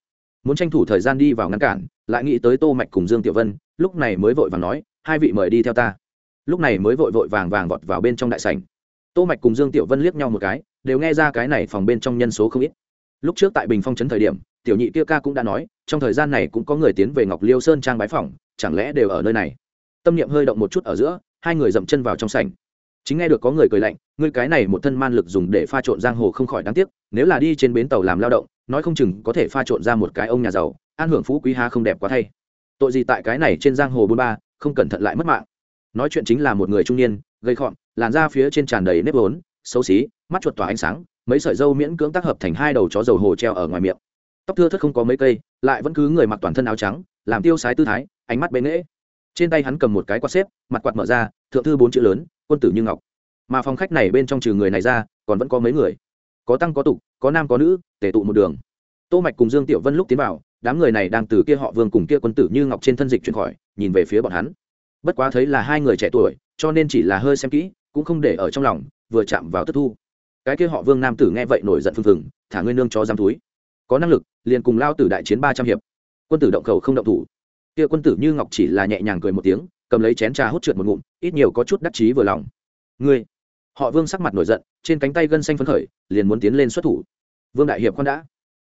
muốn tranh thủ thời gian đi vào ngăn cản lại nghĩ tới tô mạch cùng dương tiểu vân lúc này mới vội vàng nói hai vị mời đi theo ta. Lúc này mới vội vội vàng vàng vọt vào bên trong đại sảnh. Tô mạch cùng dương tiểu vân liếc nhau một cái đều nghe ra cái này phòng bên trong nhân số không ít. Lúc trước tại bình phong trấn thời điểm tiểu nhị kia ca cũng đã nói trong thời gian này cũng có người tiến về ngọc liêu sơn trang bái phòng chẳng lẽ đều ở nơi này? Tâm niệm hơi động một chút ở giữa hai người dậm chân vào trong sảnh. Chính nghe được có người cười lạnh, ngươi cái này một thân man lực dùng để pha trộn giang hồ không khỏi đáng tiếc, nếu là đi trên bến tàu làm lao động, nói không chừng có thể pha trộn ra một cái ông nhà giàu, an hưởng phú quý ha không đẹp quá thay. Tội gì tại cái này trên giang hồ bôn ba, không cẩn thận lại mất mạng. Nói chuyện chính là một người trung niên gây khọn làn da phía trên tràn đầy nếp vốn, xấu xí, mắt chuột tỏa ánh sáng, mấy sợi dâu miễn cưỡng tác hợp thành hai đầu chó dầu hồ treo ở ngoài miệng. Tóc thưa thất không có mấy cây, lại vẫn cứ người mặc toàn thân áo trắng, làm tiêu sái tư thái, ánh mắt bén nghễ trên tay hắn cầm một cái quạt xếp, mặt quạt mở ra, thượng thư bốn chữ lớn, quân tử như ngọc. Mà phòng khách này bên trong trừ người này ra, còn vẫn có mấy người. Có tăng có tục, có nam có nữ tể tụ một đường. Tô mạch cùng dương tiểu vân lúc tiến vào, đám người này đang từ kia họ vương cùng kia quân tử như ngọc trên thân dịch chuyển khỏi, nhìn về phía bọn hắn. Bất quá thấy là hai người trẻ tuổi, cho nên chỉ là hơi xem kỹ, cũng không để ở trong lòng, vừa chạm vào tức thu. Cái kia họ vương nam tử nghe vậy nổi giận phừng phừng, thả ngươi nương cho giam túi. Có năng lực, liền cùng lao tử đại chiến ba trăm hiệp. Quân tử động khẩu không động thủ kia quân tử như ngọc chỉ là nhẹ nhàng cười một tiếng, cầm lấy chén trà hút trượt một ngụm, ít nhiều có chút đắc chí vừa lòng. Ngươi? Họ vương sắc mặt nổi giận, trên cánh tay gân xanh phấn khởi, liền muốn tiến lên xuất thủ. Vương đại hiệp con đã.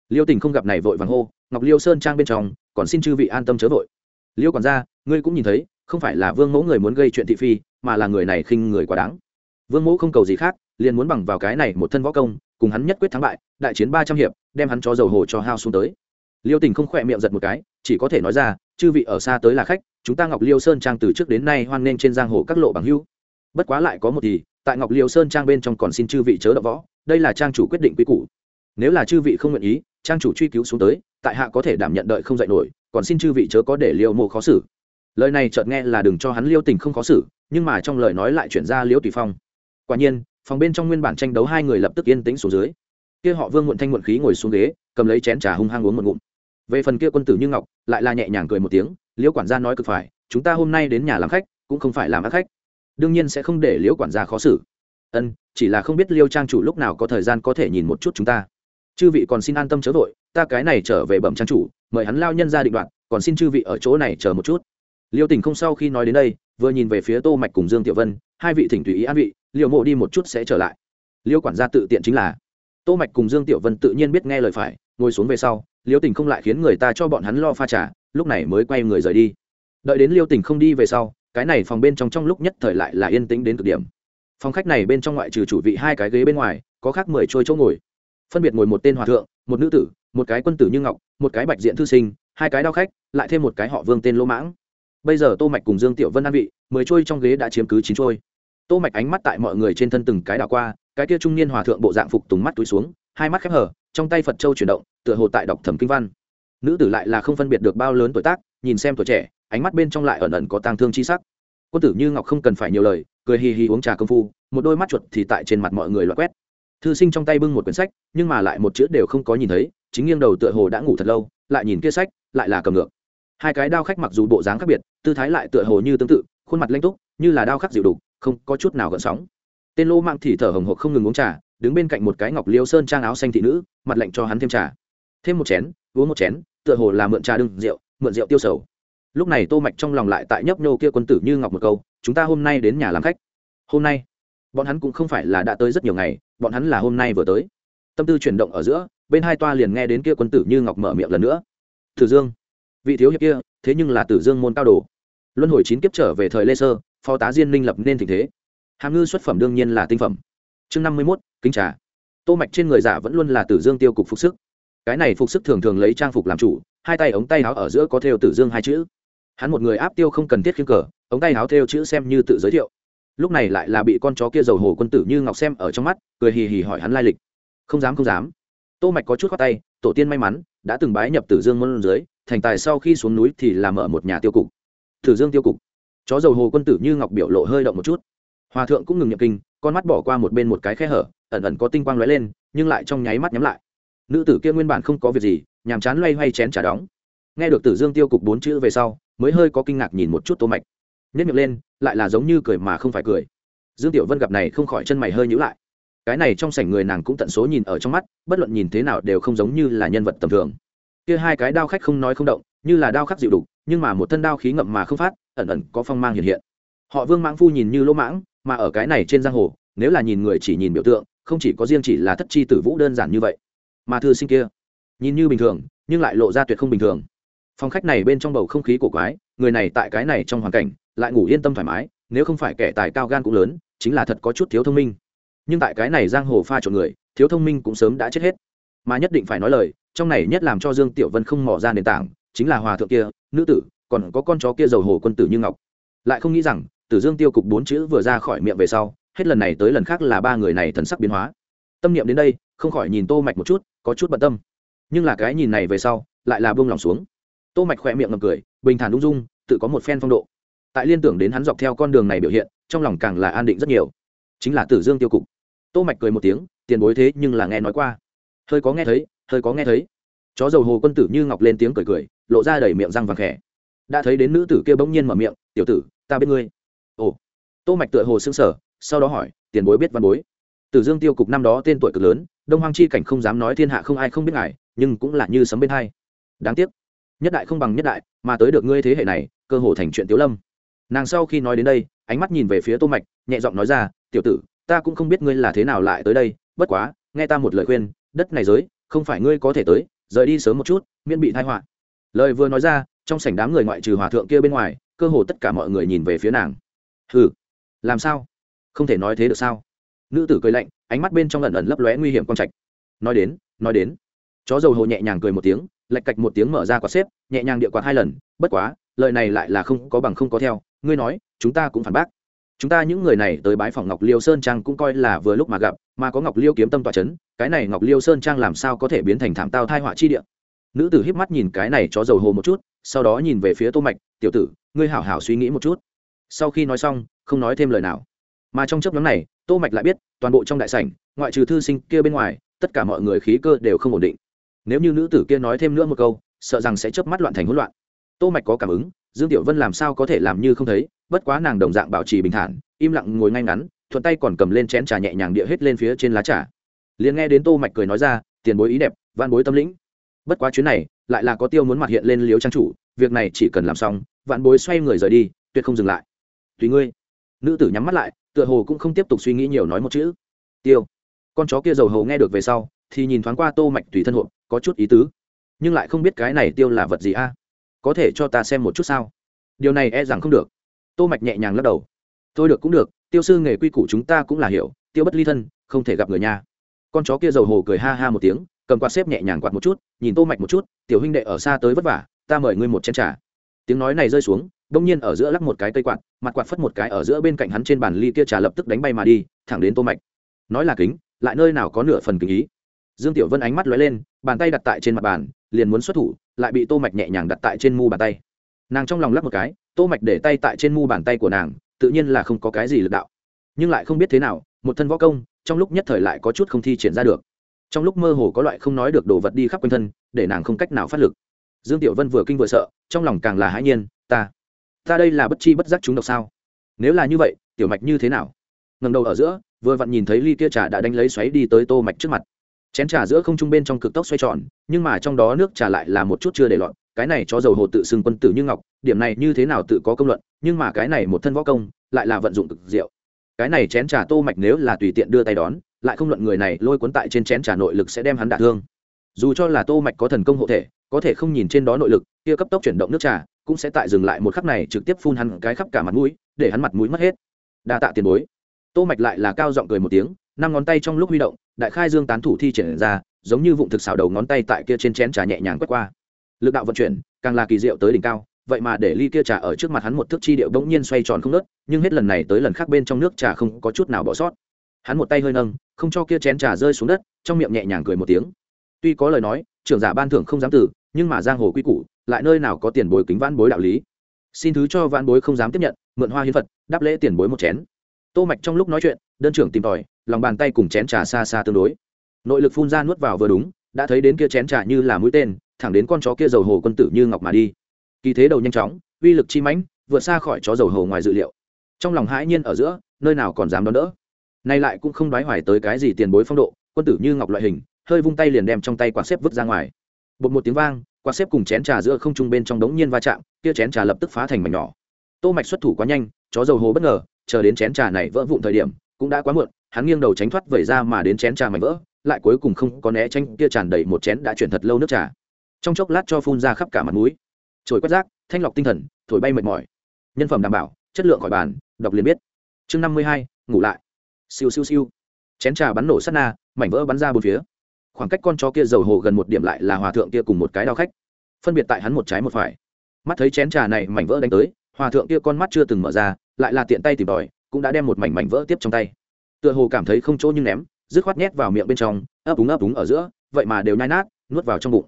Liêu tình không gặp này vội vàng hô, ngọc liêu sơn trang bên trong, còn xin chư vị an tâm chớ vội. Liêu còn ra ngươi cũng nhìn thấy, không phải là vương mẫu người muốn gây chuyện thị phi, mà là người này khinh người quá đáng. Vương mẫu không cầu gì khác, liền muốn bằng vào cái này một thân võ công, cùng hắn nhất quyết thắng bại, đại chiến ba trăm hiệp, đem hắn cho dầu hồ cho hao xuống tới. Liêu tình không khỏe miệng giật một cái chỉ có thể nói ra, chư vị ở xa tới là khách, chúng ta ngọc liêu sơn trang từ trước đến nay hoan nghênh trên giang hồ các lộ bằng hưu bất quá lại có một thì, tại ngọc liêu sơn trang bên trong còn xin chư vị chớ đập võ, đây là trang chủ quyết định quy củ. Nếu là chư vị không nguyện ý, trang chủ truy cứu xuống tới, tại hạ có thể đảm nhận đợi không dạy nổi, còn xin chư vị chớ có để liêu mộ khó xử. Lời này chợt nghe là đừng cho hắn liêu tình không khó xử, nhưng mà trong lời nói lại chuyển ra liêu tùy phong. Quả nhiên, phòng bên trong nguyên bản tranh đấu hai người lập tức yên tĩnh xuống dưới. Kia họ vương muộn thanh muộn khí ngồi xuống ghế, cầm lấy chén trà hung hăng uống một ngụm về phần kia quân tử như ngọc, lại là nhẹ nhàng cười một tiếng, liễu quản gia nói cực phải, chúng ta hôm nay đến nhà làm khách, cũng không phải làm ác khách. Đương nhiên sẽ không để liễu quản gia khó xử. Ân, chỉ là không biết liêu trang chủ lúc nào có thời gian có thể nhìn một chút chúng ta. Chư vị còn xin an tâm chớ vội, ta cái này trở về bẩm trang chủ, mời hắn lao nhân ra định đoạn, còn xin chư vị ở chỗ này chờ một chút. Liêu tình không sau khi nói đến đây, vừa nhìn về phía tô mạch cùng dương tiểu vân, hai vị thỉnh tùy ý an vị liều mộ đi một chút sẽ trở lại. Liêu quản gia tự tiện chính là. Tô mạch cùng dương tiểu vân tự nhiên biết nghe lời phải, ngồi xuống về sau liêu tình không lại khiến người ta cho bọn hắn lo pha trà, lúc này mới quay người rời đi. Đợi đến liêu tình không đi về sau, cái này phòng bên trong trong lúc nhất thời lại là yên tĩnh đến cực điểm. Phòng khách này bên trong ngoại trừ chủ vị hai cái ghế bên ngoài, có khác mười trôi chỗ ngồi. Phân biệt ngồi một tên hòa thượng, một nữ tử, một cái quân tử như ngọc, một cái bạch diện thư sinh, hai cái đao khách, lại thêm một cái họ vương tên lỗ mãng. Bây giờ tô mạch cùng dương tiểu vân an vị, mười trôi trong ghế đã chiếm cứ chín trôi. Tô mạch ánh mắt tại mọi người trên thân từng cái đảo qua, cái kia trung niên hòa thượng bộ dạng phục tùng mắt túi xuống hai mắt khép hở trong tay phật châu chuyển động, tựa hồ tại đọc thẩm kinh văn. Nữ tử lại là không phân biệt được bao lớn tuổi tác, nhìn xem tuổi trẻ, ánh mắt bên trong lại ẩn ẩn có tang thương chi sắc. Quân tử như ngọc không cần phải nhiều lời, cười hì hì uống trà công phu, một đôi mắt chuột thì tại trên mặt mọi người loại quét. Thư sinh trong tay bưng một quyển sách, nhưng mà lại một chữ đều không có nhìn thấy, chính nghiêng đầu tựa hồ đã ngủ thật lâu, lại nhìn kia sách, lại là cầm ngược. Hai cái đao khách mặc dù bộ dáng khác biệt, tư thái lại tựa hồ như tương tự, khuôn mặt lanh túc, như là đao khắc dịu đục, không có chút nào gợn sóng. Tên lô mạng thì thở hồng hộc không ngừng uống trà đứng bên cạnh một cái ngọc liêu sơn trang áo xanh thị nữ, mặt lạnh cho hắn thêm trà. Thêm một chén, uống một chén, tựa hồ là mượn trà đừng rượu, mượn rượu tiêu sầu. Lúc này tô mạch trong lòng lại tại nhấp nhô kia quân tử như ngọc một câu, chúng ta hôm nay đến nhà làm khách. Hôm nay? Bọn hắn cũng không phải là đã tới rất nhiều ngày, bọn hắn là hôm nay vừa tới. Tâm tư chuyển động ở giữa, bên hai toa liền nghe đến kia quân tử như ngọc mở miệng lần nữa. Tử dương. Vị thiếu hiệp kia, thế nhưng là tử dương môn cao đồ. Luân hồi chín kiếp trở về thời lê sơ, phó tá diên minh lập nên tình thế. Hàm ngư xuất phẩm đương nhiên là tinh phẩm. Chương năm mươi mốt kính trà. Tô mạch trên người giả vẫn luôn là tử dương tiêu cục phục sức. Cái này phục sức thường thường lấy trang phục làm chủ, hai tay ống tay áo ở giữa có theo tử dương hai chữ. Hắn một người áp tiêu không cần thiết khiêm cờ, ống tay áo theo chữ xem như tự giới thiệu. Lúc này lại là bị con chó kia dầu hồ quân tử như ngọc xem ở trong mắt, cười hì hì hỏi hắn lai lịch. Không dám không dám. Tô mạch có chút khoát tay, tổ tiên may mắn, đã từng bái nhập tử dương môn dưới, thành tài sau khi xuống núi thì làm ở một nhà tiêu cục. Tử dương tiêu cục. Chó dầu hồ quân tử như ngọc biểu lộ hơi động một chút. Hòa thượng cũng ngừng nhập kinh, con mắt bỏ qua một bên một cái khe hở ẩn ẩn có tinh quang lóe lên, nhưng lại trong nháy mắt nhắm lại. Nữ tử kia nguyên bản không có việc gì, nhàm chán loay hoay chén trả đóng. Nghe được tử dương tiêu cục bốn chữ về sau, mới hơi có kinh ngạc nhìn một chút tô mạch. Nhất miệng lên, lại là giống như cười mà không phải cười. Dương tiểu vân gặp này không khỏi chân mày hơi nhíu lại. Cái này trong sảnh người nàng cũng tận số nhìn ở trong mắt, bất luận nhìn thế nào đều không giống như là nhân vật tầm thường. Kia hai cái đao khách không nói không động, như là đao khắc dịu đục, nhưng mà một thân đao khí ngậm mà không phát, ẩn ẩn có phong mang hiện hiện. Họ vương mãng phu nhìn như lỗ mãng, mà ở cái này trên giang hồ, nếu là nhìn người chỉ nhìn biểu tượng không chỉ có riêng chỉ là thất chi tử vũ đơn giản như vậy, mà thư sinh kia, nhìn như bình thường, nhưng lại lộ ra tuyệt không bình thường. Phòng khách này bên trong bầu không khí cổ quái, người này tại cái này trong hoàn cảnh, lại ngủ yên tâm thoải mái, nếu không phải kẻ tài cao gan cũng lớn, chính là thật có chút thiếu thông minh. Nhưng tại cái này giang hồ pha trộn người, thiếu thông minh cũng sớm đã chết hết. Mà nhất định phải nói lời, trong này nhất làm cho dương tiểu vân không mò ra nền tảng, chính là hòa thượng kia, nữ tử, còn có con chó kia giàu hồ quân tử như ngọc. Lại không nghĩ rằng, tử dương tiêu cục bốn chữ vừa ra khỏi miệng về sau hết lần này tới lần khác là ba người này thần sắc biến hóa. Tâm niệm đến đây, không khỏi nhìn tô mạch một chút, có chút bận tâm. Nhưng là cái nhìn này về sau, lại là buông lòng xuống. Tô mạch khỏe miệng ngậm cười, bình thản ung dung, tự có một phen phong độ. Tại liên tưởng đến hắn dọc theo con đường này biểu hiện, trong lòng càng là an định rất nhiều. Chính là tử dương tiêu cục. Tô mạch cười một tiếng, tiền bối thế nhưng là nghe nói qua. Hơi có nghe thấy, hơi có nghe thấy. Chó dầu hồ quân tử như ngọc lên tiếng cười cười, lộ ra đầy miệng răng vàng khẽ. Đã thấy đến nữ tử kia bỗng nhiên mở miệng, tiểu tử, ta biết ngươi. Ồ. Tô mạch tựa hồ sững sờ sau đó hỏi, tiền bối biết văn bối? Tử dương tiêu cục năm đó tên tuổi cực lớn, đông hoang chi cảnh không dám nói thiên hạ không ai không biết ngài, nhưng cũng là như sấm bên hai. Đáng tiếc, nhất đại không bằng nhất đại, mà tới được ngươi thế hệ này, cơ hồ thành chuyện tiếu lâm. Nàng sau khi nói đến đây, ánh mắt nhìn về phía tô mạch, nhẹ giọng nói ra, tiểu tử, ta cũng không biết ngươi là thế nào lại tới đây, bất quá, nghe ta một lời khuyên, đất này giới, không phải ngươi có thể tới, rời đi sớm một chút, miễn bị tai họa. Lời vừa nói ra, trong sảnh đám người ngoại trừ hòa thượng kia bên ngoài, cơ hồ tất cả mọi người nhìn về phía nàng. Hừ, làm sao? Không thể nói thế được sao? Nữ tử cười lạnh, ánh mắt bên trong ẩn ẩn lấp lóe nguy hiểm con trạch. Nói đến nói đến. Chó dầu hồ nhẹ nhàng cười một tiếng, lạch cạch một tiếng mở ra quạt xếp, nhẹ nhàng địa quạt hai lần, bất quá, lời này lại là không có bằng không có theo. Ngươi nói, chúng ta cũng phản bác. Chúng ta những người này tới bái phòng ngọc liêu sơn trang cũng coi là vừa lúc mà gặp, mà có ngọc liêu kiếm tâm tọa c h ấ n cái này ngọc liêu sơn trang làm sao có thể biến thành thảm tao thai họa chi địa? Nữ tử híp mắt nhìn cái này cho dầu hồ một chút, sau đó nhìn về phía tô mạch, tiểu tử, ngươi hảo hảo suy nghĩ một chút. Sau khi nói xong, không nói thêm lời nào mà trong chấp nhóm này, tô mạch lại biết, toàn bộ trong đại sảnh, ngoại trừ thư sinh kia bên ngoài, tất cả mọi người khí cơ đều không ổn định. Nếu như nữ tử kia nói thêm nữa một câu, sợ rằng sẽ chớp mắt loạn thành hỗn loạn. Tô mạch có cảm ứng, dương tiểu vân làm sao có thể làm như không thấy, bất quá nàng đồng dạng bảo trì bình thản, im lặng ngồi ngay ngắn, thuận tay còn cầm lên chén trà nhẹ nhàng địa hết lên phía trên lá trà. Liền nghe đến tô mạch cười nói ra, tiền bối ý đẹp van bối tâm lĩnh. Bất quá chuyến này, lại là có tiêu muốn mặt hiện lên liếu trang chủ, việc này chỉ cần làm xong, vạn bối xoay người rời đi, tuyệt không dừng lại. Tùy ngươi. Nữ tử nhắm mắt lại tựa hồ cũng không tiếp tục suy nghĩ nhiều nói một chữ. Tiêu. Con chó kia dầu hầu nghe được về sau, thì nhìn thoáng qua tô mạch tùy thân hộp, có chút ý tứ. Nhưng lại không biết cái này tiêu là vật gì a? Có thể cho ta xem một chút sao? Điều này e rằng không được. Tô mạch nhẹ nhàng lắc đầu. Thôi được cũng được, tiêu sư nghề quy củ chúng ta cũng là hiểu, tiêu bất ly thân, không thể gặp người nhà. Con chó kia dầu hồ cười ha ha một tiếng, cầm quạt xếp nhẹ nhàng quạt một chút, nhìn tô mạch một chút, tiểu huynh đệ ở xa tới vất vả, ta mời ngươi một chén trà. Tiếng nói này rơi xuống đông nhiên ở giữa lắc một cái cây quạt, mặt quạt phất một cái ở giữa bên cạnh hắn trên bàn ly kia trà lập tức đánh bay mà đi, thẳng đến tô mạch. Nói là kính, lại nơi nào có nửa phần kính ý. Dương tiểu vân ánh mắt lóe lên, bàn tay đặt tại trên mặt bàn, liền muốn xuất thủ, lại bị tô mạch nhẹ nhàng đặt tại trên mu bàn tay. Nàng trong lòng lắc một cái, tô mạch để tay tại trên mu bàn tay của nàng, tự nhiên là không có cái gì lực đạo. Nhưng lại không biết thế nào, một thân võ công, trong lúc nhất thời lại có chút không thi triển ra được. Trong lúc mơ hồ có loại không nói được đồ vật đi khắp quanh thân, để nàng không cách nào phát lực. Dương tiểu vân vừa kinh vừa sợ, trong lòng càng là hãi nhiên, ta ta đây là bất chi bất giác chúng độc sao? Nếu là như vậy, tiểu mạch như thế nào? Ngầm đầu ở giữa, vừa vặn nhìn thấy ly kia trà đã đánh lấy xoáy đi tới tô mạch trước mặt. Chén trà giữa không trung bên trong cực tốc xoay tròn, nhưng mà trong đó nước trà lại là một chút chưa để lọt, cái này cho dầu hồ tự xưng quân tử như ngọc, điểm này như thế nào tự có công luận, nhưng mà cái này một thân võ công, lại là vận dụng cực diệu. Cái này chén trà tô mạch nếu là tùy tiện đưa tay đón, lại không luận người này lôi cuốn tại trên chén trà nội lực sẽ đem hắn đả thương. Dù cho là tô mạch có thần công hộ thể, có thể không nhìn trên đó nội lực, kia cấp tốc chuyển động nước trà cũng sẽ tại dừng lại một khắc này trực tiếp phun hắn cái khắp cả mặt mũi, để hắn mặt mũi mất hết. Đa tạ tiền bối. Tô mạch lại là cao giọng cười một tiếng, năm ngón tay trong lúc huy động, đại khai dương tán thủ thi triển ra, giống như vụng thực xào đầu ngón tay tại kia trên chén trà nhẹ nhàng quét qua. Lực đạo vận chuyển, càng là kỳ diệu tới đỉnh cao, vậy mà để ly kia trà ở trước mặt hắn một thước chi điệu bỗng nhiên xoay tròn không nớt, nhưng hết lần này tới lần khác bên trong nước trà không có chút nào bỏ sót. Hắn một tay hơi nâng, không cho kia chén trà rơi xuống đất, trong miệng nhẹ nhàng cười một tiếng. Tuy có lời nói, trưởng giả ban thưởng không dám từ nhưng mà giang hồ quy củ lại nơi nào có tiền bối kính vãn bối đạo lý. Xin thứ cho vãn bối không dám tiếp nhận, mượn hoa hiến phật, đáp lễ tiền bối một chén. Tô mạch trong lúc nói chuyện, đơn trưởng tìm tòi, lòng bàn tay cùng chén trà xa xa tương đối. Nội lực phun ra nuốt vào vừa đúng, đã thấy đến kia chén trà như là mũi tên, thẳng đến con chó kia dầu hồ quân tử như ngọc mà đi. Kỳ thế đầu nhanh chóng, uy lực chi mãnh, vượt xa khỏi chó dầu hồ ngoài dự liệu. Trong lòng hãi nhiên ở giữa, nơi nào còn dám đón đỡ. Nay lại cũng không đoái hoài tới cái gì tiền bối phong độ, quân tử như ngọc loại hình, hơi vung tay liền đem trong tay quạt xếp vứt ra ngoài. Bột một tiếng vang quạt xếp cùng chén trà giữa không trung bên trong đống nhiên va chạm kia chén trà lập tức phá thành mảnh nhỏ. Tô mạch xuất thủ quá nhanh chó dầu hồ bất ngờ chờ đến chén trà này vỡ vụn thời điểm cũng đã quá muộn hắn nghiêng đầu tránh thoát vẩy ra mà đến chén trà mảnh vỡ lại cuối cùng không có né tránh, kia tràn đầy một chén đã chuyển thật lâu nước trà. Trong chốc lát cho phun ra khắp cả mặt mũi. Trồi quét rác thanh lọc tinh thần thổi bay mệt mỏi. Nhân phẩm đảm bảo chất lượng khỏi bàn đọc liền biết. Chương năm mươi hai ngủ lại. Siêu siêu siêu. Chén trà bắn nổ sát na mảnh vỡ bắn ra bốn phía khoảng cách con chó kia dầu hồ gần một điểm lại là hòa thượng kia cùng một cái đao khách. Phân biệt tại hắn một trái một phải. Mắt thấy chén trà này mảnh vỡ đánh tới, hòa thượng kia con mắt chưa từng mở ra, lại là tiện tay tìm tòi, cũng đã đem một mảnh mảnh vỡ tiếp trong tay. Tựa hồ cảm thấy không chỗ nhưng ném, dứt khoát nhét vào miệng bên trong, ấp úng ấp úng ở giữa, vậy mà đều nhai nát, nuốt vào trong bụng.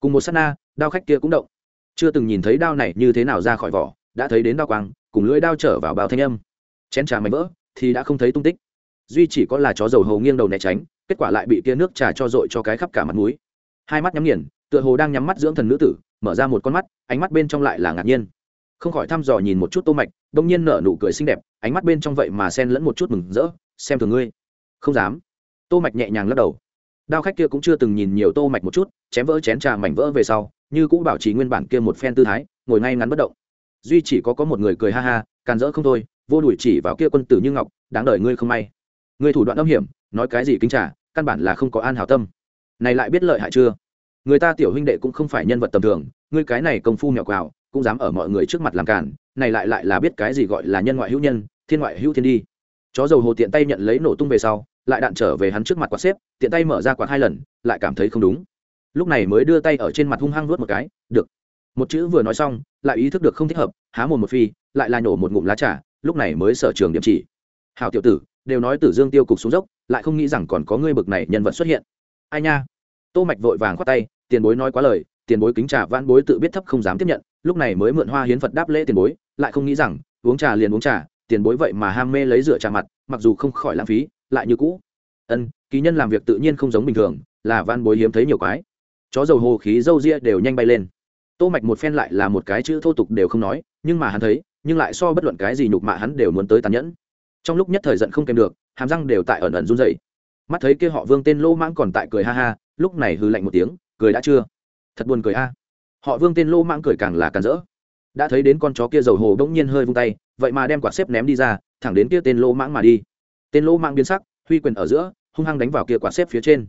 Cùng một s á t na, đao khách kia cũng động. Chưa từng nhìn thấy đao này như thế nào ra khỏi vỏ, đã thấy đến đao quang, cùng lưỡi đao trở vào bao thanh âm. Chén trà mảnh vỡ, thì đã không thấy tung tích. Duy chỉ có là chó dầu hầu nghiêng đầu né tránh kết quả lại bị tia nước trà cho dội cho cái khắp cả mặt mũi. hai mắt nhắm nghiền, tựa hồ đang nhắm mắt dưỡng thần nữ tử, mở ra một con mắt, ánh mắt bên trong lại là ngạc nhiên. Không khỏi thăm dò nhìn một chút tô mạch, đông nhiên nở nụ cười xinh đẹp, ánh mắt bên trong vậy mà xen lẫn một chút mừng rỡ, xem thường ngươi. Không dám. Tô mạch nhẹ nhàng lắc đầu. Đao khách kia cũng chưa từng nhìn nhiều tô mạch một chút, chém vỡ chén trà mảnh vỡ về sau, như cũng bảo trì nguyên bản kia một phen tư thái, ngồi ngay ngắn bất động. Duy chỉ có có một người cười ha ha, càn rỡ không thôi, vô đuổi chỉ vào kia quân tử như ngọc, đáng đời ngươi không may. Ngươi thủ đoạn âm hiểm nói cái gì kính trả căn bản là không có an hảo tâm. Này lại biết lợi hại chưa? Người ta tiểu huynh đệ cũng không phải nhân vật tầm thường, ngươi cái này công phu mèo quào, cũng dám ở mọi người trước mặt làm cản này lại lại là biết cái gì gọi là nhân ngoại hữu nhân, thiên ngoại hữu thiên đi. Chó dầu hồ tiện tay nhận lấy nổ tung về sau, lại đạn trở về hắn trước mặt quạt xếp, tiện tay mở ra quạt hai lần, lại cảm thấy không đúng. Lúc này mới đưa tay ở trên mặt hung hăng nuốt một cái, được. Một chữ vừa nói xong, lại ý thức được không thích hợp, há mồm một phi, lại là nhổ một ngụm lá trà, lúc này mới sở trường điểm chỉ. Hào tiểu tử đều nói tử dương tiêu cục xuống dốc, lại không nghĩ rằng còn có ngươi bực này nhân vật xuất hiện. Ai nha? Tô mạch vội vàng khoát tay, tiền bối nói quá lời, tiền bối kính trà vãn bối tự biết thấp không dám tiếp nhận, lúc này mới mượn hoa hiến phật đáp lễ tiền bối, lại không nghĩ rằng, uống trà liền uống trà, tiền bối vậy mà ham mê lấy rửa trà mặt, mặc dù không khỏi lãng phí, lại như cũ. Ân ký nhân làm việc tự nhiên không giống bình thường, là van bối hiếm thấy nhiều quái. Chó dầu hồ khí dâu ria đều nhanh bay lên. Tô mạch một phen lại là một cái chữ thô tục đều không nói, nhưng mà hắn thấy, nhưng lại so bất luận cái gì nhục mạ hắn đều muốn tới tàn nhẫn trong lúc nhất thời giận không kèm được, hàm răng đều tại ẩn ẩn run rẩy. Mắt thấy kia họ vương tên lô mãng còn tại cười ha ha, lúc này hư lạnh một tiếng, cười đã chưa? Thật buồn cười a. Họ vương tên lô mãng cười càng là càng rỡ. Đã thấy đến con chó kia dầu hồ bỗng nhiên hơi vung tay, vậy mà đem quạt xếp ném đi ra, thẳng đến kia tên lô mãng mà đi. Tên lô mãng biến sắc, huy quyền ở giữa, hung hăng đánh vào kia quạt xếp phía trên.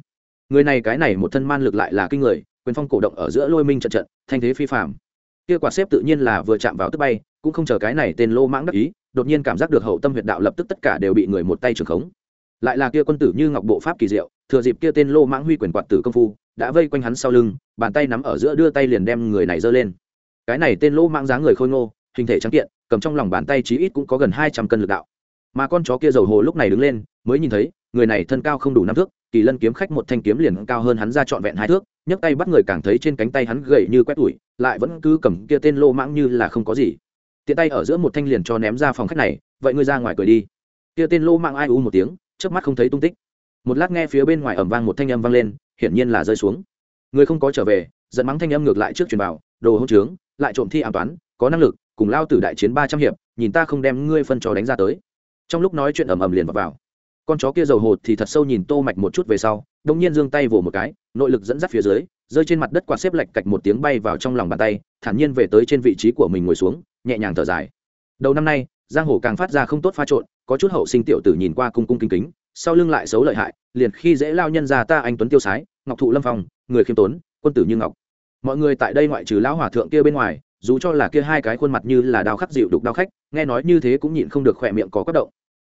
Người này cái này một thân man lực lại là kinh người, quyền phong cổ động ở giữa lôi minh trận trận, thanh thế phi phạm kia quạt xếp tự nhiên là vừa chạm vào tức bay, cũng không chờ cái này tên lô mãng đắc ý đột nhiên cảm giác được hậu tâm huyệt đạo lập tức tất cả đều bị người một tay trường khống. Lại là kia quân tử như ngọc bộ pháp kỳ diệu, thừa dịp kia tên lô mãng huy quyền quạt tử công phu, đã vây quanh hắn sau lưng, bàn tay nắm ở giữa đưa tay liền đem người này giơ lên. Cái này tên lô mãng dáng người khôi ngô, hình thể trắng kiện, cầm trong lòng bàn tay chí ít cũng có gần hai trăm cân lực đạo. Mà con chó kia dầu hồ lúc này đứng lên, mới nhìn thấy, người này thân cao không đủ năm thước, kỳ lân kiếm khách một thanh kiếm liền cao hơn hắn ra trọn vẹn hai thước, nhấc tay bắt người càng thấy trên cánh tay hắn gậy như quét tủi, lại vẫn cứ cầm kia tên lô mãng như là không có gì tiện tay ở giữa một thanh liền cho ném ra phòng khách này vậy ngươi ra ngoài cười đi. Kia tên lô mạng ai u một tiếng trước mắt không thấy tung tích. Một lát nghe phía bên ngoài ẩm vang một thanh âm vang lên hiển nhiên là rơi xuống. Người không có trở về giận mắng thanh âm ngược lại trước truyền vào đồ hỗn trướng lại trộm thi an toán có năng lực cùng lao tử đại chiến ba trăm hiệp nhìn ta không đem ngươi phân trò đánh ra tới. Trong lúc nói chuyện ầm ầm liền vào, vào. con chó kia dầu hột thì thật sâu nhìn tô mạch một chút về sau đông nhiên giương tay vỗ một cái nội lực dẫn dắt phía dưới rơi trên mặt đất quạt xếp lệch cạch một tiếng bay vào trong lòng bàn tay thản nhiên về tới trên vị trí của mình ngồi xuống nhẹ nhàng thở dài. Đầu năm nay, giang hồ càng phát ra không tốt pha trộn, có chút hậu sinh tiểu tử nhìn qua cung cung kính kính, sau lưng lại xấu lợi hại, liền khi dễ lao nhân ra ta anh tuấn tiêu sái, ngọc thụ lâm phong, người khiêm tốn, quân tử như ngọc. Mọi người tại đây ngoại trừ lão hòa thượng kia bên ngoài, dù cho là kia hai cái khuôn mặt như là đao khắc dịu đục đao khách, nghe nói như thế cũng nhịn không được khỏe miệng có quất động.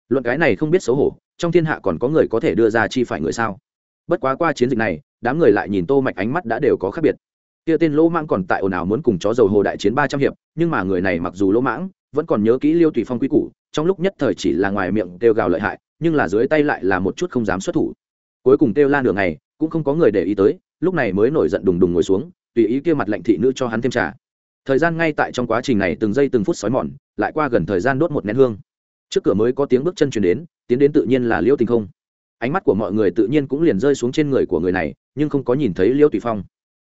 Luận cái này không biết xấu hổ, trong thiên hạ còn có người có thể đưa ra chi phải người sao? Bất quá qua chiến dịch này, đám người lại nhìn tô mạch ánh mắt đã đều có khác biệt. Kia tên lỗ mãng còn tại ồn ào muốn cùng chó dầu hồ đại chiến ba trăm hiệp nhưng mà người này mặc dù lỗ mãng, vẫn còn nhớ kỹ liêu tùy phong quy củ, trong lúc nhất thời chỉ là ngoài miệng kêu gào lợi hại, nhưng là dưới tay lại là một chút không dám xuất thủ. Cuối cùng kêu la nửa ngày, cũng không có người để ý tới, lúc này mới nổi giận đùng đùng ngồi xuống, tùy ý kia mặt lệnh thị nữ cho hắn thêm trà. Thời gian ngay tại trong quá trình này từng giây từng phút sói mòn, lại qua gần thời gian đốt một nén hương. Trước cửa mới có tiếng bước chân chuyển đến, tiến đến tự nhiên là liêu tình không. Ánh mắt của mọi người tự nhiên cũng liền rơi xuống trên người của người này, nhưng không có nhìn thấy liêu tùy phong.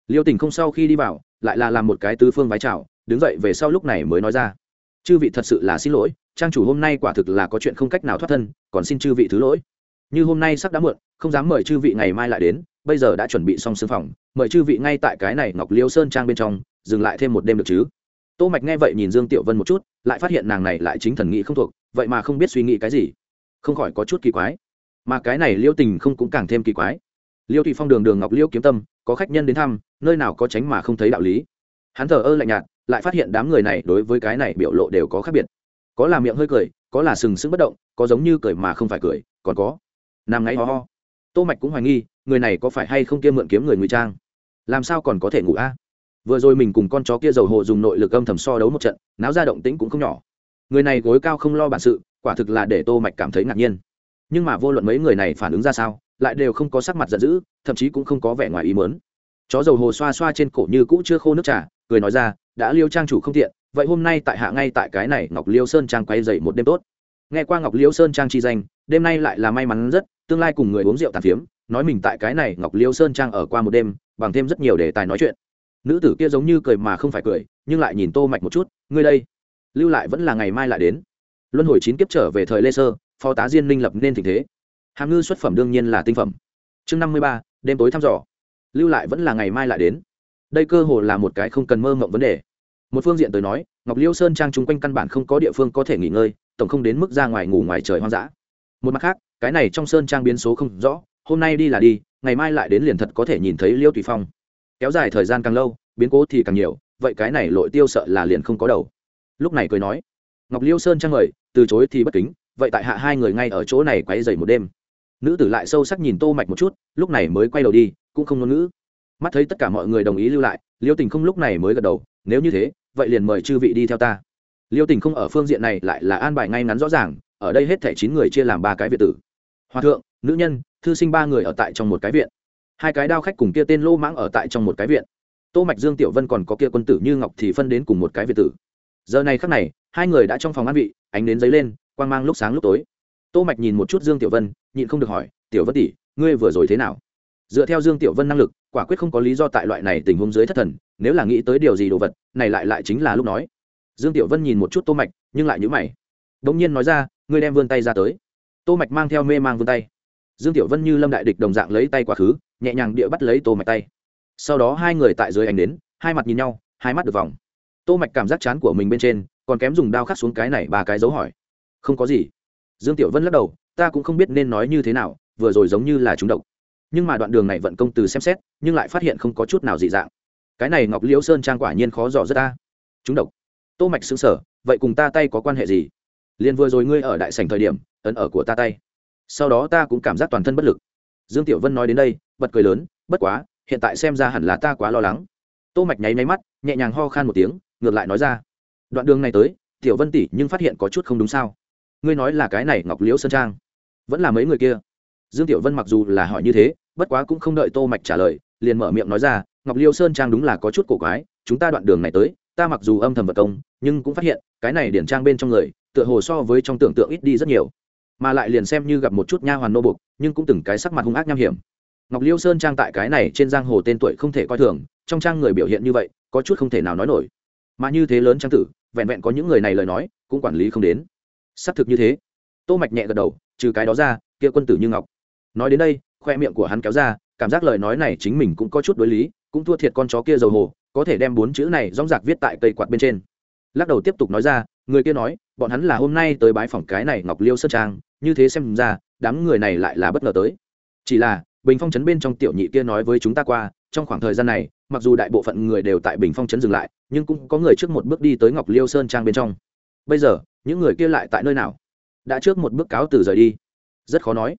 Liêu tình không sau khi đi vào, lại là làm một cái tứ phương vái chào đứng dậy về sau lúc này mới nói ra. Chư vị thật sự là xin lỗi, trang chủ hôm nay quả thực là có chuyện không cách nào thoát thân, còn xin chư vị thứ lỗi. Như hôm nay sắp đã muộn, không dám mời chư vị ngày mai lại đến, bây giờ đã chuẩn bị xong sưng phòng, mời chư vị ngay tại cái này ngọc liêu sơn trang bên trong, dừng lại thêm một đêm được chứ? Tô mạch nghe vậy nhìn dương tiểu vân một chút, lại phát hiện nàng này lại chính thần nghĩ không thuộc, vậy mà không biết suy nghĩ cái gì. Không khỏi có chút kỳ quái. Mà cái này liêu tình không cũng càng thêm kỳ quái. Liêu thị phong đường đường ngọc liêu kiếm tâm, có khách nhân đến thăm, nơi nào có tránh mà không thấy đạo lý. Hắn thờ ơ lạnh nhạt lại phát hiện đám người này đối với cái này biểu lộ đều có khác biệt. Có là miệng hơi cười, có là sừng sững bất động, có giống như cười mà không phải cười, còn có, nằm ngáy ho ho. Tô mạch cũng hoài nghi, người này có phải hay không kia mượn kiếm người ngụy trang? Làm sao còn có thể ngủ a? Vừa rồi mình cùng con chó kia dầu hồ dùng nội lực âm thầm so đấu một trận, náo ra động tĩnh cũng không nhỏ. Người này gối cao không lo bản sự, quả thực là để tô mạch cảm thấy ngạc nhiên. Nhưng mà vô luận mấy người này phản ứng ra sao, lại đều không có sắc mặt giận dữ, thậm chí cũng không có vẻ ngoài ý mớn chó dầu hồ xoa xoa trên cổ như cũ chưa khô nước trà cười nói ra, đã liêu trang chủ không tiện, vậy hôm nay tại hạ ngay tại cái này ngọc liêu sơn trang quay dậy một đêm tốt. Nghe qua ngọc liêu sơn trang chi danh, đêm nay lại là may mắn rất, tương lai cùng người uống rượu tàn phiếm, nói mình tại cái này ngọc liêu sơn trang ở qua một đêm, bằng thêm rất nhiều đề tài nói chuyện. Nữ tử kia giống như cười mà không phải cười, nhưng lại nhìn tô mạch một chút, ngươi đây, lưu lại vẫn là ngày mai lại đến. Luân hồi chín kiếp trở về thời lê sơ, phó tá diên minh lập nên tình thế. Hàm ngư xuất phẩm đương nhiên là tinh phẩm. Chương năm mươi ba, đêm tối thăm dò. Lưu lại vẫn là ngày mai lại đến đây cơ hồ là một cái không cần mơ mộng vấn đề. Một phương diện tới nói, ngọc liêu sơn trang chung quanh căn bản không có địa phương có thể nghỉ ngơi, tổng không đến mức ra ngoài ngủ ngoài trời hoang dã. Một mặt khác, cái này trong sơn trang biến số không rõ, hôm nay đi là đi, ngày mai lại đến liền thật có thể nhìn thấy liêu tùy phong. Kéo dài thời gian càng lâu, biến cố thì càng nhiều, vậy cái này lội tiêu sợ là liền không có đầu. Lúc này cười nói, ngọc liêu sơn trang mời từ chối thì bất kính, vậy tại hạ hai người ngay ở chỗ này quay dày một đêm. Nữ tử lại sâu sắc nhìn tô mạch một chút, lúc này mới quay đầu đi, cũng không ngôn ngữ mắt thấy tất cả mọi người đồng ý lưu lại, liêu tình không lúc này mới gật đầu, nếu như thế, vậy liền mời chư vị đi theo ta. Liêu tình không ở phương diện này lại là an bài ngay ngắn rõ ràng, ở đây hết thẻ chín người chia làm ba cái viện tử. Hòa thượng, nữ nhân, thư sinh ba người ở tại trong một cái viện. Hai cái đao khách cùng kia tên lô mãng ở tại trong một cái viện. Tô mạch dương, tiểu vân còn có kia quân tử như ngọc thì phân đến cùng một cái viện tử. Giờ này khắc này, hai người đã trong phòng ăn vị, ánh đến giấy lên, quang mang lúc sáng lúc tối. Tô mạch nhìn một chút dương tiểu vân, nhịn không được hỏi, tiểu vân tỷ, ngươi vừa rồi thế nào? Dựa theo dương tiểu vân năng lực quả quyết không có lý do tại loại này tình huống dưới thất thần, nếu là nghĩ tới điều gì đồ vật, này lại lại chính là lúc nói. Dương tiểu vân nhìn một chút tô mạch, nhưng lại nhíu mày. Đống nhiên nói ra, ngươi đem vươn tay ra tới. Tô mạch mang theo mê mang vươn tay. Dương tiểu vân như lâm đại địch đồng dạng lấy tay quá khứ, nhẹ nhàng địa bắt lấy tô mạch tay. Sau đó hai người tại dưới ánh đến hai mặt nhìn nhau, hai mắt được vòng. Tô mạch cảm giác chán của mình bên trên, còn kém dùng đao khắc xuống cái này ba cái dấu hỏi. Không có gì. Dương tiểu vân lắc đầu, ta cũng không biết nên nói như thế nào, vừa rồi giống như là trúng độc nhưng mà đoạn đường này vận công từ xem xét, nhưng lại phát hiện không có chút nào dị dạng. Cái này ngọc liễu sơn trang quả nhiên khó dò rất ta chúng độc. Tô mạch xứng sở vậy cùng ta tay có quan hệ gì? Liền vừa rồi ngươi ở đại sảnh thời điểm, ấn ở của ta tay. Sau đó ta cũng cảm giác toàn thân bất lực. Dương tiểu vân nói đến đây, bật cười lớn, bất quá, hiện tại xem ra hẳn là ta quá lo lắng. Tô mạch nháy nháy mắt, nhẹ nhàng ho khan một tiếng, ngược lại nói ra. Đoạn đường này tới, tiểu vân tỷ nhưng phát hiện có chút không đúng sao. Ngươi nói là cái này ngọc liễu sơn trang. Vẫn là mấy người kia dương tiểu vân mặc dù là hỏi như thế bất quá cũng không đợi tô mạch trả lời liền mở miệng nói ra ngọc liêu sơn trang đúng là có chút cổ quái chúng ta đoạn đường này tới ta mặc dù âm thầm vật công nhưng cũng phát hiện cái này điển trang bên trong người tựa hồ so với trong tưởng tượng ít đi rất nhiều. Mà lại liền xem như gặp một chút nha hoàn nô buộc, nhưng cũng từng cái sắc mặt hung ác nham hiểm. Ngọc liêu sơn trang tại cái này trên giang hồ tên tuổi không thể coi thường trong trang người biểu hiện như vậy có chút không thể nào nói nổi. Mà như thế lớn trang tử vẹn vẹn có những người này lời nói cũng quản lý không đến. Xác thực như thế. Tô mạch nhẹ gật đầu trừ cái đó ra kia quân tử như ngọc nói đến đây, khoe miệng của hắn kéo ra, cảm giác lời nói này chính mình cũng có chút đối lý, cũng thua thiệt con chó kia dầu hồ, có thể đem bốn chữ này dóng rạc viết tại cây quạt bên trên. Lắc đầu tiếp tục nói ra, người kia nói, bọn hắn là hôm nay tới bái phỏng cái này ngọc liêu sơn trang, như thế xem ra, đám người này lại là bất ngờ tới. Chỉ là, bình phong trấn bên trong tiểu nhị kia nói với chúng ta qua, trong khoảng thời gian này, mặc dù đại bộ phận người đều tại bình phong trấn dừng lại, nhưng cũng có người trước một bước đi tới ngọc liêu sơn trang bên trong. Bây giờ, những người kia lại tại nơi nào? Đã trước một bước cáo từ rời đi. Rất khó nói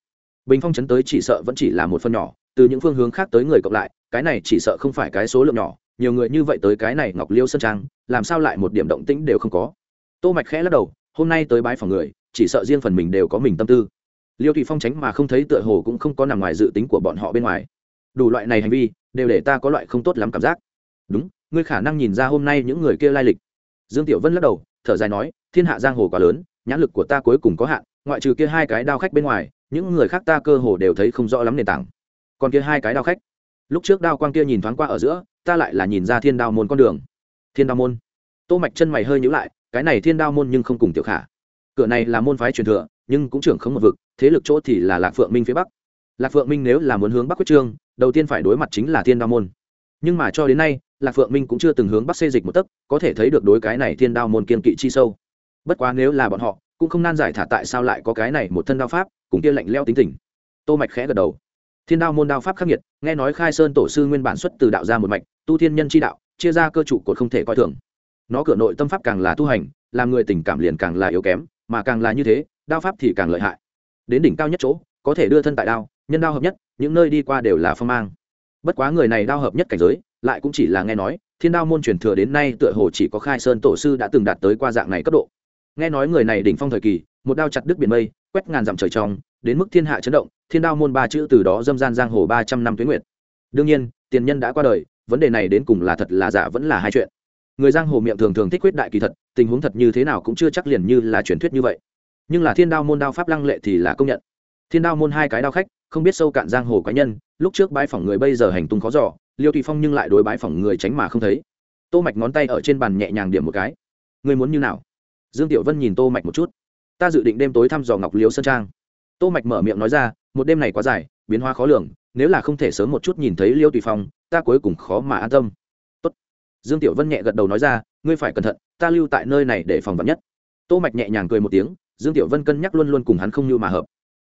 bình phong chấn tới chỉ sợ vẫn chỉ là một phần nhỏ, từ những phương hướng khác tới người cộng lại, cái này chỉ sợ không phải cái số lượng nhỏ, nhiều người như vậy tới cái này ngọc liêu sơn trang, làm sao lại một điểm động tĩnh đều không có. Tô mạch khẽ lắc đầu, hôm nay tới bái phòng người, chỉ sợ riêng phần mình đều có mình tâm tư. Liêu thủy phong tránh mà không thấy tựa hồ cũng không có nằm ngoài dự tính của bọn họ bên ngoài. Đủ loại này hành vi, đều để ta có loại không tốt lắm cảm giác. Đúng, ngươi khả năng nhìn ra hôm nay những người kia lai lịch. Dương tiểu vân lắc đầu, thở dài nói, thiên hạ giang hồ quá lớn, nhãn lực của ta cuối cùng có hạn, ngoại trừ kia hai cái đao khách bên ngoài những người khác ta cơ hồ đều thấy không rõ lắm nền tảng. Còn kia hai cái đao khách. Lúc trước đao quang kia nhìn thoáng qua ở giữa, ta lại là nhìn ra thiên đao môn con đường. Thiên đao môn. Tô mạch chân mày hơi nhíu lại, cái này thiên đao môn nhưng không cùng tiểu khả. Cửa này là môn phái truyền thừa, nhưng cũng trưởng không một vực, thế lực chỗ thì là lạc phượng minh phía bắc. Lạc phượng minh nếu là muốn hướng bắc quyết trương, đầu tiên phải đối mặt chính là thiên đao môn. Nhưng mà cho đến nay, lạc phượng minh cũng chưa từng hướng bắc xê dịch một tấc, có thể thấy được đối cái này thiên đao môn kiên kỵ chi sâu. Bất quá nếu là bọn họ cũng không nan giải thả tại sao lại có cái này một thân đao pháp, cùng kia lạnh leo tính tình. Tô mạch khẽ gật đầu. Thiên đao môn đao pháp khắc nghiệt, nghe nói khai sơn tổ sư nguyên bản xuất từ đạo ra một mạch, tu thiên nhân chi đạo, chia ra cơ trụ cột không thể coi thường. Nó cửa nội tâm pháp càng là tu hành, làm người tình cảm liền càng là yếu kém, mà càng là như thế, đao pháp thì càng lợi hại. Đến đỉnh cao nhất chỗ, có thể đưa thân tại đao, nhân đao hợp nhất, những nơi đi qua đều là phong mang. Bất quá người này đao hợp nhất cảnh giới, lại cũng chỉ là nghe nói, thiên đao môn truyền thừa đến nay tựa hồ chỉ có khai sơn tổ sư đã từng đạt tới qua dạng này cấp độ nghe nói người này đỉnh phong thời kỳ, một đao chặt đứt biển mây, quét ngàn dặm trời trong, đến mức thiên hạ chấn động, thiên đao môn ba chữ từ đó dâm gian giang hồ ba trăm năm tuyến nguyệt. Đương nhiên, tiền nhân đã qua đời, vấn đề này đến cùng là thật, là giả vẫn là hai chuyện. Người giang hồ miệng thường thường thích quyết đại kỳ thật, tình huống thật như thế nào cũng chưa chắc liền như là truyền thuyết như vậy. Nhưng là thiên đao môn đao pháp lăng lệ thì là công nhận. Thiên đao môn hai cái đao khách, không biết sâu cạn giang hồ cá nhân, lúc trước bãi phỏng người bây giờ hành tung khó giỏ liêu thụy phong nhưng lại đối bãi phỏng người tránh mà không thấy. Tô mạch ngón tay ở trên bàn nhẹ nhàng điểm một cái. Người muốn như nào? Dương tiểu vân nhìn tô mạch một chút. Ta dự định đêm tối thăm dò ngọc liếu sơn trang. Tô mạch mở miệng nói ra, một đêm này quá dài, biến hóa khó lường, nếu là không thể sớm một chút nhìn thấy liêu tùy phong, ta cuối cùng khó mà an tâm. Tốt. dương tiểu vân nhẹ gật đầu nói ra, ngươi phải cẩn thận, ta lưu tại nơi này để phòng vật nhất. Tô mạch nhẹ nhàng cười một tiếng, dương tiểu vân cân nhắc luôn luôn cùng hắn không như mà hợp.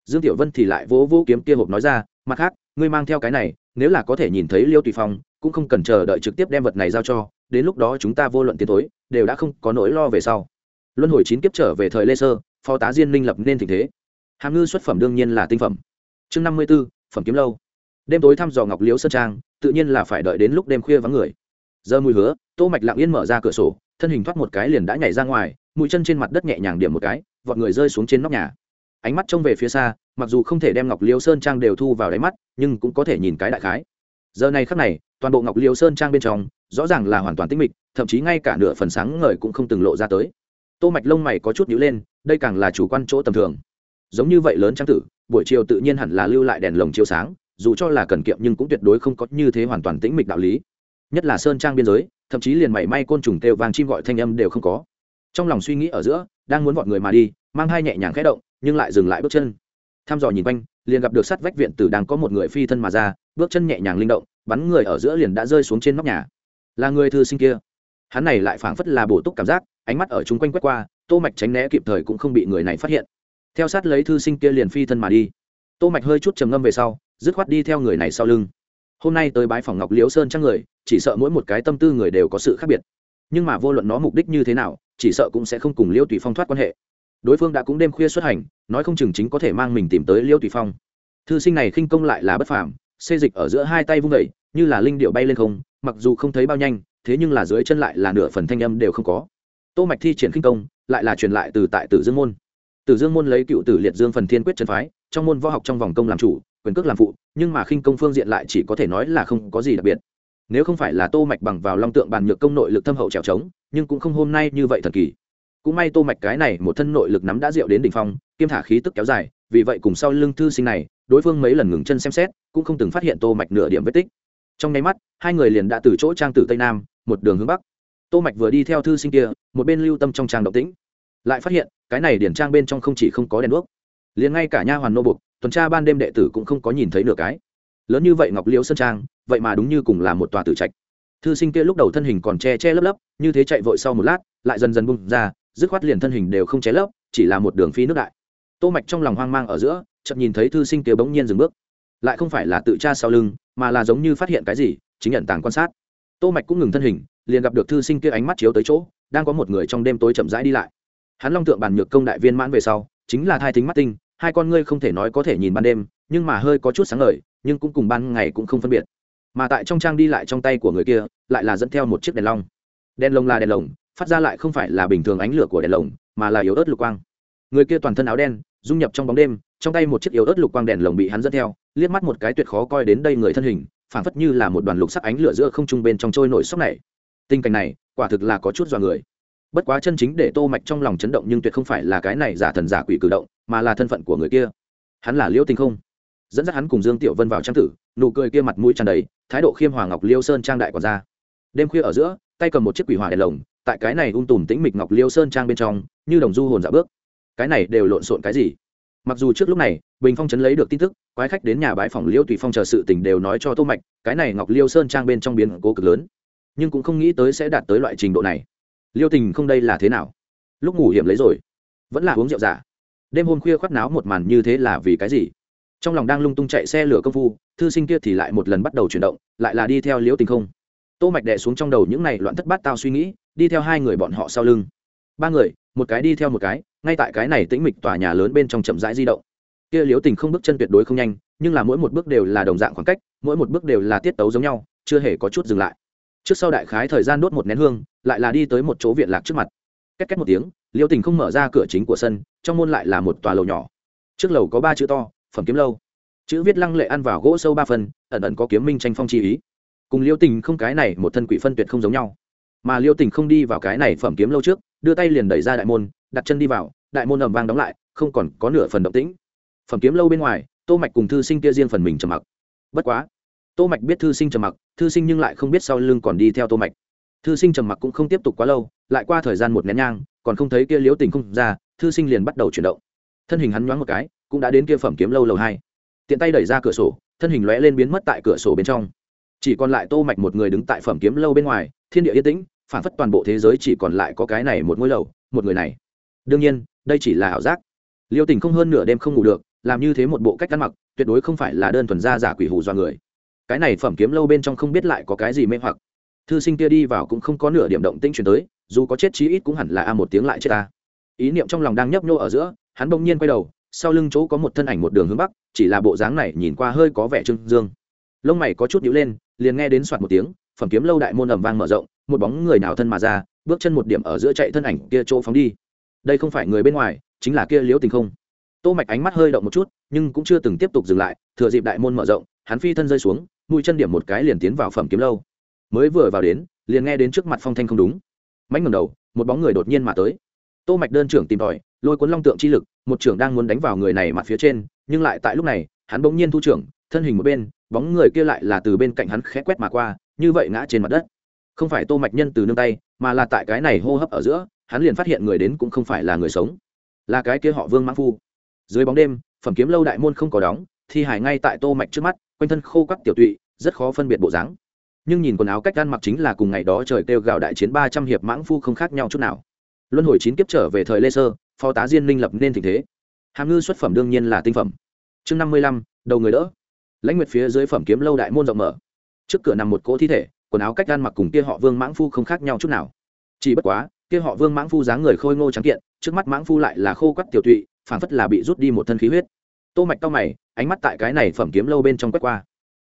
Dương tiểu vân thì lại vỗ vỗ kiếm kia hộp nói ra, mặt khác, ngươi mang theo cái này, nếu là có thể nhìn thấy liêu tùy phong, cũng không cần chờ đợi trực tiếp đem vật này giao cho, đến lúc đó chúng ta vô luận tiến tối, đều đã không có nỗi lo về sau luân hồi chín kiếp trở về thời lê sơ, phó tá diên minh lập nên tình thế. Hàm ngư xuất phẩm đương nhiên là tinh phẩm. Chương năm mươi b ố phẩm kiếm lâu. Đêm tối thăm dò ngọc liễu sơn trang, tự nhiên là phải đợi đến lúc đêm khuya vắng người. Giờ mùi hứa, tô mạch lặng yên mở ra cửa sổ, thân hình thoát một cái liền đã nhảy ra ngoài, mũi chân trên mặt đất nhẹ nhàng điểm một cái, vọt người rơi xuống trên nóc nhà. Ánh mắt trông về phía xa, mặc dù không thể đem ngọc Liêu sơn trang đều thu vào đáy mắt, nhưng cũng có thể nhìn cái đại khái. Giờ này khắc này, toàn bộ ngọc Liêu sơn trang bên trong, rõ ràng là hoàn toàn tĩnh mịch, thậm chí ngay cả nửa phần sáng ngời cũng không từng lộ ra tới tô mạch lông mày có chút nhíu lên, đây càng là chủ quan chỗ tầm thường. Giống như vậy lớn trang tử, buổi chiều tự nhiên hẳn là lưu lại đèn lồng chiếu sáng, dù cho là cần kiệm nhưng cũng tuyệt đối không có như thế hoàn toàn tĩnh mịch đạo lý. Nhất là sơn trang biên giới, thậm chí liền mảy may côn trùng kêu vang chim gọi thanh âm đều không có. Trong lòng suy nghĩ ở giữa, đang muốn vọt người mà đi, mang hai nhẹ nhàng khẽ động, nhưng lại dừng lại bước chân. Thăm dò nhìn quanh, liền gặp được sát vách viện tử đang có một người phi thân mà ra, bước chân nhẹ nhàng linh động, bắn người ở giữa liền đã rơi xuống trên nóc nhà. Là người thư sinh kia hắn này lại phảng phất là bổ túc cảm giác, ánh mắt ở chung quanh quét qua, tô mạch tránh né kịp thời cũng không bị người này phát hiện. Theo sát lấy thư sinh kia liền phi thân mà đi. Tô mạch hơi chút trầm ngâm về sau, dứt khoát đi theo người này sau lưng. Hôm nay tới bái phòng ngọc liễu sơn trang người, chỉ sợ mỗi một cái tâm tư người đều có sự khác biệt. Nhưng mà vô luận nó mục đích như thế nào, chỉ sợ cũng sẽ không cùng liễu tùy phong thoát quan hệ. Đối phương đã cũng đêm khuya xuất hành, nói không chừng chính có thể mang mình tìm tới liễu tùy phong. Thư sinh này khinh công lại là bất phàm, xê dịch ở giữa hai tay vung đẩy như là linh điệu bay lên không, mặc dù không thấy bao nhanh thế nhưng là dưới chân lại là nửa phần thanh âm đều không có. Tô mạch thi triển khinh công, lại là truyền lại từ tại tử dương môn. Tử dương môn lấy cựu tử liệt dương phần thiên quyết chân phái, trong môn võ học trong vòng công làm chủ, quyền cước làm phụ, nhưng mà khinh công phương diện lại chỉ có thể nói là không có gì đặc biệt. Nếu không phải là tô mạch bằng vào long tượng bàn nhược công nội lực thâm hậu trèo trống, nhưng cũng không hôm nay như vậy thần kỳ. Cũng may tô mạch cái này một thân nội lực nắm đã diệu đến đỉnh phong, kiêm thả khí tức kéo dài, vì vậy cùng sau lưng thư sinh này, đối phương mấy lần ngừng chân xem xét, cũng không từng phát hiện tô mạch nửa điểm vết tích. Trong nháy mắt, hai người liền đã từ chỗ trang tử tây nam một đường hướng bắc. Tô mạch vừa đi theo thư sinh kia, một bên lưu tâm trong trang động tĩnh. Lại phát hiện, cái này điển trang bên trong không chỉ không có đèn đuốc, liền ngay cả nha hoàn nô buộc, tuần tra ban đêm đệ tử cũng không có nhìn thấy nửa cái. Lớn như vậy ngọc liễu sơn trang, vậy mà đúng như cùng là một tòa tử trạch. Thư sinh kia lúc đầu thân hình còn che che lấp lấp, như thế chạy vội sau một lát, lại dần dần bung ra, dứt khoát liền thân hình đều không che lấp, chỉ là một đường phi nước đại. Tô mạch trong lòng hoang mang ở giữa, chợt nhìn thấy thư sinh kia bỗng nhiên dừng bước. Lại không phải là tự tra sau lưng, mà là giống như phát hiện cái gì, chính nhận tàng quan sát tô mạch cũng ngừng thân hình, liền gặp được thư sinh kia ánh mắt chiếu tới chỗ, đang có một người trong đêm tối chậm rãi đi lại. Hắn long tượng bàn nhược công đại viên mãn về sau, chính là thai thính mắt tinh, hai con ngươi không thể nói có thể nhìn ban đêm, nhưng mà hơi có chút sáng ngời, nhưng cũng cùng ban ngày cũng không phân biệt. Mà tại trong trang đi lại trong tay của người kia, lại là dẫn theo một chiếc đèn long. Đèn lồng là đèn lồng, phát ra lại không phải là bình thường ánh lửa của đèn lồng, mà là yếu ớt lục quang. Người kia toàn thân áo đen, dung nhập trong bóng đêm, trong tay một chiếc yếu ớt lục quang đèn lồng bị hắn dẫn theo, liếc mắt một cái tuyệt khó coi đến đây người thân hình phảng phất như là một đoàn lục sắc ánh lửa giữa không trung bên trong trôi nổi sóc này. Tình cảnh này, quả thực là có chút dọa người. Bất quá chân chính để tô mạch trong lòng chấn động nhưng tuyệt không phải là cái này giả thần giả quỷ cử động, mà là thân phận của người kia. Hắn là liễu Tinh không. Dẫn dắt hắn cùng dương tiểu vân vào trang tử, nụ cười kia mặt mũi tràn đầy, thái độ khiêm hòa ngọc liêu sơn trang đại quản ra. đêm khuya ở giữa, tay cầm một chiếc quỷ hỏa đèn lồng, tại cái này ung tùm tĩnh mịch ngọc liêu sơn trang bên trong, như đồng du hồn dạ bước. Cái này đều lộn xộn cái gì? Mặc dù trước lúc này, bình phong chấn lấy được tin tức, quái khách đến nhà bãi phòng liêu tùy phong chờ sự tình đều nói cho tô mạch, cái này ngọc liêu sơn trang bên trong biến cố cực lớn. Nhưng cũng không nghĩ tới sẽ đạt tới loại trình độ này. Liêu tình không đây là thế nào? Lúc ngủ hiểm lấy rồi. Vẫn là uống rượu giả. Đêm hôm khuya khoác náo một màn như thế là vì cái gì? Trong lòng đang lung tung chạy xe lửa công phu, thư sinh kia thì lại một lần bắt đầu chuyển động, lại là đi theo liễu tình không? Tô mạch đè xuống trong đầu những này loạn thất bát tao suy nghĩ, đi theo hai người bọn họ sau lưng ba người, một cái đi theo một cái, ngay tại cái này tĩnh mịch tòa nhà lớn bên trong chậm rãi di động. Kia liếu tình không bước chân tuyệt đối không nhanh, nhưng là mỗi một bước đều là đồng dạng khoảng cách, mỗi một bước đều là tiết tấu giống nhau, chưa hề có chút dừng lại. Trước sau đại khái thời gian đốt một nén hương, lại là đi tới một chỗ viện lạc trước mặt. Két két một tiếng liêu tình không mở ra cửa chính của sân, trong môn lại là một tòa lầu nhỏ. Trước lầu có ba chữ to, phẩm kiếm lâu. Chữ viết lăng lệ ăn vào gỗ sâu ba phần, ẩn ẩn có kiếm minh tranh phong chi ý. Cùng liêu tình không cái này một thân quỷ phân tuyệt không giống nhau. Mà liêu tình không đi vào cái này phẩm kiếm lâu trước đưa tay liền đẩy ra đại môn, đặt chân đi vào, đại môn ầm vang đóng lại, không còn có nửa phần động tĩnh. Phẩm kiếm lâu bên ngoài, tô mạch cùng thư sinh kia riêng phần mình trầm mặc. Bất quá, tô mạch biết thư sinh trầm mặc, thư sinh nhưng lại không biết sau lưng còn đi theo tô mạch. Thư sinh trầm mặc cũng không tiếp tục quá lâu, lại qua thời gian một nén nhang, còn không thấy kia liễu tình không ra, thư sinh liền bắt đầu chuyển động. Thân hình hắn nhoáng một cái, cũng đã đến kia phẩm kiếm lâu lầu hai. Tiện tay đẩy ra cửa sổ, thân hình lóe lên biến mất tại cửa sổ bên trong. Chỉ còn lại tô mạch một người đứng tại phẩm kiếm lâu bên ngoài, thiên địa yên tĩnh phản phất toàn bộ thế giới chỉ còn lại có cái này một ngôi lầu, một người này. Đương nhiên, đây chỉ là ảo giác. Liêu tình không hơn nửa đêm không ngủ được, làm như thế một bộ cách ăn mặc, tuyệt đối không phải là đơn thuần ra giả quỷ hù do người. Cái này phẩm kiếm lâu bên trong không biết lại có cái gì mê hoặc. Thư sinh kia đi vào cũng không có nửa điểm động tĩnh chuyển tới, dù có chết chí ít cũng hẳn là a một tiếng lại chết ta ý niệm trong lòng đang nhấp nhô ở giữa, hắn bỗng nhiên quay đầu, sau lưng chỗ có một thân ảnh một đường hướng bắc, chỉ là bộ dáng này nhìn qua hơi có vẻ trưng dương. Lông mày có chút nhíu lên, liền nghe đến soạt một tiếng, phẩm kiếm lâu đại môn ầm vang mở rộng một bóng người nào thân mà ra, bước chân một điểm ở giữa chạy thân ảnh kia chỗ phóng đi. Đây không phải người bên ngoài, chính là kia liễu tình không. Tô mạch ánh mắt hơi động một chút, nhưng cũng chưa từng tiếp tục dừng lại, thừa dịp đại môn mở rộng, hắn phi thân rơi xuống, mũi chân điểm một cái liền tiến vào phẩm kiếm lâu. Mới vừa vào đến, liền nghe đến trước mặt phong thanh không đúng. Mánh ngẩng đầu, một bóng người đột nhiên mà tới. Tô mạch đơn trưởng tìm tòi, lôi cuốn long tượng chi lực, một trưởng đang muốn đánh vào người này mặt phía trên, nhưng lại tại lúc này, hắn bỗng nhiên thu trưởng, thân hình một bên, bóng người kia lại là từ bên cạnh hắn khẽ quét mà qua, như vậy ngã trên mặt đất không phải tô mạch nhân từ nương tay, mà là tại cái này hô hấp ở giữa, hắn liền phát hiện người đến cũng không phải là người sống. Là cái kia họ vương mãng phu. Dưới bóng đêm, phẩm kiếm lâu đại môn không có đóng, thi hải ngay tại tô mạch trước mắt, quanh thân khô các tiểu tụy, rất khó phân biệt bộ dáng. Nhưng nhìn quần áo cách ăn mặc chính là cùng ngày đó trời kêu gào đại chiến ba trăm hiệp mãng phu không khác nhau chút nào. Luân hồi chín kiếp trở về thời lê sơ, phó tá diên linh lập nên tình thế. Hàm ngư xuất phẩm đương nhiên là tinh phẩm. Chương năm mươi lăm, đầu người đỡ. Lãnh nguyệt phía dưới phẩm kiếm lâu đại môn rộng mở. Trước cửa nằm một cỗ thi thể quần áo cách gan mặc cùng kia họ vương mãng phu không khác nhau chút nào. Chỉ bất quá, kia họ vương mãng phu dáng người khôi ngô trắng kiện, trước mắt mãng phu lại là khô quắt tiểu tụy phản phất là bị rút đi một thân khí huyết. Tô mạch cao mày, ánh mắt tại cái này phẩm kiếm lâu bên trong quét qua.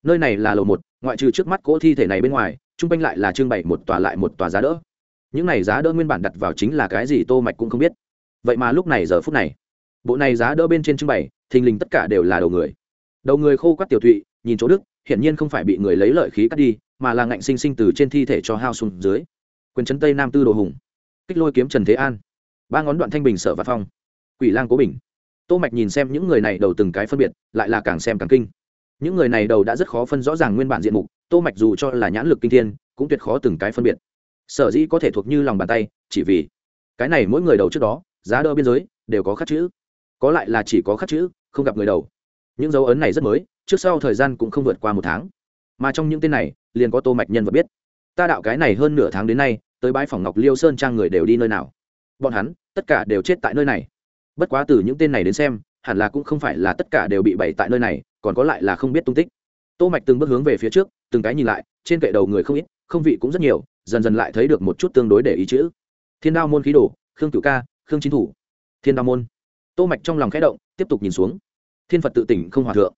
Nơi này là lầu một, ngoại trừ trước mắt cỗ thi thể này bên ngoài trung quanh lại là trưng bày một tòa lại một tòa giá đỡ. Những này giá đỡ nguyên bản đặt vào chính là cái gì tô mạch cũng không biết. Vậy mà lúc này giờ phút này, bộ này giá đỡ bên trên trưng bày, thình lình tất cả đều là đầu người. Đầu người khô quắt tiểu thụy nhìn chỗ đức hiển nhiên không phải bị người lấy lợi khí cắt đi, mà là ngạnh sinh sinh từ trên thi thể cho hao xuống dưới. Quyền trấn tây nam tư đồ hùng. Kích lôi kiếm trần thế an. Ba ngón đoạn thanh bình sở và phong. Quỷ lang cố bình. Tô mạch nhìn xem những người này đầu từng cái phân biệt, lại là càng xem càng kinh. Những người này đầu đã rất khó phân rõ ràng nguyên bản diện mục, tô mạch dù cho là nhãn lực kinh thiên, cũng tuyệt khó từng cái phân biệt. Sở dĩ có thể thuộc như lòng bàn tay, chỉ vì cái này mỗi người đầu trước đó, giá đỡ biên giới, đều có khắc chữ. Có lại là chỉ có khắc chữ, không gặp người đầu. Những dấu ấn này rất mới trước sau thời gian cũng không vượt qua một tháng. Mà trong những tên này, liền có tô mạch nhân vật biết. Ta đạo cái này hơn nửa tháng đến nay, tới bãi phòng ngọc liêu sơn trang người đều đi nơi nào. Bọn hắn, tất cả đều chết tại nơi này. Bất quá từ những tên này đến xem, hẳn là cũng không phải là tất cả đều bị bày tại nơi này, còn có lại là không biết tung tích. Tô mạch từng bước hướng về phía trước, từng cái nhìn lại, trên kệ đầu người không ít, không vị cũng rất nhiều, dần dần lại thấy được một chút tương đối để ý chữ. Thiên đao môn khí đồ, khương cửu ca, khương chính thủ. Thiên đao môn. Tô mạch trong lòng khẽ động, tiếp tục nhìn xuống. Thiên phật tự tỉnh không hòa thượng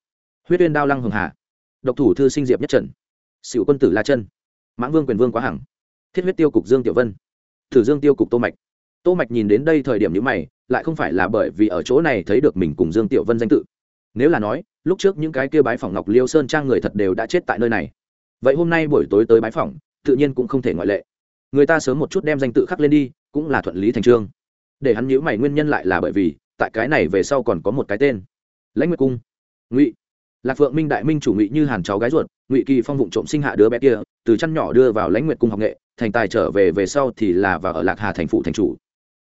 huyết uyên đao lăng hường hà độc thủ thư sinh diệp nhất trần xỉu quân tử la chân mãng vương quyền vương quá hằng thiết huyết tiêu cục dương tiểu vân thử dương tiêu cục tô mạch. Tô mạch nhìn đến đây thời điểm như mày lại không phải là bởi vì ở chỗ này thấy được mình cùng dương tiểu vân danh tự. Nếu là nói lúc trước những cái kia bái phỏng ngọc liêu sơn trang người thật đều đã chết tại nơi này. Vậy hôm nay buổi tối tới bái phỏng, tự nhiên cũng không thể ngoại lệ. Người ta sớm một chút đem danh tự khắc lên đi cũng là thuận lý thành trương. Để hắn nhíu mày nguyên nhân lại là bởi vì tại cái này về sau còn có một cái tên. Lãnh nguyệt cung ngụy lạc phượng minh đại minh chủ ngụy như hàn cháu gái ruột, ngụy kỳ phong vụng trộm sinh hạ đứa bé kia, từ chăn nhỏ đưa vào lãnh nguyệt cung học nghệ, thành tài trở về về sau thì là và ở lạc hà thành phụ thành chủ.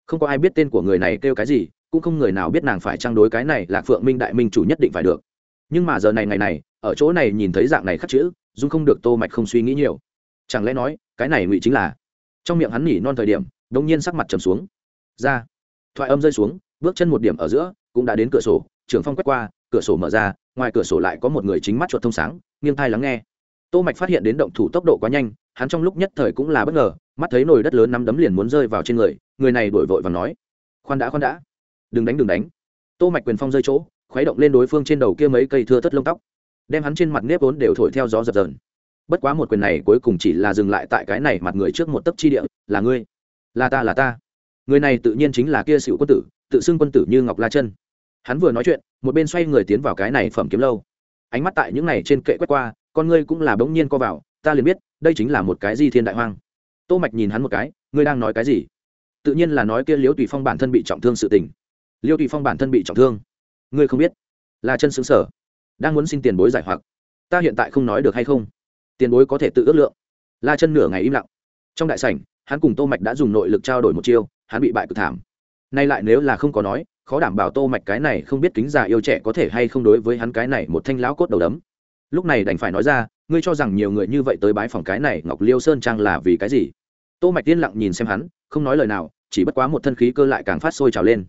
Không có ai biết tên của người này kêu cái gì, cũng không người nào biết nàng phải trang đối cái này lạc phượng minh đại minh chủ nhất định phải được. Nhưng mà giờ này ngày này, ở chỗ này nhìn thấy dạng này khắc chữ, dung không được tô mạch không suy nghĩ nhiều. Chẳng lẽ nói, cái này ngụy chính là? Trong miệng hắn nhỉ non thời điểm đông nhiên sắc mặt trầm xuống. Ra, thoại âm rơi xuống, bước chân một điểm ở giữa, cũng đã đến cửa sổ, trưởng phong quét qua cửa sổ mở ra, ngoài cửa sổ lại có một người chính mắt chuột thông sáng, nghiêng thai lắng nghe. Tô mạch phát hiện đến động thủ tốc độ quá nhanh, hắn trong lúc nhất thời cũng là bất ngờ, mắt thấy nồi đất lớn nắm đấm liền muốn rơi vào trên người người này đổi vội và nói, khoan đã khoan đã. Đừng đánh đừng đánh. Tô mạch quyền phong rơi chỗ, khuấy động lên đối phương trên đầu kia mấy cây thưa thất lông tóc, đem hắn trên mặt nếp vốn đều thổi theo gió dập dờn. Bất quá một quyền này cuối cùng chỉ là dừng lại tại cái này mặt người trước một tấc chi địa, là ngươi. Là ta là ta. Người này tự nhiên chính là kia xỉu quân tử, tự xưng quân tử như ngọc la chân hắn vừa nói chuyện, một bên xoay người tiến vào cái này phẩm kiếm lâu. Ánh mắt tại những này trên kệ quét qua, con ngươi cũng là bỗng nhiên co vào, ta liền biết, đây chính là một cái di thiên đại hoang. Tô mạch nhìn hắn một cái, ngươi đang nói cái gì? Tự nhiên là nói kia liễu tùy phong bản thân bị trọng thương sự tình. Liễu tùy phong bản thân bị trọng thương. Ngươi không biết? Là chân xứng sở. Đang muốn xin tiền bối giải hoặc. Ta hiện tại không nói được hay không? Tiền bối có thể tự ước lượng. La chân nửa ngày im lặng. Trong đại sảnh, hắn cùng tô mạch đã dùng nội lực trao đổi một chiêu, hắn bị bại cực thảm. Nay lại nếu là không có nói khó đảm bảo tô mạch cái này không biết kính già yêu trẻ có thể hay không đối với hắn cái này một thanh lão cốt đầu đấm. Lúc này đành phải nói ra, ngươi cho rằng nhiều người như vậy tới bái phòng cái này ngọc liêu sơn trang là vì cái gì? Tô mạch tiên lặng nhìn xem hắn, không nói lời nào, chỉ bất quá một thân khí cơ lại càng phát sôi trào lên.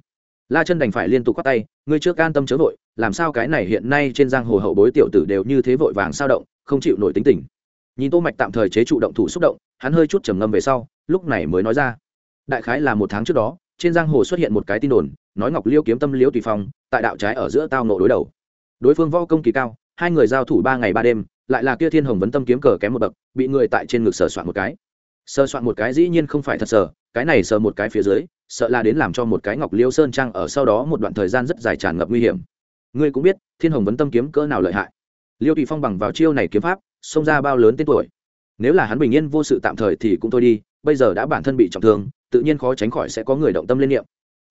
La chân đành phải liên tục quát tay, ngươi chưa can tâm chớ vội, làm sao cái này hiện nay trên giang hồ hậu bối tiểu tử đều như thế vội vàng sao động, không chịu nổi tính tình. Nhìn tô mạch tạm thời chế trụ động thủ xúc động, hắn hơi chút trầm ngâm về sau, lúc này mới nói ra. Đại khái là một tháng trước đó, trên giang hồ xuất hiện một cái tin đồn nói ngọc liêu kiếm tâm liêu tùy phong, tại đạo trái ở giữa tao nộ đối đầu. Đối phương võ công kỳ cao, hai người giao thủ ba ngày ba đêm, lại là kia thiên hồng vấn tâm kiếm cờ kém một bậc, bị người tại trên ngực sờ soạn một cái. Sờ soạn một cái dĩ nhiên không phải thật sờ, cái này sờ một cái phía dưới, sợ là đến làm cho một cái ngọc liêu sơn trang ở sau đó một đoạn thời gian rất dài tràn ngập nguy hiểm. Ngươi cũng biết, thiên hồng vấn tâm kiếm cỡ nào lợi hại. Liêu tùy phong bằng vào chiêu này kiếm pháp, xông ra bao lớn tên tuổi. Nếu là hắn bình yên vô sự tạm thời thì cũng thôi đi, bây giờ đã bản thân bị trọng thương, tự nhiên khó tránh khỏi sẽ có người động tâm liên niệm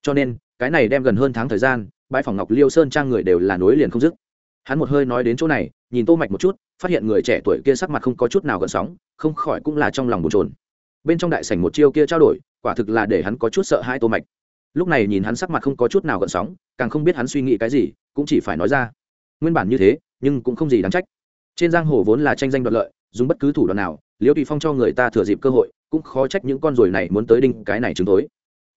cho nên, cái này đem gần hơn tháng thời gian, bãi phòng ngọc liêu sơn trang người đều là nối liền không dứt. Hắn một hơi nói đến chỗ này, nhìn tô mạch một chút, phát hiện người trẻ tuổi kia sắc mặt không có chút nào gợn sóng, không khỏi cũng là trong lòng bồn chồn. Bên trong đại sảnh một chiêu kia trao đổi, quả thực là để hắn có chút sợ hãi tô mạch. Lúc này nhìn hắn sắc mặt không có chút nào gợn sóng, càng không biết hắn suy nghĩ cái gì, cũng chỉ phải nói ra. Nguyên bản như thế, nhưng cũng không gì đáng trách. Trên giang hồ vốn là tranh danh đoạt lợi, dùng bất cứ thủ đoạn nào, liễu tùy phong cho người ta thừa dịp cơ hội, cũng khó trách những con ruồi này muốn tới đinh cái này chứng tối.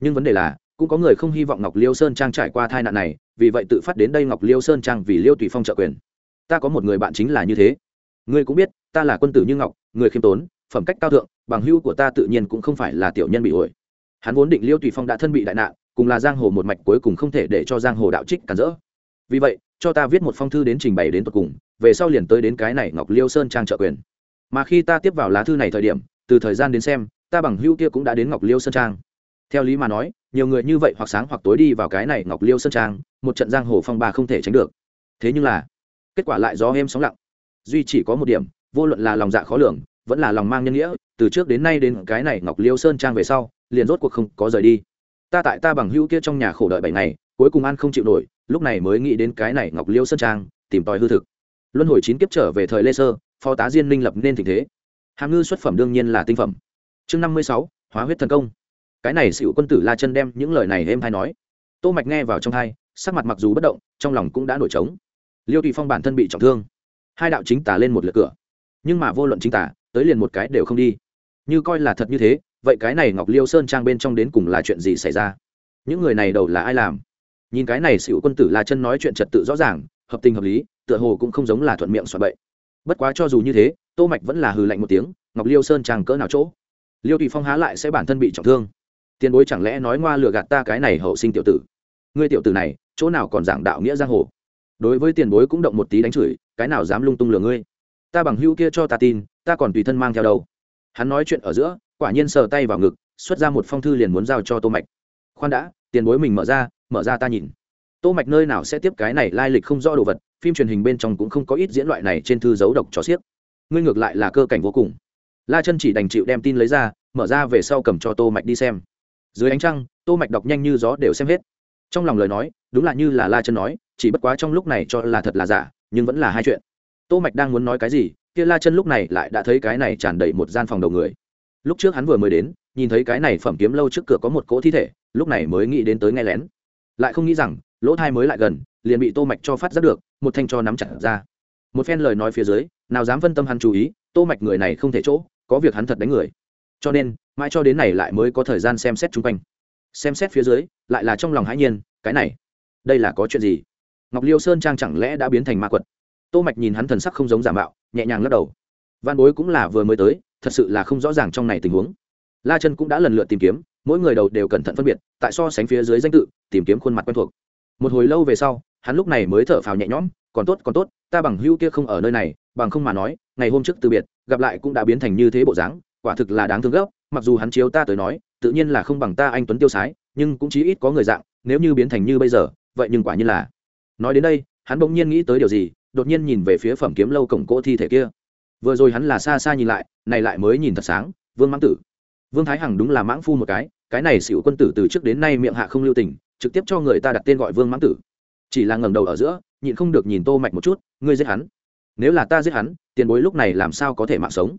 Nhưng vấn đề là cũng có người không hy vọng ngọc liêu sơn trang trải qua tai nạn này, vì vậy tự phát đến đây ngọc liêu sơn trang vì liêu tùy phong trợ quyền. Ta có một người bạn chính là như thế. Ngươi cũng biết, ta là quân tử như ngọc, người khiêm tốn, phẩm cách cao thượng, bằng hưu của ta tự nhiên cũng không phải là tiểu nhân bị ổi. Hắn vốn định liêu tùy phong đã thân bị đại nạn, cùng là giang hồ một mạch cuối cùng không thể để cho giang hồ đạo trích cản rỡ. Vì vậy, cho ta viết một phong thư đến trình bày đến tột cùng, về sau liền tới đến cái này ngọc liêu sơn trang trợ quyền. Mà khi ta tiếp vào lá thư này thời điểm, từ thời gian đến xem, ta bằng hưu kia cũng đã đến ngọc liêu sơn trang theo lý mà nói, nhiều người như vậy hoặc sáng hoặc tối đi vào cái này ngọc liêu sơn trang, một trận giang hồ phong ba không thể tránh được. Thế nhưng là, kết quả lại gió êm sóng lặng. Duy chỉ có một điểm, vô luận là lòng dạ khó lường, vẫn là lòng mang nhân nghĩa, từ trước đến nay đến cái này ngọc liêu sơn trang về sau, liền rốt cuộc không có rời đi. Ta tại ta bằng hữu kia trong nhà khổ đợi bảy ngày, cuối cùng ăn không chịu nổi, lúc này mới nghĩ đến cái này ngọc liêu sơn trang, tìm tòi hư thực. Luân hồi chín kiếp trở về thời lê sơ, phó tá diên minh lập nên tình thế. Hàm ngư xuất phẩm đương nhiên là tinh phẩm. Chương năm mươi sáu, hóa huyết thần công cái này xỉu quân tử la chân đem những lời này êm hay nói. Tô mạch nghe vào trong hai sắc mặt mặc dù bất động, trong lòng cũng đã nổi trống. Liêu tùy phong bản thân bị trọng thương. Hai đạo chính tả lên một lượt cửa. Nhưng mà vô luận chính tả tới liền một cái đều không đi. Như coi là thật như thế, vậy cái này ngọc liêu sơn trang bên trong đến cùng là chuyện gì xảy ra? Những người này đầu là ai làm? Nhìn cái này xỉu quân tử la chân nói chuyện trật tự rõ ràng, hợp tình hợp lý, tựa hồ cũng không giống là thuận miệng soạn bậy. Bất quá cho dù như thế, tô mạch vẫn là hừ lạnh một tiếng, ngọc liêu sơn trang cỡ nào chỗ? Liêu tùy phong há lại sẽ bản thân bị trọng thương tiền bối chẳng lẽ nói ngoa lừa gạt ta cái này hậu sinh tiểu tử? Ngươi tiểu tử này, chỗ nào còn giảng đạo nghĩa giang hồ? Đối với tiền bối cũng động một tí đánh chửi, cái nào dám lung tung lừa ngươi? Ta bằng hữu kia cho ta tin, ta còn tùy thân mang theo đâu? Hắn nói chuyện ở giữa, quả nhiên sờ tay vào ngực, xuất ra một phong thư liền muốn giao cho tô mạch. Khoan đã, tiền bối mình mở ra mở ra ta nhìn. Tô mạch nơi nào sẽ tiếp cái này lai lịch không rõ đồ vật, phim truyền hình bên trong cũng không có ít diễn loại này trên thư dấu độc cho xiếc. Ngươi ngược lại là cơ cảnh vô cùng. La chân chỉ đành chịu đem tin lấy ra, mở ra về sau cầm cho tô mạch đi xem dưới ánh trăng, tô mạch đọc nhanh như gió đều xem hết. Trong lòng lời nói, đúng là như là la chân nói, chỉ bất quá trong lúc này cho là thật là giả, nhưng vẫn là hai chuyện. Tô mạch đang muốn nói cái gì, kia la chân lúc này lại đã thấy cái này tràn đầy một gian phòng đầu người. Lúc trước hắn vừa mới đến, nhìn thấy cái này phẩm kiếm lâu trước cửa có một cỗ thi thể, lúc này mới nghĩ đến tới nghe lén. Lại không nghĩ rằng, lỗ thai mới lại gần, liền bị tô mạch cho phát giác được, một thanh cho nắm chặt ra. Một phen lời nói phía dưới, nào dám phân tâm hắn chú ý, tô mạch người này không thể chỗ, có việc hắn thật đánh người. Cho nên mãi cho đến này lại mới có thời gian xem xét chung quanh. Xem xét phía dưới, lại là trong lòng hãi nhiên, cái này, đây là có chuyện gì? Ngọc liêu sơn trang chẳng lẽ đã biến thành ma quật? Tô mạch nhìn hắn thần sắc không giống giả mạo, nhẹ nhàng lắc đầu. Văn bối cũng là vừa mới tới, thật sự là không rõ ràng trong này tình huống. La chân cũng đã lần lượt tìm kiếm, mỗi người đầu đều cẩn thận phân biệt, tại so sánh phía dưới danh tự, tìm kiếm khuôn mặt quen thuộc. Một hồi lâu về sau, hắn lúc này mới thở phào nhẹ nhõm, còn tốt còn tốt, ta bằng hưu kia không ở nơi này, bằng không mà nói, ngày hôm trước từ biệt, gặp lại cũng đã biến thành như thế bộ dáng quả thực là đáng thương gấp, mặc dù hắn chiếu ta tới nói, tự nhiên là không bằng ta anh tuấn tiêu sái, nhưng cũng chí ít có người dạng, nếu như biến thành như bây giờ, vậy nhưng quả như là. Nói đến đây, hắn bỗng nhiên nghĩ tới điều gì, đột nhiên nhìn về phía phẩm kiếm lâu cổng cỗ thi thể kia. Vừa rồi hắn là xa xa nhìn lại, này lại mới nhìn thật sáng, vương mãng tử. Vương thái hằng đúng là mãng phu một cái cái này xỉu quân tử từ trước đến nay miệng hạ không lưu tình, trực tiếp cho người ta đặt tên gọi vương mãng tử. Chỉ là ngầm đầu ở giữa, nhịn không được nhìn tô mạch một chút, ngươi giết hắn. Nếu là ta giết hắn, tiền bối lúc này làm sao có thể mạng sống?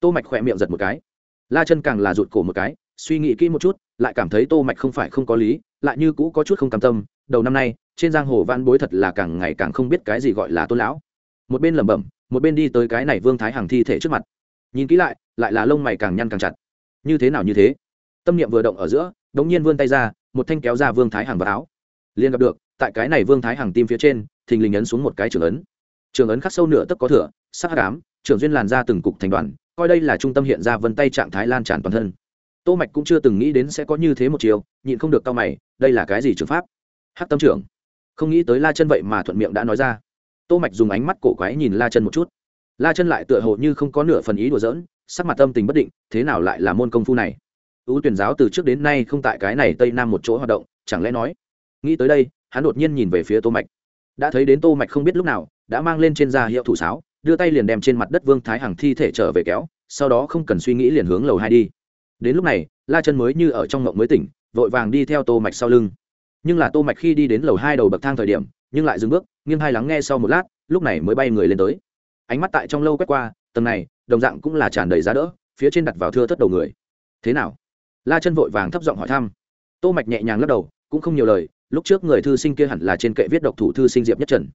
Tô mạch khỏe miệng giật một cái. La chân càng là rụt cổ một cái, suy nghĩ kỹ một chút, lại cảm thấy tô mạch không phải không có lý, lại như cũ có chút không cam tâm. Đầu năm nay, trên giang hồ văn bối thật là càng ngày càng không biết cái gì gọi là tôn lão. Một bên lẩm bẩm, một bên đi tới cái này vương thái hằng thi thể trước mặt. Nhìn kỹ lại lại là lông mày càng nhăn càng chặt. Như thế nào như thế? Tâm niệm vừa động ở giữa, đống nhiên vươn tay ra, một thanh kéo ra vương thái hằng vào áo. Liền gặp được, tại cái này vương thái hằng tim phía trên, thình lình ấn xuống một cái trường ấn. Trường ấn khắc sâu nửa tấc có thửa sắc ám, trường duyên làn ra từng cục thành đoàn coi đây là trung tâm hiện ra vân tay trạng thái lan tràn toàn thân. Tô mạch cũng chưa từng nghĩ đến sẽ có như thế một chiều, nhịn không được cao mày, đây là cái gì trường pháp? Hắc tâm trưởng. Không nghĩ tới la chân vậy mà thuận miệng đã nói ra. Tô mạch dùng ánh mắt cổ quái nhìn la chân một chút. La chân lại tựa hồ như không có nửa phần ý đùa giỡn, sắc mặt tâm tình bất định, thế nào lại là môn công phu này? Ưu tuyển giáo từ trước đến nay không tại cái này tây nam một chỗ hoạt động, chẳng lẽ nói? Nghĩ tới đây, hắn đột nhiên nhìn về phía tô mạch. Đã thấy đến tô mạch không biết lúc nào, đã mang lên trên da hiệu thủ sáo đưa tay liền đem trên mặt đất vương thái hằng thi thể trở về kéo, sau đó không cần suy nghĩ liền hướng lầu hai đi. Đến lúc này, la chân mới như ở trong ngộng mới tỉnh, vội vàng đi theo tô mạch sau lưng. Nhưng là tô mạch khi đi đến lầu hai đầu bậc thang thời điểm, nhưng lại dừng bước, nghiêng hai lắng nghe sau một lát, lúc này mới bay người lên tới. Ánh mắt tại trong lâu quét qua, tầng này, đồng dạng cũng là tràn đầy giá đỡ, phía trên đặt vào thưa thất đầu người. Thế nào? La chân vội vàng thấp giọng hỏi thăm. Tô mạch nhẹ nhàng lắc đầu, cũng không nhiều lời, lúc trước người thư sinh kia hẳn là trên kệ viết độc thủ thư sinh diệp nhất trần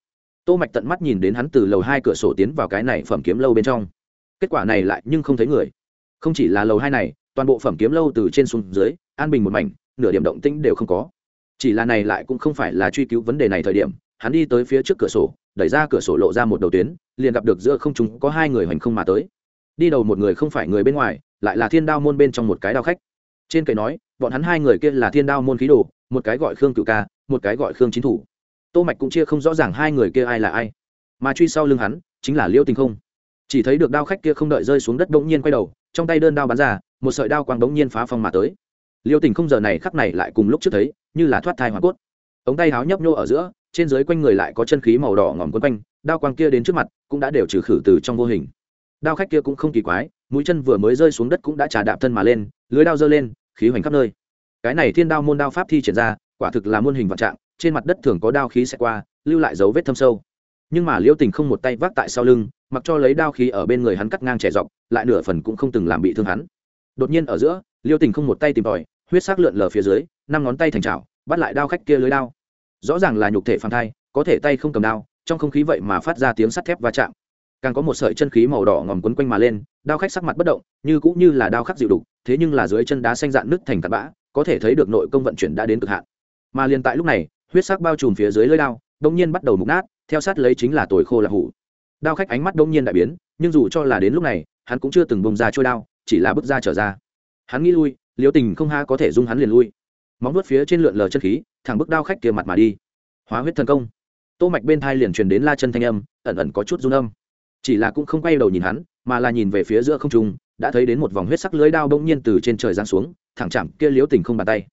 tô mạch tận mắt nhìn đến hắn từ lầu hai cửa sổ tiến vào cái này phẩm kiếm lâu bên trong. Kết quả này lại nhưng không thấy người. Không chỉ là lầu hai này, toàn bộ phẩm kiếm lâu từ trên xuống dưới, an bình một mảnh, nửa điểm động tĩnh đều không có. Chỉ là này lại cũng không phải là truy cứu vấn đề này thời điểm, hắn đi tới phía trước cửa sổ, đẩy ra cửa sổ lộ ra một đầu tuyến, liền gặp được giữa không chúng có hai người hoành không mà tới. Đi đầu một người không phải người bên ngoài, lại là thiên đao môn bên trong một cái đao khách. Trên cây nói, bọn hắn hai người kia là thiên đao môn khí đồ, một cái gọi khương cựu ca, một cái gọi khương chính thủ tô mạch cũng chia không rõ ràng hai người kia ai là ai. Mà truy sau lưng hắn, chính là liêu tình không. Chỉ thấy được đao khách kia không đợi rơi xuống đất đống nhiên quay đầu, trong tay đơn đao bắn ra, một sợi đao quang đống nhiên phá phong mà tới. Liêu tình không giờ này khắc này lại cùng lúc trước thấy, như là thoát thai hóa cốt. Ống tay háo nhấp nhô ở giữa, trên dưới quanh người lại có chân khí màu đỏ ngòm quấn quanh, đao quang kia đến trước mặt cũng đã đều trừ khử từ trong vô hình. Đao khách kia cũng không kỳ quái, mũi chân vừa mới rơi xuống đất cũng đã trà đạp thân mà lên, lưới đao giơ lên, khí hoành khắp nơi. Cái này thiên đao môn đao pháp thi triển ra, quả thực là muôn hình vạn trạng trên mặt đất thường có đao khí sẽ qua lưu lại dấu vết thâm sâu. Nhưng mà liễu tình không một tay vác tại sau lưng mặc cho lấy đao khí ở bên người hắn cắt ngang trẻ dọc lại nửa phần cũng không từng làm bị thương hắn. Đột nhiên ở giữa liễu tình không một tay tìm tòi huyết sắc lượn lờ phía dưới năm ngón tay thành chảo, bắt lại đao khách kia lưới đao. Rõ ràng là nhục thể phản thai có thể tay không cầm đao trong không khí vậy mà phát ra tiếng sắt thép va chạm. Càng có một sợi chân khí màu đỏ ngòm quấn quanh mà lên đao khách sắc mặt bất động như cũng như là đao khắc dịu đục thế nhưng là dưới chân đá xanh dạn nứt thành tạt bã có thể thấy được nội công vận chuyển đã đến cực hạn. Mà liền tại lúc này huyết sắc bao trùm phía dưới lưỡi đao đông nhiên bắt đầu mục nát, theo sát lấy chính là tồi khô là hủ. Đao khách ánh mắt đông nhiên đại biến, nhưng dù cho là đến lúc này, hắn cũng chưa từng bông ra trôi đao, chỉ là bước ra trở ra. Hắn nghĩ lui, liêu tình không ha có thể dung hắn liền lui. Móng vuốt phía trên lượn lờ chân khí, thẳng bước đao khách kia mặt mà đi. Hóa huyết thần công. Tô mạch bên thai liền truyền đến la chân thanh âm, ẩn ẩn có chút run âm. Chỉ là cũng không quay đầu nhìn hắn, mà là nhìn về phía giữa không trung, đã thấy đến một vòng huyết sắc lưới đao bỗng nhiên từ trên trời giáng xuống, thẳng chạm kia liếu tình không bàn tay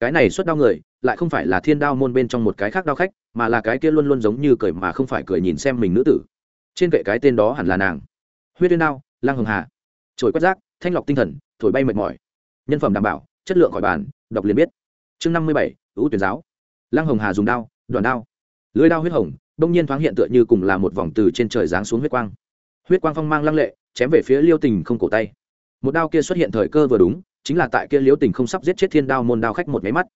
cái này xuất đao người, lại không phải là thiên đao môn bên trong một cái khác đao khách, mà là cái kia luôn luôn giống như cười mà không phải cười nhìn xem mình nữ tử. Trên kệ cái tên đó hẳn là nàng. Huyết uyên đao lang hồng hà. Trồi quét rác, thanh lọc tinh thần, thổi bay mệt mỏi. Nhân phẩm đảm bảo, chất lượng khỏi bàn, đọc liền biết. Chương năm mươi bảy, ưu tuyển giáo. Lang hồng hà dùng đao đoàn đao. Lưới đao huyết hồng đông nhiên thoáng hiện tựa như cùng là một vòng từ trên trời giáng xuống huyết quang. Huyết quang phong mang lăng lệ, chém về phía liêu tình không cổ tay. Một đao kia xuất hiện thời cơ vừa đúng chính là tại kia liêu tình không sắp giết chết thiên đao môn đao khách một máy mắt.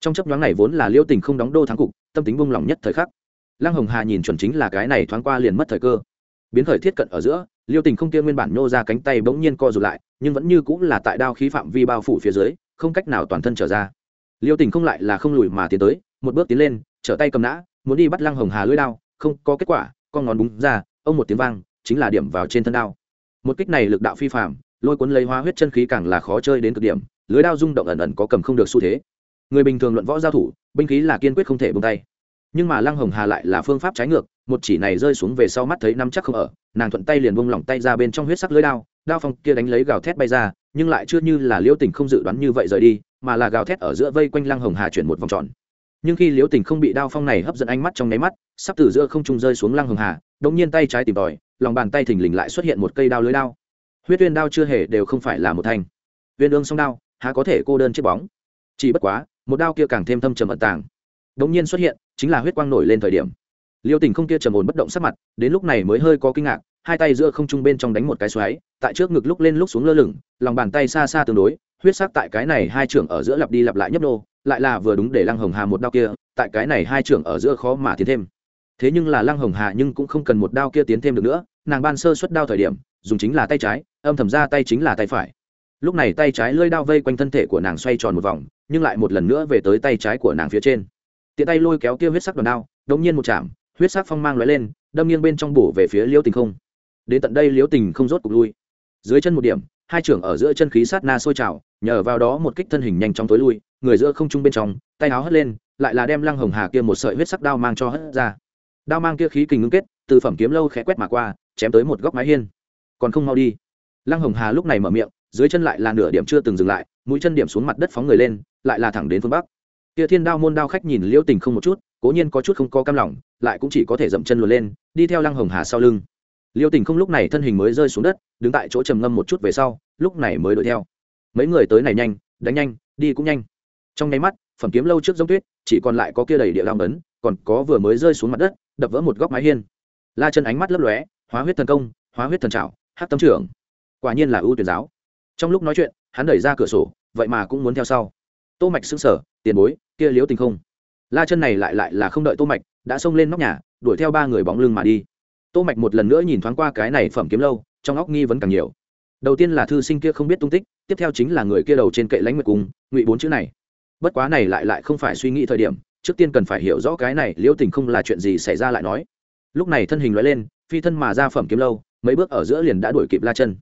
Trong chấp nhoáng này vốn là liêu tình không đóng đô thắng cục, tâm tính bung lòng nhất thời khắc. Lăng hồng hà nhìn chuẩn chính là cái này thoáng qua liền mất thời cơ. Biến khởi thiết cận ở giữa liêu tình không kia nguyên bản nhô ra cánh tay bỗng nhiên co rụt lại, nhưng vẫn như cũng là tại đao khí phạm vi bao phủ phía dưới, không cách nào toàn thân trở ra. Liêu tình không lại là không lùi mà tiến tới, một bước tiến lên, trở tay cầm nã, muốn đi bắt lăng hồng hà lưỡi đao, không có kết quả, con ngón búng ra, ông một tiếng vang, chính là điểm vào trên thân đao. Một kích này lực đạo phi phạm lôi cuốn lấy hóa huyết chân khí càng là khó chơi đến cực điểm, lưới đao rung động ẩn ẩn có cầm không được xu thế. Người bình thường luận võ giao thủ, binh khí là kiên quyết không thể bung tay. Nhưng mà lăng hồng hà lại là phương pháp trái ngược, một chỉ này rơi xuống về sau mắt thấy năm chắc không ở, nàng thuận tay liền bung lỏng tay ra bên trong huyết sắc lưới đao đao phong kia đánh lấy gào thét bay ra, nhưng lại chưa như là liễu tình không dự đoán như vậy rời đi, mà là gào thét ở giữa vây quanh lăng hồng hà chuyển một vòng tròn. Nhưng khi liễu tình không bị đao phong này hấp dẫn ánh mắt trong nháy mắt, sắp từ giữa không trung rơi xuống lăng hồng hà đống nhiên tay trái tìm tòi, lòng bàn tay thình lình lại xuất hiện một cây đao lưới đao huyết tuyên đao chưa hề đều không phải là một thanh. Viên ương song đao, há có thể cô đơn chiếc bóng. Chỉ bất quá, một đao kia càng thêm thâm trầm ẩn tàng. Đống nhiên xuất hiện, chính là huyết quang nổi lên thời điểm. Liêu tình không kia trầm ổn bất động sắc mặt, đến lúc này mới hơi có kinh ngạc, hai tay giữa không trung bên trong đánh một cái xoáy, tại trước ngực lúc lên lúc xuống lơ lửng, lòng bàn tay xa xa tương đối, huyết sắc tại cái này hai trưởng ở giữa lặp đi lặp lại nhấp nô, lại là vừa đúng để lăng hồng hà một đao kia, tại cái này hai trưởng ở giữa khó mà tiến thêm. Thế nhưng là lăng hồng hà nhưng cũng không cần một đao kia tiến thêm được nữa, nàng ban sơ xuất đao thời điểm dùng chính là tay trái, âm thầm ra tay chính là tay phải. Lúc này tay trái lơi đao vây quanh thân thể của nàng xoay tròn một vòng, nhưng lại một lần nữa về tới tay trái của nàng phía trên. Tiện tay lôi kéo kia huyết sắc đòn đao đống nhiên một chạm, huyết sắc phong mang lóe lên, đâm nghiêng bên trong bổ về phía liễu tình không. Đến tận đây liễu tình không rốt cục lui. Dưới chân một điểm, hai trưởng ở giữa chân khí sát na sôi trào, nhờ vào đó một kích thân hình nhanh chóng tối lui, người giữa không trung bên trong, tay áo hất lên, lại là đem lăng hồng hà kia một sợi huyết sắc đao mang cho hất ra. Đao mang kia khí kình ngưng kết, từ phẩm kiếm lâu khẽ quét mà qua, chém tới một góc mái hiên còn không mau đi. Lăng hồng hà lúc này mở miệng, dưới chân lại là nửa điểm chưa từng dừng lại, mũi chân điểm xuống mặt đất phóng người lên, lại là thẳng đến phương bắc. Kia thiên đao môn đao khách nhìn liễu tình không một chút, cố nhiên có chút không có cam lòng, lại cũng chỉ có thể dậm chân luồn lên, đi theo lăng hồng hà sau lưng. Liêu tình không lúc này thân hình mới rơi xuống đất, đứng tại chỗ trầm ngâm một chút về sau, lúc này mới đuổi theo. Mấy người tới này nhanh, đánh nhanh, đi cũng nhanh. Trong nháy mắt, phẩm kiếm lâu trước giống tuyết, chỉ còn lại có kia đầy địa lao ấn, còn có vừa mới rơi xuống mặt đất, đập vỡ một góc mái hiên. La chân ánh mắt lấp lóe, hóa huyết thần công, hóa huyết thần trảo hát tấm trưởng. Quả nhiên là ưu tuyển giáo. Trong lúc nói chuyện, hắn đẩy ra cửa sổ, vậy mà cũng muốn theo sau. Tô mạch xứng sở tiền bối, kia liếu tình không? La chân này lại lại là không đợi tô mạch, đã xông lên nóc nhà, đuổi theo ba người bóng lưng mà đi. Tô mạch một lần nữa nhìn thoáng qua cái này phẩm kiếm lâu, trong óc nghi vấn càng nhiều. Đầu tiên là thư sinh kia không biết tung tích, tiếp theo chính là người kia đầu trên kệ lãnh nguyệt cung, ngụy bốn chữ này. Bất quá này lại lại không phải suy nghĩ thời điểm, trước tiên cần phải hiểu rõ cái này liễu tình không là chuyện gì xảy ra lại nói. Lúc này thân hình loại lên, phi thân mà ra phẩm kiếm lâu mấy bước ở giữa liền đã đuổi kịp la chân.